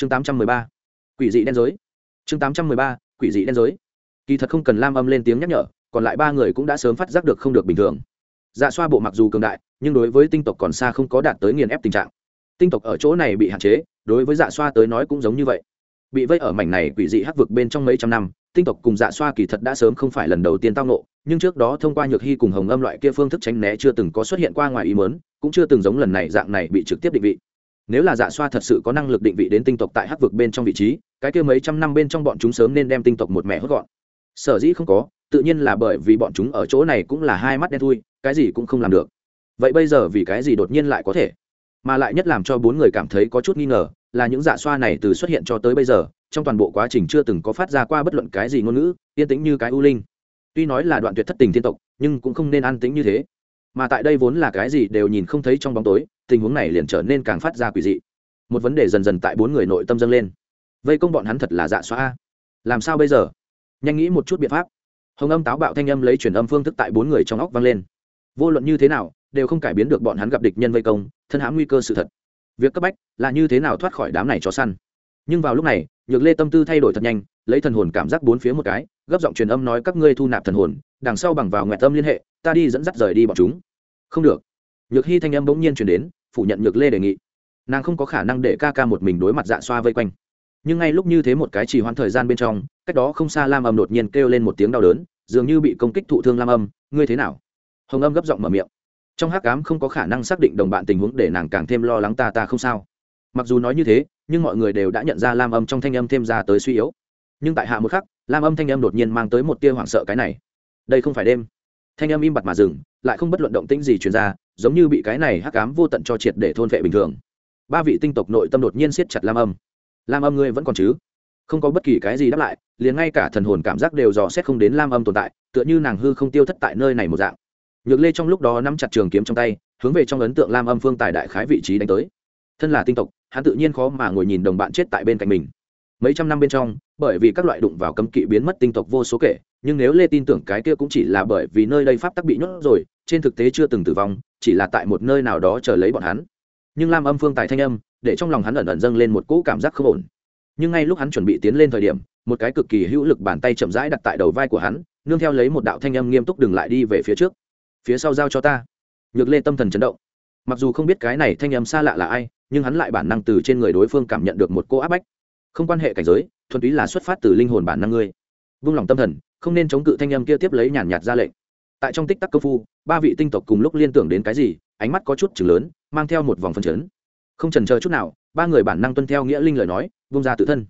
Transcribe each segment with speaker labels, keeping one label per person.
Speaker 1: chương tám trăm mười ba, quỷ dị đen giới chương tám trăm mười ba, quỷ dị đen giới kỳ thật không cần lam âm lên tiếng nhắc nhở, còn lại ba người cũng đã sớm phát giác được không được bình thường. Dạ xoa bộ mặc dù cường đại, nhưng đối với tinh tộc còn xa không có đạt tới nghiền ép tình trạng. Tinh tộc ở chỗ này bị hạn chế, đối với dạ xoa tới nói cũng giống như vậy. Bị vây ở mảnh này quỷ dị hắc vực bên trong mấy trăm năm, tinh tộc cùng dạ xoa kỳ thật đã sớm không phải lần đầu tiên tao nộ nhưng trước đó thông qua nhược hy cùng hồng âm loại kia phương thức tránh né chưa từng có xuất hiện qua ngoài ý mớn cũng chưa từng giống lần này dạng này bị trực tiếp định vị nếu là dạ xoa thật sự có năng lực định vị đến tinh tộc tại hắc vực bên trong vị trí, cái kia mấy trăm năm bên trong bọn chúng sớm nên đem tinh tộc một mẹ hốt gọn. Sở dĩ không có, tự nhiên là bởi vì bọn chúng ở chỗ này cũng là hai mắt đen thui, cái gì cũng không làm được. Vậy bây giờ vì cái gì đột nhiên lại có thể? Mà lại nhất làm cho bốn người cảm thấy có chút nghi ngờ, là những dạ xoa này từ xuất hiện cho tới bây giờ, trong toàn bộ quá trình chưa từng có phát ra qua bất luận cái gì ngôn ngữ, yên tĩnh như cái u linh. Tuy nói là đoạn tuyệt thất tình thiên tộc, nhưng cũng không nên an tĩnh như thế mà tại đây vốn là cái gì đều nhìn không thấy trong bóng tối, tình huống này liền trở nên càng phát ra quỷ dị. Một vấn đề dần dần tại bốn người nội tâm dâng lên. Vây công bọn hắn thật là dạ xoa làm sao bây giờ? Nhanh nghĩ một chút biện pháp. Hồng âm táo bạo thanh âm lấy truyền âm phương thức tại bốn người trong óc vang lên. Vô luận như thế nào, đều không cải biến được bọn hắn gặp địch nhân vây công, thân hãm nguy cơ sự thật. Việc cấp bách là như thế nào thoát khỏi đám này cho săn? Nhưng vào lúc này, nhược lê tâm tư thay đổi thật nhanh, lấy thần hồn cảm giác bốn phía một cái, gấp giọng truyền âm nói các ngươi thu nạp thần hồn, đằng sau bằng vào ngoại tâm liên hệ, ta đi dẫn dắt rời đi bọn chúng không được. Nhược hy thanh âm bỗng nhiên chuyển đến, phủ nhận nhược lê đề nghị. Nàng không có khả năng để ca ca một mình đối mặt dạ xoa vây quanh. Nhưng ngay lúc như thế một cái chỉ hoãn thời gian bên trong, cách đó không xa lam âm đột nhiên kêu lên một tiếng đau đớn, dường như bị công kích thụ thương lam âm, ngươi thế nào? Hồng âm gấp giọng mở miệng. Trong hắc cám không có khả năng xác định đồng bạn tình huống để nàng càng thêm lo lắng ta ta không sao. Mặc dù nói như thế, nhưng mọi người đều đã nhận ra lam âm trong thanh âm thêm ra tới suy yếu. Nhưng tại hạ một khắc, lam âm thanh âm đột nhiên mang tới một tia hoảng sợ cái này. Đây không phải đêm thanh âm im bặt mà dừng, lại không bất luận động tĩnh gì truyền ra, giống như bị cái này hắc cám vô tận cho triệt để thôn vệ bình thường. Ba vị tinh tộc nội tâm đột nhiên siết chặt lam âm. Lam âm ngươi vẫn còn chứ? Không có bất kỳ cái gì đáp lại, liền ngay cả thần hồn cảm giác đều dò xét không đến lam âm tồn tại, tựa như nàng hư không tiêu thất tại nơi này một dạng. Nhược lê trong lúc đó nắm chặt trường kiếm trong tay, hướng về trong ấn tượng lam âm phương tài đại khái vị trí đánh tới. Thân là tinh tộc, hắn tự nhiên khó mà ngồi nhìn đồng bạn chết tại bên cạnh mình. Mấy trăm năm bên trong, bởi vì các loại đụng vào cấm kỵ biến mất tinh tộc vô số kể nhưng nếu lê tin tưởng cái kia cũng chỉ là bởi vì nơi đây pháp tắc bị nhốt rồi, trên thực tế chưa từng tử vong, chỉ là tại một nơi nào đó chờ lấy bọn hắn. Nhưng lam âm phương tài thanh âm, để trong lòng hắn ẩn ẩn dâng lên một cỗ cảm giác không ổn. Nhưng ngay lúc hắn chuẩn bị tiến lên thời điểm, một cái cực kỳ hữu lực bàn tay chậm rãi đặt tại đầu vai của hắn, nương theo lấy một đạo thanh âm nghiêm túc đừng lại đi về phía trước. Phía sau giao cho ta. Nhược lê tâm thần chấn động. Mặc dù không biết cái này thanh âm xa lạ là ai, nhưng hắn lại bản năng từ trên người đối phương cảm nhận được một cô áp bách. Không quan hệ cảnh giới, thuần túy là xuất phát từ linh hồn bản năng ngươi. Vung lòng tâm thần không nên chống cự thanh âm kia tiếp lấy nhàn nhạt ra lệnh. Tại trong tích tắc công phu, ba vị tinh tộc cùng lúc liên tưởng đến cái gì, ánh mắt có chút chừng lớn, mang theo một vòng phân chấn. Không trần chờ chút nào, ba người bản năng tuân theo nghĩa linh lời nói vung ra tự thân.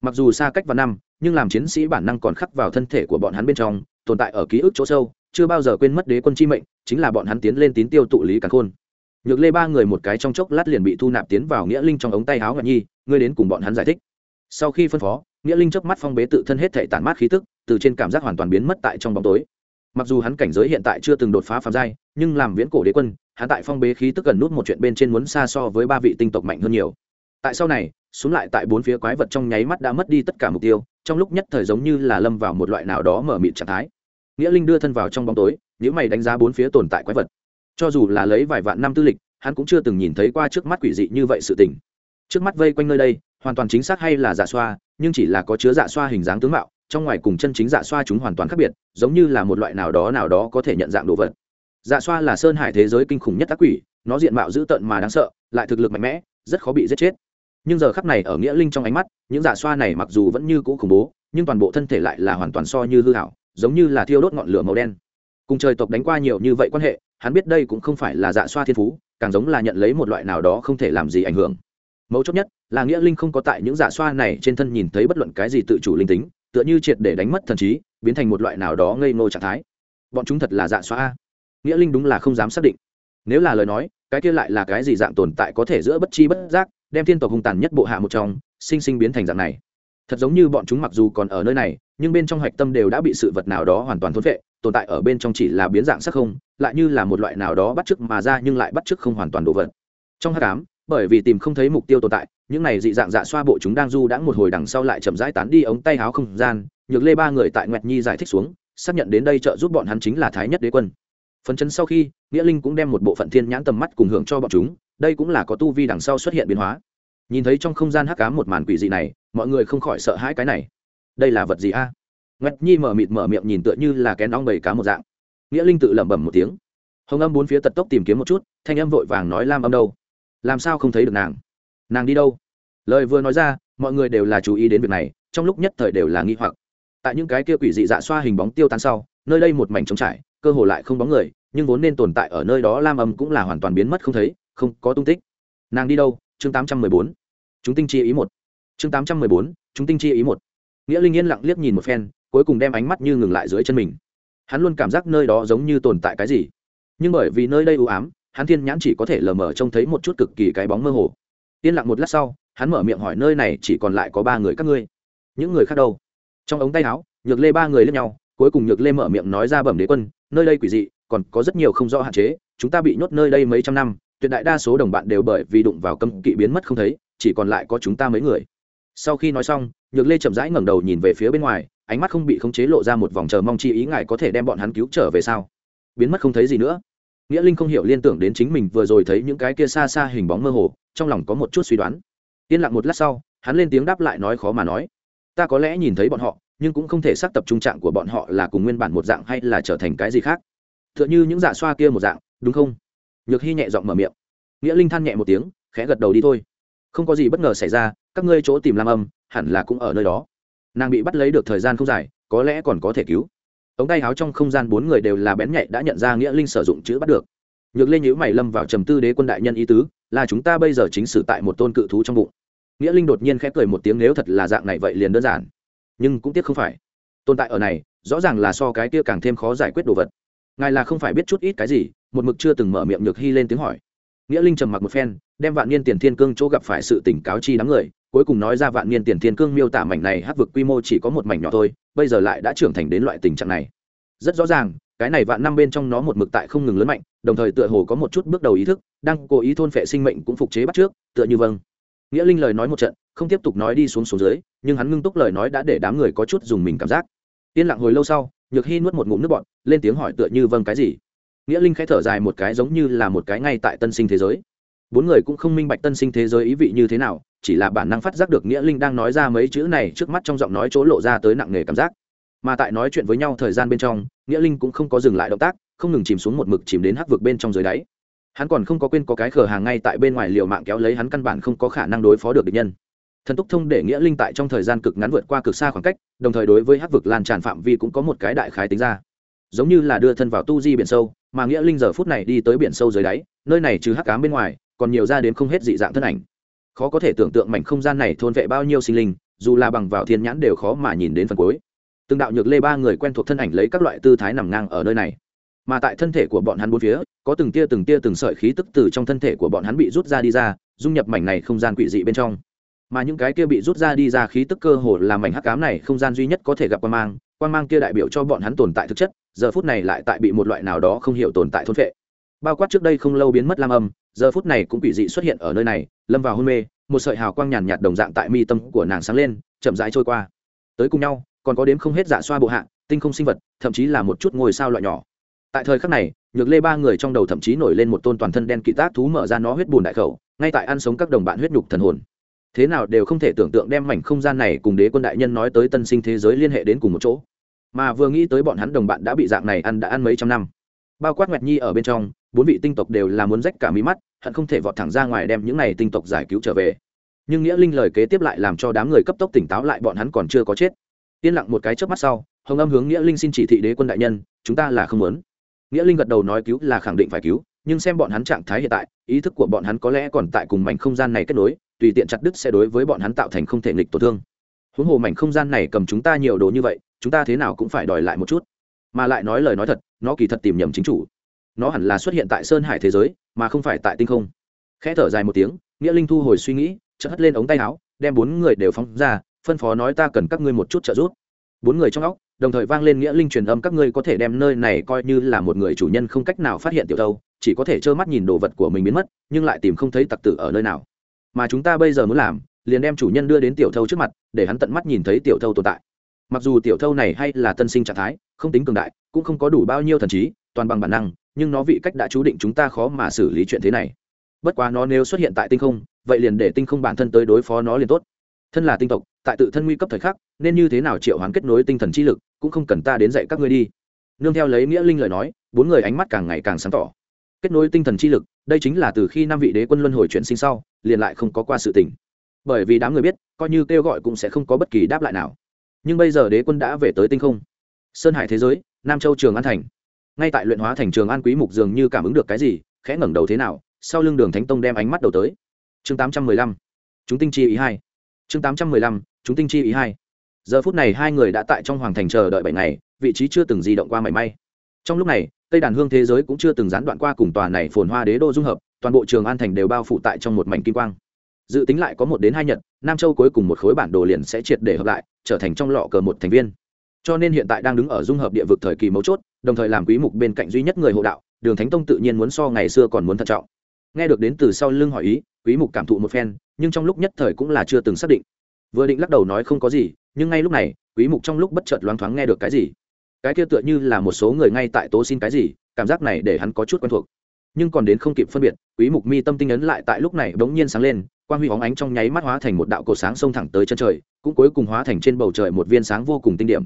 Speaker 1: Mặc dù xa cách và năm, nhưng làm chiến sĩ bản năng còn khắc vào thân thể của bọn hắn bên trong, tồn tại ở ký ức chỗ sâu, chưa bao giờ quên mất đế quân chi mệnh, chính là bọn hắn tiến lên tín tiêu tụ lý càn khôn. Nhược lê ba người một cái trong chốc lát liền bị thu nạp tiến vào nghĩa linh trong ống tay áo ngạc nhi, ngươi đến cùng bọn hắn giải thích sau khi phân phó, nghĩa linh chớp mắt phong bế tự thân hết thể tản mát khí tức, từ trên cảm giác hoàn toàn biến mất tại trong bóng tối. Mặc dù hắn cảnh giới hiện tại chưa từng đột phá phàm giai, nhưng làm viễn cổ đế quân, hắn tại phong bế khí tức gần nút một chuyện bên trên muốn xa so với ba vị tinh tộc mạnh hơn nhiều. Tại sau này, xuống lại tại bốn phía quái vật trong nháy mắt đã mất đi tất cả mục tiêu, trong lúc nhất thời giống như là lâm vào một loại nào đó mở mịt trạng thái. Nghĩa linh đưa thân vào trong bóng tối nếu mày đánh giá bốn phía tồn tại quái vật. Cho dù là lấy vài vạn năm tư lịch, hắn cũng chưa từng nhìn thấy qua trước mắt quỷ dị như vậy sự tình. Trước mắt vây quanh nơi đây hoàn toàn chính xác hay là dạ xoa, nhưng chỉ là có chứa dạ xoa hình dáng tướng mạo, trong ngoài cùng chân chính dạ xoa chúng hoàn toàn khác biệt, giống như là một loại nào đó nào đó có thể nhận dạng đồ vật. Dạ xoa là sơn hải thế giới kinh khủng nhất ác quỷ, nó diện mạo dữ tợn mà đáng sợ, lại thực lực mạnh mẽ, rất khó bị giết chết. Nhưng giờ khắp này ở nghĩa linh trong ánh mắt, những dạ xoa này mặc dù vẫn như cũ khủng bố, nhưng toàn bộ thân thể lại là hoàn toàn so như hư hảo giống như là thiêu đốt ngọn lửa màu đen. Cùng trời tộc đánh qua nhiều như vậy quan hệ, hắn biết đây cũng không phải là dạ xoa thiên phú, càng giống là nhận lấy một loại nào đó không thể làm gì ảnh hưởng mấu chốt nhất là nghĩa linh không có tại những giả xoa này trên thân nhìn thấy bất luận cái gì tự chủ linh tính, tựa như triệt để đánh mất thần trí, biến thành một loại nào đó ngây ngô trạng thái. Bọn chúng thật là dạ xoa nghĩa linh đúng là không dám xác định. Nếu là lời nói, cái kia lại là cái gì dạng tồn tại có thể giữa bất chi bất giác đem thiên tộc hung tàn nhất bộ hạ một trong, sinh sinh biến thành dạng này. Thật giống như bọn chúng mặc dù còn ở nơi này, nhưng bên trong hạch tâm đều đã bị sự vật nào đó hoàn toàn thốn vệ tồn tại ở bên trong chỉ là biến dạng sắc không, lại như là một loại nào đó bắt chước mà ra nhưng lại bắt chước không hoàn toàn đồ vật. Trong hát cám bởi vì tìm không thấy mục tiêu tồn tại, những này dị dạng dạ xoa bộ chúng đang du đãng một hồi đằng sau lại chậm rãi tán đi ống tay áo không gian, nhược lê ba người tại nguyệt nhi giải thích xuống, xác nhận đến đây trợ giúp bọn hắn chính là thái nhất đế quân. Phấn chấn sau khi, nghĩa linh cũng đem một bộ phận thiên nhãn tầm mắt cùng hưởng cho bọn chúng, đây cũng là có tu vi đằng sau xuất hiện biến hóa. Nhìn thấy trong không gian hắc ám một màn quỷ dị này, mọi người không khỏi sợ hãi cái này. Đây là vật gì a? À? nhi mở mịt mở miệng nhìn tựa như là kén ong bầy cá một dạng. Nghĩa linh tự lẩm bẩm một tiếng. Hồng âm bốn phía tật tốc tìm kiếm một chút, thanh âm vội vàng nói lam âm đâu? Làm sao không thấy được nàng? Nàng đi đâu? Lời vừa nói ra, mọi người đều là chú ý đến việc này, trong lúc nhất thời đều là nghi hoặc. Tại những cái kia quỷ dị dạ xoa hình bóng tiêu tan sau, nơi đây một mảnh trống trải, cơ hồ lại không bóng người, nhưng vốn nên tồn tại ở nơi đó lam âm cũng là hoàn toàn biến mất không thấy, không có tung tích. Nàng đi đâu? Chương tám trăm mười bốn. Chúng tinh chi ý một. Chương tám trăm mười bốn, chúng tinh chi ý một. Nghĩa linh yên lặng liếc nhìn một phen, cuối cùng đem ánh mắt như ngừng lại dưới chân mình. Hắn luôn cảm giác nơi đó giống như tồn tại cái gì. Nhưng bởi vì nơi đây u ám hắn thiên nhãn chỉ có thể lờ mờ trông thấy một chút cực kỳ cái bóng mơ hồ. Yên lặng một lát sau, hắn mở miệng hỏi nơi này chỉ còn lại có ba người các ngươi. Những người khác đâu? Trong ống tay áo, nhược lê ba người lên nhau, cuối cùng nhược lê mở miệng nói ra bẩm đế quân, nơi đây quỷ dị, còn có rất nhiều không rõ hạn chế, chúng ta bị nhốt nơi đây mấy trăm năm, tuyệt đại đa số đồng bạn đều bởi vì đụng vào cấm kỵ biến mất không thấy, chỉ còn lại có chúng ta mấy người. Sau khi nói xong, nhược lê chậm rãi ngẩng đầu nhìn về phía bên ngoài, ánh mắt không bị khống chế lộ ra một vòng chờ mong chi ý ngài có thể đem bọn hắn cứu trở về sao? Biến mất không thấy gì nữa nghĩa linh không hiểu liên tưởng đến chính mình vừa rồi thấy những cái kia xa xa hình bóng mơ hồ, trong lòng có một chút suy đoán. Yên lặng một lát sau, hắn lên tiếng đáp lại nói khó mà nói. Ta có lẽ nhìn thấy bọn họ, nhưng cũng không thể xác tập trung trạng của bọn họ là cùng nguyên bản một dạng hay là trở thành cái gì khác. T h ư ợ n h ư những dạ xoa kia một dạng, đúng không? Nhược hy nhẹ giọng mở miệng. Nghĩa linh than nhẹ một tiếng, khẽ gật đầu đi thôi. Không có gì bất ngờ xảy ra, các ngươi chỗ tìm lam âm, hẳn là cũng ở nơi đó. Nàng bị bắt lấy được thời gian không dài, có lẽ còn có thể cứu ống tay áo trong không gian bốn người đều là bén nhạy đã nhận ra nghĩa linh sử dụng chữ bắt được. Nhược lên nhữ mày lâm vào trầm tư đế quân đại nhân ý tứ, là chúng ta bây giờ chính sử tại một tôn cự thú trong bụng. Nghĩa linh đột nhiên khẽ cười một tiếng nếu thật là dạng này vậy liền đơn giản. Nhưng cũng tiếc không phải. Tồn tại ở này, rõ ràng là so cái kia càng thêm khó giải quyết đồ vật. Ngài là không phải biết chút ít cái gì, một mực chưa từng mở miệng nhược hy lên tiếng hỏi. Nghĩa linh trầm mặc một phen, đem vạn niên tiền thiên cương chỗ gặp phải sự tỉnh cáo chi đám người, cuối cùng nói ra vạn niên tiền thiên cương miêu tả mảnh này hát vực quy mô chỉ có một mảnh nhỏ thôi bây giờ lại đã trưởng thành đến loại tình trạng này. Rất rõ ràng, cái này vạn năm bên trong nó một mực tại không ngừng lớn mạnh, đồng thời tựa hồ có một chút bước đầu ý thức, đang cố ý thôn phệ sinh mệnh cũng phục chế bắt trước, tựa như vâng. Nghĩa linh lời nói một trận, không tiếp tục nói đi xuống xuống dưới, nhưng hắn ngưng túc lời nói đã để đám người có chút dùng mình cảm giác. Yên lặng hồi lâu sau, nhược hy nuốt một ngụm nước bọt, lên tiếng hỏi tựa như vâng cái gì. Nghĩa linh khẽ thở dài một cái giống như là một cái ngay tại tân sinh thế giới. Bốn người cũng không minh bạch tân sinh thế giới ý vị như thế nào chỉ là bản năng phát giác được nghĩa linh đang nói ra mấy chữ này trước mắt trong giọng nói chỗ lộ ra tới nặng nề cảm giác. Mà tại nói chuyện với nhau thời gian bên trong, nghĩa linh cũng không có dừng lại động tác, không ngừng chìm xuống một mực chìm đến hắc vực bên trong dưới đáy. Hắn còn không có quên có cái khờ hàng ngay tại bên ngoài liều mạng kéo lấy hắn căn bản không có khả năng đối phó được địch nhân. Thần túc thông để nghĩa linh tại trong thời gian cực ngắn vượt qua cực xa khoảng cách, đồng thời đối với hắc vực lan tràn phạm vi cũng có một cái đại khái tính ra. Giống như là đưa thân vào tu di biển sâu, mà nghĩa linh giờ phút này đi tới biển sâu dưới đáy, nơi này trừ hắc cám bên ngoài, còn nhiều ra đến không hết dị dạng thân ảnh khó có thể tưởng tượng mảnh không gian này thôn vệ bao nhiêu sinh linh, dù là bằng vào thiên nhãn đều khó mà nhìn đến phần cuối. Từng đạo nhược lê ba người quen thuộc thân ảnh lấy các loại tư thái nằm ngang ở nơi này. Mà tại thân thể của bọn hắn bốn phía, có từng tia từng tia từng sợi khí tức từ trong thân thể của bọn hắn bị rút ra đi ra, dung nhập mảnh này không gian quỷ dị bên trong. Mà những cái kia bị rút ra đi ra khí tức cơ hồ là mảnh hắc cám này không gian duy nhất có thể gặp quan mang quan mang kia đại biểu cho bọn hắn tồn tại thực chất, giờ phút này lại tại bị một loại nào đó không hiểu tồn tại thôn vệ bao quát trước đây không lâu biến mất lam âm, giờ phút này cũng quỷ dị xuất hiện ở nơi này lâm vào hôn mê, một sợi hào quang nhàn nhạt đồng dạng tại mi tâm của nàng sáng lên, chậm rãi trôi qua. Tới cùng nhau, còn có đếm không hết dạ xoa bộ hạ, tinh không sinh vật, thậm chí là một chút ngôi sao loại nhỏ. Tại thời khắc này, nhược lê ba người trong đầu thậm chí nổi lên một tôn toàn thân đen kỵ tác thú mở ra nó huyết bùn đại khẩu, ngay tại ăn sống các đồng bạn huyết nhục thần hồn. Thế nào đều không thể tưởng tượng đem mảnh không gian này cùng đế quân đại nhân nói tới tân sinh thế giới liên hệ đến cùng một chỗ. Mà vừa nghĩ tới bọn hắn đồng bạn đã bị dạng này ăn đã ăn mấy trăm năm. Bao quát nguyệt nhi ở bên trong bốn vị tinh tộc đều là muốn rách cả mí mắt, hận không thể vọt thẳng ra ngoài đem những này tinh tộc giải cứu trở về. Nhưng nghĩa linh lời kế tiếp lại làm cho đám người cấp tốc tỉnh táo lại, bọn hắn còn chưa có chết. Yên lặng một cái trước mắt sau, hồng âm hướng nghĩa linh xin chỉ thị đế quân đại nhân, chúng ta là không muốn. Nghĩa linh gật đầu nói cứu là khẳng định phải cứu, nhưng xem bọn hắn trạng thái hiện tại, ý thức của bọn hắn có lẽ còn tại cùng mảnh không gian này kết nối, tùy tiện chặt đứt sẽ đối với bọn hắn tạo thành không thể nghịch tổn thương. Huống hồ mảnh không gian này cầm chúng ta nhiều đồ như vậy, chúng ta thế nào cũng phải đòi lại một chút. Mà lại nói lời nói thật, nó kỳ thật tìm nhầm chính chủ nó hẳn là xuất hiện tại sơn hải thế giới, mà không phải tại tinh không. Khẽ thở dài một tiếng, nghĩa linh thu hồi suy nghĩ, chợt hất lên ống tay áo, đem bốn người đều phóng ra, phân phó nói ta cần các ngươi một chút trợ giúp. Bốn người trong óc, đồng thời vang lên nghĩa linh truyền âm các ngươi có thể đem nơi này coi như là một người chủ nhân không cách nào phát hiện tiểu thâu chỉ có thể trơ mắt nhìn đồ vật của mình biến mất, nhưng lại tìm không thấy tặc tử ở nơi nào. Mà chúng ta bây giờ muốn làm, liền đem chủ nhân đưa đến tiểu thâu trước mặt, để hắn tận mắt nhìn thấy tiểu thâu tồn tại. Mặc dù tiểu thâu này hay là tân sinh trạng thái, không tính cường đại, cũng không có đủ bao nhiêu thần trí, toàn bằng bản năng nhưng nó vị cách đã chú định chúng ta khó mà xử lý chuyện thế này. Bất quá nó nếu xuất hiện tại tinh không, vậy liền để tinh không bản thân tới đối phó nó liền tốt. Thân là tinh tộc, tại tự thân nguy cấp thời khắc, nên như thế nào triệu hoán kết nối tinh thần chi lực, cũng không cần ta đến dạy các ngươi đi. Nương theo lấy nghĩa linh lời nói, bốn người ánh mắt càng ngày càng sáng tỏ. Kết nối tinh thần chi lực, đây chính là từ khi năm vị đế quân luân hồi chuyển sinh sau, liền lại không có qua sự tình. Bởi vì đám người biết, coi như kêu gọi cũng sẽ không có bất kỳ đáp lại nào. Nhưng bây giờ đế quân đã về tới tinh không. Sơn hải thế giới, nam châu trường an thành ngay tại luyện hóa thành trường an quý mục dường như cảm ứng được cái gì, khẽ ngẩng đầu thế nào, sau lưng đường thánh tông đem ánh mắt đầu tới. Chương 815 chúng tinh chi ý hai. Chương 815 chúng tinh chi ý hai. Giờ phút này hai người đã tại trong hoàng thành chờ đợi bảy ngày, vị trí chưa từng di động qua mảy may. Trong lúc này, tây đàn hương thế giới cũng chưa từng gián đoạn qua cùng tòa này phồn hoa đế đô dung hợp, toàn bộ trường an thành đều bao phủ tại trong một mảnh kim quang. Dự tính lại có một đến hai nhật, nam châu cuối cùng một khối bản đồ liền sẽ triệt để hợp lại, trở thành trong lọ cờ một thành viên. Cho nên hiện tại đang đứng ở dung hợp địa vực thời kỳ mấu chốt đồng thời làm quý mục bên cạnh duy nhất người hộ đạo, đường thánh tông tự nhiên muốn so ngày xưa còn muốn thận trọng. Nghe được đến từ sau lưng hỏi ý, quý mục cảm thụ một phen, nhưng trong lúc nhất thời cũng là chưa từng xác định. Vừa định lắc đầu nói không có gì, nhưng ngay lúc này, quý mục trong lúc bất chợt loáng thoáng nghe được cái gì. Cái kia tựa như là một số người ngay tại tố xin cái gì, cảm giác này để hắn có chút quen thuộc. Nhưng còn đến không kịp phân biệt, quý mục mi tâm tinh ấn lại tại lúc này bỗng nhiên sáng lên, quang huy bóng ánh trong nháy mắt hóa thành một đạo cổ sáng sông thẳng tới chân trời, cũng cuối cùng hóa thành trên bầu trời một viên sáng vô cùng tinh điểm.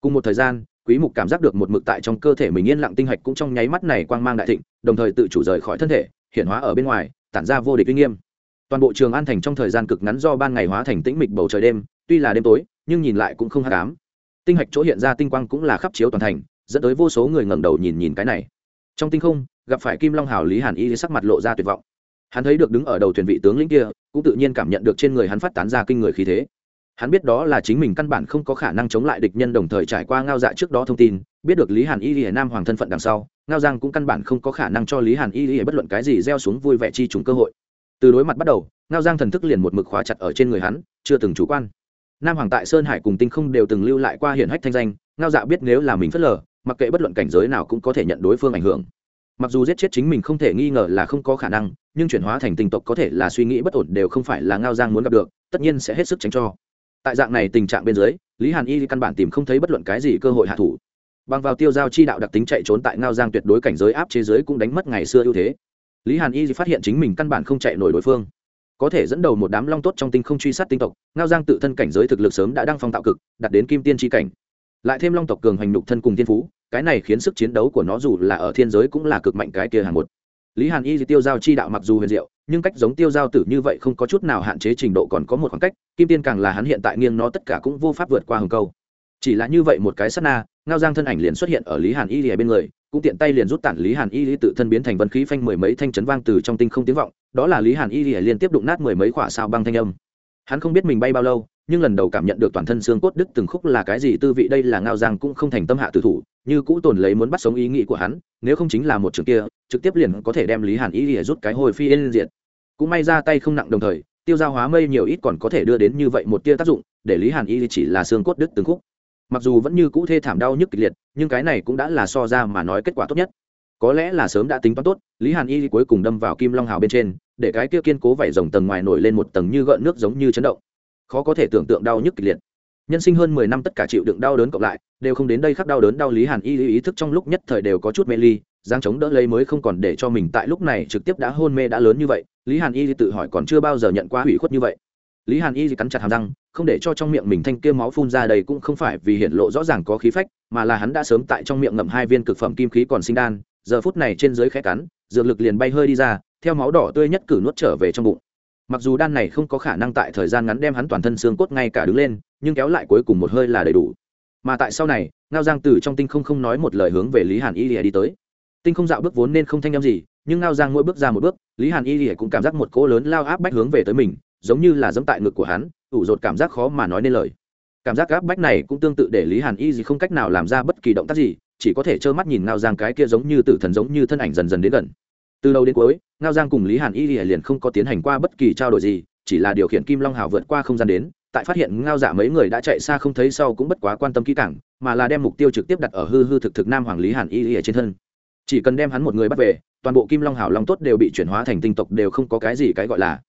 Speaker 1: Cùng một thời gian quý mục cảm giác được một mực tại trong cơ thể mình yên lặng tinh hạch cũng trong nháy mắt này quang mang đại thịnh, đồng thời tự chủ rời khỏi thân thể hiện hóa ở bên ngoài, tản ra vô địch uy nghiêm. Toàn bộ trường an thành trong thời gian cực ngắn do ban ngày hóa thành tĩnh mịch bầu trời đêm, tuy là đêm tối, nhưng nhìn lại cũng không hắc ám. Tinh hạch chỗ hiện ra tinh quang cũng là khắp chiếu toàn thành, dẫn tới vô số người ngẩng đầu nhìn nhìn cái này. Trong tinh không, gặp phải kim long hào lý hàn y sắc mặt lộ ra tuyệt vọng. Hắn thấy được đứng ở đầu thuyền vị tướng lĩnh kia, cũng tự nhiên cảm nhận được trên người hắn phát tán ra kinh người khí thế hắn biết đó là chính mình căn bản không có khả năng chống lại địch nhân đồng thời trải qua ngao dạ trước đó thông tin, biết được lý hàn y lìa nam hoàng thân phận đằng sau, ngao giang cũng căn bản không có khả năng cho lý hàn y lìa bất luận cái gì gieo xuống vui vẻ chi trùng cơ hội. Từ đối mặt bắt đầu, ngao giang thần thức liền một mực khóa chặt ở trên người hắn, chưa từng chủ quan. Nam hoàng tại sơn hải cùng tinh không đều từng lưu lại qua hiển hách thanh danh, ngao dạ biết nếu là mình phớt lờ, mặc kệ bất luận cảnh giới nào cũng có thể nhận đối phương ảnh hưởng. Mặc dù giết chết chính mình không thể nghi ngờ là không có khả năng, nhưng chuyển hóa thành tình tộc có thể là suy nghĩ bất ổn đều không phải là ngao giang muốn gặp được, tất nhiên sẽ hết sức tránh cho tại dạng này tình trạng bên dưới, lý hàn y căn bản tìm không thấy bất luận cái gì cơ hội hạ thủ. Bằng vào tiêu giao chi đạo đặc tính chạy trốn tại ngao giang tuyệt đối cảnh giới áp chế giới cũng đánh mất ngày xưa ưu thế. Lý hàn y phát hiện chính mình căn bản không chạy nổi đối phương. Có thể dẫn đầu một đám long tốt trong tinh không truy sát tinh tộc, ngao giang tự thân cảnh giới thực lực sớm đã đăng phong tạo cực, đạt đến kim tiên tri cảnh. Lại thêm long tộc cường hành nhục thân cùng tiên phú, cái này khiến sức chiến đấu của nó dù là ở thiên giới cũng là cực mạnh cái kia hàng một lý hàn y tiêu giao chi đạo mặc dù huyền diệu, nhưng cách giống tiêu giao tử như vậy không có chút nào hạn chế trình độ còn có một khoảng cách, kim tiên càng là hắn hiện tại nghiêng nó tất cả cũng vô pháp vượt qua hừng câu. Chỉ là như vậy một cái sát na, ngao giang thân ảnh liền xuất hiện ở lý hàn y lìa bên người, cũng tiện tay liền rút tản lý hàn y lìa tự thân biến thành vân khí phanh mười mấy thanh chấn vang từ trong tinh không tiếng vọng, đó là lý hàn y lìa liên tiếp đụng nát mười mấy khỏa sao băng thanh âm. Hắn không biết mình bay bao lâu nhưng lần đầu cảm nhận được toàn thân xương cốt đứt từng khúc là cái gì tư vị đây là ngao giang cũng không thành tâm hạ tử thủ, như cũ tồn lấy muốn bắt sống ý nghĩ của hắn, nếu không chính là một trường kia, trực tiếp liền có thể đem lý hàn y lìa rút cái hồi phi lên diện cũng may ra tay không nặng đồng thời, tiêu giao hóa mây nhiều ít còn có thể đưa đến như vậy một tia tác dụng, để lý hàn y chỉ là xương cốt đứt từng khúc. Mặc dù vẫn như cũ thê thảm đau nhức kịch liệt, nhưng cái này cũng đã là so ra mà nói kết quả tốt nhất. Có lẽ là sớm đã tính toán tốt, lý hàn y cuối cùng đâm vào kim long hào bên trên, để cái kia kiên cố vảy rồng tầng ngoài nổi lên một tầng như gợn nước giống như chấn động khó có thể tưởng tượng đau nhức kịch liệt. Nhân sinh hơn mười năm tất cả chịu đựng đau đớn cộng lại, đều không đến đây khắc đau đớn đau lý hàn y ý thức trong lúc nhất thời đều có chút mê ly giang chống đỡ lấy mới không còn để cho mình tại lúc này trực tiếp đã hôn mê đã lớn như vậy, lý hàn y tự hỏi còn chưa bao giờ nhận qua hủy khuất như vậy. Lý hàn y cắn chặt hàm răng, không để cho trong miệng mình thanh kia máu phun ra đây cũng không phải vì hiện lộ rõ ràng có khí phách, mà là hắn đã sớm tại trong miệng ngậm hai viên cực phẩm kim khí còn sinh đan, giờ phút này trên dưới khẽ cắn, dược lực liền bay hơi đi ra, theo máu đỏ tươi nhất cử nuốt trở về trong bụng mặc dù đan này không có khả năng tại thời gian ngắn đem hắn toàn thân xương cốt ngay cả đứng lên, nhưng kéo lại cuối cùng một hơi là đầy đủ. Mà tại sau này, ngao giang từ trong tinh không không nói một lời hướng về lý hàn y lìa đi tới. Tinh không dạo bước vốn nên không thanh â m gì, nhưng ngao giang mỗi bước ra một bước, lý hàn y lìa cũng cảm giác một cỗ lớn lao áp bách hướng về tới mình, giống như là dẫm tại ngực của hắn, ủ rột cảm giác khó mà nói nên lời. Cảm giác áp bách này cũng tương tự để lý hàn y gì không cách nào làm ra bất kỳ động tác gì, chỉ có thể trơ mắt nhìn ngao giang cái kia giống như tử thần giống như thân ảnh dần dần đến gần từ đầu đến cuối, ngao giang cùng lý hàn y liền không có tiến hành qua bất kỳ trao đổi gì, chỉ là điều khiển kim long hào vượt qua không gian đến, tại phát hiện ngao giả mấy người đã chạy xa không thấy sau cũng bất quá quan tâm kỹ cảng mà là đem mục tiêu trực tiếp đặt ở hư hư thực thực nam hoàng lý hàn y trên thân. Chỉ cần đem hắn một người bắt về, toàn bộ kim long hào long tốt đều bị chuyển hóa thành tinh tộc đều không có cái gì cái gọi là.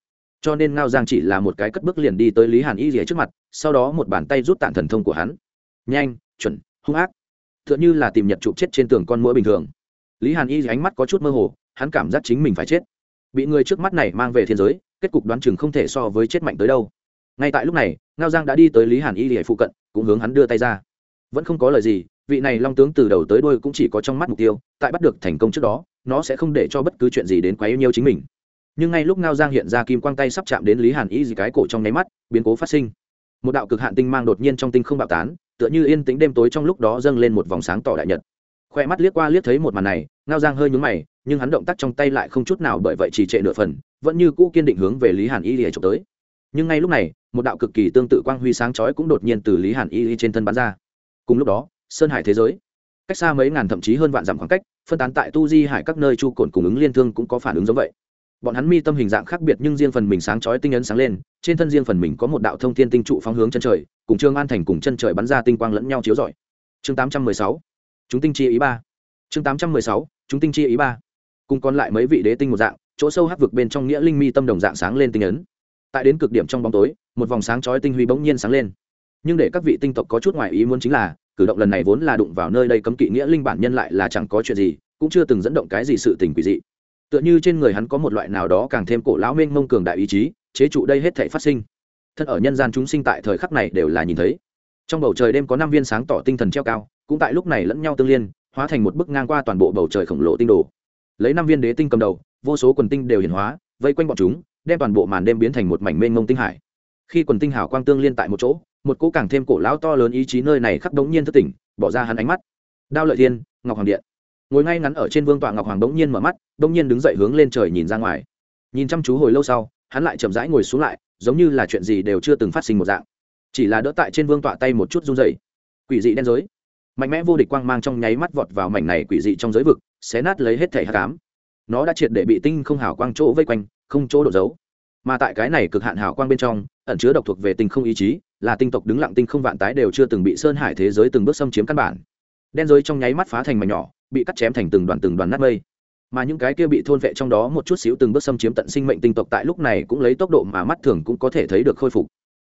Speaker 1: Cho nên ngao giang chỉ là một cái cất bước liền đi tới lý hàn y rỉa trước mặt, sau đó một bàn tay rút tản thần thông của hắn. Nhanh, chuẩn, hung ác. T h ư ợ n như là tìm nhật trụ chết trên tường con mũi bình thường. Lý hàn y ánh mắt có chút mơ hồ hắn cảm giác chính mình phải chết. Bị người trước mắt này mang về thiên giới, kết cục đoán chừng không thể so với chết mạnh tới đâu. Ngay tại lúc này, ngao giang đã đi tới lý hàn y lìa phụ cận, cũng hướng hắn đưa tay ra. Vẫn không có lời gì, vị này long tướng từ đầu tới đôi cũng chỉ có trong mắt mục tiêu, tại bắt được thành công trước đó, nó sẽ không để cho bất cứ chuyện gì đến quá yêu nhiêu chính mình. Nhưng ngay lúc ngao giang hiện ra kim quang tay sắp chạm đến lý hàn y gì cái cổ trong nháy mắt, biến cố phát sinh. Một đạo cực hạn tinh mang đột nhiên trong tinh không bạo tán, tựa như yên tĩnh đêm tối trong lúc đó dâng lên một vòng sáng tỏ đại nhật. Khoe mắt liếc qua liếc thấy một màn này, ngao giang hơi nhúng mày nhưng hắn động tác trong tay lại không chút nào bởi vậy chỉ trệ nửa phần, vẫn như cũ kiên định hướng về lý hàn y lìa trộm tới. Nhưng ngay lúc này, một đạo cực kỳ tương tự quang huy sáng chói cũng đột nhiên từ lý hàn y trên thân bắn ra. Cùng lúc đó, sơn hải thế giới, cách xa mấy ngàn thậm chí hơn vạn dặm khoảng cách, phân tán tại tu di hải các nơi chu cồn cùng ứng liên thương cũng có phản ứng giống vậy. Bọn hắn mi tâm hình dạng khác biệt nhưng riêng phần mình sáng chói tinh ấn sáng lên, trên thân riêng phần mình có một đạo thông thiên tinh trụ phóng hướng chân trời, cùng trương an thành cùng chân trời bắn ra tinh quang lẫn nhau chiếu rọi. Chương tám trăm mười sáu, chúng tinh chi ý ba. Chương tám trăm mười sáu, chúng tinh chi ý ba cùng còn lại mấy vị đế tinh một dạng, chỗ sâu hắc vực bên trong nghĩa linh mi tâm đồng dạng sáng lên tinh ấn. Tại đến cực điểm trong bóng tối, một vòng sáng chói tinh huy bỗng nhiên sáng lên. Nhưng để các vị tinh tộc có chút ngoài ý muốn chính là, cử động lần này vốn là đụng vào nơi đây cấm kỵ nghĩa linh bản nhân lại là chẳng có chuyện gì, cũng chưa từng dẫn động cái gì sự tình quỷ dị. Tựa như trên người hắn có một loại nào đó càng thêm cổ lão mênh mông cường đại ý chí, chế trụ đây hết thể phát sinh. Thân ở nhân gian chúng sinh tại thời khắc này đều là nhìn thấy. Trong bầu trời đêm có năm viên sáng tỏ tinh thần treo cao, cũng tại lúc này lẫn nhau tương liên, hóa thành một bức ngang qua toàn bộ bầu trời khổng lồ tinh đồ lấy năm viên đế tinh cầm đầu, vô số quần tinh đều hiển hóa, vây quanh bọn chúng, đem toàn bộ màn đêm biến thành một mảnh mênh mông tinh hải. Khi quần tinh hào quang tương liên tại một chỗ, một cỗ càng thêm cổ lão to lớn ý chí nơi này khắc đống nhiên thất tỉnh, bỏ ra hắn ánh mắt. Đao lợi thiên, ngọc hoàng điện. Ngồi ngay ngắn ở trên vương tọa ngọc hoàng đống nhiên mở mắt, đống nhiên đứng dậy hướng lên trời nhìn ra ngoài. Nhìn chăm chú hồi lâu sau, hắn lại chậm rãi ngồi xuống lại, giống như là chuyện gì đều chưa từng phát sinh một dạng. Chỉ là đỡ tại trên vương tọa tay một chút run dày quỷ dị đen giới mạnh mẽ vô địch quang mang trong nháy mắt vọt vào mảnh này quỷ dị trong giới vực xé nát lấy hết thể hạ cám nó đã triệt để bị tinh không hào quang chỗ vây quanh, không chỗ đổ giấu mà tại cái này cực hạn hào quang bên trong, ẩn chứa độc thuộc về tinh không ý chí, là tinh tộc đứng lặng tinh không vạn tái đều chưa từng bị sơn hải thế giới từng bước xâm chiếm căn bản. Đen giới trong nháy mắt phá thành mảnh nhỏ, bị cắt chém thành từng đoàn từng đoàn nát mây. Mà những cái kia bị thôn vệ trong đó một chút xíu từng bước xâm chiếm tận sinh mệnh tinh tộc tại lúc này cũng lấy tốc độ mà mắt thường cũng có thể thấy được khôi phục.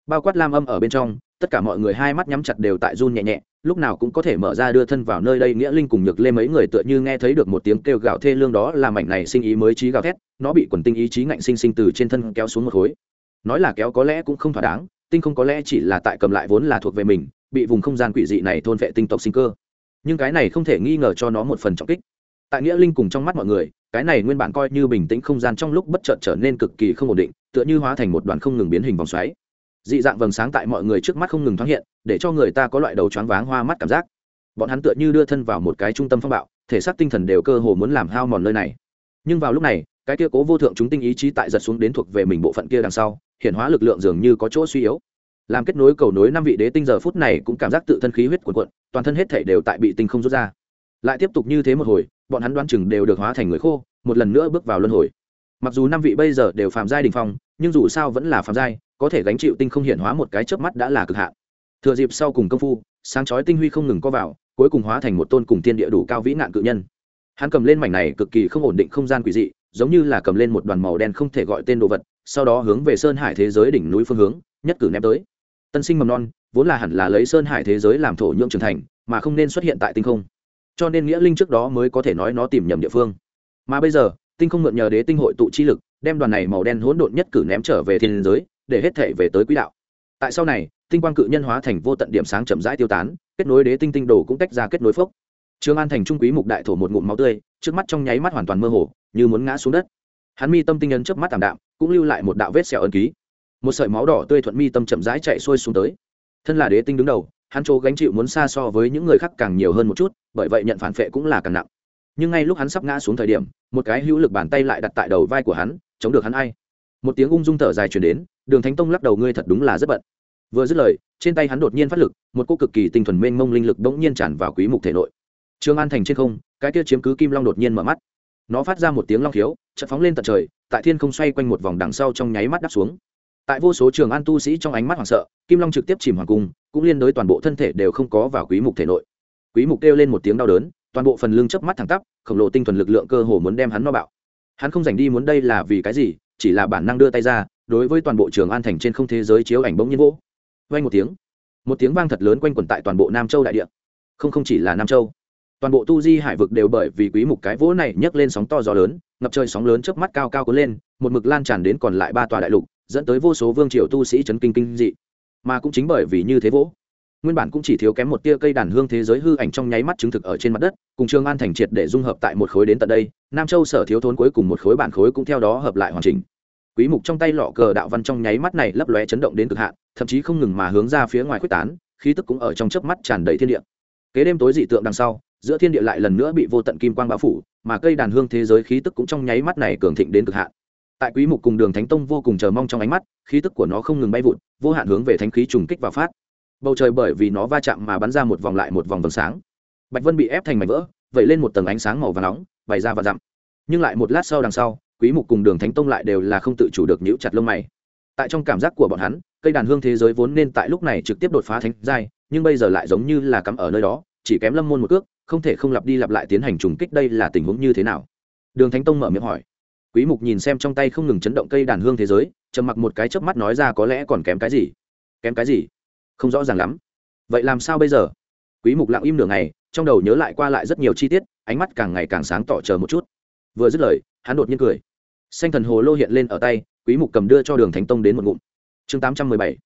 Speaker 1: Bao quát lam âm ở bên trong, tất cả mọi người hai mắt nhắm chặt đều tại run nhẹ nhẹ lúc nào cũng có thể mở ra đưa thân vào nơi đây, nghĩa linh cùng nhược lê mấy người tựa như nghe thấy được một tiếng kêu gào thê lương đó là mảnh này sinh ý mới trí gào thét, nó bị quần tinh ý chí ngạnh sinh sinh từ trên thân kéo xuống một khối. Nói là kéo có lẽ cũng không thỏa đáng, tinh không có lẽ chỉ là tại cầm lại vốn là thuộc về mình, bị vùng không gian quỷ dị này thôn vệ tinh tộc sinh cơ. Nhưng cái này không thể nghi ngờ cho nó một phần trọng kích. Tại nghĩa linh cùng trong mắt mọi người, cái này nguyên bản coi như bình tĩnh không gian trong lúc bất chợt trở nên cực kỳ không ổn định, tựa như hóa thành một đoàn không ngừng biến hình vòng xoáy dị dạng vầng sáng tại mọi người trước mắt không ngừng thoáng hiện, để cho người ta có loại đầu choáng váng hoa mắt cảm giác. Bọn hắn tựa như đưa thân vào một cái trung tâm phong bạo, thể xác tinh thần đều cơ hồ muốn làm hao mòn nơi này. Nhưng vào lúc này, cái kia cố vô thượng chúng tinh ý chí tại giật xuống đến thuộc về mình bộ phận kia đằng sau, hiện hóa lực lượng dường như có chỗ suy yếu. Làm kết nối cầu nối năm vị đế tinh giờ phút này cũng cảm giác tự thân khí huyết cuộn cuộn, toàn thân hết thể đều tại bị tinh không rút ra. Lại tiếp tục như thế một hồi, bọn hắn đoán chừng đều được hóa thành người khô, một lần nữa bước vào luân hồi. Mặc dù năm vị bây giờ đều phàm giai đình phong, nhưng dù sao vẫn là phàm giai có thể gánh chịu tinh không hiện hóa một cái chớp mắt đã là cực hạn. Thừa dịp sau cùng công phu, sáng chói tinh huy không ngừng co vào, cuối cùng hóa thành một tôn cùng tiên địa đủ cao vĩ nạn cự nhân. Hắn cầm lên mảnh này cực kỳ không ổn định không gian quỷ dị, giống như là cầm lên một đoàn màu đen không thể gọi tên đồ vật, sau đó hướng về sơn hải thế giới đỉnh núi phương hướng, nhất cử ném tới. Tân sinh mầm non, vốn là hẳn là lấy sơn hải thế giới làm thổ nhưỡng trưởng thành, mà không nên xuất hiện tại tinh không. Cho nên nghĩa linh trước đó mới có thể nói nó tìm nhầm địa phương. Mà bây giờ, tinh không mượn nhờ đế tinh hội tụ chi lực, đem đoàn này màu đen hỗn độn nhất cử ném trở về thiên giới để hết thể về tới quỹ đạo. Tại sau này, tinh quang cự nhân hóa thành vô tận điểm sáng chậm rãi tiêu tán, kết nối đế tinh tinh đồ cũng tách ra kết nối phốc. Trương an thành trung quý mục đại thổ một ngụm máu tươi, trước mắt trong nháy mắt hoàn toàn mơ hồ, như muốn ngã xuống đất. Hắn mi tâm tinh nhân trước mắt tạm đạm, cũng lưu lại một đạo vết sẹo ấn ký. Một sợi máu đỏ tươi thuận mi tâm chậm rãi chạy xuôi xuống tới. Thân là đế tinh đứng đầu, hắn chỗ gánh chịu muốn xa so với những người khác càng nhiều hơn một chút, bởi vậy nhận phản phệ cũng là càng nặng. Nhưng ngay lúc hắn sắp ngã xuống thời điểm, một cái hữu lực bàn tay lại đặt tại đầu vai của hắn, chống được hắn ai? Một tiếng ung dung thở dài chuyển đến, đường thánh tông lắc đầu, ngươi thật đúng là rất bận. Vừa dứt lời, trên tay hắn đột nhiên phát lực, một cô cực kỳ tinh thuần mênh mông linh lực bỗng nhiên tràn vào quý mục thể nội. Trương an thành trên không, cái kia chiếm cứ kim long đột nhiên mở mắt. Nó phát ra một tiếng long khiếu, chợt phóng lên tận trời, tại thiên không xoay quanh một vòng đằng sau trong nháy mắt đáp xuống. Tại vô số trường an tu sĩ trong ánh mắt hoảng sợ, kim long trực tiếp chìm hoàng cung, cũng liên đối toàn bộ thân thể đều không có vào quý mục thể nội. Quý mục kêu lên một tiếng đau đớn, toàn bộ phần lưng chớp mắt thẳng tắp, khổng lồ tinh thuần lực lượng cơ hồ muốn đem hắn no bạo. Hắn không giành đi muốn đây là vì cái gì chỉ là bản năng đưa tay ra, đối với toàn bộ trường an thành trên không thế giới chiếu ảnh bỗng nhiên vỗ. Vang một tiếng một tiếng vang thật lớn quanh quẩn tại toàn bộ nam châu đại địa. Không không chỉ là nam châu. Toàn bộ tu di hải vực đều bởi vì quý mục cái vỗ này nhấc lên sóng to gió lớn, ngập trời sóng lớn chớp mắt cao cao cuốn lên, một mực lan tràn đến còn lại ba tòa đại lục, dẫn tới vô số vương triều tu sĩ chấn kinh kinh dị. Mà cũng chính bởi vì như thế vỗ nguyên bản cũng chỉ thiếu kém một tia cây đàn hương thế giới hư ảnh trong nháy mắt chứng thực ở trên mặt đất, cùng trường an thành triệt để dung hợp tại một khối đến tận đây, nam châu sở thiếu thốn cuối cùng một khối bản khối cũng theo đó hợp lại hoàn chỉnh. Quý mục trong tay lọ cờ đạo văn trong nháy mắt này lấp lóe chấn động đến cực hạn, thậm chí không ngừng mà hướng ra phía ngoài quyết tán, khí tức cũng ở trong chớp mắt tràn đầy thiên địa. Kế đêm tối dị tượng đằng sau, giữa thiên địa lại lần nữa bị vô tận kim quang bao phủ, mà cây đàn hương thế giới khí tức cũng trong nháy mắt này cường thịnh đến cực hạn. Tại quý mục cùng đường thánh tông vô cùng chờ mong trong ánh mắt, khí tức của nó không ngừng bay vụt, vô hạn hướng về thánh khí trùng kích vào phát bầu trời bởi vì nó va chạm mà bắn ra một vòng lại một vòng vầng sáng. Bạch vân bị ép thành mảnh vỡ vậy lên một tầng ánh sáng màu và nóng, bày ra và dặm. Nhưng lại một lát sau đằng sau, quý mục cùng đường thánh tông lại đều là không tự chủ được nhíu chặt lông mày. Tại trong cảm giác của bọn hắn, cây đàn hương thế giới vốn nên tại lúc này trực tiếp đột phá thánh giai, nhưng bây giờ lại giống như là cắm ở nơi đó, chỉ kém lâm môn một cước, không thể không lặp đi lặp lại tiến hành trùng kích đây là tình huống như thế nào. Đường thánh tông mở miệng hỏi. Quý mục nhìn xem trong tay không ngừng chấn động cây đàn hương thế giới, trầm mặc một cái chớp mắt nói ra có lẽ còn kém cái gì. Kém cái gì? Không rõ ràng lắm. Vậy làm sao bây giờ? Quý mục lặng im nửa ngày, trong đầu nhớ lại qua lại rất nhiều chi tiết, ánh mắt càng ngày càng sáng tỏ chờ một chút. Vừa dứt lời, hắn đột nhiên cười. Xanh thần hồ lô hiện lên ở tay, quý mục cầm đưa cho đường thánh tông đến một ngụm. Chương 817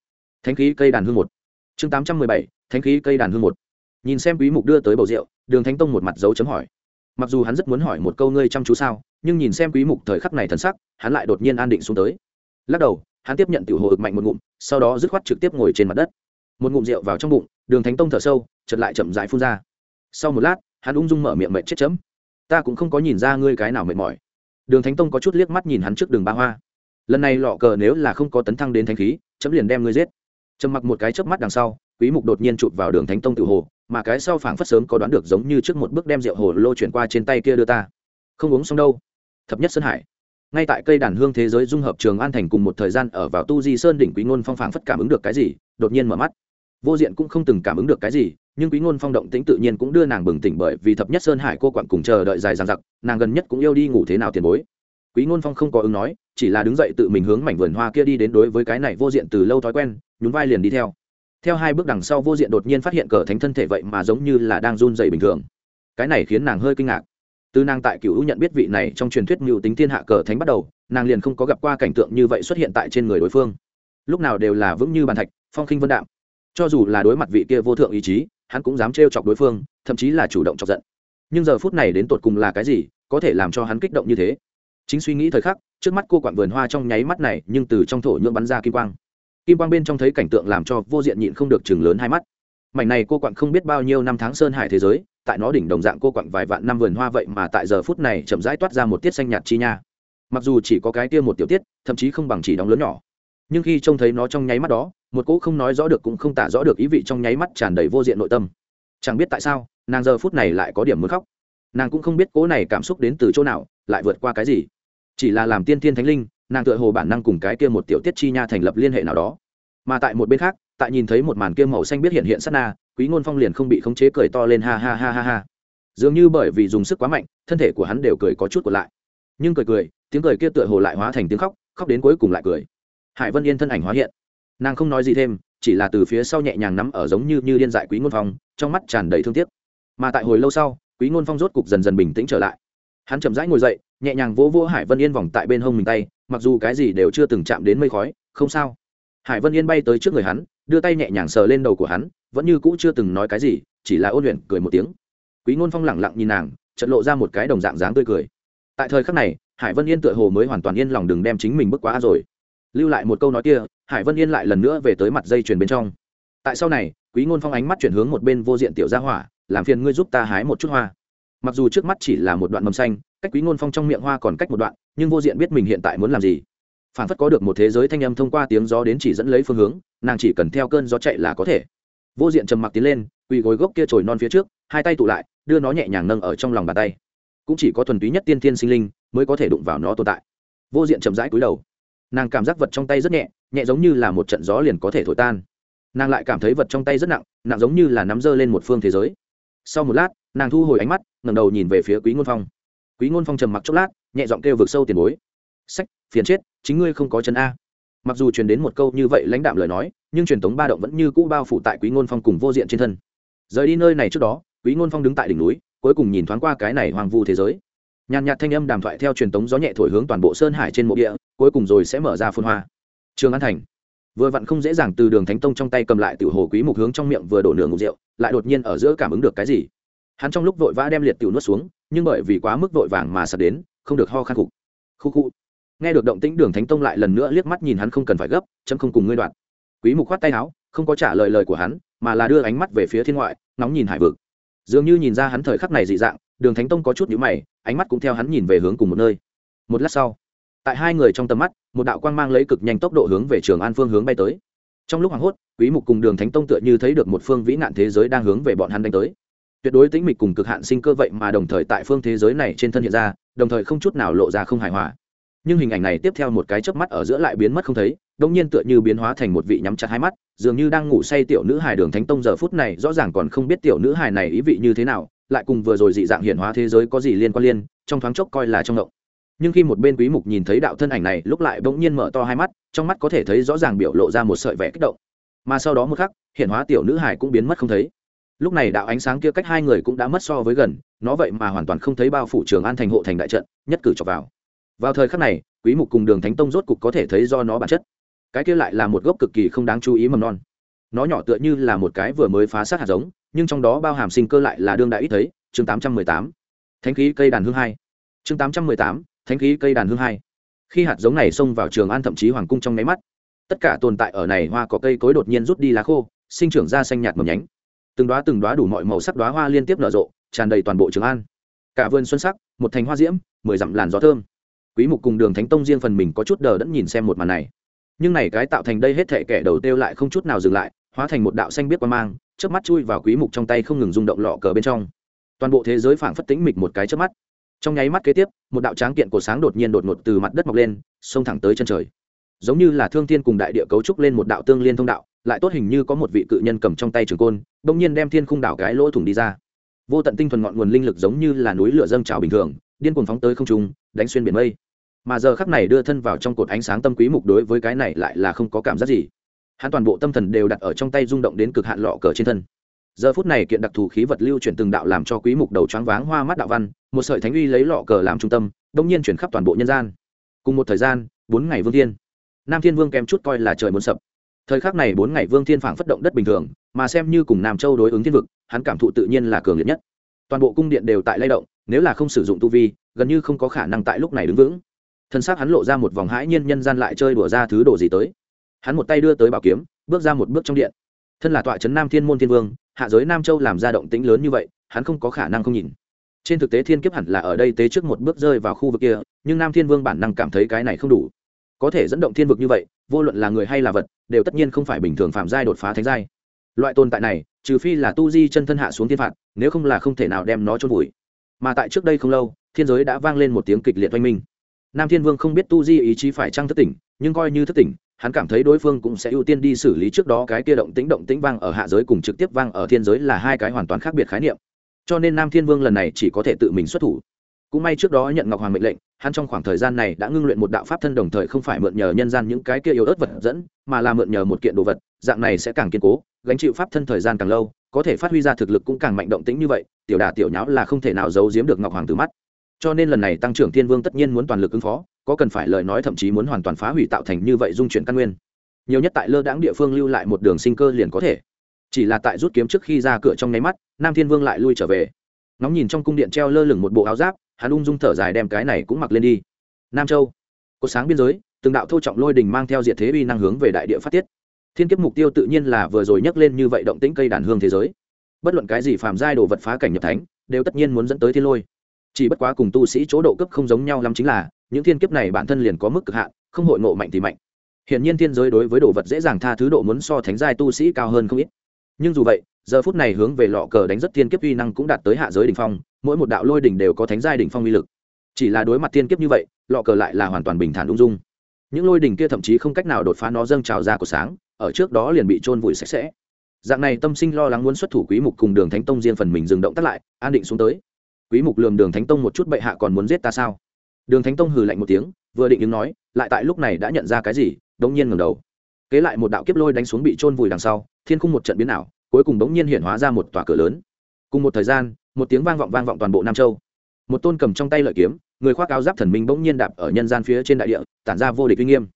Speaker 1: thánh khí cây đàn hương một. Chương 817 thánh khí cây đàn hương một. Nhìn xem quý mục đưa tới bầu rượu, đường thánh tông một mặt dấu chấm hỏi. Mặc dù hắn rất muốn hỏi một câu ngươi chăm chú sao, nhưng nhìn xem quý mục thời khắc này thần sắc, hắn lại đột nhiên an định xuống tới. Lắc đầu, hắn tiếp nhận tiểu hồ ực mạnh một ngụm, sau đó dứt khoát trực tiếp ngồi trên mặt đất một ngụm rượu vào trong bụng, đường thánh tông thở sâu chật lại chậm rãi phun ra. Sau một lát, hắn ung dung mở miệng mệt chết chấm. Ta cũng không có nhìn ra ngươi cái nào mệt mỏi. Đường thánh tông có chút liếc mắt nhìn hắn trước đường ba hoa. Lần này lọ cờ nếu là không có tấn thăng đến thánh khí, chấm liền đem ngươi giết. Trầm mặc một cái chớp mắt đằng sau, quý mục đột nhiên chụp vào đường thánh tông tự hồ, mà cái sau phảng phất sớm có đoán được giống như trước một bước đem rượu hồ lô chuyển qua trên tay kia đưa ta. Không uống xong đâu. Thập nhất sơn hải. Ngay tại cây đàn hương thế giới dung hợp trường an thành cùng một thời gian ở vào tu di sơn đỉnh quý ngôn phong phảng phất cảm ứng được cái gì, đột nhiên mở mắt vô diện cũng không từng cảm ứng được cái gì, nhưng quý ngôn phong động tĩnh tự nhiên cũng đưa nàng bừng tỉnh bởi vì thập nhất sơn hải cô quặn cùng chờ đợi dài dằng dặc, nàng gần nhất cũng yêu đi ngủ thế nào tiền bối. Quý ngôn phong không có ứng nói, chỉ là đứng dậy tự mình hướng mảnh vườn hoa kia đi đến đối với cái này vô diện từ lâu thói quen, nhún vai liền đi theo. Theo hai bước đằng sau vô diện đột nhiên phát hiện cờ thánh thân thể vậy mà giống như là đang run dày bình thường. Cái này khiến nàng hơi kinh ngạc. Từ nàng tại cựu nhận biết vị này trong truyền thuyết mưu tính thiên hạ cờ thánh bắt đầu, nàng liền không có gặp qua cảnh tượng như vậy xuất hiện tại trên người đối phương. Lúc nào đều là vững như bàn thạch, phong khinh vân đạm cho dù là đối mặt vị kia vô thượng ý chí, hắn cũng dám trêu chọc đối phương, thậm chí là chủ động chọc giận. Nhưng giờ phút này đến tột cùng là cái gì, có thể làm cho hắn kích động như thế? Chính suy nghĩ thời khắc, trước mắt cô quặn vườn hoa trong nháy mắt này, nhưng từ trong thổ nhuộm bắn ra kim quang. Kim quang bên trong thấy cảnh tượng làm cho vô diện nhịn không được chừng lớn hai mắt. Mảnh này cô quặn không biết bao nhiêu năm tháng sơn hải thế giới, tại nó đỉnh đồng dạng cô quặn vài vạn năm vườn hoa vậy mà tại giờ phút này chậm rãi toát ra một tiết xanh nhạt chi nha. Mặc dù chỉ có cái kia một tiểu tiết, thậm chí không bằng chỉ đóng lớn nhỏ nhưng khi trông thấy nó trong nháy mắt đó, một cỗ không nói rõ được cũng không tả rõ được ý vị trong nháy mắt tràn đầy vô diện nội tâm. Chẳng biết tại sao, nàng giờ phút này lại có điểm muốn khóc. Nàng cũng không biết cỗ này cảm xúc đến từ chỗ nào, lại vượt qua cái gì. Chỉ là làm tiên thiên thánh linh, nàng tựa hồ bản năng cùng cái kia một tiểu tiết chi nha thành lập liên hệ nào đó. Mà tại một bên khác, tại nhìn thấy một màn kia màu xanh biết hiện hiện sát na, quý ngôn phong liền không bị khống chế cười to lên ha ha ha ha ha. Dường như bởi vì dùng sức quá mạnh, thân thể của hắn đều cười có chút còn lại. Nhưng cười cười, tiếng cười kia tựa hồ lại hóa thành tiếng khóc khóc đến cuối cùng lại cười hải vân yên thân ảnh hóa hiện. Nàng không nói gì thêm, chỉ là từ phía sau nhẹ nhàng nắm ở giống như như điên dại quý ngôn phong, trong mắt tràn đầy thương tiếc. Mà tại hồi lâu sau, quý ngôn phong rốt cục dần dần bình tĩnh trở lại. Hắn chậm rãi ngồi dậy, nhẹ nhàng vỗ vỗ hải vân yên vòng tại bên hông mình tay, mặc dù cái gì đều chưa từng chạm đến mây khói, không sao. Hải vân yên bay tới trước người hắn, đưa tay nhẹ nhàng sờ lên đầu của hắn, vẫn như cũ chưa từng nói cái gì, chỉ là ôn luyện cười một tiếng. Quý ngôn phong lẳng lặng nhìn nàng chật lộ ra một cái đồng dạng dáng tươi cười. Tại thời khắc này, hải vân yên tựa hồ mới hoàn toàn yên lòng đừng đem chính mình bước quá rồi lưu lại một câu nói kia, hải vân yên lại lần nữa về tới mặt dây chuyền bên trong. Tại sau này, quý ngôn phong ánh mắt chuyển hướng một bên vô diện tiểu gia hỏa, làm phiền ngươi giúp ta hái một chút hoa. Mặc dù trước mắt chỉ là một đoạn mầm xanh, cách quý ngôn phong trong miệng hoa còn cách một đoạn, nhưng vô diện biết mình hiện tại muốn làm gì. Phản phất có được một thế giới thanh âm thông qua tiếng gió đến chỉ dẫn lấy phương hướng, nàng chỉ cần theo cơn gió chạy là có thể. Vô diện trầm mặc tiến lên, quỳ gối gốc kia trồi non phía trước, hai tay tụ lại, đưa nó nhẹ nhàng nâng ở trong lòng bàn tay. Cũng chỉ có thuần túy nhất tiên tiên sinh linh mới có thể đụng vào nó tồn tại. Vô diện chậm rãi cúi đầu nàng cảm giác vật trong tay rất nhẹ nhẹ giống như là một trận gió liền có thể thổi tan. Nàng lại cảm thấy vật trong tay rất nặng nặng giống như là nắm dơ lên một phương thế giới. Sau một lát, nàng thu hồi ánh mắt, ngẩng đầu nhìn về phía quý ngôn phong. Quý ngôn phong trầm mặc chốc lát, nhẹ giọng kêu vực sâu tiền bối. Sách, phiền chết, chính ngươi không có chân a. Mặc dù truyền đến một câu như vậy lãnh đạm lời nói, nhưng truyền thống ba động vẫn như cũ bao phủ tại quý ngôn phong cùng vô diện trên thân. Rời đi nơi này trước đó, quý ngôn phong đứng tại đỉnh núi, cuối cùng nhìn thoáng qua cái này hoàng vu thế giới nhàn nhạt thanh âm đàm thoại theo truyền tống gió nhẹ thổi hướng toàn bộ sơn hải trên mộ địa, cuối cùng rồi sẽ mở ra phun hoa. Trường an thành. Vừa vặn không dễ dàng từ đường thánh tông trong tay cầm lại tiểu hồ quý mục hướng trong miệng vừa đổ nửa ngục rượu, lại đột nhiên ở giữa cảm ứng được cái gì. Hắn trong lúc vội vã đem liệt tiểu nuốt xuống, nhưng bởi vì quá mức vội vàng mà sập đến, không được ho khan khục. Khu khu. Nghe được động tĩnh đường thánh tông lại lần nữa liếc mắt nhìn hắn không cần phải gấp, chấm không cùng ngươi đoạn. Quý mục khoát tay áo, không có trả lời lời của hắn, mà là đưa ánh mắt về phía thiên ngoại nóng nhìn hải vực. Dường như nhìn ra hắn thời khắc này dị dạng đường thánh tông có chút nhíu mày, ánh mắt cũng theo hắn nhìn về hướng cùng một nơi. Một lát sau, tại hai người trong tầm mắt, một đạo quang mang lấy cực nhanh tốc độ hướng về trường an phương hướng bay tới. Trong lúc hoảng hốt, quý mục cùng đường thánh tông tựa như thấy được một phương vĩ nạn thế giới đang hướng về bọn hắn đánh tới. Tuyệt đối tĩnh mịch cùng cực hạn sinh cơ vậy mà đồng thời tại phương thế giới này trên thân hiện ra, đồng thời không chút nào lộ ra không hài hòa. Nhưng hình ảnh này tiếp theo một cái chớp mắt ở giữa lại biến mất không thấy đông nhiên tựa như biến hóa thành một vị nhắm chặt hai mắt, dường như đang ngủ say tiểu nữ hài đường thánh tông giờ phút này rõ ràng còn không biết tiểu nữ hài này ý vị như thế nào lại cùng vừa rồi dị dạng hiển hóa thế giới có gì liên quan liên, trong thoáng chốc coi là trong động nhưng khi một bên quý mục nhìn thấy đạo thân ảnh này, lúc lại bỗng nhiên mở to hai mắt, trong mắt có thể thấy rõ ràng biểu lộ ra một sợi vẻ kích động. Mà sau đó một khắc, hiển hóa tiểu nữ hải cũng biến mất không thấy. Lúc này đạo ánh sáng kia cách hai người cũng đã mất so với gần, nó vậy mà hoàn toàn không thấy bao phủ trường an thành hộ thành đại trận, nhất cử cho vào. Vào thời khắc này, quý mục cùng đường thánh tông rốt cục có thể thấy do nó bản chất. Cái kia lại là một gốc cực kỳ không đáng chú ý mầm non nó nhỏ tựa như là một cái vừa mới phá sát hạt giống nhưng trong đó bao hàm sinh cơ lại là đương đại ít thấy chương 818. thánh khí cây đàn hương hai. Chương 818, thánh khí cây đàn hương hai. Khi hạt giống này xông vào trường an thậm chí hoàng cung trong nháy mắt tất cả tồn tại ở này hoa có cây cối đột nhiên rút đi lá khô sinh trưởng ra xanh nhạt mầm nhánh. Từng đoá từng đoá đủ mọi màu sắc đoá hoa liên tiếp nở rộ tràn đầy toàn bộ trường an. Cả vườn xuân sắc một thành hoa diễm mười dặm làn gió thơm. Quý mục cùng đường thánh tông riêng phần mình có chút đờ đẫn nhìn xem một màn này. Nhưng này cái tạo thành đây hết thể kẻ đầu tiêu lại không chút nào dừng lại hóa thành một đạo xanh biết qua mang, chớp mắt chui vào quý mục trong tay không ngừng rung động lọ cờ bên trong. Toàn bộ thế giới phảng phất tĩnh mịch một cái chớp mắt. Trong nháy mắt kế tiếp, một đạo tráng kiện của sáng đột nhiên đột ngột từ mặt đất mọc lên, xông thẳng tới chân trời. Giống như là thương thiên cùng đại địa cấu trúc lên một đạo tương liên thông đạo, lại tốt hình như có một vị cự nhân cầm trong tay trường côn, bỗng nhiên đem thiên khung đảo cái lỗ thủng đi ra. Vô tận tinh thuần ngọn nguồn linh lực giống như là núi lửa dâng trào bình thường, điên cuồng phóng tới không trung, đánh xuyên biển mây. Mà giờ khắc này đưa thân vào trong cột ánh sáng tâm quý mục đối với cái này lại là không có cảm giác gì hắn toàn bộ tâm thần đều đặt ở trong tay rung động đến cực hạn lọ cờ trên thân. Giờ phút này kiện đặc thù khí vật lưu chuyển từng đạo làm cho quý mục đầu choáng váng hoa mắt đạo văn, một sợi thánh uy lấy lọ cờ làm trung tâm đông nhiên chuyển khắp toàn bộ nhân gian. Cùng một thời gian, bốn ngày vương thiên. Nam thiên vương kém chút coi là trời muốn sập. Thời khắc này bốn ngày vương thiên phảng phất động đất bình thường, mà xem như cùng nam châu đối ứng thiên vực, hắn cảm thụ tự nhiên là cường liệt nhất. Toàn bộ cung điện đều tại lay động, nếu là không sử dụng tu vi, gần như không có khả năng tại lúc này đứng vững. Thân xác hắn lộ ra một vòng hãi nhiên nhân gian lại chơi đùa ra thứ đồ gì tới hắn một tay đưa tới bảo kiếm, bước ra một bước trong điện. Thân là tọa trấn nam thiên môn thiên vương, hạ giới nam châu làm ra động tĩnh lớn như vậy, hắn không có khả năng không nhìn. Trên thực tế thiên kiếp hẳn là ở đây tế trước một bước rơi vào khu vực kia, nhưng nam thiên vương bản năng cảm thấy cái này không đủ. Có thể dẫn động thiên vực như vậy, vô luận là người hay là vật, đều tất nhiên không phải bình thường phạm giai đột phá thánh giai. Loại tồn tại này, trừ phi là tu di chân thân hạ xuống thiên phạt, nếu không là không thể nào đem nó trôn vùi. Mà tại trước đây không lâu, thiên giới đã vang lên một tiếng kịch liệt oanh minh. Nam thiên vương không biết tu di ý chí phải trăng thất tỉnh, nhưng coi như thất tỉnh hắn cảm thấy đối phương cũng sẽ ưu tiên đi xử lý trước đó cái kia động tĩnh động tĩnh vang ở hạ giới cùng trực tiếp vang ở thiên giới là hai cái hoàn toàn khác biệt khái niệm. Cho nên nam thiên vương lần này chỉ có thể tự mình xuất thủ. Cũng may trước đó nhận ngọc hoàng mệnh lệnh, hắn trong khoảng thời gian này đã ngưng luyện một đạo pháp thân đồng thời không phải mượn nhờ nhân gian những cái kia yếu ớt vật dẫn, mà là mượn nhờ một kiện đồ vật, dạng này sẽ càng kiên cố, gánh chịu pháp thân thời gian càng lâu, có thể phát huy ra thực lực cũng càng mạnh động tĩnh như vậy, tiểu đà tiểu nháo là không thể nào giấu giếm được ngọc hoàng từ mắt. Cho nên lần này tăng trưởng thiên vương tất nhiên muốn toàn lực ứng phó có cần phải lời nói thậm chí muốn hoàn toàn phá hủy tạo thành như vậy dung chuyển căn nguyên. Nhiều nhất tại lơ đãng địa phương lưu lại một đường sinh cơ liền có thể. Chỉ là tại rút kiếm trước khi ra cửa trong nháy mắt, nam thiên vương lại lui trở về. Ngóng nhìn trong cung điện treo lơ lửng một bộ áo giáp, hắn ung dung thở dài đem cái này cũng mặc lên đi. Nam châu, có sáng biên giới, từng đạo thô trọng lôi đình mang theo diệt thế uy năng hướng về đại địa phát tiết. Thiên kiếp mục tiêu tự nhiên là vừa rồi nhắc lên như vậy động tĩnh cây đàn hương thế giới. Bất luận cái gì phàm giai đồ vật phá cảnh nhập thánh, đều tất nhiên muốn dẫn tới thiên lôi. Chỉ bất quá cùng tu sĩ chỗ độ cấp không giống nhau lắm chính là những thiên kiếp này bản thân liền có mức cực hạn, không hội ngộ mạnh thì mạnh. Hiện nhiên thiên giới đối với đồ vật dễ dàng tha thứ độ muốn so thánh giai tu sĩ cao hơn không ít. Nhưng dù vậy, giờ phút này hướng về lọ cờ đánh rất thiên kiếp uy năng cũng đạt tới hạ giới đỉnh phong, mỗi một đạo lôi đỉnh đều có thánh giai đỉnh phong uy lực. Chỉ là đối mặt thiên kiếp như vậy, lọ cờ lại là hoàn toàn bình thản ung dung. Những lôi đỉnh kia thậm chí không cách nào đột phá nó dâng trào ra của sáng, ở trước đó liền bị trôn vùi sạch sẽ. Dạng này tâm sinh lo lắng muốn xuất thủ quý mục cùng đường thánh tông riêng phần mình dừng động tắt lại, an định xuống tới. Quý mục lườm đường thánh tông một chút, bệ hạ còn muốn giết ta sao? Đường thánh tông hừ lạnh một tiếng, vừa định đứng nói, lại tại lúc này đã nhận ra cái gì, đống nhiên ngẩng đầu. Kế lại một đạo kiếp lôi đánh xuống bị trôn vùi đằng sau, thiên khung một trận biến ảo, cuối cùng đống nhiên hiện hóa ra một tòa cửa lớn. Cùng một thời gian, một tiếng vang vọng vang vọng toàn bộ nam châu. Một tôn cầm trong tay lợi kiếm, người khoác áo giáp thần minh bỗng nhiên đạp ở nhân gian phía trên đại địa, tản ra vô địch uy nghiêm.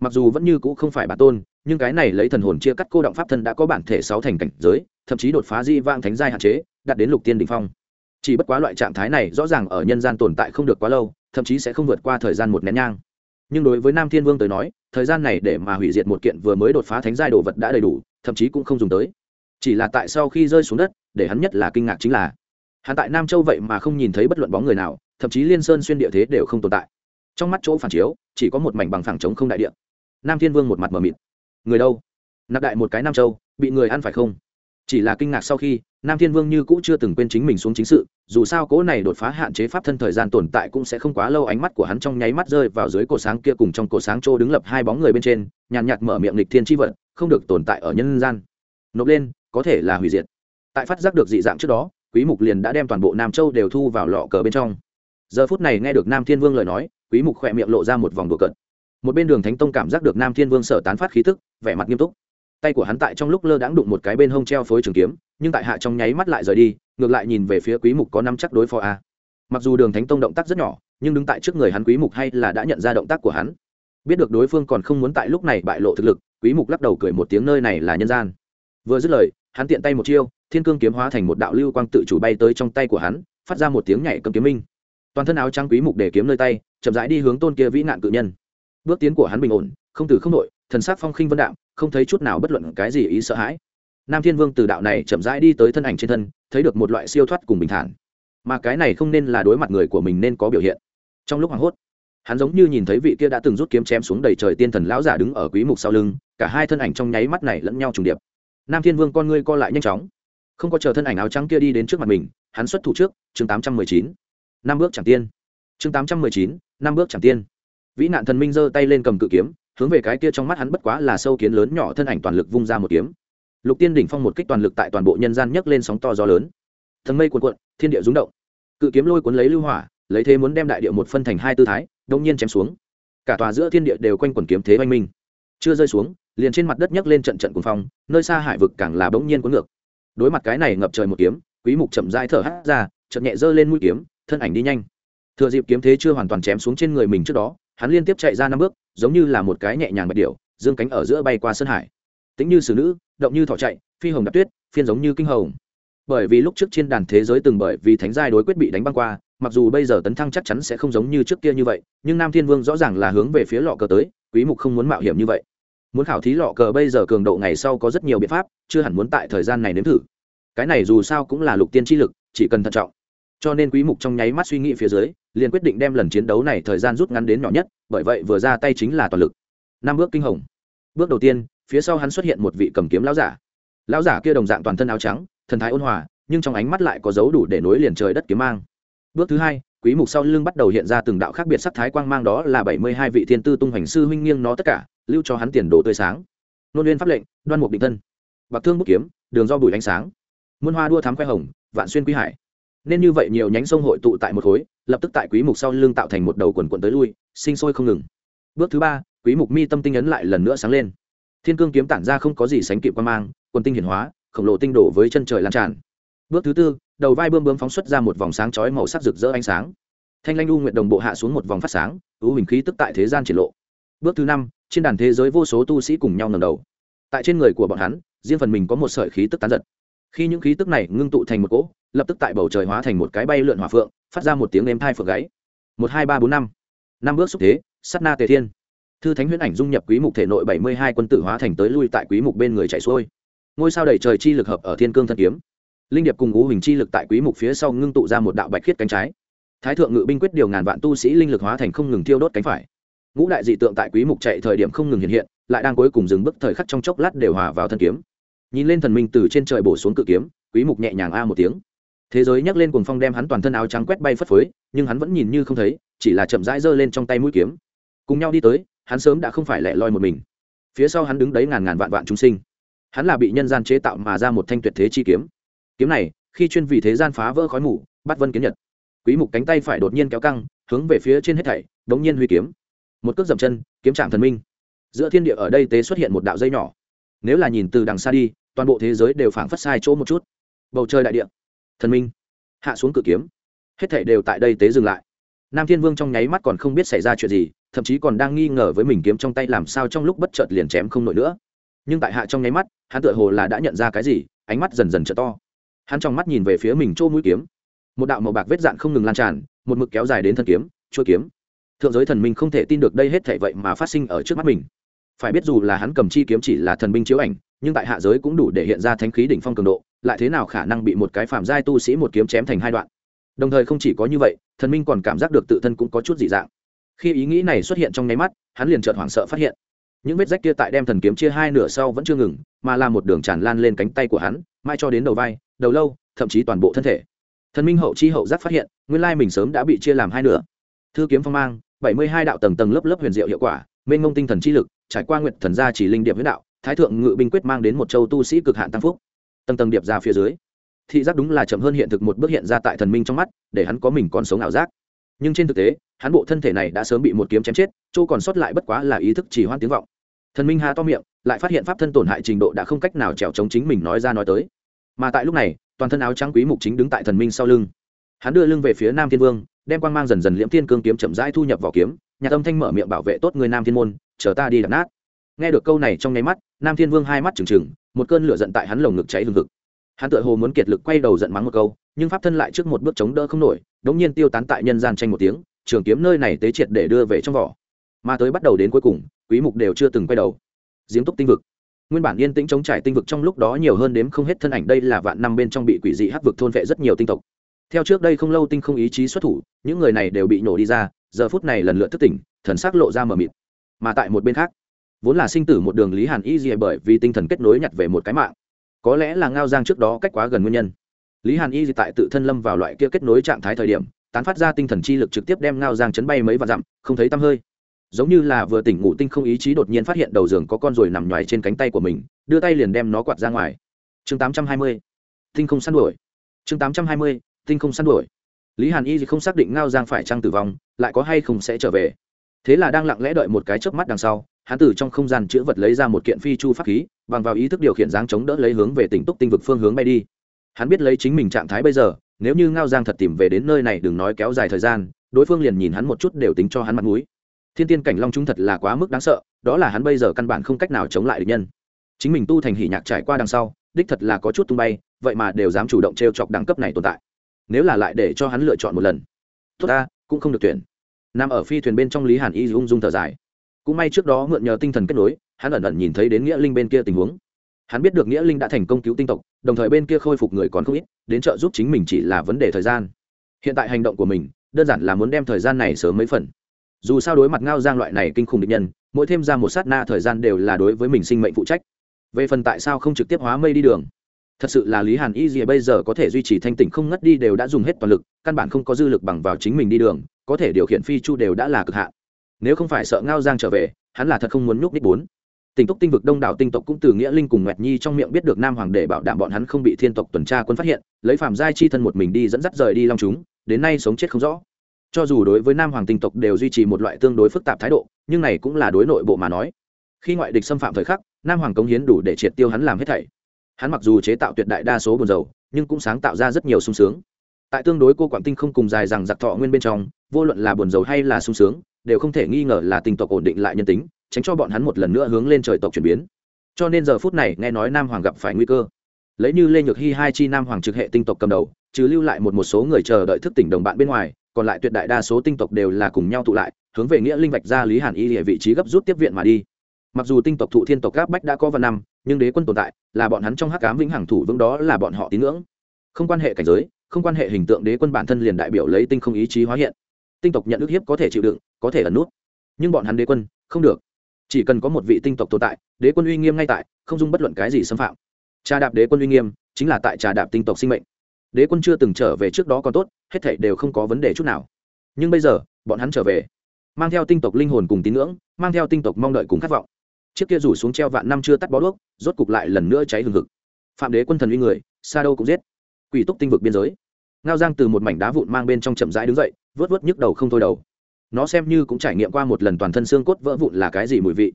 Speaker 1: Mặc dù vẫn như cũ không phải bản tôn, nhưng cái này lấy thần hồn chia cắt cô động pháp thân đã có bản thể sáu thành cảnh giới, thậm chí đột phá di vang thánh giai hạn chế, đạt đến lục tiên đ ỉ n h phong chỉ bất quá loại trạng thái này rõ ràng ở nhân gian tồn tại không được quá lâu, thậm chí sẽ không vượt qua thời gian một nén nhang. Nhưng đối với nam thiên vương tới nói, thời gian này để mà hủy diệt một kiện vừa mới đột phá thánh giai đồ vật đã đầy đủ, thậm chí cũng không dùng tới. Chỉ là tại sau khi rơi xuống đất, để hắn nhất là kinh ngạc chính là, hắn tại nam châu vậy mà không nhìn thấy bất luận bóng người nào, thậm chí liên sơn xuyên địa thế đều không tồn tại. Trong mắt chỗ phản chiếu, chỉ có một mảnh bằng phẳng trống không đại địa. Nam thiên vương một mặt mờ mịt. Người đâu? Nạp đại một cái nam châu, bị người ăn phải không? Chỉ là kinh ngạc sau khi nam thiên vương như cũ chưa từng quên chính mình xuống chính sự, dù sao cỗ này đột phá hạn chế pháp thân thời gian tồn tại cũng sẽ không quá lâu, ánh mắt của hắn trong nháy mắt rơi vào dưới cổ sáng kia cùng trong cổ sáng trô đứng lập hai bóng người bên trên, nhàn nhạt mở miệng lịch thiên tri vật, không được tồn tại ở nhân gian. Nộp lên, có thể là hủy diệt. Tại phát giác được dị dạng trước đó, quý mục liền đã đem toàn bộ nam châu đều thu vào lọ cờ bên trong. Giờ phút này nghe được nam thiên vương lời nói, quý mục khỏe miệng lộ ra một vòng đùa cợt. Một bên đường thánh tông cảm giác được nam thiên vương sở tán phát khí tức, vẻ mặt nghiêm túc. Tay của hắn tại trong lúc lơ đãng đụng một cái bên hông treo phối trường kiếm nhưng tại hạ trong nháy mắt lại rời đi, ngược lại nhìn về phía quý mục có năm chắc đối phó a. Mặc dù đường thánh tông động tác rất nhỏ, nhưng đứng tại trước người hắn quý mục hay là đã nhận ra động tác của hắn. Biết được đối phương còn không muốn tại lúc này bại lộ thực lực, quý mục lắc đầu cười một tiếng nơi này là nhân gian. Vừa dứt lời, hắn tiện tay một chiêu, thiên cương kiếm hóa thành một đạo lưu quang tự chủ bay tới trong tay của hắn, phát ra một tiếng nhảy cầm kiếm minh. Toàn thân áo trắng quý mục để kiếm nơi tay, chậm rãi đi hướng tôn kia vĩ nạn cự nhân. Bước tiến của hắn bình ổn, không từ không nội, thần sắc phong khinh vân đạm, không thấy chút nào bất luận cái gì ý sợ hãi nam thiên vương từ đạo này chậm rãi đi tới thân ảnh trên thân thấy được một loại siêu thoát cùng bình thản. Mà cái này không nên là đối mặt người của mình nên có biểu hiện. Trong lúc hoảng hốt hắn giống như nhìn thấy vị kia đã từng rút kiếm chém xuống đầy trời tiên thần lão giả đứng ở quý mục sau lưng cả hai thân ảnh trong nháy mắt này lẫn nhau trùng điệp. Nam thiên vương con ngươi co lại nhanh chóng không có chờ thân ảnh áo trắng kia đi đến trước mặt mình hắn xuất thủ trước chương 819. năm bước chẳng tiên. Chương 819, năm bước chẳng tiên. Vĩ nạn thần minh giơ tay lên cầm cự kiếm hướng về cái kia trong mắt hắn bất quá là sâu kiến lớn nhỏ thân ảnh toàn lực vung ra một kiếm lục tiên đỉnh phong một kích toàn lực tại toàn bộ nhân gian nhấc lên sóng to gió lớn. Thần mây cuồn cuộn, thiên địa rúng động. Cự kiếm lôi cuốn lấy lưu hỏa, lấy thế muốn đem đại địa một phân thành hai tư thái, đông nhiên chém xuống. Cả tòa giữa thiên địa đều quanh quần kiếm thế oanh minh. Chưa rơi xuống, liền trên mặt đất nhấc lên trận trận cuồng phong, nơi xa hải vực càng là bỗng nhiên cuốn ngược. Đối mặt cái này ngập trời một kiếm, quý mục chậm rãi thở hắt ra chậm nhẹ giơ lên mũi kiếm, thân ảnh đi nhanh. Thừa dịp kiếm thế chưa hoàn toàn chém xuống trên người mình trước đó, hắn liên tiếp chạy ra năm bước, giống như là một cái nhẹ nhàng bạch điểu, dương cánh ở giữa bay qua sơn hải tính như xử nữ, động như thỏ chạy, phi hồng đạp tuyết, phiên giống như kinh hồng. Bởi vì lúc trước trên đàn thế giới từng bởi vì thánh giai đối quyết bị đánh băng qua, mặc dù bây giờ tấn thăng chắc chắn sẽ không giống như trước kia như vậy, nhưng nam thiên vương rõ ràng là hướng về phía lọ cờ tới, quý mục không muốn mạo hiểm như vậy. Muốn khảo thí lọ cờ bây giờ cường độ ngày sau có rất nhiều biện pháp, chưa hẳn muốn tại thời gian này nếm thử. Cái này dù sao cũng là lục tiên tri lực, chỉ cần thận trọng. Cho nên quý mục trong nháy mắt suy nghĩ phía dưới, liền quyết định đem lần chiến đấu này thời gian rút ngắn đến nhỏ nhất, bởi vậy vừa ra tay chính là toàn lực. Năm bước kinh hồng. Bước đầu tiên phía sau hắn xuất hiện một vị cầm kiếm lão giả. Lão giả kia đồng dạng toàn thân áo trắng, thần thái ôn hòa, nhưng trong ánh mắt lại có dấu đủ để nối liền trời đất kiếm mang. Bước thứ hai, quý mục sau lưng bắt đầu hiện ra từng đạo khác biệt sắc thái quang mang, đó là 72 vị thiên tư tung hành sư huynh nghiêng nó tất cả, lưu cho hắn tiền đồ tươi sáng. Nôn nguyên pháp lệnh, đoan mục định thân. Bạc thương bút kiếm, đường do bùi ánh sáng. Muôn hoa đua thám khoe hồng, vạn xuyên quý hải. Nên như vậy nhiều nhánh sông hội tụ tại một khối, lập tức tại quý mục sau lưng tạo thành một đầu quần quần tới lui, sinh sôi không ngừng. Bước thứ ba, quý mục mi tâm tinh ấn lại lần nữa sáng lên thiên cương kiếm tản ra không có gì sánh kịp qua mang, quần tinh hiển hóa, khổng lồ tinh đổ với chân trời lan tràn. Bước thứ tư, đầu vai bươm bướm phóng xuất ra một vòng sáng chói màu sắc rực rỡ ánh sáng. Thanh lanh u nguyệt đồng bộ hạ xuống một vòng phát sáng, ưu hình khí tức tại thế gian triển lộ. Bước thứ năm, trên đàn thế giới vô số tu sĩ cùng nhau ngầm đầu. Tại trên người của bọn hắn, riêng phần mình có một sợi khí tức tán giật. Khi những khí tức này ngưng tụ thành một cỗ, lập tức tại bầu trời hóa thành một cái bay lượn hỏa phượng, phát ra một tiếng êm thai phượng gáy. Một, hai, ba, bốn, năm. Năm bước xúc thế sắt na tề thiên thư thánh huyễn ảnh dung nhập quý mục thể nội bảy mươi hai quân tử hóa thành tới lui tại quý mục bên người chạy xuôi. Ngôi sao đầy trời chi lực hợp ở thiên cương thân kiếm. Linh điệp cùng ngũ hình chi lực tại quý mục phía sau ngưng tụ ra một đạo bạch khiết cánh trái. Thái thượng ngự binh quyết điều ngàn vạn tu sĩ linh lực hóa thành không ngừng thiêu đốt cánh phải. Ngũ đại dị tượng tại quý mục chạy thời điểm không ngừng hiện hiện, lại đang cuối cùng dừng bước thời khắc trong chốc lát đều hòa vào thân kiếm. Nhìn lên thần minh từ trên trời bổ xuống cự kiếm, quý mục nhẹ nhàng a một tiếng. Thế giới nhấc lên cuồng phong đem hắn toàn thân áo trắng quét bay phất phới, nhưng hắn vẫn nhìn như không thấy, chỉ là chậm rãi giơ lên trong tay mũi kiếm. Cùng nhau đi tới hắn sớm đã không phải lẻ loi một mình. Phía sau hắn đứng đấy ngàn ngàn vạn vạn chúng sinh. Hắn là bị nhân gian chế tạo mà ra một thanh tuyệt thế chi kiếm. Kiếm này, khi chuyên vì thế gian phá vỡ khói mù, bắt vân kiến nhật. Quý mục cánh tay phải đột nhiên kéo căng, hướng về phía trên hết thảy, đống nhiên huy kiếm. Một cước dậm chân, kiếm chạm thần minh. Giữa thiên địa ở đây tế xuất hiện một đạo dây nhỏ. Nếu là nhìn từ đằng xa đi, toàn bộ thế giới đều phảng phất sai chỗ một chút. Bầu trời đại địa, thần minh. Hạ xuống cự kiếm. Hết thảy đều tại đây tế dừng lại. Nam thiên vương trong nháy mắt còn không biết xảy ra chuyện gì thậm chí còn đang nghi ngờ với mình kiếm trong tay làm sao trong lúc bất chợt liền chém không nổi nữa. Nhưng tại hạ trong nháy mắt, hắn tựa hồ là đã nhận ra cái gì, ánh mắt dần dần trở to. Hắn trong mắt nhìn về phía mình chỗ mũi kiếm. Một đạo màu bạc vết dạn không ngừng lan tràn, một mực kéo dài đến thân kiếm, chuôi kiếm. Thượng giới thần minh không thể tin được đây hết thể vậy mà phát sinh ở trước mắt mình. Phải biết dù là hắn cầm chi kiếm chỉ là thần binh chiếu ảnh, nhưng tại hạ giới cũng đủ để hiện ra thánh khí đỉnh phong cường độ, lại thế nào khả năng bị một cái phàm giai tu sĩ một kiếm chém thành hai đoạn? Đồng thời không chỉ có như vậy, thần minh còn cảm giác được tự thân cũng có chút dị dạng khi ý nghĩ này xuất hiện trong nháy mắt, hắn liền chợt hoảng sợ phát hiện. Những vết rách kia tại đem thần kiếm chia hai nửa sau vẫn chưa ngừng, mà là một đường tràn lan lên cánh tay của hắn mai cho đến đầu vai, đầu lâu, thậm chí toàn bộ thân thể. Thần minh hậu chi hậu giác phát hiện, nguyên lai mình sớm đã bị chia làm hai nửa. Thư kiếm phong mang, bảy mươi hai đạo tầng tầng lớp lớp huyền diệu hiệu quả, mênh ngông tinh thần chi lực, trải qua nguyện thần gia chỉ linh điệp huyết đạo, thái thượng ngự binh quyết mang đến một châu tu sĩ cực hạn tăng phúc. Tầng tầng điệp ra phía dưới. Thị giác đúng là chậm hơn hiện thực một bước hiện ra tại thần minh trong mắt, để hắn có mình còn sống ảo giác nhưng trên thực tế, hắn bộ thân thể này đã sớm bị một kiếm chém chết châu còn sót lại bất quá là ý thức chỉ hoan tiếng vọng. Thần minh hà to miệng, lại phát hiện pháp thân tổn hại trình độ đã không cách nào trèo chống chính mình nói ra nói tới. Mà tại lúc này, toàn thân áo trắng quý mục chính đứng tại thần minh sau lưng. Hắn đưa lưng về phía nam thiên vương, đem quang mang dần dần liễm thiên cương kiếm chậm rãi thu nhập vào kiếm nhà tâm thanh mở miệng bảo vệ tốt người nam thiên môn, chờ ta đi đập nát. Nghe được câu này trong nháy mắt, nam thiên vương hai mắt trừng trừng, một cơn lửa giận tại hắn lồng ngực cháy lừng ngực hắn tựa hồ muốn kiệt lực quay đầu giận mắng một câu, nhưng pháp thân lại trước một bước chống đỡ không nổi, đống nhiên tiêu tán tại nhân gian tranh một tiếng, trường kiếm nơi này tế triệt để đưa về trong vỏ. Mà tới bắt đầu đến cuối cùng, quý mục đều chưa từng quay đầu. Giếng túc tinh vực. Nguyên bản yên tĩnh chống trải tinh vực trong lúc đó nhiều hơn đếm không hết thân ảnh, đây là vạn năm bên trong bị quỷ dị hắc vực thôn vệ rất nhiều tinh tộc. Theo trước đây không lâu tinh không ý chí xuất thủ, những người này đều bị nổ đi ra, giờ phút này lần lượt thức tỉnh, thần sắc lộ ra mờ mịt. Mà tại một bên khác, vốn là sinh tử một đường lý hàn y dìa bởi vì tinh thần kết nối nhặt về một cái mạng có lẽ là ngao giang trước đó cách quá gần nguyên nhân lý hàn y tại tự thân lâm vào loại kia kết nối trạng thái thời điểm, tán phát ra tinh thần chi lực trực tiếp đem ngao giang chấn bay mấy vạn dặm, không thấy tăm hơi giống như là vừa tỉnh ngủ tinh không ý chí đột nhiên phát hiện đầu giường có con ruồi nằm nhoài trên cánh tay của mình, đưa tay liền đem nó quạt ra ngoài chương 820. tinh không săn đuổi chương 820. tinh không săn đuổi lý hàn y không xác định ngao giang phải trăng tử vong, lại có hay không sẽ trở về thế là đang lặng lẽ đợi một cái chớp mắt đằng sau hắn từ trong không gian chữ vật lấy ra một kiện phi chu pháp khí, bằng vào ý thức điều khiển dáng chống đỡ lấy hướng về tỉnh túc tinh vực phương hướng bay đi. Hắn biết lấy chính mình trạng thái bây giờ, nếu như ngao giang thật tìm về đến nơi này đừng nói kéo dài thời gian, đối phương liền nhìn hắn một chút đều tính cho hắn mặt mũi. Thiên tiên cảnh long chúng thật là quá mức đáng sợ, đó là hắn bây giờ căn bản không cách nào chống lại được nhân. Chính mình tu thành hỉ nhạc trải qua đằng sau, đích thật là có chút tung bay, vậy mà đều dám chủ động t r e o chọc đẳng cấp này tồn tại. Nếu là lại để cho hắn lựa chọn một lần, tốt ta, cũng không được tuyển. Nằm ở phi thuyền bên trong lý hàn y ung dung thở dài cũng may trước đó mượn nhờ tinh thần kết nối, hắn ẩn ẩn nhìn thấy đến nghĩa linh bên kia tình huống. Hắn biết được nghĩa linh đã thành công cứu tinh tộc, đồng thời bên kia khôi phục người còn không ít, đến trợ giúp chính mình chỉ là vấn đề thời gian. Hiện tại hành động của mình, đơn giản là muốn đem thời gian này sớm mấy phần. Dù sao đối mặt ngao giang loại này kinh khủng địch nhân, mỗi thêm ra một sát na thời gian đều là đối với mình sinh mệnh phụ trách. Về phần tại sao không trực tiếp hóa mây đi đường? Thật sự là lý hàn y gì bây giờ có thể duy trì thanh tỉnh không ngất đi đều đã dùng hết toàn lực, căn bản không có dư lực bằng vào chính mình đi đường, có thể điều khiển phi chu đều đã là cực hạn nếu không phải sợ ngao giang trở về, hắn là thật không muốn nhúc đích bốn. Tỉnh túc tinh vực đông đảo tinh tộc cũng từ nghĩa linh cùng nguyệt nhi trong miệng biết được nam hoàng để bảo đảm bọn hắn không bị thiên tộc tuần tra quân phát hiện, lấy phạm giai chi thân một mình đi dẫn dắt rời đi long chúng, đến nay sống chết không rõ. Cho dù đối với nam hoàng tinh tộc đều duy trì một loại tương đối phức tạp thái độ, nhưng này cũng là đối nội bộ mà nói. Khi ngoại địch xâm phạm thời khắc, nam hoàng cống hiến đủ để triệt tiêu hắn làm hết thảy. Hắn mặc dù chế tạo tuyệt đại đa số buồn dầu nhưng cũng sáng tạo ra rất nhiều sung sướng. Tại tương đối cô quảng tinh không cùng dài rằng giặc thọ nguyên bên trong, vô luận là buồn dầu hay là sung sướng đều không thể nghi ngờ là tinh tộc ổn định lại nhân tính, tránh cho bọn hắn một lần nữa hướng lên trời tộc chuyển biến. Cho nên giờ phút này, nghe nói nam hoàng gặp phải nguy cơ. Lấy như lê nhược hy hai chi nam hoàng trực hệ tinh tộc cầm đầu chứ lưu lại một một số người chờ đợi thức tỉnh đồng bạn bên ngoài, còn lại tuyệt đại đa số tinh tộc đều là cùng nhau tụ lại, hướng về nghĩa linh vạch ra lý hàn y địa vị trí gấp rút tiếp viện mà đi. Mặc dù tinh tộc thụ thiên tộc gáp bách đã có vài năm, nhưng đế quân tồn tại, là bọn hắn trong hắc cám vĩnh hằng thủ vững đó là bọn họ tín ngưỡng. Không quan hệ cảnh giới, không quan hệ hình tượng đế quân bản thân liền đại biểu lấy tinh không ý chí hóa hiện tinh tộc nhận ức hiếp có thể chịu đựng, có thể ẩn nút. Nhưng bọn hắn đế quân, không được. Chỉ cần có một vị tinh tộc tồn tại, đế quân uy nghiêm ngay tại, không dung bất luận cái gì xâm phạm. Trà đạp đế quân uy nghiêm, chính là tại trà đạp tinh tộc sinh mệnh. Đế quân chưa từng trở về trước đó còn tốt, hết thảy đều không có vấn đề chút nào. Nhưng bây giờ, bọn hắn trở về, mang theo tinh tộc linh hồn cùng tín ngưỡng, mang theo tinh tộc mong đợi cùng khát vọng. Chiếc kia rủ xuống treo vạn năm chưa tắt bó đuốc, rốt cục lại lần nữa cháy hừng hực. Phạm đế quân thần uy người, sa đâu cũng giết. Quỷ túc tinh vực biên giới. Ngao giang từ một mảnh đá vụn mang bên trong chậm rãi đứng dậy vớt vớt nhức đầu không thôi đầu. Nó xem như cũng trải nghiệm qua một lần toàn thân xương cốt vỡ vụn là cái gì mùi vị.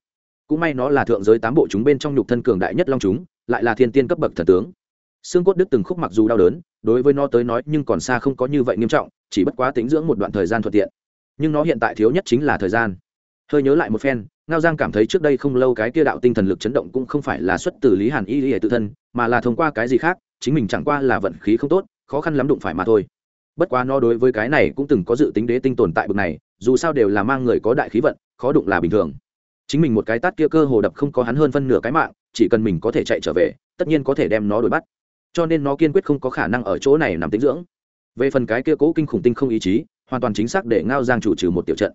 Speaker 1: Cũng may nó là thượng giới tám bộ chúng bên trong nhục thân cường đại nhất long chúng, lại là thiên tiên cấp bậc thần tướng. Xương cốt đứt từng khúc mặc dù đau đớn, đối với nó tới nói nhưng còn xa không có như vậy nghiêm trọng, chỉ bất quá tính dưỡng một đoạn thời gian thuận tiện. Nhưng nó hiện tại thiếu nhất chính là thời gian. Hơi nhớ lại một phen, ngao giang cảm thấy trước đây không lâu cái kia đạo tinh thần lực chấn động cũng không phải là xuất từ lý hàn y y tự thân, mà là thông qua cái gì khác, chính mình chẳng qua là vận khí không tốt, khó khăn lắm đụng phải mà thôi bất quá nó đối với cái này cũng từng có dự tính đế tinh tồn tại bực này, dù sao đều là mang người có đại khí vận, khó đụng là bình thường. Chính mình một cái tát kia cơ hồ đập không có hắn hơn phân nửa cái mạng, chỉ cần mình có thể chạy trở về, tất nhiên có thể đem nó đuổi bắt. Cho nên nó kiên quyết không có khả năng ở chỗ này nằm tính dưỡng. Về phần cái kia cố kinh khủng tinh không ý chí, hoàn toàn chính xác để ngao giang chủ trừ một tiểu trận.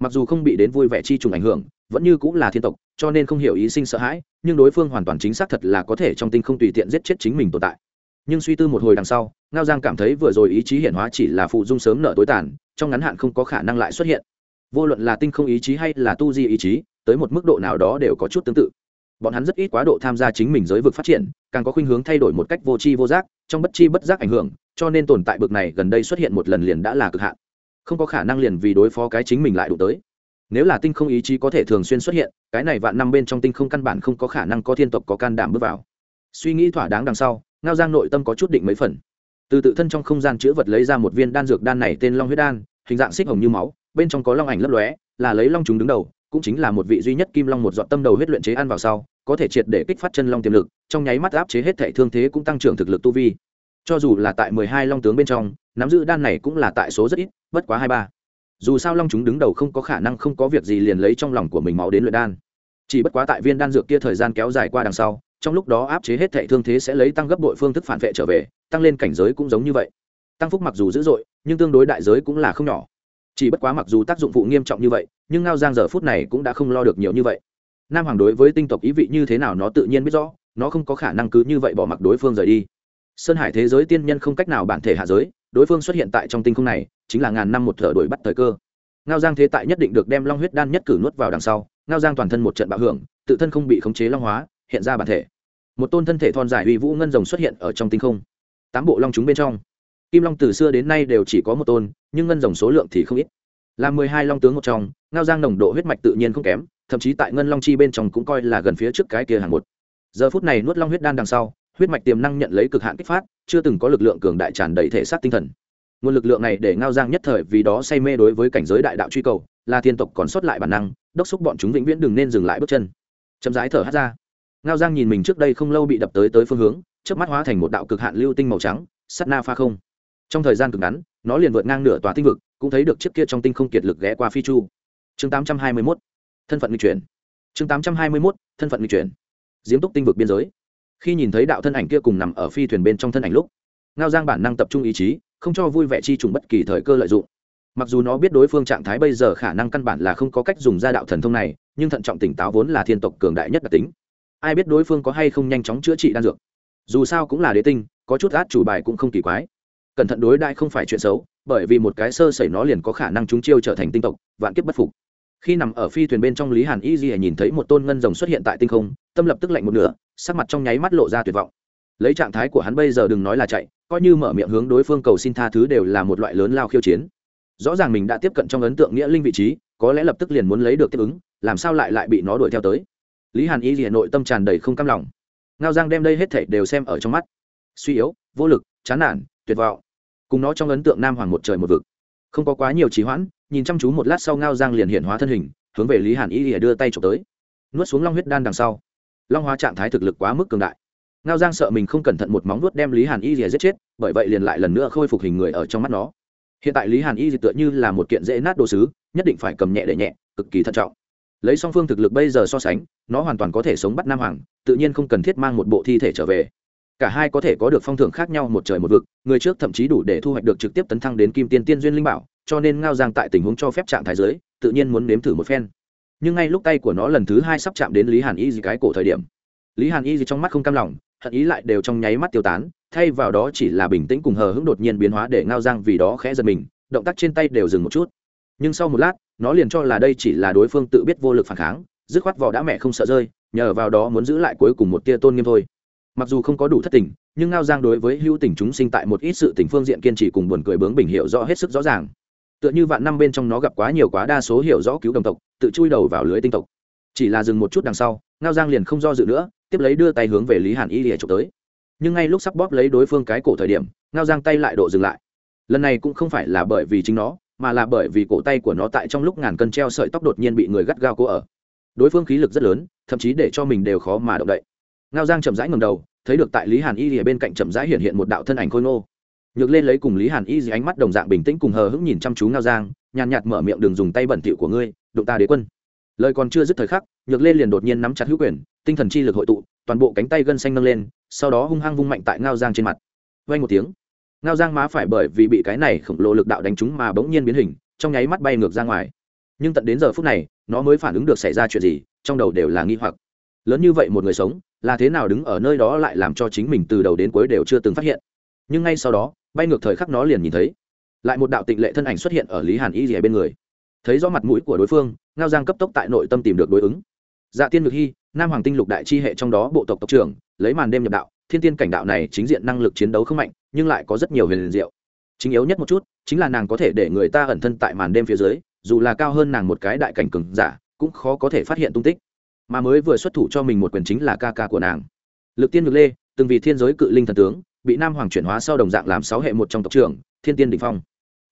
Speaker 1: Mặc dù không bị đến vui vẻ chi trùng ảnh hưởng, vẫn như cũng là thiên tộc, cho nên không hiểu ý sinh sợ hãi, nhưng đối phương hoàn toàn chính xác thật là có thể trong tinh không tùy tiện giết chết chính mình tồn tại nhưng suy tư một hồi đằng sau, ngao giang cảm thấy vừa rồi ý chí hiển hóa chỉ là phụ dung sớm nợ tối tàn, trong ngắn hạn không có khả năng lại xuất hiện. Vô luận là tinh không ý chí hay là tu di ý chí, tới một mức độ nào đó đều có chút tương tự. Bọn hắn rất ít quá độ tham gia chính mình giới vực phát triển, càng có khuynh hướng thay đổi một cách vô tri vô giác, trong bất chi bất giác ảnh hưởng, cho nên tồn tại bực này gần đây xuất hiện một lần liền đã là cực hạn. Không có khả năng liền vì đối phó cái chính mình lại đủ tới. Nếu là tinh không ý chí có thể thường xuyên xuất hiện, cái này vạn năm bên trong tinh không căn bản không có khả năng có thiên tộc có can đảm bước vào. Suy nghĩ thỏa đáng đằng sau ngao giang nội tâm có chút định mấy phần. Từ tự thân trong không gian chữ vật lấy ra một viên đan dược đan này tên long huyết đan, hình dạng xích hồng như máu, bên trong có long ảnh lấp lóe, là lấy long chúng đứng đầu, cũng chính là một vị duy nhất kim long một dọn tâm đầu huyết luyện chế ăn vào sau, có thể triệt để kích phát chân long tiềm lực, trong nháy mắt áp chế hết thể thương thế cũng tăng trưởng thực lực tu vi. Cho dù là tại mười hai long tướng bên trong, nắm giữ đan này cũng là tại số rất ít, bất quá hai ba. Dù sao long chúng đứng đầu không có khả năng không có việc gì liền lấy trong lòng của mình máu đến luyện đan. Chỉ bất quá tại viên đan dược kia thời gian kéo dài qua đằng sau trong lúc đó áp chế hết thệ thương thế sẽ lấy tăng gấp bội phương thức phản vệ trở về, tăng lên cảnh giới cũng giống như vậy. Tăng phúc mặc dù dữ dội, nhưng tương đối đại giới cũng là không nhỏ. Chỉ bất quá mặc dù tác dụng phụ nghiêm trọng như vậy, nhưng ngao giang giờ phút này cũng đã không lo được nhiều như vậy. Nam hoàng đối với tinh tộc ý vị như thế nào nó tự nhiên biết rõ, nó không có khả năng cứ như vậy bỏ mặc đối phương rời đi. Sơn hải thế giới tiên nhân không cách nào bản thể hạ giới, đối phương xuất hiện tại trong tinh không này, chính là ngàn năm một thở đuổi bắt thời cơ. Ngao giang thế tại nhất định được đem long huyết đan nhất cử nuốt vào đằng sau, ngao giang toàn thân một trận bạo hưởng, tự thân không bị khống chế long hóa hiện ra bản thể. Một tôn thân thể thon dài uy vũ ngân rồng xuất hiện ở trong tinh không. Tám bộ long chúng bên trong. Kim long từ xưa đến nay đều chỉ có một tôn, nhưng ngân rồng số lượng thì không ít. Là mười hai long tướng một trong, ngao giang nồng độ huyết mạch tự nhiên không kém, thậm chí tại ngân long chi bên trong cũng coi là gần phía trước cái kia hàng một. Giờ phút này nuốt long huyết đan đằng sau, huyết mạch tiềm năng nhận lấy cực hạn kích phát, chưa từng có lực lượng cường đại tràn đầy thể xác tinh thần. Nguồn lực lượng này để ngao giang nhất thời vì đó say mê đối với cảnh giới đại đạo truy cầu, là thiên tộc còn sót lại bản năng, đốc xúc bọn chúng vĩnh viễn đừng nên dừng lại bước chân. Chậm rãi thở hát ra ngao giang nhìn mình trước đây không lâu bị đập tới tới phương hướng trước mắt hóa thành một đạo cực hạn lưu tinh màu trắng sắt na pha không. Trong thời gian cực ngắn nó liền vượt ngang nửa tòa tinh vực cũng thấy được chiếc kia trong tinh không kiệt lực ghé qua phi chu. Chương 821, thân phận nghịch chuyển chương 821, thân phận nghịch chuyển diếm túc tinh vực biên giới. Khi nhìn thấy đạo thân ảnh kia cùng nằm ở phi thuyền bên trong thân ảnh lúc ngao giang bản năng tập trung ý chí không cho vui vẻ chi trùng bất kỳ thời cơ lợi dụng. Mặc dù nó biết đối phương trạng thái bây giờ khả năng căn bản là không có cách dùng ra đạo thần thông này nhưng thận trọng tỉnh táo vốn là thiên tộc cường đại nhất đặc tính ai biết đối phương có hay không nhanh chóng chữa trị đan dược. Dù sao cũng là đế tinh, có chút át chủ bài cũng không kỳ quái. Cẩn thận đối đại không phải chuyện xấu, bởi vì một cái sơ sẩy nó liền có khả năng chúng chiêu trở thành tinh tộc, vạn kiếp bất phục. Khi nằm ở phi thuyền bên trong lý hàn y di nhìn thấy một tôn ngân rồng xuất hiện tại tinh không, tâm lập tức lạnh một nửa, sắc mặt trong nháy mắt lộ ra tuyệt vọng. Lấy trạng thái của hắn bây giờ đừng nói là chạy, coi như mở miệng hướng đối phương cầu xin tha thứ đều là một loại lớn lao khiêu chiến. Rõ ràng mình đã tiếp cận trong ấn tượng nghĩa linh vị trí, có lẽ lập tức liền muốn lấy được tiếp ứng, làm sao lại lại bị nó đuổi theo tới? Lý hàn y di nội tâm tràn đầy không cam lòng. Ngao giang đem đây hết thảy đều xem ở trong mắt. Suy yếu, vô lực, chán nản, tuyệt vọng. Cùng nó trong ấn tượng nam hoàng một trời một vực. Không có quá nhiều trì hoãn, nhìn chăm chú một lát sau ngao giang liền hiện hóa thân hình, hướng về lý hàn y lìa đưa tay trộm tới. Nuốt xuống long huyết đan đằng sau. Long hóa trạng thái thực lực quá mức cường đại. Ngao giang sợ mình không cẩn thận một móng nuốt đem lý hàn y lìa giết chết, bởi vậy liền lại lần nữa khôi phục hình người ở trong mắt nó. Hiện tại lý hàn y tựa như là một kiện dễ nát đồ sứ, nhất định phải cầm nhẹ để nhẹ, cực kỳ thận trọng lấy song phương thực lực bây giờ so sánh, nó hoàn toàn có thể sống bắt nam hoàng, tự nhiên không cần thiết mang một bộ thi thể trở về. Cả hai có thể có được phong thưởng khác nhau một trời một vực, người trước thậm chí đủ để thu hoạch được trực tiếp tấn thăng đến kim tiên tiên duyên linh bảo, cho nên ngao giang tại tình huống cho phép trạng thái giới, tự nhiên muốn nếm thử một phen. Nhưng ngay lúc tay của nó lần thứ hai sắp chạm đến lý hàn y gì cái cổ thời điểm, lý hàn y gì trong mắt không cam lòng, hận ý lại đều trong nháy mắt tiêu tán, thay vào đó chỉ là bình tĩnh cùng hờ hững đột nhiên biến hóa để ngao giang vì đó khẽ giật mình, động tác trên tay đều dừng một chút nhưng sau một lát, nó liền cho là đây chỉ là đối phương tự biết vô lực phản kháng, dứt khoát vỏ đã mẹ không sợ rơi, nhờ vào đó muốn giữ lại cuối cùng một tia tôn nghiêm thôi. Mặc dù không có đủ thất tình, nhưng ngao giang đối với hữu tình chúng sinh tại một ít sự tình phương diện kiên trì cùng buồn cười bướng bình hiểu rõ hết sức rõ ràng. Tựa như vạn năm bên trong nó gặp quá nhiều quá đa số hiểu rõ cứu đồng tộc, tự chui đầu vào lưới tinh tộc. Chỉ là dừng một chút đằng sau, ngao giang liền không do dự nữa, tiếp lấy đưa tay hướng về lý hàn y lìa trộm tới. Nhưng ngay lúc sắp bóp lấy đối phương cái cổ thời điểm, ngao giang tay lại độ dừng lại. Lần này cũng không phải là bởi vì chính nó mà là bởi vì cổ tay của nó tại trong lúc ngàn cân treo sợi tóc đột nhiên bị người gắt gao cố ở. Đối phương khí lực rất lớn, thậm chí để cho mình đều khó mà động đậy. Ngao giang chậm rãi ngầm đầu, thấy được tại lý hàn y ở bên cạnh chậm rãi hiện hiện một đạo thân ảnh khôi ngô. Nhược lên lấy cùng lý hàn y ánh mắt đồng dạng bình tĩnh cùng hờ hững nhìn chăm chú ngao giang, nhàn nhạt mở miệng đừng dùng tay bẩn thỉu của ngươi, đụng ta đế quân. Lời còn chưa dứt thời khắc, nhược lên liền đột nhiên nắm chặt hữu quyền, tinh thần chi lực hội tụ, toàn bộ cánh tay gân xanh nâng lên, sau đó hung hăng vung mạnh tại ngao giang trên mặt. Vay một tiếng ngao giang má phải bởi vì bị cái này khổng lồ lực đạo đánh trúng mà bỗng nhiên biến hình, trong nháy mắt bay ngược ra ngoài. Nhưng tận đến giờ phút này, nó mới phản ứng được xảy ra chuyện gì, trong đầu đều là nghi hoặc. Lớn như vậy một người sống, là thế nào đứng ở nơi đó lại làm cho chính mình từ đầu đến cuối đều chưa từng phát hiện? Nhưng ngay sau đó, bay ngược thời khắc nó liền nhìn thấy, lại một đạo tịnh lệ thân ảnh xuất hiện ở lý hàn y rìa bên người. Thấy rõ mặt mũi của đối phương, ngao giang cấp tốc tại nội tâm tìm được đối ứng. Dạ tiên ngược hy nam hoàng tinh lục đại chi hệ trong đó bộ tộc tộc trưởng, lấy màn đêm nhập đạo, thiên tiên cảnh đạo này chính diện năng lực chiến đấu không mạnh nhưng lại có rất nhiều huyền liền diệu. Chính yếu nhất một chút, chính là nàng có thể để người ta ẩn thân tại màn đêm phía dưới, dù là cao hơn nàng một cái đại cảnh cừng giả, cũng khó có thể phát hiện tung tích. Mà mới vừa xuất thủ cho mình một quyền chính là ca ca của nàng. Lực tiên ngược lê, từng vì thiên giới cự linh thần tướng, bị nam hoàng chuyển hóa sau đồng dạng làm sáu hệ một trong tộc trưởng, thiên tiên đình phong.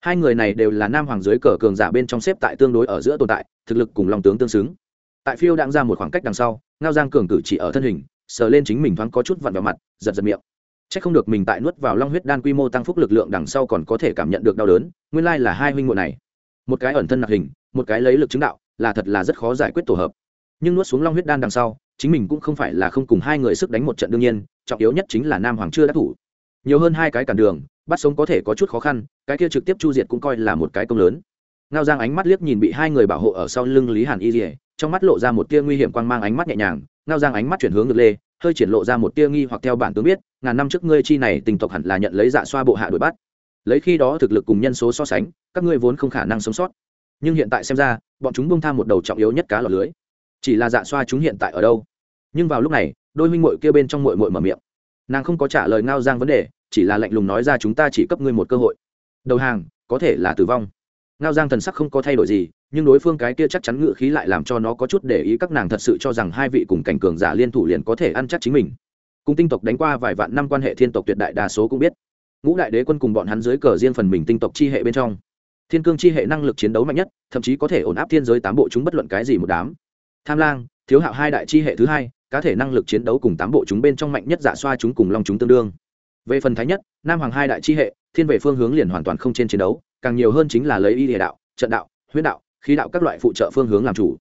Speaker 1: Hai người này đều là nam hoàng dưới cờ cường giả bên trong xếp tại tương đối ở giữa tồn tại, thực lực cùng lòng tướng tương xứng. Tại phiêu đang ra một khoảng cách đằng sau, ngao giang cường cử chỉ ở thân hình, sờ lên chính mình thoáng có chút vặn vào mặt, giật giật miệng chắc không được mình tại nuốt vào long huyết đan quy mô tăng phúc lực lượng đằng sau còn có thể cảm nhận được đau đớn, nguyên lai là hai huynh muội này. Một cái ẩn thân nạp hình, một cái lấy lực chứng đạo, là thật là rất khó giải quyết tổ hợp. Nhưng nuốt xuống long huyết đan đằng sau, chính mình cũng không phải là không cùng hai người sức đánh một trận đương nhiên, trọng yếu nhất chính là nam hoàng chưa đã thủ. Nhiều hơn hai cái cản đường, bắt sống có thể có chút khó khăn, cái kia trực tiếp chu diệt cũng coi là một cái công lớn. Ngao giang ánh mắt liếc nhìn bị hai người bảo hộ ở sau lưng lý hàn y dỉa trong mắt lộ ra một tia nguy hiểm quang mang ánh mắt nhẹ nhàng. Ngao giang ánh mắt chuyển hướng ngược lê, hơi triển lộ ra một tia nghi hoặc theo bản tướng biết ngàn năm trước ngươi chi này tình tộc hẳn là nhận lấy dạ xoa bộ hạ đuổi bắt. Lấy khi đó thực lực cùng nhân số so sánh, các ngươi vốn không khả năng sống sót. Nhưng hiện tại xem ra, bọn chúng bông tham một đầu trọng yếu nhất cá lọt lưới. Chỉ là dạ xoa chúng hiện tại ở đâu? Nhưng vào lúc này, đôi minh mội kia bên trong mội mội mở miệng. Nàng không có trả lời ngao giang vấn đề, chỉ là lạnh lùng nói ra chúng ta chỉ cấp ngươi một cơ hội. Đầu hàng, có thể là tử vong. Ngao giang thần sắc không có thay đổi gì, nhưng đối phương cái kia chắc chắn ngự khí lại làm cho nó có chút để ý các nàng thật sự cho rằng hai vị cùng cảnh cường giả liên thủ liền có thể ăn chắc chính mình cùng tinh tộc đánh qua vài vạn năm quan hệ thiên tộc tuyệt đại đa số cũng biết. Ngũ đại đế quân cùng bọn hắn dưới cờ riêng phần mình tinh tộc chi hệ bên trong. Thiên cương chi hệ năng lực chiến đấu mạnh nhất, thậm chí có thể ổn áp thiên giới tám bộ chúng bất luận cái gì một đám. Tham lang, thiếu hạo hai đại chi hệ thứ hai, cá thể năng lực chiến đấu cùng tám bộ chúng bên trong mạnh nhất giả xoa chúng cùng long chúng tương đương. Về phần thái nhất, nam hoàng hai đại chi hệ, thiên về phương hướng liền hoàn toàn không trên chiến đấu, càng nhiều hơn chính là lấy y địa đạo, trận đạo huyết đạo, khí đạo các loại phụ trợ phương hướng làm chủ.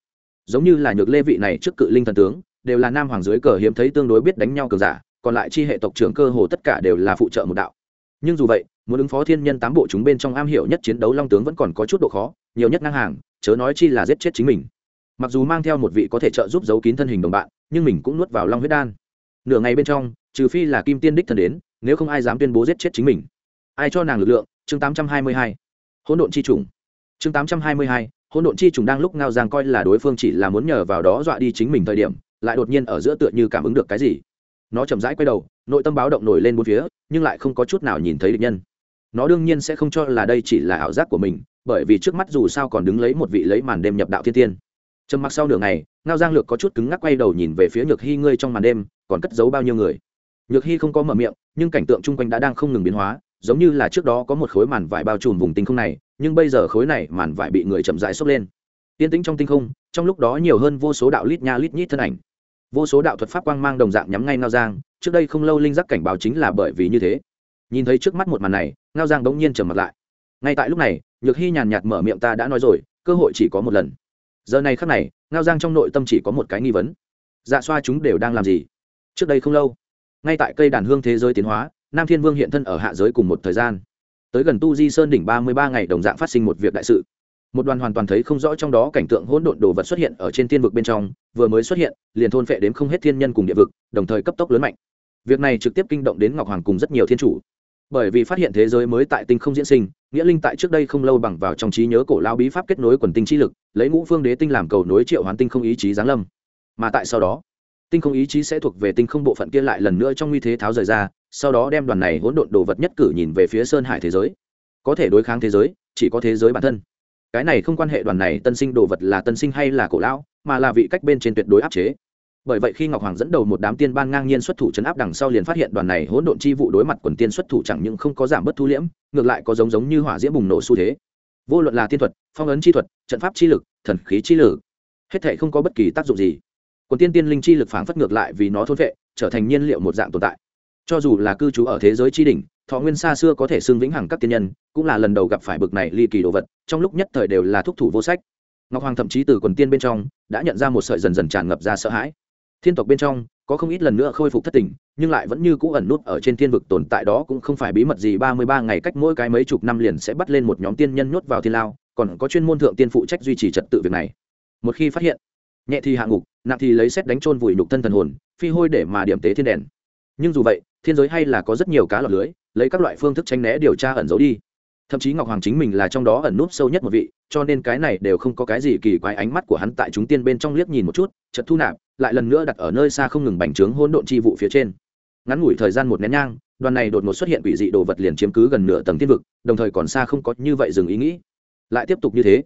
Speaker 1: Giống như là nhược lê vị này trước cự linh thần tướng đều là nam hoàng dưới cờ hiếm thấy tương đối biết đánh nhau cường giả, còn lại chi hệ tộc trưởng cơ hồ tất cả đều là phụ trợ một đạo. Nhưng dù vậy, muốn ứng phó thiên nhân tám bộ chúng bên trong am hiểu nhất chiến đấu long tướng vẫn còn có chút độ khó, nhiều nhất ngang hàng, chớ nói chi là giết chết chính mình. Mặc dù mang theo một vị có thể trợ giúp giấu kín thân hình đồng bạn, nhưng mình cũng nuốt vào long huyết đan. Nửa ngày bên trong, trừ phi là kim tiên đích thần đến, nếu không ai dám tuyên bố giết chết chính mình. Ai cho nàng lực lượng? Chương 822. hỗn độn chi trùng. Chương 822. hỗn độn chi trùng đang lúc ngao giang coi là đối phương chỉ là muốn nhờ vào đó dọa đi chính mình thời điểm lại đột nhiên ở giữa tựa như cảm ứng được cái gì. Nó chậm rãi quay đầu, nội tâm báo động nổi lên bốn phía, nhưng lại không có chút nào nhìn thấy địch nhân. Nó đương nhiên sẽ không cho là đây chỉ là ảo giác của mình, bởi vì trước mắt dù sao còn đứng lấy một vị lấy màn đêm nhập đạo thiên tiên. Trầm mặc sau nửa ngày, ngao giang lược có chút cứng ngắc quay đầu nhìn về phía nhược hy ngươi trong màn đêm, còn cất giấu bao nhiêu người? Nhược hy không có mở miệng, nhưng cảnh tượng chung quanh đã đang không ngừng biến hóa, giống như là trước đó có một khối màn vải bao trùm vùng tinh không này, nhưng bây giờ khối này màn vải bị người chậm rãi xốc lên. Tiên tĩnh trong tinh không, trong lúc đó nhiều hơn vô số đạo lít nha lít nhít thân ảnh vô số đạo thuật pháp quang mang đồng dạng nhắm ngay ngao giang, trước đây không lâu linh giác cảnh báo chính là bởi vì như thế. Nhìn thấy trước mắt một màn này, ngao giang bỗng nhiên trầm mặt lại. Ngay tại lúc này, nhược hy nhàn nhạt mở miệng ta đã nói rồi, cơ hội chỉ có một lần. Giờ này khắc này, ngao giang trong nội tâm chỉ có một cái nghi vấn. Dạ xoa chúng đều đang làm gì? Trước đây không lâu, ngay tại cây đàn hương thế giới tiến hóa, nam thiên vương hiện thân ở hạ giới cùng một thời gian. Tới gần tu di sơn đỉnh ba mươi ba ngày đồng dạng phát sinh một việc đại sự một đoàn hoàn toàn thấy không rõ trong đó cảnh tượng hỗn độn đồ vật xuất hiện ở trên thiên vực bên trong, vừa mới xuất hiện, liền thôn phệ đến không hết thiên nhân cùng địa vực, đồng thời cấp tốc lớn mạnh. Việc này trực tiếp kinh động đến ngọc hoàng cùng rất nhiều thiên chủ. Bởi vì phát hiện thế giới mới tại tinh không diễn sinh, nghĩa linh tại trước đây không lâu bằng vào trong trí nhớ cổ lao bí pháp kết nối quần tinh trí lực, lấy ngũ phương đế tinh làm cầu nối triệu hoán tinh không ý chí giáng lâm. Mà tại sau đó, tinh không ý chí sẽ thuộc về tinh không bộ phận kia lại lần nữa trong nguy thế tháo rời ra, sau đó đem đoàn này hỗn độn đồ vật nhất cử nhìn về phía sơn hải thế giới. Có thể đối kháng thế giới, chỉ có thế giới bản thân cái này không quan hệ đoàn này tân sinh đồ vật là tân sinh hay là cổ lão, mà là vị cách bên trên tuyệt đối áp chế. Bởi vậy khi ngọc hoàng dẫn đầu một đám tiên ban ngang nhiên xuất thủ chấn áp đằng sau liền phát hiện đoàn này hỗn độn chi vụ đối mặt quần tiên xuất thủ chẳng những không có giảm bớt thu liễm, ngược lại có giống giống như hỏa diễm bùng nổ xu thế. Vô luận là tiên thuật, phong ấn chi thuật, trận pháp chi lực, thần khí chi lử hết thể không có bất kỳ tác dụng gì. Quần tiên tiên linh chi lực phản phất ngược lại vì nó thôn vệ, trở thành nhiên liệu một dạng tồn tại. Cho dù là cư trú ở thế giới tri đỉnh thọ nguyên xa xưa có thể xưng vĩnh hằng các tiên nhân, cũng là lần đầu gặp phải bực này ly kỳ đồ vật, trong lúc nhất thời đều là thúc thủ vô sách. Ngọc hoàng thậm chí từ quần tiên bên trong đã nhận ra một sợi dần dần tràn ngập ra sợ hãi. Thiên tộc bên trong có không ít lần nữa khôi phục thất tình, nhưng lại vẫn như cũ ẩn nút ở trên thiên vực tồn tại đó cũng không phải bí mật gì. Ba mươi ba ngày cách mỗi cái mấy chục năm liền sẽ bắt lên một nhóm tiên nhân nhốt vào thiên lao, còn có chuyên môn thượng tiên phụ trách duy trì trật tự việc này. Một khi phát hiện, nhẹ thì hạ ngục, nặng thì lấy xét đánh trôn vùi nhục thân thần hồn, phi hôi để mà điểm tế thiên đèn. Nhưng dù vậy thiên giới hay là có rất nhiều cá lọt lưới, lấy các loại phương thức tranh né điều tra ẩn giấu đi. Thậm chí ngọc hoàng chính mình là trong đó ẩn núp sâu nhất một vị, cho nên cái này đều không có cái gì kỳ quái ánh mắt của hắn tại chúng tiên bên trong liếc nhìn một chút chật thu nạp, lại lần nữa đặt ở nơi xa không ngừng bành trướng hỗn độn chi vụ phía trên. Ngắn ngủi thời gian một nén nhang, đoàn này đột ngột xuất hiện quỷ dị đồ vật liền chiếm cứ gần nửa tầng thiên vực, đồng thời còn xa không có như vậy dừng ý nghĩ. Lại tiếp tục như thế,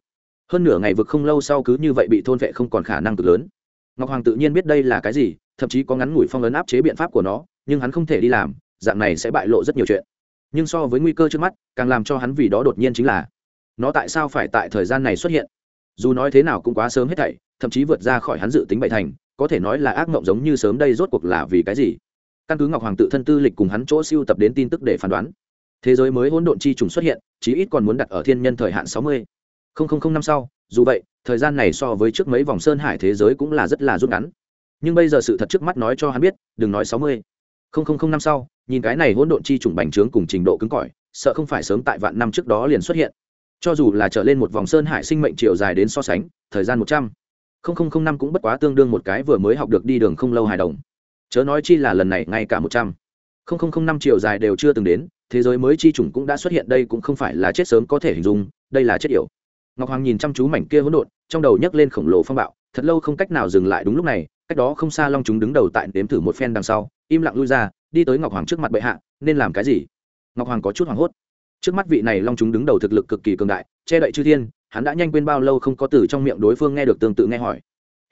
Speaker 1: hơn nửa ngày vực không lâu sau cứ như vậy bị thôn vệ không còn khả năng cực lớn. Ngọc hoàng tự nhiên biết đây là cái gì thậm chí có ngắn ngủi phong ấn áp chế biện pháp của nó, nhưng hắn không thể đi làm, dạng này sẽ bại lộ rất nhiều chuyện. Nhưng so với nguy cơ trước mắt, càng làm cho hắn vì đó đột nhiên chính là, nó tại sao phải tại thời gian này xuất hiện? Dù nói thế nào cũng quá sớm hết thảy, thậm chí vượt ra khỏi hắn dự tính bậy thành, có thể nói là ác mộng giống như sớm đây rốt cuộc là vì cái gì? Căn cứ ngọc hoàng tự thân tư lịch cùng hắn chỗ siêu tập đến tin tức để phán đoán, thế giới mới hỗn độn chi trùng xuất hiện, chí ít còn muốn đặt ở thiên nhân thời hạn sáu mươi. Năm sau, dù vậy, thời gian này so với trước mấy vòng sơn hải thế giới cũng là rất là rút ngắn nhưng bây giờ sự thật trước mắt nói cho hắn biết, đừng nói sáu mươi. Năm sau, nhìn cái này hỗn độn chi trùng bành trướng cùng trình độ cứng cỏi, sợ không phải sớm tại vạn năm trước đó liền xuất hiện. Cho dù là trở lên một vòng sơn hải sinh mệnh chiều dài đến so sánh, thời gian một trăm. Linh năm cũng bất quá tương đương một cái vừa mới học được đi đường không lâu hài đồng. Chớ nói chi là lần này ngay cả một trăm. Linh năm chiều dài đều chưa từng đến, thế giới mới chi trùng cũng đã xuất hiện đây cũng không phải là chết sớm có thể hình dung, đây là chết yểu. Ngọc hoàng nhìn chăm chú mảnh kia hỗn độn, trong đầu nhấc lên khổng lồ phong bạo, thật lâu không cách nào dừng lại đúng lúc này cách đó không xa long chúng đứng đầu tại đếm thử một phen đằng sau, im lặng lui ra, đi tới ngọc hoàng trước mặt bệ hạ, nên làm cái gì? Ngọc hoàng có chút hoảng hốt. Trước mắt vị này long chúng đứng đầu thực lực cực kỳ cường đại, che đậy chư thiên, hắn đã nhanh quên bao lâu không có từ trong miệng đối phương nghe được tương tự nghe hỏi.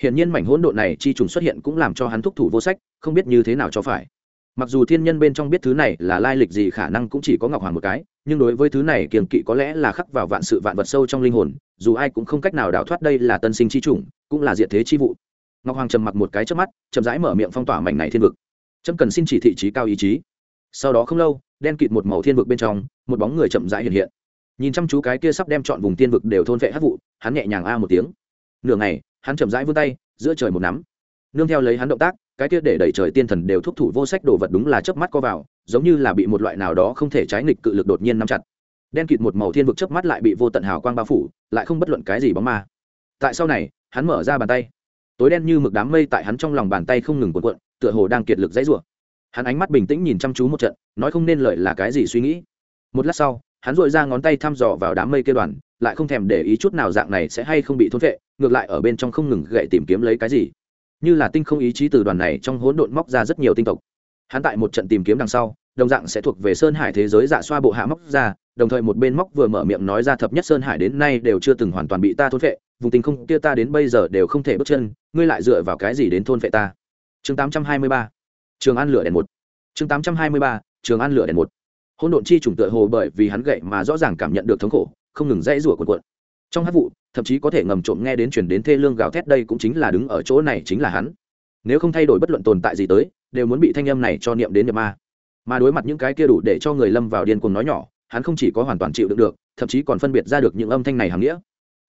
Speaker 1: Hiển nhiên mảnh hỗn độn này chi trùng xuất hiện cũng làm cho hắn thúc thủ vô sách, không biết như thế nào cho phải. Mặc dù thiên nhân bên trong biết thứ này là lai lịch gì khả năng cũng chỉ có ngọc hoàng một cái, nhưng đối với thứ này kiềm kỵ có lẽ là khắc vào vạn sự vạn vật sâu trong linh hồn, dù ai cũng không cách nào đào thoát đây là tân sinh chi chủng cũng là diện thế chi vụ ngọc hoàng trầm mặc một cái trước mắt, chậm rãi mở miệng phong tỏa mảnh này thiên vực. Trâm cần xin chỉ thị trí cao ý chí. Sau đó không lâu, đen kịt một màu thiên vực bên trong, một bóng người chậm rãi hiện hiện. Nhìn chăm chú cái kia sắp đem chọn vùng thiên vực đều thôn vệ hát vụ, hắn nhẹ nhàng a một tiếng. Nửa ngày, hắn chậm rãi vươn tay, giữa trời một nắm. Nương theo lấy hắn động tác, cái kia để đẩy trời tiên thần đều thúc thủ vô sách đồ vật đúng là chớp mắt co vào, giống như là bị một loại nào đó không thể trái nghịch cự lực đột nhiên nắm chặt. Đen kịt một màu thiên vực chớp mắt lại bị vô tận hào quang bao phủ, lại không bất luận cái gì bóng ma. Tại sau này, hắn mở ra bàn tay tối đen như mực đám mây tại hắn trong lòng bàn tay không ngừng cuộn cuộn, tựa hồ đang kiệt lực dãy rủa. Hắn ánh mắt bình tĩnh nhìn chăm chú một trận, nói không nên lợi là cái gì suy nghĩ. Một lát sau, hắn dội ra ngón tay thăm dò vào đám mây kêu đoàn, lại không thèm để ý chút nào dạng này sẽ hay không bị thốn vệ ngược lại ở bên trong không ngừng gậy tìm kiếm lấy cái gì. Như là tinh không ý chí từ đoàn này trong hỗn độn móc ra rất nhiều tinh tộc. Hắn tại một trận tìm kiếm đằng sau, đồng dạng sẽ thuộc về sơn hải thế giới dạ xoa bộ hạ móc ra, đồng thời một bên móc vừa mở miệng nói ra thập nhất sơn hải đến nay đều chưa từng hoàn toàn bị ta thốn vệ vùng tình không kia ta đến bây giờ đều không thể bước chân, ngươi lại dựa vào cái gì đến thôn vệ ta? Chương tám trăm hai mươi ba, trường an lửa đèn một. Chương tám trăm hai mươi ba, trường an lửa đèn một. Hỗn độn chi trùng tựa hồ bởi vì hắn gậy mà rõ ràng cảm nhận được thống khổ, không ngừng dãy rủa cuộn cuộn. Trong hát vụ, thậm chí có thể ngầm trộm nghe đến chuyển đến thê lương gào thét đây cũng chính là đứng ở chỗ này chính là hắn. Nếu không thay đổi bất luận tồn tại gì tới, đều muốn bị thanh âm này cho niệm đến nhập ma. Mà đối mặt những cái kia đủ để cho người lâm vào điên cuồng nói nhỏ, hắn không chỉ có hoàn toàn chịu đựng được, thậm chí còn phân biệt ra được những âm thanh này hàng nghĩa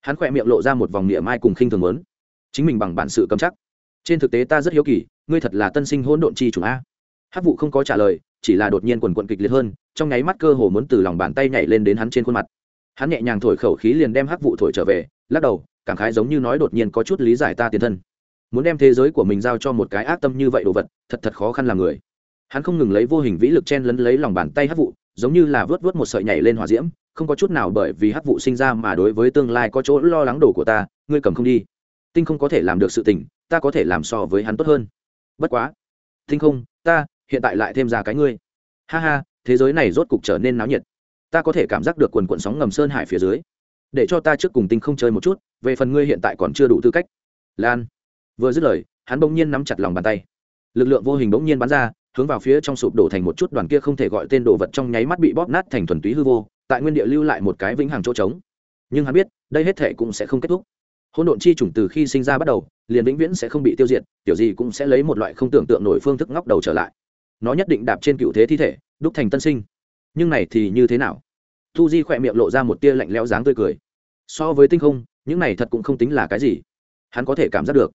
Speaker 1: hắn khỏe miệng lộ ra một vòng niệm mai cùng khinh thường lớn chính mình bằng bản sự cầm chắc. Trên thực tế ta rất hiếu kỳ, ngươi thật là tân sinh hỗn độn chi chủ a. Hát vụ không có trả lời, chỉ là đột nhiên quần quận kịch liệt hơn, trong nháy mắt cơ hồ muốn từ lòng bàn tay nhảy lên đến hắn trên khuôn mặt. Hắn nhẹ nhàng thổi khẩu khí liền đem hát vụ thổi trở về, lắc đầu, cảm khái giống như nói đột nhiên có chút lý giải ta tiền thân. Muốn đem thế giới của mình giao cho một cái ác tâm như vậy đồ vật, thật thật khó khăn làm người. Hắn không ngừng lấy vô hình vĩ lực chen lấn lấy lòng bàn tay hát vụ, giống như là vớt vớt một sợi nhảy lên hỏa diễm không có chút nào bởi vì hắc vụ sinh ra mà đối với tương lai có chỗ lo lắng đồ của ta, ngươi cầm không đi. Tinh không có thể làm được sự tình, ta có thể làm so với hắn tốt hơn. Bất quá. Tinh không, ta, hiện tại lại thêm ra cái ngươi. Ha ha, thế giới này rốt cục trở nên náo nhiệt. Ta có thể cảm giác được quần quận sóng ngầm sơn hải phía dưới. Để cho ta trước cùng tinh không chơi một chút, về phần ngươi hiện tại còn chưa đủ tư cách. Lan. Vừa dứt lời, hắn bỗng nhiên nắm chặt lòng bàn tay. Lực lượng vô hình bỗng nhiên bắn ra, hướng vào phía trong sụp đổ thành một chút đoàn kia không thể gọi tên đồ vật trong nháy mắt bị bóp nát thành thuần túy hư vô tại nguyên địa lưu lại một cái vĩnh hằng chỗ trống. Nhưng hắn biết, đây hết thể cũng sẽ không kết thúc. Hỗn độn chi chủng từ khi sinh ra bắt đầu, liền vĩnh viễn sẽ không bị tiêu diệt tiểu gì cũng sẽ lấy một loại không tưởng tượng nổi phương thức ngóc đầu trở lại. Nó nhất định đạp trên cựu thế thi thể, đúc thành tân sinh. Nhưng này thì như thế nào? Thu di khỏe miệng lộ ra một tia lạnh lẽo dáng tươi cười. So với tinh không, những này thật cũng không tính là cái gì. Hắn có thể cảm giác được.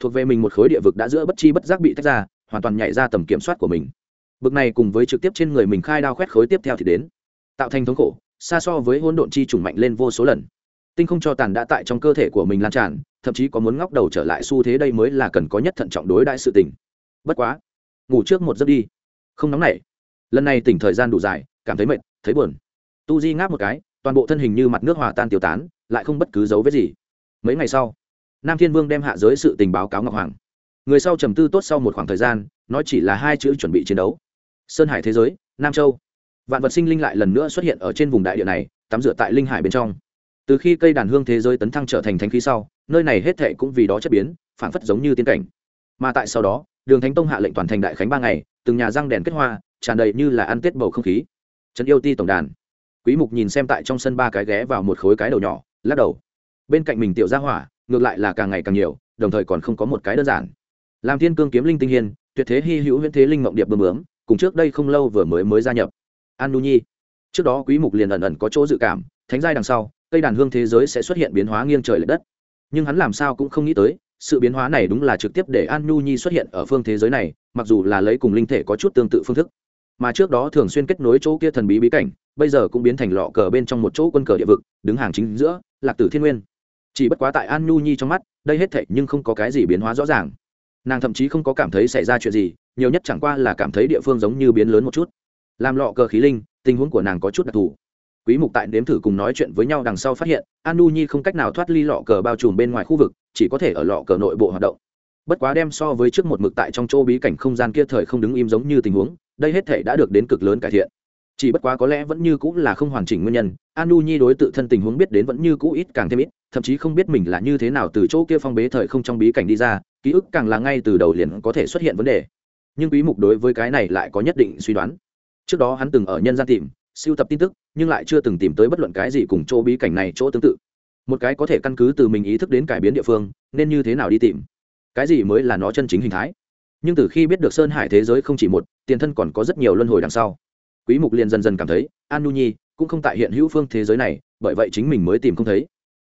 Speaker 1: Thuộc về mình một khối địa vực đã giữa bất chi bất giác bị tách ra, hoàn toàn nhảy ra tầm kiểm soát của mình. Bực này cùng với trực tiếp trên người mình khai đao khoét khối tiếp theo thì đến tạo thành thống khổ, xa so với hỗn độn chi trùng mạnh lên vô số lần. Tinh không cho tàn đã tại trong cơ thể của mình lan tràn, thậm chí có muốn ngóc đầu trở lại xu thế đây mới là cần có nhất thận trọng đối đại sự tình. Bất quá, ngủ trước một giấc đi. Không nóng nảy. Lần này tỉnh thời gian đủ dài, cảm thấy mệt, thấy buồn. Tu di ngáp một cái, toàn bộ thân hình như mặt nước hòa tan tiêu tán, lại không bất cứ dấu vết gì. Mấy ngày sau, nam thiên vương đem hạ giới sự tình báo cáo ngọc hoàng. Người sau trầm tư tốt sau một khoảng thời gian, nói chỉ là hai chữ chuẩn bị chiến đấu. Sơn hải thế giới, nam châu vạn vật sinh linh lại lần nữa xuất hiện ở trên vùng đại địa này, tắm rửa tại linh hải bên trong. Từ khi cây đàn hương thế giới tấn thăng trở thành thánh khí sau, nơi này hết thệ cũng vì đó chất biến phản phất giống như tiên cảnh. Mà tại sau đó, đường thánh tông hạ lệnh toàn thành đại khánh ba ngày, từng nhà răng đèn kết hoa, tràn đầy như là ăn tết bầu không khí. Trấn yêu ti tổng đàn. Quý mục nhìn xem tại trong sân ba cái ghé vào một khối cái đầu nhỏ, lắc đầu. Bên cạnh mình tiểu gia hỏa, ngược lại là càng ngày càng nhiều, đồng thời còn không có một cái đơn giản. Làm thiên cương kiếm linh tinh hiên, tuyệt thế hy hữu huyễn thế linh mộng điệp bơm bướm, cùng trước đây không lâu vừa mới mới gia nhập an nu nhi. Trước đó quý mục liền ẩn ẩn có chỗ dự cảm, thánh giai đằng sau, cây đàn hương thế giới sẽ xuất hiện biến hóa nghiêng trời lệch đất. Nhưng hắn làm sao cũng không nghĩ tới, sự biến hóa này đúng là trực tiếp để an nu nhi xuất hiện ở phương thế giới này, mặc dù là lấy cùng linh thể có chút tương tự phương thức. Mà trước đó thường xuyên kết nối chỗ kia thần bí bí cảnh, bây giờ cũng biến thành lọ cờ bên trong một chỗ quân cờ địa vực, đứng hàng chính giữa, lạc tử thiên nguyên. Chỉ bất quá tại an nhu nhi trong mắt, đây hết thảy nhưng không có cái gì biến hóa rõ ràng. Nàng thậm chí không có cảm thấy xảy ra chuyện gì, nhiều nhất chẳng qua là cảm thấy địa phương giống như biến lớn một chút làm lọ cờ khí linh, tình huống của nàng có chút đặc thù. Quý mục tại đếm thử cùng nói chuyện với nhau đằng sau phát hiện an nu nhi không cách nào thoát ly lọ cờ bao trùm bên ngoài khu vực, chỉ có thể ở lọ cờ nội bộ hoạt động. Bất quá đem so với trước một mực tại trong chỗ bí cảnh không gian kia thời không đứng im giống như tình huống, đây hết thể đã được đến cực lớn cải thiện. Chỉ bất quá có lẽ vẫn như cũng là không hoàn chỉnh nguyên nhân an nu nhi đối tự thân tình huống biết đến vẫn như cũ ít càng thêm ít, thậm chí không biết mình là như thế nào từ chỗ kia phong bế thời không trong bí cảnh đi ra, ký ức càng là ngay từ đầu liền có thể xuất hiện vấn đề. Nhưng quý mục đối với cái này lại có nhất định suy đoán trước đó hắn từng ở nhân gian tìm, siêu tập tin tức, nhưng lại chưa từng tìm tới bất luận cái gì cùng chỗ bí cảnh này chỗ tương tự. Một cái có thể căn cứ từ mình ý thức đến cải biến địa phương, nên như thế nào đi tìm? Cái gì mới là nó chân chính hình thái? Nhưng từ khi biết được sơn hải thế giới không chỉ một, tiền thân còn có rất nhiều luân hồi đằng sau. Quý mục liền dần dần cảm thấy, an nu nhi cũng không tại hiện hữu phương thế giới này, bởi vậy chính mình mới tìm không thấy.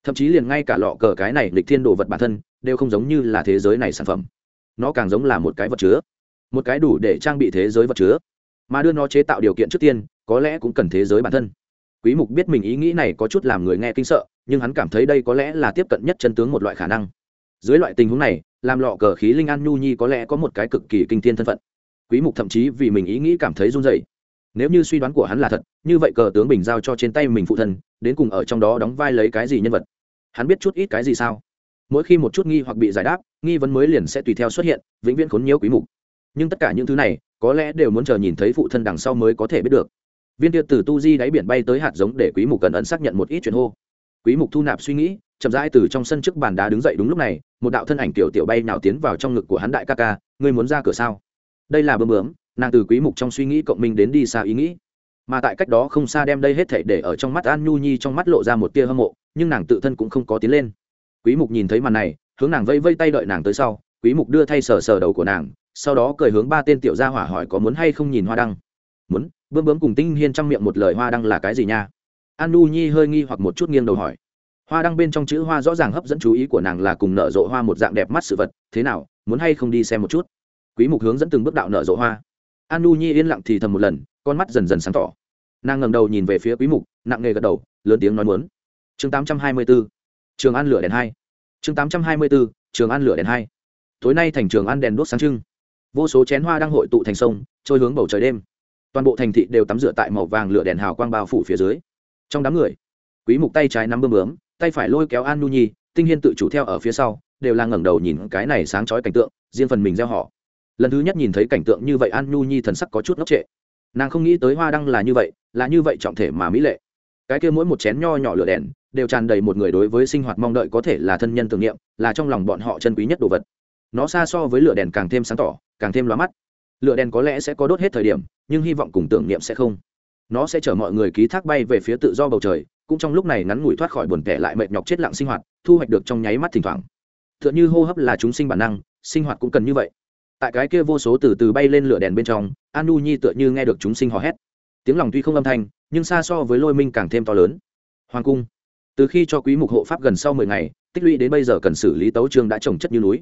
Speaker 1: Thậm chí liền ngay cả lọ cờ cái này lịch thiên đồ vật bản thân, đều không giống như là thế giới này sản phẩm. Nó càng giống là một cái vật chứa. Một cái đủ để trang bị thế giới vật chứa mà đưa nó chế tạo điều kiện trước tiên, có lẽ cũng cần thế giới bản thân. Quý mục biết mình ý nghĩ này có chút làm người nghe kinh sợ, nhưng hắn cảm thấy đây có lẽ là tiếp cận nhất chân tướng một loại khả năng. Dưới loại tình huống này, làm lọ cờ khí linh an nhu nhi có lẽ có một cái cực kỳ kinh thiên thân phận. Quý mục thậm chí vì mình ý nghĩ cảm thấy run rẩy. Nếu như suy đoán của hắn là thật, như vậy cờ tướng bình giao cho trên tay mình phụ thân, đến cùng ở trong đó đóng vai lấy cái gì nhân vật? Hắn biết chút ít cái gì sao? Mỗi khi một chút nghi hoặc bị giải đáp, nghi vấn mới liền sẽ tùy theo xuất hiện, vĩnh viễn khốn nhiễu quý mục nhưng tất cả những thứ này, có lẽ đều muốn chờ nhìn thấy phụ thân đằng sau mới có thể biết được. Viên tiêu từ tu di đáy biển bay tới hạt giống để quý mục cần ẩn xác nhận một ít chuyện hô. Quý mục thu nạp suy nghĩ, chậm rãi từ trong sân trước bàn đá đứng dậy đúng lúc này, một đạo thân ảnh tiểu tiểu bay nào tiến vào trong ngực của hắn đại ca ca, ngươi muốn ra cửa sao? Đây là bơm bướm, nàng từ quý mục trong suy nghĩ cộng minh đến đi xa ý nghĩ. Mà tại cách đó không xa đem đây hết thảy để ở trong mắt an nhu nhi trong mắt lộ ra một tia hâm mộ, nhưng nàng tự thân cũng không có tiến lên. Quý mục nhìn thấy màn này, hướng nàng vây vây tay đợi nàng tới sau, quý mục đưa thay sờ sờ đầu của nàng sau đó cười hướng ba tên tiểu gia hỏa hỏi có muốn hay không nhìn hoa đăng. Muốn, bướm bướm cùng tinh hiên trong miệng một lời hoa đăng là cái gì nha? An nu nhi hơi nghi hoặc một chút nghiêng đầu hỏi. Hoa đăng bên trong chữ hoa rõ ràng hấp dẫn chú ý của nàng là cùng nở rộ hoa một dạng đẹp mắt sự vật, thế nào, muốn hay không đi xem một chút? Quý mục hướng dẫn từng bước đạo nở rộ hoa. An nu nhi yên lặng thì thầm một lần, con mắt dần dần sáng tỏ. Nàng ngẩng đầu nhìn về phía quý mục, nặng nề gật đầu, lớn tiếng nói muốn. Chương 824 trường an lửa đèn hai. Chương 824 trường an lửa đèn hai. Tối nay thành trường an đèn đuốc sáng trưng vô số chén hoa đang hội tụ thành sông, trôi hướng bầu trời đêm. Toàn bộ thành thị đều tắm rửa tại màu vàng lửa đèn hào quang bao phủ phía dưới. Trong đám người, quý mục tay trái nắm bơm bướm, tay phải lôi kéo an nu nhi, tinh hiên tự chủ theo ở phía sau, đều là ngẩng đầu nhìn cái này sáng chói cảnh tượng, riêng phần mình gieo họ. Lần thứ nhất nhìn thấy cảnh tượng như vậy an nu nhi thần sắc có chút ngốc trệ. Nàng không nghĩ tới hoa đăng là như vậy, là như vậy trọng thể mà mỹ lệ. Cái kia mỗi một chén nho nhỏ lửa đèn, đều tràn đầy một người đối với sinh hoạt mong đợi có thể là thân nhân tưởng niệm, là trong lòng bọn họ chân quý nhất đồ vật nó xa so với lửa đèn càng thêm sáng tỏ, càng thêm lóa mắt. Lửa đèn có lẽ sẽ có đốt hết thời điểm, nhưng hy vọng cùng tưởng niệm sẽ không. Nó sẽ chở mọi người ký thác bay về phía tự do bầu trời, cũng trong lúc này ngắn ngủi thoát khỏi buồn tẻ lại mệt nhọc chết lặng sinh hoạt, thu hoạch được trong nháy mắt thỉnh thoảng. T h ư ợ n h ư hô hấp là chúng sinh bản năng, sinh hoạt cũng cần như vậy. Tại cái kia vô số từ từ bay lên lửa đèn bên trong an nu nhi tựa như nghe được chúng sinh hò hét. Tiếng lòng tuy không âm thanh, nhưng xa so với lôi minh càng thêm to lớn. Hoàng cung. Từ khi cho quý mục hộ pháp gần sau mười ngày, tích lũy đến bây giờ cần xử lý tấu trương đã trồng chất như núi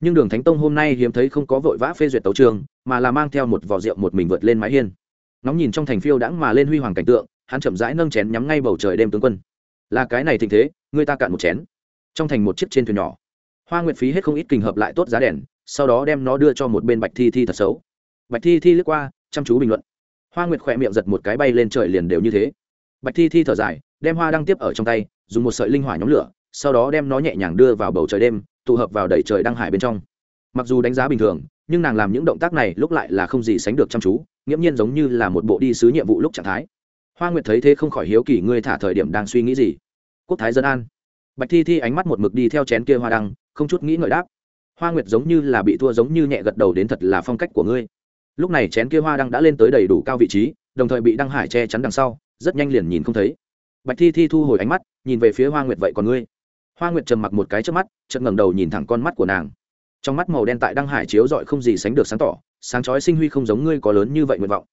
Speaker 1: nhưng đường thánh tông hôm nay hiếm thấy không có vội vã phê duyệt tấu trường, mà là mang theo một vỏ rượu một mình vượt lên mái hiên. Nóng nhìn trong thành phiêu đãng mà lên huy hoàng cảnh tượng, hắn chậm rãi nâng chén nhắm ngay bầu trời đêm tướng quân. Là cái này thịnh thế, người ta cạn một chén. Trong thành một chiếc trên thuyền nhỏ. Hoa nguyệt phí hết không ít kình hợp lại tốt giá đèn, sau đó đem nó đưa cho một bên bạch thi thi thật xấu. Bạch thi thi lướt qua, chăm chú bình luận. Hoa nguyệt khỏe miệng giật một cái bay lên trời liền đều như thế. Bạch thi thi thở dài, đem hoa đăng tiếp ở trong tay, dùng một sợi linh hỏa nhóm lửa sau đó đem nó nhẹ nhàng đưa vào bầu trời đêm, tụ hợp vào đẩy trời đăng hải bên trong. Mặc dù đánh giá bình thường, nhưng nàng làm những động tác này lúc lại là không gì sánh được chăm chú, nghiễm nhiên giống như là một bộ đi sứ nhiệm vụ lúc trạng thái. Hoa nguyệt thấy thế không khỏi hiếu kỳ ngươi thả thời điểm đang suy nghĩ gì. Quốc thái dân an. Bạch thi thi ánh mắt một mực đi theo chén kia hoa đăng, không chút nghĩ ngợi đáp. Hoa nguyệt giống như là bị thua giống như nhẹ gật đầu đến thật là phong cách của ngươi. Lúc này chén kia hoa đăng đã lên tới đầy đủ cao vị trí, đồng thời bị đăng hải che chắn đằng sau, rất nhanh liền nhìn không thấy. Bạch thi thi thu hồi ánh mắt, nhìn về phía hoa nguyệt, vậy còn ngươi? Hoa nguyệt trầm mặc một cái trước mắt, chợt ngẩng đầu nhìn thẳng con mắt của nàng. Trong mắt màu đen tại đăng hải chiếu rọi không gì sánh được sáng tỏ, sáng chói sinh huy không giống ngươi có lớn như vậy nguyện vọng.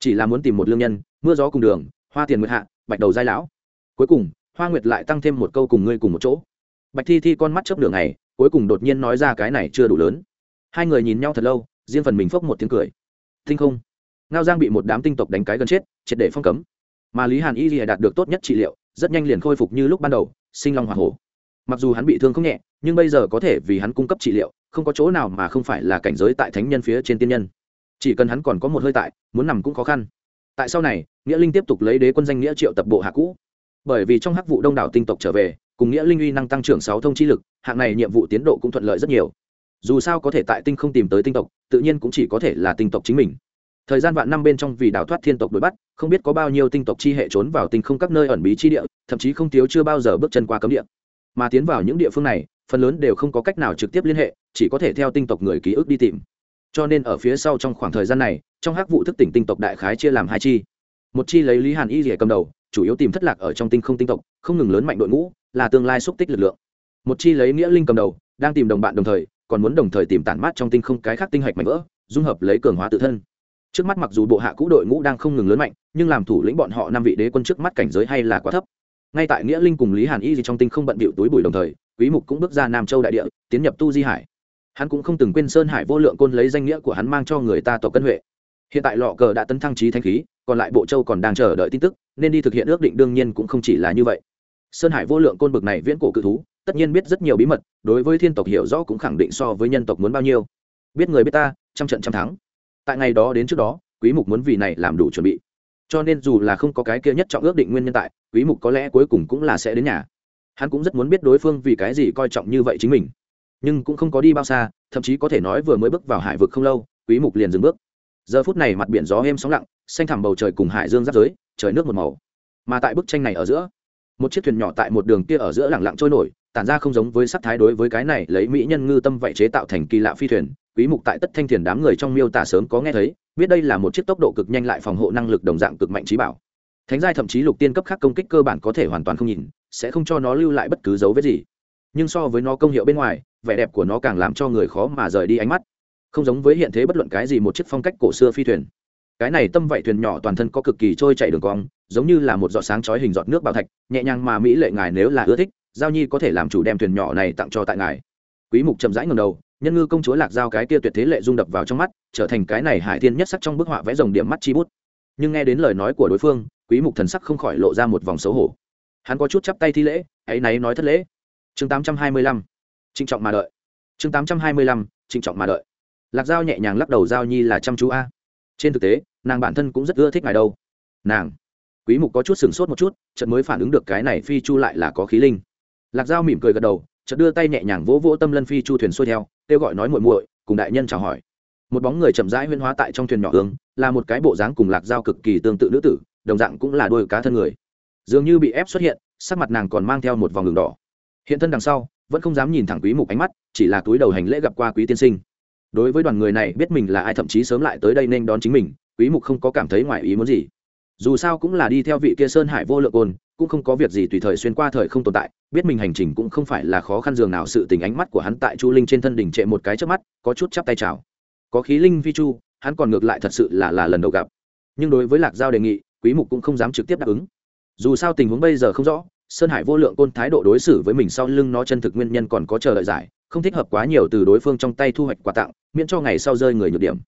Speaker 1: Chỉ là muốn tìm một lương nhân, mưa gió cùng đường, hoa tiền nguyệt hạ, bạch đầu giai lão. Cuối cùng, hoa nguyệt lại tăng thêm một câu cùng ngươi cùng một chỗ. Bạch thi thi con mắt chớp đường này cuối cùng đột nhiên nói ra cái này chưa đủ lớn. Hai người nhìn nhau thật lâu, riêng phần mình phốc một tiếng cười. Thinh không? Ngao giang bị một đám tinh tộc đánh cái gần chết, triệt để phong cấm. Mà lý hàn y lìa đạt được tốt nhất trị liệu, rất nhanh liền khôi phục như lúc ban đầu, sinh long hoa hổ mặc dù hắn bị thương không nhẹ, nhưng bây giờ có thể vì hắn cung cấp trị liệu, không có chỗ nào mà không phải là cảnh giới tại thánh nhân phía trên tiên nhân. Chỉ cần hắn còn có một hơi tại, muốn nằm cũng khó khăn. Tại sau này, nghĩa linh tiếp tục lấy đế quân danh nghĩa triệu tập bộ hạ cũ. Bởi vì trong hắc vụ đông đảo tinh tộc trở về, cùng nghĩa linh uy năng tăng trưởng sáu thông chi lực, hạng này nhiệm vụ tiến độ cũng thuận lợi rất nhiều. Dù sao có thể tại tinh không tìm tới tinh tộc, tự nhiên cũng chỉ có thể là tinh tộc chính mình. Thời gian vạn năm bên trong vì đào thoát thiên tộc đuổi bắt, không biết có bao nhiêu tinh tộc chi hệ trốn vào tinh không các nơi ẩn bí chi địa, thậm chí không thiếu chưa bao giờ bước chân qua cấm địa mà tiến vào những địa phương này, phần lớn đều không có cách nào trực tiếp liên hệ, chỉ có thể theo tinh tộc người ký ức đi tìm. Cho nên ở phía sau trong khoảng thời gian này, trong hắc vụ thức tỉnh tinh tộc đại khái chia làm hai chi. Một chi lấy lý hàn y rỉa cầm đầu, chủ yếu tìm thất lạc ở trong tinh không tinh tộc, không ngừng lớn mạnh đội ngũ, là tương lai xúc tích lực lượng. Một chi lấy nghĩa linh cầm đầu, đang tìm đồng bạn đồng thời, còn muốn đồng thời tìm tản mát trong tinh không cái khác tinh hạch mạnh vỡ, dung hợp lấy cường hóa tự thân. Trước mắt mặc dù bộ hạ cũ đội ngũ đang không ngừng lớn mạnh, nhưng làm thủ lĩnh bọn họ năm vị đế quân trước mắt cảnh giới hay là quá thấp ngay tại nghĩa linh cùng lý hàn y gì trong tinh không bận bịu túi bụi đồng thời, quý mục cũng bước ra nam châu đại địa, tiến nhập tu di hải. Hắn cũng không từng quên sơn hải vô lượng côn lấy danh nghĩa của hắn mang cho người ta tộc cân huệ. Hiện tại lọ cờ đã tấn thăng trí thanh khí, còn lại bộ châu còn đang chờ đợi tin tức, nên đi thực hiện ước định đương nhiên cũng không chỉ là như vậy. Sơn hải vô lượng côn bực này viễn cổ cự thú, tất nhiên biết rất nhiều bí mật, đối với thiên tộc hiểu rõ cũng khẳng định so với nhân tộc muốn bao nhiêu. Biết người biết ta, trăm trận trăm thắng. Tại ngày đó đến trước đó, quý mục muốn vì này làm đủ chuẩn bị cho nên dù là không có cái kia nhất trọng ước định nguyên nhân tại, quý mục có lẽ cuối cùng cũng là sẽ đến nhà. Hắn cũng rất muốn biết đối phương vì cái gì coi trọng như vậy chính mình. Nhưng cũng không có đi bao xa, thậm chí có thể nói vừa mới bước vào hải vực không lâu, quý mục liền dừng bước. Giờ phút này mặt biển gió êm sóng lặng, xanh thẳm bầu trời cùng hải dương giáp giới, trời nước một màu. Mà tại bức tranh này ở giữa, một chiếc thuyền nhỏ tại một đường kia ở giữa lặng lặng trôi nổi, tản ra không giống với sắc thái đối với cái này lấy mỹ nhân ngư tâm vậy chế tạo thành kỳ lạ phi thuyền, quý mục tại tất thanh thiền đám người trong miêu tả sớm có nghe thấy biết đây là một chiếc tốc độ cực nhanh lại phòng hộ năng lực đồng dạng cực mạnh trí bảo. Thánh giai thậm chí lục tiên cấp khác công kích cơ bản có thể hoàn toàn không nhìn, sẽ không cho nó lưu lại bất cứ dấu vết gì. Nhưng so với nó công hiệu bên ngoài, vẻ đẹp của nó càng làm cho người khó mà rời đi ánh mắt. Không giống với hiện thế bất luận cái gì một chiếc phong cách cổ xưa phi thuyền. Cái này tâm vậy thuyền nhỏ toàn thân có cực kỳ trôi chảy đường cong, giống như là một giọt sáng chói hình giọt nước bảo thạch, nhẹ nhàng mà mỹ lệ ngài nếu là ưa thích, giao nhi có thể làm chủ đem thuyền nhỏ này tặng cho tại ngài. Quý mục chậm rãi ngẩng đầu nhân ngư công chúa lạc giao cái kia tuyệt thế lệ rung đập vào trong mắt, trở thành cái này hải thiên nhất sắc trong bức họa vẽ rồng điểm mắt chi bút. Nhưng nghe đến lời nói của đối phương, quý mục thần sắc không khỏi lộ ra một vòng xấu hổ. Hắn có chút chắp tay thi lễ, ấy náy nói thất lễ. Chương 825 trinh trọng mà đợi. Chương 825 trinh trọng mà đợi. Lạc giao nhẹ nhàng lắc đầu giao nhi là chăm chú a. Trên thực tế, nàng bản thân cũng rất ưa thích ngài đâu. Nàng. Quý mục có chút sừng sốt một chút, chợt mới phản ứng được cái này phi chu lại là có khí linh. Lạc giao mỉm cười gật đầu, chợt đưa tay nhẹ nhàng vỗ vỗ tâm lân phi chu thuyền xuôi theo kêu gọi nói muội muội, cùng đại nhân chào hỏi. Một bóng người chậm rãi huyên hóa tại trong thuyền nhỏ hướng là một cái bộ dáng cùng lạc giao cực kỳ tương tự nữ tử, đồng dạng cũng là đôi cá thân người. Dường như bị ép xuất hiện, sắc mặt nàng còn mang theo một vòng đường đỏ. Hiện thân đằng sau, vẫn không dám nhìn thẳng quý mục ánh mắt, chỉ là túi đầu hành lễ gặp qua quý tiên sinh. Đối với đoàn người này, biết mình là ai thậm chí sớm lại tới đây nên đón chính mình, quý mục không có cảm thấy ngoài ý muốn gì. Dù sao cũng là đi theo vị kia sơn hải vô lượng côn cũng không có việc gì tùy thời xuyên qua thời không tồn tại, biết mình hành trình cũng không phải là khó khăn dường nào, sự tình ánh mắt của hắn tại chu linh trên thân đỉnh trệ một cái trước mắt, có chút chắp tay chào. Có khí linh vi chu, hắn còn ngược lại thật sự là là lần đầu gặp. Nhưng đối với lạc giao đề nghị, quý mục cũng không dám trực tiếp đáp ứng. Dù sao tình huống bây giờ không rõ, sơn hải vô lượng côn thái độ đối xử với mình sau lưng nó chân thực nguyên nhân còn có chờ đợi giải, không thích hợp quá nhiều từ đối phương trong tay thu hoạch quà tặng, miễn cho ngày sau rơi người nhược điểm.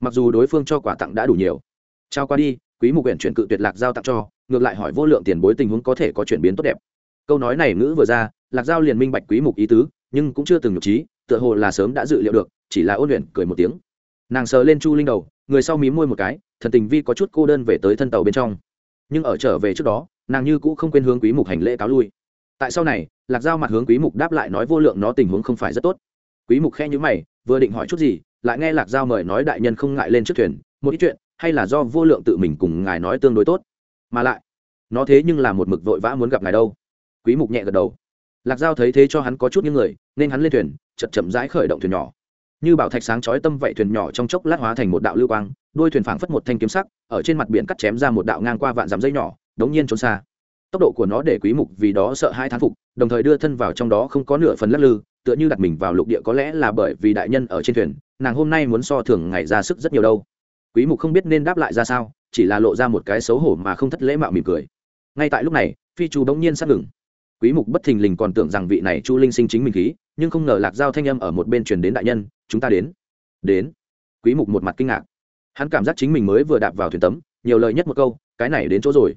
Speaker 1: Mặc dù đối phương cho quà tặng đã đủ nhiều. Trao qua đi quý mục huyện chuyển cự tuyệt lạc giao tặng cho, ngược lại hỏi vô lượng tiền bối tình huống có thể có chuyển biến tốt đẹp. Câu nói này ngữ vừa ra, lạc giao liền minh bạch quý mục ý tứ, nhưng cũng chưa từng nhục trí, tựa hồ là sớm đã dự liệu được, chỉ là ôn luyện, cười một tiếng. Nàng sờ lên chu linh đầu, người sau mím môi một cái, thần tình vi có chút cô đơn về tới thân tàu bên trong. Nhưng ở trở về trước đó, nàng như cũ không quên hướng quý mục hành lễ cáo lui. Tại sau này, lạc giao mặt hướng quý mục đáp lại nói vô lượng nó tình huống không phải rất tốt. Quý mục khe nhíu mày, vừa định hỏi chút gì, lại nghe lạc giao mời nói đại nhân không ngại lên trước thuyền, một ít chuyện hay là do vô lượng tự mình cùng ngài nói tương đối tốt? Mà lại, nó thế nhưng là một mực vội vã muốn gặp ngài đâu. Quý mục nhẹ gật đầu. Lạc giao thấy thế cho hắn có chút những người, nên hắn lên thuyền, chậm chậm rãi khởi động thuyền nhỏ. Như bảo thạch sáng chói tâm vậy thuyền nhỏ trong chốc lát hóa thành một đạo lưu quang đuôi thuyền phảng phất một thanh kiếm sắc, ở trên mặt biển cắt chém ra một đạo ngang qua vạn dặm dây nhỏ, đống nhiên trốn xa. Tốc độ của nó để quý mục vì đó sợ hai thán phục, đồng thời đưa thân vào trong đó không có nửa phần lắc lư, tựa như đặt mình vào lục địa có lẽ là bởi vì đại nhân ở trên thuyền, nàng hôm nay muốn so thường ngày ra sức rất nhiều đâu quý mục không biết nên đáp lại ra sao, chỉ là lộ ra một cái xấu hổ mà không thất lễ mạo mỉm cười. Ngay tại lúc này, phi chu đống nhiên sát ngừng. Quý mục bất thình lình còn tưởng rằng vị này chu linh sinh chính mình khí, nhưng không ngờ lạc giao thanh âm ở một bên truyền đến đại nhân, chúng ta đến. Đến? Quý mục một mặt kinh ngạc. Hắn cảm giác chính mình mới vừa đạp vào thuyền tấm, nhiều lời nhất một câu, cái này đến chỗ rồi.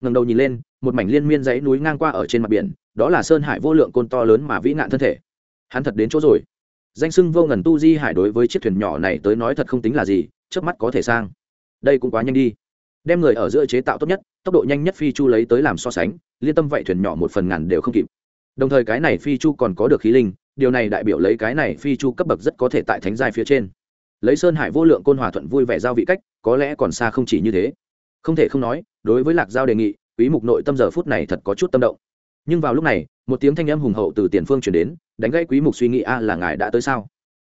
Speaker 1: Ngẩng đầu nhìn lên, một mảnh liên miên dãy núi ngang qua ở trên mặt biển, đó là sơn hải vô lượng côn to lớn mà vĩ nạn thân thể. Hắn thật đến chỗ rồi. Danh sưng vô ngần tu di hải đối với chiếc thuyền nhỏ này tới nói thật không tính là gì chớp mắt có thể sang. Đây cũng quá nhanh đi. Đem người ở giữa chế tạo tốt nhất, tốc độ nhanh nhất phi chu lấy tới làm so sánh, liên tâm vậy thuyền nhỏ một phần ngàn đều không kịp. Đồng thời cái này phi chu còn có được khí linh, điều này đại biểu lấy cái này phi chu cấp bậc rất có thể tại thánh giai phía trên. Lấy sơn hải vô lượng côn hòa thuận vui vẻ giao vị cách, có lẽ còn xa không chỉ như thế. Không thể không nói, đối với lạc giao đề nghị, quý mục nội tâm giờ phút này thật có chút tâm động. Nhưng vào lúc này, một tiếng thanh âm hùng hậu từ tiền phương truyền đến, đánh gãy quý mục suy nghĩ, a là ngài đã tới sao?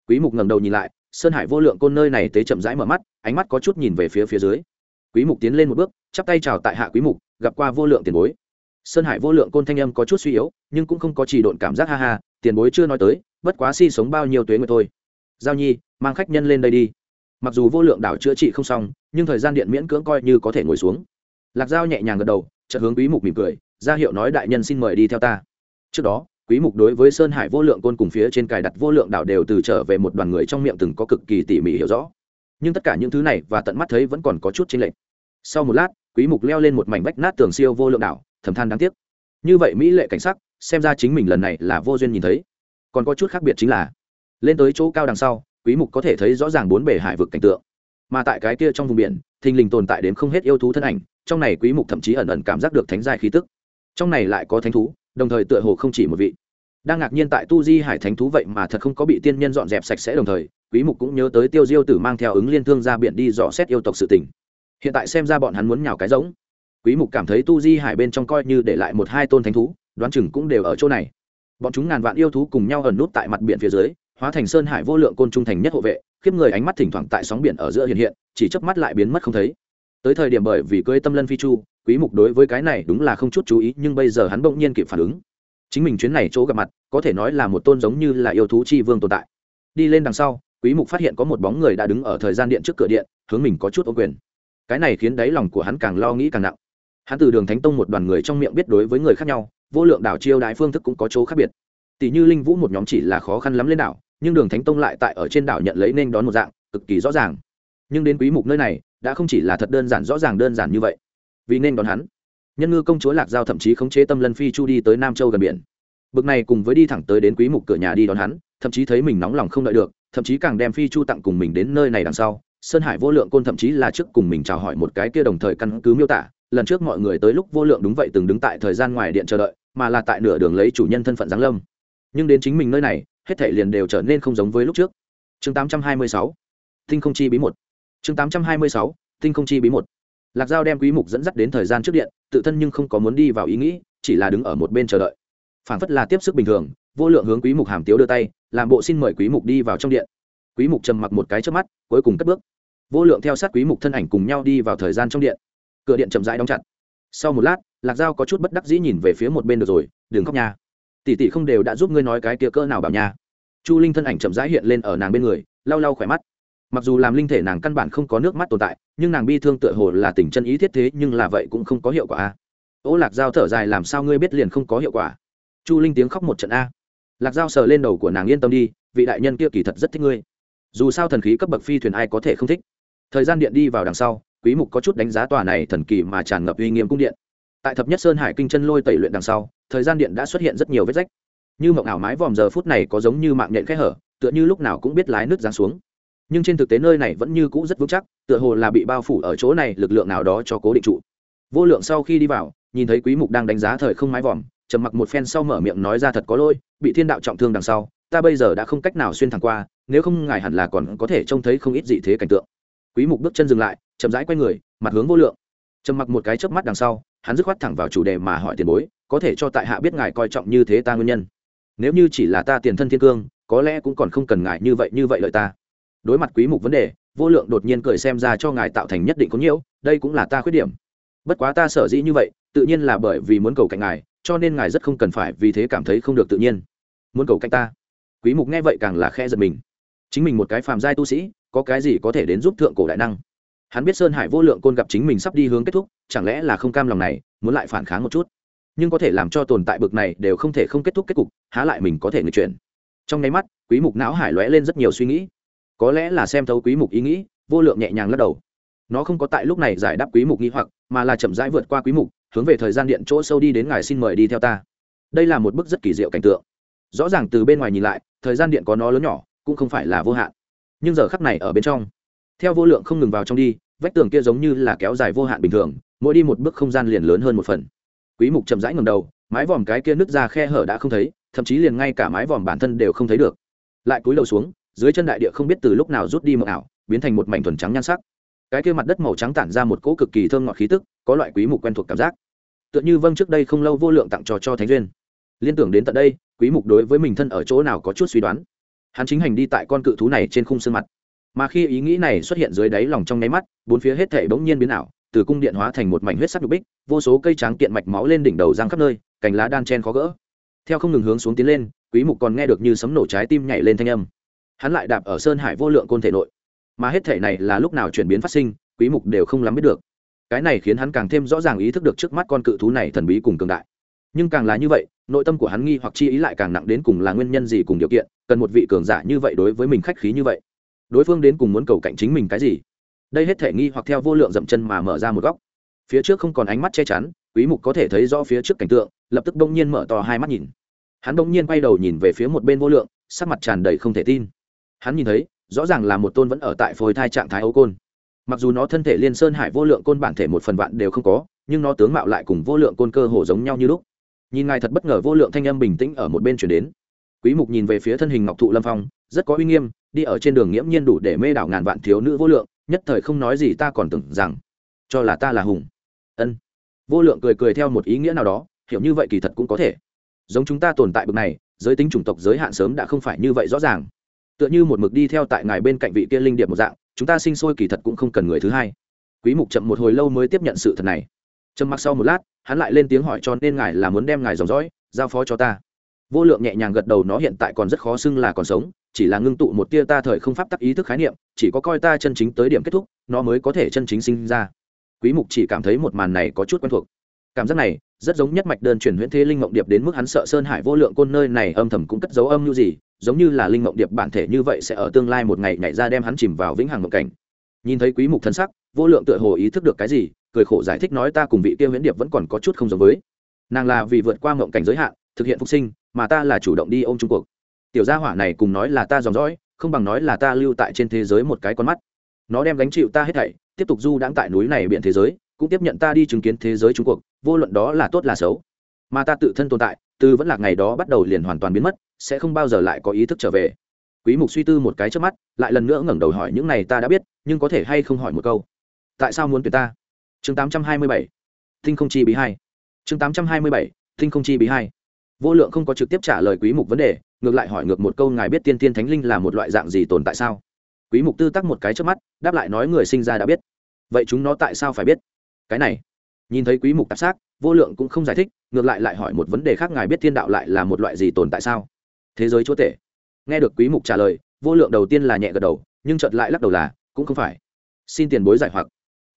Speaker 1: Quý mục ngẩng đầu nhìn lại sơn hải vô lượng côn nơi này tế chậm rãi mở mắt, ánh mắt có chút nhìn về phía phía dưới. Quý mục tiến lên một bước, chắp tay chào tại hạ quý mục, gặp qua vô lượng tiền bối. Sơn hải vô lượng côn thanh âm có chút suy yếu, nhưng cũng không có chỉ độn cảm giác ha ha, tiền bối chưa nói tới, bất quá si sống bao nhiêu tuế người thôi. Giao nhi, mang khách nhân lên đây đi. Mặc dù vô lượng đảo chữa trị không xong, nhưng thời gian điện miễn cưỡng coi như có thể ngồi xuống. Lạc giao nhẹ nhàng gật đầu, chợt hướng quý mục mỉm cười, ra hiệu nói đại nhân xin mời đi theo ta. Trước đó quý mục đối với sơn hải vô lượng côn cùng phía trên cài đặt vô lượng đảo đều từ trở về một đoàn người trong miệng từng có cực kỳ tỉ mỉ hiểu rõ. Nhưng tất cả những thứ này và tận mắt thấy vẫn còn có chút chênh lệch. Sau một lát, quý mục leo lên một mảnh vách nát tường siêu vô lượng đảo, thầm than đáng tiếc. Như vậy mỹ lệ cảnh sắc, xem ra chính mình lần này là vô duyên nhìn thấy. Còn có chút khác biệt chính là, lên tới chỗ cao đằng sau, quý mục có thể thấy rõ ràng bốn bể hải vực cảnh tượng. Mà tại cái kia trong vùng biển, thình lình tồn tại đến không hết yêu thú thân ảnh, trong này quý mục thậm chí ẩn ẩn cảm giác được thánh giai khí tức. Trong này lại có thánh thú đồng thời tựa hồ không chỉ một vị. Đang ngạc nhiên tại tu di hải thánh thú vậy mà thật không có bị tiên nhân dọn dẹp sạch sẽ đồng thời, quý mục cũng nhớ tới tiêu diêu tử mang theo ứng liên thương ra biển đi dò xét yêu tộc sự tình. Hiện tại xem ra bọn hắn muốn nhào cái giống quý mục cảm thấy tu di hải bên trong coi như để lại một hai tôn thánh thú, đoán chừng cũng đều ở chỗ này. Bọn chúng ngàn vạn yêu thú cùng nhau ẩn nút tại mặt biển phía dưới, hóa thành sơn hải vô lượng côn trung thành nhất hộ vệ, khiếp người ánh mắt thỉnh thoảng tại sóng biển ở giữa hiện hiện, chỉ chớp mắt lại biến mất không thấy. Tới thời điểm bởi vì cưới tâm lân phi chu quý mục đối với cái này đúng là không chút chú ý, nhưng bây giờ hắn bỗng nhiên kịp phản ứng. Chính mình chuyến này chỗ gặp mặt, có thể nói là một tôn giống như là yêu thú chi vương tồn tại. Đi lên đằng sau, quý mục phát hiện có một bóng người đã đứng ở thời gian điện trước cửa điện, hướng mình có chút ô quyền. Cái này khiến đáy lòng của hắn càng lo nghĩ càng nặng. Hắn từ đường thánh tông một đoàn người trong miệng biết đối với người khác nhau, vô lượng đảo chiêu đại phương thức cũng có chỗ khác biệt. Tỷ như linh vũ một nhóm chỉ là khó khăn lắm lên đảo, nhưng đường thánh tông lại tại ở trên đảo nhận lấy nên đón một dạng, cực kỳ rõ ràng. Nhưng đến quý mục nơi này, đã không chỉ là thật đơn giản, rõ ràng đơn giản như vậy vì nên đón hắn. Nhân ngư công chúa lạc giao thậm chí khống chế tâm lân phi chu đi tới nam châu gần biển. Bực này cùng với đi thẳng tới đến quý mục cửa nhà đi đón hắn, thậm chí thấy mình nóng lòng không đợi được, thậm chí càng đem phi chu tặng cùng mình đến nơi này đằng sau. Sơn hải vô lượng côn thậm chí là trước cùng mình chào hỏi một cái kia đồng thời căn cứ miêu tả, lần trước mọi người tới lúc vô lượng đúng vậy từng đứng tại thời gian ngoài điện chờ đợi, mà là tại nửa đường lấy chủ nhân thân phận giáng lâm. Nhưng đến chính mình nơi này, hết thảy liền đều trở nên không giống với lúc trước. Chương 826 tinh không chi bí một. Chương 826 tinh không chi bí một lạc giao đem quý mục dẫn dắt đến thời gian trước điện, tự thân nhưng không có muốn đi vào ý nghĩ, chỉ là đứng ở một bên chờ đợi. Phản phất là tiếp sức bình thường, vô lượng hướng quý mục hàm tiếu đưa tay, làm bộ xin mời quý mục đi vào trong điện. Quý mục trầm mặc một cái trước mắt, cuối cùng cất bước. Vô lượng theo sát quý mục thân ảnh cùng nhau đi vào thời gian trong điện. Cửa điện chậm rãi đóng chặt. Sau một lát, lạc Giao có chút bất đắc dĩ nhìn về phía một bên được rồi, đừng khóc nha. Tỷ tỷ không đều đã giúp ngươi nói cái kia cỡ nào bảo nha. Chu linh thân ảnh chậm rãi hiện lên ở nàng bên người, lau lau khỏe mắt mặc dù làm linh thể nàng căn bản không có nước mắt tồn tại, nhưng nàng bi thương tựa hồ là tình chân ý thiết thế, nhưng là vậy cũng không có hiệu quả a. Ô lạc dao thở dài, làm sao ngươi biết liền không có hiệu quả? Chu linh tiếng khóc một trận a. Lạc dao sờ lên đầu của nàng yên tâm đi, vị đại nhân kia kỳ thật rất thích ngươi. Dù sao thần khí cấp bậc phi thuyền ai có thể không thích? Thời gian điện đi vào đằng sau, quý mục có chút đánh giá tòa này thần kỳ mà tràn ngập uy nghiêm cung điện. Tại thập nhất sơn hải kinh chân lôi tẩy luyện đằng sau, thời gian điện đã xuất hiện rất nhiều vết rách. Như mộng ảo mái vòm giờ phút này có giống như mạng nhện kẽ hở, tựa như lúc nào cũng biết lái nước giáng xuống nhưng trên thực tế nơi này vẫn như cũ rất vững chắc, tựa hồ là bị bao phủ ở chỗ này, lực lượng nào đó cho cố định trụ. Vô lượng sau khi đi vào, nhìn thấy quý mục đang đánh giá thời không mái vòm, trầm mặc một phen sau mở miệng nói ra thật có lỗi, bị thiên đạo trọng thương đằng sau, ta bây giờ đã không cách nào xuyên thẳng qua, nếu không ngài hẳn là còn có thể trông thấy không ít gì thế cảnh tượng. Quý mục bước chân dừng lại, chậm rãi quay người, mặt hướng vô lượng. Trầm mặc một cái chớp mắt đằng sau, hắn dứt khoát thẳng vào chủ đề mà hỏi tiền bối, có thể cho tại hạ biết ngài coi trọng như thế ta nguyên nhân. Nếu như chỉ là ta tiền thân thiên cương, có lẽ cũng còn không cần ngài như vậy như vậy lợi ta đối mặt quý mục vấn đề, vô lượng đột nhiên cười xem ra cho ngài tạo thành nhất định có nhiễu, đây cũng là ta khuyết điểm. Bất quá ta sở dĩ như vậy, tự nhiên là bởi vì muốn cầu cạnh ngài, cho nên ngài rất không cần phải vì thế cảm thấy không được tự nhiên. Muốn cầu cạnh ta? Quý mục nghe vậy càng là khe giật mình. Chính mình một cái phàm giai tu sĩ, có cái gì có thể đến giúp thượng cổ đại năng? Hắn biết sơn hải vô lượng côn gặp chính mình sắp đi hướng kết thúc, chẳng lẽ là không cam lòng này, muốn lại phản kháng một chút? Nhưng có thể làm cho tồn tại bực này đều không thể không kết thúc kết cục, há lại mình có thể người chuyển. Trong nháy mắt, quý mục não hải lóe lên rất nhiều suy nghĩ có lẽ là xem thấu quý mục ý nghĩ, vô lượng nhẹ nhàng lắc đầu. Nó không có tại lúc này giải đáp quý mục nghi hoặc, mà là chậm rãi vượt qua quý mục, hướng về thời gian điện chỗ sâu đi đến ngài xin mời đi theo ta. Đây là một bức rất kỳ diệu cảnh tượng. Rõ ràng từ bên ngoài nhìn lại, thời gian điện có nó lớn nhỏ, cũng không phải là vô hạn. Nhưng giờ khắc này ở bên trong, theo vô lượng không ngừng vào trong đi, vách tường kia giống như là kéo dài vô hạn bình thường, mỗi đi một bước không gian liền lớn hơn một phần. Quý mục chậm rãi ngẩng đầu, mái vòm cái kia nứt ra khe hở đã không thấy, thậm chí liền ngay cả mái vòm bản thân đều không thấy được. Lại cúi đầu xuống dưới chân đại địa không biết từ lúc nào rút đi mờ ảo, biến thành một mảnh thuần trắng nhan sắc. Cái kia mặt đất màu trắng tản ra một cỗ cực kỳ thơm ngọt khí tức, có loại quý mục quen thuộc cảm giác. Tựa như vâng trước đây không lâu vô lượng tặng cho cho thánh duyên. Liên tưởng đến tận đây, quý mục đối với mình thân ở chỗ nào có chút suy đoán. Hắn chính hành đi tại con cự thú này trên khung xương mặt. Mà khi ý nghĩ này xuất hiện dưới đáy lòng trong nháy mắt, bốn phía hết thảy bỗng nhiên biến ảo, từ cung điện hóa thành một mảnh huyết sắc nhục bích, vô số cây trắng kiện mạch máu lên đỉnh đầu giang khắp nơi, cành lá đan chen khó gỡ. Theo không ngừng hướng xuống tiến lên, quý mục còn nghe được như sấm nổ trái tim nhảy lên thanh âm hắn lại đạp ở sơn hải vô lượng côn thể nội. Mà hết thể này là lúc nào chuyển biến phát sinh, quý mục đều không lắm biết được. Cái này khiến hắn càng thêm rõ ràng ý thức được trước mắt con cự thú này thần bí cùng cường đại. Nhưng càng là như vậy, nội tâm của hắn nghi hoặc chi ý lại càng nặng đến cùng là nguyên nhân gì cùng điều kiện, cần một vị cường giả như vậy đối với mình khách khí như vậy. Đối phương đến cùng muốn cầu cạnh chính mình cái gì? Đây hết thể nghi hoặc theo vô lượng dậm chân mà mở ra một góc. Phía trước không còn ánh mắt che chắn, quý mục có thể thấy rõ phía trước cảnh tượng, lập tức đông nhiên mở to hai mắt nhìn. Hắn đông nhiên quay đầu nhìn về phía một bên vô lượng, sắc mặt tràn đầy không thể tin hắn nhìn thấy, rõ ràng là một tôn vẫn ở tại phôi thai trạng thái ấu côn. Mặc dù nó thân thể liên sơn hải vô lượng côn bản thể một phần vạn đều không có, nhưng nó tướng mạo lại cùng vô lượng côn cơ hồ giống nhau như lúc. Nhìn ngài thật bất ngờ vô lượng thanh âm bình tĩnh ở một bên chuyển đến. Quý mục nhìn về phía thân hình ngọc thụ lâm phong, rất có uy nghiêm, đi ở trên đường nghiễm nhiên đủ để mê đảo ngàn vạn thiếu nữ vô lượng, nhất thời không nói gì ta còn tưởng rằng, cho là ta là hùng. Ân. Vô lượng cười cười theo một ý nghĩa nào đó, hiểu như vậy kỳ thật cũng có thể. Giống chúng ta tồn tại bực này, giới tính chủng tộc, giới hạn sớm đã không phải như vậy rõ ràng tựa như một mực đi theo tại ngài bên cạnh vị kia linh điệp một dạng, chúng ta sinh sôi kỳ thật cũng không cần người thứ hai. Quý mục chậm một hồi lâu mới tiếp nhận sự thật này. Trầm mặc sau một lát, hắn lại lên tiếng hỏi cho nên ngài là muốn đem ngài dòng dõi, giao phó cho ta. Vô lượng nhẹ nhàng gật đầu nó hiện tại còn rất khó xưng là còn sống, chỉ là ngưng tụ một tia ta thời không pháp tắc ý thức khái niệm, chỉ có coi ta chân chính tới điểm kết thúc, nó mới có thể chân chính sinh ra. Quý mục chỉ cảm thấy một màn này có chút quen thuộc cảm giác này rất giống nhất mạch đơn truyền huyễn thế linh mộng điệp đến mức hắn sợ sơn hải vô lượng côn nơi này âm thầm cũng cất dấu âm như gì, giống như là linh mộng điệp bản thể như vậy sẽ ở tương lai một ngày nhảy ra đem hắn chìm vào vĩnh hằng mộng cảnh. Nhìn thấy quý mục thân sắc, vô lượng tựa hồ ý thức được cái gì, cười khổ giải thích nói ta cùng vị kia huyễn điệp vẫn còn có chút không giống với. Nàng là vì vượt qua mộng cảnh giới hạn, thực hiện phục sinh, mà ta là chủ động đi ôm trung cuộc. Tiểu gia hỏa này cùng nói là ta dòng dõi, không bằng nói là ta lưu tại trên thế giới một cái con mắt. Nó đem gánh chịu ta hết thảy, tiếp tục du đãng tại núi này biển thế giới cũng tiếp nhận ta đi chứng kiến thế giới trung cuộc, vô luận đó là tốt là xấu. Mà ta tự thân tồn tại, từ vẫn là ngày đó bắt đầu liền hoàn toàn biến mất, sẽ không bao giờ lại có ý thức trở về. Quý mục suy tư một cái trước mắt, lại lần nữa ngẩng đầu hỏi những này ta đã biết, nhưng có thể hay không hỏi một câu? Tại sao muốn tuyển ta? Chương 827 tinh không chi bí hai. Chương 827 tinh không chi bí hai. Vô lượng không có trực tiếp trả lời quý mục vấn đề, ngược lại hỏi ngược một câu ngài biết tiên tiên thánh linh là một loại dạng gì tồn tại sao? Quý mục tư tắc một cái trước mắt, đáp lại nói người sinh ra đã biết. Vậy chúng nó tại sao phải biết? Cái này. Nhìn thấy quý mục tạp xác, vô lượng cũng không giải thích, ngược lại lại hỏi một vấn đề khác, ngài biết thiên đạo lại là một loại gì tồn tại sao? Thế giới chúa tể. Nghe được quý mục trả lời, vô lượng đầu tiên là nhẹ gật đầu, nhưng chợt lại lắc đầu là, cũng không phải. Xin tiền bối giải hoặc.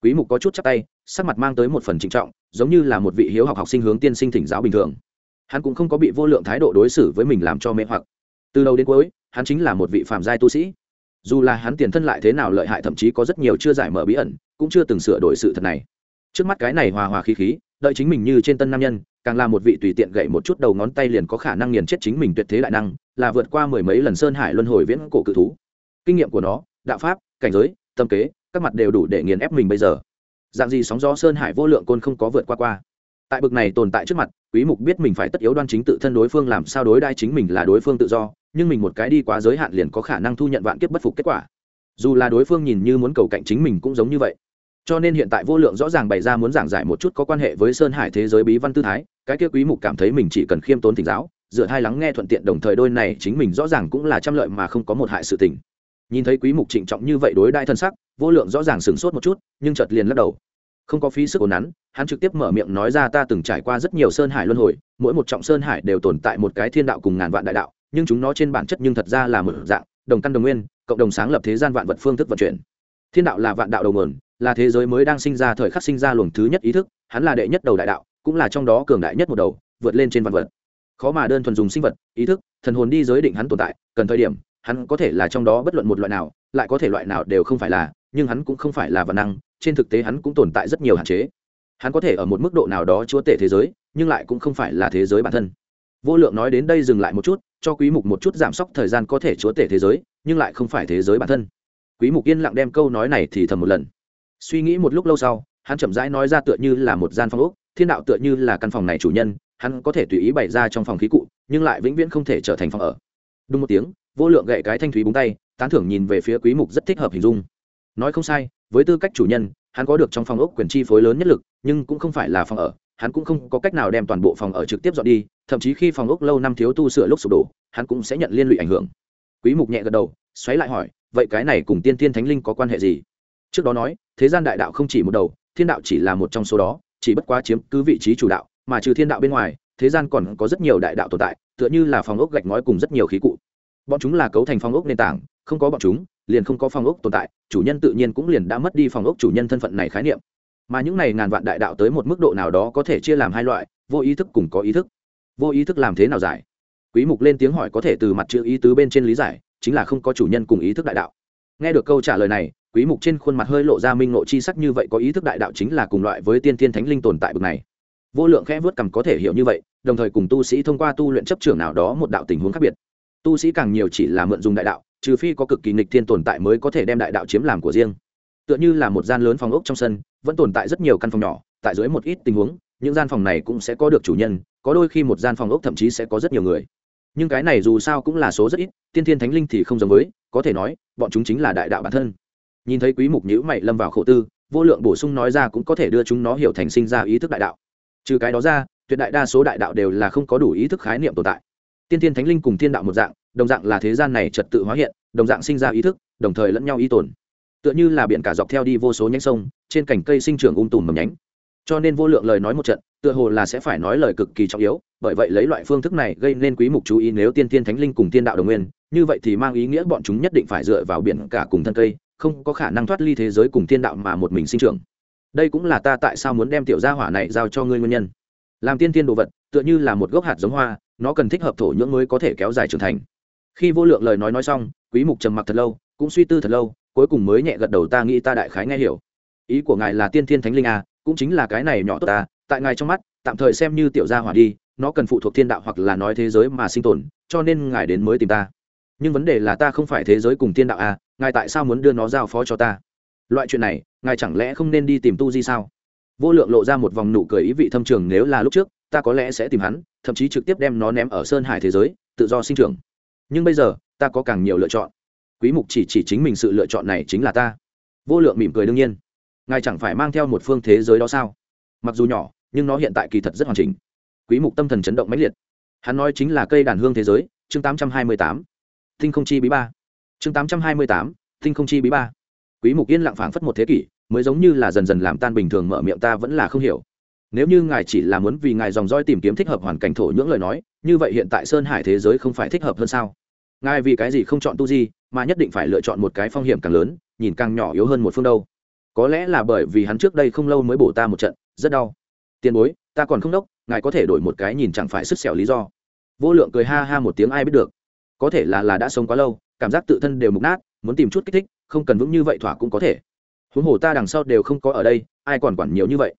Speaker 1: Quý mục có chút chắp tay, sắc mặt mang tới một phần trịnh trọng, giống như là một vị hiếu học học sinh hướng tiên sinh thỉnh giáo bình thường. Hắn cũng không có bị vô lượng thái độ đối xử với mình làm cho mê hoặc. Từ đầu đến cuối, hắn chính là một vị phàm giai tu sĩ. Dù là hắn tiền thân lại thế nào lợi hại, thậm chí có rất nhiều chưa giải mở bí ẩn, cũng chưa từng sửa đổi sự thật này trước mắt cái này hòa hòa khí khí, đợi chính mình như trên tân nam nhân, càng là một vị tùy tiện gậy một chút đầu ngón tay liền có khả năng nghiền chết chính mình tuyệt thế đại năng, là vượt qua mười mấy lần sơn hải luân hồi viễn cổ cự thú. Kinh nghiệm của nó, đạo pháp, cảnh giới, tâm kế, các mặt đều đủ để nghiền ép mình bây giờ. Dạng gì sóng gió sơn hải vô lượng côn không có vượt qua qua. Tại bực này tồn tại trước mặt, quý mục biết mình phải tất yếu đoan chính tự thân đối phương làm sao đối đai chính mình là đối phương tự do, nhưng mình một cái đi quá giới hạn liền có khả năng thu nhận vạn kiếp bất phục kết quả. Dù là đối phương nhìn như muốn cầu cạnh chính mình cũng giống như vậy cho nên hiện tại vô lượng rõ ràng bày ra muốn giảng giải một chút có quan hệ với sơn hải thế giới bí văn tư thái, cái kia quý mục cảm thấy mình chỉ cần khiêm tốn thỉnh giáo, dựa hai lắng nghe thuận tiện đồng thời đôi này chính mình rõ ràng cũng là trăm lợi mà không có một hại sự tình. Nhìn thấy quý mục trịnh trọng như vậy đối đại thân sắc, vô lượng rõ ràng sửng sốt một chút, nhưng chợt liền lắc đầu. Không có phí sức ổn nắn, hắn trực tiếp mở miệng nói ra ta từng trải qua rất nhiều sơn hải luân hồi, mỗi một trọng sơn hải đều tồn tại một cái thiên đạo cùng ngàn vạn đại đạo, nhưng chúng nó trên bản chất nhưng thật ra là một dạng, đồng căn đồng nguyên, cộng đồng sáng lập thế gian vạn vật phương thức vận chuyển. Thiên đạo là vạn đạo đầu nguồn là thế giới mới đang sinh ra thời khắc sinh ra luồng thứ nhất ý thức, hắn là đệ nhất đầu đại đạo, cũng là trong đó cường đại nhất một đầu, vượt lên trên vạn vật. Khó mà đơn thuần dùng sinh vật, ý thức, thần hồn đi giới định hắn tồn tại, cần thời điểm, hắn có thể là trong đó bất luận một loại nào, lại có thể loại nào đều không phải là, nhưng hắn cũng không phải là vật năng, trên thực tế hắn cũng tồn tại rất nhiều hạn chế. Hắn có thể ở một mức độ nào đó chúa tể thế giới, nhưng lại cũng không phải là thế giới bản thân. Vô lượng nói đến đây dừng lại một chút, cho quý mục một chút giảm sốc thời gian có thể chúa tể thế giới, nhưng lại không phải thế giới bản thân. Quý mục yên lặng đem câu nói này thì thầm một lần suy nghĩ một lúc lâu sau, hắn chậm rãi nói ra tựa như là một gian phòng ốc, thiên đạo tựa như là căn phòng này chủ nhân, hắn có thể tùy ý bày ra trong phòng khí cụ, nhưng lại vĩnh viễn không thể trở thành phòng ở. Đúng một tiếng, vô lượng gậy cái thanh thúy búng tay, tán thưởng nhìn về phía quý mục rất thích hợp hình dung. Nói không sai, với tư cách chủ nhân, hắn có được trong phòng ốc quyền chi phối lớn nhất lực, nhưng cũng không phải là phòng ở, hắn cũng không có cách nào đem toàn bộ phòng ở trực tiếp dọn đi, thậm chí khi phòng ốc lâu năm thiếu tu sửa lúc sụp đổ, hắn cũng sẽ nhận liên lụy ảnh hưởng. Quý mục nhẹ gật đầu, xoáy lại hỏi, vậy cái này cùng tiên thiên thánh linh có quan hệ gì? Trước đó nói, thế gian đại đạo không chỉ một đầu, thiên đạo chỉ là một trong số đó, chỉ bất quá chiếm cứ vị trí chủ đạo, mà trừ thiên đạo bên ngoài, thế gian còn có rất nhiều đại đạo tồn tại, tựa như là phòng ốc gạch ngói cùng rất nhiều khí cụ. Bọn chúng là cấu thành phòng ốc nền tảng, không có bọn chúng, liền không có phòng ốc tồn tại, chủ nhân tự nhiên cũng liền đã mất đi phòng ốc chủ nhân thân phận này khái niệm. Mà những này ngàn vạn đại đạo tới một mức độ nào đó có thể chia làm hai loại, vô ý thức cùng có ý thức. Vô ý thức làm thế nào giải? Quý mục lên tiếng hỏi có thể từ mặt chữ ý tứ bên trên lý giải, chính là không có chủ nhân cùng ý thức đại đạo. Nghe được câu trả lời này quý mục trên khuôn mặt hơi lộ ra minh ngộ chi sắc như vậy có ý thức đại đạo chính là cùng loại với tiên thiên thánh linh tồn tại bậc này. Vô lượng khẽ vớt cầm có thể hiểu như vậy, đồng thời cùng tu sĩ thông qua tu luyện chấp trưởng nào đó một đạo tình huống khác biệt. Tu sĩ càng nhiều chỉ là mượn dùng đại đạo, trừ phi có cực kỳ nghịch thiên tồn tại mới có thể đem đại đạo chiếm làm của riêng. Tựa như là một gian lớn phòng ốc trong sân, vẫn tồn tại rất nhiều căn phòng nhỏ, tại dưới một ít tình huống, những gian phòng này cũng sẽ có được chủ nhân, có đôi khi một gian phòng ốc thậm chí sẽ có rất nhiều người. Nhưng cái này dù sao cũng là số rất ít, tiên thiên thánh linh thì không giống với, có thể nói, bọn chúng chính là đại đạo bản thân nhìn thấy quý mục nhữ mày lâm vào khổ tư, vô lượng bổ sung nói ra cũng có thể đưa chúng nó hiểu thành sinh ra ý thức đại đạo. Trừ cái đó ra, tuyệt đại đa số đại đạo đều là không có đủ ý thức khái niệm tồn tại. Tiên thiên thánh linh cùng thiên đạo một dạng, đồng dạng là thế gian này trật tự hóa hiện, đồng dạng sinh ra ý thức, đồng thời lẫn nhau ý tồn. Tựa như là biển cả dọc theo đi vô số nhánh sông, trên cành cây sinh trưởng ung tùm mầm nhánh. Cho nên vô lượng lời nói một trận, tựa hồ là sẽ phải nói lời cực kỳ trọng yếu, bởi vậy lấy loại phương thức này gây nên quý mục chú ý nếu tiên tiên thánh linh cùng tiên đạo đồng nguyên, như vậy thì mang ý nghĩa bọn chúng nhất định phải dựa vào biển cả cùng thân cây không có khả năng thoát ly thế giới cùng thiên đạo mà một mình sinh trưởng. Đây cũng là ta tại sao muốn đem tiểu gia hỏa này giao cho ngươi nguyên nhân. Làm tiên tiên đồ vật, tựa như là một gốc hạt giống hoa, nó cần thích hợp thổ nhưỡng mới có thể kéo dài trưởng thành. Khi vô lượng lời nói nói xong, quý mục trầm mặc thật lâu, cũng suy tư thật lâu, cuối cùng mới nhẹ gật đầu ta nghĩ ta đại khái nghe hiểu. Ý của ngài là tiên thiên thánh linh à cũng chính là cái này nhỏ tốt ta, tại ngài trong mắt, tạm thời xem như tiểu gia hỏa đi, nó cần phụ thuộc thiên đạo hoặc là nói thế giới mà sinh tồn, cho nên ngài đến mới tìm ta. Nhưng vấn đề là ta không phải thế giới cùng thiên đạo à ngài tại sao muốn đưa nó giao phó cho ta? Loại chuyện này, ngài chẳng lẽ không nên đi tìm tu di sao? Vô lượng lộ ra một vòng nụ cười ý vị thâm trường nếu là lúc trước, ta có lẽ sẽ tìm hắn, thậm chí trực tiếp đem nó ném ở sơn hải thế giới, tự do sinh trưởng. Nhưng bây giờ, ta có càng nhiều lựa chọn. Quý mục chỉ chỉ chính mình sự lựa chọn này chính là ta. Vô lượng mỉm cười đương nhiên. Ngài chẳng phải mang theo một phương thế giới đó sao? Mặc dù nhỏ, nhưng nó hiện tại kỳ thật rất hoàn chỉnh. Quý mục tâm thần chấn động mãnh liệt. Hắn nói chính là cây đàn hương thế giới, chương tám trăm hai mươi tám. Tinh không chi bí ba chương tám trăm hai mươi tám, tinh không chi bí ba. Quý mục yên lặng phảng phất một thế kỷ, mới giống như là dần dần làm tan bình thường mở miệng ta vẫn là không hiểu. Nếu như ngài chỉ là muốn vì ngài dòng roi tìm kiếm thích hợp hoàn cảnh thổ nhưỡng lời nói, như vậy hiện tại sơn hải thế giới không phải thích hợp hơn sao? Ngài vì cái gì không chọn tu di, mà nhất định phải lựa chọn một cái phong hiểm càng lớn, nhìn càng nhỏ yếu hơn một phương đâu. Có lẽ là bởi vì hắn trước đây không lâu mới bổ ta một trận, rất đau. Tiền bối, ta còn không đốc, ngài có thể đổi một cái nhìn chẳng phải sức xẻo lý do. Vô lượng cười ha ha một tiếng ai biết được. Có thể là là đã sống quá lâu cảm giác tự thân đều mục nát, muốn tìm chút kích thích, không cần vững như vậy thỏa cũng có thể. Huống hồ ta đằng sau đều không có ở đây, ai còn quản nhiều như vậy.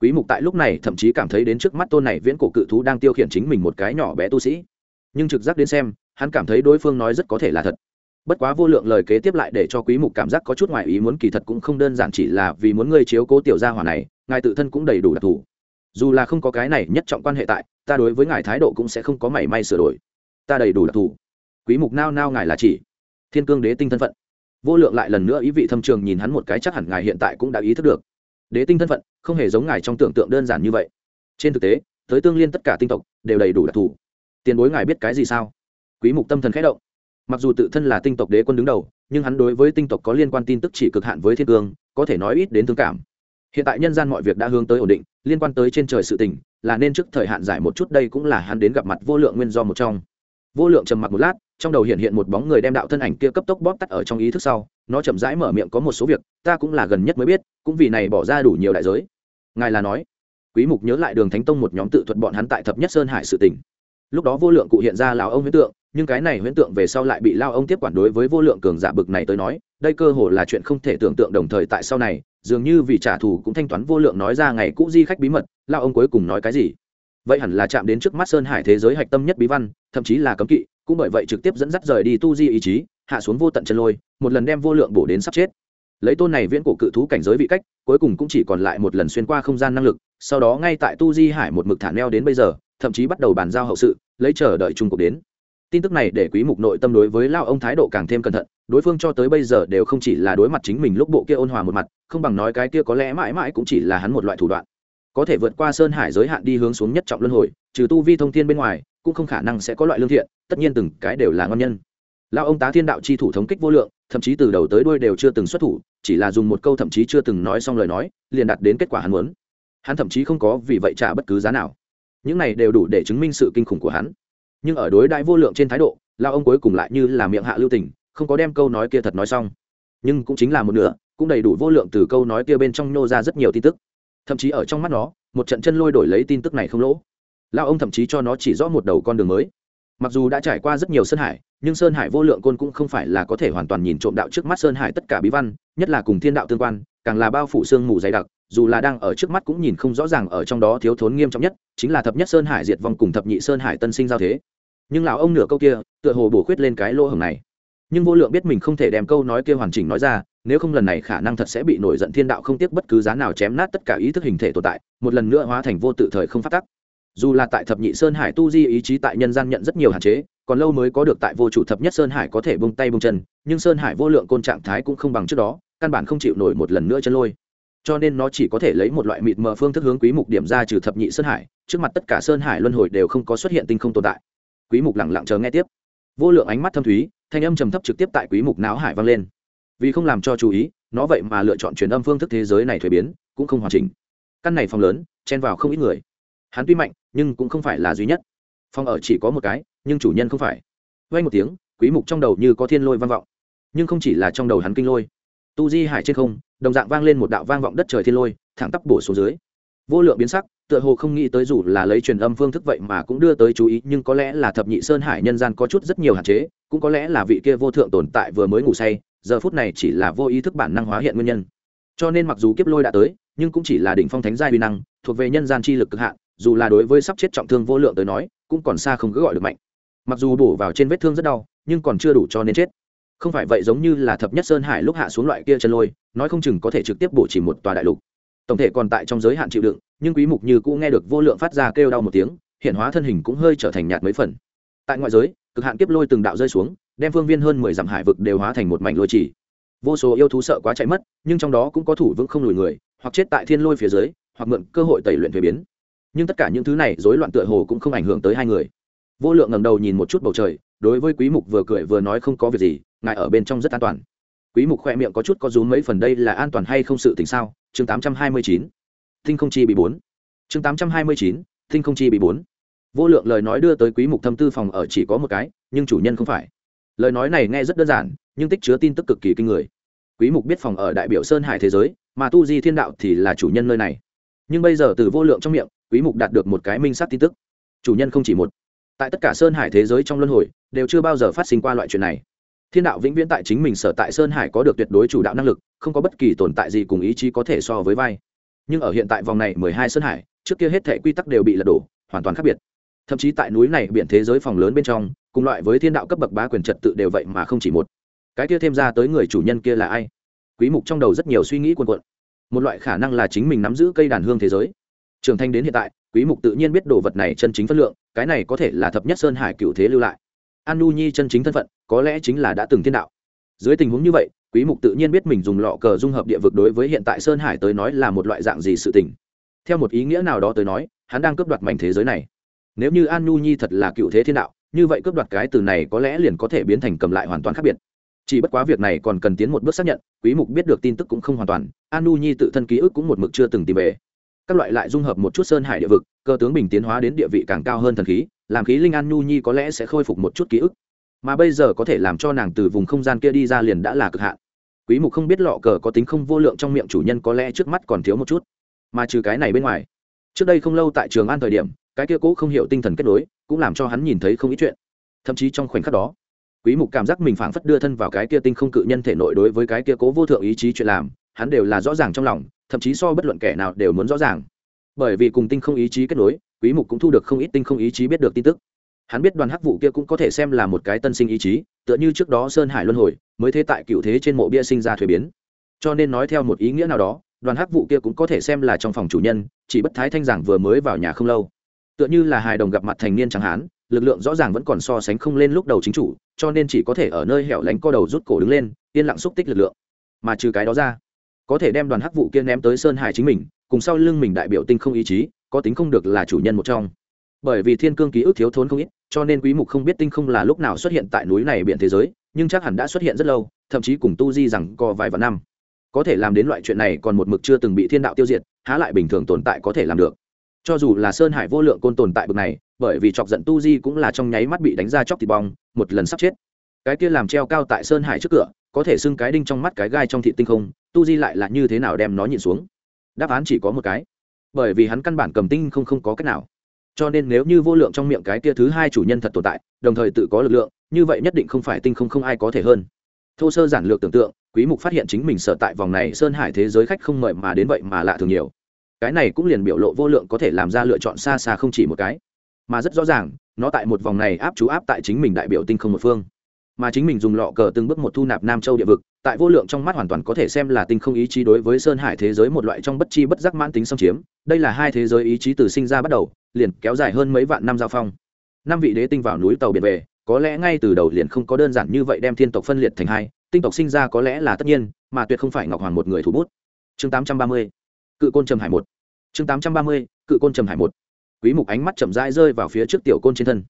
Speaker 1: Quý mục tại lúc này thậm chí cảm thấy đến trước mắt tôn này viễn cổ cự thú đang tiêu khiển chính mình một cái nhỏ bé tu sĩ. Nhưng trực giác đến xem, hắn cảm thấy đối phương nói rất có thể là thật. Bất quá vô lượng lời kế tiếp lại để cho quý mục cảm giác có chút ngoại ý muốn kỳ thật cũng không đơn giản chỉ là vì muốn ngươi chiếu cố tiểu gia hỏa này, ngài tự thân cũng đầy đủ đặc thù. Dù là không có cái này nhất trọng quan hệ tại, ta đối với ngài thái độ cũng sẽ không có mảy may sửa đổi. Ta đầy đủ đặc thù quý mục nao nao ngài là chỉ. Thiên cương đế tinh thân phận. Vô lượng lại lần nữa ý vị thâm trường nhìn hắn một cái chắc hẳn ngài hiện tại cũng đã ý thức được. Đế tinh thân phận, không hề giống ngài trong tưởng tượng đơn giản như vậy. Trên thực tế, tới tương liên tất cả tinh tộc, đều đầy đủ đặc thù. Tiền bối ngài biết cái gì sao? Quý mục tâm thần khẽ động. Mặc dù tự thân là tinh tộc đế quân đứng đầu, nhưng hắn đối với tinh tộc có liên quan tin tức chỉ cực hạn với thiên cương, có thể nói ít đến thương cảm. Hiện tại nhân gian mọi việc đã hướng tới ổn định, liên quan tới trên trời sự tình, là nên trước thời hạn giải một chút đây cũng là hắn đến gặp mặt vô lượng nguyên do một trong. Vô lượng trầm mặc một lát trong đầu hiện hiện một bóng người đem đạo thân ảnh kia cấp tốc bóp tắt ở trong ý thức sau, nó chậm rãi mở miệng có một số việc, ta cũng là gần nhất mới biết, cũng vì này bỏ ra đủ nhiều đại giới. Ngài là nói, quý mục nhớ lại đường thánh tông một nhóm tự thuật bọn hắn tại thập nhất sơn hải sự tình. Lúc đó vô lượng cụ hiện ra lão ông huyễn tượng, nhưng cái này huyễn tượng về sau lại bị lao ông tiếp quản đối với vô lượng cường giả bực này tới nói, đây cơ hồ là chuyện không thể tưởng tượng đồng thời tại sau này, dường như vì trả thù cũng thanh toán vô lượng nói ra ngày cũ di khách bí mật lao ông cuối cùng nói cái gì? Vậy hẳn là chạm đến trước mắt sơn hải thế giới hạch tâm nhất bí văn, thậm chí là cấm kỵ cũng bởi vậy trực tiếp dẫn dắt rời đi tu di ý chí, hạ xuống vô tận chân lôi, một lần đem vô lượng bổ đến sắp chết. Lấy tôn này viễn cổ cự thú cảnh giới vị cách, cuối cùng cũng chỉ còn lại một lần xuyên qua không gian năng lực, sau đó ngay tại tu di hải một mực thả neo đến bây giờ, thậm chí bắt đầu bàn giao hậu sự, lấy chờ đợi trung cuộc đến. Tin tức này để quý mục nội tâm đối với lao ông thái độ càng thêm cẩn thận, đối phương cho tới bây giờ đều không chỉ là đối mặt chính mình lúc bộ kia ôn hòa một mặt, không bằng nói cái kia có lẽ mãi mãi cũng chỉ là hắn một loại thủ đoạn có thể vượt qua sơn hải giới hạn đi hướng xuống nhất trọng luân hồi, trừ tu vi thông thiên bên ngoài, cũng không khả năng sẽ có loại lương thiện, tất nhiên từng cái đều là ngon nhân. Lao ông tá thiên đạo chi thủ thống kích vô lượng, thậm chí từ đầu tới đuôi đều chưa từng xuất thủ, chỉ là dùng một câu thậm chí chưa từng nói xong lời nói, liền đạt đến kết quả hắn muốn. Hắn thậm chí không có vì vậy trả bất cứ giá nào. Những này đều đủ để chứng minh sự kinh khủng của hắn. Nhưng ở đối đại vô lượng trên thái độ lao ông cuối cùng lại như là miệng hạ lưu tình, không có đem câu nói kia thật nói xong. Nhưng cũng chính là một nửa, cũng đầy đủ vô lượng từ câu nói kia bên trong nô ra rất nhiều tin tức thậm chí ở trong mắt nó, một trận chân lôi đổi lấy tin tức này không lỗ. Lao ông thậm chí cho nó chỉ rõ một đầu con đường mới. Mặc dù đã trải qua rất nhiều sơn hải, nhưng sơn hải vô lượng côn cũng không phải là có thể hoàn toàn nhìn trộm đạo trước mắt sơn hải tất cả bí văn, nhất là cùng thiên đạo tương quan, càng là bao phủ sương mù dày đặc, dù là đang ở trước mắt cũng nhìn không rõ ràng ở trong đó thiếu thốn nghiêm trọng nhất, chính là thập nhất sơn hải diệt vong cùng thập nhị sơn hải tân sinh giao thế. Nhưng lão ông nửa câu kia, tựa hồ bổ khuyết lên cái lỗ hồng này nhưng vô lượng biết mình không thể đem câu nói kia hoàn chỉnh nói ra, nếu không lần này khả năng thật sẽ bị nổi giận thiên đạo không tiếc bất cứ giá nào chém nát tất cả ý thức hình thể tồn tại, một lần nữa hóa thành vô tự thời không phát tắc. Dù là tại thập nhị sơn hải tu di ý chí tại nhân gian nhận rất nhiều hạn chế, còn lâu mới có được tại vô chủ thập nhất sơn hải có thể bông tay bông chân, nhưng sơn hải vô lượng côn trạng thái cũng không bằng trước đó, căn bản không chịu nổi một lần nữa chân lôi. Cho nên nó chỉ có thể lấy một loại mịt mờ phương thức hướng quý mục điểm ra trừ thập nhị sơn hải, trước mặt tất cả sơn hải luân hồi đều không có xuất hiện tinh không tồn tại. Quý mục lặng lặng chờ nghe tiếp. Vô lượng ánh mắt thâm thúy thanh âm trầm thấp trực tiếp tại quý mục não hải vang lên. Vì không làm cho chú ý, nó vậy mà lựa chọn truyền âm phương thức thế giới này thuế biến, cũng không hoàn chỉnh. Căn này phòng lớn, chen vào không ít người. Hắn tuy mạnh, nhưng cũng không phải là duy nhất. Phòng ở chỉ có một cái, nhưng chủ nhân không phải. Vay một tiếng, quý mục trong đầu như có thiên lôi vang vọng. Nhưng không chỉ là trong đầu hắn kinh lôi. Tu di hải trên không, đồng dạng vang lên một đạo vang vọng đất trời thiên lôi, thẳng tắp bổ xuống dưới vô lượng biến sắc, tựa hồ không nghĩ tới dù là lấy truyền âm phương thức vậy mà cũng đưa tới chú ý, nhưng có lẽ là thập nhị sơn hải nhân gian có chút rất nhiều hạn chế, cũng có lẽ là vị kia vô thượng tồn tại vừa mới ngủ say, giờ phút này chỉ là vô ý thức bản năng hóa hiện nguyên nhân. Cho nên mặc dù kiếp lôi đã tới, nhưng cũng chỉ là đỉnh phong thánh giai uy năng, thuộc về nhân gian chi lực cực hạn, dù là đối với sắp chết trọng thương vô lượng tới nói, cũng còn xa không cứ gọi được mạnh. Mặc dù bổ vào trên vết thương rất đau, nhưng còn chưa đủ cho nên chết. Không phải vậy giống như là thập nhất sơn hải lúc hạ xuống loại kia chân lôi, nói không chừng có thể trực tiếp bổ chỉ một tòa đại lục tổng thể còn tại trong giới hạn chịu đựng, nhưng quý mục như cũng nghe được vô lượng phát ra kêu đau một tiếng, hiện hóa thân hình cũng hơi trở thành nhạt mấy phần. Tại ngoại giới, cực hạn kiếp lôi từng đạo rơi xuống, đem phương viên hơn 10 dặm hải vực đều hóa thành một mảnh lôi chỉ. Vô số yêu thú sợ quá chạy mất, nhưng trong đó cũng có thủ vững không lùi người, hoặc chết tại thiên lôi phía dưới, hoặc mượn cơ hội tẩy luyện thuế biến. Nhưng tất cả những thứ này rối loạn tựa hồ cũng không ảnh hưởng tới hai người. Vô lượng ngẩng đầu nhìn một chút bầu trời, đối với quý mục vừa cười vừa nói không có việc gì, ngài ở bên trong rất an toàn quý mục khoe miệng có chút có rúm mấy phần đây là an toàn hay không sự tình sao? Chương 829 tinh không chi bị bốn. Chương 829 tinh không chi bị bốn. Vô lượng lời nói đưa tới quý mục thâm tư phòng ở chỉ có một cái, nhưng chủ nhân không phải. Lời nói này nghe rất đơn giản, nhưng tích chứa tin tức cực kỳ kinh người. Quý mục biết phòng ở đại biểu sơn hải thế giới, mà tu di thiên đạo thì là chủ nhân nơi này. Nhưng bây giờ từ vô lượng trong miệng, quý mục đạt được một cái minh sát tin tức. Chủ nhân không chỉ một. Tại tất cả sơn hải thế giới trong luân hồi, đều chưa bao giờ phát sinh qua loại chuyện này thiên đạo vĩnh viễn tại chính mình sở tại sơn hải có được tuyệt đối chủ đạo năng lực, không có bất kỳ tồn tại gì cùng ý chí có thể so với vai. Nhưng ở hiện tại vòng này mười hai sơn hải, trước kia hết thể quy tắc đều bị lật đổ, hoàn toàn khác biệt. Thậm chí tại núi này biển thế giới phòng lớn bên trong, cùng loại với thiên đạo cấp bậc bá quyền trật tự đều vậy mà không chỉ một. Cái kia thêm ra tới người chủ nhân kia là ai? Quý mục trong đầu rất nhiều suy nghĩ cuồn cuộn. Một loại khả năng là chính mình nắm giữ cây đàn hương thế giới. Trưởng thành đến hiện tại, quý mục tự nhiên biết đồ vật này chân chính phân lượng, cái này có thể là thập nhất sơn hải cựu thế lưu lại. An nu nhi chân chính thân phận có lẽ chính là đã từng thiên đạo. Dưới tình huống như vậy, quý mục tự nhiên biết mình dùng lọ cờ dung hợp địa vực đối với hiện tại sơn hải tới nói là một loại dạng gì sự tình. Theo một ý nghĩa nào đó tới nói, hắn đang cướp đoạt mảnh thế giới này. Nếu như an nu nhi thật là cựu thế thiên đạo, như vậy cướp đoạt cái từ này có lẽ liền có thể biến thành cầm lại hoàn toàn khác biệt. Chỉ bất quá việc này còn cần tiến một bước xác nhận, quý mục biết được tin tức cũng không hoàn toàn, an nu nhi tự thân ký ức cũng một mực chưa từng tìm về. Các loại lại dung hợp một chút sơn hải địa vực, cơ tướng bình tiến hóa đến địa vị càng cao hơn thần khí, làm khí linh an nhu nhi có lẽ sẽ khôi phục một chút ký ức mà bây giờ có thể làm cho nàng từ vùng không gian kia đi ra liền đã là cực hạn. Quý mục không biết lọ cờ có tính không vô lượng trong miệng chủ nhân có lẽ trước mắt còn thiếu một chút. Mà trừ cái này bên ngoài, trước đây không lâu tại trường an thời điểm, cái kia cố không hiểu tinh thần kết nối, cũng làm cho hắn nhìn thấy không ít chuyện. Thậm chí trong khoảnh khắc đó, quý mục cảm giác mình phảng phất đưa thân vào cái kia tinh không cự nhân thể nội đối với cái kia cố vô thượng ý chí chuyện làm, hắn đều là rõ ràng trong lòng, thậm chí so bất luận kẻ nào đều muốn rõ ràng. Bởi vì cùng tinh không ý chí kết nối, quý mục cũng thu được không ít tinh không ý chí biết được tin tức hắn biết đoàn hắc vụ kia cũng có thể xem là một cái tân sinh ý chí, tựa như trước đó sơn hải luân hồi, mới thế tại cựu thế trên mộ bia sinh ra thuế biến. Cho nên nói theo một ý nghĩa nào đó, đoàn hắc vụ kia cũng có thể xem là trong phòng chủ nhân, chỉ bất thái thanh giảng vừa mới vào nhà không lâu. Tựa như là hài đồng gặp mặt thành niên chẳng hán lực lượng rõ ràng vẫn còn so sánh không lên lúc đầu chính chủ, cho nên chỉ có thể ở nơi hẻo lánh co đầu rút cổ đứng lên, yên lặng xúc tích lực lượng. Mà trừ cái đó ra, có thể đem đoàn hắc vụ kia ném tới sơn hải chính mình, cùng sau lưng mình đại biểu tinh không ý chí, có tính không được là chủ nhân một trong bởi vì thiên cương ký ức thiếu thốn không ít, cho nên quý mục không biết tinh không là lúc nào xuất hiện tại núi này biển thế giới, nhưng chắc hẳn đã xuất hiện rất lâu, thậm chí cùng tu di rằng co vài vạn năm. Có thể làm đến loại chuyện này còn một mực chưa từng bị thiên đạo tiêu diệt, há lại bình thường tồn tại có thể làm được. Cho dù là sơn hải vô lượng côn tồn tại bực này, bởi vì chọc giận tu di cũng là trong nháy mắt bị đánh ra chóc thịt bong, một lần sắp chết. Cái kia làm treo cao tại sơn hải trước cửa, có thể xưng cái đinh trong mắt cái gai trong thị tinh không, tu di lại là như thế nào đem nó nhìn xuống? Đáp án chỉ có một cái. Bởi vì hắn căn bản cầm tinh không không có cách nào cho nên nếu như vô lượng trong miệng cái tia thứ hai chủ nhân thật tồn tại, đồng thời tự có lực lượng, như vậy nhất định không phải tinh không không ai có thể hơn. Thô sơ giản lược tưởng tượng, quý mục phát hiện chính mình sở tại vòng này sơn hải thế giới khách không mời mà đến vậy mà lạ thường nhiều. Cái này cũng liền biểu lộ vô lượng có thể làm ra lựa chọn xa xa không chỉ một cái. Mà rất rõ ràng, nó tại một vòng này áp chú áp tại chính mình đại biểu tinh không một phương. Mà chính mình dùng lọ cờ từng bước một thu nạp nam châu địa vực, tại vô lượng trong mắt hoàn toàn có thể xem là tinh không ý chí đối với sơn hải thế giới một loại trong bất chi bất giác mãn tính xâm chiếm. Đây là hai thế giới ý chí từ sinh ra bắt đầu liền kéo dài hơn mấy vạn năm giao phong. Năm vị đế tinh vào núi tàu biệt về, có lẽ ngay từ đầu liền không có đơn giản như vậy đem thiên tộc phân liệt thành hai, tinh tộc sinh ra có lẽ là tất nhiên, mà tuyệt không phải ngọc hoàng một người thủ bút. Chương tám trăm ba mươi, cự côn trầm hải một. Chương tám trăm ba mươi, cự côn trầm hải một. Quý mục ánh mắt chậm rãi rơi vào phía trước tiểu côn trên thân.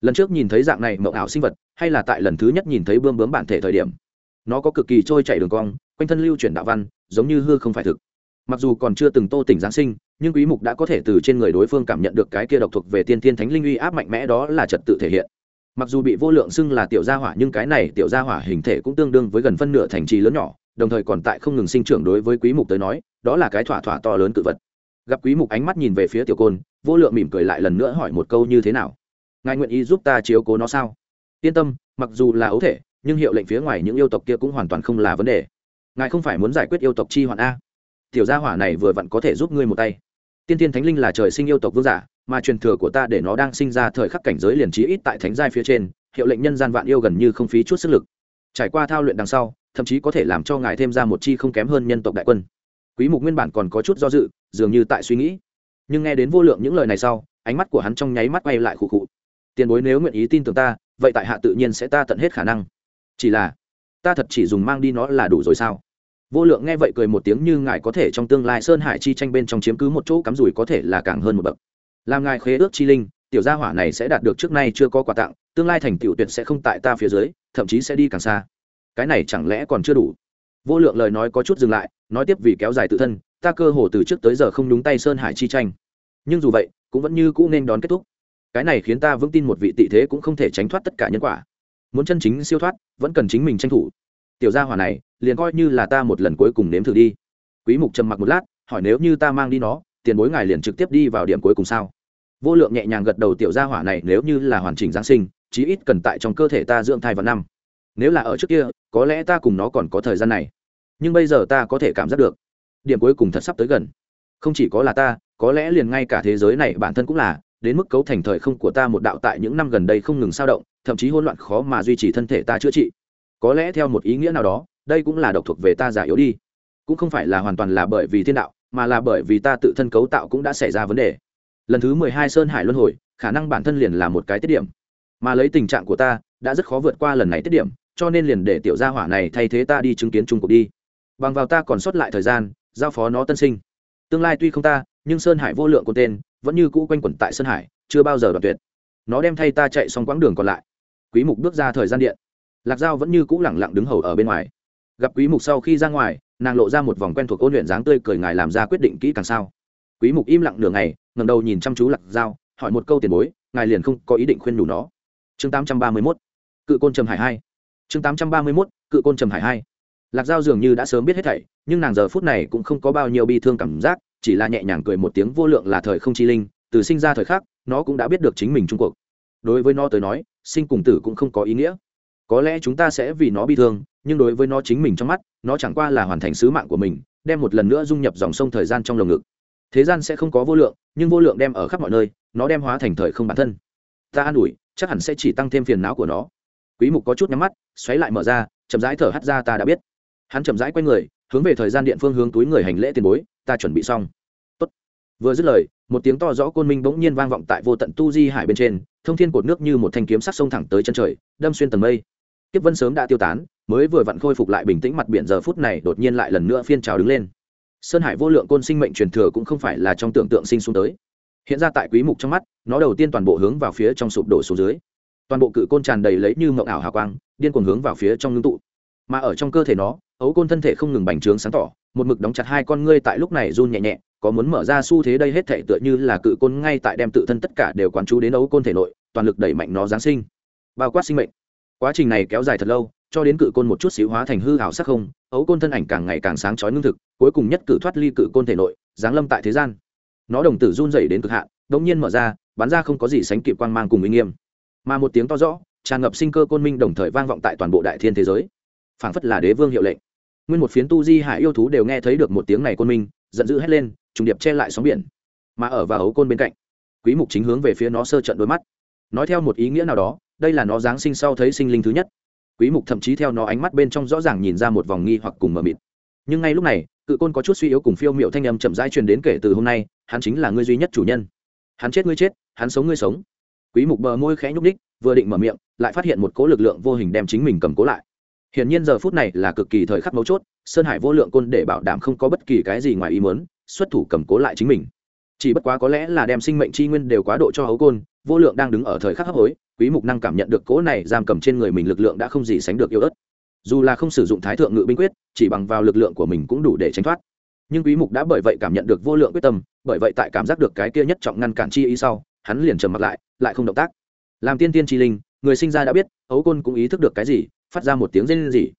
Speaker 1: Lần trước nhìn thấy dạng này mộng ảo sinh vật, hay là tại lần thứ nhất nhìn thấy bươm bướm bản thể thời điểm, nó có cực kỳ trôi chảy đường cong, quanh thân lưu chuyển đạo văn, giống như hư không phải thực mặc dù còn chưa từng tô tỉnh giáng sinh, nhưng quý mục đã có thể từ trên người đối phương cảm nhận được cái kia độc thuộc về tiên thiên thánh linh uy áp mạnh mẽ đó là trật tự thể hiện. Mặc dù bị vô lượng xưng là tiểu gia hỏa, nhưng cái này tiểu gia hỏa hình thể cũng tương đương với gần phân nửa thành trì lớn nhỏ, đồng thời còn tại không ngừng sinh trưởng đối với quý mục tới nói, đó là cái thỏa thỏa to lớn cự vật. Gặp quý mục ánh mắt nhìn về phía tiểu côn, vô lượng mỉm cười lại lần nữa hỏi một câu như thế nào? Ngài nguyện ý giúp ta chiếu cố nó sao? Yên tâm, mặc dù là ấu thể, nhưng hiệu lệnh phía ngoài những yêu tộc kia cũng hoàn toàn không là vấn đề. Ngài không phải muốn giải quyết yêu tộc chi hoạn a tiểu gia hỏa này vừa vặn có thể giúp ngươi một tay. Tiên tiên thánh linh là trời sinh yêu tộc vương giả, mà truyền thừa của ta để nó đang sinh ra thời khắc cảnh giới liền trí ít tại thánh giai phía trên, hiệu lệnh nhân gian vạn yêu gần như không phí chút sức lực. Trải qua thao luyện đằng sau, thậm chí có thể làm cho ngài thêm ra một chi không kém hơn nhân tộc đại quân. Quý mục nguyên bản còn có chút do dự, dường như tại suy nghĩ. Nhưng nghe đến vô lượng những lời này sau, ánh mắt của hắn trong nháy mắt quay lại khụ khụ. Tiền bối nếu nguyện ý tin tưởng ta, vậy tại hạ tự nhiên sẽ ta tận hết khả năng. Chỉ là, ta thật chỉ dùng mang đi nó là đủ rồi sao? Vô lượng nghe vậy cười một tiếng như ngài có thể trong tương lai sơn hải chi tranh bên trong chiếm cứ một chỗ cắm rủi có thể là càng hơn một bậc. Làm ngài khế ước chi linh, tiểu gia hỏa này sẽ đạt được trước nay chưa có quà tặng, tương lai thành tựu tuyệt sẽ không tại ta phía dưới, thậm chí sẽ đi càng xa. Cái này chẳng lẽ còn chưa đủ? Vô lượng lời nói có chút dừng lại, nói tiếp vì kéo dài tự thân, ta cơ hồ từ trước tới giờ không đúng tay sơn hải chi tranh. Nhưng dù vậy, cũng vẫn như cũ nên đón kết thúc. Cái này khiến ta vững tin một vị tị thế cũng không thể tránh thoát tất cả nhân quả. Muốn chân chính siêu thoát, vẫn cần chính mình tranh thủ tiểu gia hỏa này, liền coi như là ta một lần cuối cùng nếm thử đi. Quý mục trầm mặc một lát, hỏi nếu như ta mang đi nó, tiền bối ngài liền trực tiếp đi vào điểm cuối cùng sao? Vô lượng nhẹ nhàng gật đầu tiểu gia hỏa này nếu như là hoàn chỉnh giáng sinh, chí ít cần tại trong cơ thể ta dưỡng thai vào năm. Nếu là ở trước kia, có lẽ ta cùng nó còn có thời gian này. Nhưng bây giờ ta có thể cảm giác được. Điểm cuối cùng thật sắp tới gần. Không chỉ có là ta, có lẽ liền ngay cả thế giới này bản thân cũng là, đến mức cấu thành thời không của ta một đạo tại những năm gần đây không ngừng sao động, thậm chí hỗn loạn khó mà duy trì thân thể ta chữa trị có lẽ theo một ý nghĩa nào đó, đây cũng là độc thuộc về ta giả yếu đi. Cũng không phải là hoàn toàn là bởi vì thiên đạo, mà là bởi vì ta tự thân cấu tạo cũng đã xảy ra vấn đề. Lần thứ mười hai sơn hải luân hồi, khả năng bản thân liền là một cái tiết điểm. Mà lấy tình trạng của ta, đã rất khó vượt qua lần này tiết điểm, cho nên liền để tiểu gia hỏa này thay thế ta đi chứng kiến trung cuộc đi. Bằng vào ta còn sót lại thời gian, giao phó nó tân sinh. Tương lai tuy không ta, nhưng sơn hải vô lượng của tên, vẫn như cũ quanh quẩn tại sơn hải, chưa bao giờ đoạt tuyệt. Nó đem thay ta chạy xong quãng đường còn lại. Quý mục bước ra thời gian điện lạc giao vẫn như cũ lẳng lặng đứng hầu ở bên ngoài. Gặp quý mục sau khi ra ngoài, nàng lộ ra một vòng quen thuộc ôn luyện dáng tươi cười ngài làm ra quyết định kỹ càng sao? Quý mục im lặng nửa ngày, ngẩng đầu nhìn chăm chú lạc giao, hỏi một câu tiền bối, ngài liền không có ý định khuyên nhủ nó. Chương 831 cự côn trầm hải hai. Chương 831 cự côn trầm hải hai. Lạc giao dường như đã sớm biết hết thảy, nhưng nàng giờ phút này cũng không có bao nhiêu bi thương cảm giác, chỉ là nhẹ nhàng cười một tiếng vô lượng là thời không chi linh, từ sinh ra thời khắc, nó cũng đã biết được chính mình trung cuộc. Đối với nó tới nói, sinh cùng tử cũng không có ý nghĩa có lẽ chúng ta sẽ vì nó bi thương, nhưng đối với nó chính mình trong mắt, nó chẳng qua là hoàn thành sứ mạng của mình, đem một lần nữa dung nhập dòng sông thời gian trong lồng ngực. Thế gian sẽ không có vô lượng, nhưng vô lượng đem ở khắp mọi nơi, nó đem hóa thành thời không bản thân. Ta an ủi, chắc hẳn sẽ chỉ tăng thêm phiền não của nó. Quý mục có chút nhắm mắt, xoáy lại mở ra, chậm rãi thở hắt ra ta đã biết. Hắn chậm rãi quay người, hướng về thời gian điện phương hướng túi người hành lễ tiền bối, ta chuẩn bị xong. Tốt. vừa dứt lời, một tiếng to rõ côn minh bỗng nhiên vang vọng tại vô tận tu di hải bên trên, thông thiên cột nước như một thanh kiếm sắc sông thẳng tới chân trời, đâm xuyên tầng mây kiếp vân sớm đã tiêu tán, mới vừa vặn khôi phục lại bình tĩnh mặt biển, giờ phút này đột nhiên lại lần nữa phiên trào đứng lên. Sơn hải vô lượng côn sinh mệnh truyền thừa cũng không phải là trong tưởng tượng sinh xuống tới. Hiện ra tại quý mục trong mắt, nó đầu tiên toàn bộ hướng vào phía trong sụp đổ xuống dưới. Toàn bộ cự côn tràn đầy lấy như mộng ảo hào quang, điên cuồng hướng vào phía trong ngưng tụ. Mà ở trong cơ thể nó, ấu côn thân thể không ngừng bành trướng sáng tỏ, một mực đóng chặt hai con ngươi tại lúc này run nhẹ nhẹ, có muốn mở ra xu thế đây hết thể tựa như là cự côn ngay tại đem tự thân tất cả đều quán chú đến ấu côn thể nội, toàn lực đẩy mạnh nó giáng sinh. Bao quát sinh mệnh quá trình này kéo dài thật lâu, cho đến cự côn một chút xíu hóa thành hư hảo sắc không, ấu côn thân ảnh càng ngày càng sáng chói ngưng thực, cuối cùng nhất cử thoát ly cự côn thể nội, giáng lâm tại thế gian. Nó đồng tử run dày đến cực hạn đống nhiên mở ra, bắn ra không có gì sánh kịp quang mang cùng uy nghiêm. Mà một tiếng to rõ, tràn ngập sinh cơ côn minh đồng thời vang vọng tại toàn bộ đại thiên thế giới. Phảng phất là đế vương hiệu lệnh. Nguyên một phiến tu di hải yêu thú đều nghe thấy được một tiếng này côn minh, giận dữ hét lên, trùng điệp che lại sóng biển. Mà ở và ấu côn bên cạnh, quý mục chính hướng về phía nó sơ trận đôi mắt. Nói theo một ý nghĩa nào đó đây là nó giáng sinh sau thấy sinh linh thứ nhất. Quý mục thậm chí theo nó ánh mắt bên trong rõ ràng nhìn ra một vòng nghi hoặc cùng mờ mịt. Nhưng ngay lúc này, cự côn có chút suy yếu cùng phiêu miệu thanh âm chậm rãi truyền đến kể từ hôm nay, hắn chính là ngươi duy nhất chủ nhân. Hắn chết ngươi chết, hắn sống ngươi sống. Quý mục bờ môi khẽ nhúc đích vừa định mở miệng, lại phát hiện một cỗ lực lượng vô hình đem chính mình cầm cố lại. Hiển nhiên giờ phút này là cực kỳ thời khắc mấu chốt, sơn hải vô lượng côn để bảo đảm không có bất kỳ cái gì ngoài ý muốn, xuất thủ cầm cố lại chính mình chỉ bất quá có lẽ là đem sinh mệnh chi nguyên đều quá độ cho hấu côn, vô lượng đang đứng ở thời khắc hấp hối, quý mục năng cảm nhận được cỗ này giam cầm trên người mình lực lượng đã không gì sánh được yêu ớt. Dù là không sử dụng thái thượng ngự binh quyết, chỉ bằng vào lực lượng của mình cũng đủ để tránh thoát. Nhưng quý mục đã bởi vậy cảm nhận được vô lượng quyết tâm, bởi vậy tại cảm giác được cái kia nhất trọng ngăn cản chi ý sau, hắn liền trầm mặt lại lại không động tác. Làm tiên tiên chi linh, người sinh ra đã biết ấu côn cũng ý thức được cái gì, phát ra một tiếng rên gì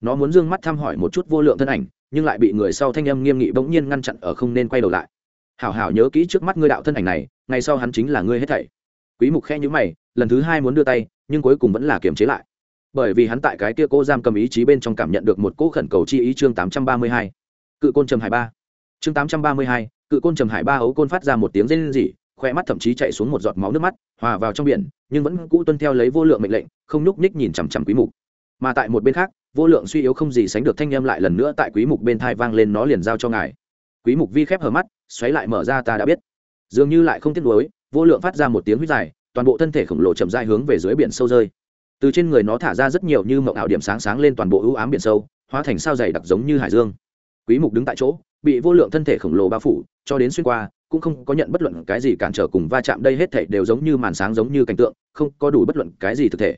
Speaker 1: nó muốn dương mắt thăm hỏi một chút vô lượng thân ảnh, nhưng lại bị người sau thanh âm nghiêm nghị bỗng nhiên ngăn chặn ở không nên quay đầu lại hảo hảo nhớ kỹ trước mắt ngươi đạo thân ảnh này ngày sau hắn chính là ngươi hết thảy. Quý mục khe nhíu mày lần thứ hai muốn đưa tay nhưng cuối cùng vẫn là kiềm chế lại. Bởi vì hắn tại cái kia cô giam cầm ý chí bên trong cảm nhận được một cỗ khẩn cầu chi ý chương 832. cự côn trầm hải ba. Chương 832, cự côn trầm hải ba ấu côn phát ra một tiếng rên rỉ khoe mắt thậm chí chạy xuống một giọt máu nước mắt hòa vào trong biển nhưng vẫn cũ tuân theo lấy vô lượng mệnh lệnh không nhúc nhích nhìn chằm chằm quý mục. Mà tại một bên khác vô lượng suy yếu không gì sánh được thanh âm lại lần nữa tại quý mục bên thai vang lên nó liền giao cho ngài quý mục vi khép hờ mắt, xoáy lại mở ra ta đã biết. Dường như lại không tiếc nuối, vô lượng phát ra một tiếng huyết dài, toàn bộ thân thể khổng lồ chậm rãi hướng về dưới biển sâu rơi. Từ trên người nó thả ra rất nhiều như mộng ảo điểm sáng sáng lên toàn bộ ưu ám biển sâu, hóa thành sao dày đặc giống như hải dương. Quý mục đứng tại chỗ, bị vô lượng thân thể khổng lồ bao phủ, cho đến xuyên qua, cũng không có nhận bất luận cái gì cản trở cùng va chạm, đây hết thể đều giống như màn sáng giống như cảnh tượng, không có đủ bất luận cái gì thực thể.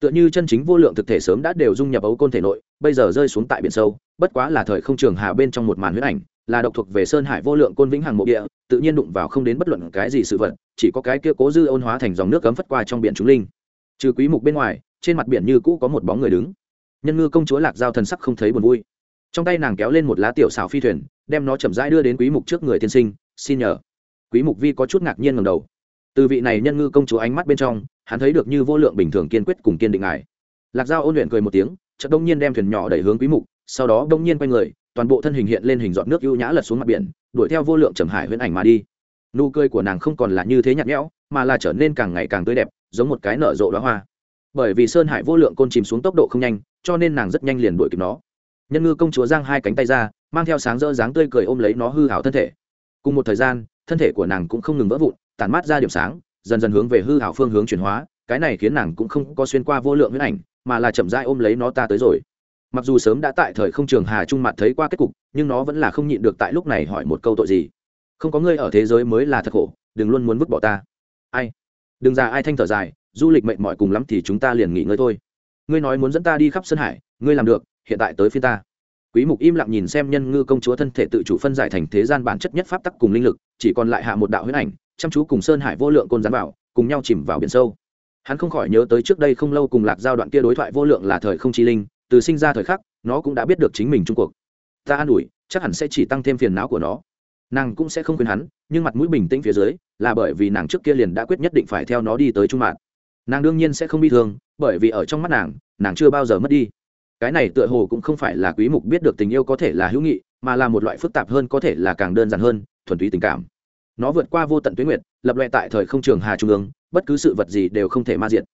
Speaker 1: Tựa như chân chính vô lượng thực thể sớm đã đều dung nhập ấu côn thể nội, bây giờ rơi xuống tại biển sâu, bất quá là thời không trường hà bên trong một màn huyết ảnh là độc thuộc về sơn hải vô lượng côn vĩnh hằng mộ địa, tự nhiên đụng vào không đến bất luận cái gì sự vật, chỉ có cái kia cố dư ôn hóa thành dòng nước cấm phất qua trong biển chúng linh. Trừ quý mục bên ngoài, trên mặt biển như cũ có một bóng người đứng. Nhân ngư công chúa lạc giao thần sắc không thấy buồn vui. Trong tay nàng kéo lên một lá tiểu xào phi thuyền, đem nó chậm rãi đưa đến quý mục trước người tiên sinh, xin nhờ. Quý mục vi có chút ngạc nhiên ngẩng đầu. Từ vị này nhân ngư công chúa ánh mắt bên trong, hắn thấy được như vô lượng bình thường kiên quyết cùng kiên định ngài. Lạc giao ôn luyện cười một tiếng, chợt đông nhiên đem thuyền nhỏ đẩy hướng quý mục, sau đó đông nhiên quay người toàn bộ thân hình hiện lên hình giọt nước ưu nhã lật xuống mặt biển, đuổi theo vô lượng trầm hải huyễn ảnh mà đi. Nụ cười của nàng không còn là như thế nhạt nhẽo, mà là trở nên càng ngày càng tươi đẹp, giống một cái nở rộ đoá hoa. Bởi vì sơn hải vô lượng côn chìm xuống tốc độ không nhanh, cho nên nàng rất nhanh liền đuổi kịp nó. Nhân ngư công chúa giang hai cánh tay ra, mang theo sáng rỡ dáng tươi cười ôm lấy nó hư hảo thân thể. Cùng một thời gian, thân thể của nàng cũng không ngừng vỡ vụn tàn mát ra điểm sáng, dần dần hướng về hư hảo phương hướng chuyển hóa, cái này khiến nàng cũng không có xuyên qua vô lượng huyễn ảnh, mà là chậm rãi ôm lấy nó ta tới rồi mặc dù sớm đã tại thời không trường hà trung mặt thấy qua kết cục, nhưng nó vẫn là không nhịn được tại lúc này hỏi một câu tội gì. Không có ngươi ở thế giới mới là thật khổ, đừng luôn muốn vứt bỏ ta. Ai? Đừng ra ai thanh thở dài, du lịch mệnh mỏi cùng lắm thì chúng ta liền nghỉ ngơi thôi. Ngươi nói muốn dẫn ta đi khắp sân hải, ngươi làm được, hiện tại tới phía ta. Quý mục im lặng nhìn xem nhân ngư công chúa thân thể tự chủ phân giải thành thế gian bản chất nhất pháp tắc cùng linh lực, chỉ còn lại hạ một đạo huyết ảnh, chăm chú cùng sơn hải vô lượng côn gián vào, cùng nhau chìm vào biển sâu. Hắn không khỏi nhớ tới trước đây không lâu cùng lạc giao đoạn kia đối thoại vô lượng là thời không chi linh từ sinh ra thời khắc, nó cũng đã biết được chính mình trung cuộc. Ta an ủi, chắc hẳn sẽ chỉ tăng thêm phiền não của nó. Nàng cũng sẽ không khuyên hắn, nhưng mặt mũi bình tĩnh phía dưới, là bởi vì nàng trước kia liền đã quyết nhất định phải theo nó đi tới trung mạng nàng đương nhiên sẽ không bị thương, bởi vì ở trong mắt nàng nàng chưa bao giờ mất đi. Cái này tựa hồ cũng không phải là quý mục biết được tình yêu có thể là hữu nghị, mà là một loại phức tạp hơn có thể là càng đơn giản hơn, thuần túy tình cảm. Nó vượt qua vô tận tuyến nguyệt, lập loại tại thời không trường hà trung ương, bất cứ sự vật gì đều không thể ma diệt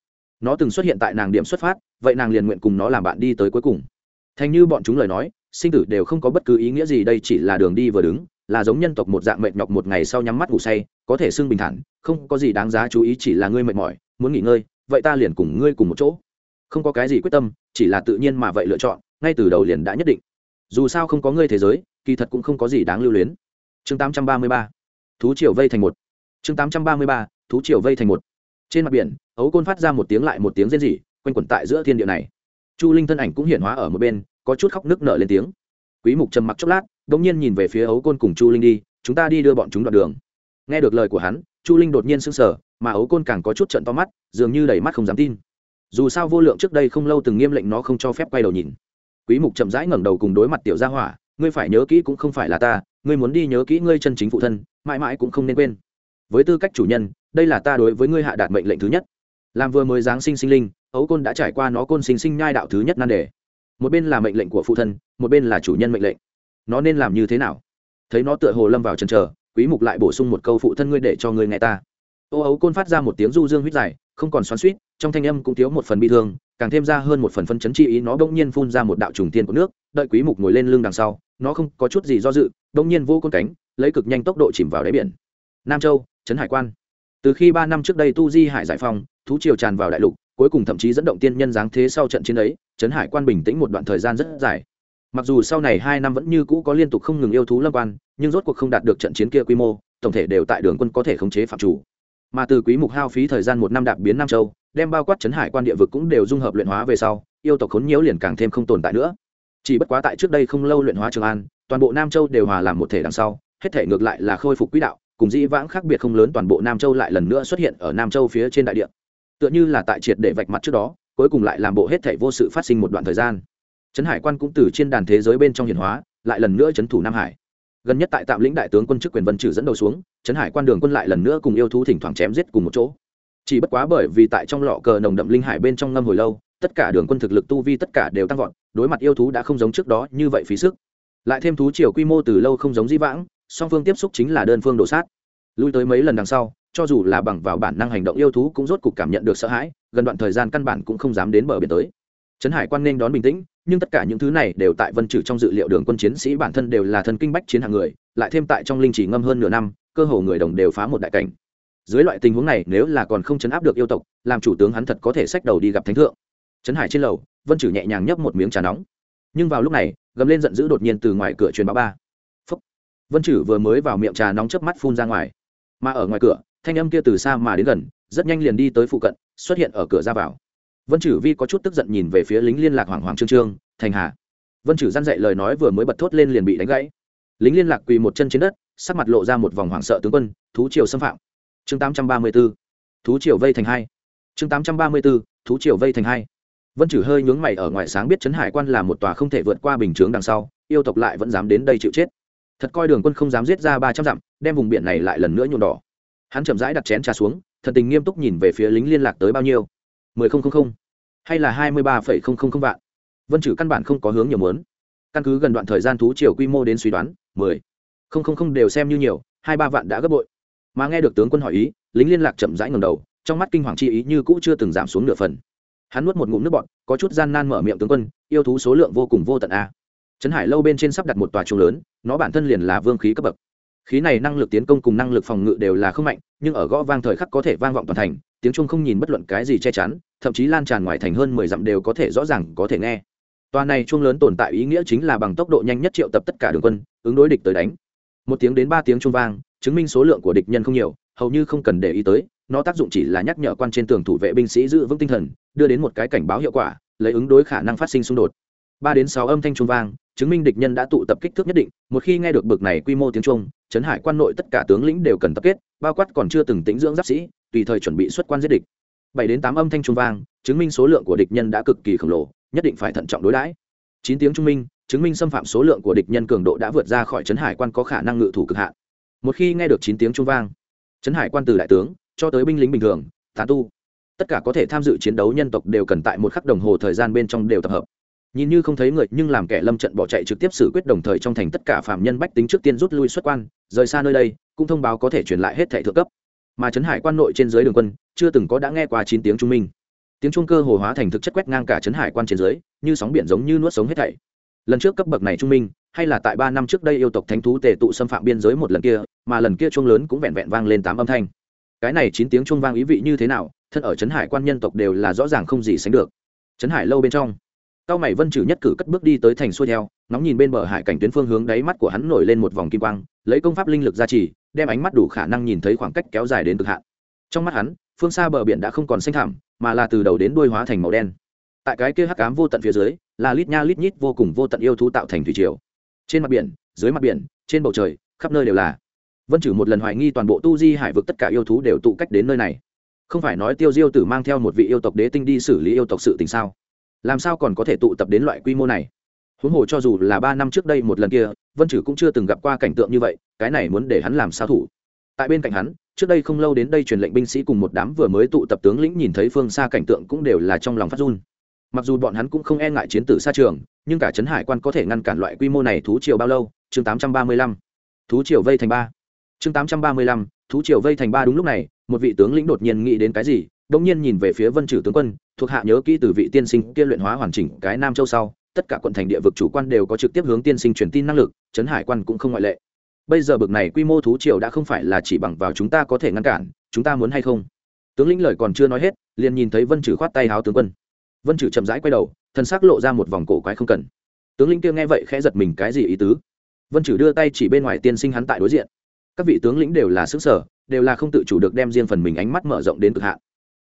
Speaker 1: nó từng xuất hiện tại nàng điểm xuất phát, vậy nàng liền nguyện cùng nó làm bạn đi tới cuối cùng. Thành như bọn chúng lời nói, sinh tử đều không có bất cứ ý nghĩa gì, đây chỉ là đường đi vừa đứng, là giống nhân tộc một dạng mệt nhọc một ngày sau nhắm mắt ngủ say, có thể xưng bình thản, không có gì đáng giá chú ý, chỉ là ngươi mệt mỏi, muốn nghỉ ngơi, vậy ta liền cùng ngươi cùng một chỗ. Không có cái gì quyết tâm, chỉ là tự nhiên mà vậy lựa chọn, ngay từ đầu liền đã nhất định. Dù sao không có ngươi thế giới, kỳ thật cũng không có gì đáng lưu luyến. Chương 833 thú triều vây thành một. Chương 833 thú triều vây thành một trên mặt biển, ấu côn phát ra một tiếng lại một tiếng rên rỉ, quanh quẩn tại giữa thiên địa này. Chu linh thân ảnh cũng hiện hóa ở một bên, có chút khóc nước nở lên tiếng. Quý mục trầm mặc chốc lát đống nhiên nhìn về phía ấu côn cùng chu linh đi, chúng ta đi đưa bọn chúng đoạn đường. Nghe được lời của hắn, chu linh đột nhiên sững sờ, mà ấu côn càng có chút trận to mắt, dường như đầy mắt không dám tin. Dù sao vô lượng trước đây không lâu từng nghiêm lệnh nó không cho phép quay đầu nhìn. Quý mục chậm rãi ngẩng đầu cùng đối mặt tiểu gia hỏa, ngươi phải nhớ kỹ cũng không phải là ta, ngươi muốn đi nhớ kỹ ngươi chân chính phụ thân, mãi mãi cũng không nên quên. Với tư cách chủ nhân đây là ta đối với ngươi hạ đạt mệnh lệnh thứ nhất. Làm vừa mới giáng sinh sinh linh, ấu côn đã trải qua nó côn sinh sinh nhai đạo thứ nhất nan đề. Một bên là mệnh lệnh của phụ thân, một bên là chủ nhân mệnh lệnh. Nó nên làm như thế nào? Thấy nó tựa hồ lâm vào chân chờ, quý mục lại bổ sung một câu phụ thân ngươi để cho ngươi nghe ta. Ô ấu côn phát ra một tiếng du dương huyết dài, không còn xoắn suýt trong thanh âm cũng thiếu một phần bi thương, càng thêm ra hơn một phần phân chấn chi ý, nó bỗng nhiên phun ra một đạo trùng tiên của nước, đợi quý mục ngồi lên lưng đằng sau, nó không có chút gì do dự, bỗng nhiên vô côn cánh, lấy cực nhanh tốc độ chìm vào đáy biển. Nam châu, trấn hải quan từ khi ba năm trước đây tu di hải giải phong thú triều tràn vào đại lục, cuối cùng thậm chí dẫn động tiên nhân giáng thế sau trận chiến ấy, trấn hải quan bình tĩnh một đoạn thời gian rất dài. Mặc dù sau này hai năm vẫn như cũ có liên tục không ngừng yêu thú lâm quan, nhưng rốt cuộc không đạt được trận chiến kia quy mô, tổng thể đều tại đường quân có thể khống chế phạm chủ. Mà từ quý mục hao phí thời gian một năm đạp biến nam châu, đem bao quát Trấn hải quan địa vực cũng đều dung hợp luyện hóa về sau, yêu tộc khốn nhiễu liền càng thêm không tồn tại nữa. Chỉ bất quá tại trước đây không lâu luyện hóa trường an, toàn bộ nam châu đều hòa làm một thể đằng sau, hết thể ngược lại là khôi phục quỹ đạo cùng dĩ vãng khác biệt không lớn toàn bộ nam châu lại lần nữa xuất hiện ở nam châu phía trên đại địa. Tựa như là tại triệt để vạch mặt trước đó, cuối cùng lại làm bộ hết thể vô sự phát sinh một đoạn thời gian. Trấn hải quan cũng từ trên đàn thế giới bên trong hiển hóa, lại lần nữa trấn thủ nam hải. Gần nhất tại tạm lĩnh đại tướng quân chức quyền vân trừ dẫn đầu xuống, trấn hải quan đường quân lại lần nữa cùng yêu thú thỉnh thoảng chém giết cùng một chỗ. Chỉ bất quá bởi vì tại trong lọ cờ nồng đậm linh hải bên trong ngâm hồi lâu, tất cả đường quân thực lực tu vi tất cả đều tăng vọt, đối mặt yêu thú đã không giống trước đó như vậy phí sức. Lại thêm thú triều quy mô từ lâu không giống di vãng song phương tiếp xúc chính là đơn phương đổ sát. Lui tới mấy lần đằng sau, cho dù là bằng vào bản năng hành động yêu thú cũng rốt cục cảm nhận được sợ hãi, gần đoạn thời gian căn bản cũng không dám đến bờ biển tới. Trấn hải quan nên đón bình tĩnh, nhưng tất cả những thứ này đều tại vân trừ trong dự liệu đường quân chiến sĩ bản thân đều là thần kinh bách chiến hàng người, lại thêm tại trong linh chỉ ngâm hơn nửa năm, cơ hồ người đồng đều phá một đại cảnh. Dưới loại tình huống này, nếu là còn không chấn áp được yêu tộc, làm chủ tướng hắn thật có thể xách đầu đi gặp thánh thượng. Trấn hải trên lầu, vân trừ nhẹ nhàng nhấp một miếng trà nóng. Nhưng vào lúc này, gầm lên giận dữ đột nhiên từ ngoài cửa truyền báo ba vân chử vừa mới vào miệng trà nóng chớp mắt phun ra ngoài. Mà ở ngoài cửa, thanh âm kia từ xa mà đến gần, rất nhanh liền đi tới phụ cận, xuất hiện ở cửa ra vào. Vân chử vi có chút tức giận nhìn về phía lính liên lạc hoàng hoàng trương trương, thành hà. Vân chử giăn dạy lời nói vừa mới bật thốt lên liền bị đánh gãy. Lính liên lạc quỳ một chân trên đất, sắc mặt lộ ra một vòng hoảng sợ tướng quân, thú triều xâm phạm. Chương tám trăm ba mươi b ố thú triều vây thành hai. Chương tám trăm ba mươi b ố thú triều vây thành hai. Vân chử hơi nhướng mày ở ngoài sáng biết trấn hải quan là một tòa không thể vượt qua bình chướng đằng sau, yêu tộc lại vẫn dám đến đây chịu chết thật coi đường quân không dám giết ra ba trăm dặm, đem vùng biển này lại lần nữa nhuộm đỏ. Hắn chậm rãi đặt chén trà xuống, thần tình nghiêm túc nhìn về phía lính liên lạc tới bao nhiêu. mười không không không, hay là hai mươi ba phẩy không không không vạn. Vân chử căn bản không có hướng nhiều muốn. Căn cứ gần đoạn thời gian thú triều quy mô đến suy đoán, mười không không không đều xem như nhiều, hai ba vạn đã gấp bội. Mà nghe được tướng quân hỏi ý, lính liên lạc chậm rãi ngầm đầu, trong mắt kinh hoàng chi ý như cũ chưa từng giảm xuống nửa phần. Hắn nuốt một ngụm nước bọt, có chút gian nan mở miệng tướng quân, yêu thú số lượng vô cùng vô tận a. Trấn hải lâu bên trên sắp đặt một tòa chuông lớn nó bản thân liền là vương khí cấp bậc. Khí này năng lực tiến công cùng năng lực phòng ngự đều là không mạnh, nhưng ở gõ vang thời khắc có thể vang vọng toàn thành, tiếng trung không nhìn bất luận cái gì che chắn, thậm chí lan tràn ngoài thành hơn mười dặm đều có thể rõ ràng có thể nghe. Tòa này chuông lớn tồn tại ý nghĩa chính là bằng tốc độ nhanh nhất triệu tập tất cả đường quân, ứng đối địch tới đánh. Một tiếng đến ba tiếng chuông vang, chứng minh số lượng của địch nhân không nhiều, hầu như không cần để ý tới, nó tác dụng chỉ là nhắc nhở quan trên tường thủ vệ binh sĩ giữ vững tinh thần, đưa đến một cái cảnh báo hiệu quả, lấy ứng đối khả năng phát sinh xung đột. Ba đến sáu âm thanh chuông vang chứng minh địch nhân đã tụ tập kích thước nhất định, một khi nghe được bực này quy mô tiếng trung, Trấn hải quan nội tất cả tướng lĩnh đều cần tập kết, bao quát còn chưa từng tính dưỡng giáp sĩ, tùy thời chuẩn bị xuất quan giết địch. Bảy đến tám âm thanh trung vang, chứng minh số lượng của địch nhân đã cực kỳ khổng lồ, nhất định phải thận trọng đối đãi. Chín tiếng trung minh, chứng minh xâm phạm số lượng của địch nhân cường độ đã vượt ra khỏi Trấn hải quan có khả năng ngự thủ cực hạn. Một khi nghe được chín tiếng trung vang, Trấn hải quan từ đại tướng cho tới binh lính bình thường tà tu, tất cả có thể tham dự chiến đấu nhân tộc đều cần tại một khắc đồng hồ thời gian bên trong đều tập hợp nhìn như không thấy người, nhưng làm kẻ lâm trận bỏ chạy trực tiếp xử quyết đồng thời trong thành tất cả phạm nhân bách tính trước tiên rút lui xuất quan, rời xa nơi đây, cũng thông báo có thể truyền lại hết thẻ thượng cấp. Mà trấn hải quan nội trên dưới đường quân, chưa từng có đã nghe qua chín tiếng trung minh. Tiếng trung cơ hồ hóa thành thực chất quét ngang cả trấn hải quan trên dưới, như sóng biển giống như nuốt sống hết thảy. Lần trước cấp bậc này trung minh, hay là tại ba năm trước đây yêu tộc thánh thú tề tụ xâm phạm biên giới một lần kia, mà lần kia chuông lớn cũng vẹn vẹn vang lên tám âm thanh. Cái này chín tiếng chuông vang ý vị như thế nào, thân ở trấn hải quan nhân tộc đều là rõ ràng không gì sánh được. Trấn hải lâu bên trong cao mày vân trừ nhất cử cất bước đi tới thành xuôi theo nóng nhìn bên bờ hải cảnh tuyến phương hướng đáy mắt của hắn nổi lên một vòng kim quang, lấy công pháp linh lực ra trì, đem ánh mắt đủ khả năng nhìn thấy khoảng cách kéo dài đến cực hạn. Trong mắt hắn, phương xa bờ biển đã không còn xanh thảm mà là từ đầu đến đuôi hóa thành màu đen. Tại cái kia hắc ám vô tận phía dưới, là lít nha lít nhít vô cùng vô tận yêu thú tạo thành thủy triều. Trên mặt biển, dưới mặt biển, trên bầu trời, khắp nơi đều là. Vân trừ một lần hoài nghi toàn bộ tu di hải vực tất cả yêu thú đều tụ cách đến nơi này. Không phải nói tiêu diêu tử mang theo một vị yêu tộc đế tinh đi xử lý yêu tộc sự tình sao? Làm sao còn có thể tụ tập đến loại quy mô này? Huống hồ cho dù là ba năm trước đây một lần kia, vân chử cũng chưa từng gặp qua cảnh tượng như vậy, cái này muốn để hắn làm sao thủ? Tại bên cạnh hắn, trước đây không lâu đến đây truyền lệnh binh sĩ cùng một đám vừa mới tụ tập tướng lĩnh nhìn thấy phương xa cảnh tượng cũng đều là trong lòng phát run. Mặc dù bọn hắn cũng không e ngại chiến tử xa trường, nhưng cả trấn hải quan có thể ngăn cản loại quy mô này thú triều bao lâu? Chương tám trăm ba mươi lăm. Thú triều vây thành ba. Chương tám trăm ba mươi lăm, thú triều vây thành ba đúng lúc này, một vị tướng lĩnh đột nhiên nghĩ đến cái gì đông nhiên nhìn về phía vân trừ tướng quân, thuộc hạ nhớ kỹ từ vị tiên sinh kia luyện hóa hoàn chỉnh cái nam châu sau, tất cả quận thành địa vực chủ quan đều có trực tiếp hướng tiên sinh truyền tin năng lực, trấn hải quan cũng không ngoại lệ. Bây giờ bực này quy mô thú triều đã không phải là chỉ bằng vào chúng ta có thể ngăn cản, chúng ta muốn hay không? Tướng lĩnh lời còn chưa nói hết, liền nhìn thấy vân trừ khoát tay háo tướng quân. Vân trừ chậm rãi quay đầu, thân xác lộ ra một vòng cổ quái không cần. Tướng lĩnh kia nghe vậy khẽ giật mình, cái gì ý tứ? Vân trừ đưa tay chỉ bên ngoài tiên sinh hắn tại đối diện. Các vị tướng lĩnh đều là xứ sở, đều là không tự chủ được đem riêng phần mình ánh mắt mở rộng đến cực hạn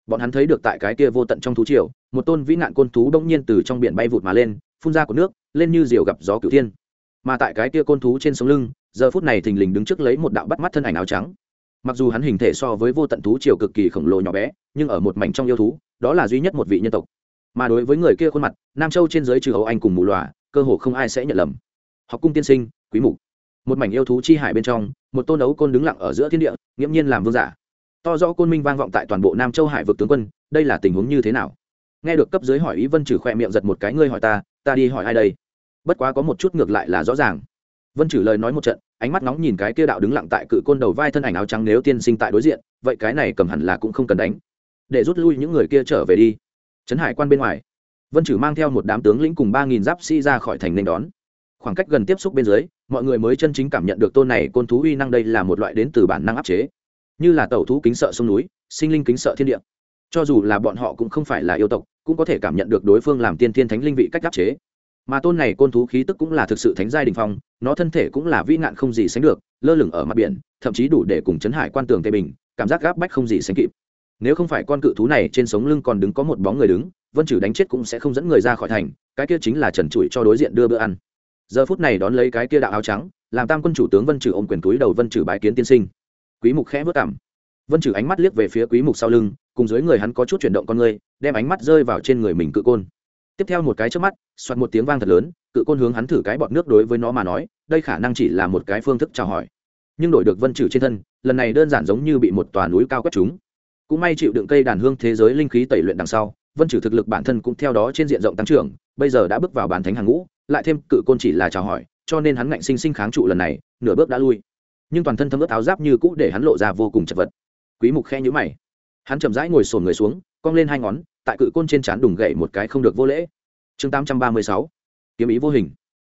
Speaker 1: bọn hắn thấy được tại cái kia vô tận trong thú triều, một tôn vĩ nạn côn thú đông nhiên từ trong biển bay vụt mà lên, phun ra của nước, lên như diều gặp gió cửu thiên. Mà tại cái kia côn thú trên sống lưng, giờ phút này thình lình đứng trước lấy một đạo bắt mắt thân ảnh áo trắng. Mặc dù hắn hình thể so với vô tận thú triều cực kỳ khổng lồ nhỏ bé, nhưng ở một mảnh trong yêu thú, đó là duy nhất một vị nhân tộc. Mà đối với người kia khuôn mặt, nam châu trên giới trừ hầu anh cùng mù loà cơ hồ không ai sẽ nhận lầm. Học cung tiên sinh, quý mục. Một mảnh yêu thú chi hải bên trong, một tôn đấu côn đứng lặng ở giữa thiên địa, nghiễm nhiên làm vương giả to rõ côn minh vang vọng tại toàn bộ nam châu hải vực tướng quân, đây là tình huống như thế nào? Nghe được cấp dưới hỏi ý vân trừ khoe miệng giật một cái, ngươi hỏi ta ta đi hỏi ai đây? Bất quá có một chút ngược lại là rõ ràng. Vân trừ lời nói một trận, ánh mắt nóng nhìn cái kia đạo đứng lặng tại cự côn đầu vai thân ảnh áo trắng nếu tiên sinh tại đối diện, vậy cái này cầm hẳn là cũng không cần đánh. Để rút lui những người kia trở về đi. Trấn hải quan bên ngoài. Vân trừ mang theo một đám tướng lĩnh cùng ba nghìn giáp sĩ ra khỏi thành nên đón. Khoảng cách gần tiếp xúc bên dưới, mọi người mới chân chính cảm nhận được tôn này côn thú uy năng đây là một loại đến từ bản năng áp chế như là tẩu thú kính sợ sông núi, sinh linh kính sợ thiên địa. Cho dù là bọn họ cũng không phải là yêu tộc, cũng có thể cảm nhận được đối phương làm tiên thiên thánh linh vị cách áp chế. Mà tôn này côn thú khí tức cũng là thực sự thánh giai đình phong, nó thân thể cũng là vĩ nạn không gì sánh được, lơ lửng ở mặt biển, thậm chí đủ để cùng chấn hải quan tường tây bình, cảm giác gáp bách không gì sánh kịp. Nếu không phải con cự thú này trên sống lưng còn đứng có một bóng người đứng, vân chử đánh chết cũng sẽ không dẫn người ra khỏi thành, cái kia chính là trần trụi cho đối diện đưa bữa ăn. Giờ phút này đón lấy cái kia đạo áo trắng, làm tam quân chủ tướng vân trừ ôm quyền túi đầu vân trừ bái kiến tiên sinh quý mục khẽ vớt cảm vân trừ ánh mắt liếc về phía quý mục sau lưng, cùng dưới người hắn có chút chuyển động con người, đem ánh mắt rơi vào trên người mình cự côn. Tiếp theo một cái trước mắt xoát một tiếng vang thật lớn, cự côn hướng hắn thử cái bọt nước đối với nó mà nói, đây khả năng chỉ là một cái phương thức chào hỏi. Nhưng đổi được vân trừ trên thân, lần này đơn giản giống như bị một tòa núi cao quét chúng cũng may chịu đựng cây đàn hương thế giới linh khí tẩy luyện đằng sau, vân trừ thực lực bản thân cũng theo đó trên diện rộng tăng trưởng, bây giờ đã bước vào bàn thánh hàng ngũ, lại thêm cự côn chỉ là chào hỏi, cho nên hắn ngạnh sinh sinh kháng trụ lần này, nửa bước đã lui nhưng toàn thân thấm ướt áo giáp như cũ để hắn lộ ra vô cùng chật vật. Quý mục khe nhíu mày. Hắn chậm rãi ngồi sồn người xuống, cong lên hai ngón, tại cự côn trên trán đùng gậy một cái không được vô lễ. Chương 836 kiếm ý vô hình.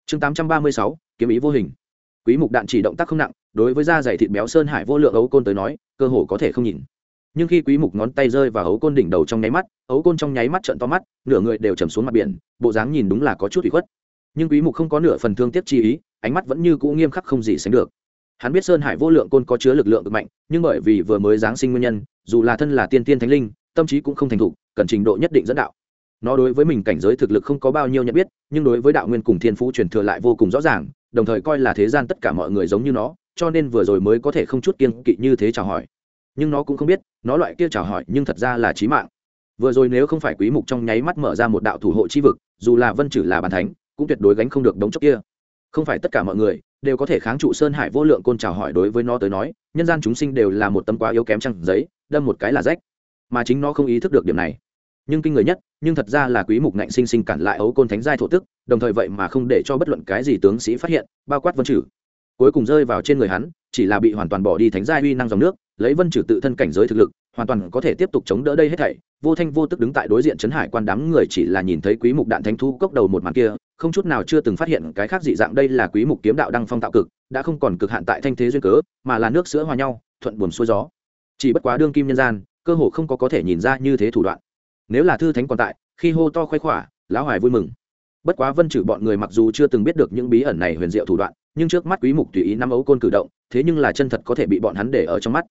Speaker 1: Chương 836 kiếm ý vô hình. Quý mục đạn chỉ động tác không nặng, đối với da dày thịt béo sơn hải vô lượng ấu côn tới nói, cơ hồ có thể không nhìn. Nhưng khi quý mục ngón tay rơi vào ấu côn đỉnh đầu trong nháy mắt, ấu côn trong nháy mắt trợn to mắt, nửa người đều trầm xuống mặt biển, bộ dáng nhìn đúng là có chút ủy khuất. Nhưng quý mục không có nửa phần thương tiếc chi ý, ánh mắt vẫn như cũ nghiêm khắc không gì sánh được hắn biết sơn hải vô lượng côn có chứa lực lượng cực mạnh, nhưng bởi vì vừa mới giáng sinh nguyên nhân, dù là thân là tiên tiên thánh linh, tâm trí cũng không thành thục, cần trình độ nhất định dẫn đạo. Nó đối với mình cảnh giới thực lực không có bao nhiêu nhận biết, nhưng đối với đạo nguyên cùng thiên phú truyền thừa lại vô cùng rõ ràng, đồng thời coi là thế gian tất cả mọi người giống như nó, cho nên vừa rồi mới có thể không chút kiên kỵ như thế chào hỏi. Nhưng nó cũng không biết, nó loại kia chào hỏi nhưng thật ra là trí mạng. Vừa rồi nếu không phải quý mục trong nháy mắt mở ra một đạo thủ hộ chi vực, dù là vân chử là bàn thánh, cũng tuyệt đối gánh không được đống chốc kia không phải tất cả mọi người đều có thể kháng trụ sơn hải vô lượng côn chào hỏi đối với nó tới nói, nhân gian chúng sinh đều là một tấm quá yếu kém trăng giấy, đâm một cái là rách. Mà chính nó không ý thức được điểm này. Nhưng kinh người nhất, nhưng thật ra là quý mục ngạnh sinh sinh cản lại ấu côn thánh giai thổ tức, đồng thời vậy mà không để cho bất luận cái gì tướng sĩ phát hiện, bao quát vân chử. Cuối cùng rơi vào trên người hắn, chỉ là bị hoàn toàn bỏ đi thánh giai uy năng dòng nước, lấy vân chử tự thân cảnh giới thực lực hoàn toàn có thể tiếp tục chống đỡ đây hết thảy. Vô thanh vô tức đứng tại đối diện trấn hải quan đám người chỉ là nhìn thấy quý mục đạn thánh thu cốc đầu một màn kia, không chút nào chưa từng phát hiện cái khác dị dạng đây là quý mục kiếm đạo đăng phong tạo cực, đã không còn cực hạn tại thanh thế duyên cớ, mà là nước sữa hòa nhau, thuận buồm xuôi gió. Chỉ bất quá đương kim nhân gian, cơ hồ không có có thể nhìn ra như thế thủ đoạn. Nếu là thư thánh còn tại, khi hô to khoái khỏa lão hoài vui mừng. Bất quá vân trừ bọn người mặc dù chưa từng biết được những bí ẩn này huyền diệu thủ đoạn, nhưng trước mắt quý mục tùy ý năm ấu côn cử động, thế nhưng là chân thật có thể bị bọn hắn để ở trong mắt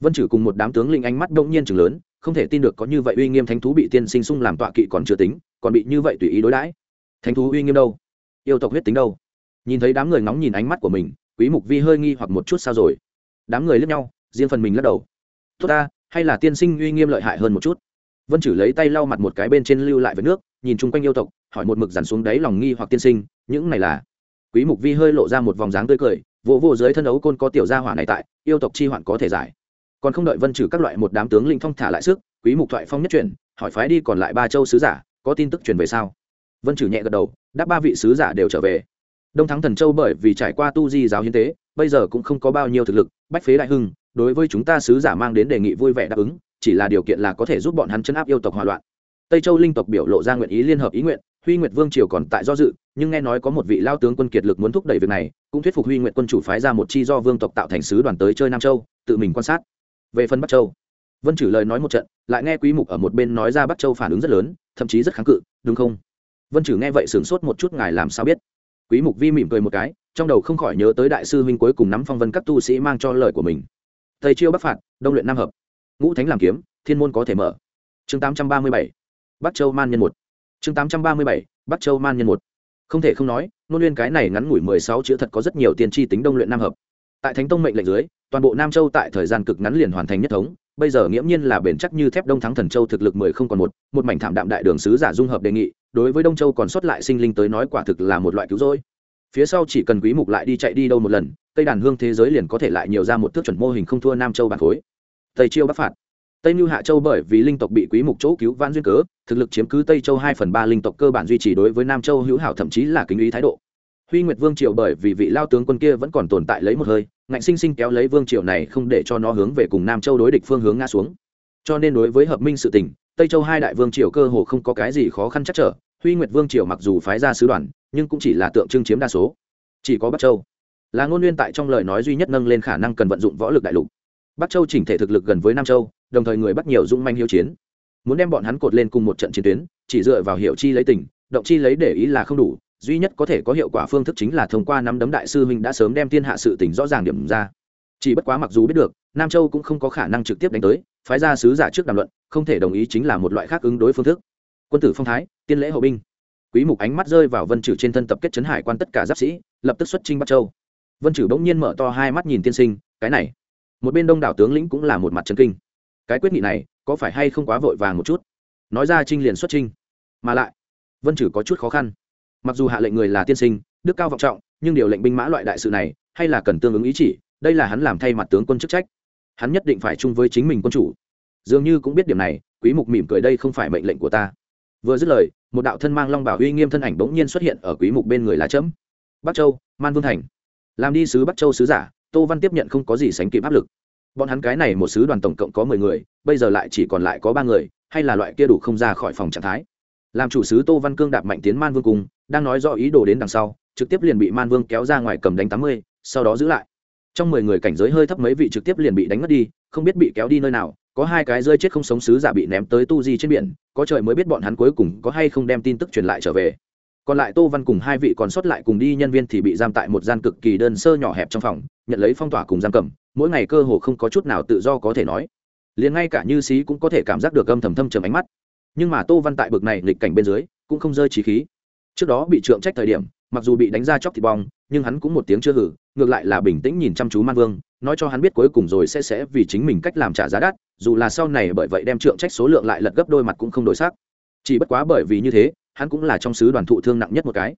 Speaker 1: vân Chử cùng một đám tướng linh ánh mắt đông nhiên chừng lớn, không thể tin được có như vậy uy nghiêm thánh thú bị tiên sinh sung làm tọa kỵ còn chưa tính, còn bị như vậy tùy ý đối đãi. Thánh thú uy nghiêm đâu? Yêu tộc huyết tính đâu? Nhìn thấy đám người ngóng nhìn ánh mắt của mình, quý mục vi hơi nghi hoặc một chút sao rồi. Đám người liếc nhau, riêng phần mình lắc đầu. Tốt ta, hay là tiên sinh uy nghiêm lợi hại hơn một chút? Vân chử lấy tay lau mặt một cái bên trên lưu lại với nước, nhìn chung quanh yêu tộc, hỏi một mực dằn xuống đáy lòng nghi hoặc tiên sinh, những này là? Quý mục vi hơi lộ ra một vòng dáng tươi cười, vỗ vỗ dưới thân ấu côn có tiểu gia hỏa này tại, yêu tộc chi hoạn có thể giải còn không đợi vân trừ các loại một đám tướng linh phong thả lại sức, quý mục thoại phong nhất chuyển, hỏi phái đi còn lại ba châu sứ giả, có tin tức truyền về sao? Vân trừ nhẹ gật đầu, đáp ba vị sứ giả đều trở về. Đông thắng thần châu bởi vì trải qua tu di giáo hiến tế, bây giờ cũng không có bao nhiêu thực lực, bách phế đại hưng, đối với chúng ta sứ giả mang đến đề nghị vui vẻ đáp ứng, chỉ là điều kiện là có thể giúp bọn hắn chấn áp yêu tộc hòa loạn. Tây châu linh tộc biểu lộ ra nguyện ý liên hợp ý nguyện, huy nguyệt vương triều còn tại do dự, nhưng nghe nói có một vị lao tướng quân kiệt lực muốn thúc đẩy việc này, cũng thuyết phục huy nguyện quân chủ phái ra một chi do vương tộc tạo thành sứ đoàn tới chơi nam châu, tự mình quan sát về phần bắc châu. Vân trừ lời nói một trận, lại nghe quý mục ở một bên nói ra bắc châu phản ứng rất lớn, thậm chí rất kháng cự, đúng không? Vân trừ nghe vậy sửng sốt một chút, ngài làm sao biết? Quý mục vi mỉm cười một cái, trong đầu không khỏi nhớ tới đại sư huynh cuối cùng nắm phong vân các tu sĩ mang cho lời của mình. Thầy chiêu bắc phạt, đông luyện nam hợp. Ngũ thánh làm kiếm, thiên môn có thể mở. Chương 837 bắc châu man nhân một. Chương 837 bắc châu man nhân một. Không thể không nói, nôn nguyên cái này ngắn ngủi 16 chữ thật có rất nhiều tiền tri tính đông luyện nam hợp. Tại thánh tông mệnh lệnh dưới toàn bộ nam châu tại thời gian cực ngắn liền hoàn thành nhất thống, bây giờ nghiễm nhiên là bền chắc như thép đông thắng thần châu thực lực mười không còn một một mảnh thảm đạm đại đường sứ giả dung hợp đề nghị, đối với đông châu còn sót lại sinh linh tới nói quả thực là một loại cứu rỗi. Phía sau chỉ cần quý mục lại đi chạy đi đâu một lần, tây đàn hương thế giới liền có thể lại nhiều ra một thước chuẩn mô hình không thua nam châu bản khối. Tây chiêu bắc phạt. Tây như hạ châu bởi vì linh tộc bị quý mục chỗ cứu vãn duyên cớ, thực lực chiếm cứ tây châu hai phần ba linh tộc cơ bản duy trì đối với nam châu hữu hảo thậm chí là kính ý thái độ huy nguyệt vương triều bởi vì vị lao tướng quân kia vẫn còn tồn tại lấy một hơi, ngạnh sinh sinh kéo lấy vương triều này không để cho nó hướng về cùng nam châu đối địch phương hướng ngã xuống. Cho nên đối với hợp minh sự tình, tây châu hai đại vương triều cơ hồ không có cái gì khó khăn chắc trở, huy nguyệt vương triều mặc dù phái ra sứ đoàn, nhưng cũng chỉ là tượng trưng chiếm đa số. Chỉ có bắc châu. Là ngôn nguyên tại trong lời nói duy nhất nâng lên khả năng cần vận dụng võ lực đại lục. Bắc châu chỉnh thể thực lực gần với nam châu, đồng thời người bắt nhiều dung manh hiếu chiến. Muốn đem bọn hắn cột lên cùng một trận chiến tuyến, chỉ dựa vào hiệu chi lấy tình, động chi lấy để ý là không đủ duy nhất có thể có hiệu quả phương thức chính là thông qua nắm đấm đại sư huynh đã sớm đem thiên hạ sự tỉnh rõ ràng điểm ra. Chỉ bất quá mặc dù biết được, nam châu cũng không có khả năng trực tiếp đánh tới, phái ra sứ giả trước đàm luận, không thể đồng ý chính là một loại khác ứng đối phương thức. Quân tử phong thái, tiên lễ hậu binh. Quý mục ánh mắt rơi vào vân trừ trên thân tập kết chấn hải quan tất cả giáp sĩ, lập tức xuất chinh bắc châu. Vân trừ bỗng nhiên mở to hai mắt nhìn tiên sinh, cái này, một bên đông đảo tướng lĩnh cũng là một mặt chân kinh. Cái quyết nghị này, có phải hay không quá vội vàng một chút? Nói ra trinh liền xuất trinh mà lại, vân trừ có chút khó khăn mặc dù hạ lệnh người là tiên sinh, đức cao vọng trọng, nhưng điều lệnh binh mã loại đại sự này, hay là cần tương ứng ý chỉ, đây là hắn làm thay mặt tướng quân chức trách. Hắn nhất định phải chung với chính mình quân chủ. Dường như cũng biết điểm này, quý mục mỉm cười đây không phải mệnh lệnh của ta. Vừa dứt lời, một đạo thân mang long bảo uy nghiêm thân ảnh bỗng nhiên xuất hiện ở quý mục bên người lá chấm bắc châu, man vương thành. Làm đi sứ bắc châu sứ giả, tô văn tiếp nhận không có gì sánh kịp áp lực. Bọn hắn cái này một sứ đoàn tổng cộng có mười người, bây giờ lại chỉ còn lại có ba người, hay là loại kia đủ không ra khỏi phòng trạng thái. Làm chủ sứ tô văn cương đạp mạnh tiến man vương cùng đang nói rõ ý đồ đến đằng sau, trực tiếp liền bị man vương kéo ra ngoài cầm đánh tám mươi, sau đó giữ lại. Trong mười người cảnh giới hơi thấp mấy vị trực tiếp liền bị đánh mất đi, không biết bị kéo đi nơi nào, có hai cái rơi chết không sống sứ giả bị ném tới tu di trên biển, có trời mới biết bọn hắn cuối cùng có hay không đem tin tức truyền lại trở về. Còn lại tô văn cùng hai vị còn sót lại cùng đi, nhân viên thì bị giam tại một gian cực kỳ đơn sơ nhỏ hẹp trong phòng, nhận lấy phong tỏa cùng giam cầm, mỗi ngày cơ hồ không có chút nào tự do có thể nói. Liền ngay cả như sĩ cũng có thể cảm giác được âm thầm thâm trầm ánh mắt. Nhưng mà tô văn tại bực này nghịch cảnh bên dưới, cũng không rơi trí khí trước đó bị trượng trách thời điểm, mặc dù bị đánh ra chóc thịt bong, nhưng hắn cũng một tiếng chưa hử, ngược lại là bình tĩnh nhìn chăm chú man vương, nói cho hắn biết cuối cùng rồi sẽ sẽ vì chính mình cách làm trả giá đắt, dù là sau này bởi vậy đem trượng trách số lượng lại lật gấp đôi mặt cũng không đổi sắc. Chỉ bất quá bởi vì như thế, hắn cũng là trong sứ đoàn thụ thương nặng nhất một cái.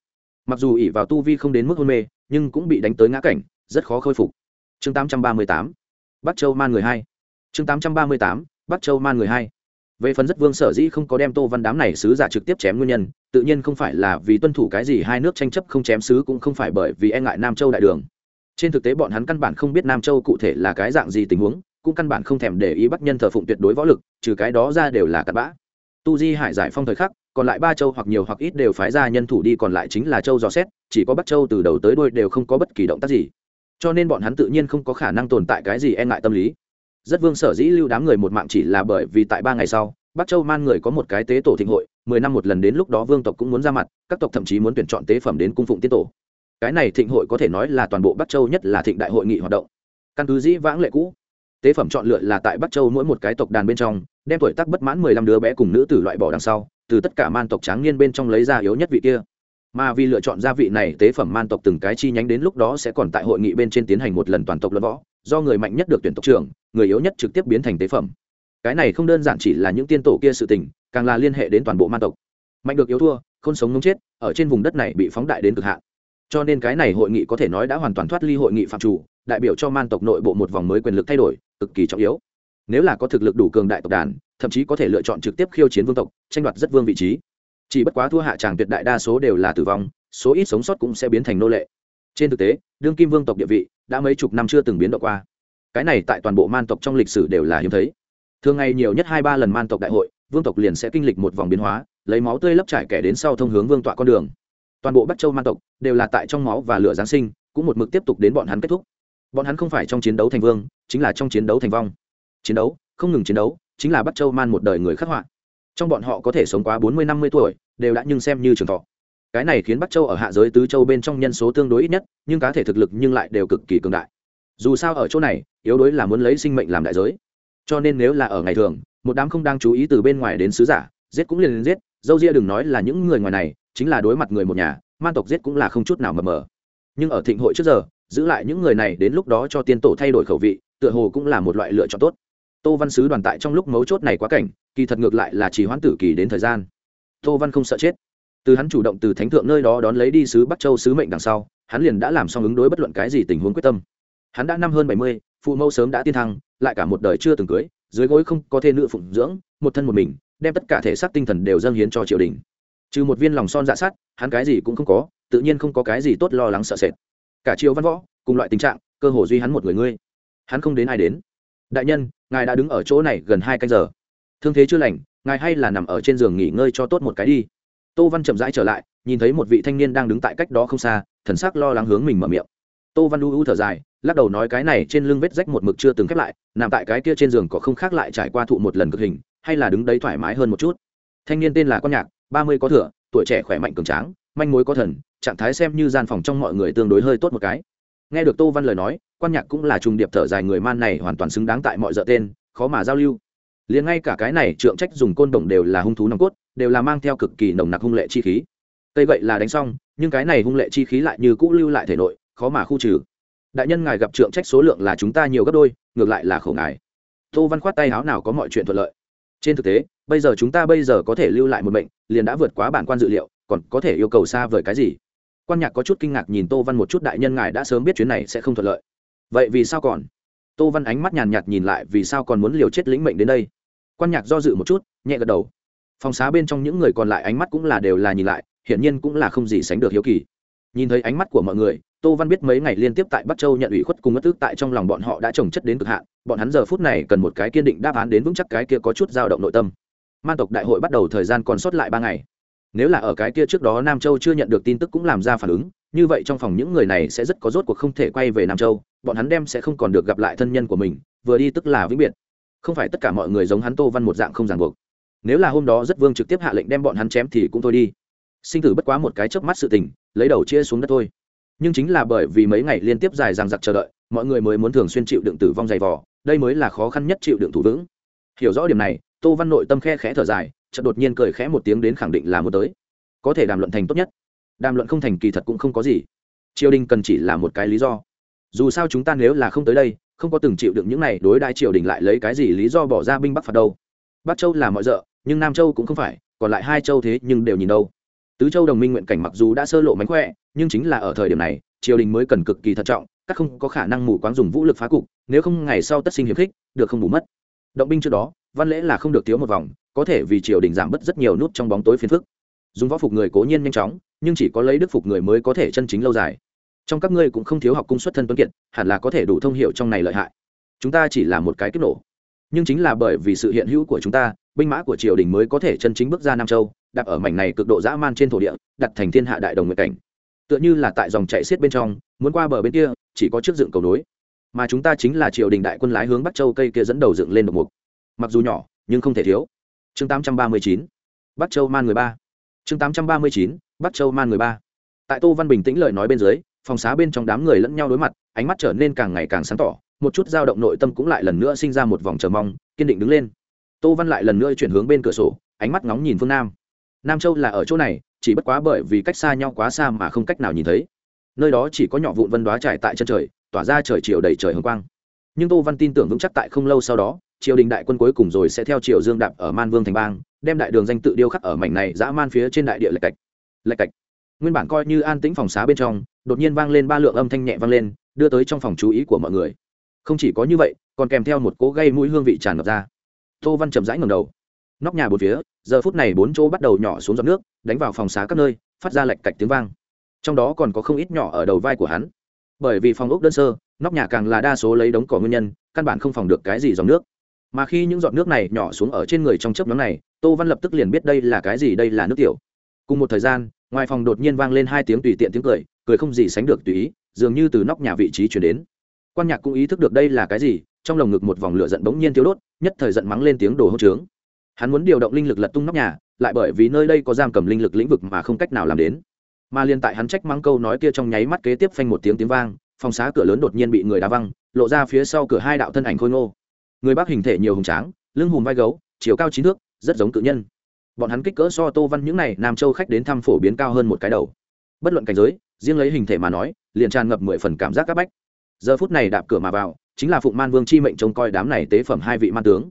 Speaker 1: Mặc dù ỉ vào tu vi không đến mức hôn mê, nhưng cũng bị đánh tới ngã cảnh, rất khó khôi phục. Chương 838 bắc châu man người hai. Chương 838 bắc châu man người hai về phần rất vương sở dĩ không có đem tô văn đám này sứ giả trực tiếp chém nguyên nhân, tự nhiên không phải là vì tuân thủ cái gì hai nước tranh chấp không chém sứ cũng không phải bởi vì e ngại nam châu đại đường. Trên thực tế bọn hắn căn bản không biết nam châu cụ thể là cái dạng gì tình huống, cũng căn bản không thèm để ý bắc nhân thờ phụng tuyệt đối võ lực, trừ cái đó ra đều là cặn bã. Tu di hải giải phong thời khắc, còn lại ba châu hoặc nhiều hoặc ít đều phái ra nhân thủ đi, còn lại chính là châu dò xét, chỉ có bắc châu từ đầu tới đuôi đều không có bất kỳ động tác gì. Cho nên bọn hắn tự nhiên không có khả năng tồn tại cái gì e ngại tâm lý rất vương sở dĩ lưu đám người một mạng chỉ là bởi vì tại ba ngày sau, bắc châu man người có một cái tế tổ thịnh hội, mười năm một lần đến lúc đó vương tộc cũng muốn ra mặt, các tộc thậm chí muốn tuyển chọn tế phẩm đến cung phụng tiết tổ. Cái này thịnh hội có thể nói là toàn bộ bắc châu nhất là thịnh đại hội nghị hoạt động. Căn cứ dĩ vãng lệ cũ, tế phẩm chọn lựa là tại bắc châu mỗi một cái tộc đàn bên trong, đem tuổi tác bất mãn mười lăm đứa bé cùng nữ tử loại bỏ đằng sau, từ tất cả man tộc tráng niên bên trong lấy ra yếu nhất vị kia. Mà vì lựa chọn gia vị này, tế phẩm man tộc từng cái chi nhánh đến lúc đó sẽ còn tại hội nghị bên trên tiến hành một lần toàn tộc luận võ do người mạnh nhất được tuyển tộc trưởng, người yếu nhất trực tiếp biến thành tế phẩm. Cái này không đơn giản chỉ là những tiên tổ kia sự tình, càng là liên hệ đến toàn bộ man tộc. Mạnh được yếu thua, không sống ngống chết, ở trên vùng đất này bị phóng đại đến cực hạn. Cho nên cái này hội nghị có thể nói đã hoàn toàn thoát ly hội nghị phạm chủ, đại biểu cho man tộc nội bộ một vòng mới quyền lực thay đổi, cực kỳ trọng yếu. Nếu là có thực lực đủ cường đại tộc đàn, thậm chí có thể lựa chọn trực tiếp khiêu chiến vương tộc, tranh đoạt rất vương vị trí. Chỉ bất quá thua hạ tràng tuyệt đại đa số đều là tử vong, số ít sống sót cũng sẽ biến thành nô lệ. Trên thực tế, đương kim vương tộc địa vị đã mấy chục năm chưa từng biến động qua. Cái này tại toàn bộ man tộc trong lịch sử đều là hiếm thấy. Thường ngày nhiều nhất hai ba lần man tộc đại hội, vương tộc liền sẽ kinh lịch một vòng biến hóa, lấy máu tươi lấp trải kẻ đến sau thông hướng vương tọa con đường. Toàn bộ bắc châu man tộc đều là tại trong máu và lửa giáng sinh, cũng một mực tiếp tục đến bọn hắn kết thúc. Bọn hắn không phải trong chiến đấu thành vương, chính là trong chiến đấu thành vong. Chiến đấu, không ngừng chiến đấu, chính là bắc châu man một đời người khắc họa. Trong bọn họ có thể sống quá bốn mươi năm mươi tuổi, đều đã nhưng xem như trường thọ cái này khiến bắc châu ở hạ giới tứ châu bên trong nhân số tương đối ít nhất, nhưng cá thể thực lực nhưng lại đều cực kỳ cường đại. Dù sao ở chỗ này, yếu đuối là muốn lấy sinh mệnh làm đại giới. Cho nên nếu là ở ngày thường, một đám không đang chú ý từ bên ngoài đến sứ giả, giết cũng liền giết, dâu ria đừng nói là những người ngoài này, chính là đối mặt người một nhà, man tộc giết cũng là không chút nào mờ mờ. Nhưng ở thịnh hội trước giờ, giữ lại những người này đến lúc đó cho tiên tổ thay đổi khẩu vị, tựa hồ cũng là một loại lựa chọn tốt. Tô văn sứ đoàn tại trong lúc mấu chốt này quá cảnh, kỳ thật ngược lại là chỉ hoãn tử kỳ đến thời gian. Tô văn không sợ chết từ hắn chủ động từ thánh thượng nơi đó đón lấy đi sứ bắc châu sứ mệnh đằng sau, hắn liền đã làm xong ứng đối bất luận cái gì tình huống quyết tâm. Hắn đã năm hơn bảy mươi, phụ mẫu sớm đã tiên thăng, lại cả một đời chưa từng cưới, dưới gối không có thê nữ phụng dưỡng, một thân một mình, đem tất cả thể xác tinh thần đều dâng hiến cho triều đình. Trừ một viên lòng son dạ sát hắn cái gì cũng không có, tự nhiên không có cái gì tốt lo lắng sợ sệt. Cả triều văn võ, cùng loại tình trạng, cơ hồ duy hắn một người ngươi. Hắn không đến ai đến. Đại nhân, ngài đã đứng ở chỗ này gần hai canh giờ. Thương thế chưa lành, ngài hay là nằm ở trên giường nghỉ ngơi cho tốt một cái đi tô văn chậm rãi trở lại, nhìn thấy một vị thanh niên đang đứng tại cách đó không xa, thần sắc lo lắng hướng mình mở miệng. Tô văn u u thở dài, lắc đầu nói cái này trên lưng vết rách một mực chưa từng khép lại, nằm tại cái kia trên giường có không khác lại trải qua thụ một lần cực hình, hay là đứng đấy thoải mái hơn một chút. Thanh niên tên là con nhạc, ba mươi có thừa, tuổi trẻ khỏe mạnh cường tráng, manh mối có thần, trạng thái xem như gian phòng trong mọi người tương đối hơi tốt một cái. Nghe được tô văn lời nói quan nhạc cũng là trùng điệp thở dài người man này hoàn toàn xứng đáng tại mọi dợ tên, khó mà giao lưu. Liền ngay cả cái này trượng trách dùng côn đồng đều là hung thú nòng cốt đều là mang theo cực kỳ nồng nặc hung lệ chi khí. Cây vậy là đánh xong, nhưng cái này hung lệ chi khí lại như cũ lưu lại thể nội, khó mà khu trừ. Đại nhân ngài gặp trượng trách số lượng là chúng ta nhiều gấp đôi, ngược lại là khổ ngài. Tô văn khoát tay áo nào có mọi chuyện thuận lợi. Trên thực tế, bây giờ chúng ta bây giờ có thể lưu lại một bệnh liền đã vượt quá bản quan dự liệu, còn có thể yêu cầu xa vời cái gì? Quan nhạc có chút kinh ngạc nhìn tô văn một chút, đại nhân ngài đã sớm biết chuyến này sẽ không thuận lợi. Vậy vì sao còn? Tô văn ánh mắt nhàn nhạt nhìn lại, vì sao còn muốn liều chết lĩnh mệnh đến đây? Quan nhạc do dự một chút, nhẹ gật đầu phòng xá bên trong những người còn lại ánh mắt cũng là đều là nhìn lại, hiển nhiên cũng là không gì sánh được hiếu kỳ. Nhìn thấy ánh mắt của mọi người, tô văn biết mấy ngày liên tiếp tại bắc châu nhận ủy khuất cùng mất tức tại trong lòng bọn họ đã trồng chất đến cực hạn, bọn hắn giờ phút này cần một cái kiên định đáp án đến vững chắc cái kia có chút dao động nội tâm. Man tộc đại hội bắt đầu thời gian còn sót lại ba ngày. Nếu là ở cái kia trước đó nam châu chưa nhận được tin tức cũng làm ra phản ứng, như vậy trong phòng những người này sẽ rất có rốt cuộc không thể quay về nam châu, bọn hắn đem sẽ không còn được gặp lại thân nhân của mình, vừa đi tức là vĩnh biệt. Không phải tất cả mọi người giống hắn tô văn một dạng không ràng buộc nếu là hôm đó rất vương trực tiếp hạ lệnh đem bọn hắn chém thì cũng thôi đi. Sinh tử bất quá một cái chớp mắt sự tình, lấy đầu chia xuống đất thôi. Nhưng chính là bởi vì mấy ngày liên tiếp dài dằng dặc chờ đợi, mọi người mới muốn thường xuyên chịu đựng tử vong dày vò, đây mới là khó khăn nhất chịu đựng thủ vững. Hiểu rõ điểm này, tô văn nội tâm khe khẽ thở dài, chợt đột nhiên cười khẽ một tiếng đến khẳng định là một tới. Có thể đàm luận thành tốt nhất. Đàm luận không thành kỳ thật cũng không có gì. Triều đình cần chỉ là một cái lý do. Dù sao chúng ta nếu là không tới đây, không có từng chịu đựng những này đối đại triều đình lại lấy cái gì lý do bỏ ra binh bắc phạt đâu bắc châu là mọi rợ, nhưng nam châu cũng không phải, còn lại hai châu thế nhưng đều nhìn đâu. Tứ châu đồng minh nguyện cảnh mặc dù đã sơ lộ mánh khỏe, nhưng chính là ở thời điểm này, triều đình mới cần cực kỳ thận trọng, các không có khả năng mù quáng dùng vũ lực phá cục, nếu không ngày sau tất sinh hiệp khích, được không bù mất. Động binh trước đó, văn lễ là không được thiếu một vòng, có thể vì triều đình giảm bớt rất nhiều nút trong bóng tối phiền phức. Dùng võ phục người cố nhiên nhanh chóng, nhưng chỉ có lấy đức phục người mới có thể chân chính lâu dài. Trong các ngươi cũng không thiếu học cung xuất thân tuấn kiệt, hẳn là có thể đủ thông hiệu trong này lợi hại. Chúng ta chỉ là một cái kích nổ nhưng chính là bởi vì sự hiện hữu của chúng ta, binh mã của triều đình mới có thể chân chính bước ra nam châu, đặt ở mảnh này cực độ dã man trên thổ địa, đặt thành thiên hạ đại đồng nguyện cảnh. Tựa như là tại dòng chạy xiết bên trong, muốn qua bờ bên kia, chỉ có trước dựng cầu nối. Mà chúng ta chính là triều đình đại quân lái hướng bắc châu cây kia dẫn đầu dựng lên độc mục. Mặc dù nhỏ, nhưng không thể thiếu. Chương 839 bắc châu man người ba. Chương 839 bắc châu man người ba. Tại tô văn bình tĩnh lời nói bên dưới, phòng xá bên trong đám người lẫn nhau đối mặt, ánh mắt trở nên càng ngày càng sáng tỏ một chút dao động nội tâm cũng lại lần nữa sinh ra một vòng chờ mong, kiên định đứng lên. Tô văn lại lần nữa chuyển hướng bên cửa sổ, ánh mắt ngóng nhìn phương nam. Nam châu là ở chỗ này, chỉ bất quá bởi vì cách xa nhau quá xa mà không cách nào nhìn thấy. Nơi đó chỉ có nhỏ vụn vân đoá trải tại chân trời, tỏa ra trời chiều đầy trời hồng quang. Nhưng tô văn tin tưởng vững chắc tại không lâu sau đó, triều đình đại quân cuối cùng rồi sẽ theo triều dương đạp ở man vương thành bang, đem đại đường danh tự điêu khắc ở mảnh này dã man phía trên đại địa lệch cạch. Lệch cạch. Nguyên bản coi như an tĩnh phòng xá bên trong, đột nhiên vang lên ba lượng âm thanh nhẹ vang lên, đưa tới trong phòng chú ý của mọi người không chỉ có như vậy, còn kèm theo một cỗ gây mũi hương vị tràn ngập ra. Tô văn chậm rãi ngầm đầu. Nóc nhà bốn phía, giờ phút này bốn chỗ bắt đầu nhỏ xuống giọt nước, đánh vào phòng xá các nơi, phát ra lạch cạch tiếng vang. Trong đó còn có không ít nhỏ ở đầu vai của hắn. Bởi vì phòng ốc đơn sơ, nóc nhà càng là đa số lấy đống cỏ nguyên nhân, căn bản không phòng được cái gì dòng nước. Mà khi những giọt nước này nhỏ xuống ở trên người trong chớp nhóm này, tô văn lập tức liền biết đây là cái gì, đây là nước tiểu. Cùng một thời gian, ngoài phòng đột nhiên vang lên hai tiếng tùy tiện tiếng cười cười không gì sánh được tùy ý, dường như từ nóc nhà vị trí chuyển đến quan nhạc cũng ý thức được đây là cái gì, trong lồng ngực một vòng lửa giận bỗng nhiên thiếu đốt, nhất thời giận mắng lên tiếng đồ hỗ trướng. Hắn muốn điều động linh lực lật tung nóc nhà, lại bởi vì nơi đây có giam cầm linh lực lĩnh vực mà không cách nào làm đến. Mà liên tại hắn trách mắng câu nói kia trong nháy mắt kế tiếp phanh một tiếng tiếng vang, phòng xá cửa lớn đột nhiên bị người đá văng, lộ ra phía sau cửa hai đạo thân ảnh khôi ngô. Người bác hình thể nhiều hùng tráng, lưng hùm vai gấu, chiều cao chín thước, rất giống tự nhân. Bọn hắn kích cỡ so tô văn những n à y nam châu khách đến thăm phổ biến cao hơn một cái đầu. Bất luận cảnh giới, riêng lấy hình thể mà nói, liền tràn ngập mười phần cảm giác c bách giờ phút này đạp cửa mà vào, chính là phụng man vương chi mệnh trông coi đám này tế phẩm hai vị man tướng.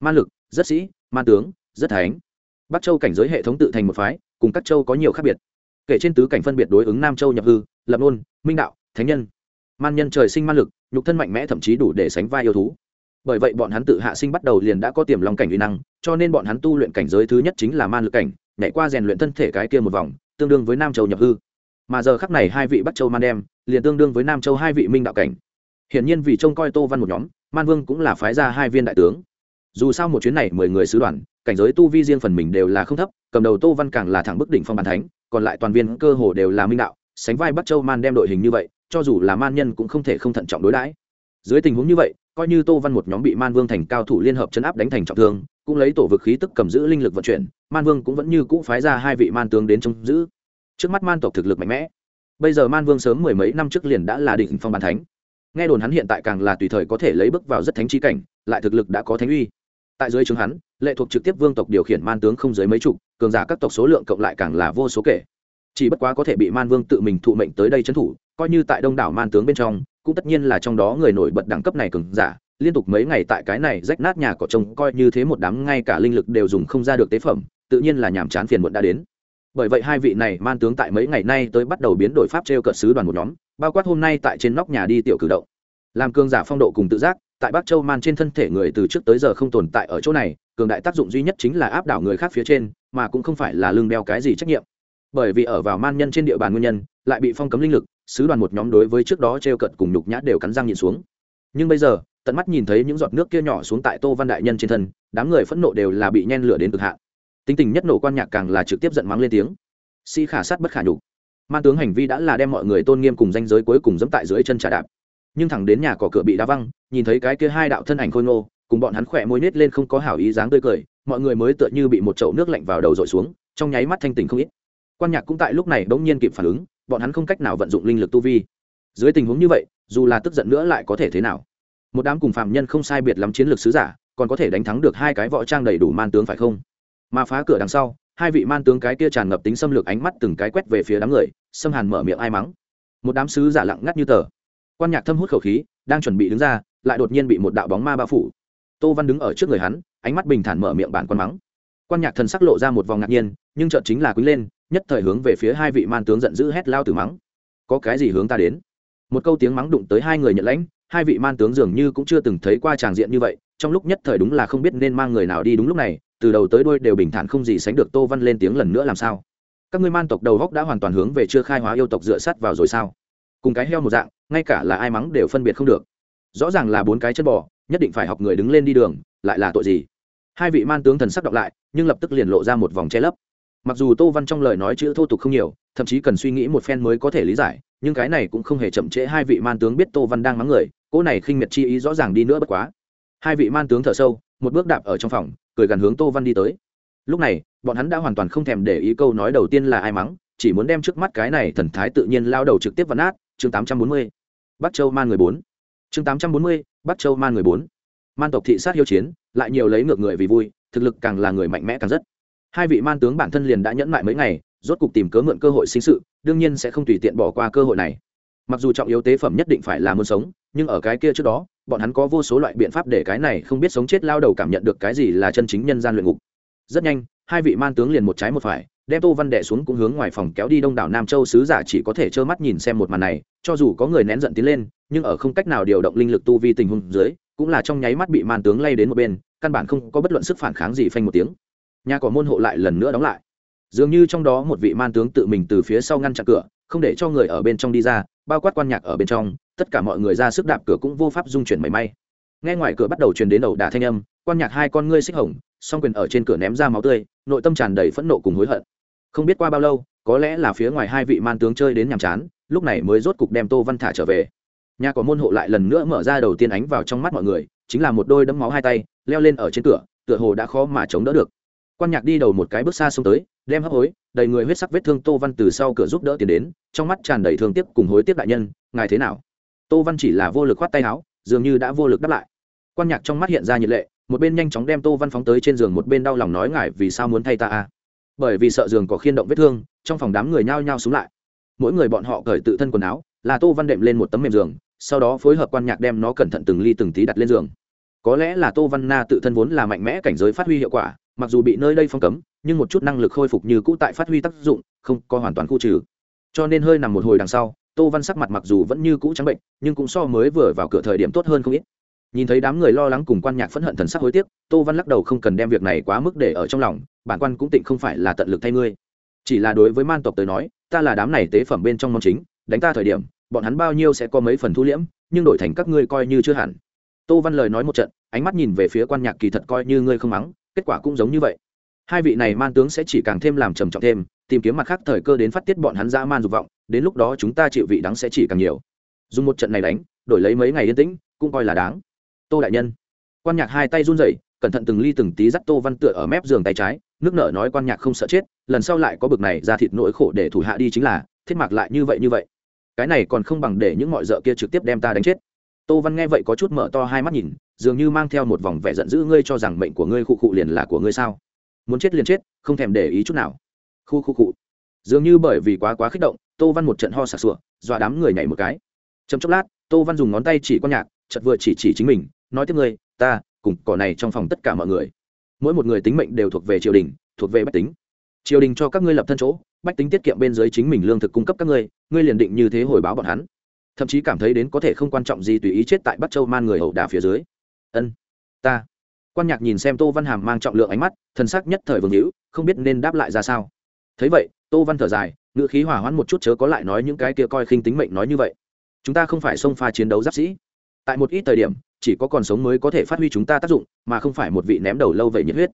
Speaker 1: Man lực, rất sĩ, man tướng, rất thánh. Bắc châu cảnh giới hệ thống tự thành một phái, cùng các châu có nhiều khác biệt. Kể trên tứ cảnh phân biệt đối ứng nam châu nhập hư, lập nôn, minh đạo, thánh nhân. Man nhân trời sinh man lực, nhục thân mạnh mẽ thậm chí đủ để sánh vai yêu thú. Bởi vậy bọn hắn tự hạ sinh bắt đầu liền đã có tiềm lòng cảnh uy năng, cho nên bọn hắn tu luyện cảnh giới thứ nhất chính là man lực cảnh, nhảy qua rèn luyện thân thể cái kia một vòng, tương đương với nam châu nhập hư mà giờ khắc này hai vị bắc châu man đem, liền tương đương với nam châu hai vị minh đạo cảnh. Hiển nhiên vì trông coi tô văn một nhóm, man vương cũng là phái ra hai viên đại tướng. Dù sao một chuyến này mười người sứ đoàn, cảnh giới tu vi riêng phần mình đều là không thấp, cầm đầu tô văn càng là thẳng bức đỉnh phong bàn thánh, còn lại toàn viên cơ hồ đều là minh đạo, sánh vai bắc châu man đem đội hình như vậy, cho dù là man nhân cũng không thể không thận trọng đối đãi. Dưới tình huống như vậy, coi như tô văn một nhóm bị man vương thành cao thủ liên hợp chấn áp đánh thành trọng thương, cũng lấy tổ vực khí tức cầm giữ linh lực vận chuyển, man vương cũng vẫn như cũ phái ra hai vị man tướng đến trông giữ trước mắt man tộc thực lực mạnh mẽ. Bây giờ man vương sớm mười mấy năm trước liền đã là đỉnh phong bàn thánh. Nghe đồn hắn hiện tại càng là tùy thời có thể lấy bước vào rất thánh chi cảnh, lại thực lực đã có thánh uy. Tại dưới trướng hắn, lệ thuộc trực tiếp vương tộc điều khiển man tướng không dưới mấy chục, cường giả các tộc số lượng cộng lại càng là vô số kể. Chỉ bất quá có thể bị man vương tự mình thụ mệnh tới đây trấn thủ, coi như tại đông đảo man tướng bên trong, cũng tất nhiên là trong đó người nổi bật đẳng cấp này cường giả. Liên tục mấy ngày tại cái này rách nát nhà cỏ trông coi như thế một đám, ngay cả linh lực đều dùng không ra được tế phẩm, tự nhiên là nhàm chán phiền muộn đã đến bởi vậy hai vị này man tướng tại mấy ngày nay tới bắt đầu biến đổi pháp t r e o cợt sứ đoàn một nhóm, bao quát hôm nay tại trên nóc nhà đi tiểu cử động. Làm cường giả phong độ cùng tự giác, tại bắc châu man trên thân thể người từ trước tới giờ không tồn tại ở chỗ này, cường đại tác dụng duy nhất chính là áp đảo người khác phía trên, mà cũng không phải là lương đeo cái gì trách nhiệm. Bởi vì ở vào man nhân trên địa bàn nguyên nhân, lại bị phong cấm linh lực, sứ đoàn một nhóm đối với trước đó t r e o cận cùng nhục nhã đều cắn răng nhịn xuống. Nhưng bây giờ, tận mắt nhìn thấy những giọt nước kia nhỏ xuống tại tô văn đại nhân trên thân, đám người phẫn nộ đều là bị nhen lửa đến cực hạn tính tình nhất nổ quan nhạc càng là trực tiếp giận mắng lên tiếng. Sĩ khả sát bất khả nhục. Man tướng hành vi đã là đem mọi người tôn nghiêm cùng danh giới cuối cùng dẫm tại dưới chân trà đạp. Nhưng thẳng đến nhà cỏ cửa bị đá văng, nhìn thấy cái kia hai đạo thân ảnh khôi ngô, cùng bọn hắn khỏe môi nết lên không có hảo ý dáng tươi cười, mọi người mới tựa như bị một chậu nước lạnh vào đầu dội xuống, trong nháy mắt thanh tình không ít. Quan nhạc cũng tại lúc này bỗng nhiên kịp phản ứng, bọn hắn không cách nào vận dụng linh lực tu vi. Dưới tình huống như vậy, dù là tức giận nữa lại có thể thế nào? Một đám cùng phạm nhân không sai biệt lắm chiến lược sứ giả, còn có thể đánh thắng được hai cái võ trang đầy đủ man tướng phải không? Mà phá cửa đằng sau, hai vị man tướng cái kia tràn ngập tính xâm lược ánh mắt từng cái quét về phía đám người xâm hàn mở miệng ai mắng. Một đám sứ giả lặng ngắt như tờ. Quan nhạc thâm hút khẩu khí, đang chuẩn bị đứng ra, lại đột nhiên bị một đạo bóng ma bao phủ. Tô văn đứng ở trước người hắn, ánh mắt bình thản mở miệng bản quan mắng. Quan nhạc thần sắc lộ ra một vòng ngạc nhiên, nhưng chợt chính là quý lên, nhất thời hướng về phía hai vị man tướng giận dữ hét lao từ mắng. Có cái gì hướng ta đến? Một câu tiếng mắng đụng tới hai người nhận lãnh, hai vị man tướng dường như cũng chưa từng thấy qua tràng diện như vậy, trong lúc nhất thời đúng là không biết nên mang người nào đi đúng lúc này từ đầu tới đuôi đều bình thản không gì sánh được tô văn lên tiếng lần nữa làm sao? Các ngươi man tộc đầu góc đã hoàn toàn hướng về chưa khai hóa yêu tộc dựa sắt vào rồi sao? Cùng cái heo một dạng, ngay cả là ai mắng đều phân biệt không được. Rõ ràng là bốn cái chân bò, nhất định phải học người đứng lên đi đường, lại là tội gì? Hai vị man tướng thần sắc đọc lại, nhưng lập tức liền lộ ra một vòng che lấp. Mặc dù tô văn trong lời nói chữ thô tục không nhiều, thậm chí cần suy nghĩ một phen mới có thể lý giải, nhưng cái này cũng không hề chậm trễ hai vị man tướng biết tô văn đang mắng người, cỗ này khinh miệt chi ý rõ ràng đi nữa bất quá. Hai vị man tướng thở sâu một bước đạp ở trong phòng, cười gần hướng tô văn đi tới. Lúc này, bọn hắn đã hoàn toàn không thèm để ý câu nói đầu tiên là ai mắng, chỉ muốn đem trước mắt cái này thần thái tự nhiên lao đầu trực tiếp vào nát, chương tám trăm bốn mươi. Bắc châu man người bốn. Chương tám trăm bốn mươi, bắc châu man người bốn. Man tộc thị sát hiếu chiến, lại nhiều lấy ngược người vì vui, thực lực càng là người mạnh mẽ càng rất. Hai vị man tướng bản thân liền đã nhẫn lại mấy ngày, rốt cục tìm cớ mượn cơ hội sinh sự, đương nhiên sẽ không tùy tiện bỏ qua cơ hội này mặc dù trọng yếu tế phẩm nhất định phải là muốn sống, nhưng ở cái kia trước đó, bọn hắn có vô số loại biện pháp để cái này không biết sống chết lao đầu cảm nhận được cái gì là chân chính nhân gian luyện ngục. Rất nhanh, hai vị man tướng liền một trái một phải, đem tô văn đệ xuống cũng hướng ngoài phòng kéo đi đông đảo nam châu sứ giả chỉ có thể trơ mắt nhìn xem một màn này, cho dù có người nén giận tiến lên, nhưng ở không cách nào điều động linh lực tu vi tình huống dưới, cũng là trong nháy mắt bị man tướng lay đến một bên, căn bản không có bất luận sức phản kháng gì phanh một tiếng. Nhà cỏ môn hộ lại lần nữa đóng lại. Dường như trong đó một vị man tướng tự mình từ phía sau ngăn chặn cửa không để cho người ở bên trong đi ra, bao quát quan nhạc ở bên trong, tất cả mọi người ra sức đạp cửa cũng vô pháp dung chuyển mảy may. Nghe ngoài cửa bắt đầu truyền đến đầu đả thanh âm, quan nhạc hai con ngươi xích hồng, song quyền ở trên cửa ném ra máu tươi, nội tâm tràn đầy phẫn nộ cùng hối hận. Không biết qua bao lâu, có lẽ là phía ngoài hai vị man tướng chơi đến nhàm chán, lúc này mới rốt cục đem tô văn thả trở về. Nhà có môn hộ lại lần nữa mở ra đầu tiên ánh vào trong mắt mọi người, chính là một đôi đấm máu hai tay, leo lên ở trên cửa, tựa hồ đã khó mà chống đỡ được. Quan nhạc đi đầu một cái bước xa xông tới đem hấp hối, đầy người huyết sắc vết thương tô văn từ sau cửa giúp đỡ tiền đến, trong mắt tràn đầy thương tiếc cùng hối tiếc đại nhân, ngài thế nào? Tô văn chỉ là vô lực khoát tay áo, dường như đã vô lực đáp lại. Quan nhạc trong mắt hiện ra nhiệt lệ, một bên nhanh chóng đem tô văn phóng tới trên giường, một bên đau lòng nói ngài vì sao muốn thay ta à? Bởi vì sợ giường có khiên động vết thương, trong phòng đám người nhao nhao xuống lại. Mỗi người bọn họ cởi tự thân quần áo, là tô văn đệm lên một tấm mềm giường, sau đó phối hợp quan nhạc đem nó cẩn thận từng ly từng tí đặt lên giường. Có lẽ là tô văn na tự thân vốn là mạnh mẽ cảnh giới phát huy hiệu quả, mặc dù bị nơi đây phong cấm nhưng một chút năng lực khôi phục như cũ tại phát huy tác dụng, không có hoàn toàn khu trừ. Cho nên hơi nằm một hồi đằng sau, tô văn sắc mặt mặc dù vẫn như cũ trắng bệnh, nhưng cũng so mới vừa vào cửa thời điểm tốt hơn không ít. Nhìn thấy đám người lo lắng cùng quan nhạc phẫn hận thần sắc hối tiếc, tô văn lắc đầu không cần đem việc này quá mức để ở trong lòng, bản quan cũng tịnh không phải là tận lực thay ngươi. Chỉ là đối với man tộc tới nói, ta là đám này tế phẩm bên trong mong chính, đánh ta thời điểm, bọn hắn bao nhiêu sẽ có mấy phần thu liễm, nhưng đổi thành các ngươi coi như chưa hẳn. Tô văn lời nói một trận, ánh mắt nhìn về phía quan nhạc kỳ thật coi như ngươi không mắng, kết quả cũng giống như vậy hai vị này man tướng sẽ chỉ càng thêm làm trầm trọng thêm, tìm kiếm mặt khác thời cơ đến phát tiết bọn hắn dã man dục vọng, đến lúc đó chúng ta chịu vị đắng sẽ chỉ càng nhiều. Dùng một trận này đánh, đổi lấy mấy ngày yên tĩnh, cũng coi là đáng. Tô đại nhân. Quan nhạc hai tay run rẩy, cẩn thận từng ly từng tí dắt tô văn tựa ở mép giường tay trái, nước nở nói quan nhạc không sợ chết, lần sau lại có bực này ra thịt nỗi khổ để thủ hạ đi chính là, thiết mạc lại như vậy như vậy. Cái này còn không bằng để những mọi d kia trực tiếp đem ta đánh chết. Tô văn nghe vậy có chút mở to hai mắt nhìn, dường như mang theo một vòng vẻ giận dữ, ngươi cho rằng mệnh của ngươi khụ khụ liền là của ngươi sao? Muốn chết liền chết, không thèm để ý chút nào. Khu khu cụ dường như bởi vì quá quá kích động, tô văn một trận ho sặc sụa, dọa đám người nhảy một cái. Chấm chốc lát, tô văn dùng ngón tay chỉ con nhạc chật vừa chỉ chỉ chính mình, nói tiếp ngươi ta, cùng cỏ này trong phòng tất cả mọi người. Mỗi một người tính mệnh đều thuộc về triều đình, thuộc về bách tính. Triều đình cho các ngươi lập thân chỗ, bách tính tiết kiệm bên dưới chính mình lương thực cung cấp các ngươi ngươi liền định như thế hồi báo bọn hắn. Thậm chí cảm thấy đến có thể không quan trọng gì tùy ý chết tại bắc châu man người hậu đà phía dưới. Ân, ta quan nhạc nhìn xem tô văn hàm mang trọng lượng ánh mắt, thần sắc nhất thời vương hữu, không biết nên đáp lại ra sao. Thấy vậy, tô văn thở dài ngựa khí hỏa hoãn một chút chớ có lại nói những cái kia coi khinh tính mệnh nói như vậy. Chúng ta không phải xông pha chiến đấu giáp sĩ. Tại một ít thời điểm, chỉ có còn sống mới có thể phát huy chúng ta tác dụng, mà không phải một vị ném đầu lâu vậy nhiệt huyết.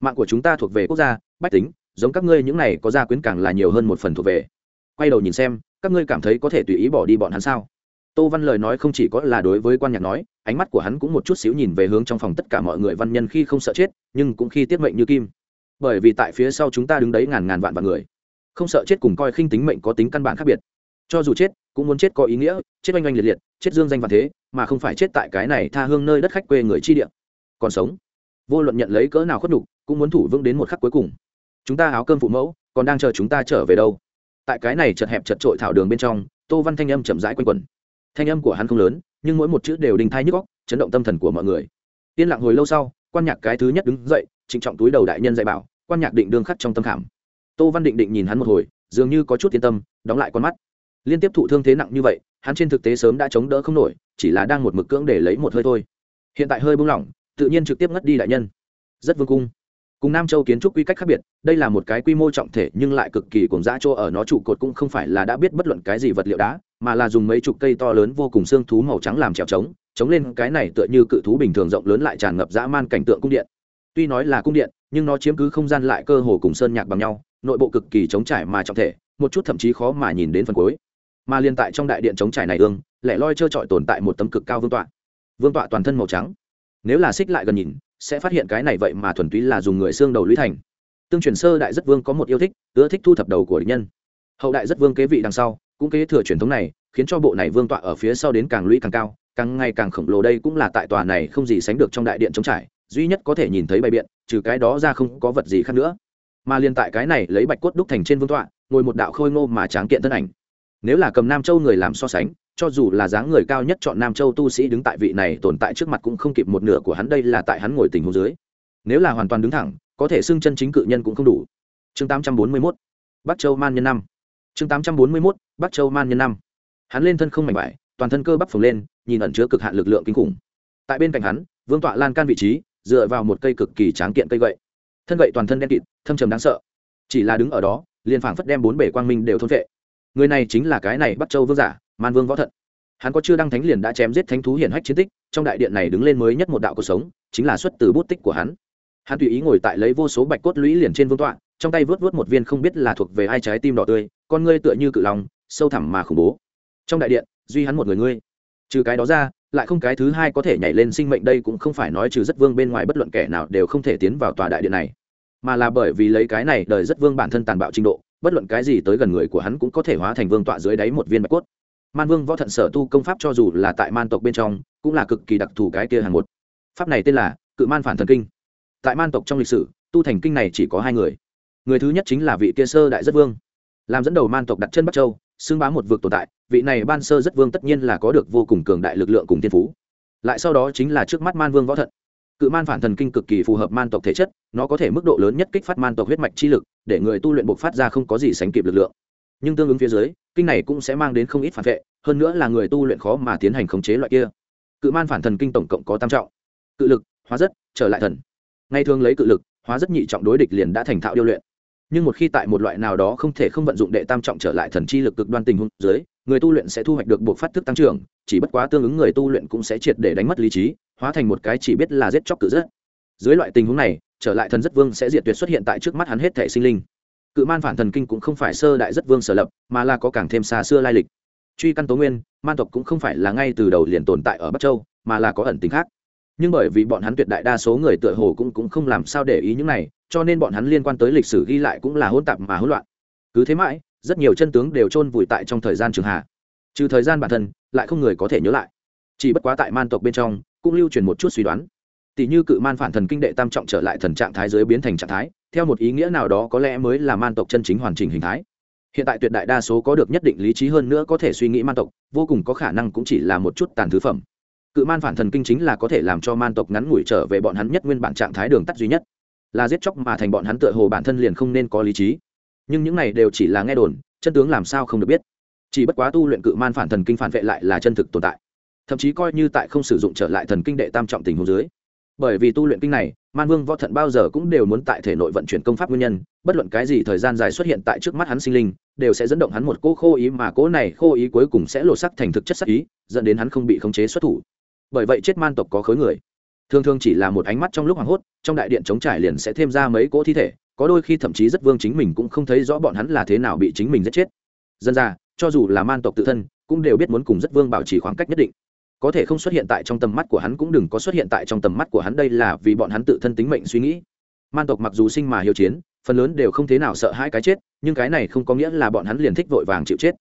Speaker 1: Mạng của chúng ta thuộc về quốc gia, bách tính, giống các ngươi những này có gia quyến càng là nhiều hơn một phần thuộc về. Quay đầu nhìn xem, các ngươi cảm thấy có thể tùy ý bỏ đi bọn hắn sao? Tô văn lời nói không chỉ có là đối với quan nhạc nói, ánh mắt của hắn cũng một chút xíu nhìn về hướng trong phòng tất cả mọi người văn nhân khi không sợ chết, nhưng cũng khi tiết mệnh như kim. Bởi vì tại phía sau chúng ta đứng đấy ngàn ngàn vạn vạn người. Không sợ chết cùng coi khinh tính mệnh có tính căn bản khác biệt. Cho dù chết, cũng muốn chết có ý nghĩa, chết oanh oanh liệt liệt, chết dương danh và thế, mà không phải chết tại cái này tha hương nơi đất khách quê người chi địa. Còn sống. Vô luận nhận lấy cỡ nào khuất nhục, cũng muốn thủ vững đến một khắc cuối cùng. Chúng ta áo cơm phụ mẫu, còn đang chờ chúng ta trở về đâu? Tại cái này chật hẹp chật trội thảo đường bên trong, tô văn thanh âm chậm rãi quanh quẩn thanh âm của hắn không lớn, nhưng mỗi một chữ đều đình thai nhức góc chấn động tâm thần của mọi người. Yên lặng hồi lâu sau, quan nhạc cái thứ nhất đứng dậy, trịnh trọng túi đầu đại nhân dạy bảo, quan nhạc định đương khắc trong tâm khảm. Tô văn định định nhìn hắn một hồi, dường như có chút yên tâm, đóng lại con mắt. Liên tiếp thụ thương thế nặng như vậy, hắn trên thực tế sớm đã chống đỡ không nổi, chỉ là đang một mực cưỡng để lấy một hơi thôi. Hiện tại hơi buông lỏng, tự nhiên trực tiếp ngất đi đại nhân. Rất vương cung. Cùng nam châu kiến trúc quy cách khác biệt, đây là một cái quy mô trọng thể nhưng lại cực kỳ cùng dã chỗ ở, nó trụ cột cũng không phải là đã biết bất luận cái gì vật liệu đá mà là dùng mấy chục cây to lớn vô cùng xương thú màu trắng làm trèo trống chống lên cái này tựa như cự thú bình thường rộng lớn lại tràn ngập dã man cảnh tượng cung điện. Tuy nói là cung điện, nhưng nó chiếm cứ không gian lại cơ hồ cùng sơn nhạc bằng nhau, nội bộ cực kỳ chống trải mà trọng thể, một chút thậm chí khó mà nhìn đến phần cuối. Mà liên tại trong đại điện chống trải này ương, lẻ loi trơ trọi tồn tại một tấm cực cao vương tọa. Vương tọa toàn thân màu trắng. Nếu là xích lại gần nhìn, sẽ phát hiện cái này vậy mà thuần túy là dùng người xương đầu lũy thành. Tương truyền sơ đại rất vương có một yêu thích, ưa thích thu thập đầu của địch nhân. Hậu đại rất vương kế vị đằng sau cũng kế thừa truyền thống này, khiến cho bộ này vương tọa ở phía sau đến càng lũy càng cao, càng ngày càng khổng lồ đây cũng là tại tòa này không gì sánh được trong đại điện chống trải, duy nhất có thể nhìn thấy bày biện, trừ cái đó ra không có vật gì khác nữa. Mà liên tại cái này lấy bạch cốt đúc thành trên vương tọa, ngồi một đạo khôi ngô mà tráng kiện thân ảnh. Nếu là cầm nam châu người làm so sánh, cho dù là dáng người cao nhất chọn nam châu tu sĩ đứng tại vị này tồn tại trước mặt cũng không kịp một nửa của hắn đây là tại hắn ngồi tình hồ dưới. Nếu là hoàn toàn đứng thẳng, có thể xưng chân chính cự nhân cũng không đủ. Chương 841 bắc châu man nhân năm. Chương 841 bắc châu man nhân năm. Hắn lên thân không mảnh vải, toàn thân cơ bắp phồng lên, nhìn ẩn chứa cực hạn lực lượng kinh khủng. Tại bên cạnh hắn, vương tọa lan can vị trí, dựa vào một cây cực kỳ tráng kiện cây gậy. Thân gậy toàn thân đen kịt, thâm trầm đáng sợ. Chỉ là đứng ở đó, liền phảng phất đem bốn bể quang minh đều thôn vệ người này chính là cái này bắc châu vương giả, man vương võ thận. Hắn có chưa đăng thánh liền đã chém giết thánh thú hiển hách chiến tích, trong đại điện này đứng lên mới nhất một đạo cuộc sống, chính là xuất từ bút tích của hắn. Hắn tùy ý ngồi tại lấy vô số bạch cốt lũy liền trên vương tọa, trong tay vớt vớt một viên không biết là thuộc về ai trái tim đỏ tươi, con ngươi tựa như cự lòng sâu thẳm mà khủng bố. Trong đại điện, duy hắn một người ngươi. Trừ cái đó ra, lại không cái thứ hai có thể nhảy lên sinh mệnh đây cũng không phải nói trừ rất vương bên ngoài bất luận kẻ nào đều không thể tiến vào tòa đại điện này. Mà là bởi vì lấy cái này đời rất vương bản thân tàn bạo trình độ, bất luận cái gì tới gần người của hắn cũng có thể hóa thành vương tọa dưới đáy một viên bạch cốt. Man vương võ thận sở tu công pháp cho dù là tại man tộc bên trong, cũng là cực kỳ đặc thù cái kia hàng một. Pháp này tên là cự man phản thần kinh. Tại man tộc trong lịch sử, tu thành kinh này chỉ có hai người. Người thứ nhất chính là vị kia sơ đại rất vương, làm dẫn đầu man tộc đặt chân bắc châu xưng bá một vực tồn tại, vị này ban sơ rất vương tất nhiên là có được vô cùng cường đại lực lượng cùng tiên phú. Lại sau đó chính là trước mắt man vương võ thận. Cự man phản thần kinh cực kỳ phù hợp man tộc thể chất, nó có thể mức độ lớn nhất kích phát man tộc huyết mạch chi lực, để người tu luyện buộc phát ra không có gì sánh kịp lực lượng. Nhưng tương ứng phía dưới, kinh này cũng sẽ mang đến không ít phản vệ, hơn nữa là người tu luyện khó mà tiến hành khống chế loại kia. Cự man phản thần kinh tổng cộng có tam trọng. Cự lực, hóa rất, trở lại thần. Ngay thường lấy cự lực, hóa rất nhị trọng đối địch liền đã thành thạo điêu luyện nhưng một khi tại một loại nào đó không thể không vận dụng đệ tam trọng trở lại thần chi lực cực đoan tình huống dưới, người tu luyện sẽ thu hoạch được buộc phát thức tăng trưởng, chỉ bất quá tương ứng người tu luyện cũng sẽ triệt để đánh mất lý trí, hóa thành một cái chỉ biết là giết chóc cự rất. Dưới loại tình huống này, trở lại thần rất vương sẽ diệt tuyệt xuất hiện tại trước mắt hắn hết thể sinh linh. Cự man phản thần kinh cũng không phải sơ đại rất vương sở lập, mà là có càng thêm xa xưa lai lịch. Truy căn tố nguyên, man tộc cũng không phải là ngay từ đầu liền tồn tại ở bắc châu, mà là có ẩn tính khác. Nhưng bởi vì bọn hắn tuyệt đại đa số người tựa hồ cũng cũng không làm sao để ý những này cho nên bọn hắn liên quan tới lịch sử ghi lại cũng là hỗn tạp mà hỗn loạn. Cứ thế mãi, rất nhiều chân tướng đều chôn vùi tại trong thời gian trường hạ. Trừ thời gian bản thân, lại không người có thể nhớ lại. Chỉ bất quá tại man tộc bên trong, cũng lưu truyền một chút suy đoán. Tỷ như cự man phản thần kinh đệ tam trọng trở lại thần trạng thái giới biến thành trạng thái, theo một ý nghĩa nào đó có lẽ mới là man tộc chân chính hoàn chỉnh hình thái. Hiện tại tuyệt đại đa số có được nhất định lý trí hơn nữa có thể suy nghĩ man tộc, vô cùng có khả năng cũng chỉ là một chút tàn thứ phẩm. Cự man phản thần kinh chính là có thể làm cho man tộc ngắn ngủi trở về bọn hắn nhất nguyên bản trạng thái đường tắt duy nhất là giết chóc mà thành bọn hắn tựa hồ bản thân liền không nên có lý trí. Nhưng những này đều chỉ là nghe đồn, chân tướng làm sao không được biết. Chỉ bất quá tu luyện cự man phản thần kinh phản vệ lại là chân thực tồn tại. Thậm chí coi như tại không sử dụng trở lại thần kinh đệ tam trọng tình hồ dưới. Bởi vì tu luyện kinh này, man vương võ thận bao giờ cũng đều muốn tại thể nội vận chuyển công pháp nguyên nhân, bất luận cái gì thời gian dài xuất hiện tại trước mắt hắn sinh linh, đều sẽ dẫn động hắn một cỗ khô ý mà cỗ này khô ý cuối cùng sẽ lột sắc thành thực chất sắc ý, dẫn đến hắn không bị khống chế xuất thủ. Bởi vậy chết man tộc có khối người thường thường chỉ là một ánh mắt trong lúc hoảng hốt, trong đại điện chống trải liền sẽ thêm ra mấy cỗ thi thể, có đôi khi thậm chí rất vương chính mình cũng không thấy rõ bọn hắn là thế nào bị chính mình giết chết. Dân ra cho dù là man tộc tự thân, cũng đều biết muốn cùng rất vương bảo trì khoảng cách nhất định. Có thể không xuất hiện tại trong tầm mắt của hắn cũng đừng có xuất hiện tại trong tầm mắt của hắn đây là vì bọn hắn tự thân tính mệnh suy nghĩ. Man tộc mặc dù sinh mà hiếu chiến, phần lớn đều không thế nào sợ hai cái chết, nhưng cái này không có nghĩa là bọn hắn liền thích vội vàng chịu chết.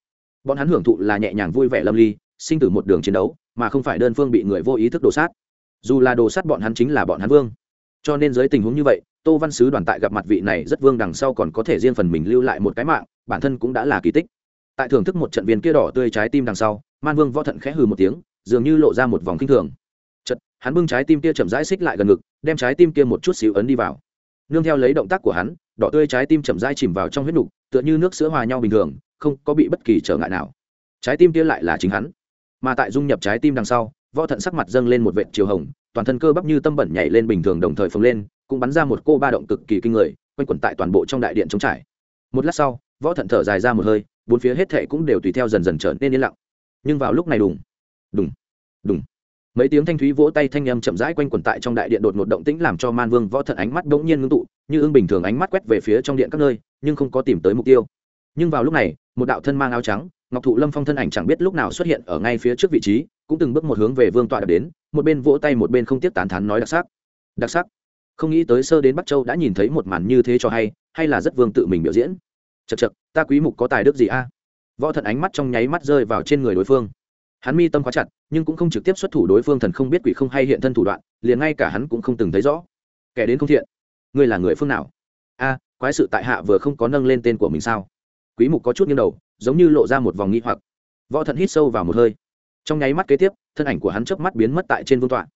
Speaker 1: Bọn hắn hưởng thụ là nhẹ nhàng vui vẻ lâm ly, sinh tử một đường chiến đấu, mà không phải đơn phương bị người vô ý thức đổ sát dù là đồ sát bọn hắn chính là bọn hắn vương. Cho nên dưới tình huống như vậy, tô văn sứ đoàn tại gặp mặt vị này rất vương đằng sau còn có thể riêng phần mình lưu lại một cái mạng, bản thân cũng đã là kỳ tích. Tại thưởng thức một trận viên kia đỏ tươi trái tim đằng sau, man vương võ thận khẽ hừ một tiếng, dường như lộ ra một vòng kinh thường. Chật hắn bưng trái tim kia chậm rãi xích lại gần ngực, đem trái tim kia một chút xíu ấn đi vào. Nương theo lấy động tác của hắn, đỏ tươi trái tim chậm rãi chìm vào trong huyết nục, tựa như nước sữa hòa nhau bình thường, không có bị bất kỳ trở ngại nào. Trái tim kia lại là chính hắn. Mà tại dung nhập trái tim đằng sau võ thận sắc mặt dâng lên một vệt chiều hồng, toàn thân cơ bắp như tâm bẩn nhảy lên bình thường đồng thời phồng lên, cũng bắn ra một cô ba động cực kỳ kinh người, quanh quẩn tại toàn bộ trong đại điện trống trải. Một lát sau, võ thận thở dài ra một hơi, bốn phía hết thệ cũng đều tùy theo dần dần trở nên yên lặng. Nhưng vào lúc này đùng đùng đùng. Mấy tiếng thanh thúy vỗ tay thanh âm chậm rãi quanh quẩn tại trong đại điện đột ngột động tĩnh làm cho man vương võ thận ánh mắt bỗng nhiên ngưng tụ, như ưng bình thường ánh mắt quét về phía trong điện các nơi, nhưng không có tìm tới mục tiêu. Nhưng vào lúc này, một đạo thân mang áo trắng, ngọc thụ lâm phong thân ảnh chẳng biết lúc nào xuất hiện ở ngay phía trước vị trí cũng từng bước một hướng về vương tọa đạt đến, một bên vỗ tay một bên không tiếp tán thán nói đặc sắc. Đặc sắc? Không nghĩ tới sơ đến bắc châu đã nhìn thấy một màn như thế cho hay hay là rất vương tự mình biểu diễn. Chật chật ta quý mục có tài đức gì a? Võ thần ánh mắt trong nháy mắt rơi vào trên người đối phương. Hắn mi tâm quá chặt, nhưng cũng không trực tiếp xuất thủ đối phương thần không biết quỷ không hay hiện thân thủ đoạn, liền ngay cả hắn cũng không từng thấy rõ. Kẻ đến không thiện, ngươi là người phương nào? A, quái sự tại hạ vừa không có nâng lên tên của mình sao? Quý mục có chút nghiêng đầu, giống như lộ ra một vòng nghi hoặc. Võ thần hít sâu vào một hơi trong nháy mắt kế tiếp thân ảnh của hắn chớp mắt biến mất tại trên vương tọa.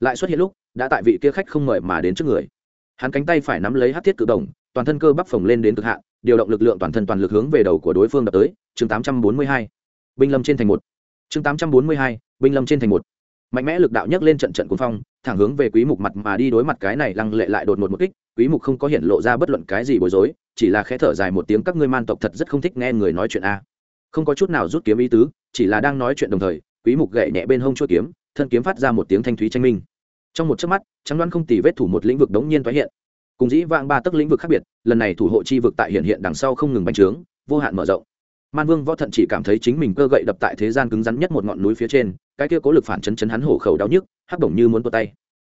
Speaker 1: Lại xuất hiện lúc đã tại vị kia khách không mời mà đến trước người. Hắn cánh tay phải nắm lấy hát thiết cự đồng toàn thân cơ bắp phồng lên đến cực hạn điều động lực lượng toàn thân toàn lực hướng về đầu của đối phương đập tới chương 842. binh lâm trên thành một. Chương 842, binh lâm trên thành một. Mạnh mẽ lực đạo nhấc lên trận trận cuồng phong thẳng hướng về quý mục mặt mà đi đối mặt cái này lăng lệ lại đột ngột một kích quý mục không có hiện lộ ra bất luận cái gì bối rối chỉ là khẽ thở dài một tiếng các ngươi man tộc thật rất không thích nghe người nói chuyện a. Không có chút nào rút kiếm ý tứ chỉ là đang nói chuyện đồng thời quý mục gậy nhẹ bên hông chuôi kiếm, thân kiếm phát ra một tiếng thanh thúy tranh minh. Trong một chớp mắt, trắng đoán không tì vết thủ một lĩnh vực đống nhiên tái hiện. Cùng dĩ vãng ba tức lĩnh vực khác biệt, lần này thủ hộ chi vực tại hiện hiện đằng sau không ngừng bành trướng, vô hạn mở rộng. Man vương võ thận chỉ cảm thấy chính mình cơ gậy đập tại thế gian cứng rắn nhất một ngọn núi phía trên, cái kia cố lực phản chấn chấn hắn hổ khẩu đau nhức, hắc động như muốn tua tay.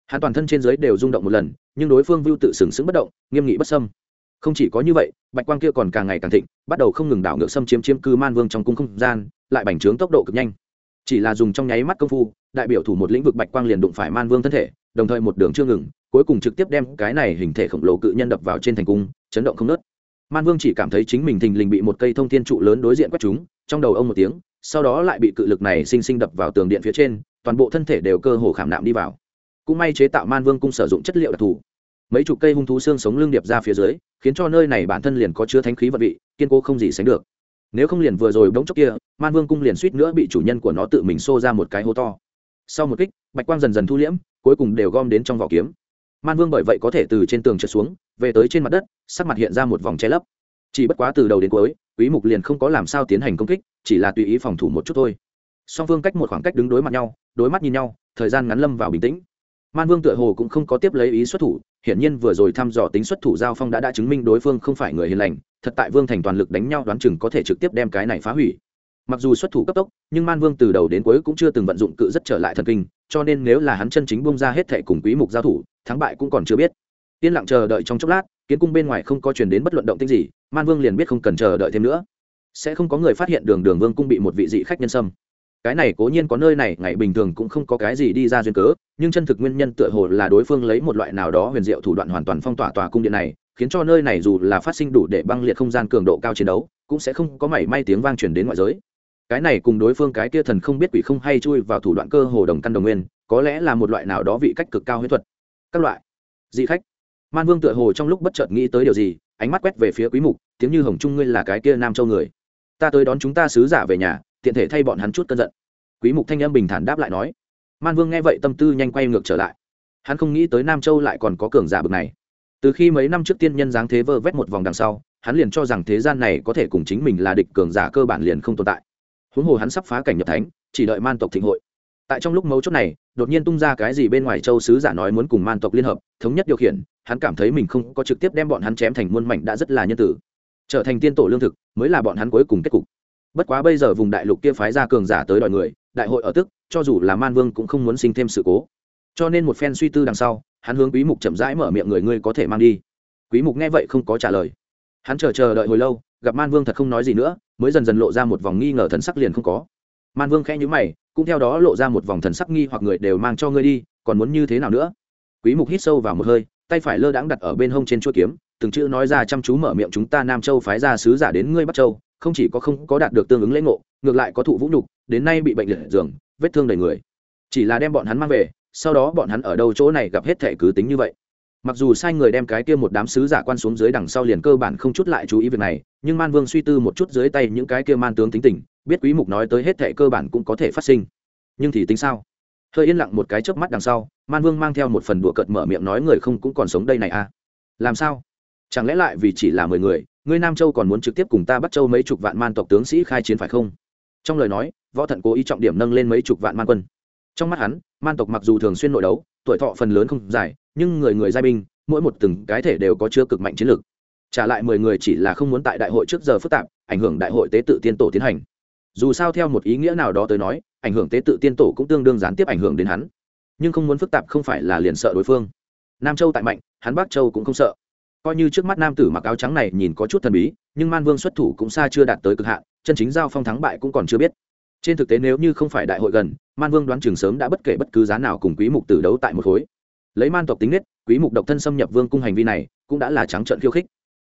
Speaker 1: Hắn toàn thân trên dưới đều rung động một lần, nhưng đối phương vưu tự sừng sững bất động, nghiêm nghị bất sâm không chỉ có như vậy, bạch quang kia còn càng ngày càng thịnh, bắt đầu không ngừng đảo ngược xâm chiếm chiếm cư man vương trong cung không gian, lại bành trướng tốc độ cực nhanh chỉ là dùng trong nháy mắt công phu, đại biểu thủ một lĩnh vực bạch quang liền đụng phải man vương thân thể, đồng thời một đường chưa ngừng, cuối cùng trực tiếp đem cái này hình thể khổng lồ cự nhân đập vào trên thành cung, chấn động không nớt man vương chỉ cảm thấy chính mình thình lình bị một cây thông thiên trụ lớn đối diện quét chúng trong đầu ông một tiếng, sau đó lại bị cự lực này sinh sinh đập vào tường điện phía trên, toàn bộ thân thể đều cơ hồ khảm nạm đi vào. Cũng may chế tạo man vương cung sử dụng chất liệu đặc thù. Mấy chục cây hung thú xương sống lưng điệp ra phía dưới, khiến cho nơi này bản thân liền có chứa thánh khí vật vị, kiên cố không gì sánh được nếu không liền vừa rồi bỗng chốc kia, man vương cung liền suýt nữa bị chủ nhân của nó tự mình xô ra một cái hố to. Sau một kích, bạch quang dần dần thu liễm, cuối cùng đều gom đến trong vỏ kiếm. Man vương bởi vậy có thể từ trên tường trượt xuống, về tới trên mặt đất, sắc mặt hiện ra một vòng che lấp. Chỉ bất quá từ đầu đến cuối, quý mục liền không có làm sao tiến hành công kích, chỉ là tùy ý phòng thủ một chút thôi. Song phương cách một khoảng cách đứng đối mặt nhau, đối mắt nhìn nhau, thời gian ngắn lâm vào bình tĩnh. Man vương tựa hồ cũng không có tiếp lấy ý xuất thủ, hiển nhiên vừa rồi thăm dò tính xuất thủ giao phong đã đã chứng minh đối phương không phải người hiền lành thật tại vương thành toàn lực đánh nhau, đoán chừng có thể trực tiếp đem cái này phá hủy. Mặc dù xuất thủ cấp tốc, nhưng man vương từ đầu đến cuối cũng chưa từng vận dụng cự rất trở lại thần kinh, cho nên nếu là hắn chân chính bung ra hết thệ cùng quý mục giao thủ, thắng bại cũng còn chưa biết. Yên lặng chờ đợi trong chốc lát, kiến cung bên ngoài không có truyền đến bất luận động tích gì, man vương liền biết không cần chờ đợi thêm nữa. Sẽ không có người phát hiện đường đường vương cung bị một vị dị khách nhân sâm. Cái này cố nhiên có nơi này, ngày bình thường cũng không có cái gì đi ra duyên cớ, nhưng chân thực nguyên nhân tựa hồ là đối phương lấy một loại nào đó huyền diệu thủ đoạn hoàn toàn phong tỏa tòa cung điện này khiến cho nơi này dù là phát sinh đủ để băng liệt không gian cường độ cao chiến đấu, cũng sẽ không có mảy may tiếng vang truyền đến ngoại giới. Cái này cùng đối phương cái kia thần không biết quỷ không hay chui vào thủ đoạn cơ hồ đồng căn đồng nguyên, có lẽ là một loại nào đó vị cách cực cao huyết thuật. Các loại. Dị khách. Man vương tựa hồ trong lúc bất chợt nghĩ tới điều gì, ánh mắt quét về phía quý mục, tiếng như hồng trung ngươi là cái kia nam châu người. Ta tới đón chúng ta sứ giả về nhà, tiện thể thay bọn hắn chút cơn giận. Quý mục thanh âm bình thản đáp lại nói. Man vương nghe vậy tâm tư nhanh quay ngược trở lại. Hắn không nghĩ tới nam châu lại còn có cường giả bực này từ khi mấy năm trước tiên nhân dáng thế vơ vét một vòng đằng sau, hắn liền cho rằng thế gian này có thể cùng chính mình là địch cường giả cơ bản liền không tồn tại. Huống hồ hắn sắp phá cảnh nhập thánh, chỉ đợi man tộc thịnh hội. Tại trong lúc mấu chốt này, đột nhiên tung ra cái gì bên ngoài châu sứ giả nói muốn cùng man tộc liên hợp, thống nhất điều khiển, hắn cảm thấy mình không có trực tiếp đem bọn hắn chém thành muôn mảnh đã rất là nhân tử. Trở thành tiên tổ lương thực, mới là bọn hắn cuối cùng kết cục. Bất quá bây giờ vùng đại lục kia phái ra cường giả tới đòi người, đại hội ở tức, cho dù là man vương cũng không muốn sinh thêm sự cố cho nên một phen suy tư đằng sau, hắn hướng quý mục chậm rãi mở miệng người, ngươi có thể mang đi. Quý mục nghe vậy không có trả lời. Hắn chờ chờ đợi hồi lâu, gặp man vương thật không nói gì nữa, mới dần dần lộ ra một vòng nghi ngờ thần sắc liền không có. Man vương khẽ nhíu mày, cũng theo đó lộ ra một vòng thần sắc nghi hoặc người đều mang cho ngươi đi, còn muốn như thế nào nữa? Quý mục hít sâu vào một hơi, tay phải lơ đãng đặt ở bên hông trên chuôi kiếm, từng chữ nói ra chăm chú mở miệng chúng ta nam châu phái ra sứ giả đến ngươi bắc châu, không chỉ có không có đạt được tương ứng lễ ngộ, ngược lại có thụ vũ nhục, đến nay bị bệnh liệt giường, vết thương đầy người. Chỉ là đem bọn hắn mang về sau đó bọn hắn ở đâu chỗ này gặp hết thể cứ tính như vậy. Mặc dù sai người đem cái kia một đám sứ giả quan xuống dưới đằng sau liền cơ bản không chút lại chú ý việc này, nhưng man vương suy tư một chút dưới tay những cái kia man tướng tính tình, biết quý mục nói tới hết thể cơ bản cũng có thể phát sinh. Nhưng thì tính sao? Hơi yên lặng một cái chớp mắt đằng sau, man vương mang theo một phần đùa cợt mở miệng nói người không cũng còn sống đây này à? Làm sao? Chẳng lẽ lại vì chỉ là mười người, ngươi nam châu còn muốn trực tiếp cùng ta bắt châu mấy chục vạn man tộc tướng sĩ khai chiến phải không? Trong lời nói, võ thận cố ý trọng điểm nâng lên mấy chục vạn man quân. Trong mắt hắn man tộc mặc dù thường xuyên nội đấu, tuổi thọ phần lớn không dài, nhưng người người giai binh, mỗi một từng cái thể đều có chưa cực mạnh chiến lược trả lại mười người chỉ là không muốn tại đại hội trước giờ phức tạp, ảnh hưởng đại hội tế tự tiên tổ tiến hành. Dù sao theo một ý nghĩa nào đó tới nói, ảnh hưởng tế tự tiên tổ cũng tương đương gián tiếp ảnh hưởng đến hắn. Nhưng không muốn phức tạp không phải là liền sợ đối phương. Nam châu tại mạnh, hắn bắc châu cũng không sợ. Coi như trước mắt nam tử mặc áo trắng này nhìn có chút thần bí, nhưng man vương xuất thủ cũng xa chưa đạt tới cực hạn, chân chính giao phong thắng bại cũng còn chưa biết trên thực tế nếu như không phải đại hội gần, man vương đoán chừng sớm đã bất kể bất cứ giá nào cùng quý mục tử đấu tại một khối. Lấy man tộc tính nết, quý mục độc thân xâm nhập vương cung hành vi này, cũng đã là trắng trợn khiêu khích.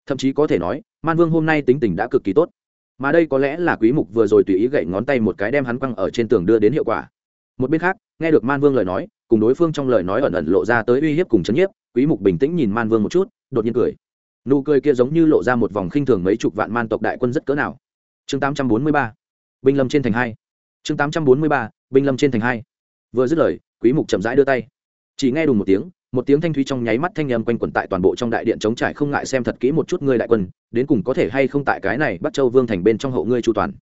Speaker 1: Thậm chí có thể nói, man vương hôm nay tính tình đã cực kỳ tốt. Mà đây có lẽ là quý mục vừa rồi tùy ý gậy ngón tay một cái đem hắn quăng ở trên tường đưa đến hiệu quả. Một bên khác, nghe được man vương lời nói, cùng đối phương trong lời nói ẩn ẩn lộ ra tới uy hiếp cùng chấn nhiếp, quý mục bình tĩnh nhìn man vương một chút, đột nhiên cười. Nụ cười kia giống như lộ ra một vòng khinh thường mấy chục vạn man tộc đại quân rất cỡ nào. Chương 843 binh lâm trên thành hai. Chương 843 binh lâm trên thành hai. Vừa dứt lời, quý mục chậm rãi đưa tay. Chỉ nghe đùng một tiếng một tiếng thanh thúy trong nháy mắt thanh âm quanh quẩn tại toàn bộ trong đại điện chống trải không ngại xem thật kỹ một chút ngươi đại quân, đến cùng có thể hay không tại cái này bắt châu vương thành bên trong hậu ngươi chu toàn.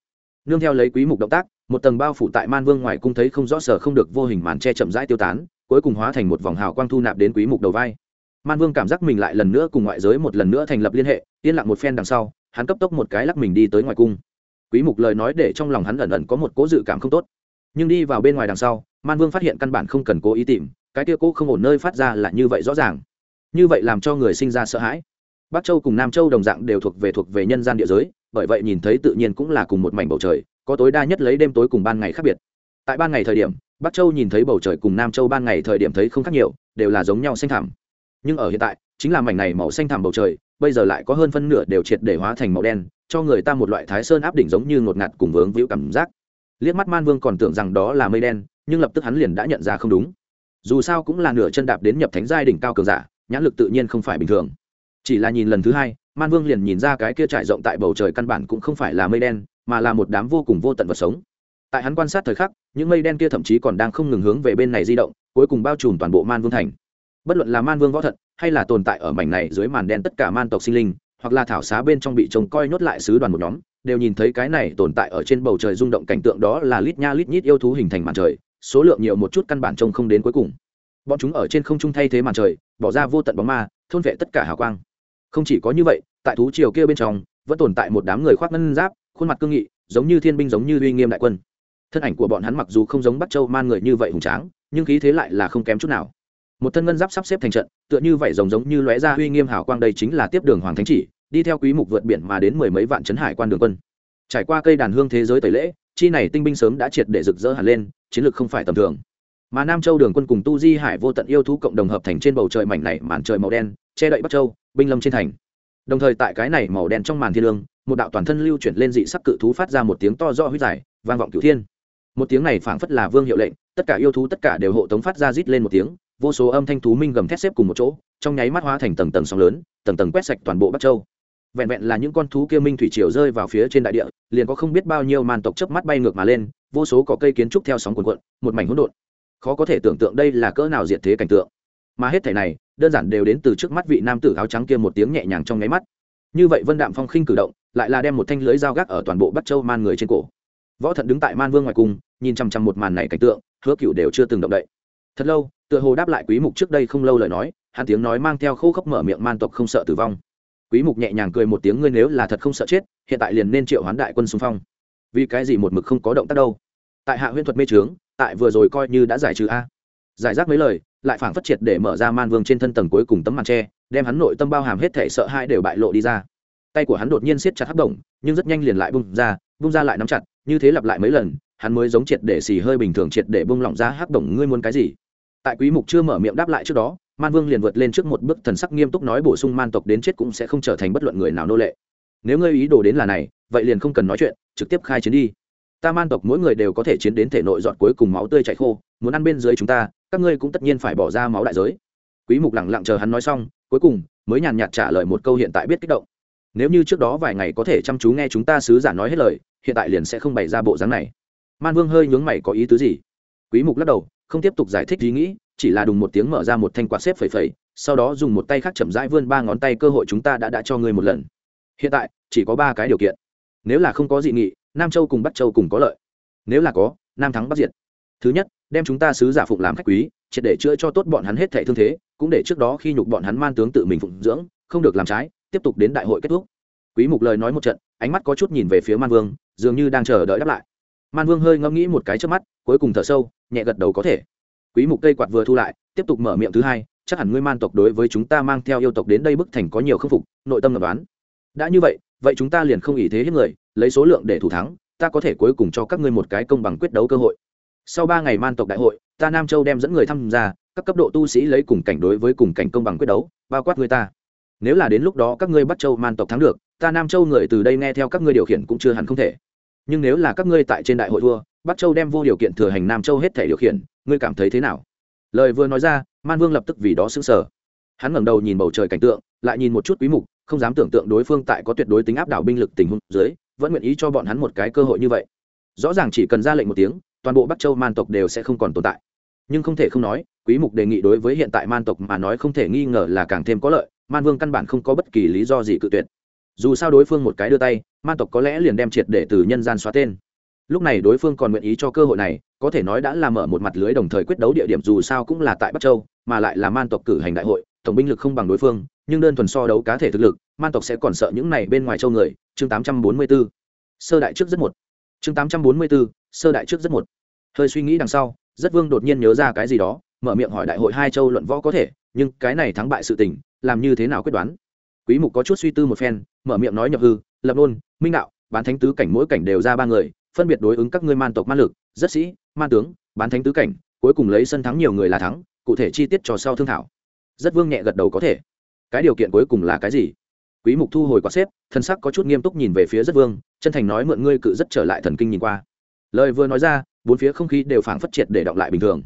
Speaker 1: Nương theo lấy quý mục động tác, một tầng bao phủ tại man vương ngoài cung thấy không rõ sở không được vô hình màn che chậm rãi tiêu tán, cuối cùng hóa thành một vòng hào quang thu nạp đến quý mục đầu vai. Man vương cảm giác mình lại lần nữa cùng ngoại giới một lần nữa thành lập liên hệ, yên lặng một phen đằng sau, hắn cấp tốc một cái lắc mình đi tới ngoài cung quý mục lời nói để trong lòng hắn ẩn ẩn có một cố dự cảm không tốt. Nhưng đi vào bên ngoài đằng sau, man vương phát hiện căn bản không cần cố ý tìm, cái kia cố không ổn nơi phát ra là như vậy rõ ràng. Như vậy làm cho người sinh ra sợ hãi. Bắc châu cùng nam châu đồng dạng đều thuộc về thuộc về nhân gian địa giới, bởi vậy nhìn thấy tự nhiên cũng là cùng một mảnh bầu trời, có tối đa nhất lấy đêm tối cùng ban ngày khác biệt. Tại ban ngày thời điểm, bắc châu nhìn thấy bầu trời cùng nam châu ban ngày thời điểm thấy không khác nhiều, đều là giống nhau xanh thẳm. Nhưng ở hiện tại, chính là mảnh này màu xanh thẳm bầu trời bây giờ lại có hơn phân nửa đều triệt để hóa thành màu đen, cho người ta một loại thái sơn áp đỉnh giống như ngột ngạt cùng vướng víu cảm giác. Liếc mắt man vương còn tưởng rằng đó là mây đen, nhưng lập tức hắn liền đã nhận ra không đúng. Dù sao cũng là nửa chân đạp đến nhập thánh giai đỉnh cao cường giả, nhãn lực tự nhiên không phải bình thường. Chỉ là nhìn lần thứ hai, man vương liền nhìn ra cái kia trải rộng tại bầu trời căn bản cũng không phải là mây đen, mà là một đám vô cùng vô tận vật sống. Tại hắn quan sát thời khắc, những mây đen kia thậm chí còn đang không ngừng hướng về bên này di động, cuối cùng bao trùm toàn bộ man vương thành. Bất luận là man vương võ thận hay là tồn tại ở mảnh này dưới màn đen tất cả man tộc sinh linh, hoặc là thảo xá bên trong bị trông coi nhốt lại sứ đoàn một nhóm, đều nhìn thấy cái này tồn tại ở trên bầu trời rung động cảnh tượng đó là lít nha lít nhít yêu thú hình thành màn trời, số lượng nhiều một chút căn bản trông không đến cuối cùng. Bọn chúng ở trên không trung thay thế màn trời, bỏ ra vô tận bóng ma, thôn vệ tất cả hào quang. Không chỉ có như vậy, tại thú triều kia bên trong, vẫn tồn tại một đám người khoác ngân giáp, khuôn mặt cương nghị, giống như thiên binh giống như uy nghiêm đại quân. Thân ảnh của bọn hắn mặc dù không giống bắt châu man người như vậy hùng tráng, nhưng khí thế lại là không kém chút nào một thân ngân giáp sắp xếp thành trận, tựa như vậy rồng giống như lóe ra uy nghiêm hào quang đây chính là tiếp đường hoàng thánh chỉ, đi theo quý mục vượt biển mà đến mười mấy vạn chấn hải quan đường quân. Trải qua cây đàn hương thế giới tẩy lễ, chi này tinh binh sớm đã triệt để rực rỡ hẳn lên, chiến lược không phải tầm thường. Mà nam châu đường quân cùng tu di hải vô tận yêu thú cộng đồng hợp thành trên bầu trời mảnh này màn trời màu đen, che đậy bắc châu, binh lâm trên thành. Đồng thời tại cái này màu đen trong màn thiên lương, một đạo toàn thân lưu chuyển lên dị sắc cự thú phát ra một tiếng to do huyết dài vang vọng cửu thiên. Một tiếng này phảng phất là vương hiệu lệnh, tất cả yêu thú tất cả đều hộ tống phát ra rít lên một tiếng vô số âm thanh thú minh gầm thét xếp cùng một chỗ, trong nháy mắt hóa thành tầng tầng sóng lớn, tầng tầng quét sạch toàn bộ bắc châu. Vẹn vẹn là những con thú kia minh thủy triều rơi vào phía trên đại địa, liền có không biết bao nhiêu màn tộc chớp mắt bay ngược mà lên, vô số có cây kiến trúc theo sóng cuồn cuộn, một mảnh hỗn độn. Khó có thể tưởng tượng đây là cỡ nào diệt thế cảnh tượng. Mà hết thảy này, đơn giản đều đến từ trước mắt vị nam tử áo trắng kia một tiếng nhẹ nhàng trong nháy mắt. Như vậy vân đạm phong khinh cử động, lại là đem một thanh lưới dao gác ở toàn bộ bắc châu man người trên cổ. Võ thận đứng tại man vương ngoài cung nhìn chăm chăm một màn này cảnh tượng, hứa cựu đều chưa từng động đậy thật lâu, tựa hồ đáp lại quý mục trước đây không lâu lời nói, hắn tiếng nói mang theo khô khốc mở miệng man tộc không sợ tử vong. Quý mục nhẹ nhàng cười một tiếng ngươi nếu là thật không sợ chết, hiện tại liền nên triệu hoán đại quân xung phong. Vì cái gì một mực không có động tác đâu? Tại hạ huyễn thuật mê trướng, tại vừa rồi coi như đã giải trừ a. Giải rác mấy lời, lại phảng phất triệt để mở ra man vương trên thân tầng cuối cùng tấm màn tre, đem hắn nội tâm bao hàm hết thể sợ hãi đều bại lộ đi ra. Tay của hắn đột nhiên siết chặt hắc động, nhưng rất nhanh liền lại bung ra bung ra lại nắm chặt, như thế lặp lại mấy lần, hắn mới giống triệt để xì hơi bình thường triệt để bung lỏng ra hắc động, ngươi muốn cái gì? Tại quý mục chưa mở miệng đáp lại trước đó, man vương liền vượt lên trước một bước thần sắc nghiêm túc nói bổ sung man tộc đến chết cũng sẽ không trở thành bất luận người nào nô lệ. Nếu ngươi ý đồ đến là này, vậy liền không cần nói chuyện, trực tiếp khai chiến đi. Ta man tộc mỗi người đều có thể chiến đến thể nội dọn cuối cùng máu tươi chảy khô, muốn ăn bên dưới chúng ta, các ngươi cũng tất nhiên phải bỏ ra máu đại giới. Quý mục lặng lặng chờ hắn nói xong, cuối cùng mới nhàn nhạt trả lời một câu hiện tại biết kích động. Nếu như trước đó vài ngày có thể chăm chú nghe chúng ta sứ giả nói hết lời, hiện tại liền sẽ không bày ra bộ dáng này. Man vương hơi nhướng mày có ý tứ gì? Quý mục lắc đầu không tiếp tục giải thích ý nghĩ, chỉ là đùng một tiếng mở ra một thanh quạt xếp phẩy phẩy, sau đó dùng một tay khác chậm rãi vươn ba ngón tay cơ hội chúng ta đã đã cho ngươi một lần. Hiện tại, chỉ có ba cái điều kiện. Nếu là không có dị nghị, nam châu cùng bắc châu cùng có lợi. Nếu là có, nam thắng bắc diệt. Thứ nhất, đem chúng ta sứ giả phụng làm khách quý, triệt để chữa cho tốt bọn hắn hết thảy thương thế, cũng để trước đó khi nhục bọn hắn man tướng tự mình phụng dưỡng, không được làm trái, tiếp tục đến đại hội kết thúc. Quý mục lời nói một trận, ánh mắt có chút nhìn về phía man vương, dường như đang chờ đợi đáp lại man vương hơi ngẫm nghĩ một cái trước mắt, cuối cùng thở sâu, nhẹ gật đầu có thể. Quý mục cây quạt vừa thu lại, tiếp tục mở miệng thứ hai, chắc hẳn ngươi man tộc đối với chúng ta mang theo yêu tộc đến đây bức thành có nhiều khâm phục, nội tâm lập đoán đã như vậy vậy chúng ta liền không ý thế hết người, lấy số lượng để thủ thắng, ta có thể cuối cùng cho các ngươi một cái công bằng quyết đấu cơ hội. Sau ba ngày man tộc đại hội, ta nam châu đem dẫn người tham gia, các cấp độ tu sĩ lấy cùng cảnh đối với cùng cảnh công bằng quyết đấu, bao quát người ta. Nếu là đến lúc đó các ngươi bắt châu man tộc thắng được, ta nam châu người từ đây nghe theo các ngươi điều khiển cũng chưa hẳn không thể nhưng nếu là các ngươi tại trên đại hội thua, bắc châu đem vô điều kiện thừa hành nam châu hết thể điều khiển, ngươi cảm thấy thế nào? Lời vừa nói ra, man vương lập tức vì đó xứng sở hắn ngẩng đầu nhìn bầu trời cảnh tượng, lại nhìn một chút quý mục, không dám tưởng tượng đối phương tại có tuyệt đối tính áp đảo binh lực tình huống dưới, vẫn nguyện ý cho bọn hắn một cái cơ hội như vậy. Rõ ràng chỉ cần ra lệnh một tiếng, toàn bộ bắc châu man tộc đều sẽ không còn tồn tại. Nhưng không thể không nói, quý mục đề nghị đối với hiện tại man tộc mà nói không thể nghi ngờ là càng thêm có lợi, man vương căn bản không có bất kỳ lý do gì cự tuyệt dù sao đối phương một cái đưa tay man tộc có lẽ liền đem triệt để từ nhân gian xóa tên. Lúc này đối phương còn nguyện ý cho cơ hội này có thể nói đã làm mở một mặt lưới đồng thời quyết đấu địa điểm dù sao cũng là tại bắc châu mà lại là man tộc cử hành đại hội tổng binh lực không bằng đối phương nhưng đơn thuần so đấu cá thể thực lực man tộc sẽ còn sợ những này bên ngoài châu người. Chương 844. sơ đại trước rất một. Chương 844, sơ đại trước rất một. Hơi suy nghĩ đằng sau rất vương đột nhiên nhớ ra cái gì đó mở miệng hỏi đại hội hai châu luận võ có thể nhưng cái này thắng bại sự tình làm như thế nào quyết đoán? Quý mục có chút suy tư một phen mở miệng nói nhập hư lập luôn, minh đạo bán thánh tứ cảnh mỗi cảnh đều ra ba người phân biệt đối ứng các ngươi man tộc man lực rất sĩ man tướng bán thánh tứ cảnh cuối cùng lấy sân thắng nhiều người là thắng cụ thể chi tiết cho sau thương thảo. Rất vương nhẹ gật đầu có thể. Cái điều kiện cuối cùng là cái gì? Quý mục thu hồi quả xếp thân sắc có chút nghiêm túc nhìn về phía rất vương chân thành nói mượn ngươi cự rất trở lại thần kinh nhìn qua. Lời vừa nói ra bốn phía không khí đều phảng phất triệt để đọng lại bình thường.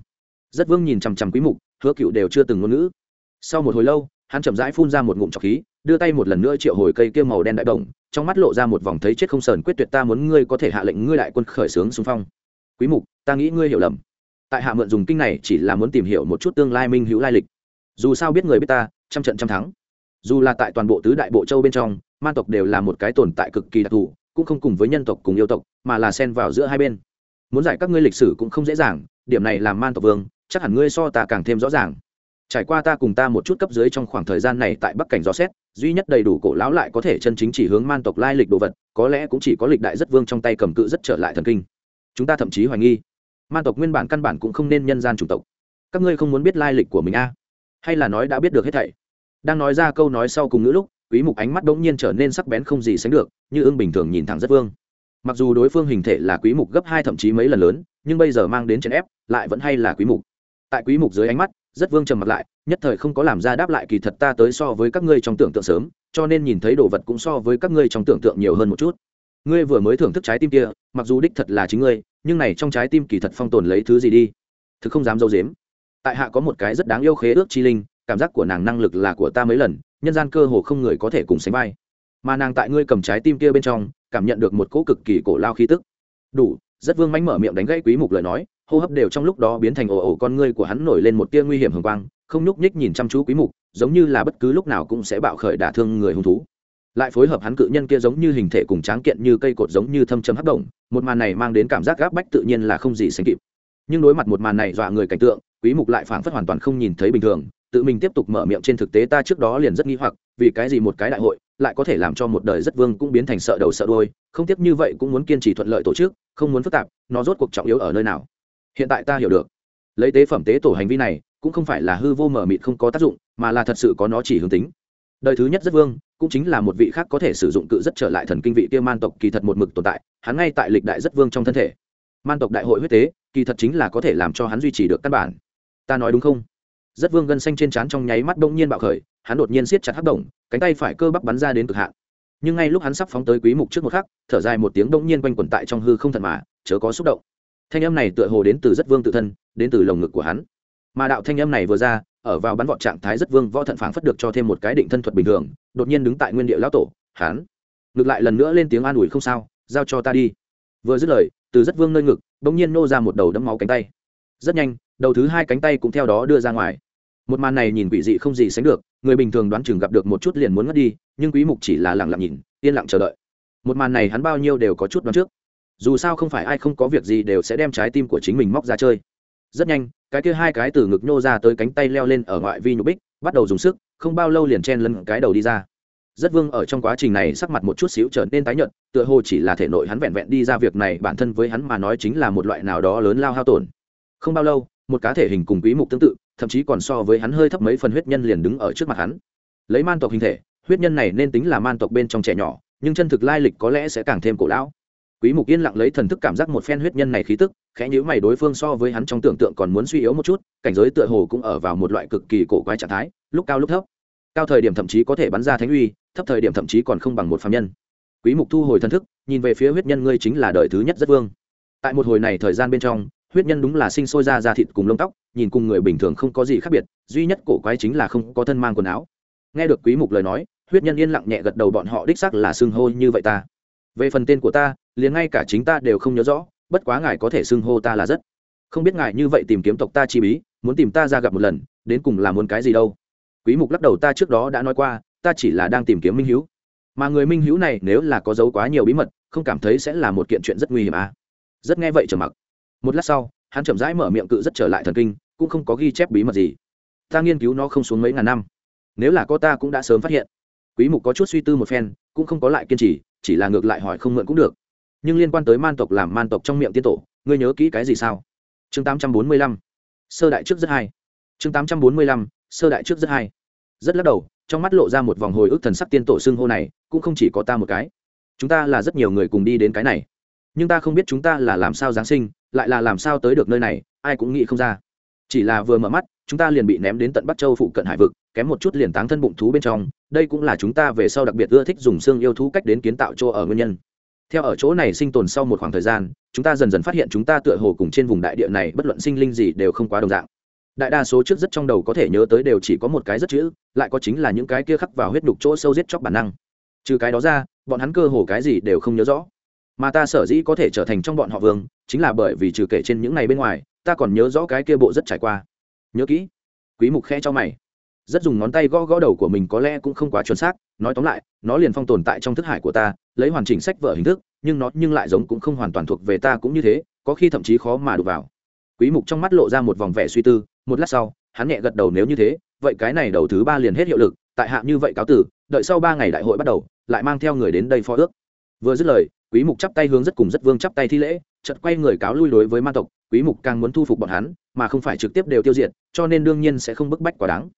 Speaker 1: Rất vương nhìn chằm chằm quý mục hứa cựu đều chưa từng ngôn ngữ. Sau một hồi lâu hắn chậm rãi phun ra một ngụm trọc khí, đưa tay một lần nữa triệu hồi cây kia màu đen đại đồng, trong mắt lộ ra một vòng thấy chết không sờn quyết tuyệt ta muốn ngươi có thể hạ lệnh ngươi đại quân khởi xướng xung phong. Quý mục, ta nghĩ ngươi hiểu lầm. Tại hạ mượn dùng kinh này chỉ là muốn tìm hiểu một chút tương lai minh hữu lai lịch. Dù sao biết người biết ta, trăm trận trăm thắng. Dù là tại toàn bộ tứ đại bộ châu bên trong man tộc đều là một cái tồn tại cực kỳ đặc thù, cũng không cùng với nhân tộc cùng yêu tộc, mà là xen vào giữa hai bên. Muốn giải các ngươi lịch sử cũng không dễ dàng, điểm này làm man tộc vương, chắc hẳn ngươi so ta càng thêm rõ ràng trải qua ta cùng ta một chút cấp dưới trong khoảng thời gian này tại bắc cảnh gió xét, duy nhất đầy đủ cổ lão lại có thể chân chính chỉ hướng man tộc lai lịch đồ vật, có lẽ cũng chỉ có lịch đại rất vương trong tay cầm cự rất trở lại thần kinh. Chúng ta thậm chí hoài nghi, man tộc nguyên bản căn bản cũng không nên nhân gian chủng tộc. Các ngươi không muốn biết lai lịch của mình a? Hay là nói đã biết được hết thảy? Đang nói ra câu nói sau cùng ngữ lúc, quý mục ánh mắt đống nhiên trở nên sắc bén không gì sánh được, như ưng bình thường nhìn thẳng rất vương. Mặc dù đối phương hình thể là quý mục gấp hai thậm chí mấy lần lớn, nhưng bây giờ mang đến chèn ép, lại vẫn hay là quý mục. Tại quý mục dưới ánh mắt rất vương trầm mặt lại, nhất thời không có làm ra đáp lại kỳ thật ta tới so với các ngươi trong tưởng tượng sớm, cho nên nhìn thấy đồ vật cũng so với các ngươi trong tưởng tượng nhiều hơn một chút. Ngươi vừa mới thưởng thức trái tim kia, mặc dù đích thật là chính ngươi, nhưng này trong trái tim kỳ thật phong tồn lấy thứ gì đi? Thực không dám dâu dếm. Tại hạ có một cái rất đáng yêu khế ước chi linh, cảm giác của nàng năng lực là của ta mấy lần, nhân gian cơ hồ không người có thể cùng sánh vai. Mà nàng tại ngươi cầm trái tim kia bên trong, cảm nhận được một cỗ cực kỳ cổ lao khí tức. Đủ rất vương mánh mở miệng đánh gãy quý mục lời nói, hô hấp đều trong lúc đó biến thành ồ ồ, con ngươi của hắn nổi lên một tia nguy hiểm hừng quang, không nhúc nhích nhìn chăm chú quý mục, giống như là bất cứ lúc nào cũng sẽ bạo khởi đả thương người hung thú. Lại phối hợp hắn cự nhân kia giống như hình thể cùng tráng kiện như cây cột giống như thâm châm hấp động, một màn này mang đến cảm giác gáp bách tự nhiên là không gì sánh kịp. Nhưng đối mặt một màn này dọa người cảnh tượng, quý mục lại phảng phất hoàn toàn không nhìn thấy bình thường, tự mình tiếp tục mở miệng trên thực tế ta trước đó liền rất nghi hoặc, vì cái gì một cái đại hội lại có thể làm cho một đời rất vương cũng biến thành sợ đầu sợ đuôi, không tiếc như vậy cũng muốn kiên trì thuận lợi tổ chức, không muốn phức tạp, nó rốt cuộc trọng yếu ở nơi nào? Hiện tại ta hiểu được. Lấy tế phẩm tế tổ hành vi này, cũng không phải là hư vô mở mịt không có tác dụng, mà là thật sự có nó chỉ hướng tính. Đời thứ nhất rất vương, cũng chính là một vị khác có thể sử dụng cự rất trở lại thần kinh vị kia man tộc kỳ thật một mực tồn tại, hắn ngay tại lịch đại rất vương trong thân thể. Man tộc đại hội huyết tế, kỳ thật chính là có thể làm cho hắn duy trì được căn bản. Ta nói đúng không? Rất vương gân xanh trên trán trong nháy mắt Đông nhiên bạo khởi, hắn đột nhiên siết chặt hắc động cánh tay phải cơ bắp bắn ra đến cực hạn. Nhưng ngay lúc hắn sắp phóng tới quý mục trước một khắc, thở dài một tiếng Đông nhiên quanh quẩn tại trong hư không thật mà, chớ có xúc động. Thanh âm này tựa hồ đến từ rất vương tự thân, đến từ lồng ngực của hắn. Mà đạo thanh âm này vừa ra, ở vào bắn vọt trạng thái rất vương võ thận phảng phất được cho thêm một cái định thân thuật bình thường, đột nhiên đứng tại nguyên địa lão tổ, hắn, ngược lại lần nữa lên tiếng an ủi không sao, giao cho ta đi. Vừa dứt lời, từ rất vương nơi ngực, bỗng nhiên nô ra một đầu đấm máu cánh tay. Rất nhanh đầu thứ hai cánh tay cũng theo đó đưa ra ngoài. Một màn này nhìn quỷ dị không gì sánh được, người bình thường đoán chừng gặp được một chút liền muốn ngất đi, nhưng quý mục chỉ là lặng lặng nhìn, yên lặng chờ đợi. Một màn này hắn bao nhiêu đều có chút đoán trước. Dù sao không phải ai không có việc gì đều sẽ đem trái tim của chính mình móc ra chơi. Rất nhanh, cái kia hai cái từ ngực nhô ra tới cánh tay leo lên ở ngoại vi nhục bích, bắt đầu dùng sức, không bao lâu liền chen lân cái đầu đi ra. Rất vương ở trong quá trình này sắc mặt một chút xíu trở nên tái nhợt, tựa hồ chỉ là thể nội hắn vẹn vẹn đi ra việc này bản thân với hắn mà nói chính là một loại nào đó lớn lao hao tổn. Không bao lâu một cá thể hình cùng quý mục tương tự, thậm chí còn so với hắn hơi thấp mấy phần huyết nhân liền đứng ở trước mặt hắn. Lấy man tộc hình thể, huyết nhân này nên tính là man tộc bên trong trẻ nhỏ, nhưng chân thực lai lịch có lẽ sẽ càng thêm cổ lão. Quý mục yên lặng lấy thần thức cảm giác một phen huyết nhân này khí tức, khẽ nhíu mày đối phương so với hắn trong tưởng tượng còn muốn suy yếu một chút, cảnh giới tựa hồ cũng ở vào một loại cực kỳ cổ quái trạng thái, lúc cao lúc thấp. Cao thời điểm thậm chí có thể bắn ra thánh uy, thấp thời điểm thậm chí còn không bằng một phàm nhân. Quý mục thu hồi thần thức, nhìn về phía huyết nhân ngươi chính là đời thứ nhất rất vương. Tại một hồi này thời gian bên trong huyết nhân đúng là sinh sôi ra da thịt cùng lông tóc, nhìn cùng người bình thường không có gì khác biệt, duy nhất cổ quái chính là không có thân mang quần áo. Nghe được quý mục lời nói, huyết nhân yên lặng nhẹ gật đầu bọn họ đích xác là xưng hô như vậy ta. Về phần tên của ta, liền ngay cả chính ta đều không nhớ rõ, bất quá ngài có thể xưng hô ta là rất. Không biết ngài như vậy tìm kiếm tộc ta chi bí, muốn tìm ta ra gặp một lần, đến cùng là muốn cái gì đâu. Quý mục lắc đầu ta trước đó đã nói qua, ta chỉ là đang tìm kiếm minh hiếu. Mà người minh Hiếu này nếu là có giấu quá nhiều bí mật, không cảm thấy sẽ là một kiện chuyện rất nguy hiểm à. Rất nghe vậy trầm mặc một lát sau, hắn chậm rãi mở miệng cự rất trở lại thần kinh, cũng không có ghi chép bí mật gì. Ta nghiên cứu nó không xuống mấy ngàn năm. Nếu là có ta cũng đã sớm phát hiện. Quý mục có chút suy tư một phen, cũng không có lại kiên trì, chỉ là ngược lại hỏi không mượn cũng được. Nhưng liên quan tới man tộc làm man tộc trong miệng tiên tổ, ngươi nhớ kỹ cái gì sao? Chương 845 sơ đại trước rất hay. Chương 845 sơ đại trước rất hay. Rất lắc đầu, trong mắt lộ ra một vòng hồi ức thần sắc tiên tổ xưng hô này, cũng không chỉ có ta một cái. Chúng ta là rất nhiều người cùng đi đến cái này. Nhưng ta không biết chúng ta là làm sao giáng sinh lại là làm sao tới được nơi này, ai cũng nghĩ không ra. Chỉ là vừa mở mắt, chúng ta liền bị ném đến tận bắc châu phụ cận hải vực, kém một chút liền táng thân bụng thú bên trong. Đây cũng là chúng ta về sau đặc biệt ưa thích dùng xương yêu thú cách đến kiến tạo chỗ ở nguyên nhân. Theo ở chỗ này sinh tồn sau một khoảng thời gian, chúng ta dần dần phát hiện chúng ta tựa hồ cùng trên vùng đại địa này bất luận sinh linh gì đều không quá đồng dạng. Đại đa số trước rất trong đầu có thể nhớ tới đều chỉ có một cái rất chữ, lại có chính là những cái kia khắc vào huyết đục chỗ sâu giết chóc bản năng. Trừ cái đó ra, bọn hắn cơ hồ cái gì đều không nhớ rõ mà ta sở dĩ có thể trở thành trong bọn họ vương, chính là bởi vì trừ kể trên những ngày bên ngoài, ta còn nhớ rõ cái kia bộ rất trải qua. Nhớ kỹ. Quý mục khe cho mày. Rất dùng ngón tay gõ gõ đầu của mình có lẽ cũng không quá chuẩn xác, nói tóm lại, nó liền phong tồn tại trong thức hải của ta, lấy hoàn chỉnh sách vở hình thức, nhưng nó nhưng lại giống cũng không hoàn toàn thuộc về ta cũng như thế, có khi thậm chí khó mà đụng vào. Quý mục trong mắt lộ ra một vòng vẻ suy tư, một lát sau, hắn nhẹ gật đầu nếu như thế, vậy cái này đầu thứ ba liền hết hiệu lực, tại hạ như vậy cáo tử, đợi sau ba ngày đại hội bắt đầu, lại mang theo người đến đây phó ước vừa dứt lời, quý mục chắp tay hướng rất cùng rất vương chắp tay thi lễ, chợt quay người cáo lui đối với ma tộc, quý mục càng muốn thu phục bọn hắn, mà không phải trực tiếp đều tiêu diệt, cho nên đương nhiên sẽ không bức bách quá đáng.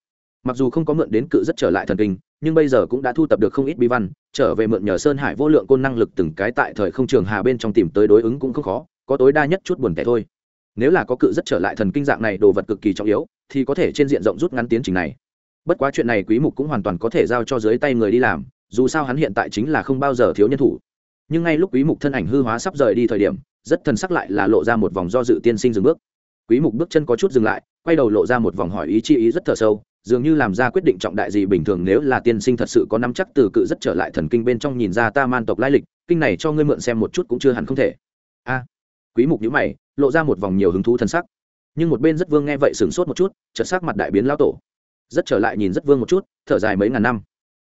Speaker 1: Mặc dù không có mượn đến cự rất trở lại thần kinh, nhưng bây giờ cũng đã thu tập được không ít bí văn, trở về mượn nhờ sơn hải vô lượng côn năng lực từng cái tại thời không trường hà bên trong tìm tới đối ứng cũng không khó, có tối đa nhất chút buồn tẻ thôi. Nếu là có cự rất trở lại thần kinh dạng này đồ vật cực kỳ trọng yếu, thì có thể trên diện rộng rút ngắn tiến trình này. Bất quá chuyện này quý mục cũng hoàn toàn có thể giao cho dưới tay người đi làm, dù sao hắn hiện tại chính là không bao giờ thiếu nhân thủ nhưng ngay lúc quý mục thân ảnh hư hóa sắp rời đi thời điểm, rất thần sắc lại là lộ ra một vòng do dự tiên sinh dừng bước. Quý mục bước chân có chút dừng lại, quay đầu lộ ra một vòng hỏi ý chi ý rất thở sâu, dường như làm ra quyết định trọng đại gì bình thường nếu là tiên sinh thật sự có nắm chắc từ cự rất trở lại thần kinh bên trong nhìn ra ta man tộc lai lịch, kinh này cho ngươi mượn xem một chút cũng chưa hẳn không thể. A, quý mục nhíu mày, lộ ra một vòng nhiều hứng thú thần sắc. Nhưng một bên rất vương nghe vậy sửng sốt một chút, chợt sắc mặt đại biến lao tổ. Rất trở lại nhìn rất vương một chút, thở dài mấy ngàn năm.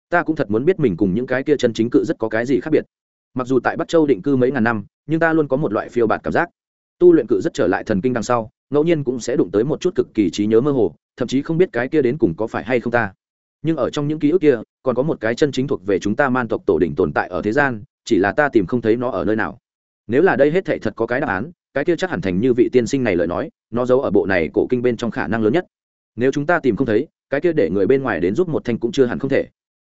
Speaker 1: Ta cũng thật muốn biết mình cùng những cái kia chân chính cự rất có cái gì khác biệt mặc dù tại bắc châu định cư mấy ngàn năm, nhưng ta luôn có một loại phiêu bạt cảm giác. Tu luyện cự rất trở lại thần kinh đằng sau, ngẫu nhiên cũng sẽ đụng tới một chút cực kỳ trí nhớ mơ hồ, thậm chí không biết cái kia đến cùng có phải hay không ta. Nhưng ở trong những ký ức kia, còn có một cái chân chính thuộc về chúng ta man tộc tổ đỉnh tồn tại ở thế gian, chỉ là ta tìm không thấy nó ở nơi nào. Nếu là đây hết thệ thật có cái đáp án, cái kia chắc hẳn thành như vị tiên sinh này lời nói, nó giấu ở bộ này cổ kinh bên trong khả năng lớn nhất. Nếu chúng ta tìm không thấy, cái kia để người bên ngoài đến giúp một thanh cũng chưa hẳn không thể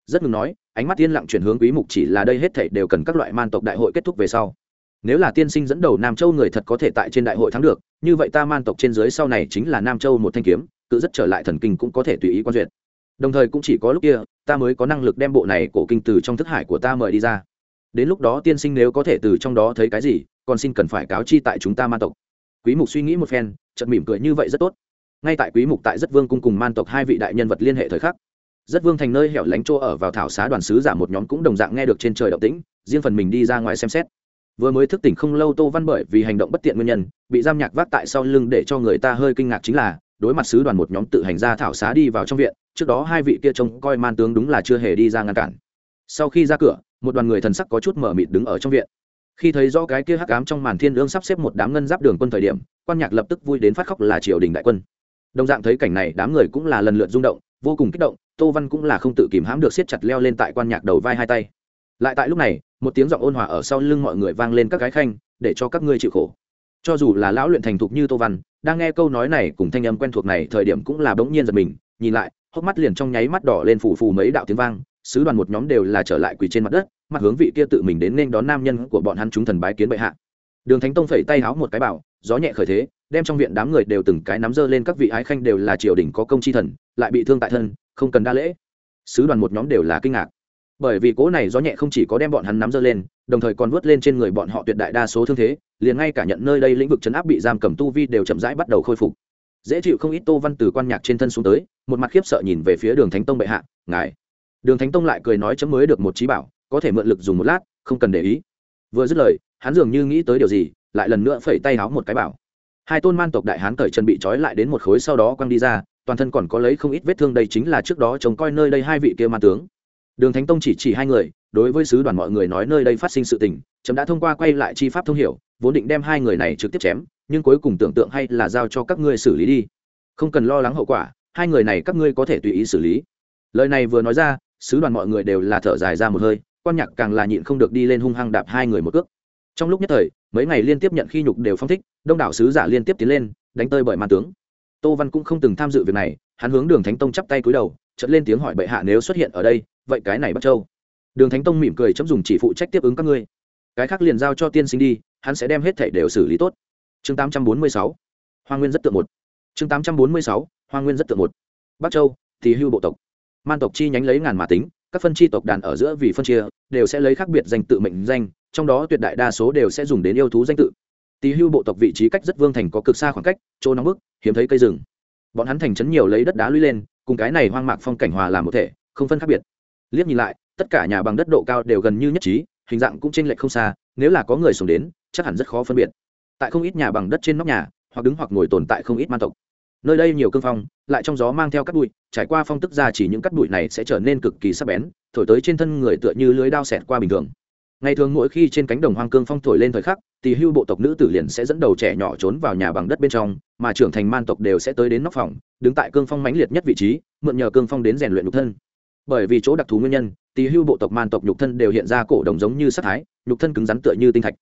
Speaker 1: rất ngừng nói, ánh mắt yên lặng chuyển hướng quý mục chỉ là đây hết thảy đều cần các loại man tộc đại hội kết thúc về sau. Nếu là tiên sinh dẫn đầu nam châu người thật có thể tại trên đại hội thắng được, như vậy ta man tộc trên dưới sau này chính là nam châu một thanh kiếm tự rất trở lại thần kinh cũng có thể tùy ý quan duyệt. Đồng thời cũng chỉ có lúc kia, ta mới có năng lực đem bộ này cổ kinh từ trong thức hải của ta mời đi ra. Đến lúc đó tiên sinh nếu có thể từ trong đó thấy cái gì, còn xin cần phải cáo chi tại chúng ta man tộc. Quý mục suy nghĩ một phen, chợt mỉm cười như vậy rất tốt. Ngay tại quý mục tại rất vương cung cùng man tộc hai vị đại nhân vật liên hệ thời khắc rất vương thành nơi hẻo lánh chỗ ở vào thảo xá đoàn sứ giả một nhóm cũng đồng dạng nghe được trên trời động tĩnh, riêng phần mình đi ra ngoài xem xét. Vừa mới thức tỉnh không lâu tô văn bởi vì hành động bất tiện nguyên nhân, bị giam nhạc vác tại sau lưng để cho người ta hơi kinh ngạc chính là, đối mặt sứ đoàn một nhóm tự hành ra thảo xá đi vào trong viện, trước đó hai vị kia trông coi man tướng đúng là chưa hề đi ra ngăn cản. Sau khi ra cửa, một đoàn người thần sắc có chút mở mịt đứng ở trong viện. Khi thấy rõ cái kia hắc ám trong màn thiên lương sắp xếp một đám ngân giáp đường quân thời điểm, quan nhạc lập tức vui đến phát khóc là triều đình đại quân. Đồng dạng thấy cảnh này đám người cũng là lần lượt rung động, vô cùng kích động tô văn cũng là không tự kìm hãm được siết chặt leo lên tại quan nhạc đầu vai hai tay. Lại tại lúc này, một tiếng giọng ôn hòa ở sau lưng mọi người vang lên các cái khanh, để cho các ngươi chịu khổ. Cho dù là lão luyện thành thục như tô văn, đang nghe câu nói này cùng thanh âm quen thuộc này thời điểm cũng là bỗng nhiên giật mình, nhìn lại, hốc mắt liền trong nháy mắt đỏ lên phù phù mấy đạo tiếng vang, sứ đoàn một nhóm đều là trở lại quỳ trên mặt đất, mặt hướng vị kia tự mình đến nên đón nam nhân của bọn hắn chúng thần bái kiến bệ hạ. Đường thánh tông phẩy tay háo một cái bảo gió nhẹ khởi thế, đem trong viện đám người đều từng cái nắm dơ lên các vị ái khanh đều là triều đình có công chi thần, lại bị thương tại thân, không cần đa lễ. Sứ đoàn một nhóm đều là kinh ngạc. Bởi vì cố này gió nhẹ không chỉ có đem bọn hắn nắm dơ lên, đồng thời còn vớt lên trên người bọn họ tuyệt đại đa số thương thế, liền ngay cả nhận nơi đây lĩnh vực chấn áp bị giam cầm tu vi đều chậm rãi bắt đầu khôi phục. Dễ chịu không ít tô văn từ quan nhạc trên thân xuống tới, một mặt khiếp sợ nhìn về phía đường thánh tông bệ hạ, ngài. Đường thánh tông lại cười nói chấm mới được một trí bảo, có thể mượn lực dùng một lát, không cần để ý. Vừa dứt lời, hắn dường như nghĩ tới điều gì lại lần nữa phẩy tay háo một cái bảo. Hai tôn man tộc đại hán cởi chân bị trói lại đến một khối sau đó quăng đi ra, toàn thân còn có lấy không ít vết thương, đây chính là trước đó trông coi nơi đây hai vị kia ma tướng. Đường thánh tông chỉ chỉ hai người, đối với sứ đoàn mọi người nói nơi đây phát sinh sự tình, chấm đã thông qua quay lại chi pháp thông hiểu, vốn định đem hai người này trực tiếp chém, nhưng cuối cùng tưởng tượng hay là giao cho các ngươi xử lý đi. Không cần lo lắng hậu quả, hai người này các ngươi có thể tùy ý xử lý. Lời này vừa nói ra, sứ đoàn mọi người đều là thở dài ra một hơi, quan nhạc càng là nhịn không được đi lên hung hăng đạp hai người một cước. Trong lúc nhất thời mấy ngày liên tiếp nhận khi nhục đều phong thích, đông đảo sứ giả liên tiếp tiến lên, đánh tơi bởi man tướng. Tô văn cũng không từng tham dự việc này, hắn hướng đường thánh tông chắp tay cúi đầu, chợt lên tiếng hỏi bệ hạ nếu xuất hiện ở đây, vậy cái này bắt châu. Đường thánh tông mỉm cười chấm dùng chỉ phụ trách tiếp ứng các ngươi. Cái khác liền giao cho tiên sinh đi, hắn sẽ đem hết thảy đều xử lý tốt. Chương 846 hoa nguyên rất tượng một. Chương 846 hoa nguyên rất tượng một. Bắc châu thì hưu bộ tộc. Man tộc chi nhánh lấy ngàn mà tính, các phân chi tộc đàn ở giữa vì phân chia, đều sẽ lấy khác biệt danh tự mệnh danh trong đó tuyệt đại đa số đều sẽ dùng đến yêu thú danh tự. Tỳ hưu bộ tộc vị trí cách rất vương thành có cực xa khoảng cách, chỗ nóng bức, hiếm thấy cây rừng. Bọn hắn thành trấn nhiều lấy đất đá lũy lên, cùng cái này hoang mạc phong cảnh hòa làm một thể, không phân khác biệt. Liếc nhìn lại, tất cả nhà bằng đất độ cao đều gần như nhất trí, hình dạng cũng chênh lệch không xa, nếu là có người xuống đến, chắc hẳn rất khó phân biệt. Tại không ít nhà bằng đất trên nóc nhà, hoặc đứng hoặc ngồi tồn tại không ít man tộc. Nơi đây nhiều cương phong, lại trong gió mang theo cắt bụi, trải qua phong tức ra chỉ những cắt bụi này sẽ trở nên cực kỳ sắc bén, thổi tới trên thân người tựa như lưới đao xẹt qua bình thường ngày thường mỗi khi trên cánh đồng hoang cương phong thổi lên thời khắc thì hưu bộ tộc nữ tử liền sẽ dẫn đầu trẻ nhỏ trốn vào nhà bằng đất bên trong, mà trưởng thành man tộc đều sẽ tới đến nóc phòng, đứng tại cương phong mãnh liệt nhất vị trí, mượn nhờ cương phong đến rèn luyện nhục thân. Bởi vì chỗ đặc thù nguyên nhân, tỳ hưu bộ tộc man tộc nhục thân đều hiện ra cổ đồng giống như sắc thái, nhục thân cứng rắn tựa như tinh thạch.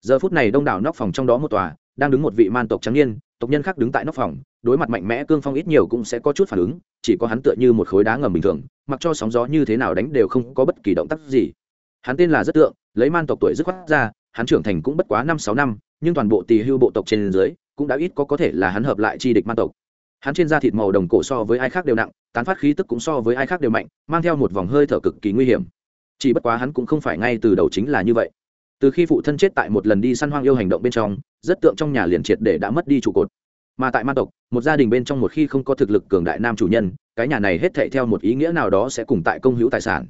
Speaker 1: Giờ phút này đông đảo nóc phòng trong đó một tòa, đang đứng một vị man tộc trắng niên, tộc nhân khác đứng tại nóc phòng, đối mặt mạnh mẽ cương phong ít nhiều cũng sẽ có chút phản ứng, chỉ có hắn tựa như một khối đá ngầm bình thường, mặc cho sóng gió như thế nào đánh đều không có bất kỳ động tác gì. Hắn tên là rất tượng lấy man tộc tuổi dứt khoát ra, hắn trưởng thành cũng bất quá năm sáu năm, nhưng toàn bộ tỳ hưu bộ tộc trên dưới, cũng đã ít có có thể là hắn hợp lại chi địch man tộc. Hắn trên da thịt màu đồng cổ so với ai khác đều nặng, tán phát khí tức cũng so với ai khác đều mạnh, mang theo một vòng hơi thở cực kỳ nguy hiểm. Chỉ bất quá hắn cũng không phải ngay từ đầu chính là như vậy. Từ khi phụ thân chết tại một lần đi săn hoang yêu hành động bên trong, rất tượng trong nhà liền triệt để đã mất đi trụ cột. Mà tại man tộc, một gia đình bên trong một khi không có thực lực cường đại nam chủ nhân, cái nhà này hết thệ theo một ý nghĩa nào đó sẽ cùng tại công hữu tài sản.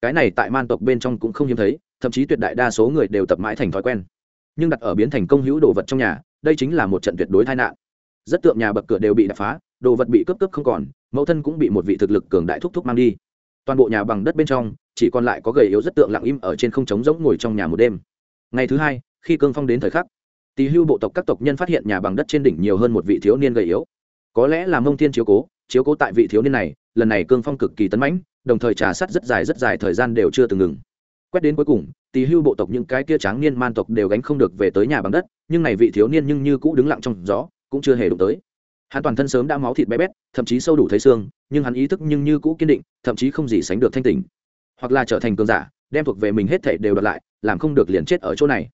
Speaker 1: Cái này tại man tộc bên trong cũng không hiếm thấy thậm chí tuyệt đại đa số người đều tập mãi thành thói quen. Nhưng đặt ở biến thành công hữu đồ vật trong nhà, đây chính là một trận tuyệt đối tai nạn. Rất tượng nhà bậc cửa đều bị đập phá, đồ vật bị cướp cướp không còn, mẫu thân cũng bị một vị thực lực cường đại thúc thúc mang đi. Toàn bộ nhà bằng đất bên trong, chỉ còn lại có gầy yếu rất tượng lặng im ở trên không trống rỗng ngồi trong nhà một đêm. Ngày thứ hai, khi cương phong đến thời khắc, tỳ hưu bộ tộc các tộc nhân phát hiện nhà bằng đất trên đỉnh nhiều hơn một vị thiếu niên gầy yếu. Có lẽ là mông thiên chiếu cố chiếu cố tại vị thiếu niên này, lần này cương phong cực kỳ tấn mãnh, đồng thời trà sắt rất dài rất dài thời gian đều chưa từng ngừng quét đến cuối cùng, tỳ hưu bộ tộc những cái kia tráng niên man tộc đều gánh không được về tới nhà bằng đất, nhưng này vị thiếu niên nhưng như cũ đứng lặng trong gió, cũng chưa hề đụng tới. Hắn toàn thân sớm đã máu thịt bé bét, thậm chí sâu đủ thấy xương, nhưng hắn ý thức nhưng như cũ kiên định, thậm chí không gì sánh được thanh tỉnh. Hoặc là trở thành cường giả, đem thuộc về mình hết thể đều đợt lại, làm không được liền chết ở chỗ này.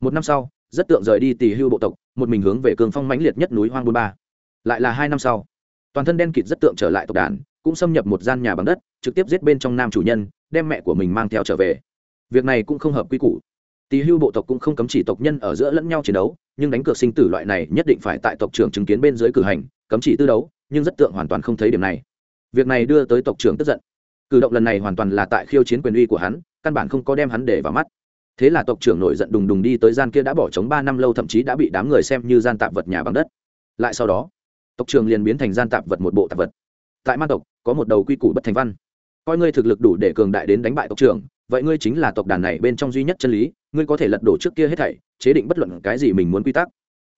Speaker 1: Một năm sau, rất tượng rời đi tỳ hưu bộ tộc, một mình hướng về cường phong mãnh liệt nhất núi hoang bôn ba. Lại là hai năm sau, toàn thân đen kịt rất tượng trở lại tộc đàn, cũng xâm nhập một gian nhà bằng đất, trực tiếp giết bên trong nam chủ nhân, đem mẹ của mình mang theo trở về việc này cũng không hợp quy củ. Tỳ hưu bộ tộc cũng không cấm chỉ tộc nhân ở giữa lẫn nhau chiến đấu, nhưng đánh cược sinh tử loại này nhất định phải tại tộc trưởng chứng kiến bên dưới cử hành, cấm chỉ tư đấu, nhưng rất tượng hoàn toàn không thấy điểm này. Việc này đưa tới tộc trưởng tức giận. Cử động lần này hoàn toàn là tại khiêu chiến quyền uy của hắn, căn bản không có đem hắn để vào mắt. Thế là tộc trưởng nổi giận đùng đùng đi tới gian kia đã bỏ trống ba năm lâu thậm chí đã bị đám người xem như gian tạp vật nhà bằng đất. Lại sau đó, tộc trưởng liền biến thành gian tạp vật một bộ tạp vật. Tại man tộc, có một đầu quy củ bất thành văn. Coi ngươi thực lực đủ để cường đại đến đánh bại tộc trưởng vậy ngươi chính là tộc đàn này bên trong duy nhất chân lý, ngươi có thể lật đổ trước kia hết thảy, chế định bất luận cái gì mình muốn quy tắc.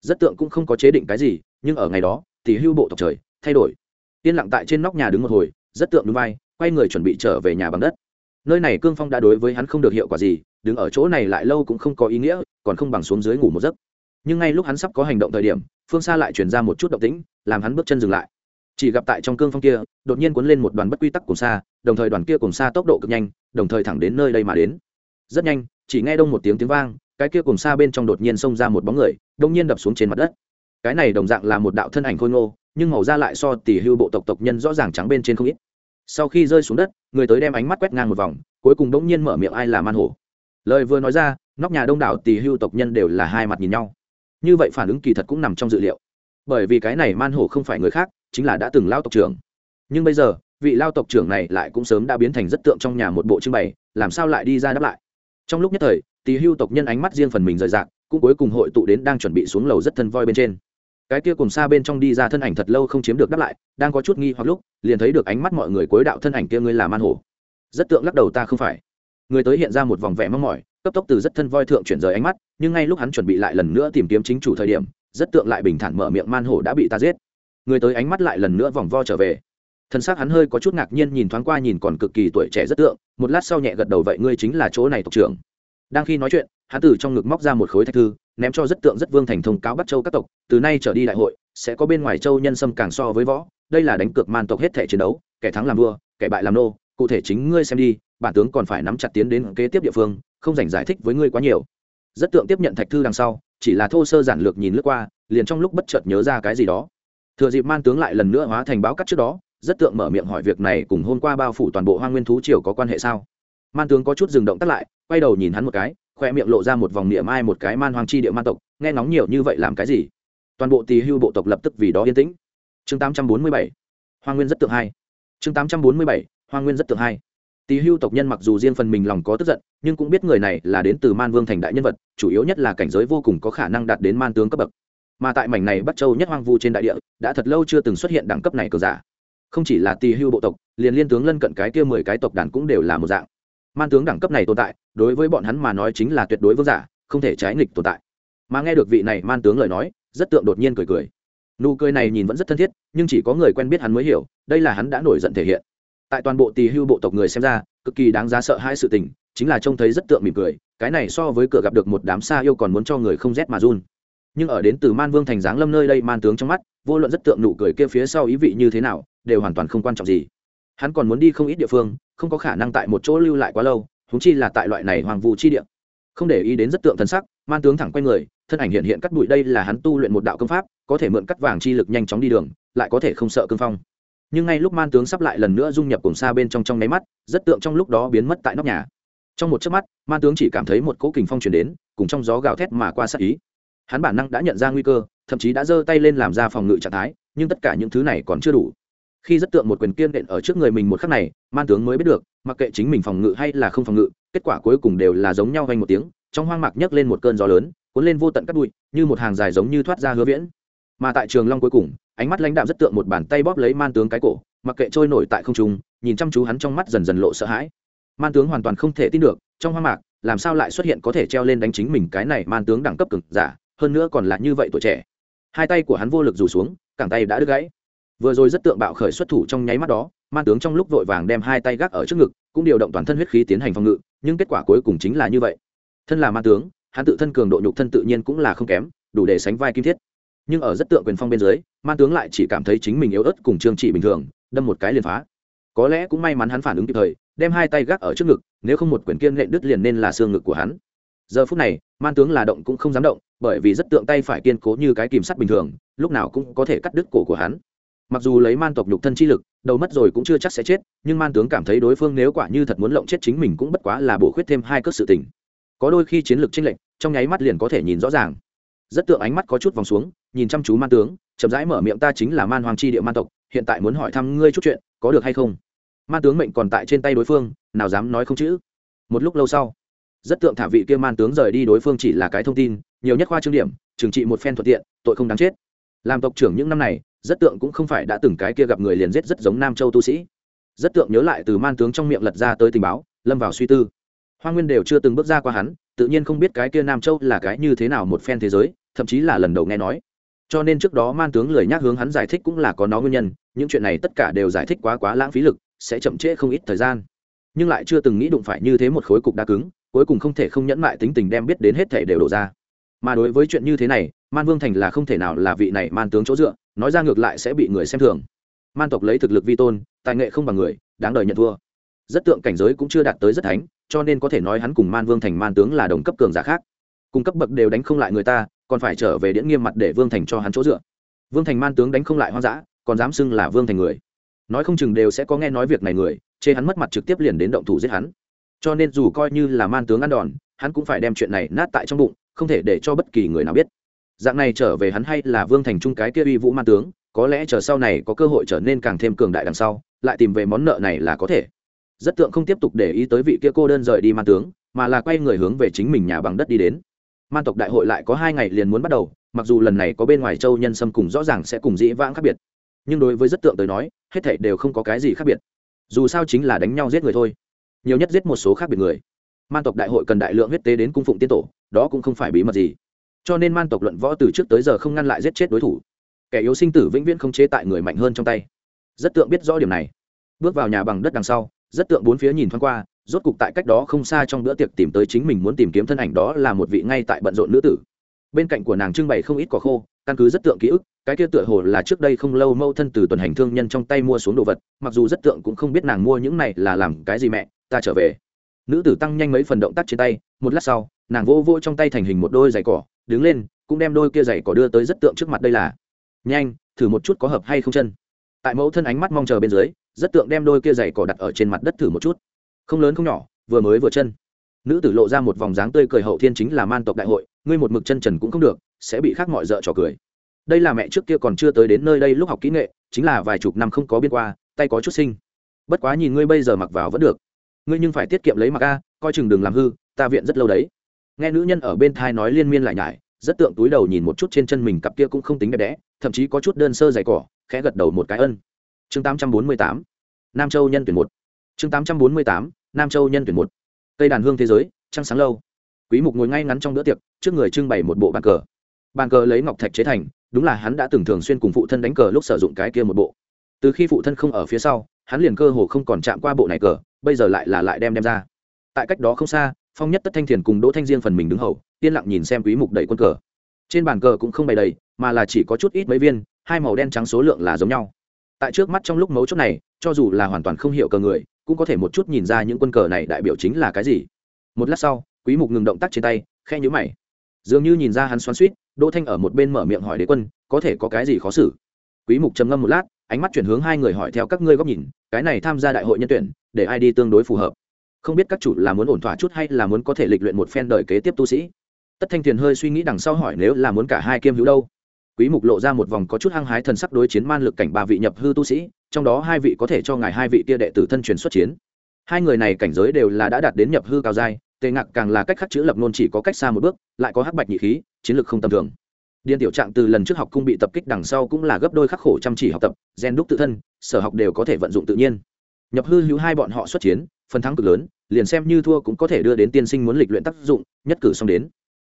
Speaker 1: Rất tượng cũng không có chế định cái gì, nhưng ở ngày đó thì hưu bộ tộc trời, thay đổi. Yên lặng tại trên nóc nhà đứng một hồi, rất tượng đúng vai, quay người chuẩn bị trở về nhà bằng đất. Nơi này cương phong đã đối với hắn không được hiệu quả gì, đứng ở chỗ này lại lâu cũng không có ý nghĩa, còn không bằng xuống dưới ngủ một giấc. Nhưng ngay lúc hắn sắp có hành động thời điểm, phương xa lại chuyển ra một chút động tĩnh, làm hắn bước chân dừng lại chỉ gặp tại trong cương phong kia, đột nhiên cuốn lên một đoàn bất quy tắc cùng xa, đồng thời đoàn kia cùng xa tốc độ cực nhanh, đồng thời thẳng đến nơi đây mà đến. Rất nhanh, chỉ nghe đông một tiếng tiếng vang, cái kia cùng xa bên trong đột nhiên xông ra một bóng người, đông nhiên đập xuống trên mặt đất. Cái này đồng dạng là một đạo thân ảnh khôi ngô, nhưng màu da lại so tỷ hưu bộ tộc tộc nhân rõ ràng trắng bên trên không ít. Sau khi rơi xuống đất, người tới đem ánh mắt quét ngang một vòng, cuối cùng đống nhiên mở miệng ai là man hổ. Lời vừa nói ra, nóc nhà đông đảo tỷ hưu tộc nhân đều là hai mặt nhìn nhau. Như vậy phản ứng kỳ thật cũng nằm trong dự liệu. Bởi vì cái này man hổ không phải người khác chính là đã từng lao tộc trưởng. Nhưng bây giờ, vị lao tộc trưởng này lại cũng sớm đã biến thành rất tượng trong nhà một bộ trưng bày, làm sao lại đi ra đáp lại? Trong lúc nhất thời, tỳ hưu tộc nhân ánh mắt riêng phần mình rời rạc, cũng cuối cùng hội tụ đến đang chuẩn bị xuống lầu rất thân voi bên trên. Cái kia cùng xa bên trong đi ra thân ảnh thật lâu không chiếm được đáp lại, đang có chút nghi hoặc lúc, liền thấy được ánh mắt mọi người cuối đạo thân ảnh kia ngươi là man hổ. Rất tượng lắc đầu ta không phải. Người tới hiện ra một vòng vẻ mong mỏi, cấp tốc từ rất thân voi thượng chuyển rời ánh mắt, nhưng ngay lúc hắn chuẩn bị lại lần nữa tìm kiếm chính chủ thời điểm, rất tượng lại bình thản mở miệng man hổ đã bị ta giết người tới ánh mắt lại lần nữa vòng vo trở về. Thân xác hắn hơi có chút ngạc nhiên nhìn thoáng qua nhìn còn cực kỳ tuổi trẻ rất tượng, một lát sau nhẹ gật đầu vậy ngươi chính là chỗ này tộc trưởng. Đang khi nói chuyện, hắn từ trong ngực móc ra một khối thạch thư, ném cho rất tượng rất vương thành thông cáo bắt châu các tộc, từ nay trở đi đại hội, sẽ có bên ngoài châu nhân sâm càng so với võ, đây là đánh cược man tộc hết thể chiến đấu, kẻ thắng làm vua, kẻ bại làm nô, cụ thể chính ngươi xem đi, bản tướng còn phải nắm chặt tiến đến kế tiếp địa phương, không dành giải thích với ngươi quá nhiều. Rất tượng tiếp nhận thạch thư đằng sau, chỉ là thô sơ giản lược nhìn lướt qua, liền trong lúc bất chợt nhớ ra cái gì đó thừa dịp man tướng lại lần nữa hóa thành báo cắt trước đó, rất tượng mở miệng hỏi việc này cùng hôm qua bao phủ toàn bộ hoa nguyên thú triều có quan hệ sao? Man tướng có chút dừng động tắt lại, quay đầu nhìn hắn một cái, khoe miệng lộ ra một vòng niệm ai một cái man hoang chi địa man tộc, nghe ngóng nhiều như vậy làm cái gì? Toàn bộ tỳ hưu bộ tộc lập tức vì đó yên tĩnh. Chương 847 hoa nguyên rất tượng hai. Chương 847 hoa nguyên rất tượng hai. Tỳ hưu tộc nhân mặc dù riêng phần mình lòng có tức giận, nhưng cũng biết người này là đến từ man vương thành đại nhân vật, chủ yếu nhất là cảnh giới vô cùng có khả năng đạt đến man tướng cấp bậc mà tại mảnh này bắt châu nhất hoang vu trên đại địa, đã thật lâu chưa từng xuất hiện đẳng cấp này cờ giả. Không chỉ là tỳ hưu bộ tộc, liền liên tướng lân cận cái kia mười cái tộc đàn cũng đều là một dạng. Man tướng đẳng cấp này tồn tại, đối với bọn hắn mà nói chính là tuyệt đối vương giả, không thể trái nghịch tồn tại. Mà nghe được vị này man tướng lời nói, rất tượng đột nhiên cười cười. Nụ cười này nhìn vẫn rất thân thiết, nhưng chỉ có người quen biết hắn mới hiểu, đây là hắn đã nổi giận thể hiện. Tại toàn bộ tỳ hưu bộ tộc người xem ra, cực kỳ đáng giá sợ hai sự tình, chính là trông thấy rất tượng mỉm cười, cái này so với cửa gặp được một đám xa yêu còn muốn cho người không rét mà run nhưng ở đến từ man vương thành giáng lâm nơi đây man tướng trong mắt, vô luận rất tượng nụ cười kia phía sau ý vị như thế nào, đều hoàn toàn không quan trọng gì. Hắn còn muốn đi không ít địa phương, không có khả năng tại một chỗ lưu lại quá lâu húng chi là tại loại này hoàng vụ chi địa. Không để ý đến rất tượng thân sắc, man tướng thẳng quay người, thân ảnh hiện hiện cắt bụi đây là hắn tu luyện một đạo công pháp, có thể mượn cắt vàng chi lực nhanh chóng đi đường, lại có thể không sợ cương phong. Nhưng ngay lúc man tướng sắp lại lần nữa dung nhập cùng xa bên trong trong nháy mắt, rất tượng trong lúc đó biến mất tại nóc nhà. Trong một chớp mắt, man tướng chỉ cảm thấy một cỗ kình phong chuyển đến, cùng trong gió gào thét mà qua sát ý hắn bản năng đã nhận ra nguy cơ, thậm chí đã giơ tay lên làm ra phòng ngự trạng thái, nhưng tất cả những thứ này còn chưa đủ. Khi rất tượng một quyền kiên đện ở trước người mình một khắc này, man tướng mới biết được, mặc kệ chính mình phòng ngự hay là không phòng ngự, kết quả cuối cùng đều là giống nhau vanh một tiếng, trong hoang mạc nhấc lên một cơn gió lớn, cuốn lên vô tận cắt bụi, như một hàng dài giống như thoát ra hứa viễn. Mà tại trường long cuối cùng, ánh mắt lãnh đạm rất tượng một bàn tay bóp lấy man tướng cái cổ, mặc kệ trôi nổi tại không trung, nhìn chăm chú hắn trong mắt dần dần lộ sợ hãi. Man tướng hoàn toàn không thể tin được, trong hoang mạc, làm sao lại xuất hiện có thể treo lên đánh chính mình cái này man tướng đẳng cấp cực giả hơn nữa còn là như vậy tuổi trẻ. Hai tay của hắn vô lực rủ xuống, cẳng tay đã đứt gãy. Vừa rồi rất tượng bạo khởi xuất thủ trong nháy mắt đó man tướng trong lúc vội vàng đem hai tay gác ở trước ngực, cũng điều động toàn thân huyết khí tiến hành phòng ngự, nhưng kết quả cuối cùng chính là như vậy. Thân là man tướng, hắn tự thân cường độ nhục thân tự nhiên cũng là không kém, đủ để sánh vai kim thiết. Nhưng ở rất tượng quyền phong bên dưới man tướng lại chỉ cảm thấy chính mình yếu ớt cùng trương trị bình thường, đâm một cái liền phá. Có lẽ cũng may mắn hắn phản ứng kịp thời, đem hai tay gác ở trước ngực, nếu không một quyền kiên lệnh đứt liền nên là xương ngực của hắn. Giờ phút này man tướng là động cũng không dám động bởi vì rất tượng tay phải kiên cố như cái kìm sắt bình thường, lúc nào cũng có thể cắt đứt cổ của hắn. Mặc dù lấy man tộc nhục thân chi lực, đầu mất rồi cũng chưa chắc sẽ chết, nhưng man tướng cảm thấy đối phương nếu quả như thật muốn lộng chết chính mình cũng bất quá là bổ khuyết thêm hai cước sự tình. Có đôi khi chiến lược tranh lệch, trong nháy mắt liền có thể nhìn rõ ràng. Rất tượng ánh mắt có chút vòng xuống, nhìn chăm chú man tướng, chậm rãi mở miệng ta chính là man hoàng chi địa man tộc, hiện tại muốn hỏi thăm ngươi chút chuyện, có được hay không? Man tướng mệnh còn tại trên tay đối phương, nào dám nói không chữ. Một lúc lâu sau, rất tượng thả vị kia man tướng rời đi đối phương chỉ là cái thông tin nhiều nhất khoa trương điểm, trừng trị một phen thuận tiện, tội không đáng chết. Làm tộc trưởng những năm này, rất tượng cũng không phải đã từng cái kia gặp người liền giết rất giống nam châu tu sĩ. Rất tượng nhớ lại từ man tướng trong miệng lật ra tới tình báo, lâm vào suy tư. Hoa nguyên đều chưa từng bước ra qua hắn, tự nhiên không biết cái kia nam châu là cái như thế nào một phen thế giới, thậm chí là lần đầu nghe nói. Cho nên trước đó man tướng lười nhắc hướng hắn giải thích cũng là có nó nguyên nhân, những chuyện này tất cả đều giải thích quá quá lãng phí lực, sẽ chậm trễ không ít thời gian. Nhưng lại chưa từng nghĩ đụng phải như thế một khối cục đá cứng, cuối cùng không thể không nhẫn mại tính tình đem biết đến hết thể đều đổ ra mà đối với chuyện như thế này, man vương thành là không thể nào là vị này man tướng chỗ dựa, nói ra ngược lại sẽ bị người xem thường. Man tộc lấy thực lực vi tôn, tài nghệ không bằng người, đáng đời nhận thua. Rất tượng cảnh giới cũng chưa đạt tới rất thánh, cho nên có thể nói hắn cùng man vương thành man tướng là đồng cấp cường giả khác. Cùng cấp bậc đều đánh không lại người ta, còn phải trở về điễn nghiêm mặt để vương thành cho hắn chỗ dựa. Vương thành man tướng đánh không lại hoang dã, còn dám xưng là vương thành người. Nói không chừng đều sẽ có nghe nói việc này người, chê hắn mất mặt trực tiếp liền đến động thủ giết hắn. Cho nên dù coi như là man tướng ăn đòn, hắn cũng phải đem chuyện này nát tại trong bụng không thể để cho bất kỳ người nào biết. Dạng này trở về hắn hay là vương thành trung cái kia uy vũ man tướng, có lẽ chờ sau này có cơ hội trở nên càng thêm cường đại đằng sau, lại tìm về món nợ này là có thể. Rất tượng không tiếp tục để ý tới vị kia cô đơn rời đi man tướng, mà là quay người hướng về chính mình nhà bằng đất đi đến. Man tộc đại hội lại có hai ngày liền muốn bắt đầu, mặc dù lần này có bên ngoài châu nhân xâm cùng rõ ràng sẽ cùng dĩ vãng khác biệt. Nhưng đối với rất tượng tới nói, hết thảy đều không có cái gì khác biệt. Dù sao chính là đánh nhau giết người thôi. Nhiều nhất giết một số khác biệt người man tộc đại hội cần đại lượng huyết tế đến cung phụng tiên tổ, đó cũng không phải bí mật gì. Cho nên man tộc luận võ từ trước tới giờ không ngăn lại giết chết đối thủ. Kẻ yếu sinh tử vĩnh viễn không chế tại người mạnh hơn trong tay. Rất tượng biết rõ điểm này. Bước vào nhà bằng đất đằng sau, rất tượng bốn phía nhìn thoáng qua, rốt cục tại cách đó không xa trong bữa tiệc tìm tới chính mình muốn tìm kiếm thân ảnh đó là một vị ngay tại bận rộn nữ tử. Bên cạnh của nàng trưng bày không ít quả khô, căn cứ rất tượng ký ức, cái kia tựa hồ là trước đây không lâu mâu thân từ tuần hành thương nhân trong tay mua xuống đồ vật, mặc dù rất tượng cũng không biết nàng mua những này là làm cái gì mẹ, ta trở về nữ tử tăng nhanh mấy phần động tác trên tay, một lát sau, nàng vô vô trong tay thành hình một đôi giày cỏ, đứng lên, cũng đem đôi kia giày cỏ đưa tới rất tượng trước mặt đây là. Nhanh, thử một chút có hợp hay không chân. Tại mẫu thân ánh mắt mong chờ bên dưới, rất tượng đem đôi kia giày cỏ đặt ở trên mặt đất thử một chút. Không lớn không nhỏ, vừa mới vừa chân. Nữ tử lộ ra một vòng dáng tươi cười hậu thiên chính là man tộc đại hội, ngươi một mực chân trần cũng không được, sẽ bị khác mọi d ợ trò cười. Đây là mẹ trước kia còn chưa tới đến nơi đây lúc học kỹ nghệ, chính là vài chục năm không có biên qua, tay có chút sinh bất quá nhìn ngươi bây giờ mặc vào vẫn được ngươi nhưng phải tiết kiệm lấy mặc a, coi chừng đừng làm hư, ta viện rất lâu đấy. Nghe nữ nhân ở bên thai nói liên miên lại nhải, rất tượng túi đầu nhìn một chút trên chân mình cặp kia cũng không tính đẹp đẽ, thậm chí có chút đơn sơ dày cỏ, khẽ gật đầu một cái ân. Chương tám trăm bốn mươi tám, nam châu nhân tuyển một. Chương tám trăm bốn mươi tám, nam châu nhân tuyển một. Tây đàn hương thế giới, trăng sáng lâu. Quý mục ngồi ngay ngắn trong bữa tiệc, trước người trưng bày một bộ bàn cờ. Bàn cờ lấy ngọc thạch chế thành, đúng là hắn đã từng thường xuyên cùng phụ thân đánh cờ lúc sử dụng cái kia một bộ. Từ khi phụ thân không ở phía sau hắn liền cơ hồ không còn chạm qua bộ này cờ, bây giờ lại là lại đem đem ra. Tại cách đó không xa, phong nhất tất thanh thiền cùng đỗ thanh diên phần mình đứng hầu, yên lặng nhìn xem quý mục đẩy quân cờ. Trên bàn cờ cũng không bày đầy, mà là chỉ có chút ít mấy viên, hai màu đen trắng số lượng là giống nhau. Tại trước mắt trong lúc mấu chốt này, cho dù là hoàn toàn không hiểu cờ người, cũng có thể một chút nhìn ra những quân cờ này đại biểu chính là cái gì. Một lát sau, quý mục ngừng động tác trên tay khe nhíu mày. Dường như nhìn ra hắn xoắn xuýt, đỗ thanh ở một bên mở miệng hỏi đế quân, có thể có cái gì khó xử? Quý mục trầm ngâm một lát ánh mắt chuyển hướng hai người hỏi theo các ngươi góc nhìn, cái này tham gia đại hội nhân tuyển, để ai đi tương đối phù hợp? Không biết các chủ là muốn ổn thỏa chút hay là muốn có thể lịch luyện một phen đời kế tiếp tu sĩ? Tất thanh tiền hơi suy nghĩ đằng sau hỏi nếu là muốn cả hai kiêm hữu đâu? Quý mục lộ ra một vòng có chút hăng hái thần sắc đối chiến man lực cảnh ba vị nhập hư tu sĩ, trong đó hai vị có thể cho ngài hai vị kia đệ tử thân truyền xuất chiến. Hai người này cảnh giới đều là đã đạt đến nhập hư cao giai, tề ngạc càng là cách khắc chữ lập nôn chỉ có cách xa một bước, lại có hắc bạch nhị khí, chiến lược không tầm thường điên tiểu trạng từ lần trước học cung bị tập kích đằng sau cũng là gấp đôi khắc khổ chăm chỉ học tập, gen đúc tự thân, sở học đều có thể vận dụng tự nhiên. Nhập hư hữu hai bọn họ xuất chiến, phần thắng cực lớn, liền xem như thua cũng có thể đưa đến tiên sinh muốn lịch luyện tác dụng, nhất cử xong đến.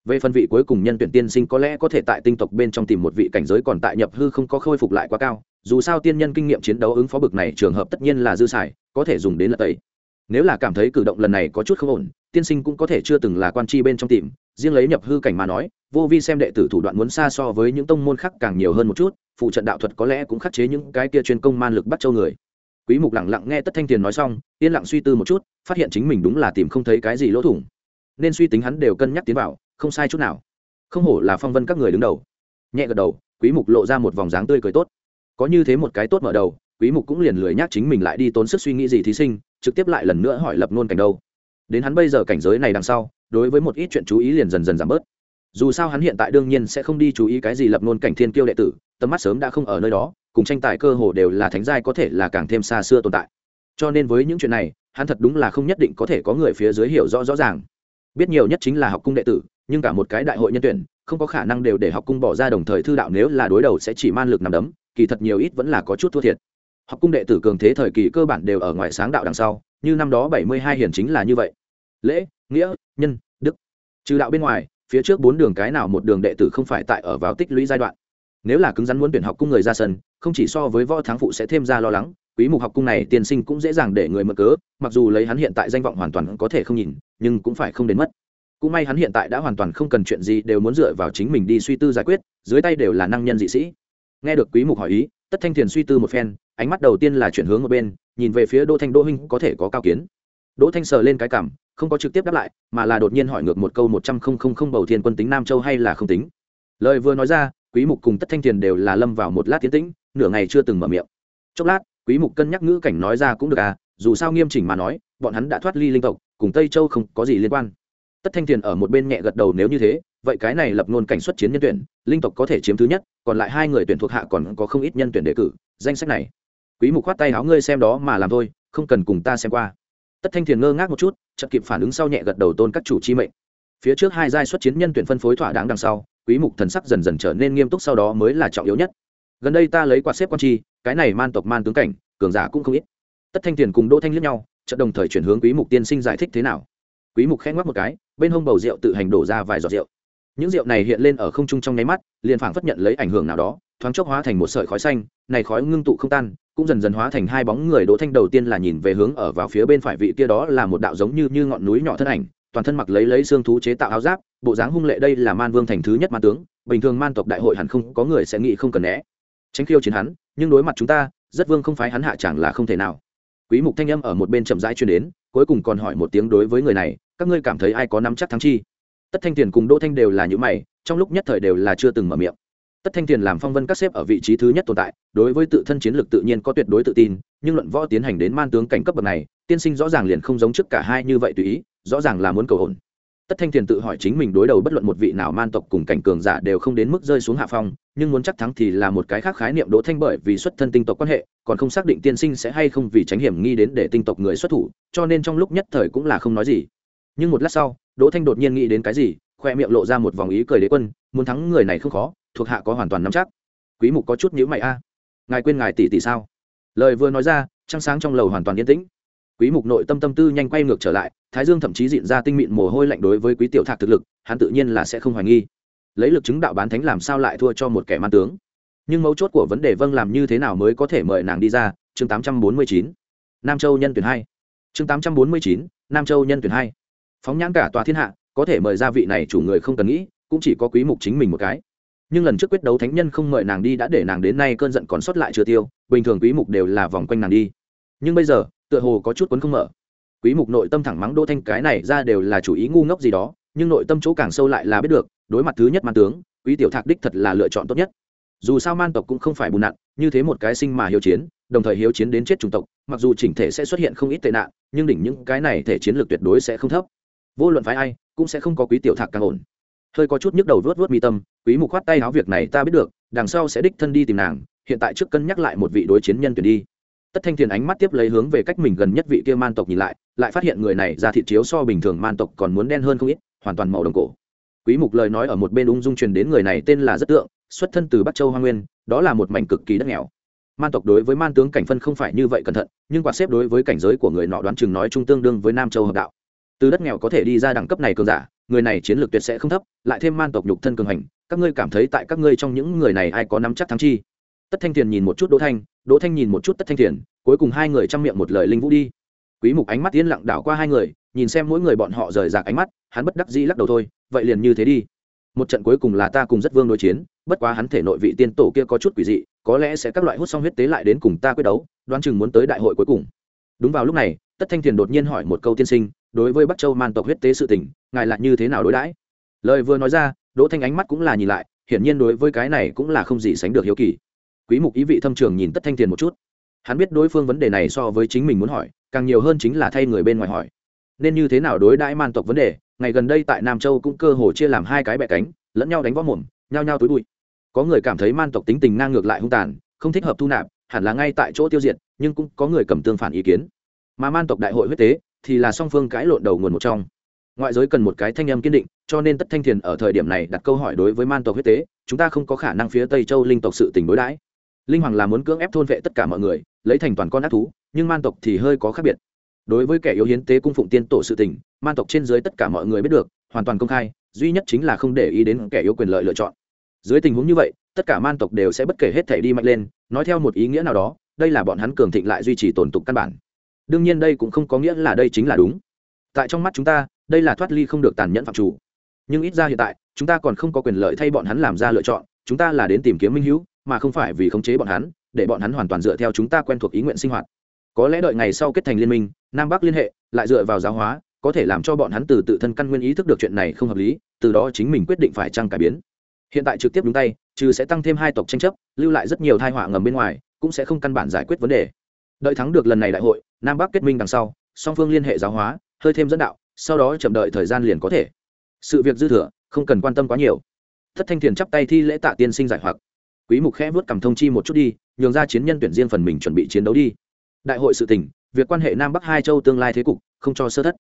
Speaker 1: Về phân vị cuối cùng nhân tuyển tiên sinh có lẽ có thể tại tinh tộc bên trong tìm một vị cảnh giới còn tại nhập hư không có khôi phục lại quá cao, dù sao tiên nhân kinh nghiệm chiến đấu ứng phó bực này trường hợp tất nhiên là dư xài, có thể dùng đến là tẩy. Nếu là cảm thấy cử động lần này có chút không ổn, tiên sinh cũng có thể chưa từng là quan chi bên trong tìm, riêng lấy nhập hư cảnh mà nói vô vi xem đệ tử thủ đoạn muốn xa so với những tông môn khác càng nhiều hơn một chút, phụ trận đạo thuật có lẽ cũng khắc chế những cái kia chuyên công man lực bắt châu người. Quý mục lặng lặng nghe tất thanh tiền nói xong, yên lặng suy tư một chút, phát hiện chính mình đúng là tìm không thấy cái gì lỗ thủng. Nên suy tính hắn đều cân nhắc tiến vào, không sai chút nào. Không hổ là phong vân các người đứng đầu. Nhẹ gật đầu, quý mục lộ ra một vòng dáng tươi cười tốt. Có như thế một cái tốt mở đầu, quý mục cũng liền lười nhắc chính mình lại đi tốn sức suy nghĩ gì thí sinh, trực tiếp lại lần nữa hỏi lập nôn cảnh đâu. Đến hắn bây giờ cảnh giới này đằng sau, đối với một ít chuyện chú ý liền dần dần giảm bớt dù sao hắn hiện tại đương nhiên sẽ không đi chú ý cái gì lập nôn cảnh thiên kiêu đệ tử, tầm mắt sớm đã không ở nơi đó, cùng tranh tài cơ hồ đều là thánh giai có thể là càng thêm xa xưa tồn tại. Cho nên với những chuyện này, hắn thật đúng là không nhất định có thể có người phía dưới hiểu rõ rõ ràng. Biết nhiều nhất chính là học cung đệ tử, nhưng cả một cái đại hội nhân tuyển, không có khả năng đều để học cung bỏ ra đồng thời thư đạo nếu là đối đầu sẽ chỉ man lực nằm đấm, kỳ thật nhiều ít vẫn là có chút thua thiệt. Học cung đệ tử cường thế thời kỳ cơ bản đều ở ngoài sáng đạo đằng sau, như năm đó bảy mươi hai hiển chính là như vậy. Lễ, nghĩa, nhân, đức. Trừ đạo bên ngoài phía trước bốn đường cái nào một đường đệ tử không phải tại ở vào tích lũy giai đoạn. Nếu là cứng rắn muốn tuyển học cung người ra sân, không chỉ so với võ thắng phụ sẽ thêm ra lo lắng, quý mục học cung này tiên sinh cũng dễ dàng để người mở cớ, mặc dù lấy hắn hiện tại danh vọng hoàn toàn có thể không nhìn, nhưng cũng phải không đến mất. Cũng may hắn hiện tại đã hoàn toàn không cần chuyện gì đều muốn dựa vào chính mình đi suy tư giải quyết, dưới tay đều là năng nhân dị sĩ. Nghe được quý mục hỏi ý, tất thanh thiền suy tư một phen, ánh mắt đầu tiên là chuyển hướng ở bên, nhìn về phía đỗ thanh, đỗ huynh có thể có cao kiến. Đỗ thanh sờ lên cái cảm không có trực tiếp đáp lại, mà là đột nhiên hỏi ngược một câu một trăm không không không bầu thiên quân tính nam châu hay là không tính. Lời vừa nói ra, quý mục cùng tất thanh thiền đều là lâm vào một lát tiến tĩnh, nửa ngày chưa từng mở miệng. Chốc lát, quý mục cân nhắc ngữ cảnh nói ra cũng được à dù sao nghiêm chỉnh mà nói, bọn hắn đã thoát ly linh tộc, cùng tây châu không có gì liên quan. Tất thanh thiền ở một bên nhẹ gật đầu nếu như thế, vậy cái này lập ngôn cảnh xuất chiến nhân tuyển, linh tộc có thể chiếm thứ nhất, còn lại hai người tuyển thuộc hạ còn có không ít nhân tuyển đề cử, danh sách này. Quý mục khoát tay áo ngươi xem đó mà làm thôi, không cần cùng ta xem qua tất thanh thiền ngơ ngác một chút, chợt kịp phản ứng sau nhẹ gật đầu tôn các chủ chi mệnh. Phía trước hai giai xuất chiến nhân tuyển phân phối thỏa đáng đằng sau, quý mục thần sắc dần dần trở nên nghiêm túc sau đó mới là trọng yếu nhất. Gần đây ta lấy quạt xếp quan chi, cái này man tộc man tướng cảnh, cường giả cũng không ít. Tất thanh thiền cùng đỗ thanh liếc nhau, chợt đồng thời chuyển hướng quý mục tiên sinh giải thích thế nào. Quý mục khẽ ngoắc một cái, bên hông bầu rượu tự hành đổ ra vài giọt rượu. Những rượu này hiện lên ở không trung trong nháy mắt, liền phảng phất nhận lấy ảnh hưởng nào đó, thoáng chốc hóa thành một sợi khói xanh, này khói ngưng tụ không tan cũng dần dần hóa thành hai bóng người. Đỗ thanh đầu tiên là nhìn về hướng ở vào phía bên phải vị kia đó là một đạo giống như như ngọn núi nhỏ thân ảnh, toàn thân mặc lấy lấy xương thú chế tạo áo giáp, bộ dáng hung lệ. Đây là man vương thành thứ nhất man tướng, bình thường man tộc đại hội hẳn không có người sẽ nghĩ không cần né, tránh khiêu chiến hắn, nhưng đối mặt chúng ta, rất vương không phái hắn hạ chẳng là không thể nào. Quý mục thanh âm ở một bên chậm rãi truyền đến, cuối cùng còn hỏi một tiếng đối với người này, các ngươi cảm thấy ai có nắm chắc thắng chi? Tất thanh tiền cùng đỗ thanh đều là những mày, trong lúc nhất thời đều là chưa từng mở miệng tất thanh tiền làm phong vân các xếp ở vị trí thứ nhất tồn tại, đối với tự thân chiến lược tự nhiên có tuyệt đối tự tin, nhưng luận võ tiến hành đến man tướng cảnh cấp bậc này, tiên sinh rõ ràng liền không giống trước cả hai như vậy tùy ý, rõ ràng là muốn cầu ổn tất thanh tiền tự hỏi chính mình đối đầu bất luận một vị nào man tộc cùng cảnh cường giả đều không đến mức rơi xuống hạ phong, nhưng muốn chắc thắng thì là một cái khác khái niệm đỗ thanh bởi vì xuất thân tinh tộc quan hệ, còn không xác định tiên sinh sẽ hay không vì tránh hiểm nghi đến để tinh tộc người xuất thủ, cho nên trong lúc nhất thời cũng là không nói gì. Nhưng một lát sau, đỗ thanh đột nhiên nghĩ đến cái gì, khoe miệng lộ ra một vòng ý cười đế quân, muốn thắng người này không khó thuộc hạ có hoàn toàn nắm chắc. Quý mục có chút nhíu mày a. Ngài quên ngài tỷ tỷ sao? Lời vừa nói ra, trăng sáng trong lầu hoàn toàn yên tĩnh. Quý mục nội tâm tâm tư nhanh quay ngược trở lại, thái dương thậm chí diện ra tinh mịn mồ hôi lạnh đối với quý tiểu thạc thực lực, hắn tự nhiên là sẽ không hoài nghi. Lấy lực chứng đạo bán thánh làm sao lại thua cho một kẻ man tướng? Nhưng mấu chốt của vấn đề vâng làm như thế nào mới có thể mời nàng đi ra? Chương 849 nam châu nhân tuyển hai. Chương 849 nam châu nhân tuyển hai. Phóng nhãn cả tòa thiên hạ, có thể mời ra vị này chủ người không cần nghĩ, cũng chỉ có quý mục chính mình một cái nhưng lần trước quyết đấu thánh nhân không mời nàng đi đã để nàng đến nay cơn giận còn sót lại chưa tiêu, bình thường quý mục đều là vòng quanh nàng đi. Nhưng bây giờ, tựa hồ có chút cuốn không mở. Quý mục nội tâm thẳng mắng đỗ thanh cái này ra đều là chủ ý ngu ngốc gì đó, nhưng nội tâm chỗ càng sâu lại là biết được, đối mặt thứ nhất man tướng, quý tiểu thạc đích thật là lựa chọn tốt nhất. Dù sao man tộc cũng không phải bùn nặn như thế một cái sinh mà hiếu chiến, đồng thời hiếu chiến đến chết chủng tộc, mặc dù chỉnh thể sẽ xuất hiện không ít tệ nạn, nhưng đỉnh những cái này thể chiến lược tuyệt đối sẽ không thấp. Vô luận phái ai, cũng sẽ không có quý tiểu thạc càng ổn hơi có chút nhức đầu vớt vớt mi tâm, quý mục khoát tay áo việc này ta biết được, đằng sau sẽ đích thân đi tìm nàng, hiện tại trước cân nhắc lại một vị đối chiến nhân tuyển đi. Tất thanh thiền ánh mắt tiếp lấy hướng về cách mình gần nhất vị kia man tộc nhìn lại lại phát hiện người này ra thị chiếu so bình thường man tộc còn muốn đen hơn không ít, hoàn toàn màu đồng cổ. Quý mục lời nói ở một bên ung dung truyền đến người này tên là rất tượng, xuất thân từ bắc châu hoa nguyên, đó là một mảnh cực kỳ đất nghèo. Man tộc đối với man tướng cảnh phân không phải như vậy cẩn thận, nhưng quả xếp đối với cảnh giới của người nọ đoán chừng nói trung tương đương với nam châu hợp đạo. Từ đất nghèo có thể đi ra đẳng cấp này cường giả người này chiến lược tuyệt sẽ không thấp, lại thêm man tộc nhục thân cường hành, các ngươi cảm thấy tại các ngươi trong những người này ai có nắm chắc thắng chi? Tất thanh thiền nhìn một chút đỗ thanh đỗ thanh nhìn một chút tất thanh thiền, cuối cùng hai người chăm miệng một lời linh vũ đi. Quý mục ánh mắt yên lặng đảo qua hai người, nhìn xem mỗi người bọn họ rời rạc ánh mắt, hắn bất đắc dĩ lắc đầu thôi, vậy liền như thế đi. Một trận cuối cùng là ta cùng rất vương đối chiến, bất quá hắn thể nội vị tiên tổ kia có chút quỷ dị, có lẽ sẽ các loại hút xong huyết tế lại đến cùng ta quyết đấu, đoán chừng muốn tới đại hội cuối cùng. Đúng vào lúc này, tất thanh thiền đột nhiên hỏi một câu tiên sinh, đối với bắc châu man tộc huyết tế sự tình ngài lại như thế nào đối đãi? Lời vừa nói ra, đỗ thanh ánh mắt cũng là nhìn lại, hiển nhiên đối với cái này cũng là không gì sánh được hiếu kỳ. Quý mục ý vị thâm trường nhìn tất thanh thiền một chút. Hắn biết đối phương vấn đề này so với chính mình muốn hỏi, càng nhiều hơn chính là thay người bên ngoài hỏi. Nên như thế nào đối đãi man tộc vấn đề? Ngày gần đây tại nam châu cũng cơ hồ chia làm hai cái bẹ cánh, lẫn nhau đánh võ mồm, nhao nhao túi bụi. Có người cảm thấy man tộc tính tình ngang ngược lại hung tàn, không thích hợp thu nạp, hẳn là ngay tại chỗ tiêu diệt, nhưng cũng có người cầm tương phản ý kiến. Mà man tộc đại hội huyết tế, thì là song phương cãi lộn đầu nguồn một trong ngoại giới cần một cái thanh âm kiên định, cho nên tất thanh thiền ở thời điểm này đặt câu hỏi đối với man tộc huyết tế, chúng ta không có khả năng phía tây châu linh tộc sự tình đối đãi. Linh hoàng là muốn cưỡng ép thôn vệ tất cả mọi người, lấy thành toàn con ác thú, nhưng man tộc thì hơi có khác biệt. Đối với kẻ yếu hiến tế cung phụng tiên tổ sự tình, man tộc trên dưới tất cả mọi người biết được, hoàn toàn công khai, duy nhất chính là không để ý đến kẻ yếu quyền lợi lựa chọn. Dưới tình huống như vậy, tất cả man tộc đều sẽ bất kể hết thể đi mạnh lên, nói theo một ý nghĩa nào đó, đây là bọn hắn cường thịnh lại duy trì tổn tục căn bản. Đương nhiên đây cũng không có nghĩa là đây chính là đúng. Tại trong mắt chúng ta đây là thoát ly không được tàn nhẫn phạm chủ. Nhưng ít ra hiện tại, chúng ta còn không có quyền lợi thay bọn hắn làm ra lựa chọn, chúng ta là đến tìm kiếm minh hữu, mà không phải vì khống chế bọn hắn, để bọn hắn hoàn toàn dựa theo chúng ta quen thuộc ý nguyện sinh hoạt. Có lẽ đợi ngày sau kết thành liên minh, nam bắc liên hệ, lại dựa vào giáo hóa, có thể làm cho bọn hắn từ tự thân căn nguyên ý thức được chuyện này không hợp lý, từ đó chính mình quyết định phải trăng cải biến. Hiện tại trực tiếp đúng tay, trừ sẽ tăng thêm hai tộc tranh chấp, lưu lại rất nhiều thai họa ngầm bên ngoài, cũng sẽ không căn bản giải quyết vấn đề. Đợi thắng được lần này đại hội, nam bắc kết minh đằng sau, song phương liên hệ giáo hóa, hơi thêm dẫn đạo sau đó chậm đợi thời gian liền có thể. Sự việc dư thừa, không cần quan tâm quá nhiều. Thất thanh thiền chắp tay thi lễ tạ tiên sinh giải hoặc. Quý mục khẽ vớt cầm thông chi một chút đi, nhường ra chiến nhân tuyển riêng phần mình chuẩn bị chiến đấu đi. Đại hội sự tình, việc quan hệ nam bắc hai châu tương lai thế cục, không cho sơ thất.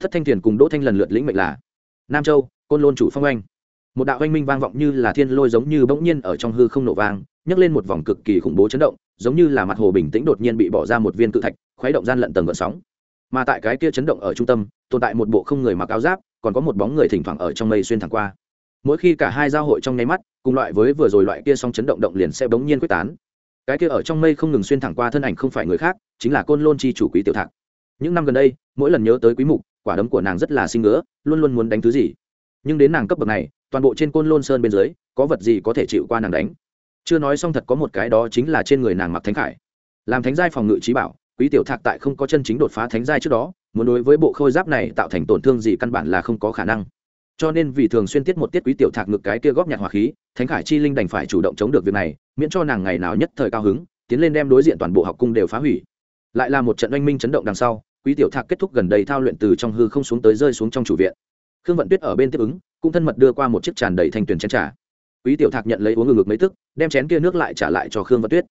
Speaker 1: Thất thanh thiền cùng đỗ thanh lần lượt lĩnh mệnh là nam châu, côn lôn chủ phong anh một đạo oanh minh vang vọng như là thiên lôi giống như bỗng nhiên ở trong hư không nổ vang, nhấc lên một vòng cực kỳ khủng bố chấn động, giống như là mặt hồ bình tĩnh đột nhiên bị bỏ ra một viên cự thạch, khuấy động gian lận tầng gợn sóng mà tại cái kia chấn động ở trung tâm, tồn tại một bộ không người mặc áo giáp, còn có một bóng người thỉnh thoảng ở trong mây xuyên thẳng qua. Mỗi khi cả hai giao hội trong nháy mắt, cùng loại với vừa rồi loại kia song chấn động động liền sẽ bỗng nhiên quyết tán. Cái kia ở trong mây không ngừng xuyên thẳng qua thân ảnh không phải người khác, chính là côn lôn chi chủ quý tiểu thạc. Những năm gần đây, mỗi lần nhớ tới quý mục, quả đấm của nàng rất là sinh ngứa, luôn luôn muốn đánh thứ gì. Nhưng đến nàng cấp bậc này, toàn bộ trên côn lôn sơn bên dưới, có vật gì có thể chịu qua nàng đánh? Chưa nói xong thật có một cái đó chính là trên người nàng mặc thánh khải. Làm thánh giai phòng ngự trí bảo quý tiểu thạc tại không có chân chính đột phá thánh giai trước đó, muốn đối với bộ khôi giáp này tạo thành tổn thương gì căn bản là không có khả năng. Cho nên vì thường xuyên tiết một tiết quý tiểu thạc ngực cái kia góp nhặt hỏa khí, thánh khải chi linh đành phải chủ động chống được việc này, miễn cho nàng ngày nào nhất thời cao hứng, tiến lên đem đối diện toàn bộ học cung đều phá hủy. Lại là một trận oanh minh chấn động đằng sau, quý tiểu thạc kết thúc gần đây thao luyện từ trong hư không xuống tới rơi xuống trong chủ viện. Khương vận tuyết ở bên tiếp ứng, cũng thân mật đưa qua một chiếc tràn đầy thanh tuyền chén trà. Quý tiểu thạc nhận lấy uống ngừng ngực mấy tức, đem chén kia nước lại trả lại cho khương vận tuyết.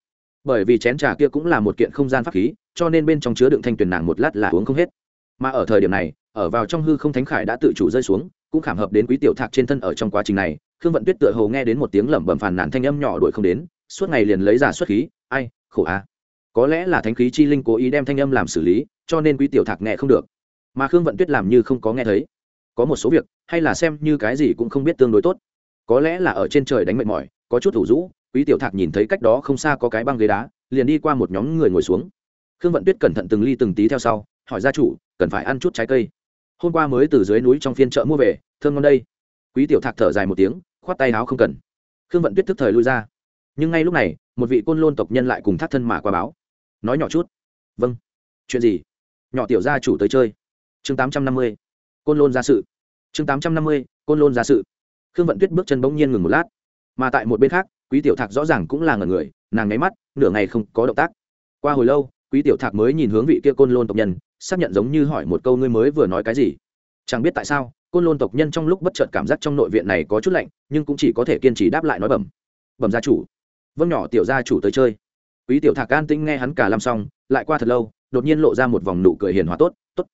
Speaker 1: Bởi vì chén trà kia cũng là một kiện không gian pháp khí cho nên bên trong chứa đựng thanh tuyền nàng một lát là uống không hết. Mà ở thời điểm này, ở vào trong hư không thánh khải đã tự chủ rơi xuống, cũng khảm hợp đến quý tiểu thạc trên thân ở trong quá trình này. Khương vận tuyết tựa hồ nghe đến một tiếng lẩm bẩm phàn nàn thanh âm nhỏ đuổi không đến, suốt ngày liền lấy ra xuất khí, ai, khổ a. Có lẽ là thánh khí chi linh cố ý đem thanh âm làm xử lý, cho nên quý tiểu thạc nghe không được. Mà khương vận tuyết làm như không có nghe thấy. Có một số việc, hay là xem như cái gì cũng không biết tương đối tốt. Có lẽ là ở trên trời đánh mệt mỏi, có chút thủ rũ, quý tiểu thạc nhìn thấy cách đó không xa có cái băng ghế đá, liền đi qua một nhóm người ngồi xuống khương vận tuyết cẩn thận từng ly từng tí theo sau, hỏi gia chủ, cần phải ăn chút trái cây. Hôm qua mới từ dưới núi trong phiên chợ mua về, thơm ngon đây. Quý tiểu thạc thở dài một tiếng, khoát tay áo không cần. Khương vận tuyết tức thời lui ra. Nhưng ngay lúc này, một vị côn lôn tộc nhân lại cùng thác thân mà qua báo. Nói nhỏ chút. Vâng. Chuyện gì? Nhỏ tiểu gia chủ tới chơi. Chương tám trăm năm mươi. Côn lôn ra sự. Chương tám trăm năm mươi, côn lôn ra sự. Khương vận tuyết bước chân bỗng nhiên ngừng một lát. Mà tại một bên khác, quý tiểu thạc rõ ràng cũng là ngần người, nàng nháy mắt, nửa ngày không có động tác. Qua hồi lâu quý tiểu thạc mới nhìn hướng vị kia côn lôn tộc nhân, xác nhận giống như hỏi một câu ngươi mới vừa nói cái gì. Chẳng biết tại sao, côn lôn tộc nhân trong lúc bất chợt cảm giác trong nội viện này có chút lạnh, nhưng cũng chỉ có thể kiên trì đáp lại nói bẩm. Bẩm gia chủ. Vâng nhỏ tiểu gia chủ tới chơi. Quý tiểu thạc an tĩnh nghe hắn cả làm xong, lại qua thật lâu, đột nhiên lộ ra một vòng nụ cười hiền hòa tốt tốt.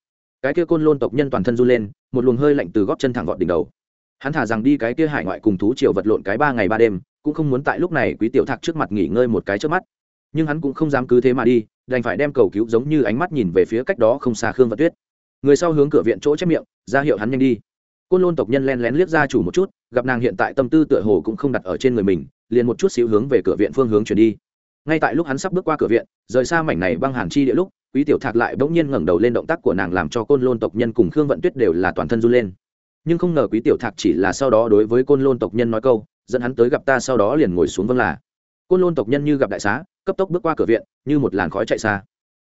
Speaker 1: Cái kia côn lôn tộc nhân toàn thân run lên, một luồng hơi lạnh từ góp chân thẳng gọt đỉnh đầu. Hắn thả rằng đi cái kia hải ngoại cùng thú triều vật lộn cái ba ngày ba đêm, cũng không muốn tại lúc này quý tiểu thạc trước mặt nghỉ ngơi một cái trước mắt. Nhưng hắn cũng không dám cứ thế mà đi đành phải đem cầu cứu giống như ánh mắt nhìn về phía cách đó không xa khương vật tuyết. Người sau hướng cửa viện chỗ chép miệng, ra hiệu hắn nhanh đi. Côn lôn tộc nhân len lén liếc ra chủ một chút, gặp nàng hiện tại tâm tư tựa hồ cũng không đặt ở trên người mình, liền một chút xíu hướng về cửa viện phương hướng chuyển đi. Ngay tại lúc hắn sắp bước qua cửa viện, rời xa mảnh này băng hàn chi địa lúc, quý tiểu thạc lại bỗng nhiên ngẩng đầu lên động tác của nàng làm cho côn lôn tộc nhân cùng khương vận tuyết đều là toàn thân run lên. Nhưng không ngờ quý tiểu thạc chỉ là sau đó đối với côn lôn tộc nhân nói câu, dẫn hắn tới gặp ta sau đó liền ngồi xuống vâng là. Côn lôn tộc nhân như gặp đại xá cấp tốc bước qua cửa viện, như một làn khói chạy xa.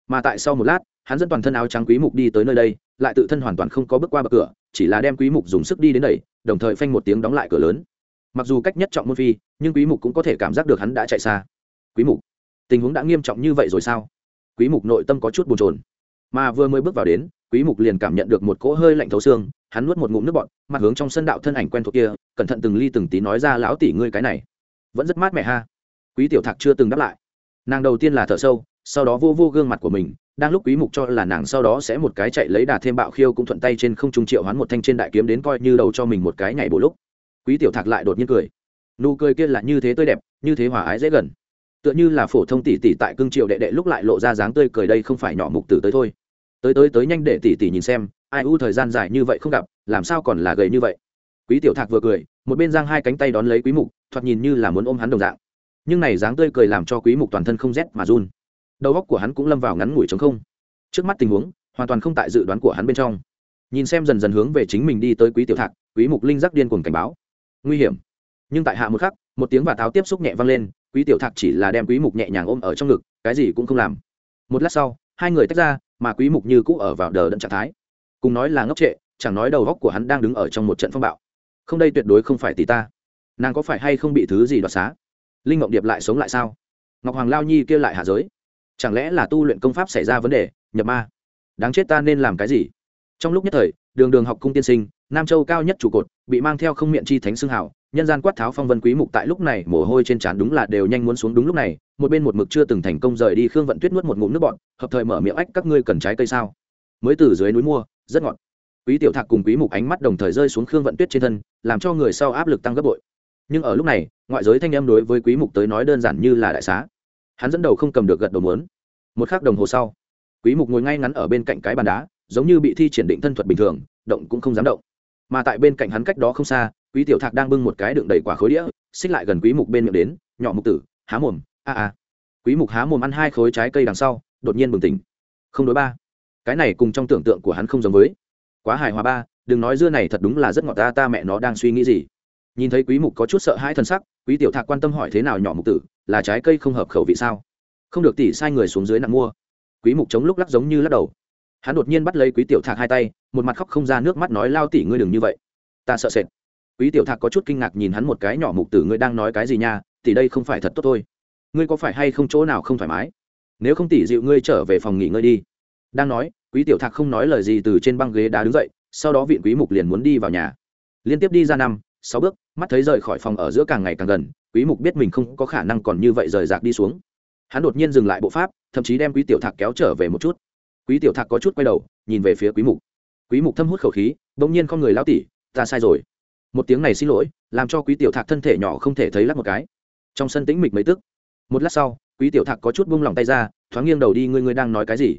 Speaker 1: Mà tại sau một lát, hắn dẫn toàn thân áo trắng quý mục đi tới nơi đây, lại tự thân hoàn toàn không có bước qua bậc cửa, chỉ là đem quý mục dùng sức đi đến đẩy đồng thời phanh một tiếng đóng lại cửa lớn. Mặc dù cách nhất trọng môn phi, nhưng quý mục cũng có thể cảm giác được hắn đã chạy xa. Quý mục, tình huống đã nghiêm trọng như vậy rồi sao? Quý mục nội tâm có chút buồn chồn. Mà vừa mới bước vào đến, quý mục liền cảm nhận được một cỗ hơi lạnh thấu xương, hắn nuốt một ngụm nước bọt, mặt hướng trong sân đạo thân ảnh quen thuộc kia, cẩn thận từng ly từng tí nói ra, lão tỷ ngươi cái này, vẫn rất mát mẻ ha. Quý tiểu thạc chưa từng đáp lại nàng đầu tiên là thở sâu, sau đó vô vô gương mặt của mình, đang lúc quý mục cho là nàng sau đó sẽ một cái chạy lấy đà thêm bạo khiêu cũng thuận tay trên không trung triệu hoán một thanh trên đại kiếm đến coi như đầu cho mình một cái nhảy bộ lúc. Quý tiểu thạc lại đột nhiên cười. Nụ cười kia là như thế tươi đẹp, như thế hòa ái dễ gần. Tựa như là phổ thông tỷ tỷ tại cương triệu đệ đệ lúc lại lộ ra dáng tươi cười đây không phải nhỏ mục tử tới thôi. Tới tới tới nhanh để tỷ tỷ nhìn xem, ai u thời gian dài như vậy không gặp, làm sao còn là gầy như vậy? Quý tiểu thạc vừa cười, một bên giang hai cánh tay đón lấy quý mục, thoạt nhìn như là muốn ôm hắn đồng dạng nhưng này dáng tươi cười làm cho quý mục toàn thân không rét mà run. Đầu óc của hắn cũng lâm vào ngắn ngủi trống không. Trước mắt tình huống, hoàn toàn không tại dự đoán của hắn bên trong. Nhìn xem dần dần hướng về chính mình đi tới quý tiểu thạc, quý mục linh giác điên cuồng cảnh báo. Nguy hiểm. Nhưng tại hạ một khắc, một tiếng và táo tiếp xúc nhẹ vang lên, quý tiểu thạc chỉ là đem quý mục nhẹ nhàng ôm ở trong ngực, cái gì cũng không làm. Một lát sau, hai người tách ra, mà quý mục như cũ ở vào đờ đẫn trạng thái. Cùng nói là ngốc trệ, chẳng nói đầu góc của hắn đang đứng ở trong một trận phong bạo. Không đây tuyệt đối không phải tỷ ta. Nàng có phải hay không bị thứ gì đoạt xá? Linh ngọc điệp lại sống lại sao? Ngọc hoàng lao nhi kia lại hạ giới. Chẳng lẽ là tu luyện công pháp xảy ra vấn đề, nhập ma? Đáng chết ta nên làm cái gì? Trong lúc nhất thời, đường đường học cung tiên sinh, nam châu cao nhất trụ cột, bị mang theo không miệng chi thánh xương hảo nhân gian quát tháo phong vân quý mục tại lúc này, mồ hôi trên trán đúng là đều nhanh muốn xuống đúng lúc này, một bên một mực chưa từng thành công rời đi khương vận tuyết nuốt một ngụm nước bọn hợp thời mở miệng ách, các ngươi cần trái cây sao? Mới từ dưới núi mua, rất ngọt. Quý tiểu thạc cùng quý mục ánh mắt đồng thời rơi xuống khương vận tuyết trên thân, làm cho người sau áp lực tăng gấp bội nhưng ở lúc này, ngoại giới thanh âm đối với quý mục tới nói đơn giản như là đại xá. Hắn dẫn đầu không cầm được gật đầu muốn. Một khắc đồng hồ sau, quý mục ngồi ngay ngắn ở bên cạnh cái bàn đá, giống như bị thi triển định thân thuật bình thường, động cũng không dám động. Mà tại bên cạnh hắn cách đó không xa, quý tiểu thạc đang bưng một cái đựng đầy quả khối đĩa, xích lại gần quý mục bên miệng đến, nhỏ mục tử, há mồm, a a. Quý mục há mồm ăn hai khối trái cây đằng sau, đột nhiên bừng tỉnh. Không đối ba, cái này cùng trong tưởng tượng của hắn không giống với. Quá hài hòa ba, đừng nói dưa này thật đúng là rất ngọt, ta ta mẹ nó đang suy nghĩ gì? Nhìn thấy quý mục có chút sợ hãi thần sắc, quý tiểu thạc quan tâm hỏi thế nào nhỏ mục tử, là trái cây không hợp khẩu vị sao? Không được tỉ sai người xuống dưới nặng mua. Quý mục chống lúc lắc giống như lắc đầu. Hắn đột nhiên bắt lấy quý tiểu thạc hai tay, một mặt khóc không ra nước mắt nói, lao tỉ ngươi đừng như vậy. Ta sợ sệt. Quý tiểu thạc có chút kinh ngạc nhìn hắn một cái, nhỏ mục tử ngươi đang nói cái gì nha? Tỷ đây không phải thật tốt thôi. Ngươi có phải hay không chỗ nào không thoải mái? Nếu không tỷ dịu ngươi trở về phòng nghỉ ngơi đi. Đang nói, quý tiểu thạc không nói lời gì từ trên băng ghế đá đứng dậy, sau đó viện quý mục liền muốn đi vào nhà. Liên tiếp đi ra năm sáu bước, mắt thấy rời khỏi phòng ở giữa càng ngày càng gần, quý mục biết mình không có khả năng còn như vậy rời rạc đi xuống. Hắn đột nhiên dừng lại bộ pháp, thậm chí đem quý tiểu thạc kéo trở về một chút. Quý tiểu thạc có chút quay đầu, nhìn về phía quý mục. Quý mục thâm hút khẩu khí, bỗng nhiên con người lao tỉ, ta sai rồi. Một tiếng này xin lỗi, làm cho quý tiểu thạc thân thể nhỏ không thể thấy lắc một cái. Trong sân tĩnh mịch mấy tức. Một lát sau, quý tiểu thạc có chút buông lỏng tay ra, thoáng nghiêng đầu đi, ngươi ngươi đang nói cái gì?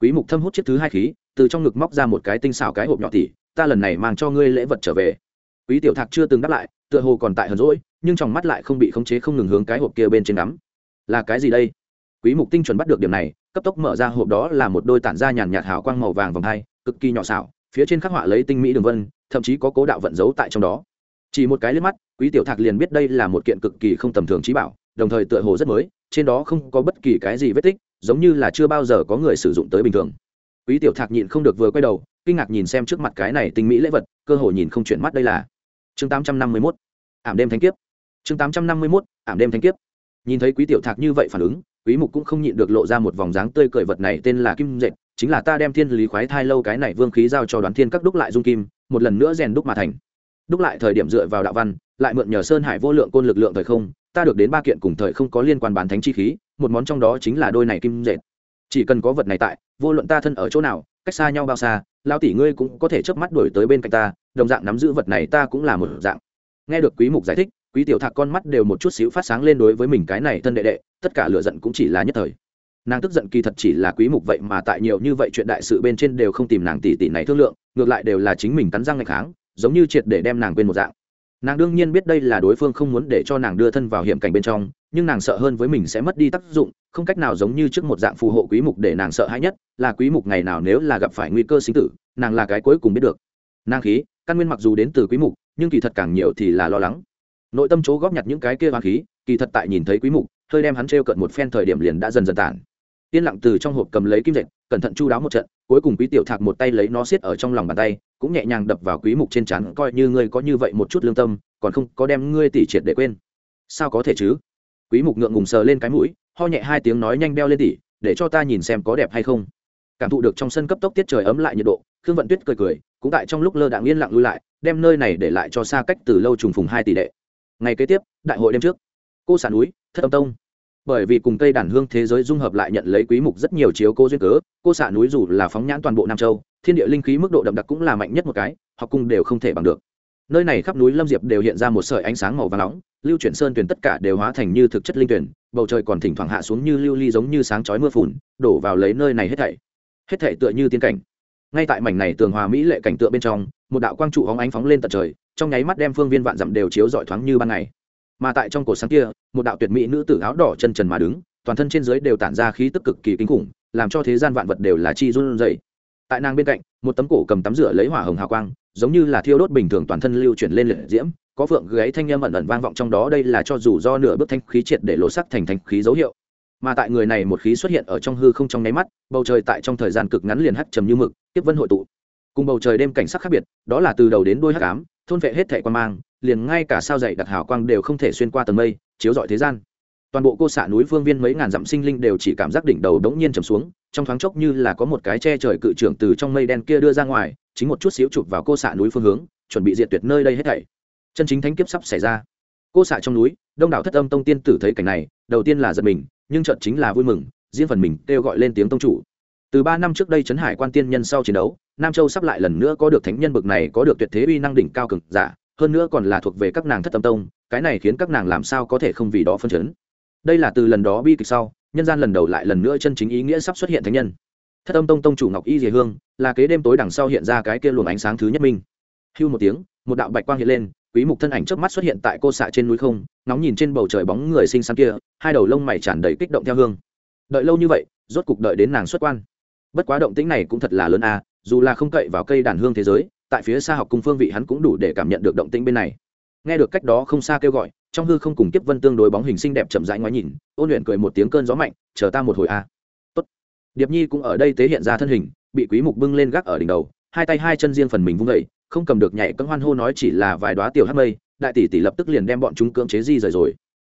Speaker 1: Quý mục thâm hút chiếc thứ hai khí, từ trong ngực móc ra một cái tinh xảo cái hộp nhỏ tỉ, ta lần này mang cho ngươi lễ vật trở về quý tiểu thạc chưa từng đáp lại, tựa hồ còn tại hờn rỗi nhưng trong mắt lại không bị khống chế không ngừng hướng cái hộp kia bên trên ngắm. là cái gì đây? Quý mục tinh chuẩn bắt được điểm này, cấp tốc mở ra hộp đó là một đôi tản da nhàn nhạt hào quang màu vàng vòng hai, cực kỳ nhỏ xảo, phía trên khắc họa lấy tinh mỹ đường vân, thậm chí có cố đạo vận giấu tại trong đó. Chỉ một cái liếc mắt, quý tiểu thạc liền biết đây là một kiện cực kỳ không tầm thường trí bảo, đồng thời tựa hồ rất mới, trên đó không có bất kỳ cái gì vết tích, giống như là chưa bao giờ có người sử dụng tới bình thường. Quý tiểu thạc nhịn không được vừa quay đầu, kinh ngạc nhìn xem trước mặt cái này tinh mỹ lễ vật, cơ hồ nhìn không chuyển mắt đây là chương tám trăm năm mươi mốt. Ảm đêm thanh kiếp. Chương tám trăm năm mươi mốt, ảm đêm thanh kiếp. Nhìn thấy quý tiểu thạc như vậy phản ứng, quý mục cũng không nhịn được lộ ra một vòng dáng tươi cười vật này tên là kim dệt, chính là ta đem thiên lý khoái thai lâu cái này vương khí giao cho đoán thiên các đúc lại dung kim, một lần nữa rèn đúc mà thành. Đúc lại thời điểm dựa vào đạo văn, lại mượn nhờ sơn hải vô lượng côn lực lượng thời không, ta được đến ba kiện cùng thời không có liên quan bán thánh chi khí, một món trong đó chính là đôi này kim dệt. Chỉ cần có vật này tại, vô luận ta thân ở chỗ nào, cách xa nhau bao xa lao tỷ ngươi cũng có thể chớp mắt đuổi tới bên cạnh ta đồng dạng nắm giữ vật này ta cũng là một dạng. Nghe được quý mục giải thích, quý tiểu thạc con mắt đều một chút xíu phát sáng lên đối với mình cái này thân đệ đệ, tất cả lửa giận cũng chỉ là nhất thời. Nàng tức giận kỳ thật chỉ là quý mục vậy mà tại nhiều như vậy chuyện đại sự bên trên đều không tìm nàng tỷ tỷ này thương lượng, ngược lại đều là chính mình cắn răng ngày kháng, giống như triệt để đem nàng quên một dạng. Nàng đương nhiên biết đây là đối phương không muốn để cho nàng đưa thân vào hiểm cảnh bên trong, nhưng nàng sợ hơn với mình sẽ mất đi tác dụng, không cách nào giống như trước một dạng phù hộ quý mục để nàng sợ hãi nhất, là quý mục ngày nào nếu là gặp phải nguy cơ sinh tử, nàng là cái cuối cùng biết được. Nàng khí căn nguyên mặc dù đến từ quý mục, nhưng kỳ thật càng nhiều thì là lo lắng. Nội tâm chỗ góp nhặt những cái kia hoàng khí, kỳ thật tại nhìn thấy quý mục, hơi đem hắn treo cận một phen thời điểm liền đã dần dần tản. Tiên lặng từ trong hộp cầm lấy kim dệt, cẩn thận chu đáo một trận, cuối cùng quý tiểu thạc một tay lấy nó xiết ở trong lòng bàn tay, cũng nhẹ nhàng đập vào quý mục trên trán, coi như ngươi có như vậy một chút lương tâm, còn không có đem ngươi tỉ triệt để quên. Sao có thể chứ? Quý mục ngượng ngùng sờ lên cái mũi, ho nhẹ hai tiếng nói nhanh beo lên tỉ, để cho ta nhìn xem có đẹp hay không cảm thụ được trong sân cấp tốc tiết trời ấm lại nhiệt độ, khương vận tuyết cười cười, cũng tại trong lúc lơ đãng yên lặng lui lại, đem nơi này để lại cho xa cách từ lâu trùng phùng hai tỷ đệ. Ngày kế tiếp, đại hội đêm trước, cô sản núi, thất âm tông. Bởi vì cùng cây đàn hương thế giới dung hợp lại nhận lấy quý mục rất nhiều chiếu cô duyên cớ, cô xạ núi dù là phóng nhãn toàn bộ nam châu, thiên địa linh khí mức độ đậm đặc cũng là mạnh nhất một cái, học cung đều không thể bằng được. Nơi này khắp núi lâm diệp đều hiện ra một sợi ánh sáng màu vàng nóng, lưu chuyển sơn tuyển tất cả đều hóa thành như thực chất linh tuyển bầu trời còn thỉnh thoảng hạ xuống như lưu ly giống như sáng chói mưa phùn, đổ vào lấy nơi này hết thảy hết thể tựa như tiên cảnh. Ngay tại mảnh này tường hòa mỹ lệ cảnh tượng bên trong, một đạo quang trụ hóng ánh phóng lên tận trời, trong nháy mắt đem phương viên vạn dặm đều chiếu rọi thoáng như ban ngày. Mà tại trong cổ sáng kia, một đạo tuyệt mỹ nữ tử áo đỏ chân trần mà đứng, toàn thân trên dưới đều tản ra khí tức cực kỳ kinh khủng, làm cho thế gian vạn vật đều là chi run rẩy. Tại nàng bên cạnh, một tấm cổ cầm tắm rửa lấy hỏa hồng hào quang, giống như là thiêu đốt bình thường toàn thân lưu chuyển lên liệt diễm, có phượng gáy thanh âm ẩn ẩn vang vọng trong đó, đây là cho dù do nửa bước thanh khí triệt để lộ sắc thành thanh khí dấu hiệu mà tại người này một khí xuất hiện ở trong hư không trong nháy mắt, bầu trời tại trong thời gian cực ngắn liền hắt trầm như mực, tiếp vân hội tụ. Cùng bầu trời đêm cảnh sắc khác biệt, đó là từ đầu đến đuôi hắc ám, thôn vệ hết thẻ quan mang, liền ngay cả sao dày đặc hào quang đều không thể xuyên qua tầng mây, chiếu rọi thế gian. Toàn bộ cô xạ núi phương viên mấy ngàn dặm sinh linh đều chỉ cảm giác đỉnh đầu đống nhiên trầm xuống, trong thoáng chốc như là có một cái che trời cự trưởng từ trong mây đen kia đưa ra ngoài, chính một chút xíu chụp vào cô xạ núi phương hướng, chuẩn bị diệt tuyệt nơi đây hết thảy. Chân chính thánh kiếp sắp xảy ra. Cô xạ trong núi, đông đảo thất âm tông tiên tử thấy cảnh này, đầu tiên là giật mình nhưng trận chính là vui mừng, riêng phần mình kêu gọi lên tiếng tông chủ. Từ ba năm trước đây trấn hải quan tiên nhân sau chiến đấu, nam châu sắp lại lần nữa có được thánh nhân bực này, có được tuyệt thế uy năng đỉnh cao cực giả, hơn nữa còn là thuộc về các nàng thất tâm tông, cái này khiến các nàng làm sao có thể không vì đó phân chấn. Đây là từ lần đó bi kịch sau, nhân gian lần đầu lại lần nữa chân chính ý nghĩa sắp xuất hiện thánh nhân. Thất âm tông tông chủ ngọc y dì hương, là kế đêm tối đằng sau hiện ra cái kia luồng ánh sáng thứ nhất minh. Hưu một tiếng, một đạo bạch quang hiện lên quý mục thân ảnh trước mắt xuất hiện tại cô xạ trên núi không nóng nhìn trên bầu trời bóng người xinh xắn kia, hai đầu lông mày tràn đầy kích động theo hương. Đợi lâu như vậy, rốt cục đợi đến nàng xuất quan. Bất quá động tĩnh này cũng thật là lớn a dù là không cậy vào cây đàn hương thế giới, tại phía xa học cung phương vị hắn cũng đủ để cảm nhận được động tĩnh bên này. Nghe được cách đó không xa kêu gọi, trong hư không cùng tiếp vân tương đối bóng hình xinh đẹp chậm rãi ngoái nhìn, ôn luyện cười một tiếng cơn gió mạnh, chờ ta một hồi a tốt. Điệp nhi cũng ở đây tế hiện ra thân hình, bị quý mục bưng lên gác ở đỉnh đầu, hai tay hai chân riêng phần mình vung dậy không cầm được nhảy cấm hoan hô nói chỉ là vài đóa tiểu hắc mây, đại tỷ tỷ lập tức liền đem bọn chúng cưỡng chế di rời rồi.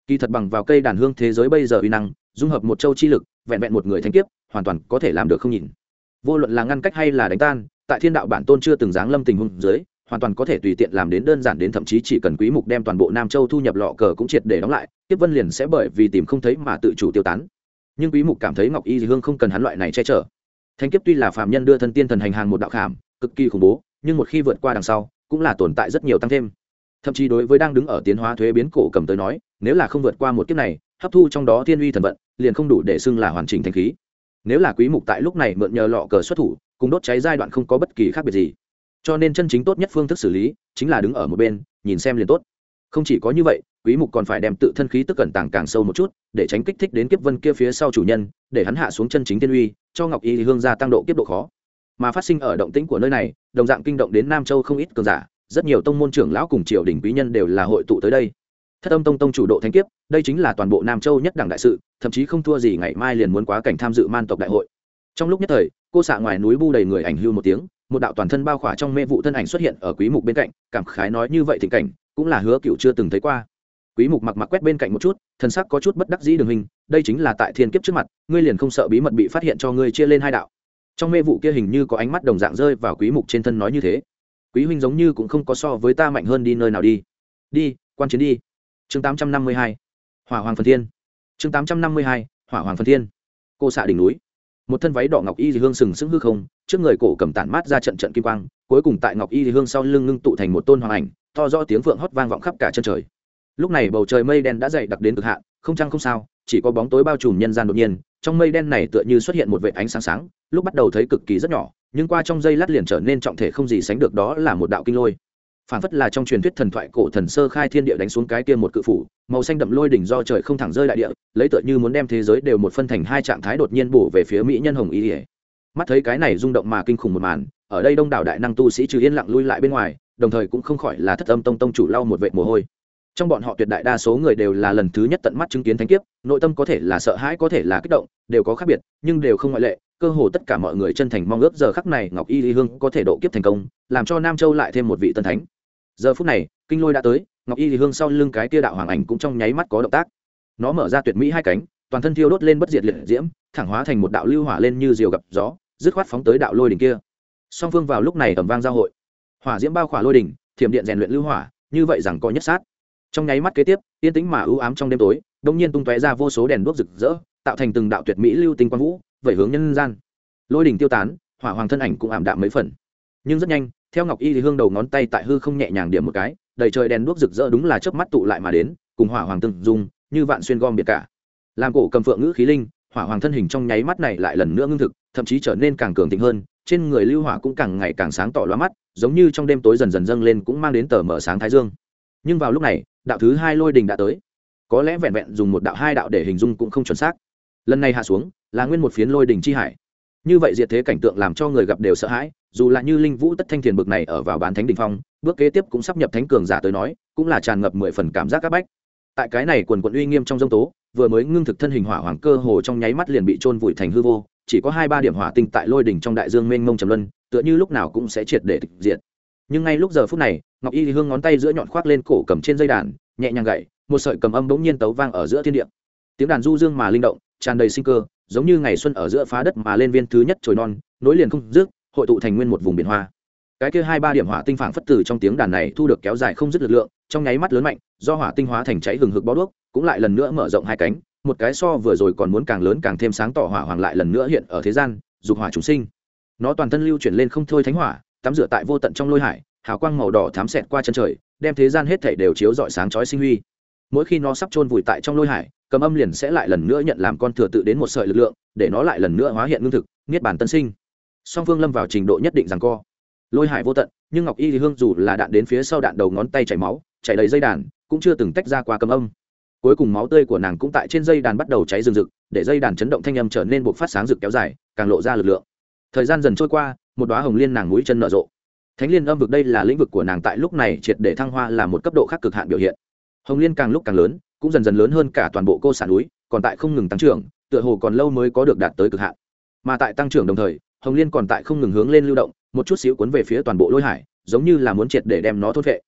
Speaker 1: Kỳ thật bằng vào cây đàn hương thế giới bây giờ uy năng, dung hợp một châu chi lực, vẹn vẹn một người thanh kiếp, hoàn toàn có thể làm được không nhìn. Vô luận là ngăn cách hay là đánh tan, tại thiên đạo bản tôn chưa từng giáng lâm tình huống dưới, hoàn toàn có thể tùy tiện làm đến đơn giản đến thậm chí chỉ cần quý mục đem toàn bộ nam châu thu nhập lọ cờ cũng triệt để đóng lại tiếp vân liền sẽ bởi vì tìm không thấy mà tự chủ tiêu tán. Nhưng quý mục cảm thấy ngọc y hương không cần hắn loại này che chở. Thanh kiếp tuy là phạm nhân đưa thân tiên thần hành hàng một đạo khảm, cực kỳ khủng bố nhưng một khi vượt qua đằng sau, cũng là tồn tại rất nhiều tăng thêm. Thậm chí đối với đang đứng ở tiến hóa thuế biến cổ cầm tới nói, nếu là không vượt qua một kiếp này, hấp thu trong đó thiên uy thần vận, liền không đủ để xưng là hoàn chỉnh thanh khí. Nếu là quý mục tại lúc này mượn nhờ lọ cờ xuất thủ, cùng đốt cháy giai đoạn không có bất kỳ khác biệt gì. Cho nên chân chính tốt nhất phương thức xử lý, chính là đứng ở một bên, nhìn xem liền tốt. Không chỉ có như vậy, quý mục còn phải đem tự thân khí tức cẩn tàng càng sâu một chút, để tránh kích thích đến kiếp vân kia phía sau chủ nhân, để hắn hạ xuống chân chính tiên uy, cho ngọc y hương gia tăng độ kiếp độ khó. Mà phát sinh ở động tĩnh của nơi này đồng dạng kinh động đến nam châu không ít cường giả, rất nhiều tông môn trưởng lão cùng triều đình quý nhân đều là hội tụ tới đây. Thất âm tông tông chủ độ thánh kiếp, đây chính là toàn bộ nam châu nhất đẳng đại sự, thậm chí không thua gì ngày mai liền muốn quá cảnh tham dự man tộc đại hội. Trong lúc nhất thời, cô xạ ngoài núi bu đầy người ảnh hưu một tiếng, một đạo toàn thân bao khỏa trong mê vụ thân ảnh xuất hiện ở quý mục bên cạnh, cảm khái nói như vậy thịnh cảnh, cũng là hứa cựu chưa từng thấy qua. Quý mục mặc mặc quét bên cạnh một chút thân sắc có chút bất đắc dĩ đường hình, đây chính là tại thiên kiếp trước mặt, ngươi liền không sợ bí mật bị phát hiện cho ngươi chia lên hai đạo trong mê vụ kia hình như có ánh mắt đồng dạng rơi vào quý mục trên thân nói như thế. Quý huynh giống như cũng không có so với ta mạnh hơn đi nơi nào đi. Đi, quan chiến đi. Chương 852 hỏa hoàng phần thiên. Chương 852 hỏa hoàng phần thiên. Cô xạ đỉnh núi. Một thân váy đỏ ngọc y hương sừng sững hư không, trước người cổ cầm tản mát ra trận trận kim quang, cuối cùng tại ngọc y hương sau lưng ngưng tụ thành một tôn hoàng ảnh, to rõ tiếng phượng hót vang vọng khắp cả chân trời. Lúc này bầu trời mây đen đã dày đặc đến cực hạn, không trăng không sao, chỉ có bóng tối bao trùm nhân gian đột nhiên trong mây đen này tựa như xuất hiện một vệ ánh sáng sáng, lúc bắt đầu thấy cực kỳ rất nhỏ, nhưng qua trong giây lát liền trở nên trọng thể không gì sánh được đó là một đạo kinh lôi. Phản phất là trong truyền thuyết thần thoại cổ thần sơ khai thiên địa đánh xuống cái kia một cự phủ, màu xanh đậm lôi đỉnh do trời không thẳng rơi đại địa, lấy tựa như muốn đem thế giới đều một phân thành hai trạng thái đột nhiên bổ về phía mỹ nhân hồng y ỉa. Mắt thấy cái này rung động mà kinh khủng một màn, ở đây đông đảo đại năng tu sĩ trừ yên lặng lui lại bên ngoài, đồng thời cũng không khỏi là thất âm tông tông chủ lau một vệ mồ hôi trong bọn họ tuyệt đại đa số người đều là lần thứ nhất tận mắt chứng kiến thánh kiếp, nội tâm có thể là sợ hãi, có thể là kích động, đều có khác biệt, nhưng đều không ngoại lệ. Cơ hồ tất cả mọi người chân thành mong ước giờ khắc này ngọc y lý hương có thể độ kiếp thành công, làm cho nam châu lại thêm một vị tân thánh. Giờ phút này, kinh lôi đã tới, ngọc y lý hương sau lưng cái tia đạo hoàng ảnh cũng trong nháy mắt có động tác. Nó mở ra tuyệt mỹ hai cánh, toàn thân thiêu đốt lên bất diệt liệt diễm, thẳng hóa thành một đạo lưu hỏa lên như diều gặp gió, dứt khoát phóng tới đạo lôi đỉnh kia. Song phương vào lúc này ẩm vang giao hội. Hỏa diễm bao khỏa lôi đỉnh, thiểm điện rèn luyện lưu hỏa, như vậy rằng có nhất sát trong nháy mắt kế tiếp, yên tĩnh mà ưu ám trong đêm tối đông nhiên tung tóe ra vô số đèn đuốc rực rỡ, tạo thành từng đạo tuyệt mỹ lưu tinh quang vũ, vẩy hướng nhân gian. Lôi đỉnh tiêu tán, hỏa hoàng thân ảnh cũng ảm đạm mấy phần. Nhưng rất nhanh, theo ngọc y thì hương đầu ngón tay tại hư không nhẹ nhàng điểm một cái, đầy trời đèn đuốc rực rỡ đúng là chớp mắt tụ lại mà đến, cùng hỏa hoàng từng dùng như vạn xuyên gom biệt cả. Làm cổ cầm phượng ngữ khí linh, hỏa hoàng thân hình trong nháy mắt này lại lần nữa ngưng thực, thậm chí trở nên càng cường thịnh hơn, trên người lưu hỏa cũng càng ngày càng sáng tỏ loa mắt, giống như trong đêm tối dần dần dâng lên cũng mang đến tờ mở sáng thái dương nhưng vào lúc này, đạo thứ hai lôi đình đã tới. Có lẽ vẹn vẹn dùng một đạo hai đạo để hình dung cũng không chuẩn xác. Lần này hạ xuống, là nguyên một phiến lôi đình chi hải. Như vậy diệt thế cảnh tượng làm cho người gặp đều sợ hãi, dù là như linh vũ tất thanh thiền bực này ở vào bán thánh đình phong, bước kế tiếp cũng sắp nhập thánh cường giả tới nói, cũng là tràn ngập mười phần cảm giác áp bách. Tại cái này quần quận uy nghiêm trong dông tố, vừa mới ngưng thực thân hình hỏa hoàng cơ hồ trong nháy mắt liền bị trôn vùi thành hư vô, chỉ có hai ba điểm hỏa tinh tại lôi đỉnh trong đại dương mênh mông trầm luân, tựa như lúc nào cũng sẽ triệt để tịch diệt. Nhưng ngay lúc giờ phút này ngọc y thì hương ngón tay giữa nhọn khoác lên cổ cầm trên dây đàn, nhẹ nhàng gậy, một sợi cầm âm bỗng nhiên tấu vang ở giữa thiên địa. Tiếng đàn du dương mà linh động, tràn đầy sinh cơ, giống như ngày xuân ở giữa phá đất mà lên viên thứ nhất trồi non, nối liền không dứt, hội tụ thành nguyên một vùng biển hoa. Cái kia hai ba điểm hỏa tinh phảng phất từ trong tiếng đàn này thu được kéo dài không dứt lực lượng, trong nháy mắt lớn mạnh, do hỏa tinh hóa thành cháy hừng hực bó đuốc, cũng lại lần nữa mở rộng hai cánh, một cái so vừa rồi còn muốn càng lớn càng thêm sáng tỏ hỏa hoàng lại lần nữa hiện ở thế gian, dục hỏa chúng sinh. Nó toàn thân lưu chuyển lên không thôi thánh hỏa, tắm rửa tại vô tận trong lôi hải hào quang màu đỏ thám xẹt qua chân trời, đem thế gian hết thảy đều chiếu rọi sáng chói sinh huy. Mỗi khi nó sắp chôn vùi tại trong lôi hải, cầm âm liền sẽ lại lần nữa nhận làm con thừa tự đến một sợi lực lượng, để nó lại lần nữa hóa hiện ngưng thực, niết bàn tân sinh. Song phương lâm vào trình độ nhất định rằng co. Lôi hải vô tận, nhưng ngọc y thì hương dù là đạn đến phía sau đạn đầu ngón tay chảy máu, chảy đầy dây đàn, cũng chưa từng tách ra qua cầm âm. Cuối cùng máu tươi của nàng cũng tại trên dây đàn bắt đầu cháy rừng rực, để dây đàn chấn động thanh âm trở nên buộc phát sáng rực kéo dài, càng lộ ra lực lượng. Thời gian dần trôi qua, một đoá hồng liên nàng mũi chân nở rộ thánh liên âm vực đây là lĩnh vực của nàng tại lúc này triệt để thăng hoa là một cấp độ khác cực hạn biểu hiện. Hồng liên càng lúc càng lớn, cũng dần dần lớn hơn cả toàn bộ cô sản núi, còn tại không ngừng tăng trưởng, tựa hồ còn lâu mới có được đạt tới cực hạn. Mà tại tăng trưởng đồng thời, hồng liên còn tại không ngừng hướng lên lưu động, một chút xíu cuốn về phía toàn bộ lôi hải, giống như là muốn triệt để đem nó thốt vệ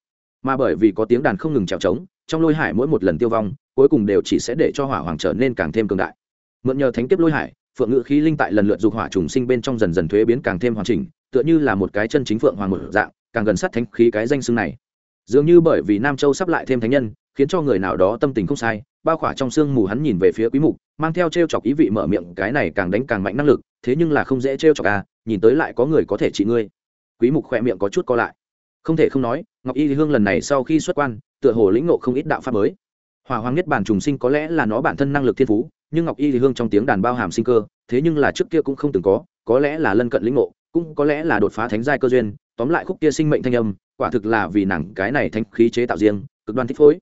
Speaker 1: mà bởi vì có tiếng đàn không ngừng trèo trống, trong lôi hải mỗi một lần tiêu vong, cuối cùng đều chỉ sẽ để cho hỏa hoàng trở nên càng thêm cường đại. Mượn nhờ thánh kiếp lôi hải, phượng ngự khí linh tại lần lượt dục hỏa trùng sinh bên trong dần dần thuế biến càng thêm hoàn chỉnh tựa như là một cái chân chính phượng hoàng một dạng, càng gần sát thánh khí cái danh xưng này. Dường như bởi vì nam châu sắp lại thêm thánh nhân, khiến cho người nào đó tâm tình không sai, bao khỏa trong sương mù hắn nhìn về phía quý mục, mang theo treo chọc ý vị mở miệng, cái này càng đánh càng mạnh năng lực, thế nhưng là không dễ treo chọc à nhìn tới lại có người có thể trị ngươi. Quý mục khỏe miệng có chút co lại. Không thể không nói, ngọc y hương lần này sau khi xuất quan, tựa hồ lĩnh ngộ không ít đạo pháp mới. Hỏa hoàng nhất bản trùng sinh có lẽ là nó bản thân năng lực thiên phú, nhưng ngọc y hương trong tiếng đàn bao hàm sinh cơ, thế nhưng là trước kia cũng không từng có có lẽ là lân cận lĩnh ngộ cũng có lẽ là đột phá thánh giai cơ duyên, tóm lại khúc kia sinh mệnh thanh âm, quả thực là vì nàng cái này thanh khí chế tạo riêng, cực đoan thích phối.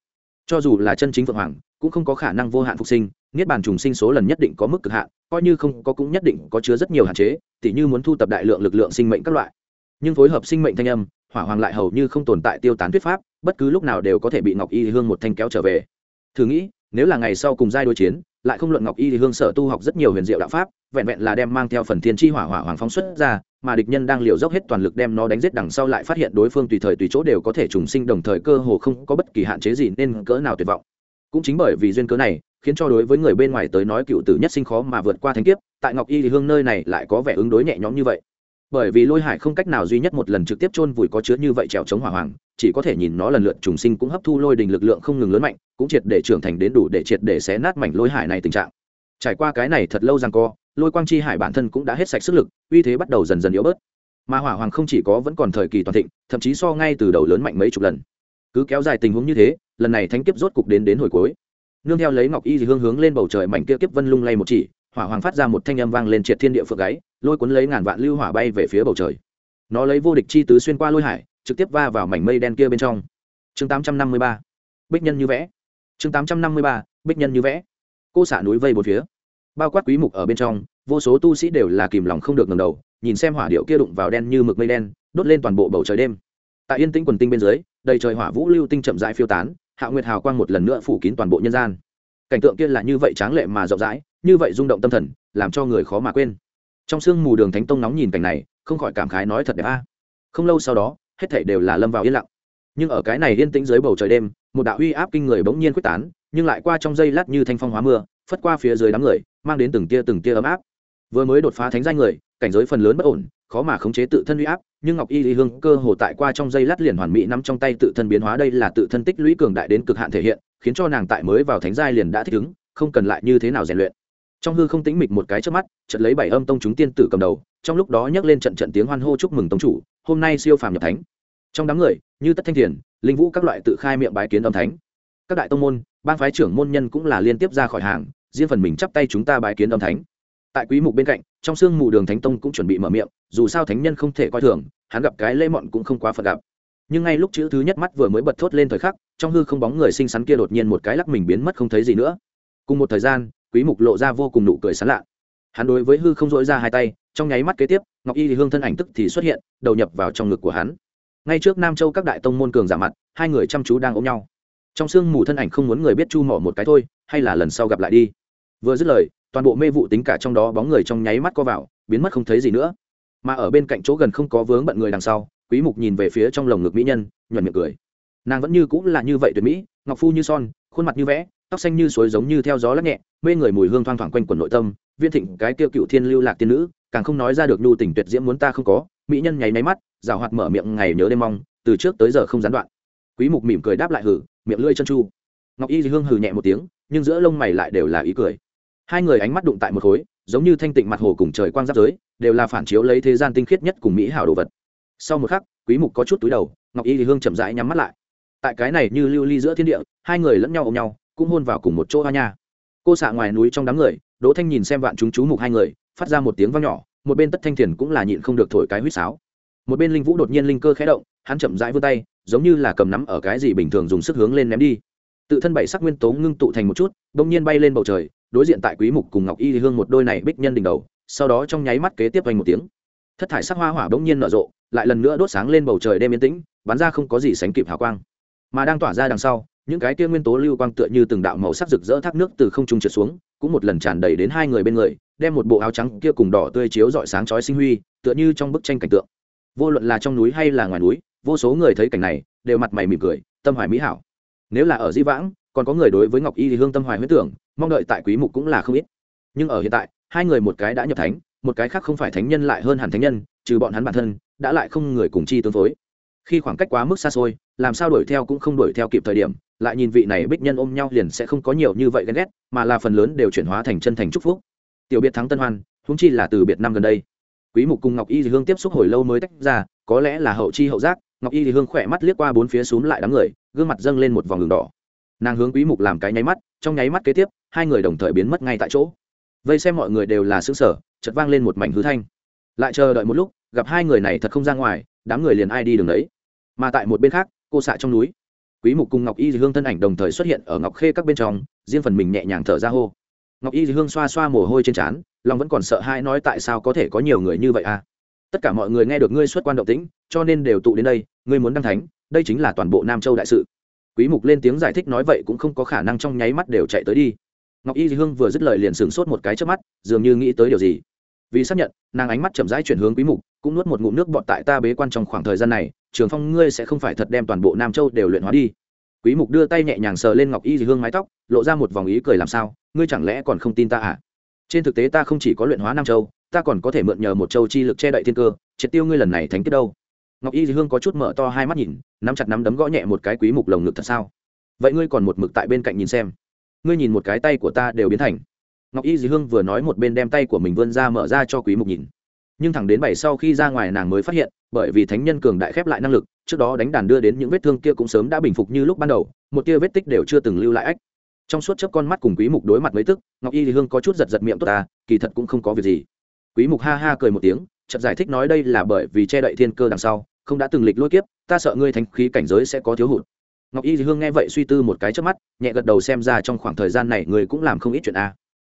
Speaker 1: Cho dù là chân chính phượng hoàng, cũng không có khả năng vô hạn phục sinh, niết bàn trùng sinh số lần nhất định có mức cực hạn, coi như không có cũng nhất định có chứa rất nhiều hạn chế, tỉ như muốn thu tập đại lượng lực lượng sinh mệnh các loại. Nhưng phối hợp sinh mệnh thanh âm, hỏa hoàng lại hầu như không tồn tại tiêu tán thuyết pháp, bất cứ lúc nào đều có thể bị ngọc y hương một thanh kéo trở về. Thử nghĩ, nếu là ngày sau cùng giai đối chiến lại không luận ngọc y thì hương sở tu học rất nhiều huyền diệu đạo pháp, vẹn vẹn là đem mang theo phần thiên chi hỏa hỏa hoàng phóng xuất ra, mà địch nhân đang liều dốc hết toàn lực đem nó đánh giết đằng sau lại phát hiện đối phương tùy thời tùy chỗ đều có thể trùng sinh đồng thời cơ hồ không có bất kỳ hạn chế gì nên cỡ nào tuyệt vọng. Cũng chính bởi vì duyên cớ này, khiến cho đối với người bên ngoài tới nói cựu tử nhất sinh khó mà vượt qua thánh kiếp, tại ngọc y thì hương nơi này lại có vẻ ứng đối nhẹ nhõm như vậy bởi vì lôi hải không cách nào duy nhất một lần trực tiếp chôn vùi có chứa như vậy trèo chống hỏa hoàng, chỉ có thể nhìn nó lần lượt trùng sinh cũng hấp thu lôi đình lực lượng không ngừng lớn mạnh, cũng triệt để trưởng thành đến đủ để triệt để xé nát mảnh lôi hải này tình trạng. Trải qua cái này thật lâu rằng co, lôi quang chi hải bản thân cũng đã hết sạch sức lực, uy thế bắt đầu dần dần yếu bớt. Mà hỏa hoàng không chỉ có vẫn còn thời kỳ toàn thịnh, thậm chí so ngay từ đầu lớn mạnh mấy chục lần. Cứ kéo dài tình huống như thế, lần này thánh kiếp rốt cục đến đến hồi cuối. Nương theo lấy ngọc y thì hương hướng lên bầu trời mảnh kia kiếp vân lung lay một chỉ hỏa hoàng phát ra một thanh âm vang lên triệt thiên địa phượng gáy, lôi cuốn lấy ngàn vạn lưu hỏa bay về phía bầu trời. Nó lấy vô địch chi tứ xuyên qua lôi hải, trực tiếp va vào mảnh mây đen kia bên trong. Chương tám trăm năm mươi ba. Bích nhân như vẽ. Chương tám trăm năm mươi ba, bích nhân như vẽ. Cô xả núi vây một phía. Bao quát quý mục ở bên trong, vô số tu sĩ đều là kìm lòng không được ngầm đầu, nhìn xem hỏa điệu kia đụng vào đen như mực mây đen, đốt lên toàn bộ bầu trời đêm. Tại yên tĩnh quần tinh bên dưới, đầy trời hỏa vũ lưu tinh chậm rãi phiêu tán, hạ nguyệt hào quang một lần nữa phủ kín toàn bộ nhân gian cảnh tượng kia là như vậy tráng lệ mà rộng rãi, như vậy rung động tâm thần, làm cho người khó mà quên. Trong sương mù đường thánh tông nóng nhìn cảnh này, không khỏi cảm khái nói thật đẹp a. Không lâu sau đó, hết thảy đều là lâm vào yên lặng. Nhưng ở cái này yên tĩnh dưới bầu trời đêm, một đạo uy áp kinh người bỗng nhiên quyết tán, nhưng lại qua trong giây lát như thanh phong hóa mưa, phất qua phía dưới đám người, mang đến từng tia từng tia ấm áp. Vừa mới đột phá thánh danh người, cảnh giới phần lớn bất ổn, khó mà khống chế tự thân uy áp, nhưng ngọc y lý hương cơ hồ tại qua trong giây lát liền hoàn mỹ nắm trong tay tự thân biến hóa, đây là tự thân tích lũy cường đại đến cực hạn thể hiện khiến cho nàng tại mới vào thánh giai liền đã thích ứng, không cần lại như thế nào rèn luyện. Trong hư không tĩnh mịch một cái trước mắt trận lấy bảy âm tông chúng tiên tử cầm đầu, trong lúc đó nhấc lên trận trận tiếng hoan hô chúc mừng tông chủ, hôm nay siêu phàm nhập thánh. Trong đám người, như tất thanh thiền, linh vũ các loại tự khai miệng bái kiến âm thánh. Các đại tông môn ban phái trưởng môn nhân cũng là liên tiếp ra khỏi hàng, riêng phần mình chắp tay chúng ta bái kiến âm thánh. Tại quý mục bên cạnh, trong xương mù đường thánh tông cũng chuẩn bị mở miệng, dù sao thánh nhân không thể coi thường, hắn gặp cái lễ mọn cũng không quá phật gặp nhưng ngay lúc chữ thứ nhất mắt vừa mới bật thốt lên thời khắc, trong hư không bóng người xinh xắn kia đột nhiên một cái lắc mình biến mất không thấy gì nữa. Cùng một thời gian, quý mục lộ ra vô cùng nụ cười sán lạ. Hắn đối với hư không dỗi ra hai tay, trong nháy mắt kế tiếp, ngọc y thì hương thân ảnh tức thì xuất hiện, đầu nhập vào trong ngực của hắn. Ngay trước nam châu các đại tông môn cường giả mặt, hai người chăm chú đang ôm nhau. Trong sương mù thân ảnh không muốn người biết chu mỏ một cái thôi, hay là lần sau gặp lại đi. Vừa dứt lời, toàn bộ mê vụ tính cả trong đó bóng người trong nháy mắt co vào, biến mất không thấy gì nữa. Mà ở bên cạnh chỗ gần không có vướng bận người đằng sau quý mục nhìn về phía trong lồng ngực mỹ nhân, nhuận miệng cười. Nàng vẫn như cũng là như vậy tuyệt mỹ, ngọc phu như son, khuôn mặt như vẽ, tóc xanh như suối giống như theo gió lắc nhẹ, mê người mùi hương thoang thoảng quanh quần nội tâm, viên thịnh cái tiêu cựu thiên lưu lạc tiên nữ, càng không nói ra được nhu tình tuyệt diễm muốn ta không có, mỹ nhân nháy máy mắt, rào hoạt mở miệng ngày nhớ đêm mong, từ trước tới giờ không gián đoạn. Quý mục mỉm cười đáp lại hử miệng lưỡi chân chu. Ngọc y hương hừ nhẹ một tiếng, nhưng giữa lông mày lại đều là ý cười. Hai người ánh mắt đụng tại một khối, giống như thanh tịnh mặt hồ cùng trời quang giáp giới, đều là phản chiếu lấy thế gian tinh khiết nhất cùng mỹ hảo đồ vật sau một khắc, quý mục có chút túi đầu, ngọc y hương chậm rãi nhắm mắt lại. Tại cái này như lưu ly giữa thiên địa, hai người lẫn nhau ôm nhau, cũng hôn vào cùng một chỗ hoa nha. Cô xạ ngoài núi trong đám người, đỗ thanh nhìn xem vạn chúng chú mục hai người, phát ra một tiếng vang nhỏ, một bên tất thanh thiền cũng là nhịn không được thổi cái huýt sáo. Một bên linh vũ đột nhiên linh cơ khẽ động, hắn chậm rãi vươn tay, giống như là cầm nắm ở cái gì bình thường dùng sức hướng lên ném đi. Tự thân bảy sắc nguyên tố ngưng tụ thành một chút, bỗng nhiên bay lên bầu trời, đối diện tại quý mục cùng ngọc y hương một đôi này bích nhân đỉnh đầu, sau đó trong nháy mắt kế tiếp vang một tiếng. Thất thải sắc hoa hỏa bỗng nhiên nở rộ lại lần nữa đốt sáng lên bầu trời đêm yên tĩnh, bắn ra không có gì sánh kịp hào quang. Mà đang tỏa ra đằng sau, những cái kia nguyên tố lưu quang tựa như từng đạo màu sắc rực rỡ thác nước từ không trung trượt xuống, cũng một lần tràn đầy đến hai người bên người, đem một bộ áo trắng kia cùng đỏ tươi chiếu rọi sáng chói sinh huy, tựa như trong bức tranh cảnh tượng. Vô luận là trong núi hay là ngoài núi, vô số người thấy cảnh này, đều mặt mày mỉm cười, tâm hoài mỹ hảo. Nếu là ở di vãng, còn có người đối với ngọc y thì hương tâm hoài huyết tưởng, mong đợi tại quý mục cũng là không ít. Nhưng ở hiện tại, hai người một cái đã nhập thánh, một cái khác không phải thánh nhân lại hơn hẳn thánh nhân, trừ bọn hắn bản thân đã lại không người cùng chi tương phối. Khi khoảng cách quá mức xa xôi, làm sao đuổi theo cũng không đuổi theo kịp thời điểm, lại nhìn vị này bích nhân ôm nhau liền sẽ không có nhiều như vậy ghen ghét, mà là phần lớn đều chuyển hóa thành chân thành chúc phúc. Tiểu biệt thắng tân hoan húng chi là từ biệt năm gần đây. Quý mục cùng ngọc y thì hương tiếp xúc hồi lâu mới tách ra, có lẽ là hậu chi hậu giác, ngọc y thì hương khỏe mắt liếc qua bốn phía xuống lại đám người, gương mặt dâng lên một vòng đường đỏ. Nàng hướng quý mục làm cái nháy mắt, trong nháy mắt kế tiếp, hai người đồng thời biến mất ngay tại chỗ. Vây xem mọi người đều là xứ sở chợt vang lên một mảnh hư thanh. Lại chờ đợi một lúc gặp hai người này thật không ra ngoài, đám người liền ai đi đường đấy mà tại một bên khác, cô xạ trong núi. Quý mục cùng ngọc y dì hương thân ảnh đồng thời xuất hiện ở ngọc khê các bên trong, riêng phần mình nhẹ nhàng thở ra hô. Ngọc y dì hương xoa xoa mồ hôi trên trán, lòng vẫn còn sợ hai nói tại sao có thể có nhiều người như vậy à? Tất cả mọi người nghe được ngươi xuất quan động tĩnh, cho nên đều tụ đến đây, ngươi muốn đăng thánh, đây chính là toàn bộ nam châu đại sự. Quý mục lên tiếng giải thích nói vậy cũng không có khả năng trong nháy mắt đều chạy tới đi. Ngọc y hương vừa dứt lời liền sửng sốt một cái trước mắt, dường như nghĩ tới điều gì. Vì xác nhận, nàng ánh mắt chậm rãi chuyển hướng quý mục cũng nuốt một ngụm nước bọt tại ta bế quan trong khoảng thời gian này, trường phong, ngươi sẽ không phải thật đem toàn bộ nam châu đều luyện hóa đi. Quý mục đưa tay nhẹ nhàng sờ lên ngọc y hương mái tóc, lộ ra một vòng ý cười làm sao, ngươi chẳng lẽ còn không tin ta à? Trên thực tế ta không chỉ có luyện hóa nam châu, ta còn có thể mượn nhờ một châu chi lực che đậy thiên cơ, triệt tiêu ngươi lần này thánh kết đâu. Ngọc y hương có chút mở to hai mắt nhìn, nắm chặt nắm đấm gõ nhẹ một cái quý mục lồng ngực thật sao? Vậy ngươi còn một mực tại bên cạnh nhìn xem. Ngươi nhìn một cái tay của ta đều biến thành. Ngọc y dì hương vừa nói một bên đem tay của mình vươn ra mở ra cho quý mục nhìn nhưng thẳng đến bảy sau khi ra ngoài nàng mới phát hiện, bởi vì thánh nhân cường đại khép lại năng lực, trước đó đánh đàn đưa đến những vết thương kia cũng sớm đã bình phục như lúc ban đầu, một tia vết tích đều chưa từng lưu lại ách. Trong suốt chớp con mắt cùng quý mục đối mặt mấy tức, ngọc y thì hương có chút giật giật miệng tốt ta, kỳ thật cũng không có việc gì. Quý mục ha ha cười một tiếng, chợt giải thích nói đây là bởi vì che đậy thiên cơ đằng sau, không đã từng lịch lôi kiếp, ta sợ ngươi thánh khí cảnh giới sẽ có thiếu hụt. Ngọc y thì hương nghe vậy suy tư một cái trước mắt, nhẹ gật đầu xem ra trong khoảng thời gian này người cũng làm không ít chuyện a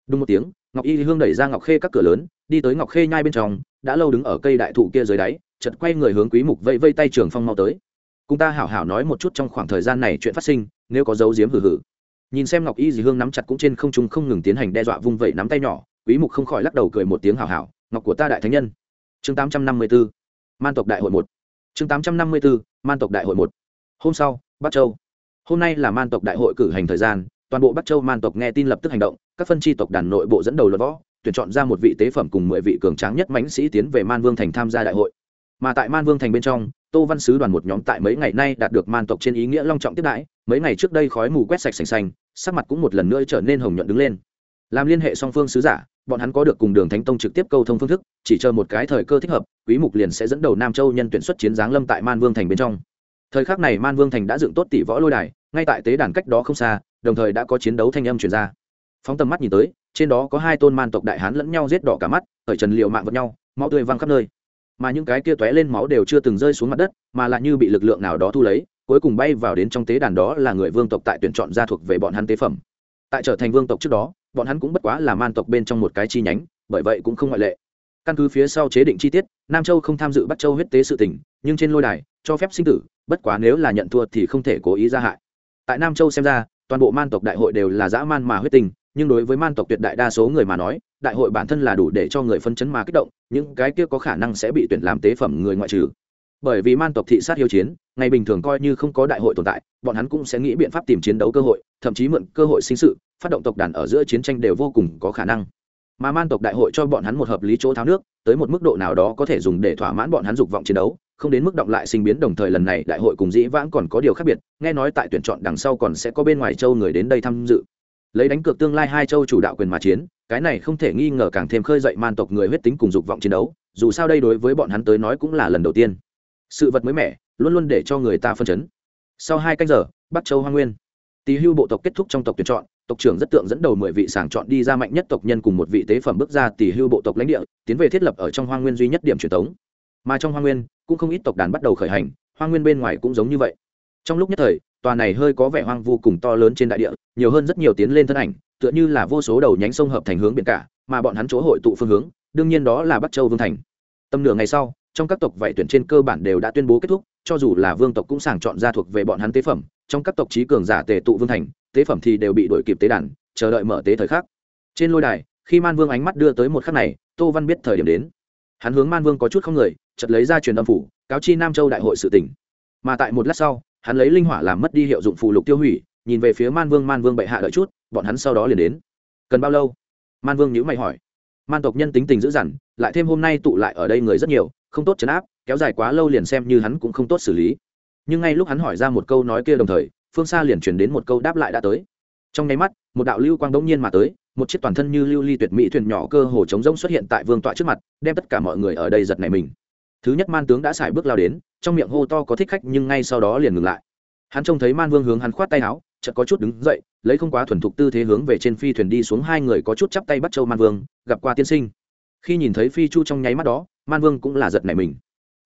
Speaker 1: đúng một tiếng, ngọc y hương đẩy ra ngọc khê các cửa lớn, đi tới ngọc khê nhai bên trong, đã lâu đứng ở cây đại thụ kia dưới đáy chật quay người hướng quý mục vây vây tay trường phong mau tới. Cùng ta hảo hảo nói một chút trong khoảng thời gian này chuyện phát sinh, nếu có dấu diếm hử hử. Nhìn xem ngọc y dì hương nắm chặt cũng trên không trung không ngừng tiến hành đe dọa vung vẩy nắm tay nhỏ, quý mục không khỏi lắc đầu cười một tiếng hảo hảo, ngọc của ta đại thánh nhân. Chương 854 man tộc đại hội một. Chương 854 man tộc đại hội một. Hôm sau, bắc châu. Hôm nay là man tộc đại hội cử hành thời gian toàn bộ bắc châu man tộc nghe tin lập tức hành động, các phân chi tộc đàn nội bộ dẫn đầu luật võ, tuyển chọn ra một vị tế phẩm cùng mười vị cường tráng nhất mãnh sĩ tiến về man vương thành tham gia đại hội. Mà tại man vương thành bên trong, tô văn sứ đoàn một nhóm tại mấy ngày nay đạt được man tộc trên ý nghĩa long trọng tiếp đãi, mấy ngày trước đây khói mù quét sạch sành xanh sắc mặt cũng một lần nữa trở nên hồng nhuận đứng lên. Làm liên hệ song phương sứ giả, bọn hắn có được cùng đường thánh tông trực tiếp câu thông phương thức, chỉ chờ một cái thời cơ thích hợp, quý mục liền sẽ dẫn đầu nam châu nhân tuyển xuất chiến giáng lâm tại man vương thành bên trong. Thời khắc này man vương thành đã dựng tốt tỷ võ lôi đài, ngay tại tế đàn cách đó không xa đồng thời đã có chiến đấu thanh âm truyền ra. Phóng tầm mắt nhìn tới, trên đó có hai tôn man tộc đại hán lẫn nhau giết đỏ cả mắt ở trần liệu mạng vật nhau, máu tươi văng khắp nơi. Mà những cái kia tóe lên máu đều chưa từng rơi xuống mặt đất, mà lại như bị lực lượng nào đó thu lấy, cuối cùng bay vào đến trong tế đàn đó là người vương tộc tại tuyển chọn ra thuộc về bọn hắn tế phẩm. Tại trở thành vương tộc trước đó, bọn hắn cũng bất quá là man tộc bên trong một cái chi nhánh, bởi vậy cũng không ngoại lệ. Căn cứ phía sau chế định chi tiết, nam châu không tham dự bắt châu huyết tế sự tình, nhưng trên lôi đài, cho phép sinh tử, bất quá nếu là nhận thua thì không thể cố ý ra hại. Tại nam châu xem ra toàn bộ man tộc đại hội đều là dã man mà huyết tình nhưng đối với man tộc tuyệt đại đa số người mà nói, đại hội bản thân là đủ để cho người phân chấn mà kích động, những cái kia có khả năng sẽ bị tuyển làm tế phẩm người ngoại trừ. Bởi vì man tộc thị sát hiếu chiến, ngày bình thường coi như không có đại hội tồn tại, bọn hắn cũng sẽ nghĩ biện pháp tìm chiến đấu cơ hội, thậm chí mượn cơ hội sinh sự, phát động tộc đàn ở giữa chiến tranh đều vô cùng có khả năng. Mà man tộc đại hội cho bọn hắn một hợp lý chỗ tháo nước, tới một mức độ nào đó có thể dùng để thỏa mãn bọn hắn dục vọng chiến đấu không đến mức động lại sinh biến đồng thời lần này đại hội cùng dĩ vãng còn có điều khác biệt, nghe nói tại tuyển chọn đằng sau còn sẽ có bên ngoài châu người đến đây tham dự. Lấy đánh cược tương lai hai châu chủ đạo quyền mà chiến, cái này không thể nghi ngờ càng thêm khơi dậy man tộc người huyết tính cùng dục vọng chiến đấu, dù sao đây đối với bọn hắn tới nói cũng là lần đầu tiên. Sự vật mới mẻ, luôn luôn để cho người ta phân chấn. Sau hai canh giờ, bắc châu hoa nguyên. Tỳ hưu bộ tộc kết thúc trong tộc tuyển chọn, tộc trưởng rất tượng dẫn đầu mười vị sàng chọn đi ra mạnh nhất tộc nhân cùng một vị tế phẩm bước ra tỳ hưu bộ tộc lãnh địa, tiến về thiết lập ở trong hoa nguyên duy nhất điểm truyền thống. Mà trong hoa nguyên cũng không ít tộc đàn bắt đầu khởi hành, hoang nguyên bên ngoài cũng giống như vậy. Trong lúc nhất thời, tòa này hơi có vẻ hoang vô cùng to lớn trên đại địa, nhiều hơn rất nhiều tiến lên thân ảnh, tựa như là vô số đầu nhánh sông hợp thành hướng biển cả, mà bọn hắn chỗ hội tụ phương hướng, đương nhiên đó là bắc châu vương thành. Tầm nửa ngày sau, trong các tộc vạy tuyển trên cơ bản đều đã tuyên bố kết thúc, cho dù là vương tộc cũng sàng chọn ra thuộc về bọn hắn tế phẩm, trong các tộc trí cường giả tề tụ vương thành, tế phẩm thì đều bị đổi kịp tế đàn, chờ đợi mở tế thời khắc. Trên lôi đài, khi man vương ánh mắt đưa tới một khắc này, tô văn biết thời điểm đến. Hắn hướng man vương có chút không người chật lấy ra truyền âm phủ, cáo chi nam châu đại hội sự tỉnh. Mà tại một lát sau, hắn lấy linh hỏa làm mất đi hiệu dụng phù lục tiêu hủy, nhìn về phía man vương man vương bệ hạ đợi chút, bọn hắn sau đó liền đến. Cần bao lâu? Man vương nhữ mày hỏi. Man tộc nhân tính tình dữ dằn, lại thêm hôm nay tụ lại ở đây người rất nhiều, không tốt chấn áp, kéo dài quá lâu liền xem như hắn cũng không tốt xử lý. Nhưng ngay lúc hắn hỏi ra một câu nói kia đồng thời, phương xa liền chuyển đến một câu đáp lại đã tới. Trong nháy mắt, một đạo lưu quang đống nhiên mà tới, một chiếc toàn thân như lưu ly tuyệt mỹ thuyền nhỏ cơ hồ trống rỗng xuất hiện tại vương tọa trước mặt, đem tất cả mọi người ở đây giật này mình thứ nhất man tướng đã xài bước lao đến, trong miệng hô to có thích khách nhưng ngay sau đó liền ngừng lại. Hắn trông thấy man vương hướng hắn khoát tay áo, chợt có chút đứng dậy, lấy không quá thuần thục tư thế hướng về trên phi thuyền đi xuống, hai người có chút chắp tay bắt châu man vương, gặp qua tiên sinh. Khi nhìn thấy phi chu trong nháy mắt đó, man vương cũng là giật nảy mình.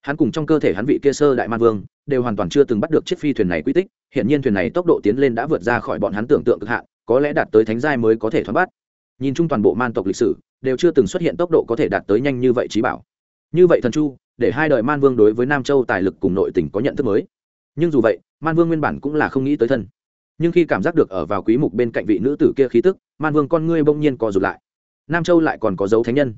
Speaker 1: Hắn cùng trong cơ thể hắn vị kia sơ đại man vương, đều hoàn toàn chưa từng bắt được chiếc phi thuyền này quy tích hiện nhiên thuyền này tốc độ tiến lên đã vượt ra khỏi bọn hắn tưởng tượng cực hạn, có lẽ đạt tới thánh giai mới có thể thoát bắt. Nhìn chung toàn bộ man tộc lịch sử, đều chưa từng xuất hiện tốc độ có thể đạt tới nhanh như vậy trí bảo như vậy thần chu, để hai đời man vương đối với nam châu tài lực cùng nội tỉnh có nhận thức mới. Nhưng dù vậy, man vương nguyên bản cũng là không nghĩ tới thân. Nhưng khi cảm giác được ở vào quý mục bên cạnh vị nữ tử kia khí tức, man vương con ngươi bỗng nhiên co rụt lại. Nam châu lại còn có dấu thánh nhân.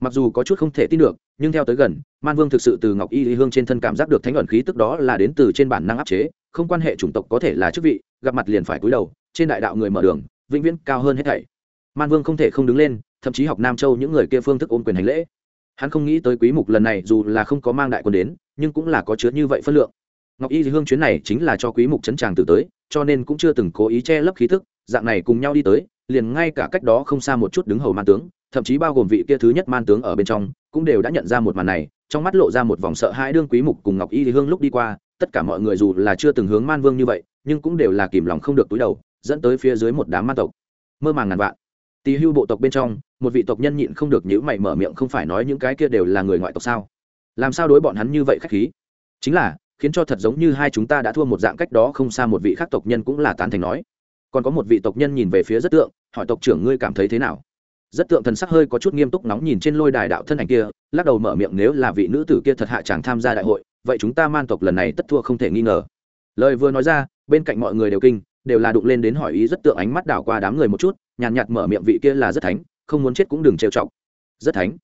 Speaker 1: Mặc dù có chút không thể tin được, nhưng theo tới gần, man vương thực sự từ ngọc y hương trên thân cảm giác được thánh ẩn khí tức đó là đến từ trên bản năng áp chế, không quan hệ chủng tộc có thể là chức vị, gặp mặt liền phải cúi đầu, trên đại đạo người mở đường, vĩnh viễn cao hơn hết thảy. Man vương không thể không đứng lên, thậm chí học nam châu những người kia phương thức ôn quyền hành lễ hắn không nghĩ tới quý mục lần này dù là không có mang đại quân đến, nhưng cũng là có chứa như vậy phân lượng. Ngọc y hương chuyến này chính là cho quý mục chấn tràng tử tới, cho nên cũng chưa từng cố ý che lấp khí thức dạng này cùng nhau đi tới, liền ngay cả cách đó không xa một chút đứng hầu man tướng, thậm chí bao gồm vị kia thứ nhất man tướng ở bên trong, cũng đều đã nhận ra một màn này, trong mắt lộ ra một vòng sợ hãi đương quý mục cùng ngọc y hương lúc đi qua, tất cả mọi người dù là chưa từng hướng man vương như vậy, nhưng cũng đều là kìm lòng không được túi đầu, dẫn tới phía dưới một đám man tộc. Mơ màng ngàn vạn. Tỳ hưu bộ tộc bên trong một vị tộc nhân nhịn không được nhữ mày mở miệng không phải nói những cái kia đều là người ngoại tộc sao? Làm sao đối bọn hắn như vậy khách khí? Chính là, khiến cho thật giống như hai chúng ta đã thua một dạng cách đó không xa một vị khác tộc nhân cũng là tán thành nói. Còn có một vị tộc nhân nhìn về phía rất tượng, hỏi tộc trưởng ngươi cảm thấy thế nào? Rất tượng thần sắc hơi có chút nghiêm túc nóng nhìn trên lôi đài đạo thân ảnh kia, lắc đầu mở miệng nếu là vị nữ tử kia thật hạ chẳng tham gia đại hội, vậy chúng ta man tộc lần này tất thua không thể nghi ngờ. Lời vừa nói ra, bên cạnh mọi người đều kinh, đều là đụng lên đến hỏi ý rất tượng ánh mắt đảo qua đám người một chút, nhàn nhạt mở miệng vị kia là rất thánh không muốn chết cũng đừng trêu chọc. Rất thánh.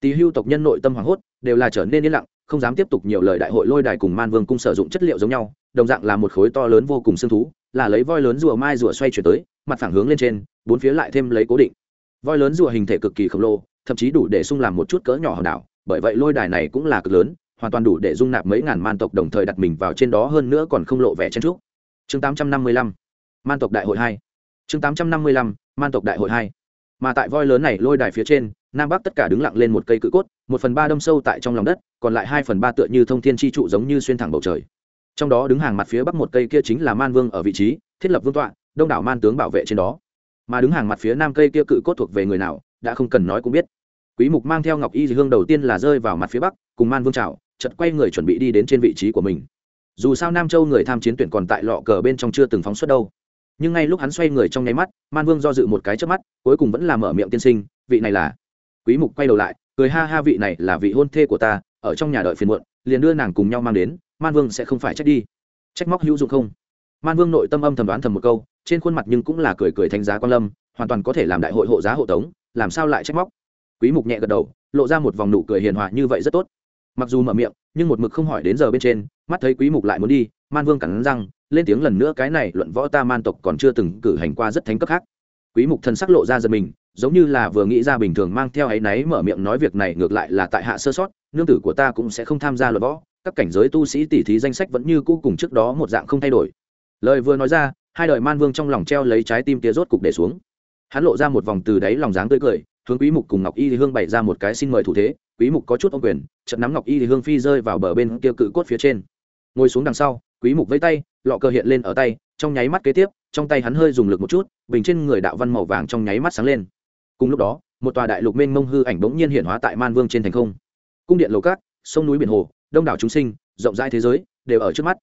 Speaker 1: Tỳ hưu tộc nhân nội tâm hoảng hốt, đều là trở nên yên lặng, không dám tiếp tục nhiều lời đại hội lôi đài cùng man vương cung sử dụng chất liệu giống nhau, đồng dạng là một khối to lớn vô cùng xương thú, là lấy voi lớn rùa mai rùa xoay chuyển tới, mặt phẳng hướng lên trên, bốn phía lại thêm lấy cố định. Voi lớn rùa hình thể cực kỳ khổng lồ, thậm chí đủ để sung làm một chút cỡ nhỏ hòn đảo, bởi vậy lôi đài này cũng là cực lớn, hoàn toàn đủ để dung nạp mấy ngàn man tộc đồng thời đặt mình vào trên đó hơn nữa còn không lộ vẻ chen trúc chương 855 man tộc đại hội hai. Chương 855 man tộc đại hội hai mà tại voi lớn này lôi đài phía trên, nam bắc tất cả đứng lặng lên một cây cự cốt, một phần ba đâm sâu tại trong lòng đất, còn lại hai phần ba tựa như thông thiên chi trụ giống như xuyên thẳng bầu trời. Trong đó đứng hàng mặt phía bắc một cây kia chính là man vương ở vị trí, thiết lập vương tọa, đông đảo man tướng bảo vệ trên đó. Mà đứng hàng mặt phía nam cây kia cự cốt thuộc về người nào, đã không cần nói cũng biết. Quý mục mang theo ngọc y hương đầu tiên là rơi vào mặt phía bắc, cùng man vương chào, chợt quay người chuẩn bị đi đến trên vị trí của mình. Dù sao nam châu người tham chiến tuyển còn tại lọ cờ bên trong chưa từng phóng xuất đâu nhưng ngay lúc hắn xoay người trong nháy mắt, man vương do dự một cái trước mắt, cuối cùng vẫn là mở miệng tiên sinh, vị này là. Quý mục quay đầu lại, cười ha ha vị này là vị hôn thê của ta, ở trong nhà đợi phiền muộn, liền đưa nàng cùng nhau mang đến, man vương sẽ không phải trách đi. Trách móc hữu dụng không? Man vương nội tâm âm thầm đoán thầm một câu, trên khuôn mặt nhưng cũng là cười cười thanh giá quan lâm, hoàn toàn có thể làm đại hội hộ giá hộ tống, làm sao lại trách móc? Quý mục nhẹ gật đầu, lộ ra một vòng nụ cười hiền hòa như vậy rất tốt mặc dù mở miệng, nhưng một mực không hỏi đến giờ bên trên, mắt thấy quý mục lại muốn đi, man vương cắn răng, lên tiếng lần nữa cái này luận võ ta man tộc còn chưa từng cử hành qua rất thánh cấp khác. Quý mục thần sắc lộ ra giật mình, giống như là vừa nghĩ ra bình thường mang theo ấy náy mở miệng nói việc này ngược lại là tại hạ sơ sót, nương tử của ta cũng sẽ không tham gia luận võ, các cảnh giới tu sĩ tỷ thí danh sách vẫn như cũ cùng trước đó một dạng không thay đổi. Lời vừa nói ra, hai đời man vương trong lòng treo lấy trái tim kia rốt cục để xuống. Hắn lộ ra một vòng từ đáy lòng dáng tươi cười, hướng quý mục cùng ngọc y thì hương bày ra một cái xin mời thủ thế quý mục có chút ôm quyền, chợt nắm ngọc y thì hương phi rơi vào bờ bên kia cự cốt phía trên. Ngồi xuống đằng sau, quý mục vẫy tay, lọ cờ hiện lên ở tay, trong nháy mắt kế tiếp, trong tay hắn hơi dùng lực một chút, bình trên người đạo văn màu vàng trong nháy mắt sáng lên. Cùng lúc đó, một tòa đại lục mênh mông hư ảnh bỗng nhiên hiện hóa tại man vương trên thành không. Cung điện lầu cát, sông núi biển hồ, đông đảo chúng sinh, rộng rãi thế giới, đều ở trước mắt.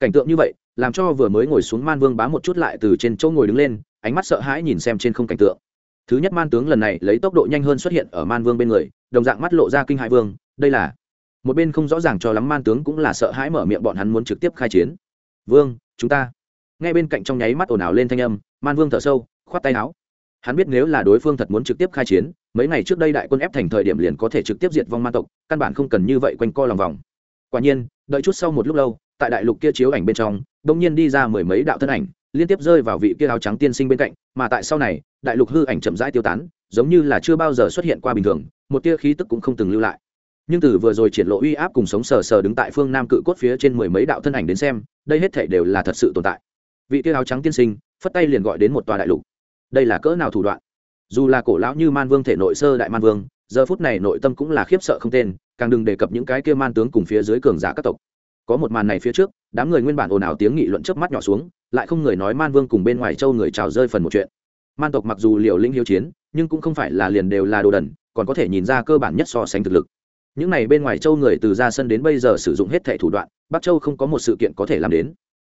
Speaker 1: Cảnh tượng như vậy, làm cho vừa mới ngồi xuống man vương bá một chút lại từ trên chỗ ngồi đứng lên, ánh mắt sợ hãi nhìn xem trên không cảnh tượng thứ nhất man tướng lần này lấy tốc độ nhanh hơn xuất hiện ở man vương bên người, đồng dạng mắt lộ ra kinh hại vương, đây là một bên không rõ ràng cho lắm man tướng cũng là sợ hãi mở miệng bọn hắn muốn trực tiếp khai chiến. Vương, chúng ta. Ngay bên cạnh trong nháy mắt ồn ào lên thanh âm, man vương thở sâu, khoát tay áo. Hắn biết nếu là đối phương thật muốn trực tiếp khai chiến, mấy ngày trước đây đại quân ép thành thời điểm liền có thể trực tiếp diệt vong man tộc, căn bản không cần như vậy quanh co lòng vòng. Quả nhiên, đợi chút sau một lúc lâu, tại đại lục kia chiếu ảnh bên trong đông nhiên đi ra mười mấy đạo thân ảnh liên tiếp rơi vào vị kia áo trắng tiên sinh bên cạnh, mà tại sau này, đại lục hư ảnh chậm rãi tiêu tán, giống như là chưa bao giờ xuất hiện qua bình thường, một tia khí tức cũng không từng lưu lại. Nhưng từ vừa rồi triển lộ uy áp cùng sống sờ sờ đứng tại phương nam cự cốt phía trên mười mấy đạo thân ảnh đến xem, đây hết thể đều là thật sự tồn tại. Vị kia áo trắng tiên sinh, phất tay liền gọi đến một tòa đại lục. Đây là cỡ nào thủ đoạn? Dù là cổ lão như man vương thể nội sơ đại man vương, giờ phút này nội tâm cũng là khiếp sợ không tên, càng đừng đề cập những cái kia man tướng cùng phía dưới cường giả các tộc có một màn này phía trước, đám người nguyên bản ồn ào tiếng nghị luận chớp mắt nhỏ xuống, lại không người nói man vương cùng bên ngoài châu người trào rơi phần một chuyện. Man tộc mặc dù liều lĩnh hiếu chiến, nhưng cũng không phải là liền đều là đồ đần, còn có thể nhìn ra cơ bản nhất so sánh thực lực. Những này bên ngoài châu người từ ra sân đến bây giờ sử dụng hết thẻ thủ đoạn, bắc châu không có một sự kiện có thể làm đến.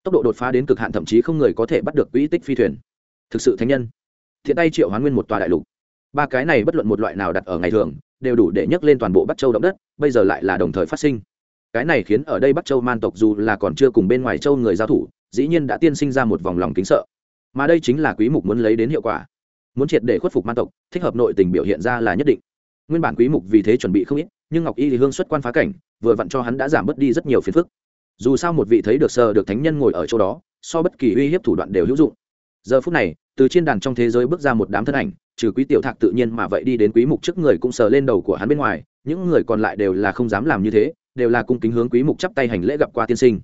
Speaker 1: Tốc độ đột phá đến cực hạn thậm chí không người có thể bắt được quỹ tích phi thuyền. Thực sự thánh nhân. Thiện tay triệu hoán nguyên một tòa đại lục. Ba cái này bất luận một loại nào đặt ở ngày thường, đều đủ để nhấc lên toàn bộ bắc châu động đất, bây giờ lại là đồng thời phát sinh cái này khiến ở đây bắc châu man tộc dù là còn chưa cùng bên ngoài châu người giao thủ, dĩ nhiên đã tiên sinh ra một vòng lòng kính sợ. Mà đây chính là quý mục muốn lấy đến hiệu quả. Muốn triệt để khuất phục man tộc, thích hợp nội tình biểu hiện ra là nhất định. Nguyên bản quý mục vì thế chuẩn bị không ít, nhưng ngọc y thì hương xuất quan phá cảnh, vừa vặn cho hắn đã giảm bớt đi rất nhiều phiền phức. Dù sao một vị thấy được sờ được thánh nhân ngồi ở chỗ đó, so bất kỳ uy hiếp thủ đoạn đều hữu dụng. Giờ phút này, từ trên đàn trong thế giới bước ra một đám thân ảnh, trừ quý tiểu thạc tự nhiên mà vậy đi đến quý mục trước người cũng sờ lên đầu của hắn bên ngoài, những người còn lại đều là không dám làm như thế đều là cung kính hướng quý mục chắp tay hành lễ gặp qua tiên sinh.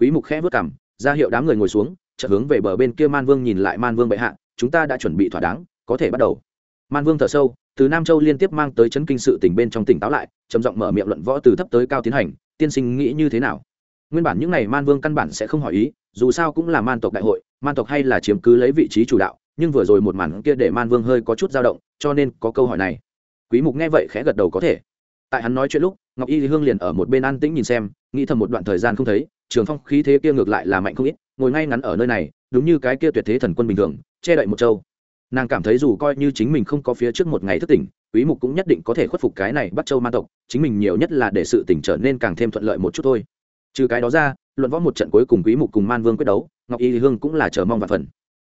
Speaker 1: Quý mục khẽ vớt cằm, ra hiệu đám người ngồi xuống, chợt hướng về bờ bên kia man vương nhìn lại man vương bệ hạ, chúng ta đã chuẩn bị thỏa đáng, có thể bắt đầu. Man vương thở sâu, từ nam châu liên tiếp mang tới chấn kinh sự tình bên trong tỉnh táo lại, trầm giọng mở miệng luận võ từ thấp tới cao tiến hành, tiên sinh nghĩ như thế nào? Nguyên bản những này man vương căn bản sẽ không hỏi ý, dù sao cũng là man tộc đại hội, man tộc hay là chiếm cứ lấy vị trí chủ đạo, nhưng vừa rồi một màn kia để man vương hơi có chút dao động, cho nên có câu hỏi này. Quý mục nghe vậy khẽ gật đầu có thể. Tại hắn nói chuyện lúc ngọc y hương liền ở một bên an tĩnh nhìn xem, nghĩ thầm một đoạn thời gian không thấy, trường phong khí thế kia ngược lại là mạnh không ít, ngồi ngay ngắn ở nơi này, đúng như cái kia tuyệt thế thần quân bình thường, che đậy một châu. Nàng cảm thấy dù coi như chính mình không có phía trước một ngày thức tỉnh, quý mục cũng nhất định có thể khuất phục cái này bắt châu ma tộc, chính mình nhiều nhất là để sự tỉnh trở nên càng thêm thuận lợi một chút thôi. Trừ cái đó ra, luận võ một trận cuối cùng quý mục cùng man vương quyết đấu, ngọc y hương cũng là chờ mong và phần.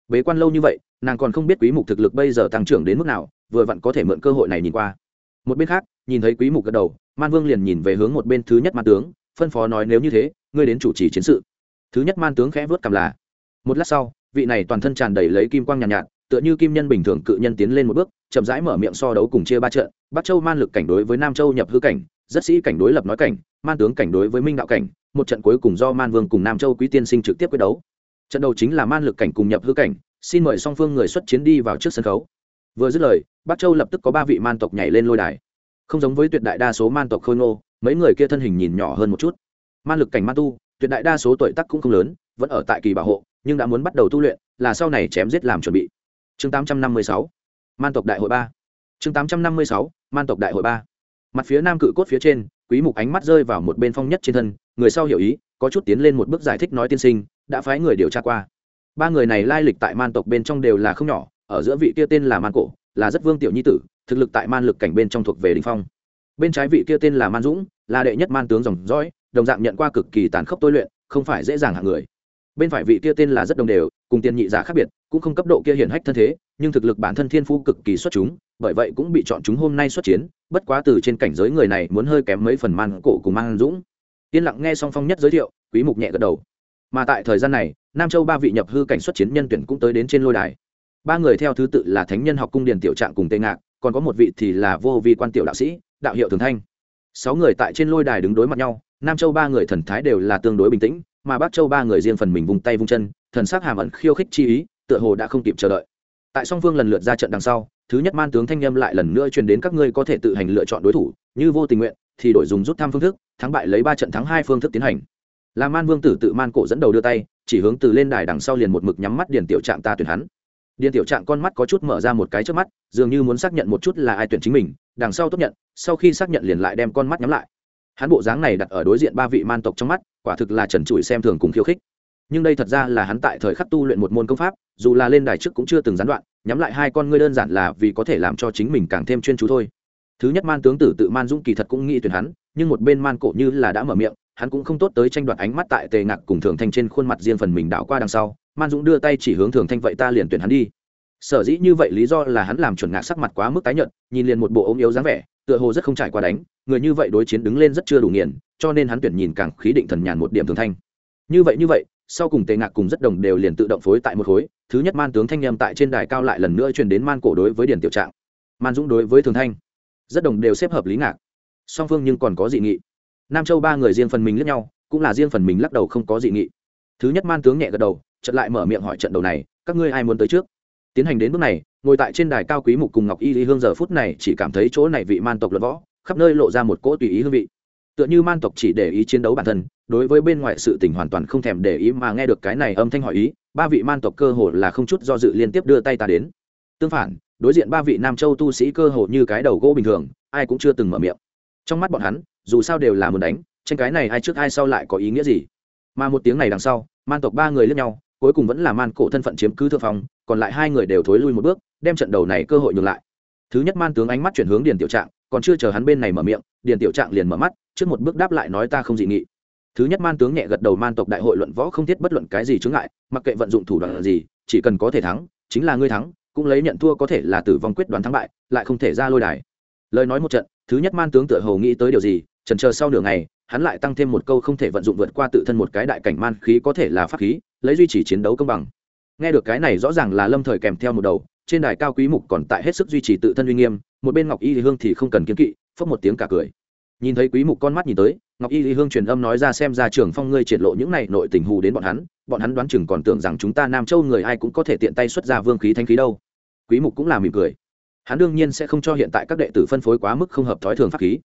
Speaker 1: Bế quan lâu như vậy, nàng còn không biết quý mục thực lực bây giờ tăng trưởng đến mức nào, vừa vặn có thể mượn cơ hội này nhìn qua. Một bên khác nhìn thấy quý mục gật đầu man vương liền nhìn về hướng một bên thứ nhất man tướng phân phó nói nếu như thế ngươi đến chủ trì chiến sự. Thứ nhất man tướng khẽ vớt cầm là một lát sau vị này toàn thân tràn đầy lấy kim quang nhàn nhạt, nhạt tựa như kim nhân bình thường cự nhân tiến lên một bước chậm rãi mở miệng so đấu cùng chia ba trận bắc châu man lực cảnh đối với nam châu nhập hư cảnh rất sĩ cảnh đối lập nói cảnh man tướng cảnh đối với minh đạo cảnh một trận cuối cùng do man vương cùng nam châu quý tiên sinh trực tiếp quyết đấu. Trận đầu chính là man lực cảnh cùng nhập hư cảnh xin mời song phương người xuất chiến đi vào trước sân khấu. Vừa dứt lời bắc châu lập tức có ba vị man tộc nhảy lên lôi đài không giống với tuyệt đại đa số man tộc khôi ngô, mấy người kia thân hình nhìn nhỏ hơn một chút. Man lực cảnh man tu, tuyệt đại đa số tuổi tác cũng không lớn, vẫn ở tại kỳ bảo hộ, nhưng đã muốn bắt đầu tu luyện, là sau này chém giết làm chuẩn bị. Chương 856 man tộc đại hội ba. Chương 856 man tộc đại hội ba. Mặt phía nam cự cốt phía trên, quý mục ánh mắt rơi vào một bên phong nhất trên thân, người sau hiểu ý, có chút tiến lên một bước giải thích nói tiên sinh, đã phái người điều tra qua. Ba người này lai lịch tại man tộc bên trong đều là không nhỏ, ở giữa vị kia tên là man cổ, là rất vương tiểu nhi tử thực lực tại man lực cảnh bên trong thuộc về đình phong. Bên trái vị kia tên là man dũng, là đệ nhất man tướng dòng dõi, đồng dạng nhận qua cực kỳ tàn khốc tôi luyện, không phải dễ dàng hạng người. Bên phải vị kia tên là rất đồng đều, cùng tiền nhị giả khác biệt, cũng không cấp độ kia hiển hách thân thế, nhưng thực lực bản thân thiên phú cực kỳ xuất chúng, bởi vậy cũng bị chọn chúng hôm nay xuất chiến, bất quá từ trên cảnh giới người này muốn hơi kém mấy phần man cổ cùng man dũng. Yên lặng nghe song phong nhất giới thiệu, quý mục nhẹ gật đầu. Mà tại thời gian này, nam châu ba vị nhập hư cảnh xuất chiến nhân tuyển cũng tới đến trên lôi đài. Ba người theo thứ tự là thánh nhân học cung điền tiểu trạng cùng tây ngạc còn có một vị thì là vô vi quan tiểu đạo sĩ, đạo hiệu thường thanh. Sáu người tại trên lôi đài đứng đối mặt nhau, nam châu ba người thần thái đều là tương đối bình tĩnh, mà bắc châu ba người riêng phần mình vùng tay vung chân, thần sắc hàm ẩn khiêu khích chi ý, tựa hồ đã không kịp chờ đợi. Tại song phương lần lượt ra trận đằng sau, thứ nhất man tướng thanh nhâm lại lần nữa truyền đến các ngươi có thể tự hành lựa chọn đối thủ, như vô tình nguyện, thì đổi dùng rút thăm phương thức, thắng bại lấy ba trận thắng hai phương thức tiến hành. Là man vương tử tự man cổ dẫn đầu đưa tay, chỉ hướng từ lên đài đằng sau liền một mực nhắm mắt điền tiểu trạng ta tuyển hắn điền tiểu trạng con mắt có chút mở ra một cái trước mắt, dường như muốn xác nhận một chút là ai tuyển chính mình, đằng sau tốt nhận, sau khi xác nhận liền lại đem con mắt nhắm lại. Hắn bộ dáng này đặt ở đối diện ba vị man tộc trong mắt, quả thực là trần trụi xem thường cùng khiêu khích. Nhưng đây thật ra là hắn tại thời khắc tu luyện một môn công pháp, dù là lên đài trước cũng chưa từng gián đoạn, nhắm lại hai con ngươi đơn giản là vì có thể làm cho chính mình càng thêm chuyên chú thôi. Thứ nhất man tướng tử tự man dũng kỳ thật cũng nghĩ tuyển hắn, nhưng một bên man cổ như là đã mở miệng, hắn cũng không tốt tới tranh đoạt ánh mắt tại tề ngạc cùng thường thanh trên khuôn mặt riêng phần mình đảo qua đằng sau man dũng đưa tay chỉ hướng thường thanh vậy ta liền tuyển hắn đi sở dĩ như vậy lý do là hắn làm chuẩn ngạc sắc mặt quá mức tái nhợt nhìn liền một bộ ống yếu dáng vẻ tựa hồ rất không trải qua đánh người như vậy đối chiến đứng lên rất chưa đủ nghiền cho nên hắn tuyển nhìn càng khí định thần nhàn một điểm thường thanh như vậy như vậy sau cùng tề ngạc cùng rất đồng đều liền tự động phối tại một khối thứ nhất man tướng thanh nhâm tại trên đài cao lại lần nữa truyền đến man cổ đối với điển tiểu trạng man dũng đối với thường thanh rất đồng đều xếp hợp lý ngạc song phương nhưng còn có dị nghị nam châu ba người riêng phần mình lẫn nhau cũng là riêng phần mình lắc đầu không có dị nghị thứ nhất man tướng nhẹ gật đầu trận lại mở miệng hỏi trận đầu này, các ngươi ai muốn tới trước? Tiến hành đến bước này, ngồi tại trên đài cao quý mục cùng ngọc y lý hương giờ phút này chỉ cảm thấy chỗ này vị man tộc luật võ, khắp nơi lộ ra một cỗ tùy ý hương vị. Tựa như man tộc chỉ để ý chiến đấu bản thân, đối với bên ngoài sự tình hoàn toàn không thèm để ý mà nghe được cái này âm thanh hỏi ý, ba vị man tộc cơ hồ là không chút do dự liên tiếp đưa tay ta đến. Tương phản, đối diện ba vị nam châu tu sĩ cơ hồ như cái đầu gỗ bình thường, ai cũng chưa từng mở miệng. Trong mắt bọn hắn, dù sao đều là muốn đánh, tranh cái này ai trước ai sau lại có ý nghĩa gì? Mà một tiếng này đằng sau, man tộc ba người lướt nhau cuối cùng vẫn là man cổ thân phận chiếm cứ thượng phong, còn lại hai người đều thối lui một bước, đem trận đầu này cơ hội nhường lại. Thứ nhất man tướng ánh mắt chuyển hướng điền tiểu trạng, còn chưa chờ hắn bên này mở miệng, điền tiểu trạng liền mở mắt, trước một bước đáp lại nói ta không dị nghị. Thứ nhất man tướng nhẹ gật đầu man tộc đại hội luận võ không thiết bất luận cái gì chướng ngại, mặc kệ vận dụng thủ đoạn gì, chỉ cần có thể thắng, chính là ngươi thắng, cũng lấy nhận thua có thể là tử vong quyết đoán thắng bại, lại không thể ra lôi đài. Lời nói một trận, thứ nhất man tướng tựa hồ nghĩ tới điều gì trần chờ sau nửa ngày, hắn lại tăng thêm một câu không thể vận dụng vượt qua tự thân một cái đại cảnh man khí có thể là pháp khí lấy duy trì chiến đấu công bằng. Nghe được cái này rõ ràng là lâm thời kèm theo một đầu, trên đài cao quý mục còn tại hết sức duy trì tự thân uy nghiêm, một bên ngọc y thì hương thì không cần kiến kỵ phất một tiếng cả cười. Nhìn thấy quý mục con mắt nhìn tới, ngọc y thì hương truyền âm nói ra xem ra trường phong ngươi triển lộ những này nội tình hù đến bọn hắn bọn hắn đoán chừng còn tưởng rằng chúng ta nam châu người ai cũng có thể tiện tay xuất ra vương khí thanh khí đâu. Quý mục cũng là mỉm cười. Hắn đương nhiên sẽ không cho hiện tại các đệ tử phân phối quá mức không hợp thói thường pháp khí.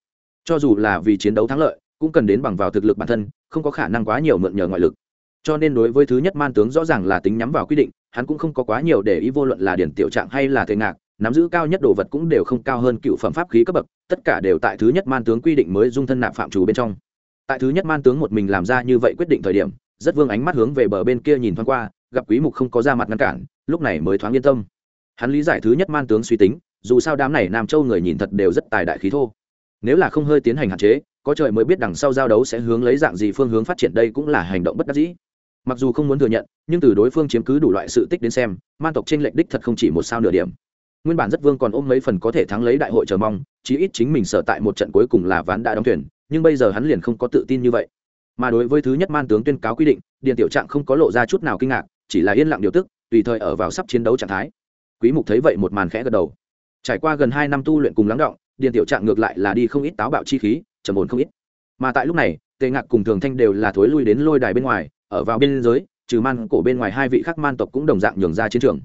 Speaker 1: Cho dù là vì chiến đấu thắng lợi, cũng cần đến bằng vào thực lực bản thân, không có khả năng quá nhiều mượn nhờ ngoại lực cho nên đối với thứ nhất man tướng rõ ràng là tính nhắm vào quy định, hắn cũng không có quá nhiều để ý vô luận là điển tiểu trạng hay là thề ngạc, nắm giữ cao nhất đồ vật cũng đều không cao hơn cựu phẩm pháp khí cấp bậc, tất cả đều tại thứ nhất man tướng quy định mới dung thân nạp phạm chủ bên trong. Tại thứ nhất man tướng một mình làm ra như vậy quyết định thời điểm, rất vương ánh mắt hướng về bờ bên kia nhìn thoáng qua, gặp quý mục không có ra mặt ngăn cản, lúc này mới thoáng yên tâm. Hắn lý giải thứ nhất man tướng suy tính, dù sao đám này nam châu người nhìn thật đều rất tài đại khí thô. Nếu là không hơi tiến hành hạn chế, có trời mới biết đằng sau giao đấu sẽ hướng lấy dạng gì phương hướng phát triển đây cũng là hành động bất đắc dĩ mặc dù không muốn thừa nhận, nhưng từ đối phương chiếm cứ đủ loại sự tích đến xem man tộc trên lệnh đích thật không chỉ một sao nửa điểm. Nguyên bản rất vương còn ôm mấy phần có thể thắng lấy đại hội chờ mong, chí ít chính mình sở tại một trận cuối cùng là ván đã đóng thuyền, nhưng bây giờ hắn liền không có tự tin như vậy. Mà đối với thứ nhất man tướng tuyên cáo quy định điện tiểu trạng không có lộ ra chút nào kinh ngạc, chỉ là yên lặng điều tức, tùy thời ở vào sắp chiến đấu trạng thái. Quý mục thấy vậy một màn khẽ gật đầu. Trải qua gần hai năm tu luyện cùng lắng động điện tiểu trạng ngược lại là đi không ít táo bạo chi khí, trầm ổn không ít. Mà tại lúc này, tề ngạc cùng thường thanh đều là thối lui đến lôi đài bên ngoài ở vào bên giới, trừ man cổ bên ngoài hai vị khác man tộc cũng đồng dạng nhường ra chiến trường.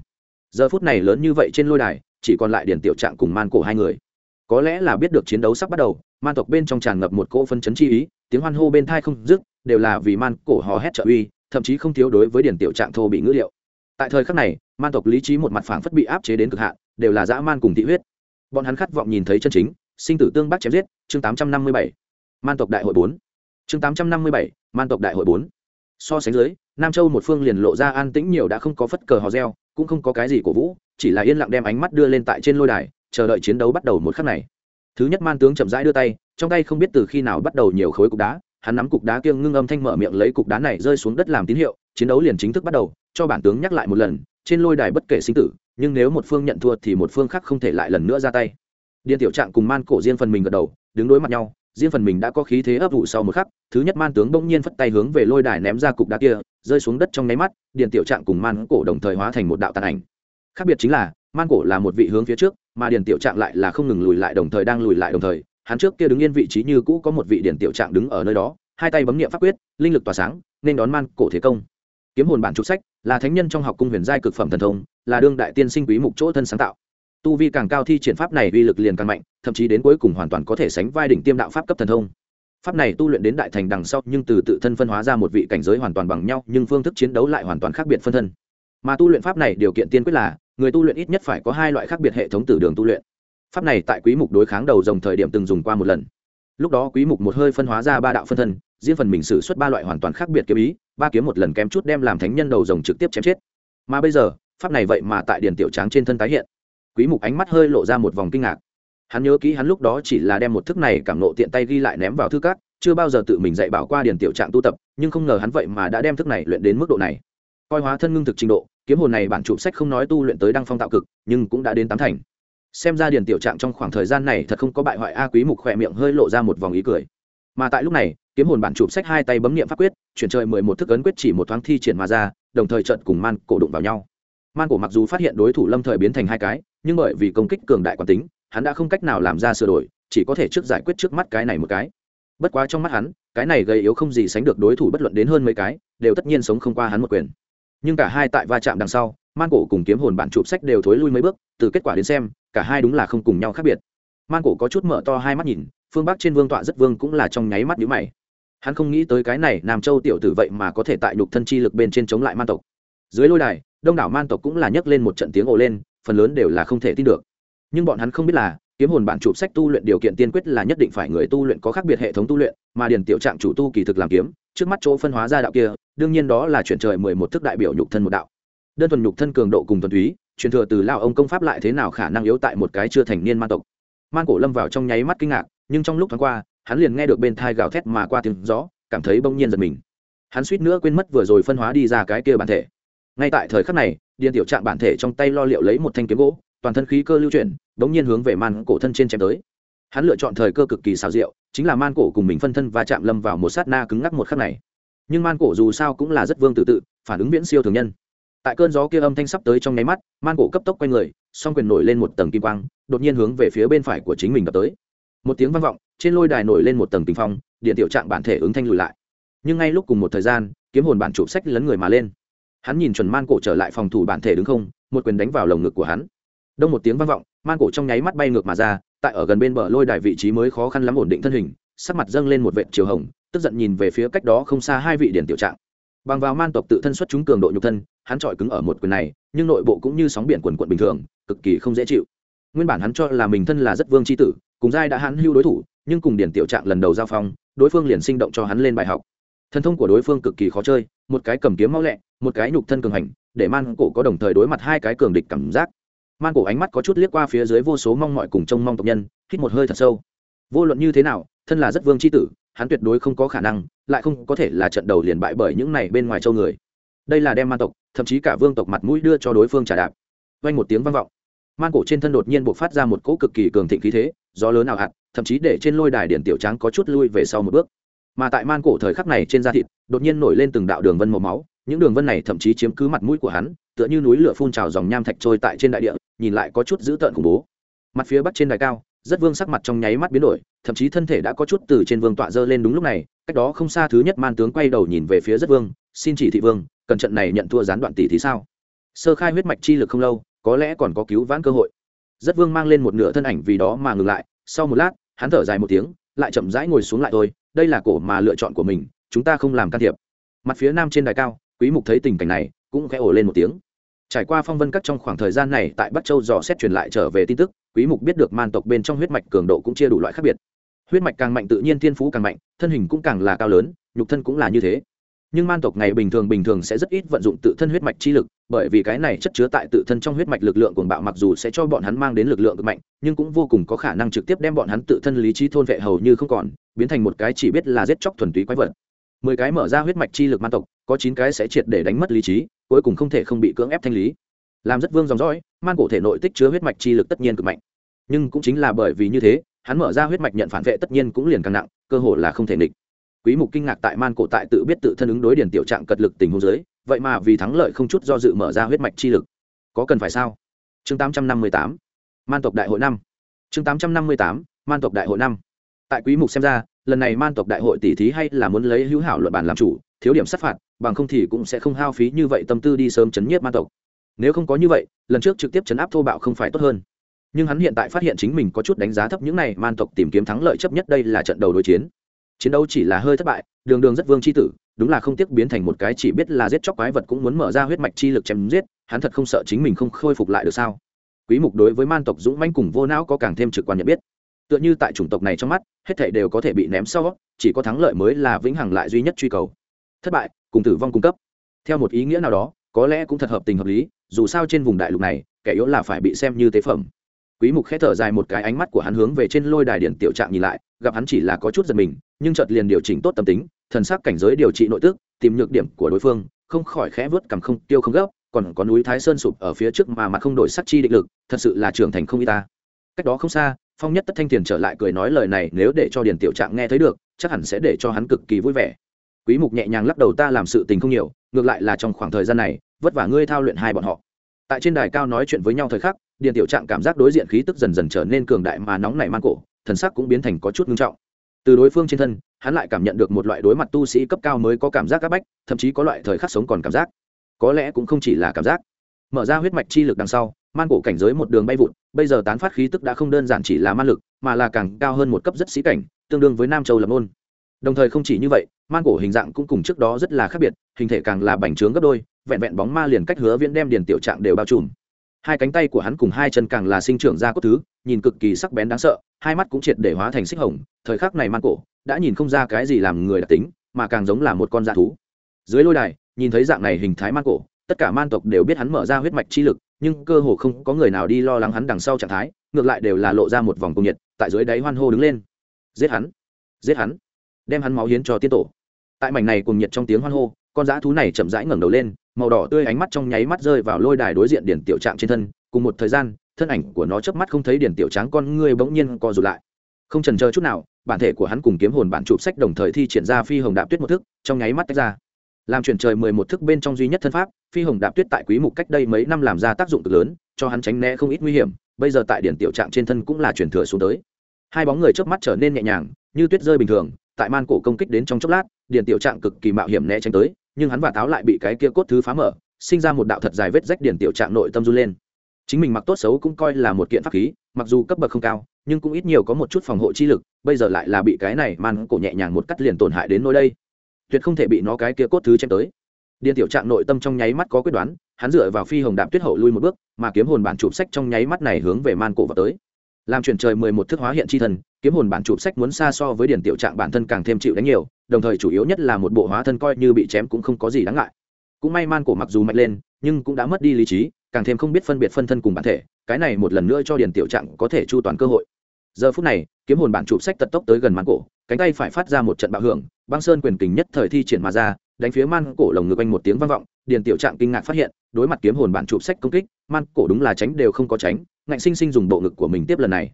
Speaker 1: Giờ phút này lớn như vậy trên lôi đài, chỉ còn lại điển tiểu trạng cùng man cổ hai người. Có lẽ là biết được chiến đấu sắp bắt đầu, man tộc bên trong tràn ngập một cỗ phân chấn chi ý, tiếng hoan hô bên thai không dứt, đều là vì man cổ hò hét trợ uy, thậm chí không thiếu đối với điển tiểu trạng thô bị ngữ liệu. Tại thời khắc này, man tộc lý trí một mặt phảng phất bị áp chế đến cực hạn, đều là dã man cùng thị huyết. Bọn hắn khát vọng nhìn thấy chân chính, sinh tử tương bắc chém giết, chương tám trăm năm mươi bảy, man tộc đại hội bốn. Chương tám trăm năm mươi bảy, man tộc đại hội bốn so sánh dưới, nam châu một phương liền lộ ra an tĩnh nhiều đã không có phất cờ hò reo, cũng không có cái gì cổ vũ, chỉ là yên lặng đem ánh mắt đưa lên tại trên lôi đài, chờ đợi chiến đấu bắt đầu một khắc này. Thứ nhất man tướng chậm rãi đưa tay, trong tay không biết từ khi nào bắt đầu nhiều khối cục đá, hắn nắm cục đá kiêng ngưng âm thanh mở miệng lấy cục đá này rơi xuống đất làm tín hiệu, chiến đấu liền chính thức bắt đầu, cho bản tướng nhắc lại một lần, trên lôi đài bất kể sinh tử, nhưng nếu một phương nhận thua thì một phương khác không thể lại lần nữa ra tay. Điện tiểu trạng cùng man cổ riêng phần mình gật đầu, đứng đối mặt nhau riêng phần mình đã có khí thế ấp ủ sau một khắc, thứ nhất man tướng bỗng nhiên phất tay hướng về lôi đài ném ra cục đá kia, rơi xuống đất trong nháy mắt, điện tiểu trạng cùng man cổ đồng thời hóa thành một đạo tàn ảnh. Khác biệt chính là, man cổ là một vị hướng phía trước, mà điện tiểu trạng lại là không ngừng lùi lại đồng thời đang lùi lại đồng thời, hắn trước kia đứng yên vị trí như cũ có một vị điện tiểu trạng đứng ở nơi đó, hai tay bấm nghiệm pháp quyết, linh lực tỏa sáng, nên đón man cổ thế công. Kiếm hồn bản trục sách là thánh nhân trong học cung huyền giai cực phẩm thần thông, là đương đại tiên sinh quý mục chỗ thân sáng tạo tu vi càng cao thi triển pháp này uy lực liền càng mạnh, thậm chí đến cuối cùng hoàn toàn có thể sánh vai đỉnh tiêm đạo pháp cấp thần thông. Pháp này tu luyện đến đại thành đằng sau, nhưng từ tự thân phân hóa ra một vị cảnh giới hoàn toàn bằng nhau, nhưng phương thức chiến đấu lại hoàn toàn khác biệt phân thân. Mà tu luyện pháp này điều kiện tiên quyết là, người tu luyện ít nhất phải có hai loại khác biệt hệ thống từ đường tu luyện. Pháp này tại quý mục đối kháng đầu dòng thời điểm từng dùng qua một lần. Lúc đó quý mục một hơi phân hóa ra ba đạo phân thân, riêng phần mình sử xuất ba loại hoàn toàn khác biệt kiếm ý, ba kiếm một lần kém chút đem làm thánh nhân đầu rồng trực tiếp chém chết. Mà bây giờ, pháp này vậy mà tại điển tiểu tráng trên thân tái hiện quý mục ánh mắt hơi lộ ra một vòng kinh ngạc. Hắn nhớ kỹ hắn lúc đó chỉ là đem một thức này cảm nộ tiện tay ghi lại ném vào thư cát chưa bao giờ tự mình dạy bảo qua điển tiểu trạng tu tập, nhưng không ngờ hắn vậy mà đã đem thức này luyện đến mức độ này. Coi hóa thân ngưng thực trình độ, kiếm hồn này bản chụp sách không nói tu luyện tới đăng phong tạo cực, nhưng cũng đã đến tám thành. Xem ra điển tiểu trạng trong khoảng thời gian này thật không có bại hoại a quý mục khỏe miệng hơi lộ ra một vòng ý cười. Mà tại lúc này, kiếm hồn bản chụp sách hai tay bấm niệm pháp quyết, chuyển trời mười một thức ấn quyết chỉ một thoáng thi triển mà ra, đồng thời trận cùng man cổ đụng vào nhau. Man cổ mặc dù phát hiện đối thủ lâm thời biến thành hai cái nhưng bởi vì công kích cường đại quán tính, hắn đã không cách nào làm ra sửa đổi, chỉ có thể trước giải quyết trước mắt cái này một cái. Bất quá trong mắt hắn, cái này gây yếu không gì sánh được đối thủ bất luận đến hơn mấy cái, đều tất nhiên sống không qua hắn một quyền. Nhưng cả hai tại va chạm đằng sau man cổ cùng kiếm hồn bản chụp sách đều thối lui mấy bước, từ kết quả đến xem, cả hai đúng là không cùng nhau khác biệt. Man cổ có chút mở to hai mắt nhìn, phương bắc trên vương tọa rất vương cũng là trong nháy mắt nhữ mày. Hắn không nghĩ tới cái này nam châu tiểu tử vậy mà có thể tại nhục thân chi lực bên trên chống lại man tộc. Dưới lôi đài, đông đảo man tộc cũng là nhấc lên một trận tiếng ồ lên phần lớn đều là không thể tin được. Nhưng bọn hắn không biết là, kiếm hồn bản chụp sách tu luyện điều kiện tiên quyết là nhất định phải người tu luyện có khác biệt hệ thống tu luyện, mà điền tiểu trạng chủ tu kỳ thực làm kiếm, trước mắt chỗ phân hóa ra đạo kia, đương nhiên đó là chuyển trời mười một thức đại biểu nhục thân một đạo. Đơn thuần nhục thân cường độ cùng thuần túy, truyền thừa từ lao ông công pháp lại thế nào khả năng yếu tại một cái chưa thành niên man tộc. Man cổ lâm vào trong nháy mắt kinh ngạc, nhưng trong lúc thoáng qua, hắn liền nghe được bên thai gào thét mà qua tiếng gió, cảm thấy bỗng nhiên giật mình. Hắn suýt nữa quên mất vừa rồi phân hóa đi ra cái kia bản thể. Ngay tại thời khắc này điền tiểu trạng bản thể trong tay lo liệu lấy một thanh kiếm gỗ, toàn thân khí cơ lưu chuyển, bỗng nhiên hướng về man cổ thân trên chém tới. Hắn lựa chọn thời cơ cực kỳ xào rượu chính là man cổ cùng mình phân thân và chạm lâm vào một sát na cứng ngắc một khắc này. Nhưng man cổ dù sao cũng là rất vương tự tự, phản ứng viễn siêu thường nhân. Tại cơn gió kia âm thanh sắp tới trong nháy mắt, man cổ cấp tốc quay người, song quyền nổi lên một tầng kim quang, đột nhiên hướng về phía bên phải của chính mình đập tới. Một tiếng vang vọng, trên lôi đài nổi lên một tầng kinh phong điện tiểu trạng bản thể ứng thanh lùi lại. Nhưng ngay lúc cùng một thời gian, kiếm hồn bản chủ sách lấn người mà lên hắn nhìn chuẩn man cổ trở lại phòng thủ bản thể đứng không, một quyền đánh vào lồng ngực của hắn. Đông một tiếng vang vọng, man cổ trong nháy mắt bay ngược mà ra, tại ở gần bên bờ lôi đài vị trí mới khó khăn lắm ổn định thân hình, sắc mặt dâng lên một vệt chiều hồng, tức giận nhìn về phía cách đó không xa hai vị điển tiểu trạng. Bằng vào man tộc tự thân xuất chúng cường độ nhục thân, hắn trọi cứng ở một quyền này, nhưng nội bộ cũng như sóng biển quần quận bình thường, cực kỳ không dễ chịu. Nguyên bản hắn cho là mình thân là rất vương c h i tử, cùng giai đã hắn hưu đối thủ, nhưng cùng điển tiểu trạng lần đầu giao phong, đối phương liền sinh động cho hắn lên bài học. Thân thông của đối phương cực kỳ khó chơi, một cái cầm kiếm mau lẹ một cái nhục thân cường hành, để man cổ có đồng thời đối mặt hai cái cường địch cảm giác. Man cổ ánh mắt có chút liếc qua phía dưới vô số mong mọi cùng trông mong tộc nhân, hít một hơi thật sâu. Vô luận như thế nào, thân là rất vương c h i tử, hắn tuyệt đối không có khả năng, lại không có thể là trận đầu liền bại bởi những này bên ngoài châu người. Đây là đem man tộc, thậm chí cả vương tộc mặt mũi đưa cho đối phương trả đạp. Vang một tiếng vang vọng. Man cổ trên thân đột nhiên buộc phát ra một cỗ cực kỳ cường thịnh khí thế, gió lớn nào hạt thậm chí để trên lôi đài điện tiểu tráng có chút lui về sau một bước. Mà tại man cổ thời khắc này trên da thịt, đột nhiên nổi lên từng đạo đường vân màu máu những đường vân này thậm chí chiếm cứ mặt mũi của hắn, tựa như núi lửa phun trào dòng nham thạch trôi tại trên đại địa, nhìn lại có chút dữ tợn khủng bố. Mặt phía bắc trên đài cao, rất vương sắc mặt trong nháy mắt biến đổi, thậm chí thân thể đã có chút từ trên vương tọa dơ lên đúng lúc này, cách đó không xa thứ nhất man tướng quay đầu nhìn về phía rất vương, xin chỉ thị vương, cần trận này nhận thua gián đoạn tỷ thì sao? Sơ khai huyết mạch chi lực không lâu, có lẽ còn có cứu vãn cơ hội. Rất vương mang lên một nửa thân ảnh vì đó mà ngừng lại, sau một lát, hắn thở dài một tiếng, lại chậm rãi ngồi xuống lại thôi, đây là cổ mà lựa chọn của mình, chúng ta không làm can thiệp. Mặt phía nam trên đài cao quý mục thấy tình cảnh này, cũng khẽ ổ lên một tiếng. Trải qua phong vân các trong khoảng thời gian này, tại bắc châu dò xét truyền lại trở về tin tức, quý mục biết được man tộc bên trong huyết mạch cường độ cũng chia đủ loại khác biệt. Huyết mạch càng mạnh tự nhiên thiên phú càng mạnh, thân hình cũng càng là cao lớn, nhục thân cũng là như thế. Nhưng man tộc ngày bình thường bình thường sẽ rất ít vận dụng tự thân huyết mạch chi lực, bởi vì cái này chất chứa tại tự thân trong huyết mạch lực lượng cuồng bạo mặc dù sẽ cho bọn hắn mang đến lực lượng cực mạnh, nhưng cũng vô cùng có khả năng trực tiếp đem bọn hắn tự thân lý trí thôn vệ hầu như không còn, biến thành một cái chỉ biết là giết chóc thuần túy quái vật mười cái mở ra huyết mạch chi lực man tộc, có chín cái sẽ triệt để đánh mất lý trí, cuối cùng không thể không bị cưỡng ép thanh lý. Làm rất vương dòng dõi, man cổ thể nội tích chứa huyết mạch chi lực tất nhiên cực mạnh. Nhưng cũng chính là bởi vì như thế, hắn mở ra huyết mạch nhận phản vệ tất nhiên cũng liền càng nặng, cơ hội là không thể nghịch. Quý mục kinh ngạc tại man cổ tại tự biết tự thân ứng đối điển tiểu trạng cật lực tình huống dưới, vậy mà vì thắng lợi không chút do dự mở ra huyết mạch chi lực. Có cần phải sao? Chương 858 man tộc đại hội năm. Chương 858 man tộc đại hội năm. Tại quý mục xem ra lần này man tộc đại hội tỷ thí hay là muốn lấy hữu hảo luận bàn làm chủ, thiếu điểm sát phạt, bằng không thì cũng sẽ không hao phí như vậy tâm tư đi sớm chấn nhiếp man tộc. Nếu không có như vậy, lần trước trực tiếp chấn áp thô bạo không phải tốt hơn. Nhưng hắn hiện tại phát hiện chính mình có chút đánh giá thấp những này, man tộc tìm kiếm thắng lợi chấp nhất đây là trận đầu đối chiến. Chiến đấu chỉ là hơi thất bại, đường đường rất vương c h i tử, đúng là không tiếc biến thành một cái chỉ biết là giết chóc quái vật cũng muốn mở ra huyết mạch chi lực chém giết, hắn thật không sợ chính mình không khôi phục lại được sao? Quý mục đối với man tộc dũng manh cùng vô não có càng thêm trực quan nhận biết tựa như tại chủng tộc này trong mắt, hết thể đều có thể bị ném sau, chỉ có thắng lợi mới là vĩnh hằng lại duy nhất truy cầu. Thất bại, cùng tử vong cung cấp. Theo một ý nghĩa nào đó, có lẽ cũng thật hợp tình hợp lý, dù sao trên vùng đại lục này, kẻ yếu là phải bị xem như tế phẩm. Quý mục khẽ thở dài một cái ánh mắt của hắn hướng về trên lôi đài điện tiểu trạng nhìn lại, gặp hắn chỉ là có chút giật mình, nhưng chợt liền điều chỉnh tốt tâm tính, thần sắc cảnh giới điều trị nội tức, tìm nhược điểm của đối phương, không khỏi khẽ vớt cầm không tiêu không gấp, còn có núi thái sơn sụp ở phía trước mà mặt không đổi sắc chi định lực, thật sự là trưởng thành không y ta. Cách đó không xa phong nhất tất thanh tiền trở lại cười nói lời này, nếu để cho điền tiểu trạng nghe thấy được, chắc hẳn sẽ để cho hắn cực kỳ vui vẻ. Quý mục nhẹ nhàng lắc đầu, ta làm sự tình không nhiều, ngược lại là trong khoảng thời gian này, vất vả ngươi thao luyện hai bọn họ. Tại trên đài cao nói chuyện với nhau thời khắc, điền tiểu trạng cảm giác đối diện khí tức dần dần trở nên cường đại mà nóng nảy mang cổ, thần sắc cũng biến thành có chút ngưng trọng. Từ đối phương trên thân, hắn lại cảm nhận được một loại đối mặt tu sĩ cấp cao mới có cảm giác áp bách, thậm chí có loại thời khắc sống còn cảm giác. Có lẽ cũng không chỉ là cảm giác. Mở ra huyết mạch chi lực đằng sau, man cổ cảnh giới một đường bay vụt bây giờ tán phát khí tức đã không đơn giản chỉ là man lực, mà là càng cao hơn một cấp rất sĩ cảnh, tương đương với nam châu lập môn đồng thời không chỉ như vậy, man cổ hình dạng cũng cùng trước đó rất là khác biệt, hình thể càng là bành trướng gấp đôi, vẹn vẹn bóng ma liền cách hứa viễn đem điền tiểu trạng đều bao trùm. Hai cánh tay của hắn cùng hai chân càng là sinh trưởng ra cốt thứ, nhìn cực kỳ sắc bén đáng sợ, hai mắt cũng triệt để hóa thành xích hồng, thời khắc này man cổ đã nhìn không ra cái gì làm người đặc tính, mà càng giống là một con dạ thú. Dưới lôi đài, nhìn thấy dạng này hình thái man cổ tất cả man tộc đều biết hắn mở ra huyết mạch chi lực, nhưng cơ hồ không có người nào đi lo lắng hắn đằng sau trạng thái, ngược lại đều là lộ ra một vòng cung nhiệt, tại dưới đáy hoan hô đứng lên. Giết hắn! Giết hắn! Đem hắn máu hiến cho tiên tổ. Tại mảnh này cùng nhiệt trong tiếng hoan hô, con dã thú này chậm rãi ngẩng đầu lên, màu đỏ tươi ánh mắt trong nháy mắt rơi vào lôi đài đối diện điển tiểu trạng trên thân, cùng một thời gian, thân ảnh của nó chớp mắt không thấy điển tiểu tráng con ngươi bỗng nhiên co rụt lại. Không trần chờ chút nào, bản thể của hắn cùng kiếm hồn bản chụp sách đồng thời thi triển ra phi hồng đạp tuyết một thức, trong nháy mắt tách ra làm chuyển trời mười một thức bên trong duy nhất thân pháp, phi hồng đạp tuyết tại quý mục cách đây mấy năm làm ra tác dụng cực lớn, cho hắn tránh né không ít nguy hiểm, bây giờ tại điển tiểu trạng trên thân cũng là chuyển thừa xuống tới. Hai bóng người trước mắt trở nên nhẹ nhàng, như tuyết rơi bình thường, tại man cổ công kích đến trong chốc lát, điển tiểu trạng cực kỳ mạo hiểm né tránh tới, nhưng hắn và táo lại bị cái kia cốt thứ phá mở, sinh ra một đạo thật dài vết rách điển tiểu trạng nội tâm run lên. Chính mình mặc tốt xấu cũng coi là một kiện pháp khí, mặc dù cấp bậc không cao, nhưng cũng ít nhiều có một chút phòng hộ chi lực, bây giờ lại là bị cái này man cổ nhẹ nhàng một cắt liền tổn hại đến nơi đây tuyệt không thể bị nó cái kia cốt thứ chém tới. Điền tiểu trạng nội tâm trong nháy mắt có quyết đoán, hắn dựa vào phi hồng đạm tuyết hậu lui một bước, mà kiếm hồn bản chụp sách trong nháy mắt này hướng về man cổ vào tới. Làm chuyển trời mười một thức hóa hiện chi thần, kiếm hồn bản chụp sách muốn xa so với điển tiểu trạng bản thân càng thêm chịu đánh nhiều, đồng thời chủ yếu nhất là một bộ hóa thân coi như bị chém cũng không có gì đáng ngại. Cũng may man cổ mặc dù mạnh lên, nhưng cũng đã mất đi lý trí, càng thêm không biết phân biệt phân thân cùng bản thể, cái này một lần nữa cho điển tiểu trạng có thể chu toàn cơ hội. Giờ phút này, kiếm hồn bản chụp sách tật tốc tới gần man cổ, cánh tay phải phát ra một trận bạo hưởng băng sơn quyền kình nhất thời thi triển mà ra, đánh phía man cổ lồng ngực anh một tiếng vang vọng, điền tiểu trạng kinh ngạc phát hiện, đối mặt kiếm hồn bản chụp sách công kích, man cổ đúng là tránh đều không có tránh, ngạnh sinh sinh dùng bộ ngực của mình tiếp lần này.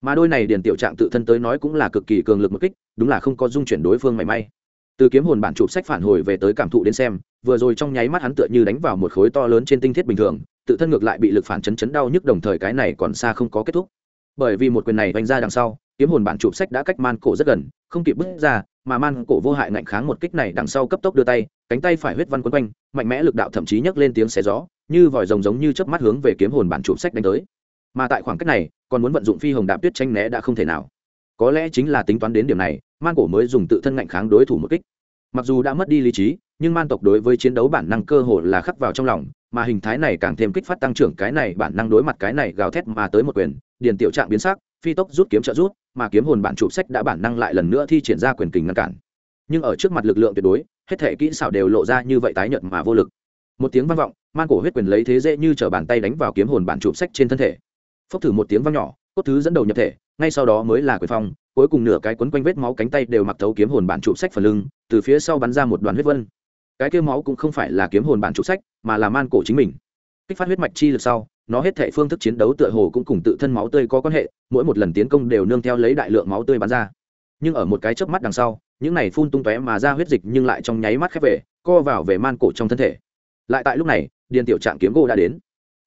Speaker 1: Mà đôi này điền tiểu trạng tự thân tới nói cũng là cực kỳ cường lực một kích, đúng là không có dung chuyển đối phương mảy may. Từ kiếm hồn bản chụp sách phản hồi về tới cảm thụ đến xem, vừa rồi trong nháy mắt hắn tựa như đánh vào một khối to lớn trên tinh thiết bình thường, tự thân ngược lại bị lực phản chấn chấn đau nhức đồng thời cái này còn xa không có kết thúc. Bởi vì một quyền này đánh ra đằng sau, kiếm hồn bản chụp sách đã cách man cổ rất gần, không kịp bước ra mà man cổ vô hại ngạnh kháng một kích này đằng sau cấp tốc đưa tay, cánh tay phải huyết văn quấn quanh, mạnh mẽ lực đạo thậm chí nhấc lên tiếng xé gió, như vòi rồng giống như chớp mắt hướng về kiếm hồn bản chụp sách đánh tới. Mà tại khoảng cách này, còn muốn vận dụng phi hồng đạp tuyết tranh né đã không thể nào. Có lẽ chính là tính toán đến điểm này, man cổ mới dùng tự thân ngạnh kháng đối thủ một kích. Mặc dù đã mất đi lý trí, nhưng man tộc đối với chiến đấu bản năng cơ hồ là khắc vào trong lòng, mà hình thái này càng thêm kích phát tăng trưởng cái này bản năng đối mặt cái này gào thét mà tới một quyền, điền tiểu trạng biến sắc phi tốc rút kiếm trợ rút, mà kiếm hồn bản chụp sách đã bản năng lại lần nữa thi triển ra quyền kình ngăn cản. Nhưng ở trước mặt lực lượng tuyệt đối, hết thể kỹ xảo đều lộ ra như vậy tái nhợt mà vô lực. Một tiếng vang vọng man cổ huyết quyền lấy thế dễ như t bàn tay đánh vào kiếm hồn bản chụp sách trên thân thể. Phốc thử một tiếng vang nhỏ, cốt thứ dẫn đầu nhập thể, ngay sau đó mới là quyền phong, cuối cùng nửa cái quấn quanh vết máu cánh tay đều mặc thấu kiếm hồn bản chụp sách phần lưng, từ phía sau bắn ra một đoàn huyết vân. Cái kêu máu cũng không phải là kiếm hồn bản chụp sách, mà là man cổ chính mình. Kích phát huyết mạch chi lực sau nó hết thể phương thức chiến đấu tựa hồ cũng cùng tự thân máu tươi có quan hệ, mỗi một lần tiến công đều nương theo lấy đại lượng máu tươi bắn ra. Nhưng ở một cái chớp mắt đằng sau, những này phun tung tóe mà ra huyết dịch nhưng lại trong nháy mắt khép về, co vào về man cổ trong thân thể. Lại tại lúc này, điền tiểu trạng kiếm gỗ đã đến.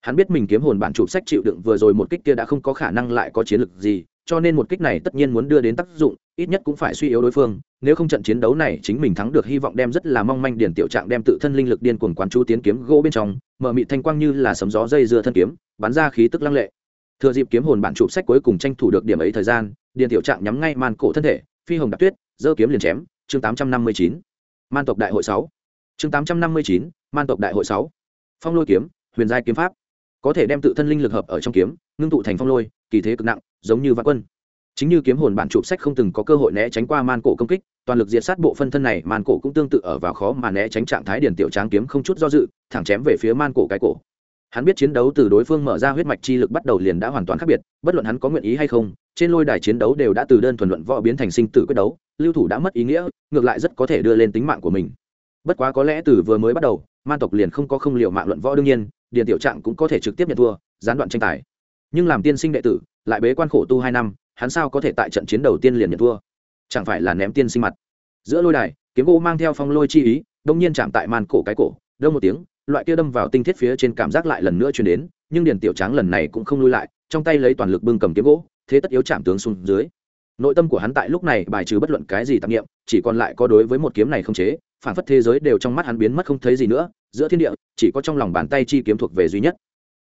Speaker 1: Hắn biết mình kiếm hồn bản chụp sách chịu đựng vừa rồi một kích kia đã không có khả năng lại có chiến lực gì cho nên một kích này tất nhiên muốn đưa đến tác dụng, ít nhất cũng phải suy yếu đối phương, nếu không trận chiến đấu này chính mình thắng được hy vọng đem rất là mong manh điển tiểu trạng đem tự thân linh lực điên cuồng quán chú tiến kiếm gỗ bên trong, mở mị thanh quang như là sấm gió dây dưa thân kiếm, bắn ra khí tức lăng lệ. Thừa dịp kiếm hồn bản chụp sách cuối cùng tranh thủ được điểm ấy thời gian điền tiểu trạng nhắm ngay màn cổ thân thể, phi hồng đặc tuyết, giơ kiếm liền chém, chương tám trăm năm mươi chín, man tộc đại hội sáu. Chương tám trăm năm mươi chín, man tộc đại hội sáu. Phong lôi kiếm, huyền giai kiếm pháp. Có thể đem tự thân linh lực hợp ở trong kiếm, ngưng tụ thành phong lôi, kỳ thế cực nặng giống như vạn quân. Chính như kiếm hồn bản chụp sách không từng có cơ hội né tránh qua man cổ công kích, toàn lực diệt sát bộ phân thân này, man cổ cũng tương tự ở vào khó mà né tránh trạng thái điển tiểu tráng kiếm không chút do dự, thẳng chém về phía man cổ cái cổ. Hắn biết chiến đấu từ đối phương mở ra huyết mạch chi lực bắt đầu liền đã hoàn toàn khác biệt, bất luận hắn có nguyện ý hay không, trên lôi đài chiến đấu đều đã từ đơn thuần luận võ biến thành sinh tử quyết đấu, lưu thủ đã mất ý nghĩa, ngược lại rất có thể đưa lên tính mạng của mình. Bất quá có lẽ từ vừa mới bắt đầu, man tộc liền không có không liệu mạng luận võ đương nhiên điền tiểu trạng cũng có thể trực tiếp nhận thua, gián đoạn tranh tài nhưng làm tiên sinh đệ tử, lại bế quan khổ tu hai năm, hắn sao có thể tại trận chiến đầu tiên liền nhận thua? Chẳng phải là ném tiên sinh mặt? Giữa lôi đài, kiếm gỗ mang theo phong lôi chi ý, đông nhiên chạm tại màn cổ cái cổ, đông một tiếng, loại kia đâm vào tinh thiết phía trên cảm giác lại lần nữa truyền đến, nhưng điền tiểu tráng lần này cũng không lui lại, trong tay lấy toàn lực bưng cầm kiếm gỗ, thế tất yếu chạm tướng xuống dưới. Nội tâm của hắn tại lúc này bài trừ bất luận cái gì tạp nghiệm chỉ còn lại có đối với một kiếm này không chế, phản phất thế giới đều trong mắt hắn biến mất không thấy gì nữa, giữa thiên địa, chỉ có trong lòng bàn tay chi kiếm thuộc về duy nhất.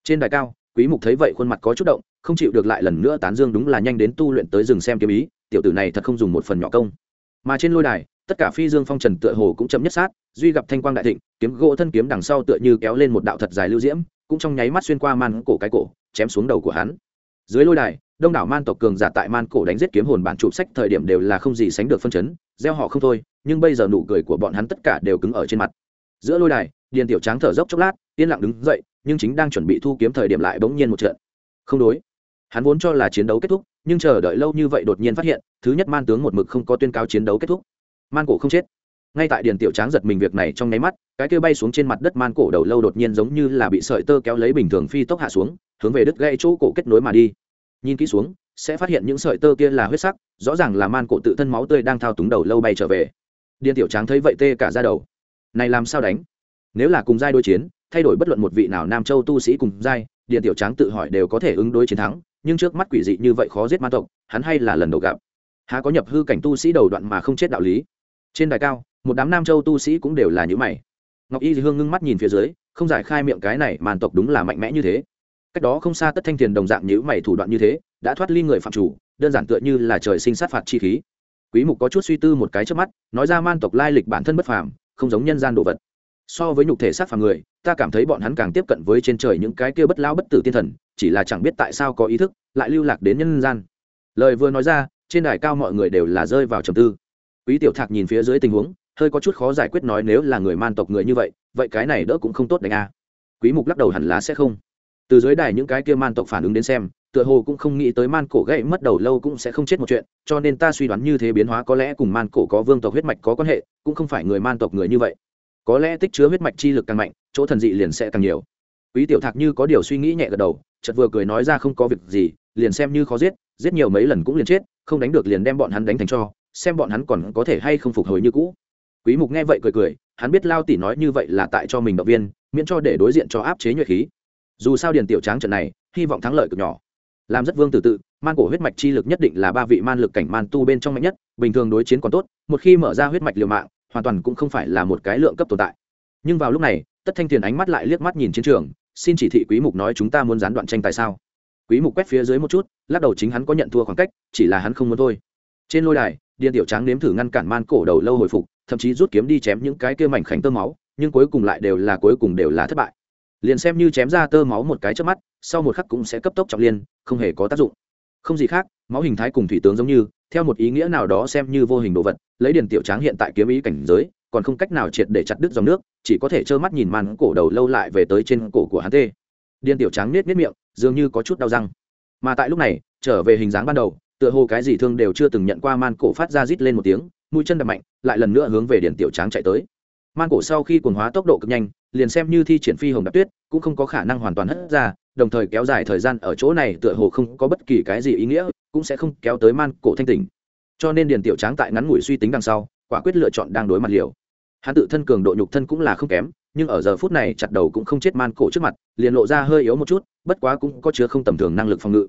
Speaker 1: Trên đài cao quý mục thấy vậy khuôn mặt có chút động, không chịu được lại lần nữa tán dương đúng là nhanh đến tu luyện tới rừng xem kiếm ý, tiểu tử này thật không dùng một phần nhỏ công. Mà trên lôi đài, tất cả phi dương phong trần tựa hồ cũng chậm nhất sát, duy gặp thanh quang đại thịnh, kiếm gỗ thân kiếm đằng sau tựa như kéo lên một đạo thật dài lưu diễm, cũng trong nháy mắt xuyên qua man cổ cái cổ, chém xuống đầu của hắn. Dưới lôi đài, đông đảo man tộc cường giả tại man cổ đánh giết kiếm hồn bản chụp sách thời điểm đều là không gì sánh được phân chấn, gieo họ không thôi, nhưng bây giờ nụ cười của bọn hắn tất cả đều cứng ở trên mặt. Giữa lôi đài, điền tiểu tráng thở dốc chốc lát, yên lặng đứng dậy nhưng chính đang chuẩn bị thu kiếm thời điểm lại bỗng nhiên một trận. Không đối. Hắn vốn cho là chiến đấu kết thúc, nhưng chờ đợi lâu như vậy đột nhiên phát hiện, thứ nhất man tướng một mực không có tuyên cáo chiến đấu kết thúc. Man cổ không chết. Ngay tại điền tiểu tráng giật mình việc này trong nháy mắt, cái kêu bay xuống trên mặt đất man cổ đầu lâu đột nhiên giống như là bị sợi tơ kéo lấy bình thường phi tốc hạ xuống, hướng về đứt gãy chỗ cổ kết nối mà đi. Nhìn kỹ xuống, sẽ phát hiện những sợi tơ kia là huyết sắc, rõ ràng là man cổ tự thân máu tươi đang thao túng đầu lâu bay trở về. Điền tiểu tráng thấy vậy tê cả ra đầu. Này làm sao đánh? Nếu là cùng giai đối chiến thay đổi bất luận một vị nào nam châu tu sĩ cùng giai điện tiểu tráng tự hỏi đều có thể ứng đối chiến thắng, nhưng trước mắt quỷ dị như vậy khó giết ma tộc, hắn hay là lần đầu gặp. Há có nhập hư cảnh tu sĩ đầu đoạn mà không chết đạo lý. Trên đài cao, một đám nam châu tu sĩ cũng đều là những mày. Ngọc y hương ngưng mắt nhìn phía dưới, không giải khai miệng cái này màn tộc đúng là mạnh mẽ như thế. Cách đó không xa tất thanh thiền đồng dạng nhữ mày thủ đoạn như thế, đã thoát ly người phạm chủ, đơn giản tựa như là trời sinh sát phạt chi khí. Quý mục có chút suy tư một cái trước mắt, nói ra man tộc lai lịch bản thân bất phàm, không giống nhân gian đồ vật so với nhục thể sát phàm người, ta cảm thấy bọn hắn càng tiếp cận với trên trời những cái kia bất lao bất tử tiên thần, chỉ là chẳng biết tại sao có ý thức, lại lưu lạc đến nhân gian. Lời vừa nói ra, trên đài cao mọi người đều là rơi vào trầm tư. Quý tiểu thạc nhìn phía dưới tình huống, hơi có chút khó giải quyết nói nếu là người man tộc người như vậy vậy cái này đỡ cũng không tốt đánh a. Quý mục lắc đầu hẳn là sẽ không. Từ dưới đài những cái kia man tộc phản ứng đến xem, tựa hồ cũng không nghĩ tới man cổ gãy mất đầu lâu cũng sẽ không chết một chuyện, cho nên ta suy đoán như thế biến hóa có lẽ cùng man cổ có vương tộc huyết mạch có quan hệ, cũng không phải người man tộc người như vậy có lẽ tích chứa huyết mạch chi lực càng mạnh, chỗ thần dị liền sẽ càng nhiều. Quý tiểu thạc như có điều suy nghĩ nhẹ gật đầu, chợt vừa cười nói ra không có việc gì, liền xem như khó giết giết nhiều mấy lần cũng liền chết, không đánh được liền đem bọn hắn đánh thành cho, xem bọn hắn còn có thể hay không phục hồi như cũ. Quý mục nghe vậy cười cười, hắn biết lao tỷ nói như vậy là tại cho mình động viên, miễn cho để đối diện cho áp chế nhuệ khí. Dù sao điền tiểu tráng trận này, hy vọng thắng lợi cực nhỏ. Làm rất vương tử tự, man cổ huyết mạch chi lực nhất định là ba vị man lực cảnh man tu bên trong mạnh nhất, bình thường đối chiến còn tốt, một khi mở ra huyết mạch liều mạng hoàn toàn cũng không phải là một cái lượng cấp tồn tại. Nhưng vào lúc này, tất thanh thiền ánh mắt lại liếc mắt nhìn chiến trường, xin chỉ thị quý mục nói chúng ta muốn gián đoạn tranh tài sao? Quý mục quét phía dưới một chút, lắc đầu chính hắn có nhận thua khoảng cách, chỉ là hắn không muốn thôi. Trên lôi đài, điền tiểu tráng nếm thử ngăn cản man cổ đầu lâu hồi phục, thậm chí rút kiếm đi chém những cái kia mảnh khảnh tơ máu, nhưng cuối cùng lại đều là, cuối cùng đều là thất bại. Liền xem như chém ra tơ máu một cái trước mắt, sau một khắc cũng sẽ cấp tốc trọng liên, không hề có tác dụng. Không gì khác máu hình thái cùng thủy tướng giống như, theo một ý nghĩa nào đó xem như vô hình đồ vật, lấy điền tiểu tráng hiện tại kiếm ý cảnh giới, còn không cách nào triệt để chặt đứt dòng nước, chỉ có thể trơ mắt nhìn màn cổ đầu lâu lại về tới trên cổ của hắn tê. Điền tiểu tráng nết nết miệng, dường như có chút đau răng. Mà tại lúc này, trở về hình dáng ban đầu, tựa hồ cái gì thương đều chưa từng nhận qua man cổ phát ra rít lên một tiếng, mũi chân đập mạnh, lại lần nữa hướng về điền tiểu tráng chạy tới. Man cổ sau khi cuồng hóa tốc độ cực nhanh, liền xem như thi triển phi hồng đạp tuyết, cũng không có khả năng hoàn toàn hất ra, đồng thời kéo dài thời gian ở chỗ này tựa hồ không có bất kỳ cái gì ý nghĩa cũng sẽ không kéo tới man cổ thanh tỉnh cho nên điền tiểu tráng tại ngắn ngủi suy tính đằng sau, quả quyết lựa chọn đang đối mặt liều. Hắn tự thân cường độ nhục thân cũng là không kém, nhưng ở giờ phút này chặt đầu cũng không chết man cổ trước mặt, liền lộ ra hơi yếu một chút, bất quá cũng có chứa không tầm thường năng lực phòng ngự.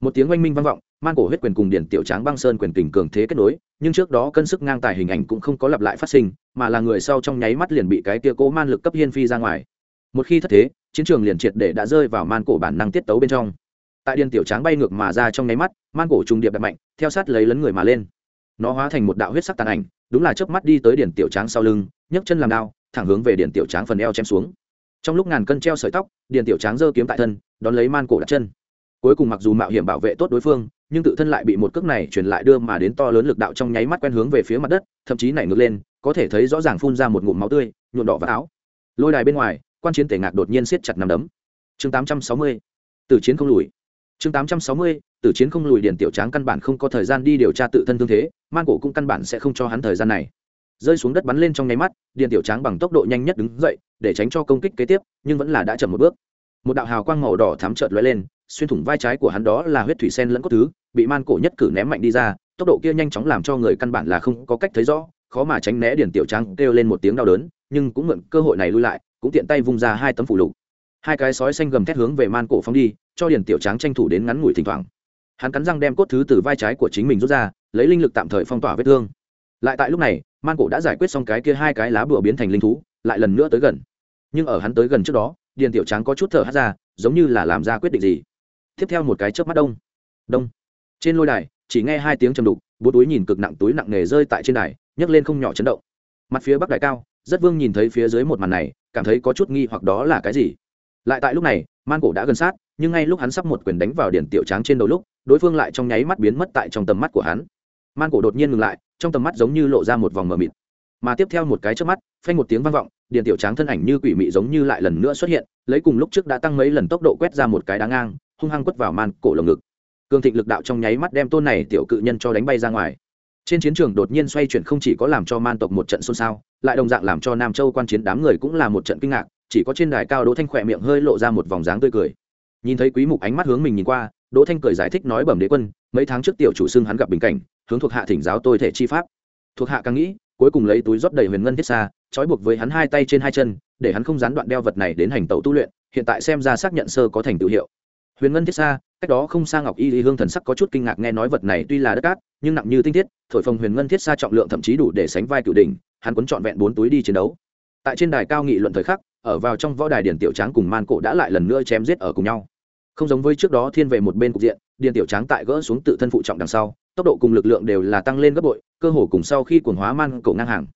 Speaker 1: Một tiếng oanh minh vang vọng, man cổ huyết quyền cùng điển tiểu tráng băng sơn quyền kình cường thế kết nối, nhưng trước đó cân sức ngang tài hình ảnh cũng không có lặp lại phát sinh, mà là người sau trong nháy mắt liền bị cái tia cố man lực cấp hiên phi ra ngoài. Một khi thất thế, chiến trường liền triệt để đã rơi vào man cổ bản năng tiết tấu bên trong tại điền tiểu tráng bay ngược mà ra trong nháy mắt, man cổ trùng điệp đập mạnh, theo sát lấy lấn người mà lên. Nó hóa thành một đạo huyết sắc tàn ảnh, đúng là chớp mắt đi tới điền tiểu tráng sau lưng, nhấc chân làm đao, thẳng hướng về điền tiểu tráng phần eo chém xuống. Trong lúc ngàn cân treo sợi tóc, điền tiểu tráng giơ kiếm tại thân, đón lấy man cổ đặt chân. Cuối cùng mặc dù mạo hiểm bảo vệ tốt đối phương, nhưng tự thân lại bị một cước này truyền lại đưa mà đến to lớn lực đạo trong nháy mắt quen hướng về phía mặt đất, thậm chí nảy ngược lên, có thể thấy rõ ràng phun ra một ngụm máu tươi nhuộn đỏ vào áo. Lôi đài bên ngoài, quan chiến tể ngạc đột nhiên siết chặt nằm đấm. Chương 860. từ chiến không lùi chương 860. tử chiến không lùi điển tiểu tráng căn bản không có thời gian đi điều tra tự thân thương thế, man cổ cũng căn bản sẽ không cho hắn thời gian này rơi xuống đất bắn lên trong nháy mắt, điền tiểu tráng bằng tốc độ nhanh nhất đứng dậy, để tránh cho công kích kế tiếp, nhưng vẫn là đã chậm một bước một đạo hào quang màu đỏ thám trợt lóe lên, xuyên thủng vai trái của hắn đó là huyết thủy sen lẫn cốt thứ, bị man cổ nhất cử ném mạnh đi ra, tốc độ kia nhanh chóng làm cho người căn bản là không có cách thấy rõ, khó mà tránh né điền tiểu tráng kêu lên một tiếng đau đớn, nhưng cũng mượn cơ hội này lui lại, cũng tiện tay vung ra hai tấm phủ lục hai cái sói xanh gầm thét hướng về man cổ phóng đi, cho điền tiểu tráng tranh thủ đến ngắn ngủi thỉnh thoảng. Hắn cắn răng đem cốt thứ từ vai trái của chính mình rút ra, lấy linh lực tạm thời phong tỏa vết thương. Lại tại lúc này, man cổ đã giải quyết xong cái kia hai cái lá bùa biến thành linh thú, lại lần nữa tới gần. Nhưng ở hắn tới gần trước đó, điền tiểu tráng có chút thở hát ra, giống như là làm ra quyết định gì. Tiếp theo một cái chớp mắt đông. Đông. Trên lôi đài, chỉ nghe hai tiếng trầm đục, bố túi nhìn cực nặng túi nặng nề rơi tại trên đài, nhấc lên không nhỏ chấn động. Mặt phía bắc đài cao, rất vương nhìn thấy phía dưới một màn này, cảm thấy có chút nghi hoặc đó là cái gì lại tại lúc này, man cổ đã gần sát, nhưng ngay lúc hắn sắp một quyền đánh vào điển tiểu tráng trên đầu lúc, đối phương lại trong nháy mắt biến mất tại trong tầm mắt của hắn. Man cổ đột nhiên ngừng lại, trong tầm mắt giống như lộ ra một vòng mờ mịt. Mà tiếp theo một cái trước mắt, phanh một tiếng vang vọng, điển tiểu tráng thân ảnh như quỷ mị giống như lại lần nữa xuất hiện, lấy cùng lúc trước đã tăng mấy lần tốc độ quét ra một cái đá ngang, hung hăng quất vào man cổ lồng ngực. Cương thịnh lực đạo trong nháy mắt đem tôn này tiểu cự nhân cho đánh bay ra ngoài. Trên chiến trường đột nhiên xoay chuyển không chỉ có làm cho man tộc một trận xôn xao, lại đồng dạng làm cho nam châu quan chiến đám người cũng là một trận kinh ngạc chỉ có trên đài cao đỗ thanh khỏe miệng hơi lộ ra một vòng dáng tươi cười. Nhìn thấy quý mục ánh mắt hướng mình nhìn qua, đỗ thanh cười giải thích nói bẩm đế quân, mấy tháng trước tiểu chủ xưng hắn gặp bình cảnh, hướng thuộc hạ thỉnh giáo tôi thể chi pháp. Thuộc hạ càng nghĩ, cuối cùng lấy túi rót đầy huyền ngân thiết xa, trói buộc với hắn hai tay trên hai chân, để hắn không gián đoạn đeo vật này đến hành tẩu tu luyện, hiện tại xem ra xác nhận sơ có thành tự hiệu. Huyền ngân thiết xa, cách đó không xa ngọc y lý hương thần sắc có chút kinh ngạc nghe nói vật này tuy là đất cát, nhưng nặng như tinh thiết, thổi phồng huyền ngân thiết xa trọng lượng thậm chí đủ để sánh vai cửu đỉnh, hắn cuốn trọn vẹn bốn túi đi chiến đấu. Tại trên đài cao nghị luận thời khắc ở vào trong võ đài điền tiểu tráng cùng man cổ đã lại lần nữa chém giết ở cùng nhau. Không giống với trước đó thiên về một bên cục diện, điền tiểu tráng tại gỡ xuống tự thân phụ trọng đằng sau, tốc độ cùng lực lượng đều là tăng lên gấp bội, cơ hồ cùng sau khi cuồng hóa man cổ ngang hàng.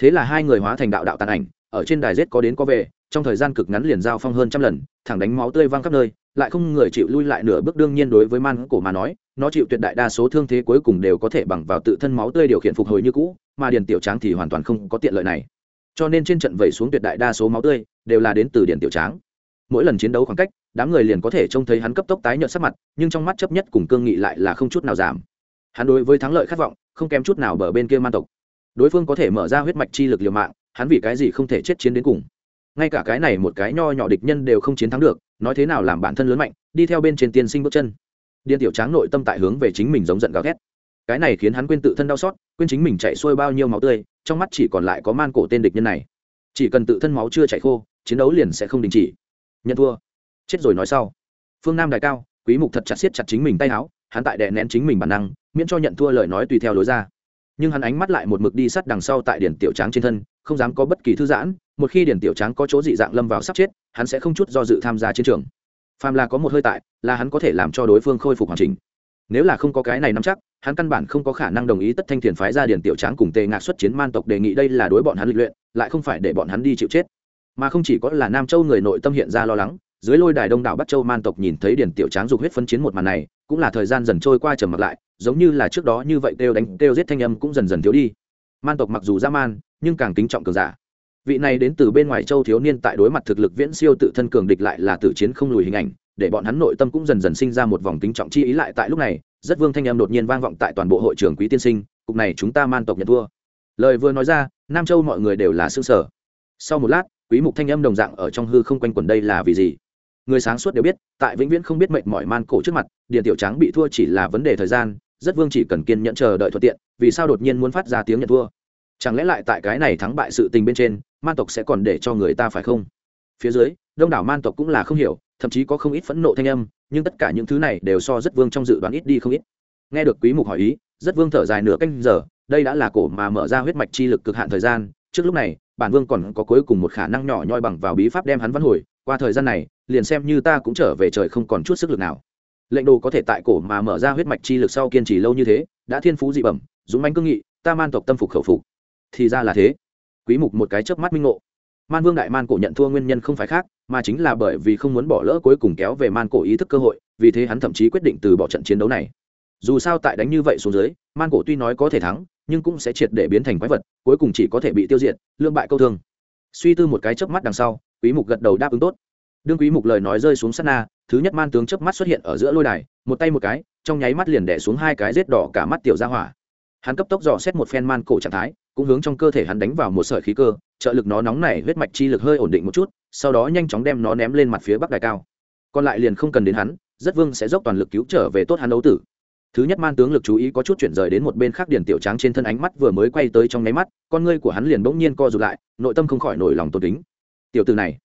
Speaker 1: Thế là hai người hóa thành đạo đạo tàn ảnh, ở trên đài giết có đến có về, trong thời gian cực ngắn liền giao phong hơn trăm lần, thẳng đánh máu tươi văng khắp nơi, lại không người chịu lui lại nửa bước đương nhiên đối với man cổ mà nói, nó chịu tuyệt đại đa số thương thế cuối cùng đều có thể bằng vào tự thân máu tươi điều khiển phục hồi như cũ, mà điền tiểu tráng thì hoàn toàn không có tiện lợi này cho nên trên trận vẩy xuống tuyệt đại đa số máu tươi đều là đến từ điện tiểu tráng. Mỗi lần chiến đấu khoảng cách, đám người liền có thể trông thấy hắn cấp tốc tái nhợt sắc mặt, nhưng trong mắt chấp nhất cùng cương nghị lại là không chút nào giảm. Hắn đối với thắng lợi khát vọng, không kém chút nào bờ bên kia man tộc. Đối phương có thể mở ra huyết mạch chi lực liều mạng, hắn vì cái gì không thể chết chiến đến cùng? Ngay cả cái này một cái nho nhỏ địch nhân đều không chiến thắng được, nói thế nào làm bản thân lớn mạnh, đi theo bên trên tiên sinh bước chân. Điên tiểu tráng nội tâm tại hướng về chính mình giống giận gào thét. Cái này khiến hắn quên tự thân đau xót, quên chính mình chạy xuôi bao nhiêu máu tươi trong mắt chỉ còn lại có man cổ tên địch nhân này. Chỉ cần tự thân máu chưa chạy khô, chiến đấu liền sẽ không đình chỉ. Nhận thua. Chết rồi nói sau. Phương nam đại cao, quý mục thật chặt siết chặt chính mình tay áo, hắn tại đè nén chính mình bản năng, miễn cho nhận thua lời nói tùy theo lối ra. Nhưng hắn ánh mắt lại một mực đi sát đằng sau tại điển tiểu tráng trên thân, không dám có bất kỳ thư giãn, một khi điển tiểu tráng có chỗ dị dạng lâm vào sắp chết, hắn sẽ không chút do dự tham gia chiến trường. Phàm là có một hơi tại, là hắn có thể làm cho đối phương khôi phục hoàn chỉnh nếu là không có cái này nắm chắc, hắn căn bản không có khả năng đồng ý tất thanh thiền phái ra điền tiểu tráng cùng tề ngạc xuất chiến man tộc đề nghị đây là đối bọn hắn lịch luyện, lại không phải để bọn hắn đi chịu chết. Mà không chỉ có là nam châu người nội tâm hiện ra lo lắng, dưới lôi đài đông đảo bắc châu man tộc nhìn thấy điển tiểu tráng dục huyết phân chiến một màn này, cũng là thời gian dần trôi qua trầm mặc lại, giống như là trước đó như vậy kêu đánh, kêu giết thanh âm cũng dần dần thiếu đi. Man tộc mặc dù ra man, nhưng càng kính trọng cường giả. Vị này đến từ bên ngoài châu thiếu niên tại đối mặt thực lực viễn siêu tự thân cường địch lại là tử chiến không lùi hình ảnh để bọn hắn nội tâm cũng dần dần sinh ra một vòng kính trọng chi ý lại tại lúc này, rất vương thanh âm đột nhiên vang vọng tại toàn bộ hội trưởng quý tiên sinh, cục này chúng ta man tộc nhận thua. Lời vừa nói ra, nam châu mọi người đều là xương sở sau một lát, quý mục thanh âm đồng dạng ở trong hư không quanh quẩn đây là vì gì? Người sáng suốt đều biết, tại vĩnh viễn không biết mệnh mỏi man cổ trước mặt điện tiểu trắng bị thua chỉ là vấn đề thời gian, rất vương chỉ cần kiên nhẫn chờ đợi thuận tiện, vì sao đột nhiên muốn phát ra tiếng nhận thua? Chẳng lẽ lại tại cái này thắng bại sự tình bên trên, man tộc sẽ còn để cho người ta phải không? Phía dưới, đông đảo man tộc cũng là không hiểu thậm chí có không ít phẫn nộ thanh âm, nhưng tất cả những thứ này đều so rất vương trong dự đoán ít đi không ít. Nghe được quý mục hỏi ý, rất vương thở dài nửa canh giờ, đây đã là cổ mà mở ra huyết mạch chi lực cực hạn thời gian, trước lúc này, bản vương còn có cuối cùng một khả năng nhỏ nhoi bằng vào bí pháp đem hắn văn hồi, qua thời gian này, liền xem như ta cũng trở về trời không còn chút sức lực nào. Lệnh đồ có thể tại cổ mà mở ra huyết mạch chi lực sau kiên trì lâu như thế, đã thiên phú dị bẩm, dũng manh cương nghị, ta man tộc tâm phục khẩu phục. Thì ra là thế. Quý mục một cái chớp mắt minh ngộ man vương đại man cổ nhận thua nguyên nhân không phải khác, mà chính là bởi vì không muốn bỏ lỡ cuối cùng kéo về man cổ ý thức cơ hội, vì thế hắn thậm chí quyết định từ bỏ trận chiến đấu này. Dù sao tại đánh như vậy xuống dưới, man cổ tuy nói có thể thắng, nhưng cũng sẽ triệt để biến thành quái vật, cuối cùng chỉ có thể bị tiêu diệt lương bại câu thương. Suy tư một cái chớp mắt đằng sau, quý mục gật đầu đáp ứng tốt. Đương quý mục lời nói rơi xuống sát na, thứ nhất man tướng chớp mắt xuất hiện ở giữa lôi đài, một tay một cái, trong nháy mắt liền đè xuống hai cái rết đỏ cả mắt tiểu gia hỏa. Hắn cấp tốc dò xét một phen man cổ trạng thái, cũng hướng trong cơ thể hắn đánh vào một sợi khí cơ trợ lực nó nóng này, huyết mạch chi lực hơi ổn định một chút, sau đó nhanh chóng đem nó ném lên mặt phía bắc đài cao. Còn lại liền không cần đến hắn, rất vương sẽ dốc toàn lực cứu trở về tốt hắn đấu tử. Thứ nhất man tướng lực chú ý có chút chuyển rời đến một bên khác điển tiểu tráng trên thân ánh mắt vừa mới quay tới trong nháy mắt, con ngươi của hắn liền bỗng nhiên co rụt lại, nội tâm không khỏi nổi lòng tôn kính. Tiểu từ này,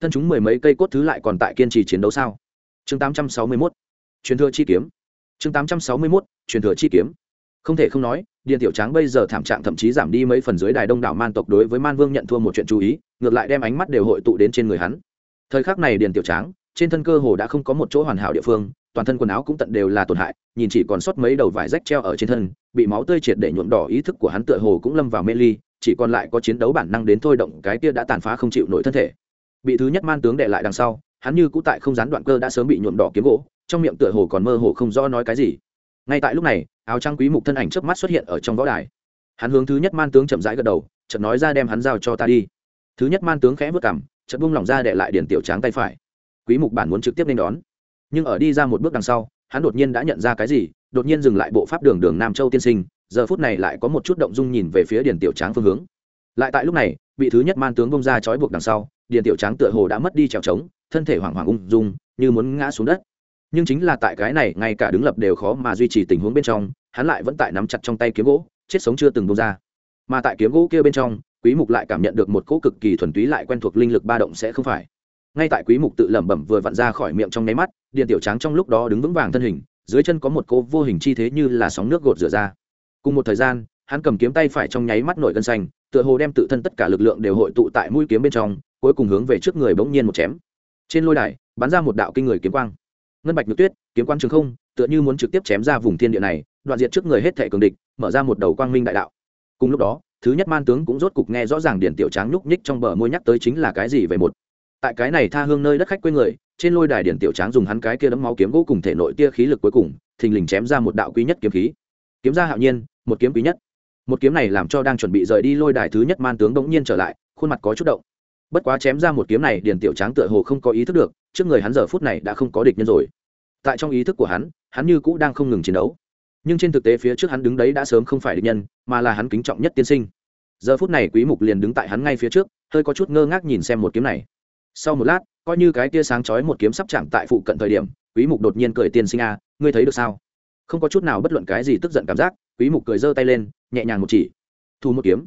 Speaker 1: thân chúng mười mấy cây cốt thứ lại còn tại kiên trì chiến đấu sao? Chương tám trăm sáu mươi 861 truyền thừa chi kiếm. Chương tám trăm sáu mươi 861 truyền thừa chi kiếm không thể không nói, điền tiểu tráng bây giờ thảm trạng thậm chí giảm đi mấy phần dưới đài đông đảo man tộc đối với man vương nhận thua một chuyện chú ý, ngược lại đem ánh mắt đều hội tụ đến trên người hắn. Thời khắc này điền tiểu tráng, trên thân cơ hồ đã không có một chỗ hoàn hảo địa phương, toàn thân quần áo cũng tận đều là tổn hại, nhìn chỉ còn sót mấy đầu vải rách treo ở trên thân, bị máu tươi triệt để nhuộm đỏ ý thức của hắn tựa hồ cũng lâm vào mê ly, chỉ còn lại có chiến đấu bản năng đến thôi động cái kia đã tàn phá không chịu nổi thân thể. Bị thứ nhất man tướng đệ lại đằng sau, hắn như cũ tại không gián đoạn cơ đã sớm bị nhuộm đỏ kiếm gỗ, trong miệng tựa hồ còn mơ hồ không rõ nói cái gì ngay tại lúc này, áo trang quý mục thân ảnh chớp mắt xuất hiện ở trong võ đài. Hắn hướng thứ nhất man tướng chậm rãi gật đầu, chợt nói ra đem hắn giao cho ta đi. Thứ nhất man tướng khẽ vất cảm chợt buông lỏng ra để lại điền tiểu tráng tay phải. Quý mục bản muốn trực tiếp nên đón. Nhưng ở đi ra một bước đằng sau, hắn đột nhiên đã nhận ra cái gì, đột nhiên dừng lại bộ pháp đường đường nam châu tiên sinh, giờ phút này lại có một chút động dung nhìn về phía điền tiểu tráng phương hướng. Lại tại lúc này, bị thứ nhất man tướng bông ra trói buộc đằng sau điền tiểu tráng tựa hồ đã mất đi trèo trống, thân thể hoảng hoảng ung dung, như muốn ngã xuống đất nhưng chính là tại cái này ngay cả đứng lập đều khó mà duy trì tình huống bên trong, hắn lại vẫn tại nắm chặt trong tay kiếm gỗ, chết sống chưa từng bông ra. Mà tại kiếm gỗ kia bên trong, quý mục lại cảm nhận được một cỗ cực kỳ thuần túy lại quen thuộc linh lực ba động sẽ không phải. Ngay tại quý mục tự lẩm bẩm vừa vặn ra khỏi miệng trong nháy mắt điện tiểu trắng trong lúc đó đứng vững vàng thân hình, dưới chân có một cỗ vô hình chi thế như là sóng nước gột rửa ra. Cùng một thời gian, hắn cầm kiếm tay phải trong nháy mắt nổi gân xanh, tựa hồ đem tự thân tất cả lực lượng đều hội tụ tại mũi kiếm bên trong, cuối cùng hướng về trước người bỗng nhiên một chém. Trên lôi đài, bắn ra một đạo kinh người kiếm quang ngân bạch nhược tuyết, kiếm quang trường không, tựa như muốn trực tiếp chém ra vùng thiên địa này, đoạn diệt trước người hết thệ cường địch, mở ra một đầu quang minh đại đạo. Cùng lúc đó, thứ nhất man tướng cũng rốt cục nghe rõ ràng điện tiểu tráng nhúc nhích trong bờ môi nhắc tới chính là cái gì về một. Tại cái này tha hương nơi đất khách quê người, trên lôi đài điện tiểu tráng dùng hắn cái kia đấm máu kiếm gỗ cùng thể nội tia khí lực cuối cùng, thình lình chém ra một đạo quý nhất kiếm khí. Kiếm ra hạo nhiên, một kiếm quý nhất. Một kiếm này làm cho đang chuẩn bị rời đi lôi đài thứ nhất man tướng đống nhiên trở lại, khuôn mặt có chút động bất quá chém ra một kiếm này, điền tiểu tráng tựa hồ không có ý thức được, trước người hắn giờ phút này đã không có địch nhân rồi. Tại trong ý thức của hắn hắn như cũ đang không ngừng chiến đấu. Nhưng trên thực tế phía trước hắn đứng đấy đã sớm không phải địch nhân, mà là hắn kính trọng nhất tiên sinh. Giờ phút này quý mục liền đứng tại hắn ngay phía trước, hơi có chút ngơ ngác nhìn xem một kiếm này. Sau một lát, coi như cái tia sáng chói một kiếm sắp chạm tại phụ cận thời điểm, quý mục đột nhiên cười tiên sinh a, ngươi thấy được sao? Không có chút nào bất luận cái gì tức giận cảm giác, quý mục cười giơ tay lên, nhẹ nhàng một chỉ. Thu một kiếm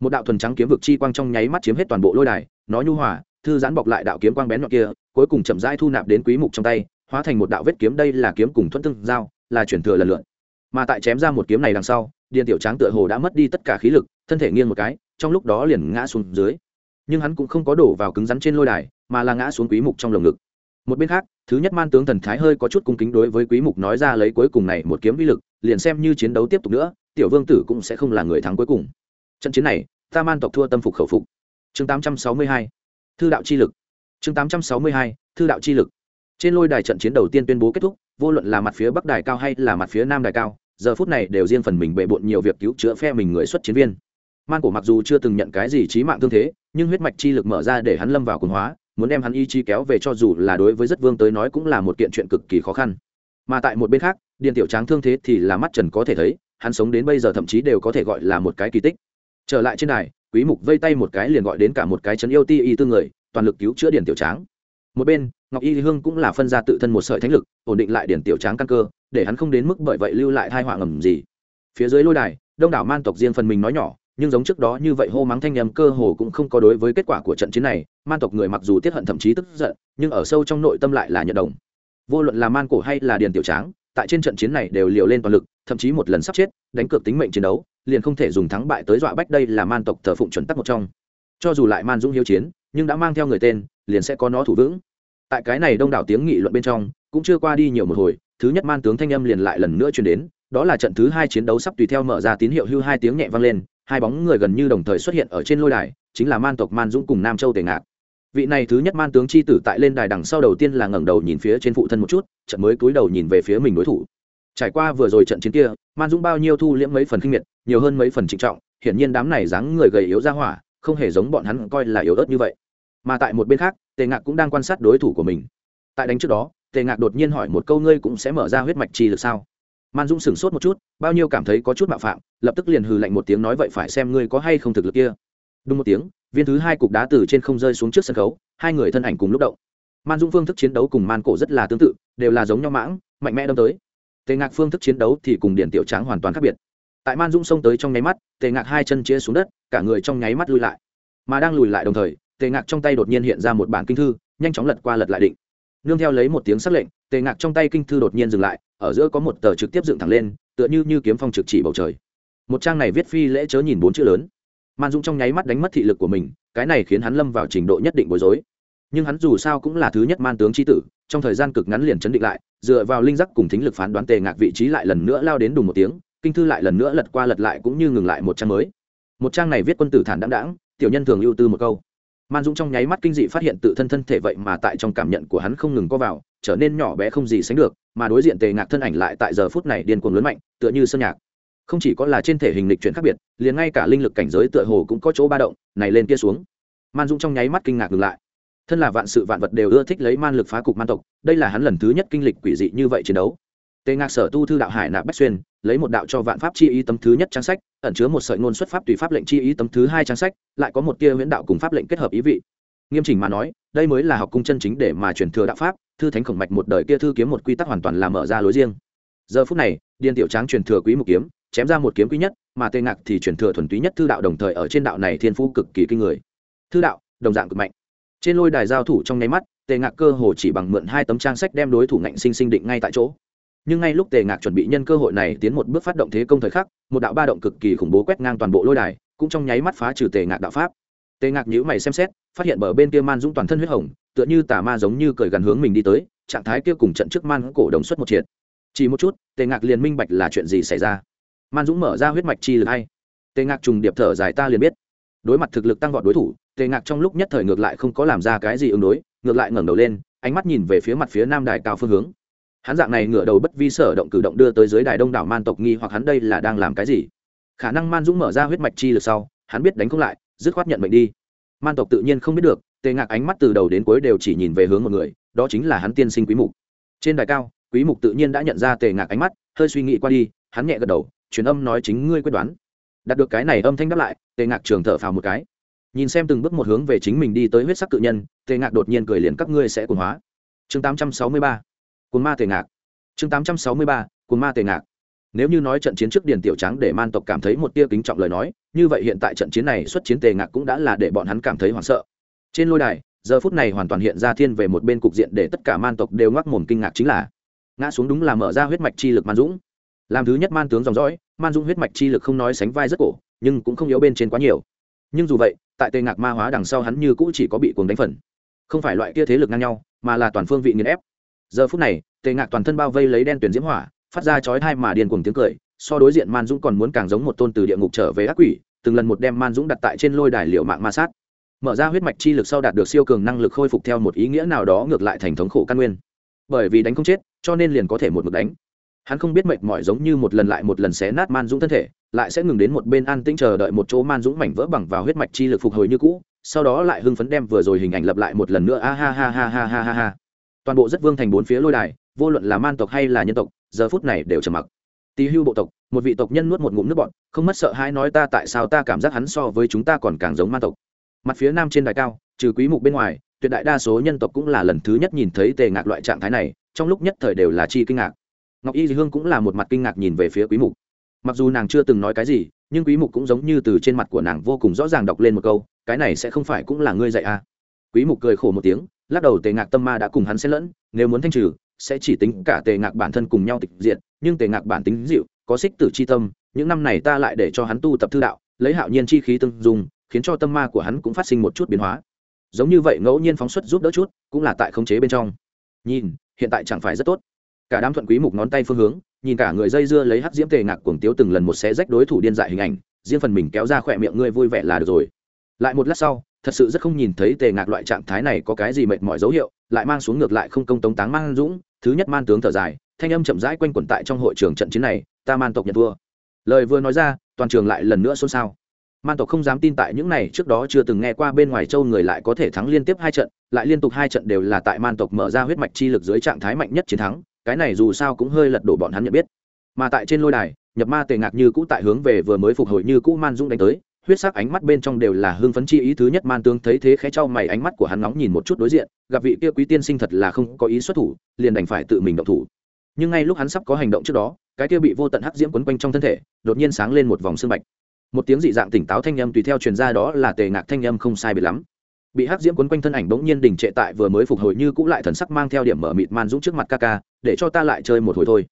Speaker 1: một đạo thuần trắng kiếm vực chi quang trong nháy mắt chiếm hết toàn bộ lôi đài, nó nhu hòa, thư giãn bọc lại đạo kiếm quang bén nhọn kia, cuối cùng chậm rãi thu nạp đến quý mục trong tay, hóa thành một đạo vết kiếm, đây là kiếm cùng thuận tương giao, là chuyển thừa lần lượt. Mà tại chém ra một kiếm này đằng sau, điền tiểu tráng tựa hồ đã mất đi tất cả khí lực, thân thể nghiêng một cái, trong lúc đó liền ngã xuống dưới. Nhưng hắn cũng không có đổ vào cứng rắn trên lôi đài, mà là ngã xuống quý mục trong lồng ngực. Một bên khác, thứ nhất man tướng thần thái hơi có chút cung kính đối với quý mục nói ra lấy cuối cùng này một kiếm vi lực, liền xem như chiến đấu tiếp tục nữa, tiểu vương tử cũng sẽ không là người thắng cuối cùng trận chiến này, ta man tộc thua tâm phục khẩu phục. Chương 862 thư đạo chi lực. Chương 862 thư đạo chi lực. Trên lôi đài trận chiến đầu tiên tuyên bố kết thúc, vô luận là mặt phía bắc đài cao hay là mặt phía nam đài cao, giờ phút này đều riêng phần mình bệ bộn nhiều việc cứu chữa phe mình người xuất chiến viên. Man cổ mặc dù chưa từng nhận cái gì trí mạng thương thế, nhưng huyết mạch chi lực mở ra để hắn lâm vào quần hóa, muốn đem hắn ý chí kéo về cho dù là đối với rất vương tới nói cũng là một kiện chuyện cực kỳ khó khăn. Mà tại một bên khác, điền tiểu tráng thương thế thì là mắt trần có thể thấy, hắn sống đến bây giờ thậm chí đều có thể gọi là một cái kỳ tích trở lại trên đài, quý mục vây tay một cái liền gọi đến cả một cái chấn yêu ti y tư người, toàn lực cứu chữa điển tiểu tráng. Một bên, ngọc y hương cũng là phân ra tự thân một sợi thánh lực, ổn định lại điển tiểu tráng căn cơ, để hắn không đến mức bởi vậy lưu lại thai họa ngầm gì. Phía dưới lôi đài, đông đảo man tộc riêng phần mình nói nhỏ, nhưng giống trước đó như vậy hô mắng thanh nhầm cơ hồ cũng không có đối với kết quả của trận chiến này, man tộc người mặc dù tiết hận thậm chí tức giận, nhưng ở sâu trong nội tâm lại là nhận đồng. Vô luận là man cổ hay là điền tiểu tráng, tại trên trận chiến này đều liều lên toàn lực, thậm chí một lần sắp chết, đánh cược tính mệnh chiến đấu liền không thể dùng thắng bại tới dọa bách đây là man tộc thờ phụng chuẩn tắc một trong. Cho dù lại man dũng hiếu chiến, nhưng đã mang theo người tên, liền sẽ có nó thủ vững. Tại cái này đông đảo tiếng nghị luận bên trong, cũng chưa qua đi nhiều một hồi, thứ nhất man tướng thanh âm liền lại lần nữa chuyển đến, đó là trận thứ hai chiến đấu sắp tùy theo mở ra tín hiệu hưu hai tiếng nhẹ vang lên, hai bóng người gần như đồng thời xuất hiện ở trên lôi đài, chính là man tộc man dũng cùng nam châu tề ngạc. Vị này thứ nhất man tướng c h i tử tại lên đài đằng sau đầu tiên là ngẩng đầu nhìn phía trên phụ thân một chút trận mới cúi đầu nhìn về phía mình đối thủ trải qua vừa rồi trận chiến kia, man dũng bao nhiêu thu liễm mấy phần kinh nghiệt nhiều hơn mấy phần trịnh trọng, hiển nhiên đám này dáng người gầy yếu ra hỏa, không hề giống bọn hắn coi là yếu ớt như vậy. Mà tại một bên khác, tề ngạc cũng đang quan sát đối thủ của mình. Tại đánh trước đó, tề ngạc đột nhiên hỏi một câu ngươi cũng sẽ mở ra huyết mạch chi lực sao? Man dũng sửng sốt một chút, bao nhiêu cảm thấy có chút mạo phạm, lập tức liền hừ lạnh một tiếng nói vậy phải xem ngươi có hay không thực lực kia. Đúng một tiếng, viên thứ hai cục đá từ trên không rơi xuống trước sân khấu, hai người thân ảnh cùng lúc động. Man dũng phương thức chiến đấu cùng man cổ rất là tương tự, đều là giống nhau mãng, mạnh mẽ đâm tới tề ngạc phương thức chiến đấu thì cùng điện tiểu tráng hoàn toàn khác biệt. Tại man Dung xông tới trong nháy mắt, tề ngạc hai chân chia xuống đất, cả người trong nháy mắt lui lại. Mà đang lùi lại đồng thời, tề ngạc trong tay đột nhiên hiện ra một bản kinh thư, nhanh chóng lật qua lật lại định. Nương theo lấy một tiếng sắc lệnh, tề ngạc trong tay kinh thư đột nhiên dừng lại, ở giữa có một tờ trực tiếp dựng thẳng lên, tựa như như kiếm phong trực chỉ bầu trời. Một trang này viết phi lễ chớ nhìn bốn chữ lớn. Man dũng trong nháy mắt đánh mất thị lực của mình, cái này khiến hắn lâm vào trình độ nhất định bối rối nhưng hắn dù sao cũng là thứ nhất man tướng tri tử, trong thời gian cực ngắn liền chấn định lại, dựa vào linh giác cùng thính lực phán đoán tề ngạc vị trí lại lần nữa lao đến đùng một tiếng, kinh thư lại lần nữa lật qua lật lại cũng như ngừng lại một trang mới. Một trang này viết quân tử thản đáng đáng tiểu nhân thường ưu tư một câu. Man dũng trong nháy mắt kinh dị phát hiện tự thân thân thể vậy mà tại trong cảm nhận của hắn không ngừng có vào, trở nên nhỏ bé không gì sánh được, mà đối diện tề ngạc thân ảnh lại tại giờ phút này điên cuồng lớn mạnh, tựa như sơn nhạc. Không chỉ có là trên thể hình lịch chuyển khác biệt, liền ngay cả linh lực cảnh giới tựa hồ cũng có chỗ ba động, này lên kia xuống. Man dũng trong nháy mắt kinh ngạc ngừng lại thân là vạn sự vạn vật đều ưa thích lấy man lực phá cục man tộc, đây là hắn lần thứ nhất kinh lịch quỷ dị như vậy chiến đấu. Tề ngạc sở tu thư đạo hải nạp bách xuyên, lấy một đạo cho vạn pháp chi ý tấm thứ nhất trang sách, ẩn chứa một sợi ngôn xuất pháp tùy pháp lệnh chi ý tấm thứ hai trang sách, lại có một tia huyễn đạo cùng pháp lệnh kết hợp ý vị. Nghiêm chỉnh mà nói, đây mới là học cung chân chính để mà truyền thừa đạo pháp, thư thánh khổng mạch một đời kia thư kiếm một quy tắc hoàn toàn là mở ra lối riêng. Giờ phút này, điền tiểu tráng truyền thừa quý một kiếm, chém ra một kiếm quý nhất, mà tề ngạc thì truyền thừa thuần túy nhất thư đạo đồng thời ở trên đạo này thiên phú cực kỳ kinh người. Thư đạo, đồng dạng cực mạnh trên lôi đài giao thủ trong nháy mắt, tề ngạc cơ hồ chỉ bằng mượn hai tấm trang sách đem đối thủ ngạnh sinh sinh định ngay tại chỗ. Nhưng ngay lúc tề ngạc chuẩn bị nhân cơ hội này tiến một bước phát động thế công thời khắc, một đạo ba động cực kỳ khủng bố quét ngang toàn bộ lôi đài, cũng trong nháy mắt phá trừ tề ngạc đạo pháp. Tề ngạc nhữ mày xem xét, phát hiện bờ bên kia man dũng toàn thân huyết hồng, tựa như tà ma giống như cởi gần hướng mình đi tới, trạng thái kia cùng trận trước man cổ đồng xuất một triệt. Chỉ một chút, tề ngạc liền minh bạch là chuyện gì xảy ra. Man dũng mở ra huyết mạch chi lực hay. Tề ngạc trùng điệp thở dài ta liền biết. Đối mặt thực lực tăng vọt đối thủ tề ngạc trong lúc nhất thời ngược lại không có làm ra cái gì ứng đối, ngược lại ngẩng đầu lên, ánh mắt nhìn về phía mặt phía nam đài cao phương hướng. Hắn dạng này ngửa đầu bất vi sở động cử động đưa tới dưới đài đông đảo man tộc nghi hoặc hắn đây là đang làm cái gì? Khả năng man dũng mở ra huyết mạch chi lực sau, hắn biết đánh không lại, dứt khoát nhận mệnh đi. Man tộc tự nhiên không biết được, tề ngạc ánh mắt từ đầu đến cuối đều chỉ nhìn về hướng một người, đó chính là hắn tiên sinh quý mục. Trên đài cao, quý mục tự nhiên đã nhận ra tề ngạc ánh mắt, hơi suy nghĩ qua đi, hắn nhẹ gật đầu, truyền âm nói chính ngươi quyết đoán. Đạt được cái này âm thanh đáp lại, tề ngạc trường thở phào một cái nhìn xem từng bước một hướng về chính mình đi tới huyết sắc cự nhân, tề ngạc đột nhiên cười liền, các ngươi sẽ cuồng hóa. Chương 863 cuồng ma tề ngạc. Chương 863 cuồng ma tề ngạc. Nếu như nói trận chiến trước điền tiểu trắng để man tộc cảm thấy một tia kính trọng lời nói, như vậy hiện tại trận chiến này xuất chiến tề ngạc cũng đã là để bọn hắn cảm thấy hoảng sợ. Trên lôi đài, giờ phút này hoàn toàn hiện ra thiên về một bên cục diện để tất cả man tộc đều ngoác mồm kinh ngạc chính là ngã xuống đúng là mở ra huyết mạch chi lực man dũng. Làm thứ nhất man tướng dòng dõi, man dũng huyết mạch chi lực không nói sánh vai rất cổ, nhưng cũng không yếu bên trên quá nhiều. Nhưng dù vậy tại tề ngạc ma hóa đằng sau hắn như cũ chỉ có bị cuồng đánh phần. Không phải loại kia thế lực ngang nhau, mà là toàn phương vị nghiền ép. Giờ phút này, tề ngạc toàn thân bao vây lấy đen tuyển diễm hỏa, phát ra chói thai mà điên cuồng tiếng cười, so đối diện man dũng còn muốn càng giống một tôn từ địa ngục trở về ác quỷ, từng lần một đem man dũng đặt tại trên lôi đài liệu mạng ma sát. Mở ra huyết mạch chi lực sau đạt được siêu cường năng lực khôi phục theo một ý nghĩa nào đó ngược lại thành thống khổ căn nguyên. Bởi vì đánh không chết, cho nên liền có thể một mực đánh hắn không biết mệt mỏi giống như một lần lại một lần xé nát man dũng thân thể, lại sẽ ngừng đến một bên an tĩnh chờ đợi một chỗ man dũng mảnh vỡ bằng vào huyết mạch chi lực phục hồi như cũ, sau đó lại hưng phấn đem vừa rồi hình ảnh lập lại một lần nữa. A ha ha ha ha ha ha ha. Toàn bộ rất vương thành bốn phía lôi đài, vô luận là man tộc hay là nhân tộc, giờ phút này đều trầm mặc. Tì hưu bộ tộc, một vị tộc nhân nuốt một ngụm nước bọn không mất sợ hãi nói ta tại sao ta cảm giác hắn so với chúng ta còn càng giống man tộc. Mặt phía nam trên đài cao, trừ quý mục bên ngoài, tuyệt đại đa số nhân tộc cũng là lần thứ nhất nhìn thấy tề ngạc loại trạng thái này, trong lúc nhất thời đều là chi kinh ngạc ngọc y hương cũng là một mặt kinh ngạc nhìn về phía quý mục. Mặc dù nàng chưa từng nói cái gì, nhưng quý mục cũng giống như từ trên mặt của nàng vô cùng rõ ràng đọc lên một câu, cái này sẽ không phải cũng là ngươi dạy à? Quý mục cười khổ một tiếng, lắc đầu tề ngạc tâm ma đã cùng hắn xen lẫn, nếu muốn thanh trừ, sẽ chỉ tính cả tề ngạc bản thân cùng nhau tịch diện nhưng tề ngạc bản tính dịu, có xích tử chi tâm, những năm này ta lại để cho hắn tu tập thư đạo, lấy hạo nhiên chi khí tương dung, khiến cho tâm ma của hắn cũng phát sinh một chút biến hóa. Giống như vậy ngẫu nhiên phóng xuất giúp đỡ chút, cũng là tại khống chế bên trong. Nhìn, hiện tại chẳng phải rất tốt cả đám thuận quý mục ngón tay phương hướng, nhìn cả người dây dưa lấy hắc diễm tề ngạc cuồng tiếu từng lần một xé rách đối thủ điên dại hình ảnh, riêng phần mình kéo ra khỏe miệng ngươi vui vẻ là được rồi. Lại một lát sau, thật sự rất không nhìn thấy tề ngạc loại trạng thái này có cái gì mệt mỏi dấu hiệu, lại mang xuống ngược lại không công tống táng mang dũng, thứ nhất man tướng thở dài, thanh âm chậm rãi quanh quẩn tại trong hội trường trận chiến này, ta man tộc nhận thua. Lời vừa nói ra, toàn trường lại lần nữa xôn xao. Man tộc không dám tin tại những này, trước đó chưa từng nghe qua bên ngoài châu người lại có thể thắng liên tiếp hai trận, lại liên tục hai trận đều là tại man tộc mở ra huyết mạch chi lực dưới trạng thái mạnh nhất chiến thắng cái này dù sao cũng hơi lật đổ bọn hắn nhận biết. Mà tại trên lôi đài, nhập ma tề ngạc như cũ tại hướng về vừa mới phục hồi như cũ man dũng đánh tới, huyết sắc ánh mắt bên trong đều là hưng phấn chi ý thứ nhất man tướng thấy thế khẽ trao mày ánh mắt của hắn nóng nhìn một chút đối diện, gặp vị kia quý tiên sinh thật là không có ý xuất thủ, liền đành phải tự mình động thủ. Nhưng ngay lúc hắn sắp có hành động trước đó, cái kia bị vô tận hắc diễm quấn quanh trong thân thể, đột nhiên sáng lên một vòng sương bạch. Một tiếng dị dạng tỉnh táo thanh âm tùy theo truyền ra đó là tề ngạc thanh âm không sai biệt lắm bị hắc diễm quấn quanh thân ảnh bỗng nhiên đình trệ tại vừa mới phục hồi như cũ lại thần sắc mang theo điểm mở mịt man dũng trước mặt ca ca, để cho ta lại chơi một hồi thôi.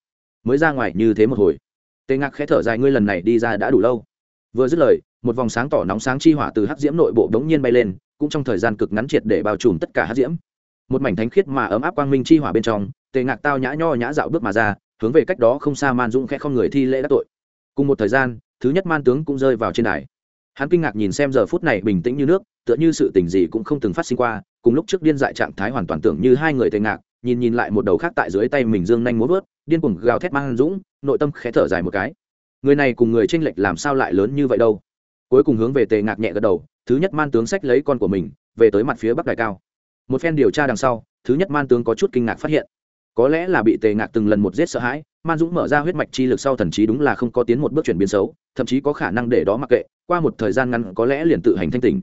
Speaker 1: Mới ra ngoài như thế một hồi. Tề ngạc khẽ thở dài, ngươi lần này đi ra đã đủ lâu. Vừa dứt lời, một vòng sáng tỏ nóng sáng chi hỏa từ hắc diễm nội bộ đống nhiên bay lên, cũng trong thời gian cực ngắn triệt để bao trùm tất cả hắc diễm. Một mảnh thánh khiết mà ấm áp quang minh chi hỏa bên trong, tề ngạc tao nhã nho nhã dạo bước mà ra, hướng về cách đó không xa man dũng khẽ không người thi lễ đắc tội. Cùng một thời gian, thứ nhất man tướng cũng rơi vào trên đài hắn kinh ngạc nhìn xem giờ phút này bình tĩnh như nước, tựa như sự tình gì cũng không từng phát sinh qua, cùng lúc trước điên dại trạng thái hoàn toàn tưởng như hai người tề ngạc, nhìn nhìn lại một đầu khác tại dưới tay mình dương nhanh muốn vớt, điên cuồng gào thét mang dũng, nội tâm khẽ thở dài một cái. Người này cùng người tranh lệch làm sao lại lớn như vậy đâu? Cuối cùng hướng về tề ngạc nhẹ gật đầu, thứ nhất man tướng sách lấy con của mình, về tới mặt phía bắc đài cao. Một phen điều tra đằng sau, thứ nhất man tướng có chút kinh ngạc phát hiện có lẽ là bị tề ngạc từng lần một giết sợ hãi man dũng mở ra huyết mạch chi lực sau thần trí đúng là không có tiến một bước chuyển biến xấu thậm chí có khả năng để đó mặc kệ qua một thời gian ngắn có lẽ liền tự hành thanh tỉnh.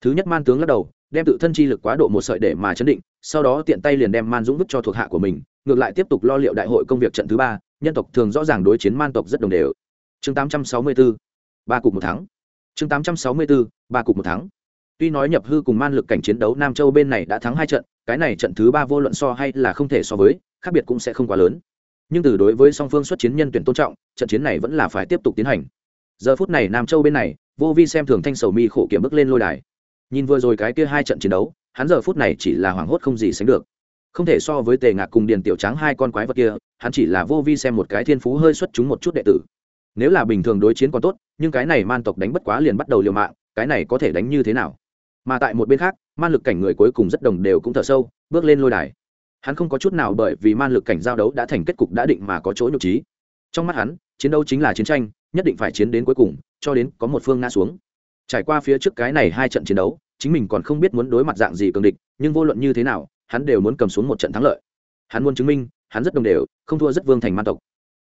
Speaker 1: Thứ nhất man tướng lắc đầu đem tự thân chi lực quá độ một sợi để mà chấn định sau đó tiện tay liền đem man dũng vứt cho thuộc hạ của mình ngược lại tiếp tục lo liệu đại hội công việc trận thứ ba nhân tộc thường rõ ràng đối chiến man tộc rất đồng đều. Chương 864, ba cục một tháng, chương 864, ba cục một tháng. tuy nói nhập hư cùng man lực cảnh chiến đấu nam châu bên này đã thắng hai trận cái này trận thứ ba vô luận so hay là không thể so với khác biệt cũng sẽ không quá lớn. Nhưng từ đối với song phương xuất chiến nhân tuyển tôn trọng, trận chiến này vẫn là phải tiếp tục tiến hành. Giờ phút này nam châu bên này, vô vi xem thường thanh sầu mi khổ kiểm bước lên lôi đài. Nhìn vừa rồi cái kia hai trận chiến đấu, hắn giờ phút này chỉ là hoảng hốt không gì sánh được. Không thể so với tề ngạc cùng điền tiểu trắng hai con quái vật kia, hắn chỉ là vô vi xem một cái thiên phú hơi xuất chúng một chút đệ tử. Nếu là bình thường đối chiến còn tốt, nhưng cái này man tộc đánh bất quá liền bắt đầu liều mạng, cái này có thể đánh như thế nào? Mà tại một bên khác, man lực cảnh người cuối cùng rất đồng đều cũng thở sâu, bước lên lôi đài hắn không có chút nào bởi vì man lực cảnh giao đấu đã thành kết cục đã định mà có chỗ nhục trí. Trong mắt hắn, chiến đấu chính là chiến tranh, nhất định phải chiến đến cuối cùng, cho đến có một phương ngã xuống. Trải qua phía trước cái này hai trận chiến đấu, chính mình còn không biết muốn đối mặt dạng gì cường địch, nhưng vô luận như thế nào, hắn đều muốn cầm xuống một trận thắng lợi. Hắn muốn chứng minh, hắn rất đồng đều, không thua rất vương thành man tộc.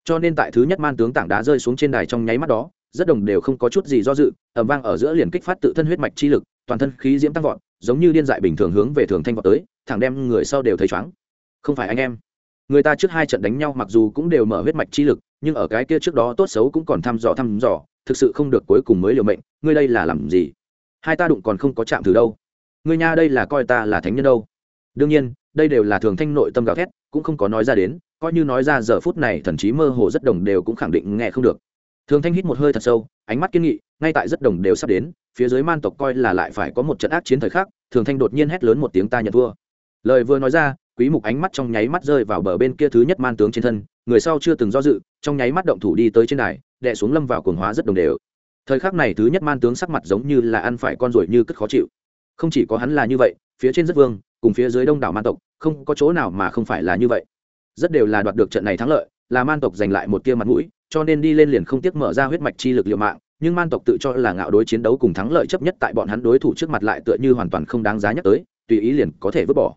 Speaker 1: Cho nên tại thứ nhất man tướng tảng đá rơi xuống trên đài trong nháy mắt đó, rất đồng đều không có chút gì do dự ẩm vang ở giữa liền kích phát tự thân huyết mạch chi lực, toàn thân khí diễm tăng vọt, giống như điên dại bình thường hướng về thường thanh vọt tới, thẳng đem người sau đều thấy chóng không phải anh em. Người ta trước hai trận đánh nhau mặc dù cũng đều mở huyết mạch chi lực, nhưng ở cái kia trước đó tốt xấu cũng còn thăm dò thăm dò, thực sự không được cuối cùng mới liều mệnh, ngươi đây là làm gì? Hai ta đụng còn không có chạm từ đâu. Ngươi nha đây là coi ta là thánh nhân đâu. Đương nhiên, đây đều là thường thanh nội tâm gào thét, cũng không có nói ra đến, coi như nói ra giờ phút này thần chí mơ hồ rất đồng đều cũng khẳng định nghe không được. Thường thanh hít một hơi thật sâu, ánh mắt kiên nghị, ngay tại rất đồng đều sắp đến, phía dưới man tộc coi là lại phải có một trận ác chiến thời khắc, thường thanh đột nhiên hét lớn một tiếng ta nhận thua. Lời vừa nói ra quý mục ánh mắt trong nháy mắt rơi vào bờ bên kia thứ nhất man tướng trên thân, người sau chưa từng do dự, trong nháy mắt động thủ đi tới trên đài, đè xuống lâm vào cuồng hóa rất đồng đều. Thời khắc này thứ nhất man tướng sắc mặt giống như là ăn phải con ruồi như cất khó chịu. Không chỉ có hắn là như vậy, phía trên rất vương, cùng phía dưới đông đảo man tộc, không có chỗ nào mà không phải là như vậy. Rất đều là đoạt được trận này thắng lợi, là man tộc giành lại một tia mặt mũi, cho nên đi lên liền không tiếc mở ra huyết mạch chi lực liều mạng, nhưng man tộc tự cho là ngạo đối chiến đấu cùng thắng lợi chấp nhất tại bọn hắn đối thủ trước mặt lại tựa như hoàn toàn không đáng giá nhắc tới, tùy ý liền có thể vứt bỏ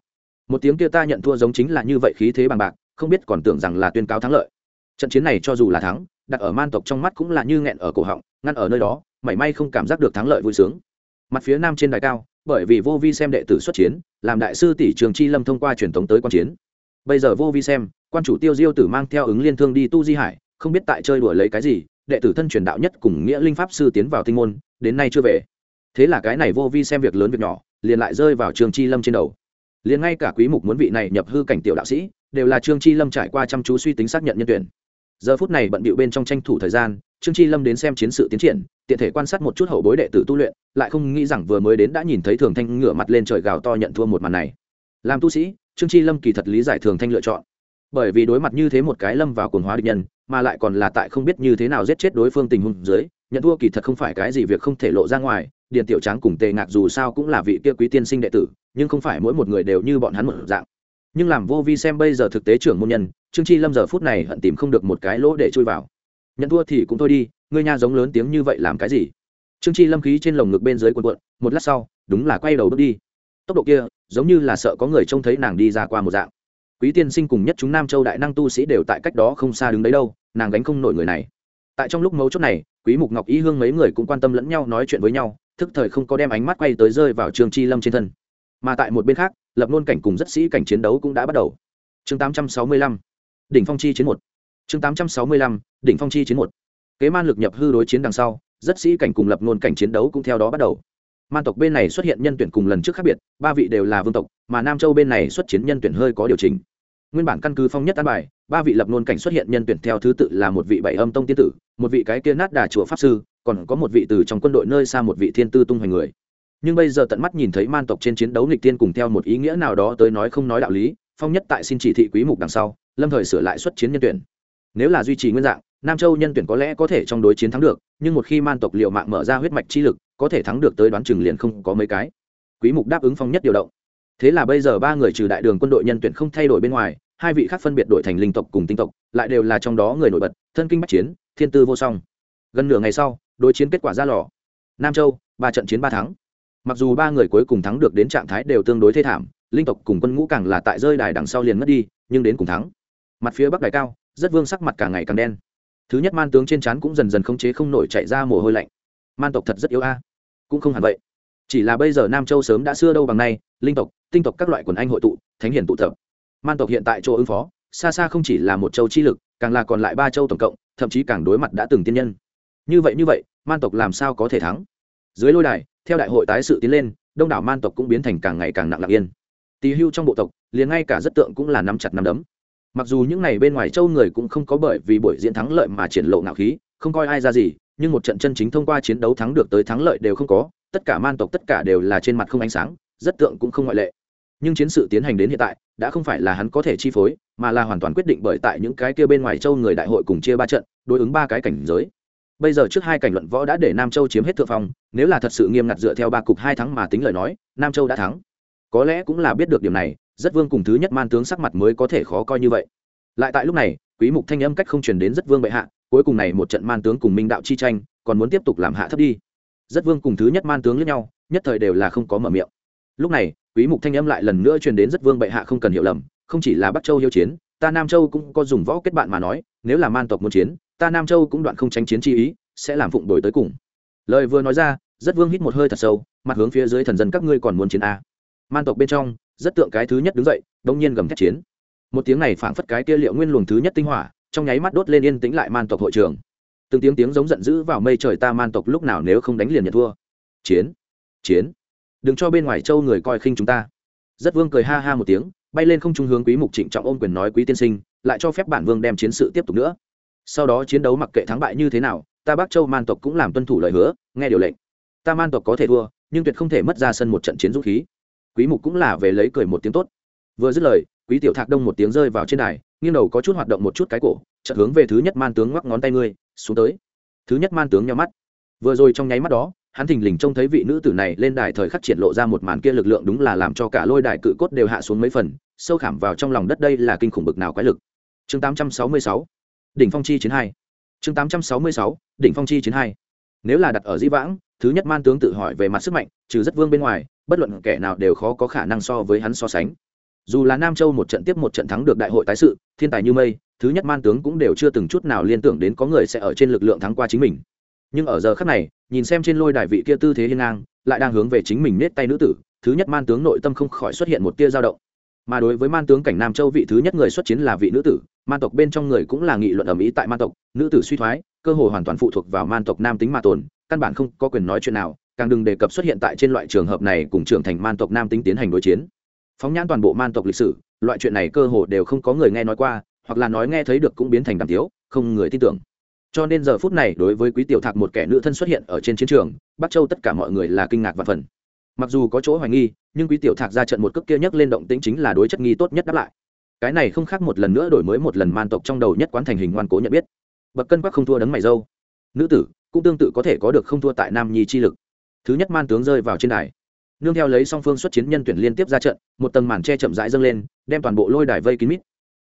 Speaker 1: một tiếng kia ta nhận thua giống chính là như vậy khí thế bằng bạc, không biết còn tưởng rằng là tuyên cáo thắng lợi. Trận chiến này cho dù là thắng, đặt ở man tộc trong mắt cũng là như nghẹn ở cổ họng, ngăn ở nơi đó, mảy may không cảm giác được thắng lợi vui sướng. Mặt phía nam trên đài cao, bởi vì vô vi xem đệ tử xuất chiến, làm đại sư tỷ trường chi lâm thông qua truyền thống tới quan chiến. Bây giờ vô vi xem, quan chủ tiêu diêu tử mang theo ứng liên thương đi tu di hải, không biết tại chơi đùa lấy cái gì, đệ tử thân truyền đạo nhất cùng nghĩa linh pháp sư tiến vào tinh môn, đến nay chưa về. Thế là cái này vô vi xem việc lớn việc nhỏ, liền lại rơi vào trường chi lâm trên đầu liền ngay cả quý mục muốn vị này nhập hư cảnh tiểu đạo sĩ, đều là trương chi lâm trải qua chăm chú suy tính xác nhận nhân tuyển. Giờ phút này bận bịu bên trong tranh thủ thời gian, trương chi lâm đến xem chiến sự tiến triển, tiện thể quan sát một chút hậu bối đệ tử tu luyện, lại không nghĩ rằng vừa mới đến đã nhìn thấy thường thanh ngửa mặt lên trời gào to nhận thua một màn này. Làm tu sĩ, trương chi lâm kỳ thật lý giải thường thanh lựa chọn. Bởi vì đối mặt như thế một cái lâm vào cuồng hóa địch nhân, mà lại còn là tại không biết như thế nào giết chết đối phương tình huống dưới, nhận thua kỳ thật không phải cái gì việc không thể lộ ra ngoài, điền tiểu tráng cùng tề ngạc dù sao cũng là vị kia quý tiên sinh đệ tử nhưng không phải mỗi một người đều như bọn hắn một dạng. Nhưng làm vô vi xem bây giờ thực tế trưởng môn nhân, trương chi lâm giờ phút này hận tìm không được một cái lỗ để chui vào. Nhận thua thì cũng thôi đi, ngươi nha giống lớn tiếng như vậy làm cái gì? Trương chi lâm khí trên lồng ngực bên dưới quần quận một lát sau, đúng là quay đầu bước đi. Tốc độ kia, giống như là sợ có người trông thấy nàng đi ra qua một dạng. Quý tiên sinh cùng nhất chúng nam châu đại năng tu sĩ đều tại cách đó không xa đứng đấy đâu, nàng gánh không nổi người này. Tại trong lúc mấu chốt này, quý mục ngọc ý hương mấy người cũng quan tâm lẫn nhau nói chuyện với nhau, thức thời không có đem ánh mắt quay tới rơi vào trương chi lâm trên thân mà tại một bên khác, lập nôn cảnh cùng rất sĩ cảnh chiến đấu cũng đã bắt đầu. Chương 865 đỉnh phong chi chiến một. Chương 865 đỉnh phong chi chiến một. Kế man lực nhập hư đối chiến đằng sau, rất sĩ cảnh cùng lập nôn cảnh chiến đấu cũng theo đó bắt đầu. Man tộc bên này xuất hiện nhân tuyển cùng lần trước khác biệt, ba vị đều là vương tộc, mà nam châu bên này xuất chiến nhân tuyển hơi có điều chỉnh. Nguyên bản căn cứ phong nhất an bài, ba vị lập nôn cảnh xuất hiện nhân tuyển theo thứ tự là một vị bảy âm tông tiên tử, một vị cái kia nát đà chùa pháp sư, còn có một vị từ trong quân đội nơi xa một vị thiên tư tung hoành người nhưng bây giờ tận mắt nhìn thấy man tộc trên chiến đấu nghịch tiên cùng theo một ý nghĩa nào đó tới nói không nói đạo lý, phong nhất tại xin chỉ thị quý mục đằng sau, lâm thời sửa lại xuất chiến nhân tuyển. Nếu là duy trì nguyên dạng, nam châu nhân tuyển có lẽ có thể trong đối chiến thắng được, nhưng một khi man tộc liệu mạng mở ra huyết mạch chi lực, có thể thắng được tới đoán chừng liền không có mấy cái. Quý mục đáp ứng phong nhất điều động. Thế là bây giờ ba người trừ đại đường quân đội nhân tuyển không thay đổi bên ngoài, hai vị khác phân biệt đổi thành linh tộc cùng tinh tộc, lại đều là trong đó người nổi bật, thân kinh bách chiến, thiên tư vô song. Gần nửa ngày sau, đối chiến kết quả ra lò. Nam châu, ba trận chiến ba thắng mặc dù ba người cuối cùng thắng được đến trạng thái đều tương đối thê thảm, linh tộc cùng quân ngũ càng là tại rơi đài đằng sau liền mất đi, nhưng đến cùng thắng. Mặt phía bắc đài cao, rất vương sắc mặt càng ngày càng đen. Thứ nhất man tướng trên trán cũng dần dần không chế không nổi chạy ra mồ hôi lạnh. Man tộc thật rất yếu a. Cũng không hẳn vậy. Chỉ là bây giờ nam châu sớm đã xưa đâu bằng nay, linh tộc, tinh tộc các loại quần anh hội tụ, thánh hiển tụ tập. Man tộc hiện tại chỗ ứng phó, xa xa không chỉ là một châu chi lực, càng là còn lại ba châu tổng cộng, thậm chí càng đối mặt đã từng tiên nhân. Như vậy như vậy, man tộc làm sao có thể thắng? Dưới lôi đài theo đại hội tái sự tiến lên, đông đảo man tộc cũng biến thành càng ngày càng nặng lặng yên. Tỳ hưu trong bộ tộc, liền ngay cả rất tượng cũng là nắm chặt nắm đấm. Mặc dù những ngày bên ngoài châu người cũng không có bởi vì buổi diễn thắng lợi mà triển lộ ngạo khí, không coi ai ra gì, nhưng một trận chân chính thông qua chiến đấu thắng được tới thắng lợi đều không có, tất cả man tộc tất cả đều là trên mặt không ánh sáng, rất tượng cũng không ngoại lệ. Nhưng chiến sự tiến hành đến hiện tại, đã không phải là hắn có thể chi phối, mà là hoàn toàn quyết định bởi tại những cái kia bên ngoài châu người đại hội cùng chia ba trận, đối ứng ba cái cảnh giới bây giờ trước hai cảnh luận võ đã để nam châu chiếm hết thượng phong, nếu là thật sự nghiêm ngặt dựa theo ba cục hai thắng mà tính lời nói, nam châu đã thắng. Có lẽ cũng là biết được điểm này, rất vương cùng thứ nhất man tướng sắc mặt mới có thể khó coi như vậy. Lại tại lúc này, quý mục thanh âm cách không truyền đến rất vương bệ hạ, cuối cùng này một trận man tướng cùng minh đạo chi tranh, còn muốn tiếp tục làm hạ thấp đi. Rất vương cùng thứ nhất man tướng lẫn nhau, nhất thời đều là không có mở miệng. Lúc này, quý mục thanh âm lại lần nữa truyền đến rất vương bệ hạ không cần hiểu lầm, không chỉ là bắc châu hiếu chiến, ta nam châu cũng có dùng võ kết bạn mà nói, nếu là man tộc muốn chiến ta nam châu cũng đoạn không tranh chiến chi ý, sẽ làm phụng đổi tới cùng. Lời vừa nói ra, rất vương hít một hơi thật sâu, mặt hướng phía dưới thần dân các ngươi còn muốn chiến a. Man tộc bên trong, rất tượng cái thứ nhất đứng dậy đông nhiên gầm thét chiến. Một tiếng này phảng phất cái kia liệu nguyên luồng thứ nhất tinh hỏa, trong nháy mắt đốt lên yên tĩnh lại man tộc hội trường. Từng tiếng tiếng giống giận dữ vào mây trời ta man tộc lúc nào nếu không đánh liền nhận thua. Chiến chiến. Đừng cho bên ngoài châu người coi khinh chúng ta. Rất vương cười ha ha một tiếng, bay lên không trung hướng quý mục trịnh trọng ôn quyền nói quý tiên sinh, lại cho phép bản vương đem chiến sự tiếp tục nữa sau đó chiến đấu mặc kệ thắng bại như thế nào, ta bắc châu man tộc cũng làm tuân thủ lời hứa, nghe điều lệnh. Ta man tộc có thể thua, nhưng tuyệt không thể mất ra sân một trận chiến dũng khí. Quý mục cũng là về lấy cười một tiếng tốt. Vừa dứt lời, quý tiểu thạc đông một tiếng rơi vào trên đài, nghiêng đầu có chút hoạt động một chút cái cổ, chợt hướng về thứ nhất man tướng ngoắc ngón tay ngươi, xuống tới. Thứ nhất man tướng nhắm mắt. Vừa rồi trong nháy mắt đó, hắn thình lình trông thấy vị nữ tử này lên đài thời khắc triển lộ ra một màn kia lực lượng đúng là làm cho cả lôi đài cự cốt đều hạ xuống mấy phần, sâu khảm vào trong lòng đất đây là kinh khủng bực nào quái lực. Chương 866 đỉnh phong chi chiến hai. Chương 866 đỉnh phong chi chiến hai. Nếu là đặt ở di vãng, thứ nhất man tướng tự hỏi về mặt sức mạnh, trừ rất vương bên ngoài, bất luận kẻ nào đều khó có khả năng so với hắn so sánh. Dù là nam châu một trận tiếp một trận thắng được đại hội tái sự, thiên tài như mây, thứ nhất man tướng cũng đều chưa từng chút nào liên tưởng đến có người sẽ ở trên lực lượng thắng qua chính mình. Nhưng ở giờ khắc này, nhìn xem trên lôi đài vị kia tư thế hiên ngang, lại đang hướng về chính mình nết tay nữ tử, thứ nhất man tướng nội tâm không khỏi xuất hiện một tia dao động. Mà đối với man tướng cảnh nam châu vị thứ nhất người xuất chiến là vị nữ tử man tộc bên trong người cũng là nghị luận ầm ĩ tại man tộc, nữ tử suy thoái, cơ hội hoàn toàn phụ thuộc vào man tộc nam tính mà tồn, căn bản không có quyền nói chuyện nào, càng đừng đề cập xuất hiện tại trên loại trường hợp này cùng trưởng thành man tộc nam tính tiến hành đối chiến. Phóng nhãn toàn bộ man tộc lịch sử, loại chuyện này cơ hồ đều không có người nghe nói qua, hoặc là nói nghe thấy được cũng biến thành đàm tiếu, không người tin tưởng. Cho nên giờ phút này đối với quý tiểu thạc một kẻ nữ thân xuất hiện ở trên chiến trường, bắc châu tất cả mọi người là kinh ngạc và phần mặc dù có chỗ hoài nghi, nhưng quý tiểu thạc ra trận một cước kia nhấc lên động tĩnh chính là đối chất nghi tốt nhất đáp lại cái này không khác một lần nữa đổi mới một lần man tộc trong đầu nhất quán thành hình ngoan cố nhận biết. Bậc cân quắc không thua đấng mày dâu. Nữ tử, cũng tương tự có thể có được không thua tại nam nhi chi lực. Thứ nhất man tướng rơi vào trên đài. Nương theo lấy song phương xuất chiến nhân tuyển liên tiếp ra trận, một tầng màn che chậm rãi dâng lên, đem toàn bộ lôi đài vây kín mít.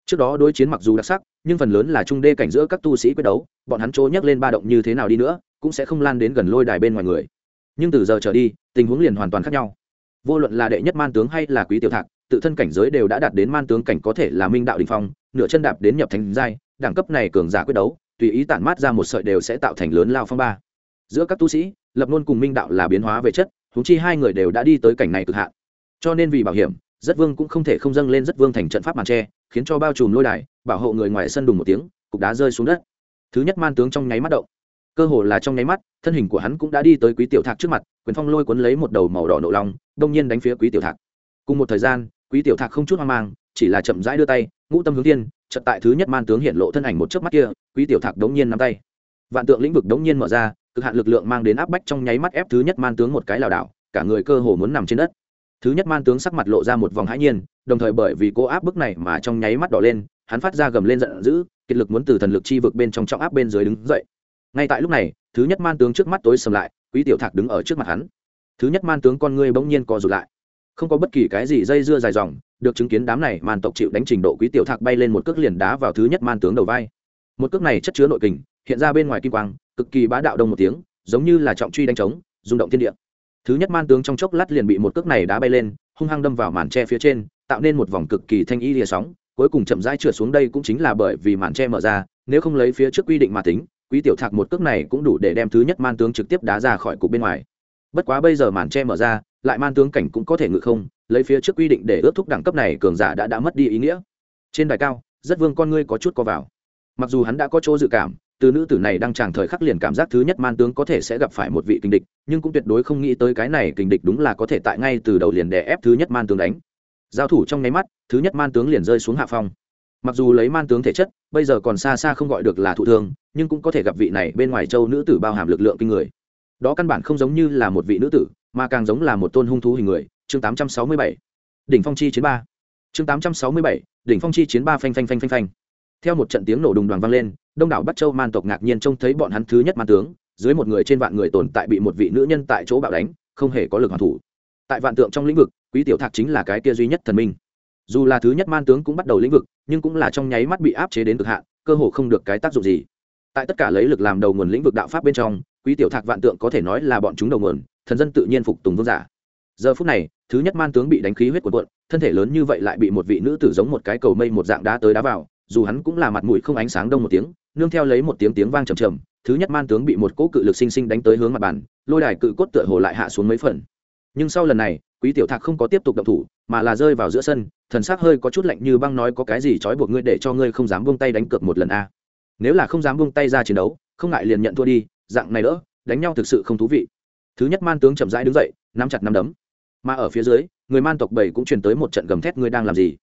Speaker 1: Trước đó đối chiến mặc dù đặc sắc, nhưng phần lớn là trung đê cảnh giữa các tu sĩ quyết đấu, bọn hắn trố nhắc lên ba động như thế nào đi nữa, cũng sẽ không lan đến gần lôi đài bên ngoài người. Nhưng từ giờ trở đi, tình huống liền hoàn toàn khác nhau. Vô luận là đệ nhất man tướng hay là quý tiểu thạc tự thân cảnh giới đều đã đạt đến man tướng cảnh có thể là minh đạo đình phong, nửa chân đạp đến nhập thành giai, đẳng cấp này cường giả quyết đấu, tùy ý tản mát ra một sợi đều sẽ tạo thành lớn lao phong ba. Giữa các tu sĩ, lập nôn cùng minh đạo là biến hóa về chất húng chi hai người đều đã đi tới cảnh này cực hạn. Cho nên vì bảo hiểm, rất vương cũng không thể không dâng lên rất vương thành trận pháp màn tre, khiến cho bao trùm lôi đài, bảo hộ người ngoài sân đùng một tiếng, cục đá rơi xuống đất. Thứ nhất man tướng trong nháy mắt động. Cơ hồ là trong nháy mắt, thân hình của hắn cũng đã đi tới quý tiểu thạc trước mặt, quyền phong lôi cuốn lấy một đầu màu đỏ nộ long, đông nhiên đánh phía quý tiểu thạc. Cùng một thời gian quý tiểu thạc không chút hoang mang, chỉ là chậm rãi đưa tay, ngũ tâm hướng tiên trận tại thứ nhất man tướng hiện lộ thân ảnh một chớp mắt kia, quý tiểu thạc đống nhiên nắm tay. Vạn tượng lĩnh vực đống nhiên mở ra, cực hạn lực lượng mang đến áp bách trong nháy mắt ép thứ nhất man tướng một cái lảo đảo, cả người cơ hồ muốn nằm trên đất. Thứ nhất man tướng sắc mặt lộ ra một vòng hãi nhiên, đồng thời bởi vì cô áp bức này mà trong nháy mắt đỏ lên, hắn phát ra gầm lên giận dữ, kiệt lực muốn từ thần lực chi vực bên trong trọng áp bên dưới đứng dậy. Ngay tại lúc này, thứ nhất man tướng trước mắt tối sầm lại, quý tiểu thạc đứng ở trước mặt hắn. Thứ nhất man tướng con ngươi bỗng nhiên co rụt lại không có bất kỳ cái gì dây dưa dài dòng, được chứng kiến đám này màn tộc chịu đánh trình độ quý tiểu thạc bay lên một cước liền đá vào thứ nhất man tướng đầu vai. Một cước này chất chứa nội kình, hiện ra bên ngoài kim quang, cực kỳ bá đạo đông một tiếng, giống như là trọng truy đánh trống, rung động thiên địa. Thứ nhất man tướng trong chốc lát liền bị một cước này đá bay lên, hung hăng đâm vào màn tre phía trên, tạo nên một vòng cực kỳ thanh y lìa sóng, cuối cùng chậm rãi trượt xuống đây cũng chính là bởi vì màn tre mở ra, nếu không lấy phía trước quy định mà tính, quý tiểu thạc một cước này cũng đủ để đem thứ nhất man tướng trực tiếp đá ra khỏi cục bên ngoài. Bất quá bây giờ màn tre mở ra lại man tướng cảnh cũng có thể ngự không, lấy phía trước quy định để ước thúc đẳng cấp này cường giả đã đã mất đi ý nghĩa. Trên đài cao, rất vương con ngươi có chút co vào. Mặc dù hắn đã có chỗ dự cảm, từ nữ tử này đang tràng thời khắc liền cảm giác thứ nhất man tướng có thể sẽ gặp phải một vị kình địch, nhưng cũng tuyệt đối không nghĩ tới cái này kình địch đúng là có thể tại ngay từ đầu liền đè ép thứ nhất man tướng đánh. Giao thủ trong nháy mắt, thứ nhất man tướng liền rơi xuống hạ phong. Mặc dù lấy man tướng thể chất, bây giờ còn xa xa không gọi được là thụ thương, nhưng cũng có thể gặp vị này bên ngoài châu nữ tử bao hàm lực lượng kinh người. Đó căn bản không giống như là một vị nữ tử mà càng giống là một tôn hung thú hình người chương 867. đỉnh phong chi chiến ba. Chương 867, đỉnh phong chi chiến ba phanh phanh phanh phanh phanh. Theo một trận tiếng nổ đùng đoàn vang lên đông đảo bắt châu man tộc ngạc nhiên trông thấy bọn hắn thứ nhất man tướng dưới một người trên vạn người tồn tại bị một vị nữ nhân tại chỗ bạo đánh không hề có lực hoàn thủ. Tại vạn tượng trong lĩnh vực quý tiểu thạc chính là cái kia duy nhất thần minh. Dù là thứ nhất man tướng cũng bắt đầu lĩnh vực nhưng cũng là trong nháy mắt bị áp chế đến cực hạn cơ hồ không được cái tác dụng gì. Tại tất cả lấy lực làm đầu nguồn lĩnh vực đạo pháp bên trong quý tiểu thạc vạn tượng có thể nói là bọn chúng đầu nguồn thần dân tự nhiên phục tùng vương giả. Giờ phút này, thứ nhất man tướng bị đánh khí huyết cuộn cuộn, thân thể lớn như vậy lại bị một vị nữ tử giống một cái cầu mây một dạng đá tới đá vào, dù hắn cũng là mặt mũi không ánh sáng đông một tiếng, nương theo lấy một tiếng tiếng vang trầm trầm, thứ nhất man tướng bị một cỗ cự lực sinh sinh đánh tới hướng mặt bàn, lôi đài cự cốt tựa hồ lại hạ xuống mấy phần. Nhưng sau lần này, quý tiểu thạc không có tiếp tục động thủ, mà là rơi vào giữa sân, thần sắc hơi có chút lạnh như băng nói có cái gì trói buộc ngươi để cho ngươi không dám buông tay đánh cược một lần a. Nếu là không dám buông tay ra chiến đấu, không ngại liền nhận thua đi, dạng này đỡ, đánh nhau thực sự không thú vị thứ nhất man tướng chậm rãi đứng dậy, nắm chặt nắm đấm. Mà ở phía dưới, người man tộc bảy cũng truyền tới một trận gầm thét ngươi đang làm gì?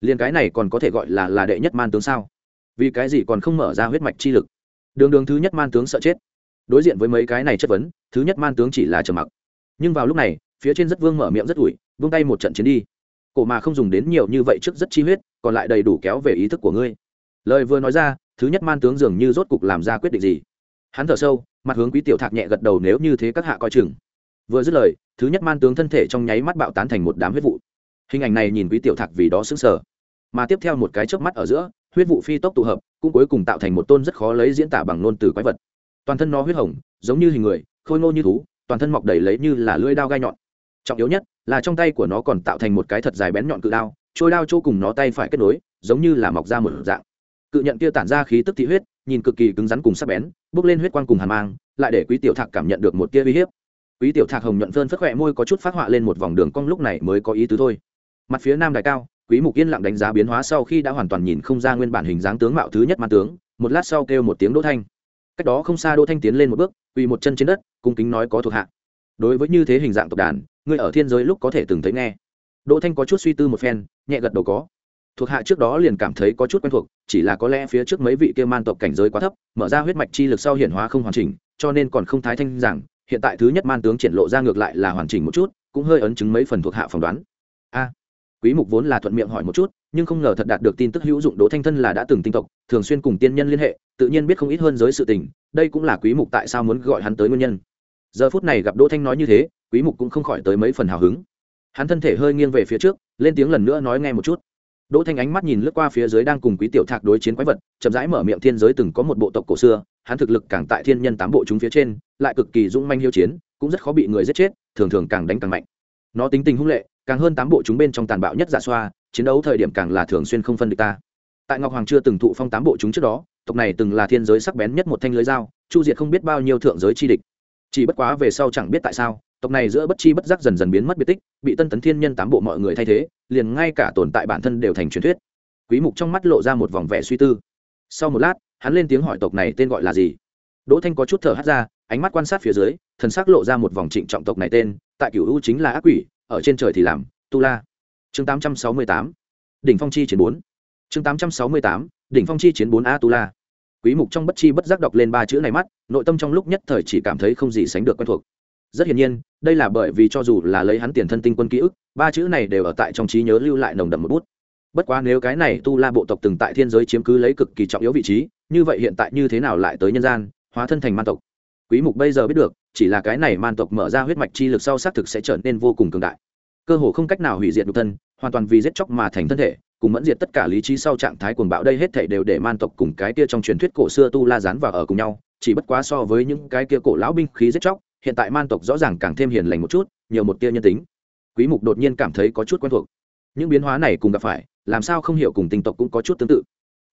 Speaker 1: Liền cái này còn có thể gọi là là đệ nhất man tướng sao? Vì cái gì còn không mở ra huyết mạch chi lực? Đường đường thứ nhất man tướng sợ chết. Đối diện với mấy cái này chất vấn, thứ nhất man tướng chỉ là trầm mặc. Nhưng vào lúc này, phía trên rất vương mở miệng rất ủi, vung tay một trận chiến đi. Cổ mà không dùng đến nhiều như vậy trước rất chi huyết, còn lại đầy đủ kéo về ý thức của ngươi. Lời vừa nói ra, thứ nhất man tướng dường như rốt cục làm ra quyết định gì? Hắn thở sâu mặt hướng quý tiểu thạc nhẹ gật đầu nếu như thế các hạ coi chừng. Vừa dứt lời, thứ nhất man tướng thân thể trong nháy mắt bạo tán thành một đám huyết vụ. Hình ảnh này nhìn quý tiểu thạc vì đó xứng sờ. Mà tiếp theo một cái chớp mắt ở giữa, huyết vụ phi tốc tụ hợp, cũng cuối cùng tạo thành một tôn rất khó lấy diễn tả bằng ngôn từ quái vật. Toàn thân nó huyết hồng, giống như hình người, khôi ngô như thú, toàn thân mọc đầy lấy như là lưỡi đao gai nhọn. Trọng yếu nhất là trong tay của nó còn tạo thành một cái thật dài bén nhọn cự đao, trôi đao chỗ cùng nó tay phải kết nối, giống như là mọc ra một dạng. Cự nhận kia tản ra khí tức thị huyết nhìn cực kỳ cứng rắn cùng sắc bén, bước lên huyết quang cùng hàn mang, lại để quý tiểu thạc cảm nhận được một tia uy hiếp. Quý tiểu thạc hồng nhuận phơn phất khỏe môi có chút phát họa lên một vòng đường cong lúc này mới có ý tứ thôi. Mặt phía nam đài cao, quý mục yên lặng đánh giá biến hóa sau khi đã hoàn toàn nhìn không ra nguyên bản hình dáng tướng mạo thứ nhất man tướng, một lát sau kêu một tiếng đỗ thanh. Cách đó không xa đỗ thanh tiến lên một bước, quỳ một chân trên đất, cung kính nói có thuộc hạ. Đối với như thế hình dạng tộc đàn, ngươi ở thiên giới lúc có thể từng thấy nghe. Đỗ thanh có chút suy tư một phen, nhẹ gật đầu có thuộc hạ trước đó liền cảm thấy có chút quen thuộc, chỉ là có lẽ phía trước mấy vị kia man tộc cảnh giới quá thấp, mở ra huyết mạch chi lực sau hiển hóa không hoàn chỉnh, cho nên còn không thái thanh rằng hiện tại thứ nhất man tướng triển lộ ra ngược lại là hoàn chỉnh một chút, cũng hơi ấn chứng mấy phần thuộc hạ phỏng đoán. A, quý mục vốn là thuận miệng hỏi một chút, nhưng không ngờ thật đạt được tin tức hữu dụng đỗ thanh thân là đã từng tinh tộc, thường xuyên cùng tiên nhân liên hệ, tự nhiên biết không ít hơn giới sự tình, đây cũng là quý mục tại sao muốn gọi hắn tới nguyên nhân. Giờ phút này gặp đỗ thanh nói như thế, quý mục cũng không khỏi tới mấy phần hào hứng. Hắn thân thể hơi nghiêng về phía trước, lên tiếng lần nữa nói nghe một chút đỗ thanh ánh mắt nhìn lướt qua phía dưới đang cùng quý tiểu thạc đối chiến quái vật, chậm rãi mở miệng thiên giới từng có một bộ tộc cổ xưa, hắn thực lực càng tại thiên nhân tám bộ chúng phía trên, lại cực kỳ dũng manh hiếu chiến, cũng rất khó bị người giết chết, thường thường càng đánh càng mạnh. Nó tính tình hung lệ, càng hơn tám bộ chúng bên trong tàn bạo nhất dạ xoa, chiến đấu thời điểm càng là thường xuyên không phân được ta. Tại ngọc hoàng chưa từng thụ phong tám bộ chúng trước đó, tộc này từng là thiên giới sắc bén nhất một thanh lưới dao, chu diệt không biết bao nhiêu thượng giới chi địch. Chỉ bất quá về sau chẳng biết tại sao tộc này giữa bất chi bất giác dần dần biến mất biệt tích, bị tân tấn thiên nhân tám bộ mọi người thay thế, liền ngay cả tồn tại bản thân đều thành truyền thuyết. Quý mục trong mắt lộ ra một vòng vẻ suy tư. Sau một lát, hắn lên tiếng hỏi tộc này tên gọi là gì. Đỗ thanh có chút thở hắt ra, ánh mắt quan sát phía dưới, thần sắc lộ ra một vòng trịnh trọng tộc này tên, tại cửu u chính là ác quỷ, ở trên trời thì làm, tu la. Chương 868 đỉnh phong chi chiến 4 chương 868 đỉnh phong chi chiến 4 a tu la. Quý mục trong bất chi bất giác đọc lên ba chữ này mắt, nội tâm trong lúc nhất thời chỉ cảm thấy không gì sánh được quen thuộc rất hiển nhiên, đây là bởi vì cho dù là lấy hắn tiền thân tinh quân ký ức, ba chữ này đều ở tại trong trí nhớ lưu lại nồng đậm một bút. Bất quá nếu cái này tu la bộ tộc từng tại thiên giới chiếm cứ lấy cực kỳ trọng yếu vị trí, như vậy hiện tại như thế nào lại tới nhân gian, hóa thân thành man tộc? Quý mục bây giờ biết được, chỉ là cái này man tộc mở ra huyết mạch chi lực sau xác thực sẽ trở nên vô cùng cường đại. Cơ hồ không cách nào hủy diệt nhục thân, hoàn toàn vì giết chóc mà thành thân thể, cùng mẫn diệt tất cả lý trí sau trạng thái cuồng bạo đây hết thảy đều để man tộc cùng cái kia trong truyền thuyết cổ xưa tu la dán vào ở cùng nhau, chỉ bất quá so với những cái kia cổ lão binh khí giết chóc hiện tại man tộc rõ ràng càng thêm hiền lành một chút, nhiều một tia nhân tính. Quý mục đột nhiên cảm thấy có chút quen thuộc. Những biến hóa này cùng gặp phải, làm sao không hiểu cùng tinh tộc cũng có chút tương tự.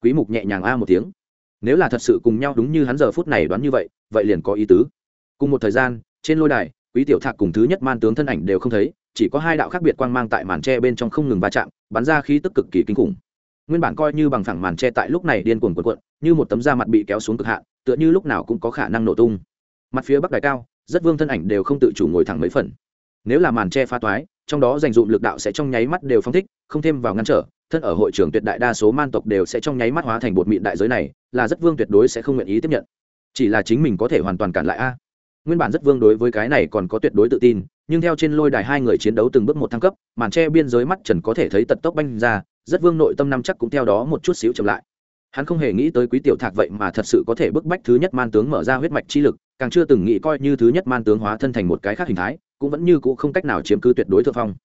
Speaker 1: Quý mục nhẹ nhàng a một tiếng. Nếu là thật sự cùng nhau đúng như hắn giờ phút này đoán như vậy vậy liền có ý tứ. Cùng một thời gian, trên lôi đài, quý tiểu thạc cùng thứ nhất man tướng thân ảnh đều không thấy, chỉ có hai đạo khác biệt quang mang tại màn tre bên trong không ngừng va chạm, bắn ra khí tức cực kỳ kinh khủng. Nguyên bản coi như bằng phẳng màn tre tại lúc này điên cuồng cuộn cuộn, như một tấm da mặt bị kéo xuống cực hạn, tựa như lúc nào cũng có khả năng nổ tung. Mặt phía bắc đài cao rất vương thân ảnh đều không tự chủ ngồi thẳng mấy phần. Nếu là màn tre pha toái, trong đó dành dụm lực đạo sẽ trong nháy mắt đều phong thích, không thêm vào ngăn trở, thân ở hội trường tuyệt đại đa số man tộc đều sẽ trong nháy mắt hóa thành bột mịn đại giới này, là rất vương tuyệt đối sẽ không nguyện ý tiếp nhận. Chỉ là chính mình có thể hoàn toàn cản lại a. Nguyên bản rất vương đối với cái này còn có tuyệt đối tự tin, nhưng theo trên lôi đài hai người chiến đấu từng bước một thăng cấp, màn tre biên giới mắt trần có thể thấy tật tốc banh ra, rất vương nội tâm năm chắc cũng theo đó một chút xíu chậm lại hắn không hề nghĩ tới quý tiểu thạc vậy mà thật sự có thể bức bách thứ nhất man tướng mở ra huyết mạch chi lực, càng chưa từng nghĩ coi như thứ nhất man tướng hóa thân thành một cái khác hình thái, cũng vẫn như cũ không cách nào chiếm cứ tuyệt đối thượng phong.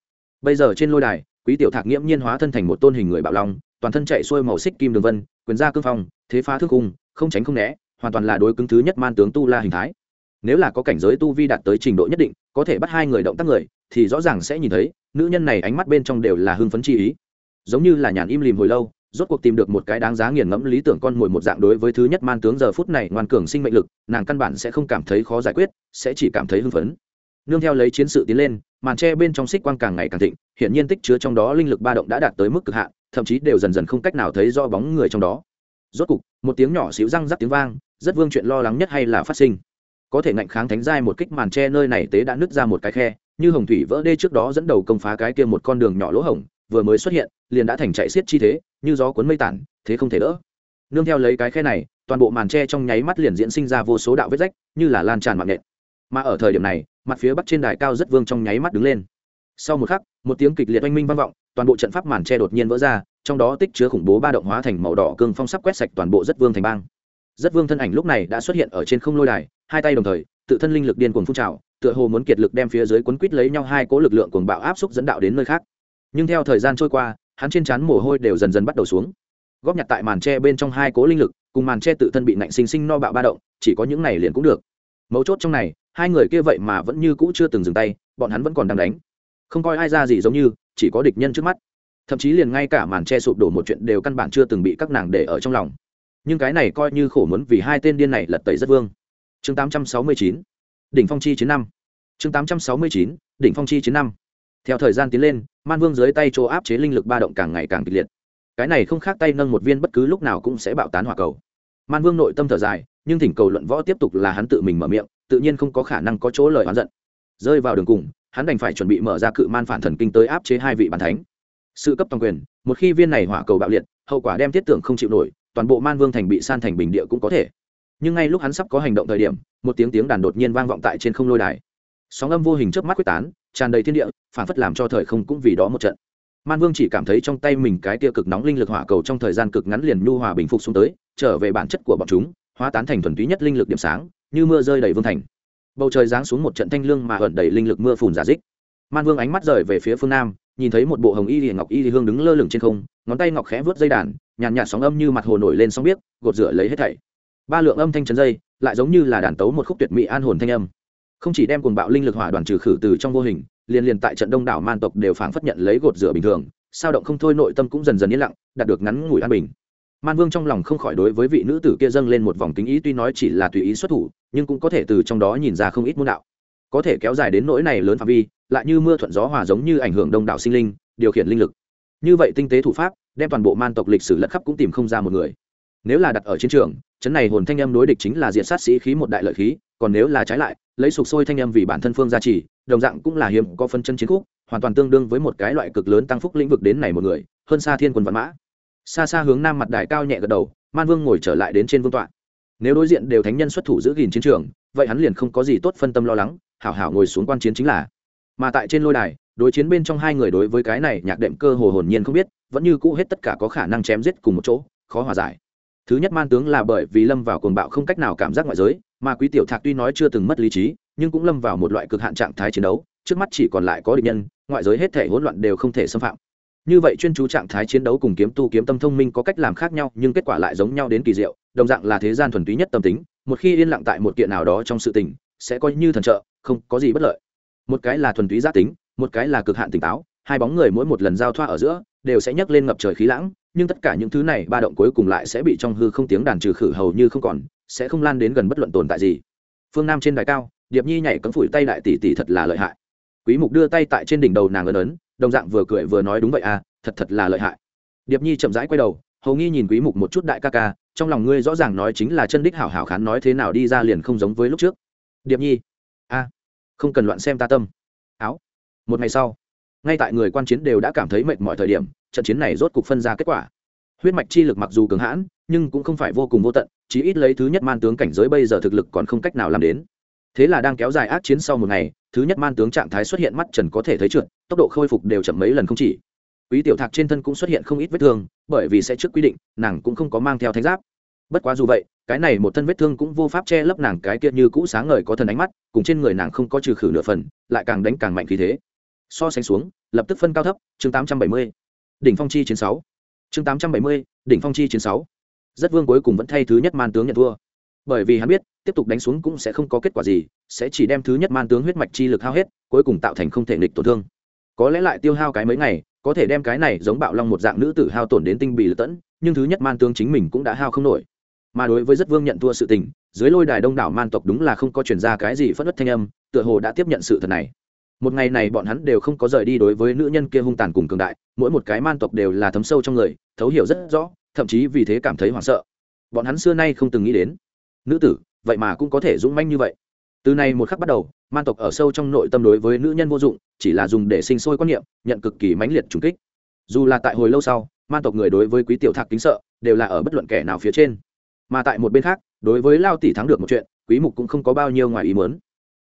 Speaker 1: Bây giờ trên lôi đài, quý tiểu thạc nghiễm nhiên hóa thân thành một tôn hình người bạo long, toàn thân chạy xuôi màu xích kim đường vân, quyền ra cương phong, thế phá thương cung, không tránh không né, hoàn toàn là đối cứng thứ nhất man tướng tu la hình thái. Nếu là có cảnh giới tu vi đạt tới trình độ nhất định, có thể bắt hai người động tác người, thì rõ ràng sẽ nhìn thấy, nữ nhân này ánh mắt bên trong đều là hưng phấn chi ý. Giống như là nhàn im lìm hồi lâu rốt cuộc tìm được một cái đáng giá nghiền ngẫm lý tưởng con mồi một dạng đối với thứ nhất man tướng giờ phút này ngoan cường sinh mệnh lực, nàng căn bản sẽ không cảm thấy khó giải quyết, sẽ chỉ cảm thấy hưng phấn. Nương theo lấy chiến sự tiến lên, màn tre bên trong xích quang càng ngày càng thịnh hiện nhiên tích chứa trong đó linh lực ba động đã đạt tới mức cực hạn, thậm chí đều dần dần không cách nào thấy do bóng người trong đó. Rốt cục, một tiếng nhỏ xíu răng rắc tiếng vang, rất vương chuyện lo lắng nhất hay là phát sinh. Có thể ngạnh kháng thánh giai một kích màn tre nơi này tế đã nứt ra một cái khe, như hồng thủy vỡ đê trước đó dẫn đầu công phá cái kia một con đường nhỏ lỗ hổng, vừa mới xuất hiện liền đã thành chạy xiết chi thế, như gió cuốn mây tản, thế không thể đỡ. Nương theo lấy cái khe này, toàn bộ màn tre trong nháy mắt liền diễn sinh ra vô số đạo vết rách, như là lan tràn mạng nện mà ở thời điểm này, mặt phía bắc trên đài cao rất vương trong nháy mắt đứng lên. Sau một khắc, một tiếng kịch liệt oanh minh vang vọng, toàn bộ trận pháp màn tre đột nhiên vỡ ra, trong đó tích chứa khủng bố ba động hóa thành màu đỏ cương phong sắp quét sạch toàn bộ rất vương thành bang. Rất vương thân ảnh lúc này đã xuất hiện ở trên không lôi đài, hai tay đồng thời, tự thân linh lực điên cuồng phun trào, tựa hồ muốn kiệt lực đem phía dưới quấn quít lấy nhau hai cố lực lượng cuồng bạo áp xúc dẫn đạo đến nơi khác. Nhưng theo thời gian trôi qua hắn trên trán mồ hôi đều dần dần bắt đầu xuống. Góp nhặt tại màn tre bên trong hai cố linh lực cùng màn tre tự thân bị nạnh sinh sinh no bạo ba động chỉ có những này liền cũng được. Mấu chốt trong này hai người kia vậy mà vẫn như cũ chưa từng dừng tay bọn hắn vẫn còn đang đánh. Không coi ai ra gì giống như chỉ có địch nhân trước mắt. Thậm chí liền ngay cả màn che sụp đổ một chuyện đều căn bản chưa từng bị các nàng để ở trong lòng. Nhưng cái này coi như khổ muốn vì hai tên điên này lật tẩy rất vương. Chương 869, đỉnh phong chi chiến năm. Chương 869, đỉnh phong chi chiến năm theo thời gian tiến lên, man vương dưới tay chỗ áp chế linh lực ba động càng ngày càng kịch liệt. Cái này không khác tay nâng một viên bất cứ lúc nào cũng sẽ bạo tán hỏa cầu. Man vương nội tâm thở dài, nhưng thỉnh cầu luận võ tiếp tục là hắn tự mình mở miệng, tự nhiên không có khả năng có chỗ lời oán giận. Rơi vào đường cùng, hắn đành phải chuẩn bị mở ra cự man phản thần kinh tới áp chế hai vị bàn thánh. Sự cấp toàn quyền, một khi viên này hỏa cầu bạo liệt, hậu quả đem thiết tưởng không chịu nổi, toàn bộ man vương thành bị san thành bình địa cũng có thể. Nhưng ngay lúc hắn sắp có hành động thời điểm, một tiếng tiếng đàn đột nhiên vang vọng tại trên không lôi đài. Sóng âm vô hình trước mắt quyết tán tràn đầy thiên địa, phản phất làm cho thời không cũng vì đó một trận. Man vương chỉ cảm thấy trong tay mình cái tia cực nóng linh lực hỏa cầu trong thời gian cực ngắn liền nhu hòa bình phục xuống tới, trở về bản chất của bọn chúng, hóa tán thành thuần túy nhất linh lực điểm sáng, như mưa rơi đầy vương thành. Bầu trời giáng xuống một trận thanh lương mà ẩn đầy linh lực mưa phùn giả dích. Man vương ánh mắt rời về phía phương nam, nhìn thấy một bộ hồng y thì ngọc y hương đứng lơ lửng trên không, ngón tay ngọc khẽ vớt dây đàn, nhàn nhạt sóng âm như mặt hồ nổi lên sóng biếc, gột rửa lấy hết thảy. Ba lượng âm thanh chấn dây, lại giống như là đàn tấu một khúc tuyệt mỹ an hồn thanh âm không chỉ đem cuồng bạo linh lực hỏa đoàn trừ khử từ trong vô hình, liền liền tại trận đông đảo man tộc đều phảng phất nhận lấy gột rửa bình thường, sao động không thôi nội tâm cũng dần dần yên lặng, đạt được ngắn ngủi an bình. Man vương trong lòng không khỏi đối với vị nữ tử kia dâng lên một vòng kính ý tuy nói chỉ là tùy ý xuất thủ, nhưng cũng có thể từ trong đó nhìn ra không ít môn đạo. Có thể kéo dài đến nỗi này lớn phạm vi, lại như mưa thuận gió hòa giống như ảnh hưởng đông đảo sinh linh, điều khiển linh lực. Như vậy tinh tế thủ pháp, đem toàn bộ man tộc lịch sử lật khắp cũng tìm không ra một người. Nếu là đặt ở chiến trường, chấn này hồn thanh âm đối địch chính là diện sát sĩ khí một đại lợi khí, còn nếu là trái lại lấy sục sôi thanh âm vì bản thân phương gia trì, đồng dạng cũng là hiếm có phân chân chiến khúc, hoàn toàn tương đương với một cái loại cực lớn tăng phúc lĩnh vực đến này một người, hơn xa thiên quân văn mã. Xa xa hướng nam mặt đài cao nhẹ gật đầu, man vương ngồi trở lại đến trên vương tọa. Nếu đối diện đều thánh nhân xuất thủ giữ gìn chiến trường, vậy hắn liền không có gì tốt phân tâm lo lắng, hảo hảo ngồi xuống quan chiến chính là. Mà tại trên lôi đài, đối chiến bên trong hai người đối với cái này nhạc đệm cơ hồ hồn nhiên không biết, vẫn như cũ hết tất cả có khả năng chém giết cùng một chỗ, khó hòa giải. Thứ nhất man tướng là bởi vì lâm vào cuồng bạo không cách nào cảm giác ngoại giới mà quý tiểu thạc tuy nói chưa từng mất lý trí, nhưng cũng lâm vào một loại cực hạn trạng thái chiến đấu, trước mắt chỉ còn lại có địch nhân, ngoại giới hết thể hỗn loạn đều không thể xâm phạm. Như vậy chuyên chú trạng thái chiến đấu cùng kiếm tu kiếm tâm thông minh có cách làm khác nhau, nhưng kết quả lại giống nhau đến kỳ diệu, đồng dạng là thế gian thuần túy nhất tâm tính, một khi yên lặng tại một kiện nào đó trong sự tình, sẽ coi như thần trợ, không có gì bất lợi. Một cái là thuần túy giác tính, một cái là cực hạn tỉnh táo, hai bóng người mỗi một lần giao thoa ở giữa, đều sẽ nhấc lên ngập trời khí lãng, nhưng tất cả những thứ này ba động cuối cùng lại sẽ bị trong hư không tiếng đàn trừ khử hầu như không còn sẽ không lan đến gần bất luận tồn tại gì. Phương nam trên đài cao, điệp nhi nhảy cấm phủi tay đại tỷ tỷ thật là lợi hại. Quý mục đưa tay tại trên đỉnh đầu nàng ấn ấn, đồng dạng vừa cười vừa nói đúng vậy à thật thật là lợi hại. Điệp nhi chậm rãi quay đầu, hầu nghi nhìn quý mục một chút đại ca ca, trong lòng ngươi rõ ràng nói chính là chân đích hảo hảo khán nói thế nào đi ra liền không giống với lúc trước. Điệp nhi, a, không cần loạn xem ta tâm. Áo. Một ngày sau, ngay tại người quan chiến đều đã cảm thấy mệt mỏi thời điểm, trận chiến này rốt cục phân ra kết quả huyết mạch chi lực mặc dù cường hãn, nhưng cũng không phải vô cùng vô tận, chí ít lấy thứ nhất man tướng cảnh giới bây giờ thực lực còn không cách nào làm đến. Thế là đang kéo dài ác chiến sau một ngày, thứ nhất man tướng trạng thái xuất hiện mắt trần có thể thấy trượt, tốc độ khôi phục đều chậm mấy lần không chỉ. Quý tiểu thạc trên thân cũng xuất hiện không ít vết thương, bởi vì sẽ trước quy định, nàng cũng không có mang theo thánh giáp. Bất quá dù vậy, cái này một thân vết thương cũng vô pháp che lấp nàng cái kia như cũ sáng ngời có thần ánh mắt, cùng trên người nàng không có trừ khử nửa phần, lại càng đánh càng mạnh khí thế. So sánh xuống, lập tức phân cao thấp, chương tám trăm bảy mươi. Đỉnh phong chi chiến sáu chương tám trăm bảy mươi, đỉnh phong chi chiến sáu. Rất vương cuối cùng vẫn thay thứ nhất man tướng nhận thua. Bởi vì hắn biết, tiếp tục đánh xuống cũng sẽ không có kết quả gì, sẽ chỉ đem thứ nhất man tướng huyết mạch chi lực hao hết, cuối cùng tạo thành không thể nghịch tổn thương. Có lẽ lại tiêu hao cái mấy ngày, có thể đem cái này giống bạo long một dạng nữ tử hao tổn đến tinh bì lật tẫn, nhưng thứ nhất man tướng chính mình cũng đã hao không nổi. Mà đối với rất vương nhận thua sự tình, dưới lôi đài đông đảo man tộc đúng là không có chuyển ra cái gì phất đất thanh âm, tựa hồ đã tiếp nhận sự thật này một ngày này bọn hắn đều không có rời đi đối với nữ nhân kia hung tàn cùng cường đại, mỗi một cái man tộc đều là thấm sâu trong người, thấu hiểu rất rõ, thậm chí vì thế cảm thấy hoảng sợ. Bọn hắn xưa nay không từng nghĩ đến. Nữ tử, vậy mà cũng có thể dũng manh như vậy. Từ nay một khắc bắt đầu, man tộc ở sâu trong nội tâm đối với nữ nhân vô dụng, chỉ là dùng để sinh sôi quan niệm, nhận cực kỳ mãnh liệt trùng kích. Dù là tại hồi lâu sau, man tộc người đối với quý tiểu thạc kính sợ, đều là ở bất luận kẻ nào phía trên. Mà tại một bên khác, đối với lao tỷ thắng được một chuyện, quý mục cũng không có bao nhiêu ngoài ý muốn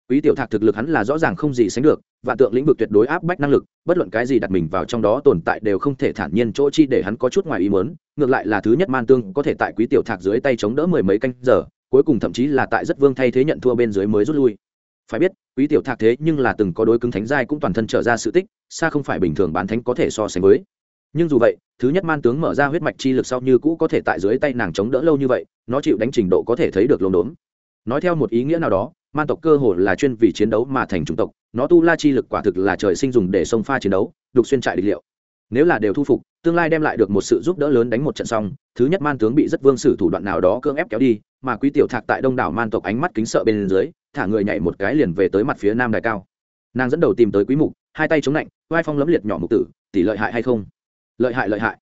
Speaker 1: quý tiểu thạc thực lực hắn là rõ ràng không gì sánh được, và tượng lĩnh vực tuyệt đối áp bách năng lực, bất luận cái gì đặt mình vào trong đó tồn tại đều không thể thản nhiên chỗ chi để hắn có chút ngoài ý muốn, ngược lại là thứ nhất man tương có thể tại quý tiểu thạc dưới tay chống đỡ mười mấy canh giờ, cuối cùng thậm chí là tại rất vương thay thế nhận thua bên dưới mới rút lui. Phải biết, quý tiểu thạc thế nhưng là từng có đối cứng thánh giai cũng toàn thân trở ra sự tích, xa không phải bình thường bán thánh có thể so sánh với. Nhưng dù vậy, thứ nhất man tướng mở ra huyết mạch chi lực sau như cũ có thể tại dưới tay nàng chống đỡ lâu như vậy, nó chịu đánh trình độ có thể thấy được lồn đốn. Nói theo một ý nghĩa nào đó man tộc cơ hồ là chuyên vì chiến đấu mà thành chủng tộc, nó tu la chi lực quả thực là trời sinh dùng để xông pha chiến đấu, đục xuyên trại địch liệu. Nếu là đều thu phục, tương lai đem lại được một sự giúp đỡ lớn đánh một trận xong, thứ nhất man tướng bị rất vương sử thủ đoạn nào đó cưỡng ép kéo đi, mà quý tiểu thạc tại đông đảo man tộc ánh mắt kính sợ bên dưới, thả người nhảy một cái liền về tới mặt phía nam đài cao. Nàng dẫn đầu tìm tới quý mục, hai tay chống lạnh vai phong lấm liệt nhỏ mục tử, tỷ lợi hại hay không? Lợi hại lợi hại.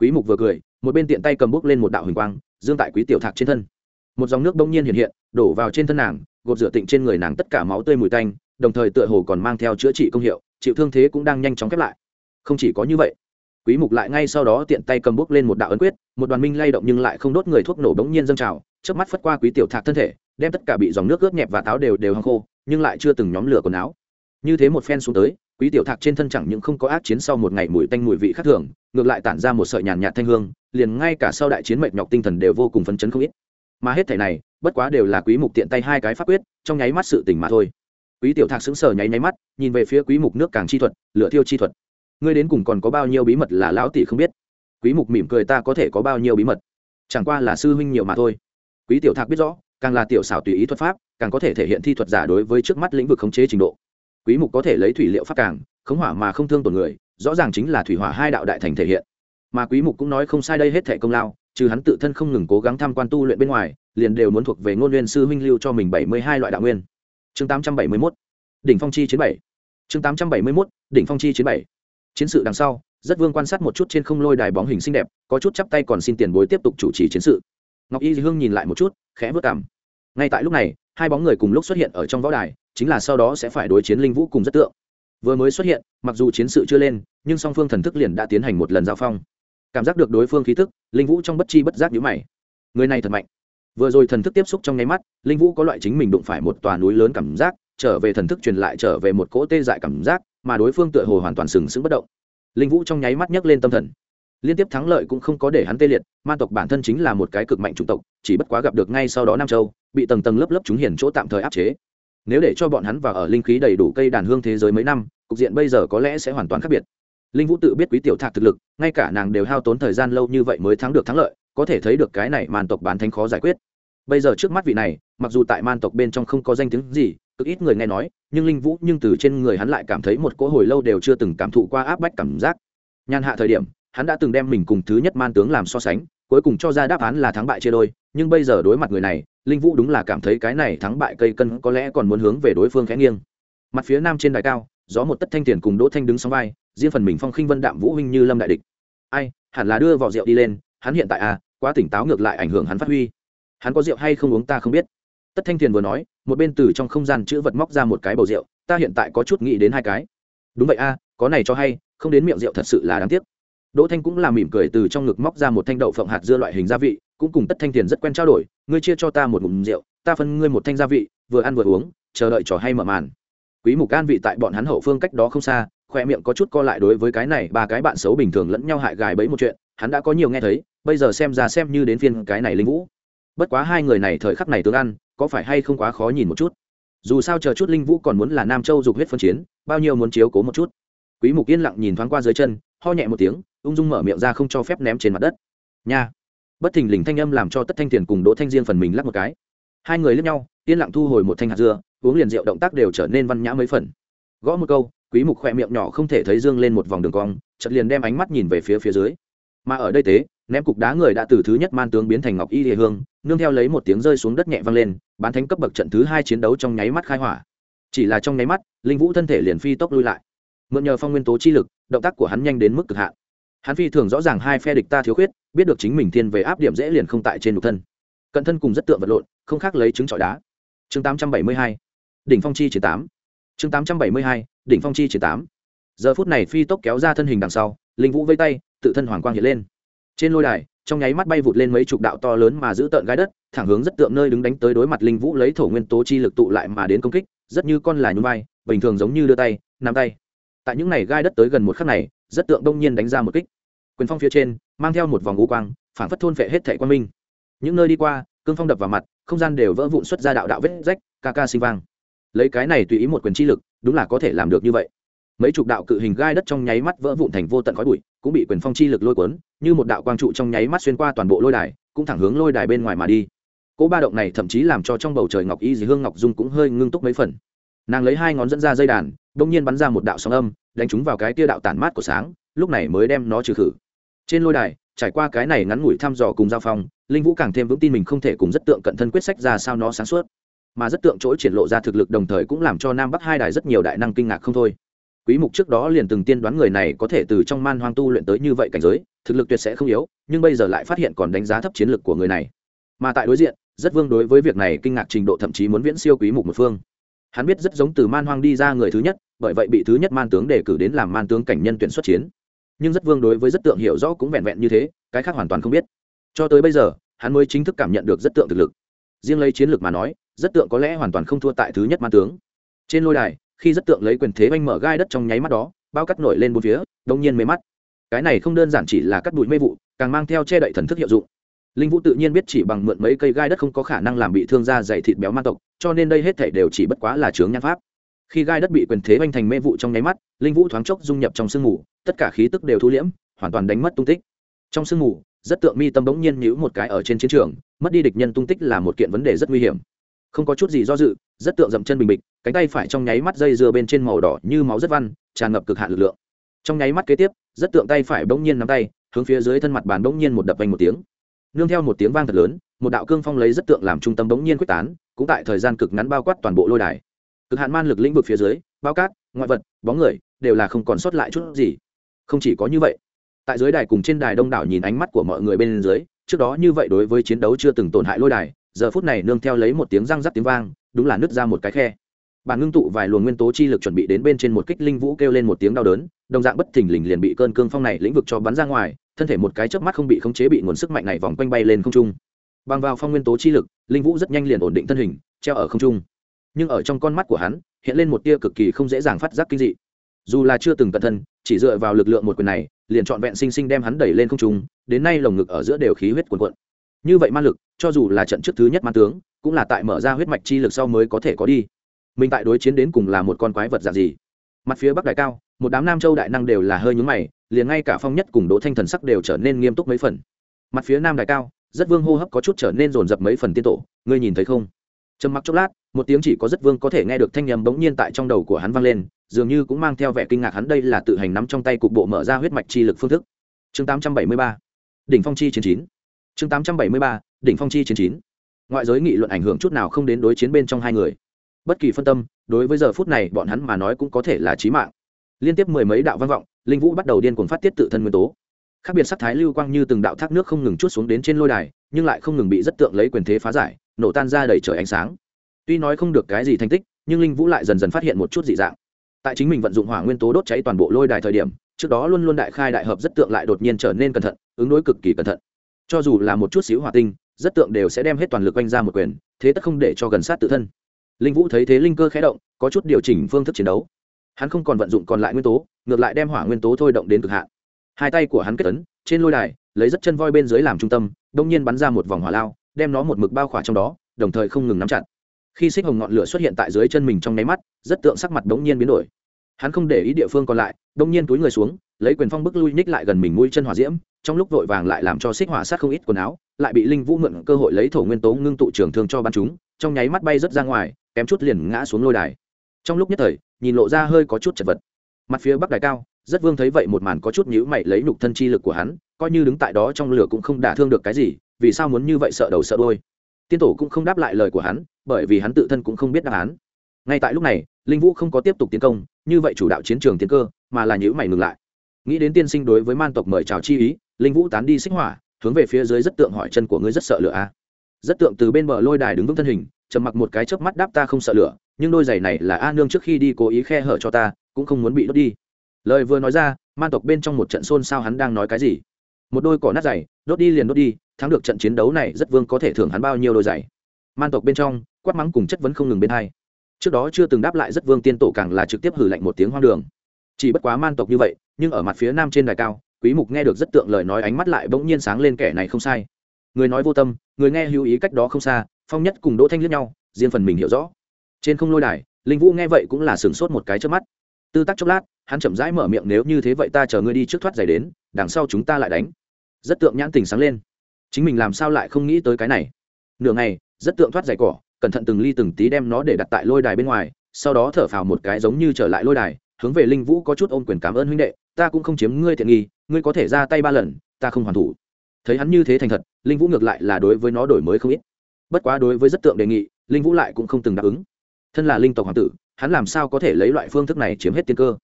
Speaker 1: Quý mục vừa cười, một bên tiện tay cầm bước lên một đạo huỳnh quang, dương tại quý tiểu thạc trên thân. Một dòng nước đông nhiên hiện hiện, đổ vào trên thân nàng gột rửa tịnh trên người nàng tất cả máu tươi mùi tanh, đồng thời tựa hồ còn mang theo chữa trị công hiệu, chịu thương thế cũng đang nhanh chóng khép lại. Không chỉ có như vậy, quý mục lại ngay sau đó tiện tay cầm bút lên một đạo ấn quyết, một đoàn minh lay động nhưng lại không đốt người thuốc nổ đống nhiên dâng trào trước mắt phất qua quý tiểu thạc thân thể, đem tất cả bị dòng nước ướt nhẹp và táo đều đều hăng khô, nhưng lại chưa từng nhóm lửa quần áo. Như thế một phen xuống tới, quý tiểu thạc trên thân chẳng những không có ác chiến sau một ngày mùi tanh mùi vị khác thường, ngược lại tản ra một sợi nhàn nhạt thanh hương, liền ngay cả sau đại chiến mệt nhọc tinh thần đều vô cùng phấn chấn không ít mà hết thể này, bất quá đều là quý mục tiện tay hai cái pháp quyết, trong nháy mắt sự tình mà thôi. Quý tiểu thạc sững sờ nháy nháy mắt, nhìn về phía quý mục nước càng chi thuật, lửa thiêu chi thuật. Ngươi đến cùng còn có bao nhiêu bí mật là lão tỷ không biết? Quý mục mỉm cười ta có thể có bao nhiêu bí mật? Chẳng qua là sư huynh nhiều mà thôi. Quý tiểu thạc biết rõ, càng là tiểu xảo tùy ý thuật pháp, càng có thể thể hiện thi thuật giả đối với trước mắt lĩnh vực khống chế trình độ. Quý mục có thể lấy thủy liệu pháp càng, khống hỏa mà không thương tổn người, rõ ràng chính là thủy hỏa hai đạo đại thành thể hiện. Mà quý mục cũng nói không sai đây hết thể công lao trừ hắn tự thân không ngừng cố gắng tham quan tu luyện bên ngoài, liền đều muốn thuộc về ngôn nguyên sư huynh lưu cho mình 72 loại đạo nguyên. Chương 871 đỉnh phong chi chiến bảy. Chương 871 đỉnh phong chi chiến bảy. Chiến sự đằng sau, rất vương quan sát một chút trên không lôi đài bóng hình xinh đẹp, có chút chắp tay còn xin tiền bối tiếp tục chủ trì chiến sự. Ngọc y hương nhìn lại một chút, khẽ vớt cảm. Ngay tại lúc này, hai bóng người cùng lúc xuất hiện ở trong võ đài, chính là sau đó sẽ phải đối chiến linh vũ cùng rất tượng. Vừa mới xuất hiện, mặc dù chiến sự chưa lên, nhưng song phương thần thức liền đã tiến hành một lần giao phong cảm giác được đối phương khí thức linh vũ trong bất chi bất giác nhữ mày. Người này thật mạnh. Vừa rồi thần thức tiếp xúc trong nháy mắt, linh vũ có loại chính mình đụng phải một tòa núi lớn cảm giác, trở về thần thức truyền lại trở về một cỗ tê dại cảm giác, mà đối phương tựa hồ hoàn toàn sừng sững bất động. Linh vũ trong nháy mắt nhấc lên tâm thần. Liên tiếp thắng lợi cũng không có để hắn tê liệt man tộc bản thân chính là một cái cực mạnh chủng tộc, chỉ bất quá gặp được ngay sau đó nam châu, bị tầng tầng lớp lớp chúng hiển chỗ tạm thời áp chế. Nếu để cho bọn hắn vào ở linh khí đầy đủ cây đàn hương thế giới mấy năm, cục diện bây giờ có lẽ sẽ hoàn toàn khác biệt linh vũ tự biết quý tiểu thạc thực lực, ngay cả nàng đều hao tốn thời gian lâu như vậy mới thắng được thắng lợi, có thể thấy được cái này màn tộc bán thánh khó giải quyết. Bây giờ trước mắt vị này, mặc dù tại man tộc bên trong không có danh tiếng gì, cực ít người nghe nói, nhưng linh vũ nhưng từ trên người hắn lại cảm thấy một cỗ hồi lâu đều chưa từng cảm thụ qua áp bách cảm giác. Nhàn hạ thời điểm, hắn đã từng đem mình cùng thứ nhất man tướng làm so sánh, cuối cùng cho ra đáp án là thắng bại chia đôi, nhưng bây giờ đối mặt người này, linh vũ đúng là cảm thấy cái này thắng bại cây cân có lẽ còn muốn hướng về đối phương khẽ nghiêng. Mặt phía nam trên đài cao, gió một tất thanh tiền cùng đỗ thanh đứng sóng vai riêng phần mình phong khinh vân đạm vũ huynh như lâm đại địch. Ai, hẳn là đưa vỏ rượu đi lên, hắn hiện tại à quá tỉnh táo ngược lại ảnh hưởng hắn phát huy. Hắn có rượu hay không uống ta không biết. Tất thanh tiền vừa nói, một bên từ trong không gian chữ vật móc ra một cái bầu rượu, ta hiện tại có chút nghĩ đến hai cái. Đúng vậy a, có này cho hay, không đến miệng rượu thật sự là đáng tiếc. Đỗ thanh cũng là mỉm cười từ trong ngực móc ra một thanh đậu phộng hạt dưa loại hình gia vị, cũng cùng tất thanh tiền rất quen trao đổi, ngươi chia cho ta một ngụm rượu, ta phân ngươi một thanh gia vị, vừa ăn vừa uống, chờ đợi trò hay mở màn. Quý mục an vị tại bọn hắn hậu phương cách đó không xa khoe miệng có chút co lại đối với cái này, ba cái bạn xấu bình thường lẫn nhau hại gài bẫy một chuyện, hắn đã có nhiều nghe thấy, bây giờ xem ra xem như đến phiên cái này linh vũ. Bất quá hai người này thời khắc này tướng ăn, có phải hay không quá khó nhìn một chút? Dù sao chờ chút linh vũ còn muốn là nam châu dục huyết phân chiến, bao nhiêu muốn chiếu cố một chút. Quý mục yên lặng nhìn thoáng qua dưới chân, ho nhẹ một tiếng, ung dung mở miệng ra không cho phép ném trên mặt đất. Nha! Bất thình lình thanh âm làm cho tất thanh tiền cùng đỗ thanh diên phần mình lắc một cái. Hai người lướt nhau, yên lặng thu hồi một thanh hạt dưa, uống liền rượu động tác đều trở nên văn nhã mấy phần. Gõ một câu quý mục khỏe miệng nhỏ không thể thấy dương lên một vòng đường cong, chợt liền đem ánh mắt nhìn về phía phía dưới. Mà ở đây tế, ném cục đá người đã từ thứ nhất man tướng biến thành ngọc y địa hương, nương theo lấy một tiếng rơi xuống đất nhẹ vang lên, bán thánh cấp bậc trận thứ hai chiến đấu trong nháy mắt khai hỏa. Chỉ là trong nháy mắt, linh vũ thân thể liền phi tốc lui lại. Mượn nhờ phong nguyên tố chi lực, động tác của hắn nhanh đến mức cực hạn. Hắn phi thường rõ ràng hai phe địch ta thiếu khuyết, biết được chính mình thiên về áp điểm dễ liền không tại trên đục thân. Cận thân cùng rất tượng vật lộn, không khác lấy trứng trọi đá. Chương 872 đỉnh phong chi chiến tám. Chương 872 đỉnh phong chi chiến tám. Giờ phút này phi tốc kéo ra thân hình đằng sau, linh vũ vây tay, tự thân hoàng quang hiện lên. Trên lôi đài, trong nháy mắt bay vụt lên mấy chục đạo to lớn mà giữ tợn gai đất, thẳng hướng rất tượng nơi đứng đánh tới đối mặt linh vũ lấy thổ nguyên tố chi lực tụ lại mà đến công kích, rất như con là nhún vai, bình thường giống như đưa tay, nắm tay. Tại những này gai đất tới gần một khắc này, rất tượng đông nhiên đánh ra một kích. Quyền phong phía trên, mang theo một vòng ngũ quang phản phất thôn phệ hết thẻ quan minh. Những nơi đi qua, cương phong đập vào mặt, không gian đều vỡ vụn xuất ra đạo đạo vết rách, ca ca sinh vang. Lấy cái này tùy ý một quyền chi lực đúng là có thể làm được như vậy. Mấy chục đạo cự hình gai đất trong nháy mắt vỡ vụn thành vô tận khói bụi, cũng bị quyền phong chi lực lôi cuốn, như một đạo quang trụ trong nháy mắt xuyên qua toàn bộ lôi đài, cũng thẳng hướng lôi đài bên ngoài mà đi. Cỗ ba động này thậm chí làm cho trong bầu trời ngọc y dì hương ngọc dung cũng hơi ngưng túc mấy phần. Nàng lấy hai ngón dẫn ra dây đàn đông nhiên bắn ra một đạo sóng âm, đánh chúng vào cái tia đạo tản mát của sáng, lúc này mới đem nó trừ khử. Trên lôi đài, trải qua cái này ngắn ngủi thăm dò cùng giao phong, linh vũ càng thêm vững tin mình không thể cùng rất tượng cận thân quyết sách ra sao nó sáng suốt mà rất tượng chỗ triển lộ ra thực lực đồng thời cũng làm cho nam bắc hai đài rất nhiều đại năng kinh ngạc không thôi. Quý mục trước đó liền từng tiên đoán người này có thể từ trong man hoang tu luyện tới như vậy cảnh giới, thực lực tuyệt sẽ không yếu, nhưng bây giờ lại phát hiện còn đánh giá thấp chiến lực của người này. Mà tại đối diện, rất vương đối với việc này kinh ngạc trình độ thậm chí muốn viễn siêu quý mục một phương. Hắn biết rất giống từ man hoang đi ra người thứ nhất, bởi vậy bị thứ nhất man tướng đề cử đến làm man tướng cảnh nhân tuyển xuất chiến. Nhưng rất vương đối với rất tượng hiểu rõ cũng vẹn vẹn như thế, cái khác hoàn toàn không biết. Cho tới bây giờ, hắn mới chính thức cảm nhận được rất tượng thực lực. Riêng lấy chiến lược mà nói rất tượng có lẽ hoàn toàn không thua tại thứ nhất man tướng. Trên lôi đài, khi rất tượng lấy quyền thế oanh mở gai đất trong nháy mắt đó, bao cắt nổi lên bốn phía, đông nhiên mê mắt. Cái này không đơn giản chỉ là cắt bụi mê vụ, càng mang theo che đậy thần thức hiệu dụng. Linh vũ tự nhiên biết chỉ bằng mượn mấy cây gai đất không có khả năng làm bị thương da dày thịt béo man tộc, cho nên đây hết thể đều chỉ bất quá là chướng nhan pháp. Khi gai đất bị quyền thế oanh thành mê vụ trong nháy mắt, linh vũ thoáng chốc dung nhập trong sương mù, tất cả khí tức đều thu liễm, hoàn toàn đánh mất tung tích. Trong sương mù, rất tượng mi tâm bỗng nhiên nhữ một cái ở trên chiến trường, mất đi địch nhân tung tích là một kiện vấn đề rất nguy hiểm không có chút gì do dự, rất tượng dậm chân bình bịch, cánh tay phải trong nháy mắt dây dưa bên trên màu đỏ như máu rất văn, tràn ngập cực hạn lực lượng. Trong nháy mắt kế tiếp, rất tượng tay phải bỗng nhiên nắm tay, hướng phía dưới thân mặt bàn bỗng nhiên một đập vanh một tiếng. Nương theo một tiếng vang thật lớn, một đạo cương phong lấy rất tượng làm trung tâm bỗng nhiên quyết tán, cũng tại thời gian cực ngắn bao quát toàn bộ lôi đài. Cực hạn man lực lĩnh vực phía dưới, bao cát, ngoại vật, bóng người, đều là không còn sót lại chút gì. Không chỉ có như vậy, tại dưới đài cùng trên đài đông đảo nhìn ánh mắt của mọi người bên dưới, trước đó như vậy đối với chiến đấu chưa từng tổn hại lôi đài giờ phút này nương theo lấy một tiếng răng rắc tiếng vang, đúng là nứt ra một cái khe. Bản ngưng tụ vài luồng nguyên tố chi lực chuẩn bị đến bên trên một kích linh vũ kêu lên một tiếng đau đớn, đồng dạng bất thình lình liền bị cơn cương phong này lĩnh vực cho bắn ra ngoài, thân thể một cái chớp mắt không bị khống chế bị nguồn sức mạnh này vòng quanh bay lên không trung. Bằng vào phong nguyên tố chi lực, linh vũ rất nhanh liền ổn định thân hình, treo ở không trung. Nhưng ở trong con mắt của hắn, hiện lên một tia cực kỳ không dễ dàng phát giác kinh dị. Dù là chưa từng cẩn thân chỉ dựa vào lực lượng một quyền này, liền trọn vẹn sinh sinh đem hắn đẩy lên không trung, đến nay lồng ngực ở giữa đều khí huyết cuồn cuộn như vậy ma lực, cho dù là trận trước thứ nhất ma tướng, cũng là tại mở ra huyết mạch chi lực sau mới có thể có đi. Mình tại đối chiến đến cùng là một con quái vật dạng gì? Mặt phía bắc đại cao, một đám nam châu đại năng đều là hơi nhúng mày, liền ngay cả phong nhất cùng đỗ thanh thần sắc đều trở nên nghiêm túc mấy phần. Mặt phía nam đại cao, rất vương hô hấp có chút trở nên rồn rập mấy phần tiên tổ, ngươi nhìn thấy không? Trầm mặc chốc lát, một tiếng chỉ có rất vương có thể nghe được thanh nhầm bỗng nhiên tại trong đầu của hắn vang lên, dường như cũng mang theo vẻ kinh ngạc hắn đây là tự hành nắm trong tay cục bộ mở ra huyết mạch chi lực phương thức. Chương 873 đỉnh phong chi chiến chín chương 873 đỉnh phong chi chiến chín. Ngoại giới nghị luận ảnh hưởng chút nào không đến đối chiến bên trong hai người. Bất kỳ phân tâm, đối với giờ phút này bọn hắn mà nói cũng có thể là chí mạng. Liên tiếp mười mấy đạo văn vọng, linh vũ bắt đầu điên cuồng phát tiết tự thân nguyên tố. Khác biệt sắc thái lưu quang như từng đạo thác nước không ngừng chút xuống đến trên lôi đài, nhưng lại không ngừng bị rất tượng lấy quyền thế phá giải, nổ tan ra đầy trời ánh sáng. Tuy nói không được cái gì thành tích, nhưng linh vũ lại dần dần phát hiện một chút dị dạng. Tại chính mình vận dụng hỏa nguyên tố đốt cháy toàn bộ lôi đài thời điểm, trước đó luôn luôn đại khai đại hợp rất tượng lại đột nhiên trở nên cẩn thận, ứng đối cực kỳ cẩn thận cho dù là một chút xíu hỏa tinh, rất tượng đều sẽ đem hết toàn lực quanh ra một quyền, thế tất không để cho gần sát tự thân. Linh vũ thấy thế linh cơ khé động, có chút điều chỉnh phương thức chiến đấu. Hắn không còn vận dụng còn lại nguyên tố, ngược lại đem hỏa nguyên tố thôi động đến cực hạn. Hai tay của hắn kết ấn, trên lôi đài, lấy rất chân voi bên dưới làm trung tâm, đông nhiên bắn ra một vòng hỏa lao, đem nó một mực bao khỏa trong đó, đồng thời không ngừng nắm chặt. Khi xích hồng ngọn lửa xuất hiện tại dưới chân mình trong nháy mắt, rất tượng sắc mặt đống nhiên biến đổi. Hắn không để ý địa phương còn lại, đông nhiên túi người xuống lấy quyền phong bức lui ních lại gần mình mũi chân hỏa diễm, trong lúc vội vàng lại làm cho xích hỏa sát không ít quần áo, lại bị linh vũ mượn cơ hội lấy thổ nguyên tố ngưng tụ trường thương cho bắn chúng, trong nháy mắt bay rất ra ngoài, kém chút liền ngã xuống lôi đài. Trong lúc nhất thời, nhìn lộ ra hơi có chút chật vật. Mặt phía bắc đài cao, rất vương thấy vậy một màn có chút nhữ mày lấy nục thân chi lực của hắn, coi như đứng tại đó trong lửa cũng không đả thương được cái gì, vì sao muốn như vậy sợ đầu sợ đôi tiên tổ cũng không đáp lại lời của hắn, bởi vì hắn tự thân cũng không biết đáp án. Ngay tại lúc này, linh vũ không có tiếp tục tiến công, như vậy chủ đạo chiến trường tiến cơ, mà là nhữ mày ngừng lại nghĩ đến tiên sinh đối với man tộc mời chào chi ý, linh vũ tán đi xích hỏa, hướng về phía dưới rất tượng hỏi chân của ngươi rất sợ lửa a à? rất tượng từ bên bờ lôi đài đứng vững thân hình, trầm mặc một cái chớp mắt đáp ta không sợ lửa, nhưng đôi giày này là a nương trước khi đi cố ý khe hở cho ta, cũng không muốn bị đốt đi. Lời vừa nói ra, man tộc bên trong một trận xôn xao hắn đang nói cái gì? Một đôi cỏ nát giày đốt đi liền đốt đi, thắng được trận chiến đấu này rất vương có thể thưởng hắn bao nhiêu đôi giày? Man tộc bên trong, quát mắng cùng chất vấn không ngừng bên hai. Trước đó chưa từng đáp lại rất vương tiên tổ càng là trực tiếp hử lạnh một tiếng hoang đường chỉ bất quá man tộc như vậy, nhưng ở mặt phía nam trên đài cao, quý mục nghe được rất tượng lời nói ánh mắt lại bỗng nhiên sáng lên kẻ này không sai. Người nói vô tâm, người nghe hữu ý cách đó không xa, phong nhất cùng đỗ thanh liếc nhau, riêng phần mình hiểu rõ. Trên không lôi đài, linh vũ nghe vậy cũng là sửng sốt một cái trước mắt. Tư tắc chốc lát, hắn chậm rãi mở miệng, nếu như thế vậy ta chờ ngươi đi trước thoát giày đến, đằng sau chúng ta lại đánh. Rất tượng nhãn tình sáng lên. Chính mình làm sao lại không nghĩ tới cái này? Nửa ngày, rất tượng thoát giày cỏ, cẩn thận từng ly từng tí đem nó để đặt tại lôi đài bên ngoài, sau đó thở phào một cái giống như trở lại lôi đài hướng về linh vũ có chút ôm quyền cảm ơn huynh đệ, ta cũng không chiếm ngươi thiện nghi, ngươi có thể ra tay ba lần, ta không hoàn thủ. Thấy hắn như thế thành thật, linh vũ ngược lại là đối với nó đổi mới không ít. Bất quá đối với rất tượng đề nghị, linh vũ lại cũng không từng đáp ứng. Thân là linh tộc hoàng tử, hắn làm sao có thể lấy loại phương thức này chiếm hết tiên cơ?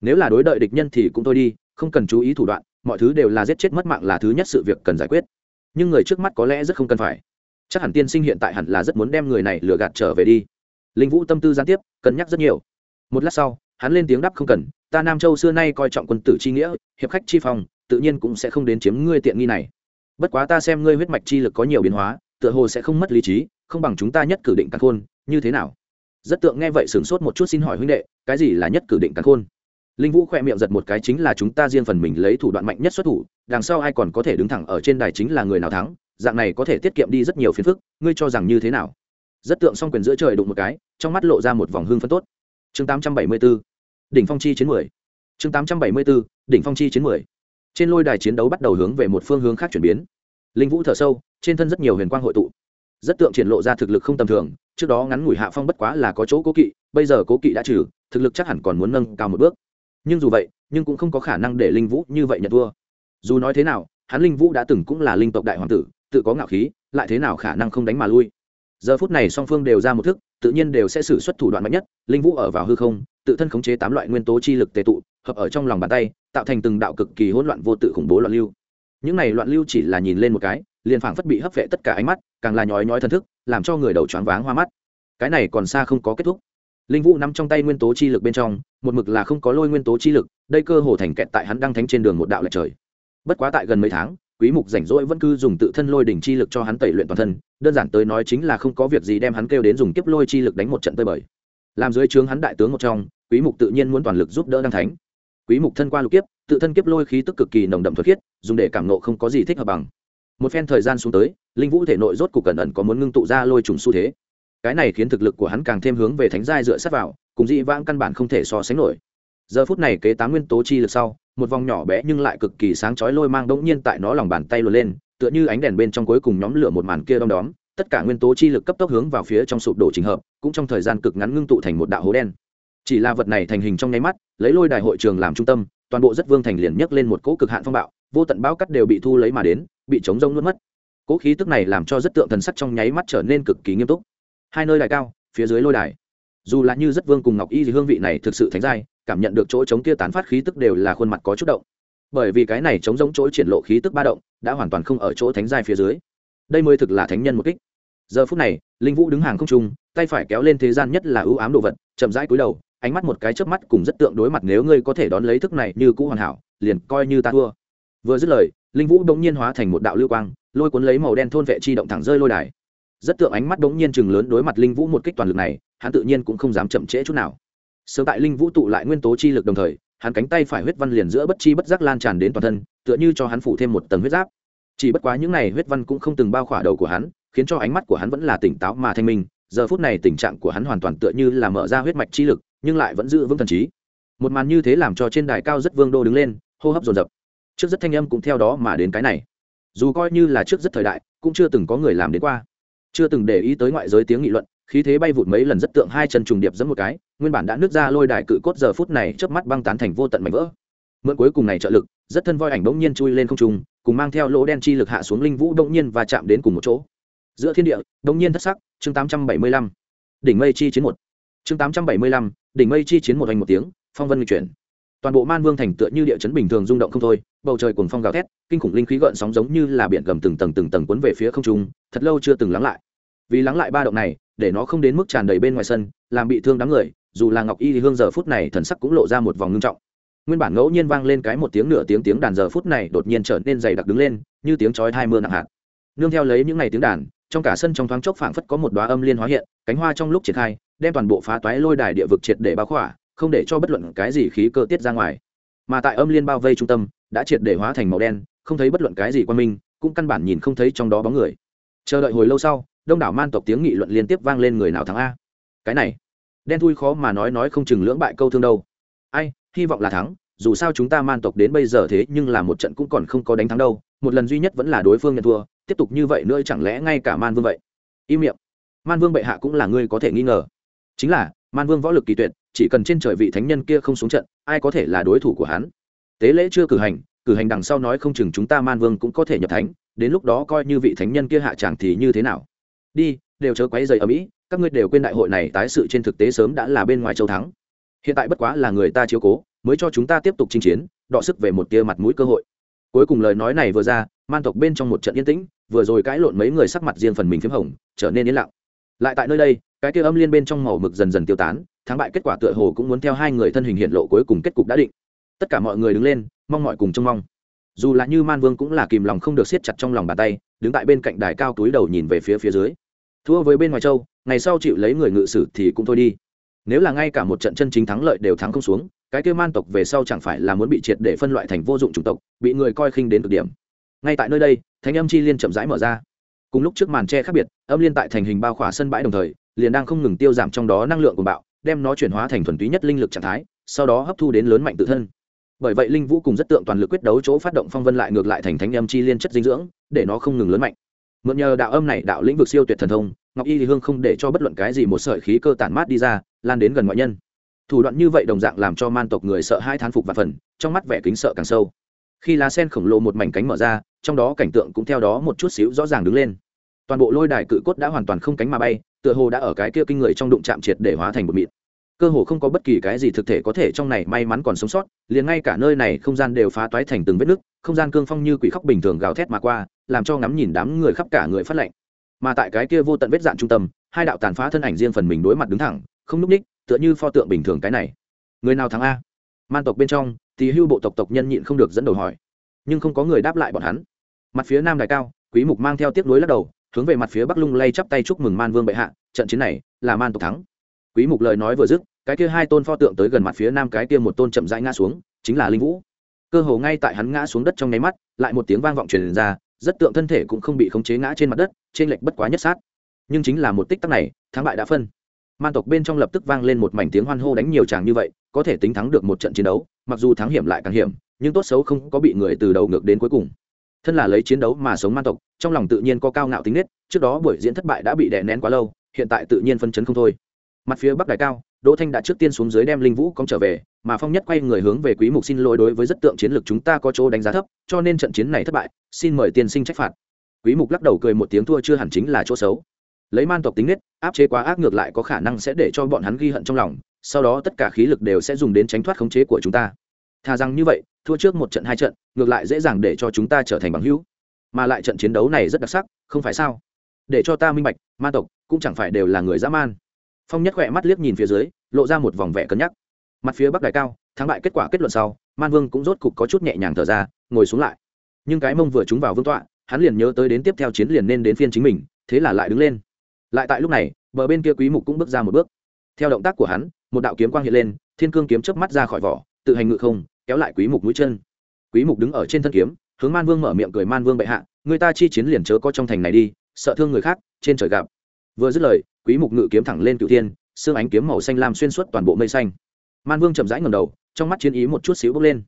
Speaker 1: Nếu là đối đợi địch nhân thì cũng thôi đi, không cần chú ý thủ đoạn, mọi thứ đều là giết chết mất mạng là thứ nhất sự việc cần giải quyết. Nhưng người trước mắt có lẽ rất không cần phải. Chắc hẳn tiên sinh hiện tại hẳn là rất muốn đem người này lừa gạt trở về đi. Linh vũ tâm tư gián tiếp, cân nhắc rất nhiều. Một lát sau hắn lên tiếng đáp không cần, ta nam châu xưa nay coi trọng quân tử chi nghĩa, hiệp khách chi phòng tự nhiên cũng sẽ không đến chiếm ngươi tiện nghi này. Bất quá ta xem ngươi huyết mạch chi lực có nhiều biến hóa, tựa hồ sẽ không mất lý trí, không bằng chúng ta nhất cử định căn khôn, như thế nào? Rất tượng nghe vậy sửng sốt một chút xin hỏi huynh đệ, cái gì là nhất cử định căn khôn? Linh vũ khoe miệng giật một cái chính là chúng ta riêng phần mình lấy thủ đoạn mạnh nhất xuất thủ, đằng sau ai còn có thể đứng thẳng ở trên đài chính là người nào thắng, dạng này có thể tiết kiệm đi rất nhiều phiền phức, ngươi cho rằng như thế nào? Rất tượng song quyền giữa trời đụng một cái, trong mắt lộ ra một vòng hương phân tốt. Chương 874 đỉnh phong chi chiến mười. Chương 874 đỉnh phong chi chiến mười. Trên lôi đài chiến đấu bắt đầu hướng về một phương hướng khác chuyển biến. Linh vũ thở sâu, trên thân rất nhiều huyền quang hội tụ. Rất tượng triển lộ ra thực lực không tầm thường, trước đó ngắn ngủi hạ phong bất quá là có chỗ cố kỵ, bây giờ cố kỵ đã trừ, thực lực chắc hẳn còn muốn nâng cao một bước. Nhưng dù vậy, nhưng cũng không có khả năng để linh vũ như vậy nhận thua. Dù nói thế nào, hắn linh vũ đã từng cũng là linh tộc đại hoàng tử, tự có ngạo khí, lại thế nào khả năng không đánh mà lui? Giờ phút này song phương đều ra một thức, tự nhiên đều sẽ xử xuất thủ đoạn mạnh nhất, linh vũ ở vào hư không tự thân khống chế tám loại nguyên tố chi lực tề tụ, hợp ở trong lòng bàn tay, tạo thành từng đạo cực kỳ hỗn loạn vô tự khủng bố loạn lưu. Những này loạn lưu chỉ là nhìn lên một cái, liền phảng phất bị hấp vệ tất cả ánh mắt, càng là nhói nhói thân thức, làm cho người đầu choáng váng hoa mắt. Cái này còn xa không có kết thúc. Linh vũ nắm trong tay nguyên tố chi lực bên trong, một mực là không có lôi nguyên tố chi lực, đây cơ hồ thành kẹt tại hắn đang thánh trên đường một đạo lệch trời. Bất quá tại gần mấy tháng, quý mục rảnh rỗi vẫn cứ dùng tự thân lôi đỉnh chi lực cho hắn tẩy luyện toàn thân, đơn giản tới nói chính là không có việc gì đem hắn kêu đến dùng kiếp lôi chi lực đánh một trận tơi bời làm dưới trướng hắn đại tướng một trong, quý mục tự nhiên muốn toàn lực giúp đỡ đăng thánh. Quý mục thân qua lục kiếp, tự thân kiếp lôi khí tức cực kỳ nồng đậm thuật khiết, dùng để cảm nộ không có gì thích hợp bằng. Một phen thời gian xuống tới, linh vũ thể nội rốt cục cẩn ẩn có muốn ngưng tụ ra lôi trùng xu thế. Cái này khiến thực lực của hắn càng thêm hướng về thánh giai dựa sát vào, cùng dị vãng căn bản không thể so sánh nổi. Giờ phút này kế tám nguyên tố chi lực sau, một vòng nhỏ bé nhưng lại cực kỳ sáng chói lôi mang đống nhiên tại nó lòng bàn tay lùi lên, tựa như ánh đèn bên trong cuối cùng nhóm lửa một màn kia đom đóm tất cả nguyên tố chi lực cấp tốc hướng vào phía trong sụp đổ trình hợp, cũng trong thời gian cực ngắn ngưng tụ thành một đạo hố đen. Chỉ là vật này thành hình trong nháy mắt, lấy lôi đài hội trường làm trung tâm, toàn bộ rất vương thành liền nhấc lên một cỗ cực hạn phong bạo, vô tận bão cắt đều bị thu lấy mà đến, bị chống rông nuốt mất. Cỗ khí tức này làm cho rất tượng thần sắc trong nháy mắt trở nên cực kỳ nghiêm túc. Hai nơi đài cao, phía dưới lôi đài. Dù là như rất vương cùng ngọc y thì hương vị này thực sự thánh giai, cảm nhận được chỗ chống kia tán phát khí tức đều là khuôn mặt có chút động. Bởi vì cái này chống giống chỗ triển lộ khí tức ba động, đã hoàn toàn không ở chỗ thánh giai phía dưới đây mới thực là thánh nhân một kích. Giờ phút này, linh vũ đứng hàng không trung, tay phải kéo lên thế gian nhất là ưu ám đồ vật, chậm rãi cúi đầu, ánh mắt một cái chớp mắt cùng rất tượng đối mặt nếu ngươi có thể đón lấy thức này như cũ hoàn hảo, liền coi như ta thua. Vừa dứt lời, linh vũ bỗng nhiên hóa thành một đạo lưu quang, lôi cuốn lấy màu đen thôn vệ chi động thẳng rơi lôi đài. Rất tượng ánh mắt bỗng nhiên chừng lớn đối mặt linh vũ một kích toàn lực này, hắn tự nhiên cũng không dám chậm trễ chút nào. Sớm tại linh vũ tụ lại nguyên tố chi lực đồng thời, hắn cánh tay phải huyết văn liền giữa bất chi bất giác lan tràn đến toàn thân, tựa như cho hắn phủ thêm một tầng huyết giáp chỉ bất quá những này huyết văn cũng không từng bao khỏa đầu của hắn, khiến cho ánh mắt của hắn vẫn là tỉnh táo mà thanh minh. Giờ phút này tình trạng của hắn hoàn toàn tựa như là mở ra huyết mạch chi lực, nhưng lại vẫn giữ vững thần trí. Một màn như thế làm cho trên đài cao rất vương đô đứng lên, hô hấp dồn dập. Trước rất thanh âm cũng theo đó mà đến cái này. Dù coi như là trước rất thời đại, cũng chưa từng có người làm đến qua. Chưa từng để ý tới ngoại giới tiếng nghị luận, khí thế bay vụt mấy lần rất tượng hai chân trùng điệp dẫn một cái, nguyên bản đã nứt ra lôi đài cự cốt giờ phút này chớp mắt băng tán thành vô tận mảnh vỡ. Mượn cuối cùng này trợ lực rất thân voi ảnh bỗng nhiên chui lên không trung, cùng mang theo lỗ đen chi lực hạ xuống linh vũ bỗng nhiên và chạm đến cùng một chỗ. Giữa thiên địa, bỗng nhiên thất sắc, chương 875 đỉnh mây chi chiến một. Chương 875 đỉnh mây chi chiến một hành một tiếng, phong vân nghịch chuyển. Toàn bộ man vương thành tựa như địa chấn bình thường rung động không thôi, bầu trời cuồng phong gào thét, kinh khủng linh khí gợn sóng giống như là biển gầm từng tầng từng tầng cuốn về phía không trung, thật lâu chưa từng lắng lại. Vì lắng lại ba động này, để nó không đến mức tràn đầy bên ngoài sân, làm bị thương đám người, dù là ngọc y thì hương giờ phút này thần sắc cũng lộ ra một vòng ngưng trọng nguyên bản ngẫu nhiên vang lên cái một tiếng nửa tiếng tiếng đàn giờ phút này đột nhiên trở nên dày đặc đứng lên, như tiếng chói hai mưa nặng hạt. Nương theo lấy những ngày tiếng đàn, trong cả sân trong thoáng chốc phảng phất có một đoá âm liên hóa hiện, cánh hoa trong lúc triển khai, đem toàn bộ phá toái lôi đài địa vực triệt để bao khỏa, không để cho bất luận cái gì khí cơ tiết ra ngoài. Mà tại âm liên bao vây trung tâm, đã triệt để hóa thành màu đen, không thấy bất luận cái gì qua minh, cũng căn bản nhìn không thấy trong đó bóng người. Chờ đợi hồi lâu sau, đông đảo man tộc tiếng nghị luận liên tiếp vang lên người nào thắng a. Cái này, đen thui khó mà nói nói không chừng lưỡng bại câu thương đâu. Ai hy vọng là thắng, dù sao chúng ta man tộc đến bây giờ thế nhưng là một trận cũng còn không có đánh thắng đâu, một lần duy nhất vẫn là đối phương nhận thua, tiếp tục như vậy nữa chẳng lẽ ngay cả man vương vậy? Im miệng. Man vương bệ hạ cũng là ngươi có thể nghi ngờ. Chính là, man vương võ lực kỳ tuyệt, chỉ cần trên trời vị thánh nhân kia không xuống trận, ai có thể là đối thủ của hắn? Tế lễ chưa cử hành cử hành đằng sau nói không chừng chúng ta man vương cũng có thể nhập thánh, đến lúc đó coi như vị thánh nhân kia hạ chẳng thì như thế nào? Đi, đều chớ quấy dày ở mỹ, các ngươi đều quên đại hội này tái sự trên thực tế sớm đã là bên ngoài châu thắng hiện tại bất quá là người ta chiếu cố, mới cho chúng ta tiếp tục chinh chiến, đọ sức về một tia mặt mũi cơ hội. Cuối cùng lời nói này vừa ra, man tộc bên trong một trận yên tĩnh, vừa rồi cãi lộn mấy người sắc mặt riêng phần mình p h í m hồng, trở nên yên lặng. Lại tại nơi đây, cái kia âm liên bên trong màu mực dần dần tiêu tán, thắng bại kết quả tựa hồ cũng muốn theo hai người thân hình hiện lộ cuối cùng kết cục đã định. Tất cả mọi người đứng lên, mong mọi cùng trông mong. Dù là như man vương cũng là kìm lòng không được siết chặt trong lòng bàn tay, đứng tại bên cạnh đài cao túi đầu nhìn về phía phía dưới. Thua với bên ngoài châu, ngày sau chịu lấy người ngự sử thì cũng thôi đi nếu là ngay cả một trận chân chính thắng lợi đều thắng không xuống, cái kêu man tộc về sau chẳng phải là muốn bị triệt để phân loại thành vô dụng chủng tộc, bị người coi khinh đến cực điểm. Ngay tại nơi đây Thánh âm chi liên chậm rãi mở ra. Cùng lúc trước màn tre khác biệt, âm liên tại thành hình bao khỏa sân bãi đồng thời, liền đang không ngừng tiêu giảm trong đó năng lượng của bạo, đem nó chuyển hóa thành thuần túy nhất linh lực trạng thái, sau đó hấp thu đến lớn mạnh tự thân. Bởi vậy linh vũ cùng rất tượng toàn lực quyết đấu chỗ phát động phong vân lại ngược lại thành thánh âm chi liên chất dinh dưỡng, để nó không ngừng lớn mạnh. Mượn nhờ đạo âm này đạo lĩnh vực siêu tuyệt thần thông, ngọc y thì hương không để cho bất luận cái gì một sợi khí cơ tản mát đi ra lan đến gần ngoại nhân. Thủ đoạn như vậy đồng dạng làm cho man tộc người sợ hai thán phục và phần, trong mắt vẻ kính sợ càng sâu. Khi lá sen khổng lồ một mảnh cánh mở ra, trong đó cảnh tượng cũng theo đó một chút xíu rõ ràng đứng lên. Toàn bộ lôi đài cự cốt đã hoàn toàn không cánh mà bay, tựa hồ đã ở cái kia kinh người trong đụng chạm triệt để hóa thành một mịt cơ hồ không có bất kỳ cái gì thực thể có thể trong này may mắn còn sống sót, liền ngay cả nơi này không gian đều phá toái thành từng vết nứt, không gian cương phong như quỷ khóc bình thường gào thét mà qua, làm cho ngắm nhìn đám người khắp cả người phát lạnh mà tại cái kia vô tận vết dạn trung tâm, hai đạo tàn phá thân ảnh riêng phần mình đối mặt đứng thẳng không núp ních, tựa như pho tượng bình thường cái này. Người nào thắng a? Man tộc bên trong, thì hưu bộ tộc tộc nhân nhịn không được dẫn đầu hỏi. Nhưng không có người đáp lại bọn hắn. Mặt phía nam đài cao, quý mục mang theo tiếp nối lắc đầu, hướng về mặt phía bắc lung lay chắp tay chúc mừng man vương bệ hạ, trận chiến này là man tộc thắng. Quý mục lời nói vừa dứt, cái kia hai tôn pho tượng tới gần mặt phía nam cái kia một tôn chậm rãi ngã xuống, chính là linh vũ. Cơ hồ ngay tại hắn ngã xuống đất trong nháy mắt, lại một tiếng vang vọng truyền ra, rất tượng thân thể cũng không bị khống chế ngã trên mặt đất trên lệch bất quá nhất sát. Nhưng chính là một tích tắc này, thắng bại đã phân man tộc bên trong lập tức vang lên một mảnh tiếng hoan hô đánh nhiều chàng như vậy, có thể tính thắng được một trận chiến đấu, mặc dù thắng hiểm lại càng hiểm, nhưng tốt xấu không có bị người từ đầu ngược đến cuối cùng. Thân là lấy chiến đấu mà sống man tộc, trong lòng tự nhiên có cao ngạo tính nết, trước đó buổi diễn thất bại đã bị đè nén quá lâu, hiện tại tự nhiên phân chấn không thôi. Mặt phía bắc đài cao, đỗ thanh đã trước tiên xuống dưới đem linh vũ cong trở về, mà phong nhất quay người hướng về quý mục xin lỗi đối với rất tượng chiến lược chúng ta có chỗ đánh giá thấp, cho nên trận chiến này thất bại, xin mời tiên sinh trách phạt. Quý mục lắc đầu cười một tiếng thua chưa hẳn chính là chỗ xấu lấy man tộc tính nết, áp chế quá ác ngược lại có khả năng sẽ để cho bọn hắn ghi hận trong lòng, sau đó tất cả khí lực đều sẽ dùng đến tránh thoát khống chế của chúng ta. Thà rằng như vậy, thua trước một trận hai trận, ngược lại dễ dàng để cho chúng ta trở thành bằng hữu. Mà lại trận chiến đấu này rất đặc sắc, không phải sao? Để cho ta minh bạch, man tộc cũng chẳng phải đều là người dã man. Phong nhất khỏe mắt liếc nhìn phía dưới, lộ ra một vòng vẻ cân nhắc. Mặt phía bắc đại cao, thắng bại kết quả kết luận sau, man vương cũng rốt cục có chút nhẹ nhàng thở ra, ngồi xuống lại. Nhưng cái mông vừa trúng vào vương tọa, hắn liền nhớ tới đến tiếp theo chiến liền nên đến phiên chính mình, thế là lại đứng lên lại tại lúc này, bờ bên kia quý mục cũng bước ra một bước. Theo động tác của hắn, một đạo kiếm quang hiện lên, thiên cương kiếm chớp mắt ra khỏi vỏ, tự hành ngự không, kéo lại quý mục mũi chân. Quý mục đứng ở trên thân kiếm, hướng man vương mở miệng cười man vương bệ hạ, người ta chi chiến liền chớ có trong thành này đi, sợ thương người khác, trên trời gặp. Vừa dứt lời, quý mục ngự kiếm thẳng lên cửu thiên, xương ánh kiếm màu xanh lam xuyên suốt toàn bộ mây xanh. Man vương chậm rãi ngẩng đầu, trong mắt chiến ý một chút xíu bốc lên.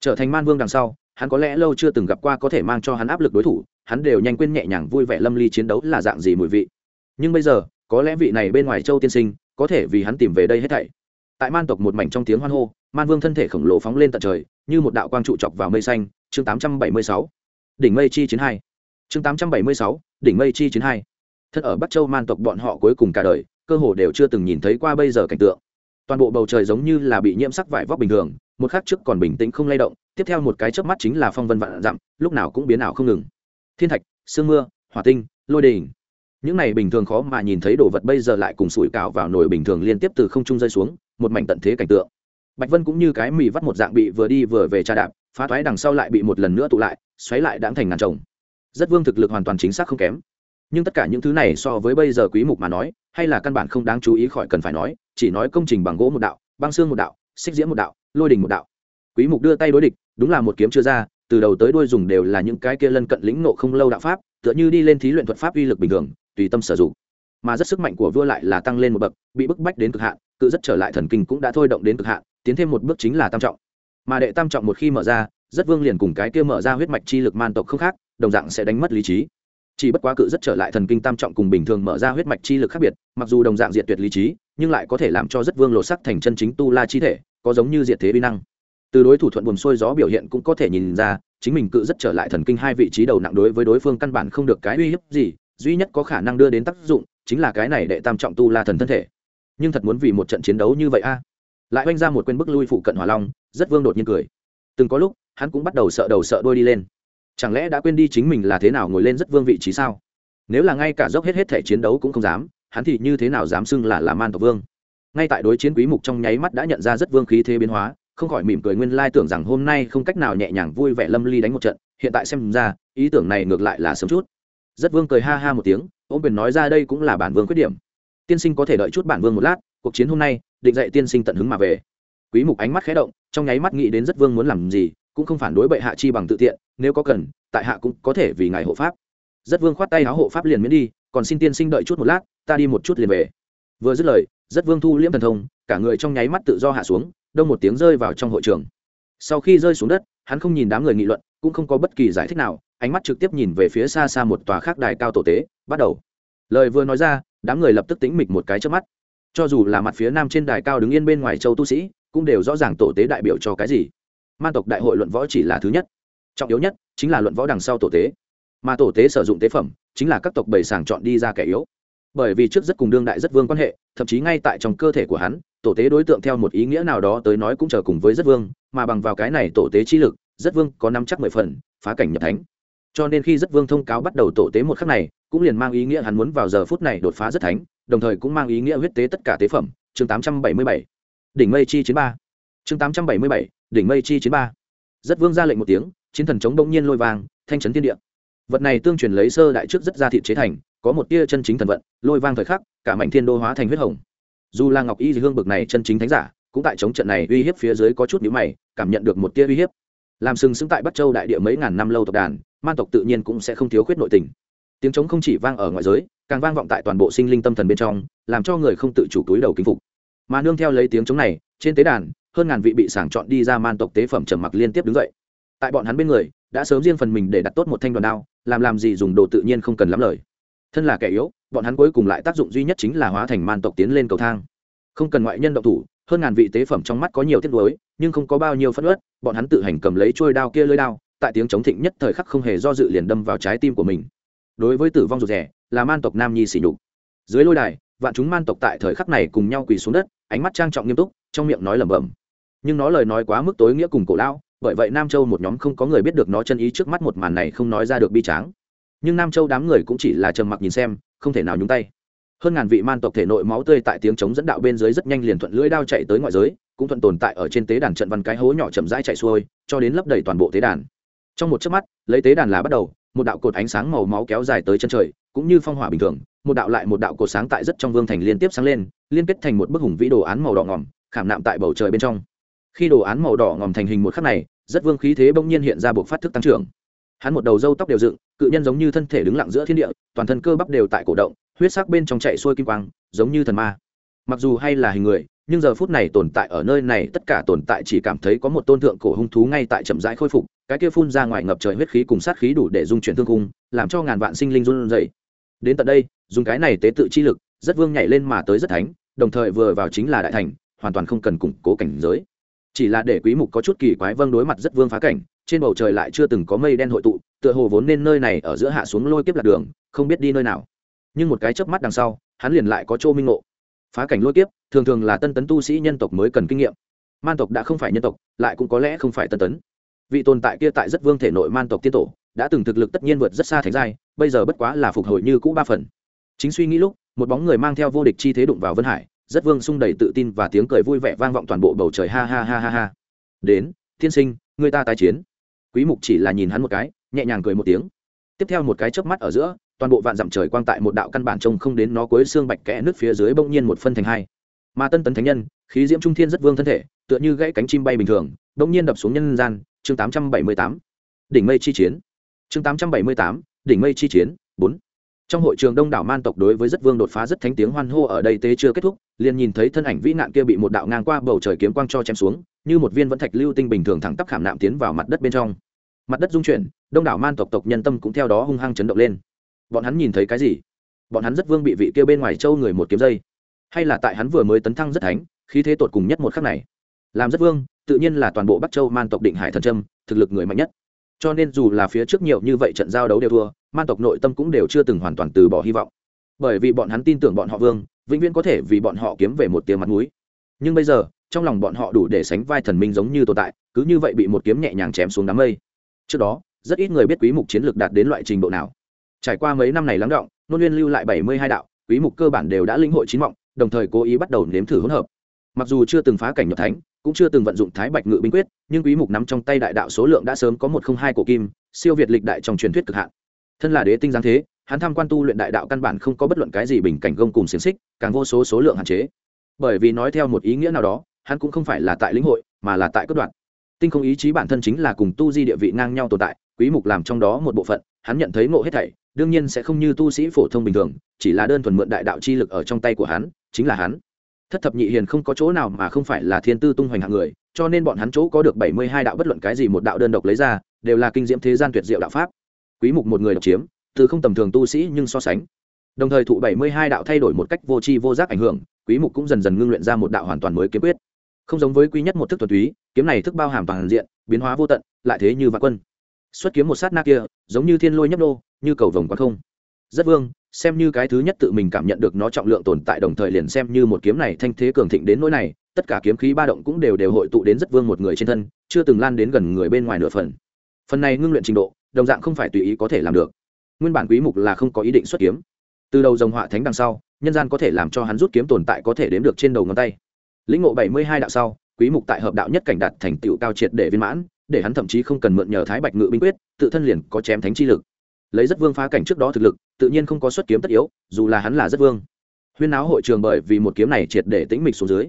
Speaker 1: Trở thành man vương đằng sau, hắn có lẽ lâu chưa từng gặp qua có thể mang cho hắn áp lực đối thủ, hắn đều nhanh quên nhẹ nhàng vui vẻ lâm ly chiến đấu là dạng gì mùi vị nhưng bây giờ có lẽ vị này bên ngoài châu tiên sinh có thể vì hắn tìm về đây hết thảy. Tại man tộc một mảnh trong tiếng hoan hô man vương thân thể khổng lồ phóng lên tận trời như một đạo quang trụ chọc vào mây xanh chương 876. đỉnh mây chi chiến hai. Chương 876, đỉnh mây chi chiến hai. Thân ở bắc châu man tộc bọn họ cuối cùng cả đời cơ hồ đều chưa từng nhìn thấy qua bây giờ cảnh tượng. Toàn bộ bầu trời giống như là bị nhiễm sắc vải vóc bình thường một khắc trước còn bình tĩnh không lay động tiếp theo một cái chớp mắt chính là phong vân vạn dặm lúc nào cũng biến ảo không ngừng. Thiên thạch sương mưa hỏa tinh lôi đình những này bình thường khó mà nhìn thấy đồ vật bây giờ lại cùng sủi cảo vào nồi bình thường liên tiếp từ không trung rơi xuống, một mảnh tận thế cảnh tượng. Bạch vân cũng như cái mì vắt một dạng bị vừa đi vừa về tra đạp, phá thoái đằng sau lại bị một lần nữa tụ lại, xoáy lại đáng thành ngàn chồng. Rất vương thực lực hoàn toàn chính xác không kém. Nhưng tất cả những thứ này so với bây giờ quý mục mà nói, hay là căn bản không đáng chú ý khỏi cần phải nói, chỉ nói công trình bằng gỗ một đạo, băng xương một đạo, xích diễm một đạo, lôi đình một đạo. Quý mục đưa tay đối địch, đúng là một kiếm chưa ra, từ đầu tới đuôi dùng đều là những cái kia lân cận lĩnh nộ không lâu đạo pháp, tựa như đi lên thí luyện thuật pháp uy lực bình thường tùy tâm sử dụng. Mà rất sức mạnh của vua lại là tăng lên một bậc, bị bức bách đến cực hạn, cự rất trở lại thần kinh cũng đã thôi động đến cực hạn, tiến thêm một bước chính là tam trọng. Mà đệ tam trọng một khi mở ra, rất vương liền cùng cái kia mở ra huyết mạch chi lực man tộc không khác, đồng dạng sẽ đánh mất lý trí. Chỉ bất quá cự rất trở lại thần kinh tam trọng cùng bình thường mở ra huyết mạch chi lực khác biệt, mặc dù đồng dạng diệt tuyệt lý trí, nhưng lại có thể làm cho rất vương lộ sắc thành chân chính tu la chi thể, có giống như diệt thế vi năng. Từ đối thủ thuận buồm xuôi gió biểu hiện cũng có thể nhìn ra, chính mình cự rất trở lại thần kinh hai vị trí đầu nặng đối với đối phương căn bản không được cái uy hiếp gì duy nhất có khả năng đưa đến tác dụng chính là cái này đệ tam trọng tu la thần thân thể. Nhưng thật muốn vì một trận chiến đấu như vậy a? Lại oanh ra một quên bức lui phụ cận hỏa long, rất vương đột nhiên cười. Từng có lúc, hắn cũng bắt đầu sợ đầu sợ đôi đi lên. Chẳng lẽ đã quên đi chính mình là thế nào ngồi lên rất vương vị trí sao? Nếu là ngay cả dốc hết hết thể chiến đấu cũng không dám, hắn thì như thế nào dám xưng là là man tộc vương? Ngay tại đối chiến quý mục trong nháy mắt đã nhận ra rất vương khí thế biến hóa, không khỏi mỉm cười nguyên lai tưởng rằng hôm nay không cách nào nhẹ nhàng vui vẻ lâm ly đánh một trận, hiện tại xem ra, ý tưởng này ngược lại là sớm chút rất vương cười ha ha một tiếng, ôm quyền nói ra đây cũng là bản vương khuyết điểm. Tiên sinh có thể đợi chút bản vương một lát, cuộc chiến hôm nay, định dạy tiên sinh tận hứng mà về. Quý mục ánh mắt khẽ động, trong nháy mắt nghĩ đến rất vương muốn làm gì, cũng không phản đối bệ hạ chi bằng tự tiện, nếu có cần, tại hạ cũng có thể vì ngài hộ pháp. Rất vương khoát tay áo hộ pháp liền miễn đi, còn xin tiên sinh đợi chút một lát, ta đi một chút liền về. Vừa dứt lời, rất vương thu liễm thần thông, cả người trong nháy mắt tự do hạ xuống, đông một tiếng rơi vào trong hội trường. Sau khi rơi xuống đất, hắn không nhìn đám người nghị luận, cũng không có bất kỳ giải thích nào ánh mắt trực tiếp nhìn về phía xa xa một tòa khác đài cao tổ tế, bắt đầu. Lời vừa nói ra, đám người lập tức tính mịch một cái trước mắt. Cho dù là mặt phía nam trên đài cao đứng yên bên ngoài châu tu sĩ, cũng đều rõ ràng tổ tế đại biểu cho cái gì. Man tộc đại hội luận võ chỉ là thứ nhất. Trọng yếu nhất, chính là luận võ đằng sau tổ tế. Mà tổ tế sử dụng tế phẩm, chính là các tộc bầy sàng chọn đi ra kẻ yếu. Bởi vì trước rất cùng đương đại rất vương quan hệ, thậm chí ngay tại trong cơ thể của hắn, tổ tế đối tượng theo một ý nghĩa nào đó tới nói cũng chờ cùng với rất vương, mà bằng vào cái này tổ tế chi lực, rất vương có năm chắc mười phần, phá cảnh nhập thánh cho nên khi rất vương thông cáo bắt đầu tổ tế một khắc này, cũng liền mang ý nghĩa hắn muốn vào giờ phút này đột phá rất thánh, đồng thời cũng mang ý nghĩa huyết tế tất cả tế phẩm. Chương tám trăm bảy mươi bảy. Đỉnh mây chi chiến ba. Chương tám trăm bảy mươi bảy. Đỉnh mây chi chiến ba. Rất vương ra lệnh một tiếng, chiến thần chống đông nhiên lôi vàng thanh trấn thiên địa. Vật này tương truyền lấy sơ đại trước rất ra thị chế thành, có một tia chân chính thần vận, lôi vang thời khắc, cả mảnh thiên đô hóa thành huyết hồng. Dù là ngọc y hương bực này chân chính thánh giả, cũng tại chống trận này uy hiếp phía dưới có chút nhíu mày, cảm nhận được một tia uy hiếp. Làm sừng sững tại bắc châu đại địa mấy ngàn năm lâu tộc đàn man tộc tự nhiên cũng sẽ không thiếu khuyết nội tình. Tiếng trống không chỉ vang ở ngoại giới, càng vang vọng tại toàn bộ sinh linh tâm thần bên trong, làm cho người không tự chủ túi đầu kính phục. Mà nương theo lấy tiếng trống này, trên tế đàn, hơn ngàn vị bị sàng chọn đi ra man tộc tế phẩm trầm mặc liên tiếp đứng dậy. Tại bọn hắn bên người, đã sớm riêng phần mình để đặt tốt một thanh đoàn đao, làm làm gì dùng đồ tự nhiên không cần lắm lời. Thân là kẻ yếu, bọn hắn cuối cùng lại tác dụng duy nhất chính là hóa thành man tộc tiến lên cầu thang. Không cần ngoại nhân động thủ, hơn ngàn vị tế phẩm trong mắt có nhiều tiết đối nhưng không có bao nhiêu phân ớt bọn hắn tự hành cầm lấy trôi đao kia lưới đao tại tiếng chống thịnh nhất thời khắc không hề do dự liền đâm vào trái tim của mình. Đối với tử vong rụt rẻ là man tộc nam nhi xỉ nhục. Dưới lôi đài, vạn chúng man tộc tại thời khắc này cùng nhau quỳ xuống đất, ánh mắt trang trọng nghiêm túc, trong miệng nói lẩm bẩm. Nhưng nó lời nói quá mức tối nghĩa cùng cổ lão, bởi vậy nam châu một nhóm không có người biết được nó chân ý trước mắt một màn này không nói ra được bi tráng. Nhưng nam châu đám người cũng chỉ là trầm mặc nhìn xem, không thể nào nhúng tay. Hơn ngàn vị man tộc thể nội máu tươi tại tiếng chống dẫn đạo bên dưới rất nhanh liền thuận lưỡi đao chạy tới ngoại giới, cũng thuận tồn tại ở trên tế đàn trận văn cái hố nhỏ chậm rãi chạy xuôi, cho đến lấp đầy toàn bộ tế đàn trong một chớp mắt, lấy tế đàn là bắt đầu, một đạo cột ánh sáng màu máu kéo dài tới chân trời, cũng như phong hỏa bình thường, một đạo lại một đạo cột sáng tại rất trong vương thành liên tiếp sáng lên, liên kết thành một bức hùng vĩ đồ án màu đỏ ngòm, khảm nạm tại bầu trời bên trong. Khi đồ án màu đỏ ngòm thành hình một khắc này, rất vương khí thế bỗng nhiên hiện ra buộc phát thức tăng trưởng. Hắn một đầu râu tóc đều dựng, cự nhân giống như thân thể đứng lặng giữa thiên địa, toàn thân cơ bắp đều tại cổ động, huyết sắc bên trong chạy xuôi kim quang, giống như thần ma. Mặc dù hay là hình người, nhưng giờ phút này tồn tại ở nơi này, tất cả tồn tại chỉ cảm thấy có một tôn thượng cổ hung thú ngay tại chậm rãi khôi phục cái kia phun ra ngoài ngập trời huyết khí cùng sát khí đủ để dung chuyển thương cung làm cho ngàn vạn sinh linh run rẩy. Đến tận đây, dùng cái này tế tự chi lực, rất vương nhảy lên mà tới rất thánh, đồng thời vừa vào chính là đại thành, hoàn toàn không cần củng cố cảnh giới. Chỉ là để quý mục có chút kỳ quái vâng đối mặt rất vương phá cảnh, trên bầu trời lại chưa từng có mây đen hội tụ, tựa hồ vốn nên nơi này ở giữa hạ xuống lôi kiếp lạc đường, không biết đi nơi nào. Nhưng một cái chớp mắt đằng sau, hắn liền lại có chỗ minh ngộ. Phá cảnh lôi kiếp, thường thường là tân tấn tu sĩ nhân tộc mới cần kinh nghiệm. Man tộc đã không phải nhân tộc, lại cũng có lẽ không phải tân tấn vị tồn tại kia tại rất vương thể nội man tộc tiên tổ, đã từng thực lực tất nhiên vượt rất xa thành giai, bây giờ bất quá là phục hồi như cũ ba phần. Chính suy nghĩ lúc, một bóng người mang theo vô địch chi thế đụng vào vân hải, rất vương sung đầy tự tin và tiếng cười vui vẻ vang vọng toàn bộ bầu trời. Ha ha ha ha ha. Đến Thiên sinh, người ta tái chiến. Quý mục chỉ là nhìn hắn một cái, nhẹ nhàng cười một tiếng. Tiếp theo một cái chớp mắt ở giữa, toàn bộ vạn dặm trời quang tại một đạo căn bản trông không đến nó cuối xương bạch kẽ nước phía dưới bỗng nhiên một phân thành hai. Mà tân tấn thánh nhân, khí diễm trung thiên rất vương thân thể, tựa như gãy cánh chim bay bình thường, bỗng nhiên đập xuống nhân gian chương 878 đỉnh mây chi chiến. Chương 878 đỉnh mây chi chiến, bốn. Trong hội trường đông đảo man tộc đối với rất vương đột phá rất thánh tiếng hoan hô ở đây tế chưa kết thúc, liền nhìn thấy thân ảnh vĩ nạn kia bị một đạo ngang qua bầu trời kiếm quang cho chém xuống, như một viên vẫn thạch lưu tinh bình thường thẳng tắp khảm nạm tiến vào mặt đất bên trong. Mặt đất dung chuyển, đông đảo man tộc tộc nhân tâm cũng theo đó hung hăng chấn động lên. Bọn hắn nhìn thấy cái gì? Bọn hắn rất vương bị vị kia bên ngoài châu người một kiếm dây. Hay là tại hắn vừa mới tấn thăng rất thánh, khí thế tột cùng nhất một khắc này. Làm rất vương tự nhiên là toàn bộ bắc châu man tộc định hải thần trâm thực lực người mạnh nhất. Cho nên dù là phía trước nhiều như vậy trận giao đấu đều thua, man tộc nội tâm cũng đều chưa từng hoàn toàn từ bỏ hy vọng. Bởi vì bọn hắn tin tưởng bọn họ vương, vĩnh viễn có thể vì bọn họ kiếm về một tiếng mặt mũi. Nhưng bây giờ, trong lòng bọn họ đủ để sánh vai thần minh giống như tồn tại, cứ như vậy bị một kiếm nhẹ nhàng chém xuống đám mây. Trước đó, rất ít người biết quý mục chiến lược đạt đến loại trình độ nào. Trải qua mấy năm này lắng động, nôn nguyên lưu lại 72 đạo, quý mục cơ bản đều đã lĩnh hội chín mộng đồng thời cố ý bắt đầu nếm thử hỗn hợp. Mặc dù chưa từng phá cảnh nhập thánh cũng chưa từng vận dụng thái bạch ngự binh quyết, nhưng quý mục nắm trong tay đại đạo số lượng đã sớm có một không hai cổ kim, siêu việt lịch đại trong truyền thuyết cực hạn. Thân là đế tinh giáng thế, hắn tham quan tu luyện đại đạo căn bản không có bất luận cái gì bình cảnh gông cùng xiềng xích, càng vô số số lượng hạn chế. Bởi vì nói theo một ý nghĩa nào đó, hắn cũng không phải là tại lĩnh hội, mà là tại cất đoạn. Tinh không ý chí bản thân chính là cùng tu di địa vị ngang nhau tồn tại, quý mục làm trong đó một bộ phận, hắn nhận thấy ngộ hết thảy, đương nhiên sẽ không như tu sĩ phổ thông bình thường, chỉ là đơn thuần mượn đại đạo chi lực ở trong tay của hắn, chính là hắn thất thập nhị hiền không có chỗ nào mà không phải là thiên tư tung hoành hạng người, cho nên bọn hắn chỗ có được 72 đạo bất luận cái gì một đạo đơn độc lấy ra, đều là kinh diễm thế gian tuyệt diệu đạo pháp. Quý mục một người độc chiếm, từ không tầm thường tu sĩ nhưng so sánh. Đồng thời thụ 72 đạo thay đổi một cách vô tri vô giác ảnh hưởng, quý mục cũng dần dần ngưng luyện ra một đạo hoàn toàn mới kiếm quyết. Không giống với quý nhất một thức thuật túy, kiếm này thức bao hàm toàn diện, biến hóa vô tận, lại thế như vạn quân. Xuất kiếm một sát na kia, giống như thiên lôi nhấp nô, như cầu vồng quán không. Rất vương xem như cái thứ nhất tự mình cảm nhận được nó trọng lượng tồn tại đồng thời liền xem như một kiếm này thanh thế cường thịnh đến nỗi này, tất cả kiếm khí ba động cũng đều đều hội tụ đến rất vương một người trên thân, chưa từng lan đến gần người bên ngoài nửa phần. Phần này ngưng luyện trình độ, đồng dạng không phải tùy ý có thể làm được. Nguyên bản quý mục là không có ý định xuất kiếm. Từ đầu dòng họa thánh đằng sau, nhân gian có thể làm cho hắn rút kiếm tồn tại có thể đếm được trên đầu ngón tay. Lĩnh ngộ 72 đạo sau, quý mục tại hợp đạo nhất cảnh đạt thành tựu cao triệt để viên mãn, để hắn thậm chí không cần mượn nhờ thái bạch ngự binh quyết, tự thân liền có chém thánh chi lực lấy rất vương phá cảnh trước đó thực lực tự nhiên không có xuất kiếm tất yếu dù là hắn là rất vương. Huyên áo hội trường bởi vì một kiếm này triệt để tĩnh mịch xuống dưới.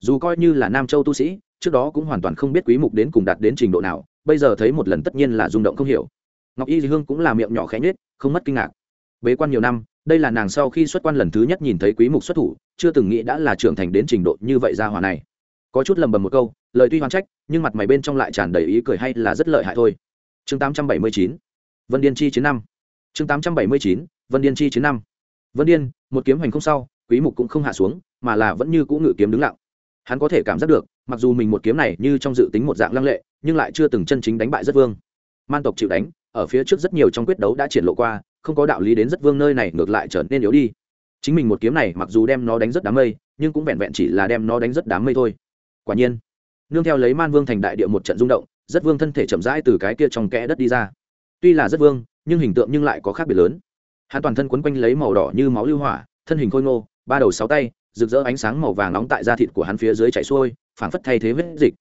Speaker 1: Dù coi như là nam châu tu sĩ trước đó cũng hoàn toàn không biết quý mục đến cùng đạt đến trình độ nào bây giờ thấy một lần tất nhiên là rung động không hiểu. Ngọc y hương cũng là miệng nhỏ khẽ nhếch, không mất kinh ngạc. Bế quan nhiều năm đây là nàng sau khi xuất quan lần thứ nhất nhìn thấy quý mục xuất thủ chưa từng nghĩ đã là trưởng thành đến trình độ như vậy ra hòa này. Có chút lầm bầm một câu lời tuy hoàn trách nhưng mặt mày bên trong lại tràn đầy ý cười hay là rất lợi hại thôi. Chương 879 vân điên chi chiến năm. Chương 879 vân điên chi chiến năm. Vân điên, một kiếm hành không sau, quý mục cũng không hạ xuống, mà là vẫn như cũ ngự kiếm đứng lặng. Hắn có thể cảm giác được, mặc dù mình một kiếm này như trong dự tính một dạng lăng lệ, nhưng lại chưa từng chân chính đánh bại rất vương. Man tộc chịu đánh, ở phía trước rất nhiều trong quyết đấu đã triển lộ qua, không có đạo lý đến rất vương nơi này ngược lại trở nên yếu đi. Chính mình một kiếm này mặc dù đem nó đánh rất đám mây, nhưng cũng vẹn vẹn chỉ là đem nó đánh rất đám mây thôi. Quả nhiên, nương theo lấy man vương thành đại địa một trận rung động, rất vương thân thể chậm rãi từ cái kia trong kẽ đất đi ra tuy là rất vương, nhưng hình tượng nhưng lại có khác biệt lớn. Hắn toàn thân quấn quanh lấy màu đỏ như máu lưu hỏa, thân hình khôi ngô, ba đầu sáu tay, rực rỡ ánh sáng màu vàng nóng tại da thịt của hắn phía dưới chảy xuôi, phảng phất thay thế huyết dịch.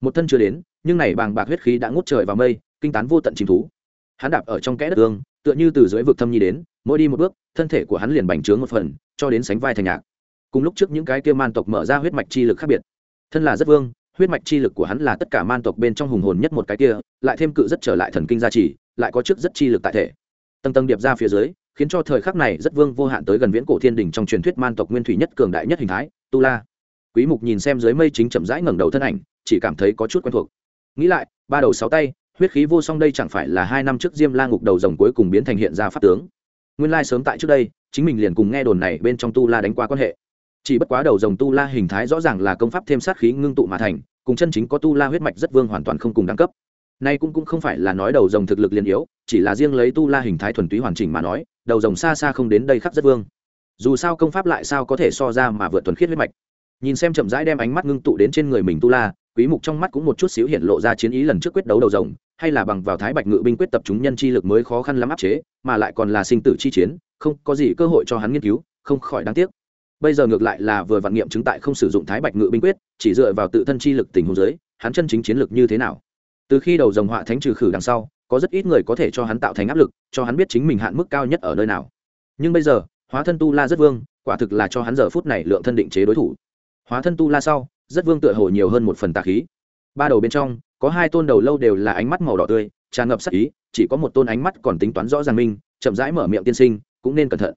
Speaker 1: Một thân chưa đến, nhưng này bàng bạc huyết khí đã ngút trời vào mây, kinh tán vô tận chìm thú. Hắn đạp ở trong kẽ đất tương, tựa như từ dưới vực thâm nhi đến, mỗi đi một bước, thân thể của hắn liền bành trướng một phần, cho đến sánh vai thành nhạc. Cùng lúc trước những cái kia man tộc mở ra huyết mạch chi lực khác biệt. Thân là rất vương huyết mạch chi lực của hắn là tất cả man tộc bên trong hùng hồn nhất một cái kia, lại thêm cự rất trở lại thần kinh gia trì, lại có chức rất chi lực tại thể. Tầng tầng điệp ra phía dưới, khiến cho thời khắc này rất vương vô hạn tới gần viễn cổ thiên đình trong truyền thuyết man tộc nguyên thủy nhất cường đại nhất hình thái, tu la. Quý mục nhìn xem dưới mây chính chậm rãi ngẩng đầu thân ảnh, chỉ cảm thấy có chút quen thuộc. Nghĩ lại, ba đầu sáu tay, huyết khí vô song đây chẳng phải là hai năm trước diêm la ngục đầu rồng cuối cùng biến thành hiện ra pháp tướng. Nguyên lai sớm tại trước đây, chính mình liền cùng nghe đồn này bên trong tu la đánh qua quan hệ chỉ bất quá đầu rồng tu la hình thái rõ ràng là công pháp thêm sát khí ngưng tụ mà thành, cùng chân chính có tu la huyết mạch rất vương hoàn toàn không cùng đẳng cấp. Nay cũng cũng không phải là nói đầu rồng thực lực liền yếu, chỉ là riêng lấy tu la hình thái thuần túy hoàn chỉnh mà nói, đầu rồng xa xa không đến đây khắc rất vương. Dù sao công pháp lại sao có thể so ra mà vượt thuần khiết huyết mạch. Nhìn xem chậm rãi đem ánh mắt ngưng tụ đến trên người mình tu la, quý mục trong mắt cũng một chút xíu hiện lộ ra chiến ý lần trước quyết đấu đầu rồng, hay là bằng vào thái bạch ngự binh quyết tập chúng nhân chi lực mới khó khăn lắm áp chế, mà lại còn là sinh tử chi chiến, không có gì cơ hội cho hắn nghiên cứu, không khỏi đáng tiếc bây giờ ngược lại là vừa vạn nghiệm chứng tại không sử dụng thái bạch ngự binh quyết, chỉ dựa vào tự thân chi lực tình huống giới hắn chân chính chiến lực như thế nào? Từ khi đầu dòng họa thánh trừ khử đằng sau, có rất ít người có thể cho hắn tạo thành áp lực, cho hắn biết chính mình hạn mức cao nhất ở nơi nào. Nhưng bây giờ, hóa thân tu la rất vương, quả thực là cho hắn giờ phút này lượng thân định chế đối thủ. Hóa thân tu la sau, rất vương tựa hồ nhiều hơn một phần tà khí. Ba đầu bên trong, có hai tôn đầu lâu đều là ánh mắt màu đỏ tươi, tràn ngập sắc ý, chỉ có một tôn ánh mắt còn tính toán rõ ràng minh chậm rãi mở miệng tiên sinh, cũng nên cẩn thận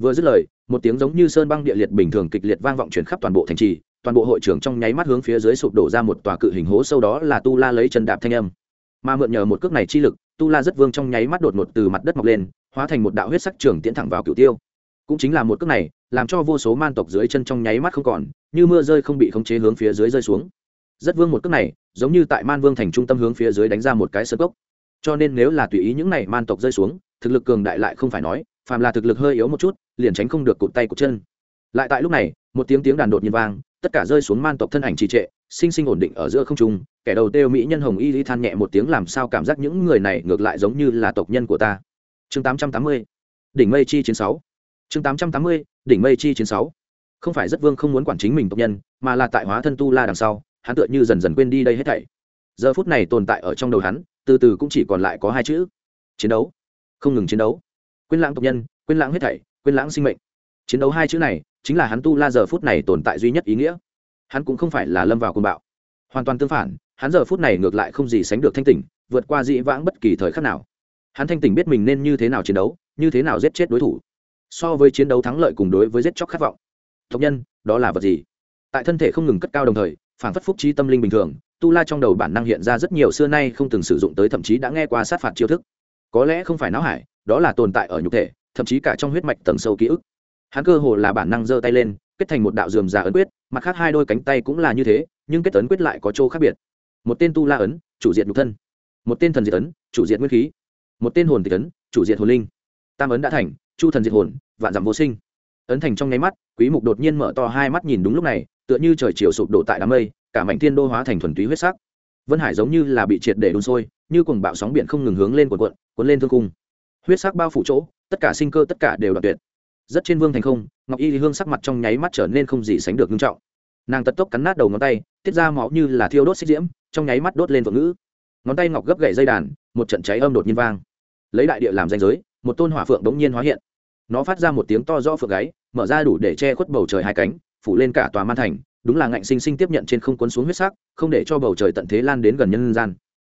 Speaker 1: vừa dứt lời, một tiếng giống như sơn băng địa liệt bình thường kịch liệt vang vọng chuyển khắp toàn bộ thành trì, toàn bộ hội trưởng trong nháy mắt hướng phía dưới sụp đổ ra một tòa cự hình hố sâu đó là tu la lấy chân đạp thanh âm. Mà mượn nhờ một cước này chi lực, tu la rất vương trong nháy mắt đột ngột từ mặt đất mọc lên, hóa thành một đạo huyết sắc trường tiến thẳng vào cựu tiêu. Cũng chính là một cước này, làm cho vô số man tộc dưới chân trong nháy mắt không còn, như mưa rơi không bị khống chế hướng phía dưới rơi xuống. Rất vương một cước này, giống như tại man vương thành trung tâm hướng phía dưới đánh ra một cái sơ cốc. Cho nên nếu là tùy ý những này man tộc rơi xuống, thực lực cường đại lại không phải nói phàm là thực lực hơi yếu một chút, liền tránh không được cụt tay cụt chân. Lại tại lúc này, một tiếng tiếng đàn đột nhiên vang, tất cả rơi xuống man tộc thân ảnh trì trệ, sinh sinh ổn định ở giữa không trung, kẻ đầu têu mỹ nhân hồng y lý than nhẹ một tiếng làm sao cảm giác những người này ngược lại giống như là tộc nhân của ta. Chương 880 đỉnh mây chi chiến sáu. Chương 880 đỉnh mây chi chiến sáu. Không phải rất vương không muốn quản chính mình tộc nhân, mà là tại hóa thân tu la đằng sau, hắn tựa như dần dần quên đi đây hết thảy. Giờ phút này tồn tại ở trong đầu hắn, từ từ cũng chỉ còn lại có hai chữ chiến đấu. Không ngừng chiến đấu quên lãng tộc nhân, quên lãng hết thảy, quên lãng sinh mệnh. Chiến đấu hai chữ này chính là hắn tu la giờ phút này tồn tại duy nhất ý nghĩa. Hắn cũng không phải là lâm vào côn bạo. Hoàn toàn tương phản, hắn giờ phút này ngược lại không gì sánh được thanh tỉnh, vượt qua dĩ vãng bất kỳ thời khắc nào. Hắn thanh tỉnh biết mình nên như thế nào chiến đấu, như thế nào giết chết đối thủ. So với chiến đấu thắng lợi cùng đối với giết chóc khát vọng. Tộc nhân, đó là vật gì? Tại thân thể không ngừng cất cao đồng thời, phản phất phúc trí tâm linh bình thường, tu la trong đầu bản năng hiện ra rất nhiều xưa nay không từng sử dụng tới thậm chí đã nghe qua sát phạt chiêu thức. Có lẽ không phải não hải đó là tồn tại ở nhục thể, thậm chí cả trong huyết mạch tầng sâu ký ức. Hắn cơ hồ là bản năng giơ tay lên, kết thành một đạo dườm già ấn quyết, mặt khác hai đôi cánh tay cũng là như thế, nhưng kết ấn quyết lại có chỗ khác biệt. Một tên tu la ấn, chủ diện nhục thân. Một tên thần diệt ấn, chủ diện nguyên khí. Một tên hồn tịch ấn, chủ diện hồn linh. Tam ấn đã thành, chu thần diệt hồn, vạn dặm vô sinh. Ấn thành trong nháy mắt, quý mục đột nhiên mở to hai mắt nhìn đúng lúc này, tựa như trời chiều sụp đổ tại đám mây, cả mảnh thiên đô hóa thành thuần túy huyết sắc. Vân hải giống như là bị triệt để đun sôi, như cuồng bạo sóng biển không ngừng hướng lên cuộn cuộn cuốn lên thương cung huyết sắc bao phủ chỗ, tất cả sinh cơ tất cả đều đoạn tuyệt. Rất trên vương thành không, ngọc y hương sắc mặt trong nháy mắt trở nên không gì sánh được nghiêm trọng. Nàng tật tốc cắn nát đầu ngón tay, tiết ra máu như là thiêu đốt xích diễm, trong nháy mắt đốt lên vượng ngữ. Ngón tay ngọc gấp gậy dây đàn, một trận cháy âm đột nhiên vang. Lấy đại địa làm danh giới, một tôn hỏa phượng đống nhiên hóa hiện. Nó phát ra một tiếng to rõ phượng gáy, mở ra đủ để che khuất bầu trời hai cánh, phủ lên cả tòa man thành, đúng là ngạnh sinh sinh tiếp nhận trên không cuốn xuống huyết sắc, không để cho bầu trời tận thế lan đến gần nhân gian.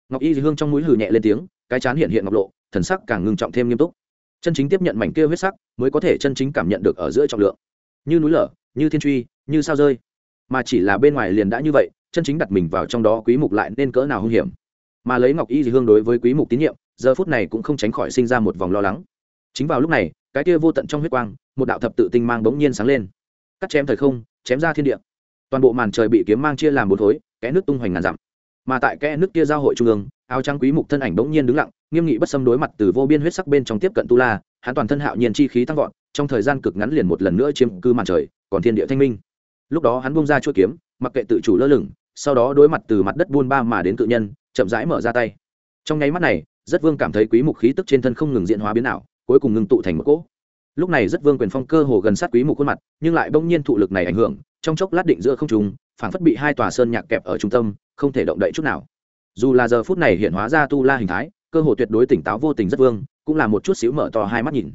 Speaker 1: Ngọc y hương trong mũi hừ nhẹ lên tiếng, cái chán hiện hiện ngọc lộ thần sắc càng ngưng trọng thêm nghiêm túc. Chân chính tiếp nhận mảnh kia huyết sắc mới có thể chân chính cảm nhận được ở giữa trọng lượng. Như núi lở, như thiên truy, như sao rơi. Mà chỉ là bên ngoài liền đã như vậy, chân chính đặt mình vào trong đó quý mục lại nên cỡ nào hung hiểm. Mà lấy ngọc y dị hương đối với quý mục tín nhiệm, giờ phút này cũng không tránh khỏi sinh ra một vòng lo lắng. Chính vào lúc này, cái kia vô tận trong huyết quang, một đạo thập tự tinh mang bỗng nhiên sáng lên. Cắt chém thời không, chém ra thiên địa. Toàn bộ màn trời bị kiếm mang chia làm bốn khối, kẽ nước tung hoành ngàn dặm. Mà tại kẽ nước kia giao hội trung ương, áo trắng quý mục thân ảnh bỗng nhiên đứng lặng nghiêm nghị bất xâm đối mặt từ vô biên huyết sắc bên trong tiếp cận tu la, hắn toàn thân hạo nhiên chi khí tăng vọt, trong thời gian cực ngắn liền một lần nữa chiếm cư màn trời, còn thiên địa thanh minh. Lúc đó hắn bung ra chuỗi kiếm, mặc kệ tự chủ lơ lửng, sau đó đối mặt từ mặt đất buôn ba mà đến cự nhân, chậm rãi mở ra tay. Trong nháy mắt này, rất vương cảm thấy quý mục khí tức trên thân không ngừng diễn hóa biến ảo, cuối cùng ngừng tụ thành một cỗ. Lúc này rất vương quyền phong cơ hồ gần sát quý mục khuôn mặt, nhưng lại bỗng nhiên thụ lực này ảnh hưởng, trong chốc lát định giữa không trung, phảng phất bị hai tòa sơn nhạc kẹp ở trung tâm, không thể động đậy chút nào. Dù là giờ phút này hiện hóa ra tu la hình thái cơ hồ tuyệt đối tỉnh táo vô tình rất vương, cũng là một chút xíu mở to hai mắt nhìn.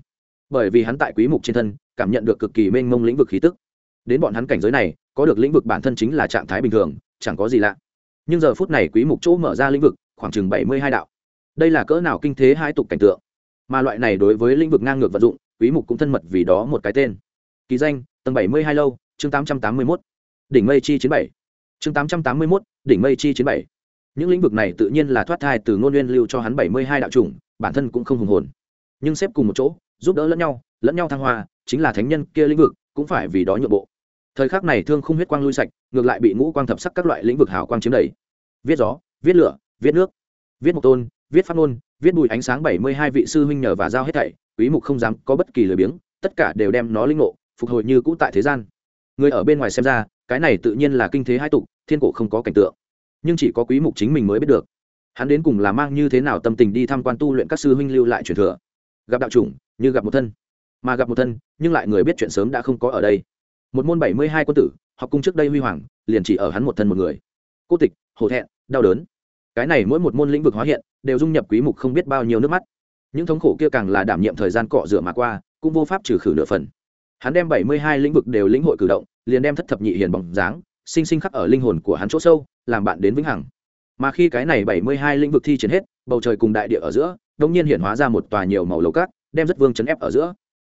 Speaker 1: Bởi vì hắn tại quý mục trên thân, cảm nhận được cực kỳ mênh mông lĩnh vực khí tức. Đến bọn hắn cảnh giới này, có được lĩnh vực bản thân chính là trạng thái bình thường, chẳng có gì lạ. Nhưng giờ phút này quý mục chỗ mở ra lĩnh vực, khoảng chừng 72 đạo. Đây là cỡ nào kinh thế hai tục cảnh tượng. Mà loại này đối với lĩnh vực ngang ngược vận dụng, quý mục cũng thân mật vì đó một cái tên. Ký danh, tầng 72 lâu, chương 881 đỉnh mây chi chiến bảy. Chương 881 đỉnh mây chi chiến bảy những lĩnh vực này tự nhiên là thoát thai từ ngôn nguyên lưu cho hắn 72 đạo chủng, bản thân cũng không hùng hồn. Nhưng xếp cùng một chỗ, giúp đỡ lẫn nhau lẫn nhau thăng hoa, chính là thánh nhân kia lĩnh vực, cũng phải vì đó nhượng bộ. Thời khắc này thương không huyết quang lui sạch, ngược lại bị ngũ quang thập sắc các loại lĩnh vực hào quang chiếm đầy. Viết gió, viết lửa, viết nước, viết mộc tôn, viết pháp ngôn, viết bùi ánh sáng bảy mươi hai vị sư huynh nhờ và giao hết thảy, quý mục không dám có bất kỳ lời biếng, tất cả đều đem nó linh ngộ, phục hồi như cũ tại thế gian. Người ở bên ngoài xem ra, cái này tự nhiên là kinh thế hai tục, thiên cổ không có cảnh tượng nhưng chỉ có quý mục chính mình mới biết được. Hắn đến cùng là mang như thế nào tâm tình đi tham quan tu luyện các sư huynh lưu lại truyền thừa. Gặp đạo chủng, như gặp một thân. Mà gặp một thân, nhưng lại người biết chuyện sớm đã không có ở đây. Một môn bảy mươi hai quân tử, học cung trước đây huy hoàng, liền chỉ ở hắn một thân một người. Cô tịch, hổ thẹn, đau đớn. Cái này mỗi một môn lĩnh vực hóa hiện, đều dung nhập quý mục không biết bao nhiêu nước mắt. Những thống khổ kia càng là đảm nhiệm thời gian cọ rửa mà qua, cũng vô pháp trừ khử nửa phần. Hắn đem bảy mươi hai lĩnh vực đều lĩnh hội cử động, liền đem thất thập nhị hiền bóng dáng, sinh sinh khắc ở linh hồn của hắn chỗ sâu làm bạn đến vĩnh hằng. Mà khi cái này bảy mươi hai lĩnh vực thi triển hết, bầu trời cùng đại địa ở giữa đông nhiên hiện hóa ra một tòa nhiều màu lầu cát, đem rất vương chấn ép ở giữa.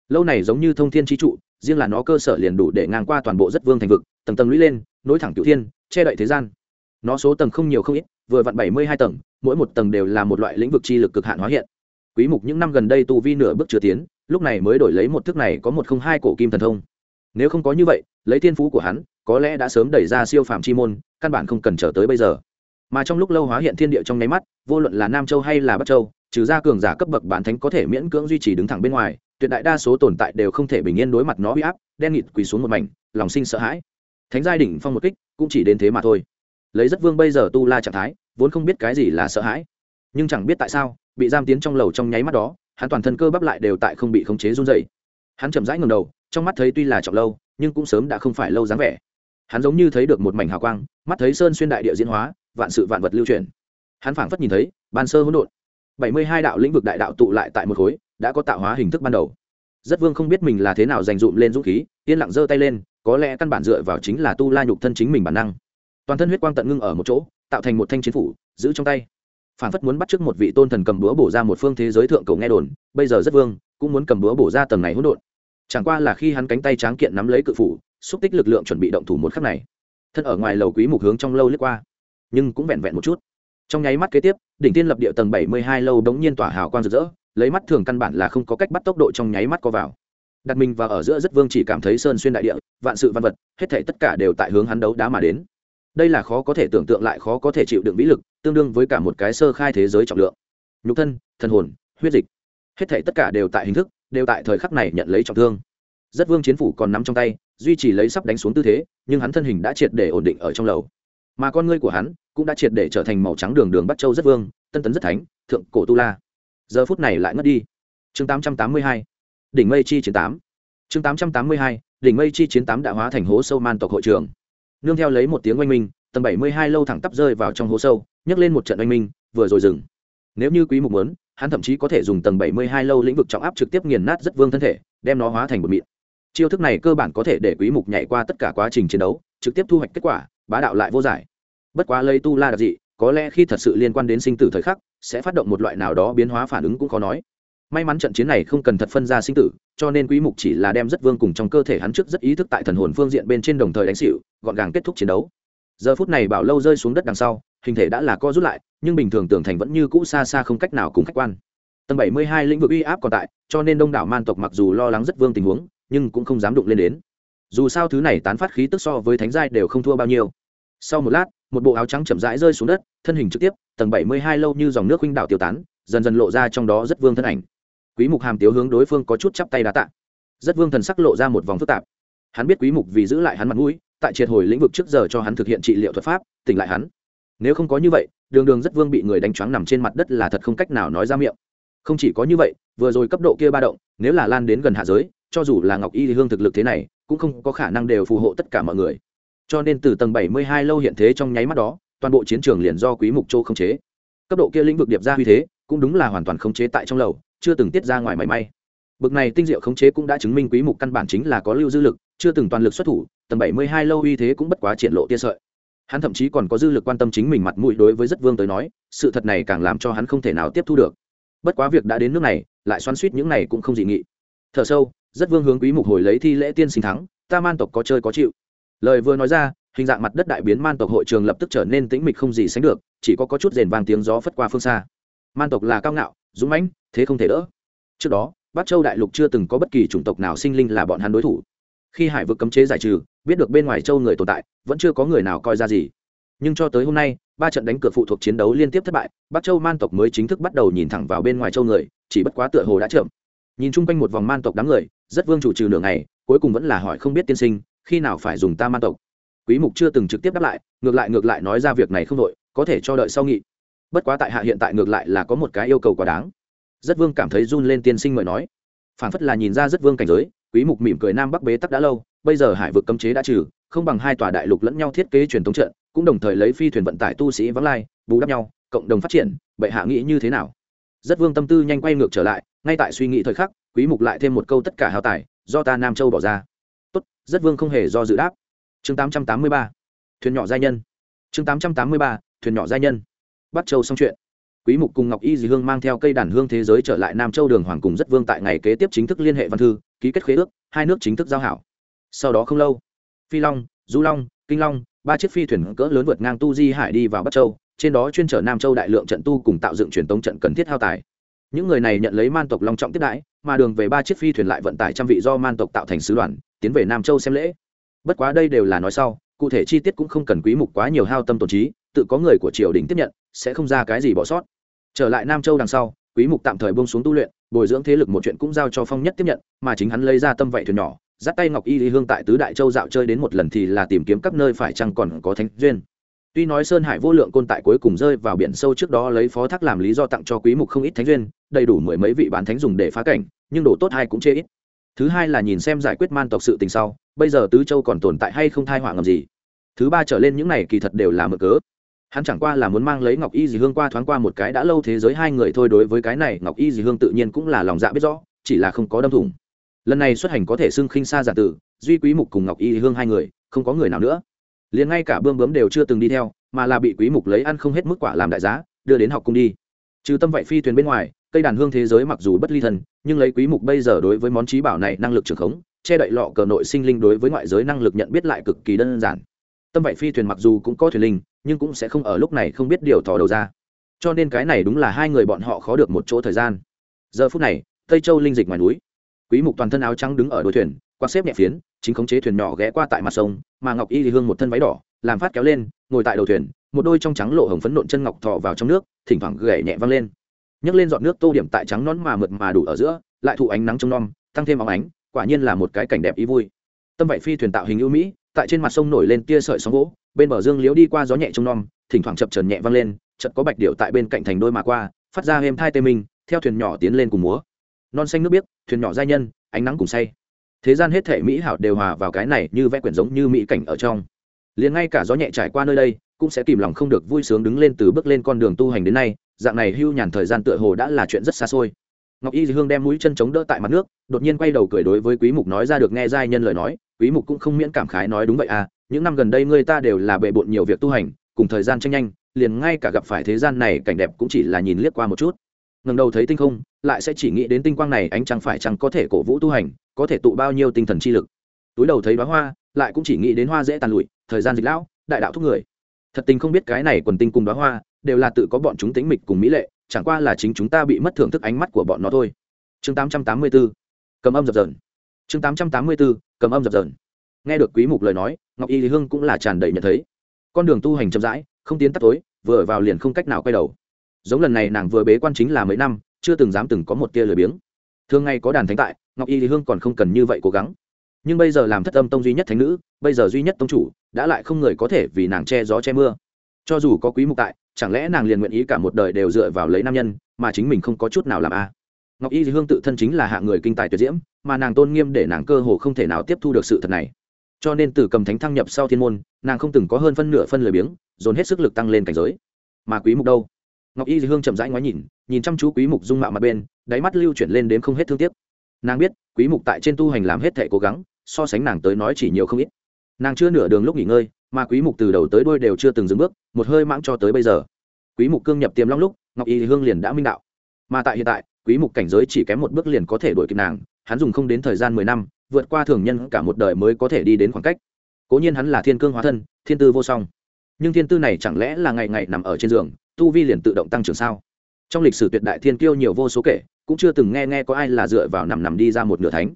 Speaker 1: Lâu này giống như thông thiên trí trụ, riêng là nó cơ sở liền đủ để ngang qua toàn bộ rất vương thành vực, tầng tầng lũy lên, nối thẳng cựu thiên, che đậy thế gian. Nó số tầng không nhiều không ít, vừa vặn bảy mươi hai tầng, mỗi một tầng đều là một loại lĩnh vực chi lực cực hạn hóa hiện. Quý mục những năm gần đây tu vi nửa bước chưa tiến, lúc này mới đổi lấy một thức này có một không hai cổ kim thần thông. Nếu không có như vậy, lấy thiên phú của hắn có lẽ đã sớm đẩy ra siêu phàm chi môn, căn bản không cần chờ tới bây giờ. Mà trong lúc lâu hóa hiện thiên địa trong nháy mắt, vô luận là nam châu hay là bắc châu, trừ ra cường giả cấp bậc bản thánh có thể miễn cưỡng duy trì đứng thẳng bên ngoài, tuyệt đại đa số tồn tại đều không thể bình yên đối mặt nó huy áp, đen nghịt quỳ xuống một mảnh, lòng sinh sợ hãi. Thánh giai đỉnh phong một kích, cũng chỉ đến thế mà thôi. Lấy rất vương bây giờ tu la trạng thái, vốn không biết cái gì là sợ hãi. Nhưng chẳng biết tại sao, bị giam tiến trong lầu trong nháy mắt đó, hắn toàn thân cơ bắp lại đều tại không bị khống chế run dày hắn chậm rãi ngầm đầu, trong mắt thấy tuy là trọng lâu, nhưng cũng sớm đã không phải lâu dáng vẻ hắn giống như thấy được một mảnh hào quang, mắt thấy sơn xuyên đại địa diễn hóa, vạn sự vạn vật lưu truyền hắn phảng phất nhìn thấy, ban sơ hỗn độn. Bảy mươi hai đạo lĩnh vực đại đạo tụ lại tại một khối, đã có tạo hóa hình thức ban đầu. Rất vương không biết mình là thế nào dành dụm lên dũng khí, yên lặng giơ tay lên, có lẽ căn bản dựa vào chính là tu la nhục thân chính mình bản năng. Toàn thân huyết quang tận ngưng ở một chỗ, tạo thành một thanh chiến phủ, giữ trong tay. Phản phất muốn bắt trước một vị tôn thần cầm búa bổ ra một phương thế giới thượng cầu nghe đồn, bây giờ rất vương, cũng muốn cầm búa bổ ra tầng này hỗn độn. Chẳng qua là khi hắn cánh tay tráng kiện nắm lấy cự phủ xúc tích lực lượng chuẩn bị động thủ một khắc này. Thân ở ngoài lầu quý mục hướng trong lâu lướt qua, nhưng cũng vẹn vẹn một chút. Trong nháy mắt kế tiếp, đỉnh tiên lập địa tầng 72 lâu đống nhiên tỏa hào quang rực rỡ, lấy mắt thường căn bản là không có cách bắt tốc độ trong nháy mắt co vào. Đặt mình vào ở giữa rất vương chỉ cảm thấy sơn xuyên đại địa, vạn sự văn vật, hết thảy tất cả đều tại hướng hắn đấu đá mà đến. Đây là khó có thể tưởng tượng lại khó có thể chịu đựng vĩ lực, tương đương với cả một cái sơ khai thế giới trọng lượng. Nhục thân, thần hồn, huyết dịch, hết thảy tất cả đều tại hình thức, đều tại thời khắc này nhận lấy trọng thương. Rất vương chiến phủ còn nắm trong tay duy trì lấy sắp đánh xuống tư thế, nhưng hắn thân hình đã triệt để ổn định ở trong lầu. Mà con ngươi của hắn cũng đã triệt để trở thành màu trắng đường đường bắt châu rất vương, tân tấn rất thánh, thượng cổ tu la. Giờ phút này lại ngất đi. Chương 882 đỉnh mây chi chiến tám. Chương 882 đỉnh mây chi chiến tám đã hóa thành hố sâu man tộc hội trường. Nương theo lấy một tiếng oanh minh, tầng 72 lâu thẳng tắp rơi vào trong hố sâu, nhấc lên một trận oanh minh, vừa rồi dừng. Nếu như quý mục muốn, hắn thậm chí có thể dùng tầng 72 lâu lĩnh vực trọng áp trực tiếp nghiền nát rất vương thân thể, đem nó hóa thành một mịn chiêu thức này cơ bản có thể để quý mục nhảy qua tất cả quá trình chiến đấu, trực tiếp thu hoạch kết quả, bá đạo lại vô giải. Bất quá lấy tu la đặc dị, có lẽ khi thật sự liên quan đến sinh tử thời khắc, sẽ phát động một loại nào đó biến hóa phản ứng cũng khó nói. May mắn trận chiến này không cần thật phân ra sinh tử, cho nên quý mục chỉ là đem rất vương cùng trong cơ thể hắn trước rất ý thức tại thần hồn phương diện bên trên đồng thời đánh xỉu, gọn gàng kết thúc chiến đấu. Giờ phút này bảo lâu rơi xuống đất đằng sau, hình thể đã là co rút lại, nhưng bình thường tưởng thành vẫn như cũ xa xa không cách nào cùng khách quan. Tầng 72 lĩnh vực uy áp còn tại, cho nên đông đảo man tộc mặc dù lo lắng rất vương tình huống nhưng cũng không dám đụng lên đến. Dù sao thứ này tán phát khí tức so với thánh giai đều không thua bao nhiêu. Sau một lát, một bộ áo trắng chậm rãi rơi xuống đất, thân hình trực tiếp, tầng 72 lâu như dòng nước huynh đảo tiêu tán, dần dần lộ ra trong đó rất vương thân ảnh. Quý mục hàm tiếu hướng đối phương có chút chắp tay đá tạ. Rất vương thần sắc lộ ra một vòng phức tạp. Hắn biết quý mục vì giữ lại hắn mặt mũi, tại triệt hồi lĩnh vực trước giờ cho hắn thực hiện trị liệu thuật pháp, tỉnh lại hắn. Nếu không có như vậy, đường đường rất vương bị người đánh choáng nằm trên mặt đất là thật không cách nào nói ra miệng. Không chỉ có như vậy, vừa rồi cấp độ kia ba động, nếu là lan đến gần hạ giới cho dù là ngọc y thì hương thực lực thế này, cũng không có khả năng đều phù hộ tất cả mọi người. Cho nên từ tầng 72 lâu hiện thế trong nháy mắt đó, toàn bộ chiến trường liền do quý mục châu không chế. Cấp độ kia lĩnh vực điệp ra huy thế, cũng đúng là hoàn toàn không chế tại trong lầu, chưa từng tiết ra ngoài mảy may. Bực này tinh diệu khống chế cũng đã chứng minh quý mục căn bản chính là có lưu dư lực, chưa từng toàn lực xuất thủ, tầng 72 lâu uy thế cũng bất quá triển lộ tia sợi. Hắn thậm chí còn có dư lực quan tâm chính mình mặt mũi đối với rất vương tới nói, sự thật này càng làm cho hắn không thể nào tiếp thu được. Bất quá việc đã đến nước này, lại xoắn suýt những này cũng không dị nghị. Thở sâu rất vương hướng quý mục hồi lấy thi lễ tiên sinh thắng, ta man tộc có chơi có chịu. Lời vừa nói ra, hình dạng mặt đất đại biến man tộc hội trường lập tức trở nên tĩnh mịch không gì sánh được, chỉ có có chút rền vang tiếng gió phất qua phương xa. Man tộc là cao ngạo, dũng mãnh, thế không thể đỡ. Trước đó bắc châu đại lục chưa từng có bất kỳ chủng tộc nào sinh linh là bọn hắn đối thủ. Khi hải vực cấm chế giải trừ, biết được bên ngoài châu người tồn tại, vẫn chưa có người nào coi ra gì. Nhưng cho tới hôm nay, ba trận đánh cược phụ thuộc chiến đấu liên tiếp thất bại bắc châu man tộc mới chính thức bắt đầu nhìn thẳng vào bên ngoài châu người, chỉ bất quá tựa hồ đã chậm nhìn chung quanh một vòng man tộc đám người, rất vương chủ trừ nửa ngày, cuối cùng vẫn là hỏi không biết tiên sinh, khi nào phải dùng ta man tộc. Quý mục chưa từng trực tiếp đáp lại, ngược lại ngược lại nói ra việc này không đội có thể cho đợi sau nghị. Bất quá tại hạ hiện tại ngược lại là có một cái yêu cầu quá đáng. Rất vương cảm thấy run lên tiên sinh mời nói. Phản phất là nhìn ra rất vương cảnh giới, quý mục mỉm cười nam bắc bế tắc đã lâu, bây giờ hải vực cấm chế đã trừ, không bằng hai tòa đại lục lẫn nhau thiết kế truyền thống trận, cũng đồng thời lấy phi thuyền vận tải tu sĩ vắng lai, bù đắp nhau, cộng đồng phát triển, bệ hạ nghĩ như thế nào? Rất vương tâm tư nhanh quay ngược trở lại, ngay tại suy nghĩ thời khắc, quý mục lại thêm một câu tất cả hào tài, do ta nam châu bỏ ra. Tốt, rất vương không hề do dự đáp. Chương 883 thuyền nhỏ gia nhân. Chương 883 thuyền nhỏ gia nhân. Bắt châu xong chuyện. Quý mục cùng ngọc y dì hương mang theo cây đàn hương thế giới trở lại nam châu đường hoàng cùng rất vương tại ngày kế tiếp chính thức liên hệ văn thư, ký kết khế ước, hai nước chính thức giao hảo. Sau đó không lâu, phi long, du long, kinh long, ba chiếc phi thuyền cỡ lớn vượt ngang tu di hải đi vào bắc châu trên đó chuyên trở nam châu đại lượng trận tu cùng tạo dựng truyền tống trận cần thiết hao tài. Những người này nhận lấy man tộc long trọng tiếp đãi, mà đường về ba chiếc phi thuyền lại vận tải trăm vị do man tộc tạo thành sứ đoàn, tiến về nam châu xem lễ. Bất quá đây đều là nói sau, cụ thể chi tiết cũng không cần quý mục quá nhiều hao tâm tổn trí, tự có người của triều đình tiếp nhận, sẽ không ra cái gì bỏ sót. Trở lại nam châu đằng sau, quý mục tạm thời buông xuống tu luyện, bồi dưỡng thế lực một chuyện cũng giao cho phong nhất tiếp nhận, mà chính hắn lấy ra tâm vậy thuyền nhỏ, dắt tay ngọc y lý hương tại tứ đại châu dạo chơi đến một lần thì là tìm kiếm các nơi phải chăng còn có thánh duyên tuy nói sơn hải vô lượng côn tại cuối cùng rơi vào biển sâu trước đó lấy phó thác làm lý do tặng cho quý mục không ít thánh duyên, đầy đủ mười mấy vị bán thánh dùng để phá cảnh, nhưng đồ tốt hai cũng chê ít. Thứ hai là nhìn xem giải quyết man tộc sự tình sau, bây giờ tứ châu còn tồn tại hay không thai họa ngầm gì? Thứ ba trở lên những này kỳ thật đều là mở cớ. Hắn chẳng qua là muốn mang lấy ngọc y dì hương qua thoáng qua một cái đã lâu thế giới hai người thôi đối với cái này, ngọc y dì hương tự nhiên cũng là lòng dạ biết rõ, chỉ là không có đâm thủng. Lần này xuất hành có thể xưng khinh xa giả tử, duy quý mục cùng ngọc y dì hương hai người, không có người nào nữa liền ngay cả bươm bướm đều chưa từng đi theo, mà là bị quý mục lấy ăn không hết mức quả làm đại giá, đưa đến học cung đi. Trừ tâm vậy phi thuyền bên ngoài, cây đàn hương thế giới mặc dù bất ly thân, nhưng lấy quý mục bây giờ đối với món trí bảo này năng lực trường khống, che đậy lọ cờ nội sinh linh đối với ngoại giới năng lực nhận biết lại cực kỳ đơn giản. Tâm vậy phi thuyền mặc dù cũng có thuyền linh, nhưng cũng sẽ không ở lúc này không biết điều thò đầu ra. Cho nên cái này đúng là hai người bọn họ khó được một chỗ thời gian. Giờ phút này, tây châu linh dịch ngoài núi. Quý mục toàn thân áo trắng đứng ở đuôi thuyền quạt xếp nhẹ phiến, chính khống chế thuyền nhỏ ghé qua tại mặt sông, mà ngọc y thì hương một thân váy đỏ, làm phát kéo lên, ngồi tại đầu thuyền, một đôi trong trắng lộ hồng phấn nộn chân ngọc thò vào trong nước, thỉnh thoảng gảy nhẹ văng lên. Nhấc lên dọn nước tô điểm tại trắng nón mà mượt mà đủ ở giữa, lại thụ ánh nắng trong non tăng thêm óng ánh, quả nhiên là một cái cảnh đẹp ý vui. Tâm vậy phi thuyền tạo hình ưu mỹ, tại trên mặt sông nổi lên tia sợi sóng gỗ, bên bờ dương liếu đi qua gió nhẹ trong non thỉnh thoảng chập trần nhẹ văng lên, chợt có bạch điệu tại bên cạnh thành đôi mà qua, phát ra êm thai tê minh, theo thuyền nhỏ tiến lên cùng múa. Non xanh nước biếc, thuyền nhỏ giai nhân, ánh nắng cùng say thế gian hết thể mỹ hảo đều hòa vào cái này như vẽ quyển giống như mỹ cảnh ở trong. Liền ngay cả gió nhẹ trải qua nơi đây, cũng sẽ kìm lòng không được vui sướng đứng lên từ bước lên con đường tu hành đến nay, dạng này hưu nhàn thời gian tựa hồ đã là chuyện rất xa xôi. Ngọc y hương đem mũi chân chống đỡ tại mặt nước, đột nhiên quay đầu cười đối với quý mục nói ra được nghe giai nhân lời nói, quý mục cũng không miễn cảm khái nói đúng vậy à những năm gần đây người ta đều là bệ bộn nhiều việc tu hành, cùng thời gian tranh nhanh, liền ngay cả gặp phải thế gian này cảnh đẹp cũng chỉ là nhìn liếc qua một chút ngẩng đầu thấy tinh không, lại sẽ chỉ nghĩ đến tinh quang này ánh trăng phải chăng có thể cổ vũ tu hành, có thể tụ bao nhiêu tinh thần chi lực. Túi đầu thấy đóa hoa, lại cũng chỉ nghĩ đến hoa dễ tàn lụi, thời gian dịch lão, đại đạo thúc người. Thật tình không biết cái này quần tinh cùng đóa hoa, đều là tự có bọn chúng tính mịch cùng mỹ lệ, chẳng qua là chính chúng ta bị mất thưởng thức ánh mắt của bọn nó thôi. Chương 884 cầm âm dập dờn. Chương 884 cầm âm dập dờn. Nghe được quý mục lời nói, ngọc y lý hương cũng là tràn đầy nhận thấy. Con đường tu hành chậm rãi, không tiến tắt tối, vừa ở vào liền không cách nào quay đầu giống lần này nàng vừa bế quan chính là mấy năm, chưa từng dám từng có một tia lười biếng. Thường ngày có đàn thánh tại, ngọc y thì hương còn không cần như vậy cố gắng. Nhưng bây giờ làm thất âm tông duy nhất thánh nữ, bây giờ duy nhất tông chủ, đã lại không người có thể vì nàng che gió che mưa. Cho dù có quý mục tại, chẳng lẽ nàng liền nguyện ý cả một đời đều dựa vào lấy nam nhân, mà chính mình không có chút nào làm a? Ngọc y hương tự thân chính là hạ người kinh tài tuyệt diễm, mà nàng tôn nghiêm để nàng cơ hồ không thể nào tiếp thu được sự thật này. Cho nên từ cầm thánh thăng nhập sau thiên môn, nàng không từng có hơn phân nửa phân lười biếng, dồn hết sức lực tăng lên cảnh giới. Mà quý mục đâu? Ngọc y hương chậm rãi ngoái nhìn nhìn chăm chú quý mục dung mạo mặt bên, đáy mắt lưu chuyển lên đến không hết thương tiếc. Nàng biết, quý mục tại trên tu hành làm hết thể cố gắng, so sánh nàng tới nói chỉ nhiều không ít. Nàng chưa nửa đường lúc nghỉ ngơi, mà quý mục từ đầu tới đuôi đều chưa từng dừng bước, một hơi mãng cho tới bây giờ. Quý mục cương nhập tiềm long lúc, ngọc y hương liền đã minh đạo. Mà tại hiện tại, quý mục cảnh giới chỉ kém một bước liền có thể đuổi kịp nàng, hắn dùng không đến thời gian 10 năm, vượt qua thường nhân cả một đời mới có thể đi đến khoảng cách. Cố nhiên hắn là thiên cương hóa thân, thiên tư vô song. Nhưng thiên tư này chẳng lẽ là ngày ngày nằm ở trên giường tu vi liền tự động tăng trưởng sao? Trong lịch sử tuyệt đại thiên kiêu nhiều vô số kể, cũng chưa từng nghe nghe có ai là dựa vào nằm nằm đi ra một nửa thánh.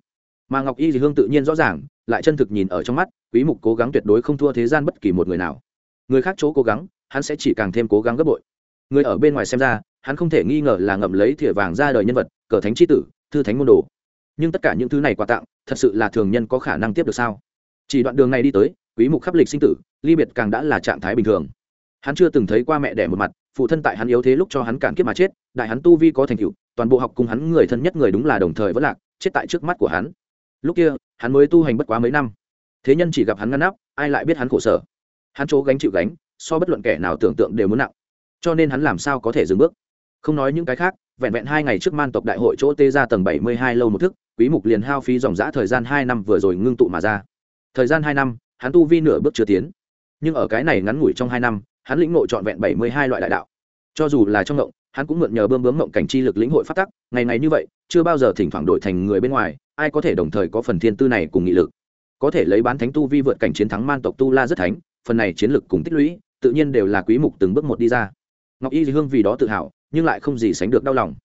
Speaker 1: Mà ngọc y thì hương tự nhiên rõ ràng, lại chân thực nhìn ở trong mắt, quý mục cố gắng tuyệt đối không thua thế gian bất kỳ một người nào. Người khác chỗ cố gắng, hắn sẽ chỉ càng thêm cố gắng gấp bội. Người ở bên ngoài xem ra, hắn không thể nghi ngờ là ngậm lấy thìa vàng ra đời nhân vật, cờ thánh chi tử, thư thánh môn đồ. Nhưng tất cả những thứ này quà tặng, thật sự là thường nhân có khả năng tiếp được sao? Chỉ đoạn đường này đi tới, quý mục khắp lịch sinh tử, ly biệt càng đã là trạng thái bình thường. Hắn chưa từng thấy qua mẹ đẻ một mặt phụ thân tại hắn yếu thế lúc cho hắn cản kiếp mà chết, đại hắn tu vi có thành tựu, toàn bộ học cùng hắn người thân nhất người đúng là đồng thời vẫn lạc, chết tại trước mắt của hắn. Lúc kia, hắn mới tu hành bất quá mấy năm. Thế nhân chỉ gặp hắn ngăn nắp, ai lại biết hắn khổ sở? Hắn chỗ gánh chịu gánh, so bất luận kẻ nào tưởng tượng đều muốn nặng. Cho nên hắn làm sao có thể dừng bước? Không nói những cái khác, vẹn vẹn hai ngày trước man tộc đại hội chỗ tê ra tầng bảy mươi hai lâu một thức, quý mục liền hao phí dòng giã thời gian hai năm vừa rồi ngưng tụ mà ra. Thời gian hai năm, hắn tu vi nửa bước chưa tiến. Nhưng ở cái này ngắn ngủi trong hai năm hắn lĩnh ngộ trọn vẹn bảy mươi hai loại đại đạo. Cho dù là trong ngộng, hắn cũng mượn nhờ bơm bướm ngộng cảnh chi lực lĩnh hội phát tắc, ngày ngày như vậy, chưa bao giờ thỉnh thoảng đổi thành người bên ngoài, ai có thể đồng thời có phần thiên tư này cùng nghị lực. Có thể lấy bán thánh tu vi vượt cảnh chiến thắng man tộc tu la rất thánh, phần này chiến lực cùng tích lũy, tự nhiên đều là quý mục từng bước một đi ra. Ngọc y hương vì đó tự hào, nhưng lại không gì sánh được đau lòng.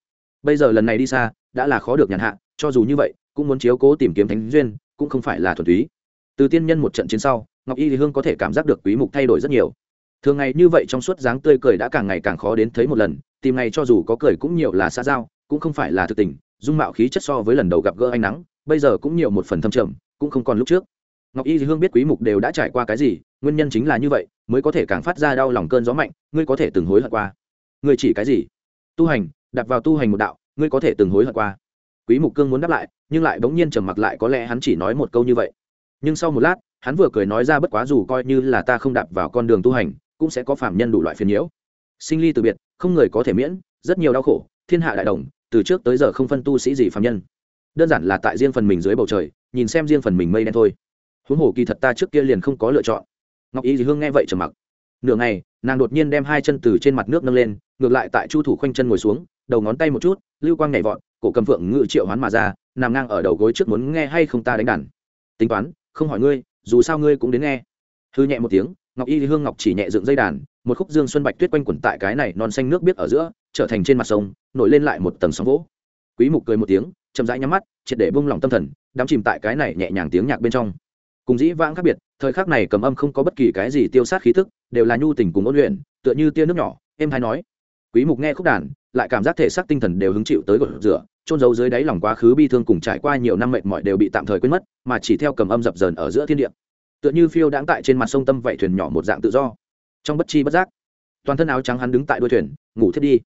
Speaker 1: Bây giờ lần này đi xa, đã là khó được nhàn hạ, cho dù như vậy, cũng muốn chiếu cố tìm kiếm thánh duyên, cũng không phải là thuần túy. Từ tiên nhân một trận chiến sau, ngọc y hương có thể cảm giác được quý mục thay đổi rất nhiều thường ngày như vậy trong suốt dáng tươi cười đã càng ngày càng khó đến thấy một lần, tìm ngày cho dù có cười cũng nhiều là xa giao, cũng không phải là thực tình, dung mạo khí chất so với lần đầu gặp gỡ ánh nắng, bây giờ cũng nhiều một phần thâm trầm, cũng không còn lúc trước. Ngọc y hương biết quý mục đều đã trải qua cái gì, nguyên nhân chính là như vậy, mới có thể càng phát ra đau lòng cơn gió mạnh, ngươi có thể từng hối hận qua. Ngươi chỉ cái gì? Tu hành, đặt vào tu hành một đạo, ngươi có thể từng hối hận qua. Quý mục cương muốn đáp lại, nhưng lại bỗng nhiên trầm mặc lại có lẽ hắn chỉ nói một câu như vậy. Nhưng sau một lát, hắn vừa cười nói ra bất quá dù coi như là ta không đạp vào con đường tu hành cũng sẽ có phạm nhân đủ loại phiền nhiễu. Sinh ly từ biệt, không người có thể miễn, rất nhiều đau khổ, thiên hạ đại đồng, từ trước tới giờ không phân tu sĩ gì phạm nhân. Đơn giản là tại riêng phần mình dưới bầu trời, nhìn xem riêng phần mình mây đen thôi. Huống hồ kỳ thật ta trước kia liền không có lựa chọn. Ngọc y dì hương nghe vậy trầm mặc. Nửa ngày, nàng đột nhiên đem hai chân từ trên mặt nước nâng lên, ngược lại tại chu thủ khoanh chân ngồi xuống, đầu ngón tay một chút, lưu quang nhảy vọt, cổ cầm phượng ngự triệu hoán mà ra, nằm ngang ở đầu gối trước muốn nghe hay không ta đánh đàn. Tính toán, không hỏi ngươi, dù sao ngươi cũng đến nghe. Hư nhẹ một tiếng ngọc y hương ngọc chỉ nhẹ dựng dây đàn, một khúc dương xuân bạch tuyết quanh quẩn tại cái này non xanh nước biết ở giữa, trở thành trên mặt sông, nổi lên lại một tầng sóng vỗ. Quý mục cười một tiếng, chậm rãi nhắm mắt, triệt để bung lòng tâm thần, đắm chìm tại cái này nhẹ nhàng tiếng nhạc bên trong. Cùng dĩ vãng khác biệt, thời khắc này cầm âm không có bất kỳ cái gì tiêu sát khí thức, đều là nhu tình cùng ôn luyện, tựa như tia nước nhỏ em hay nói. Quý mục nghe khúc đàn, lại cảm giác thể xác tinh thần đều hứng chịu tới gột rửa trôn giấu dưới đáy lòng quá khứ bi thương cùng trải qua nhiều năm mệt mỏi đều bị tạm thời quên mất, mà chỉ theo cầm âm dập dờn ở giữa thiên địa tựa như phiêu đãng tại trên mặt sông tâm vậy thuyền nhỏ một dạng tự do. Trong bất chi bất giác, toàn thân áo trắng hắn đứng tại đuôi thuyền, ngủ thiết đi.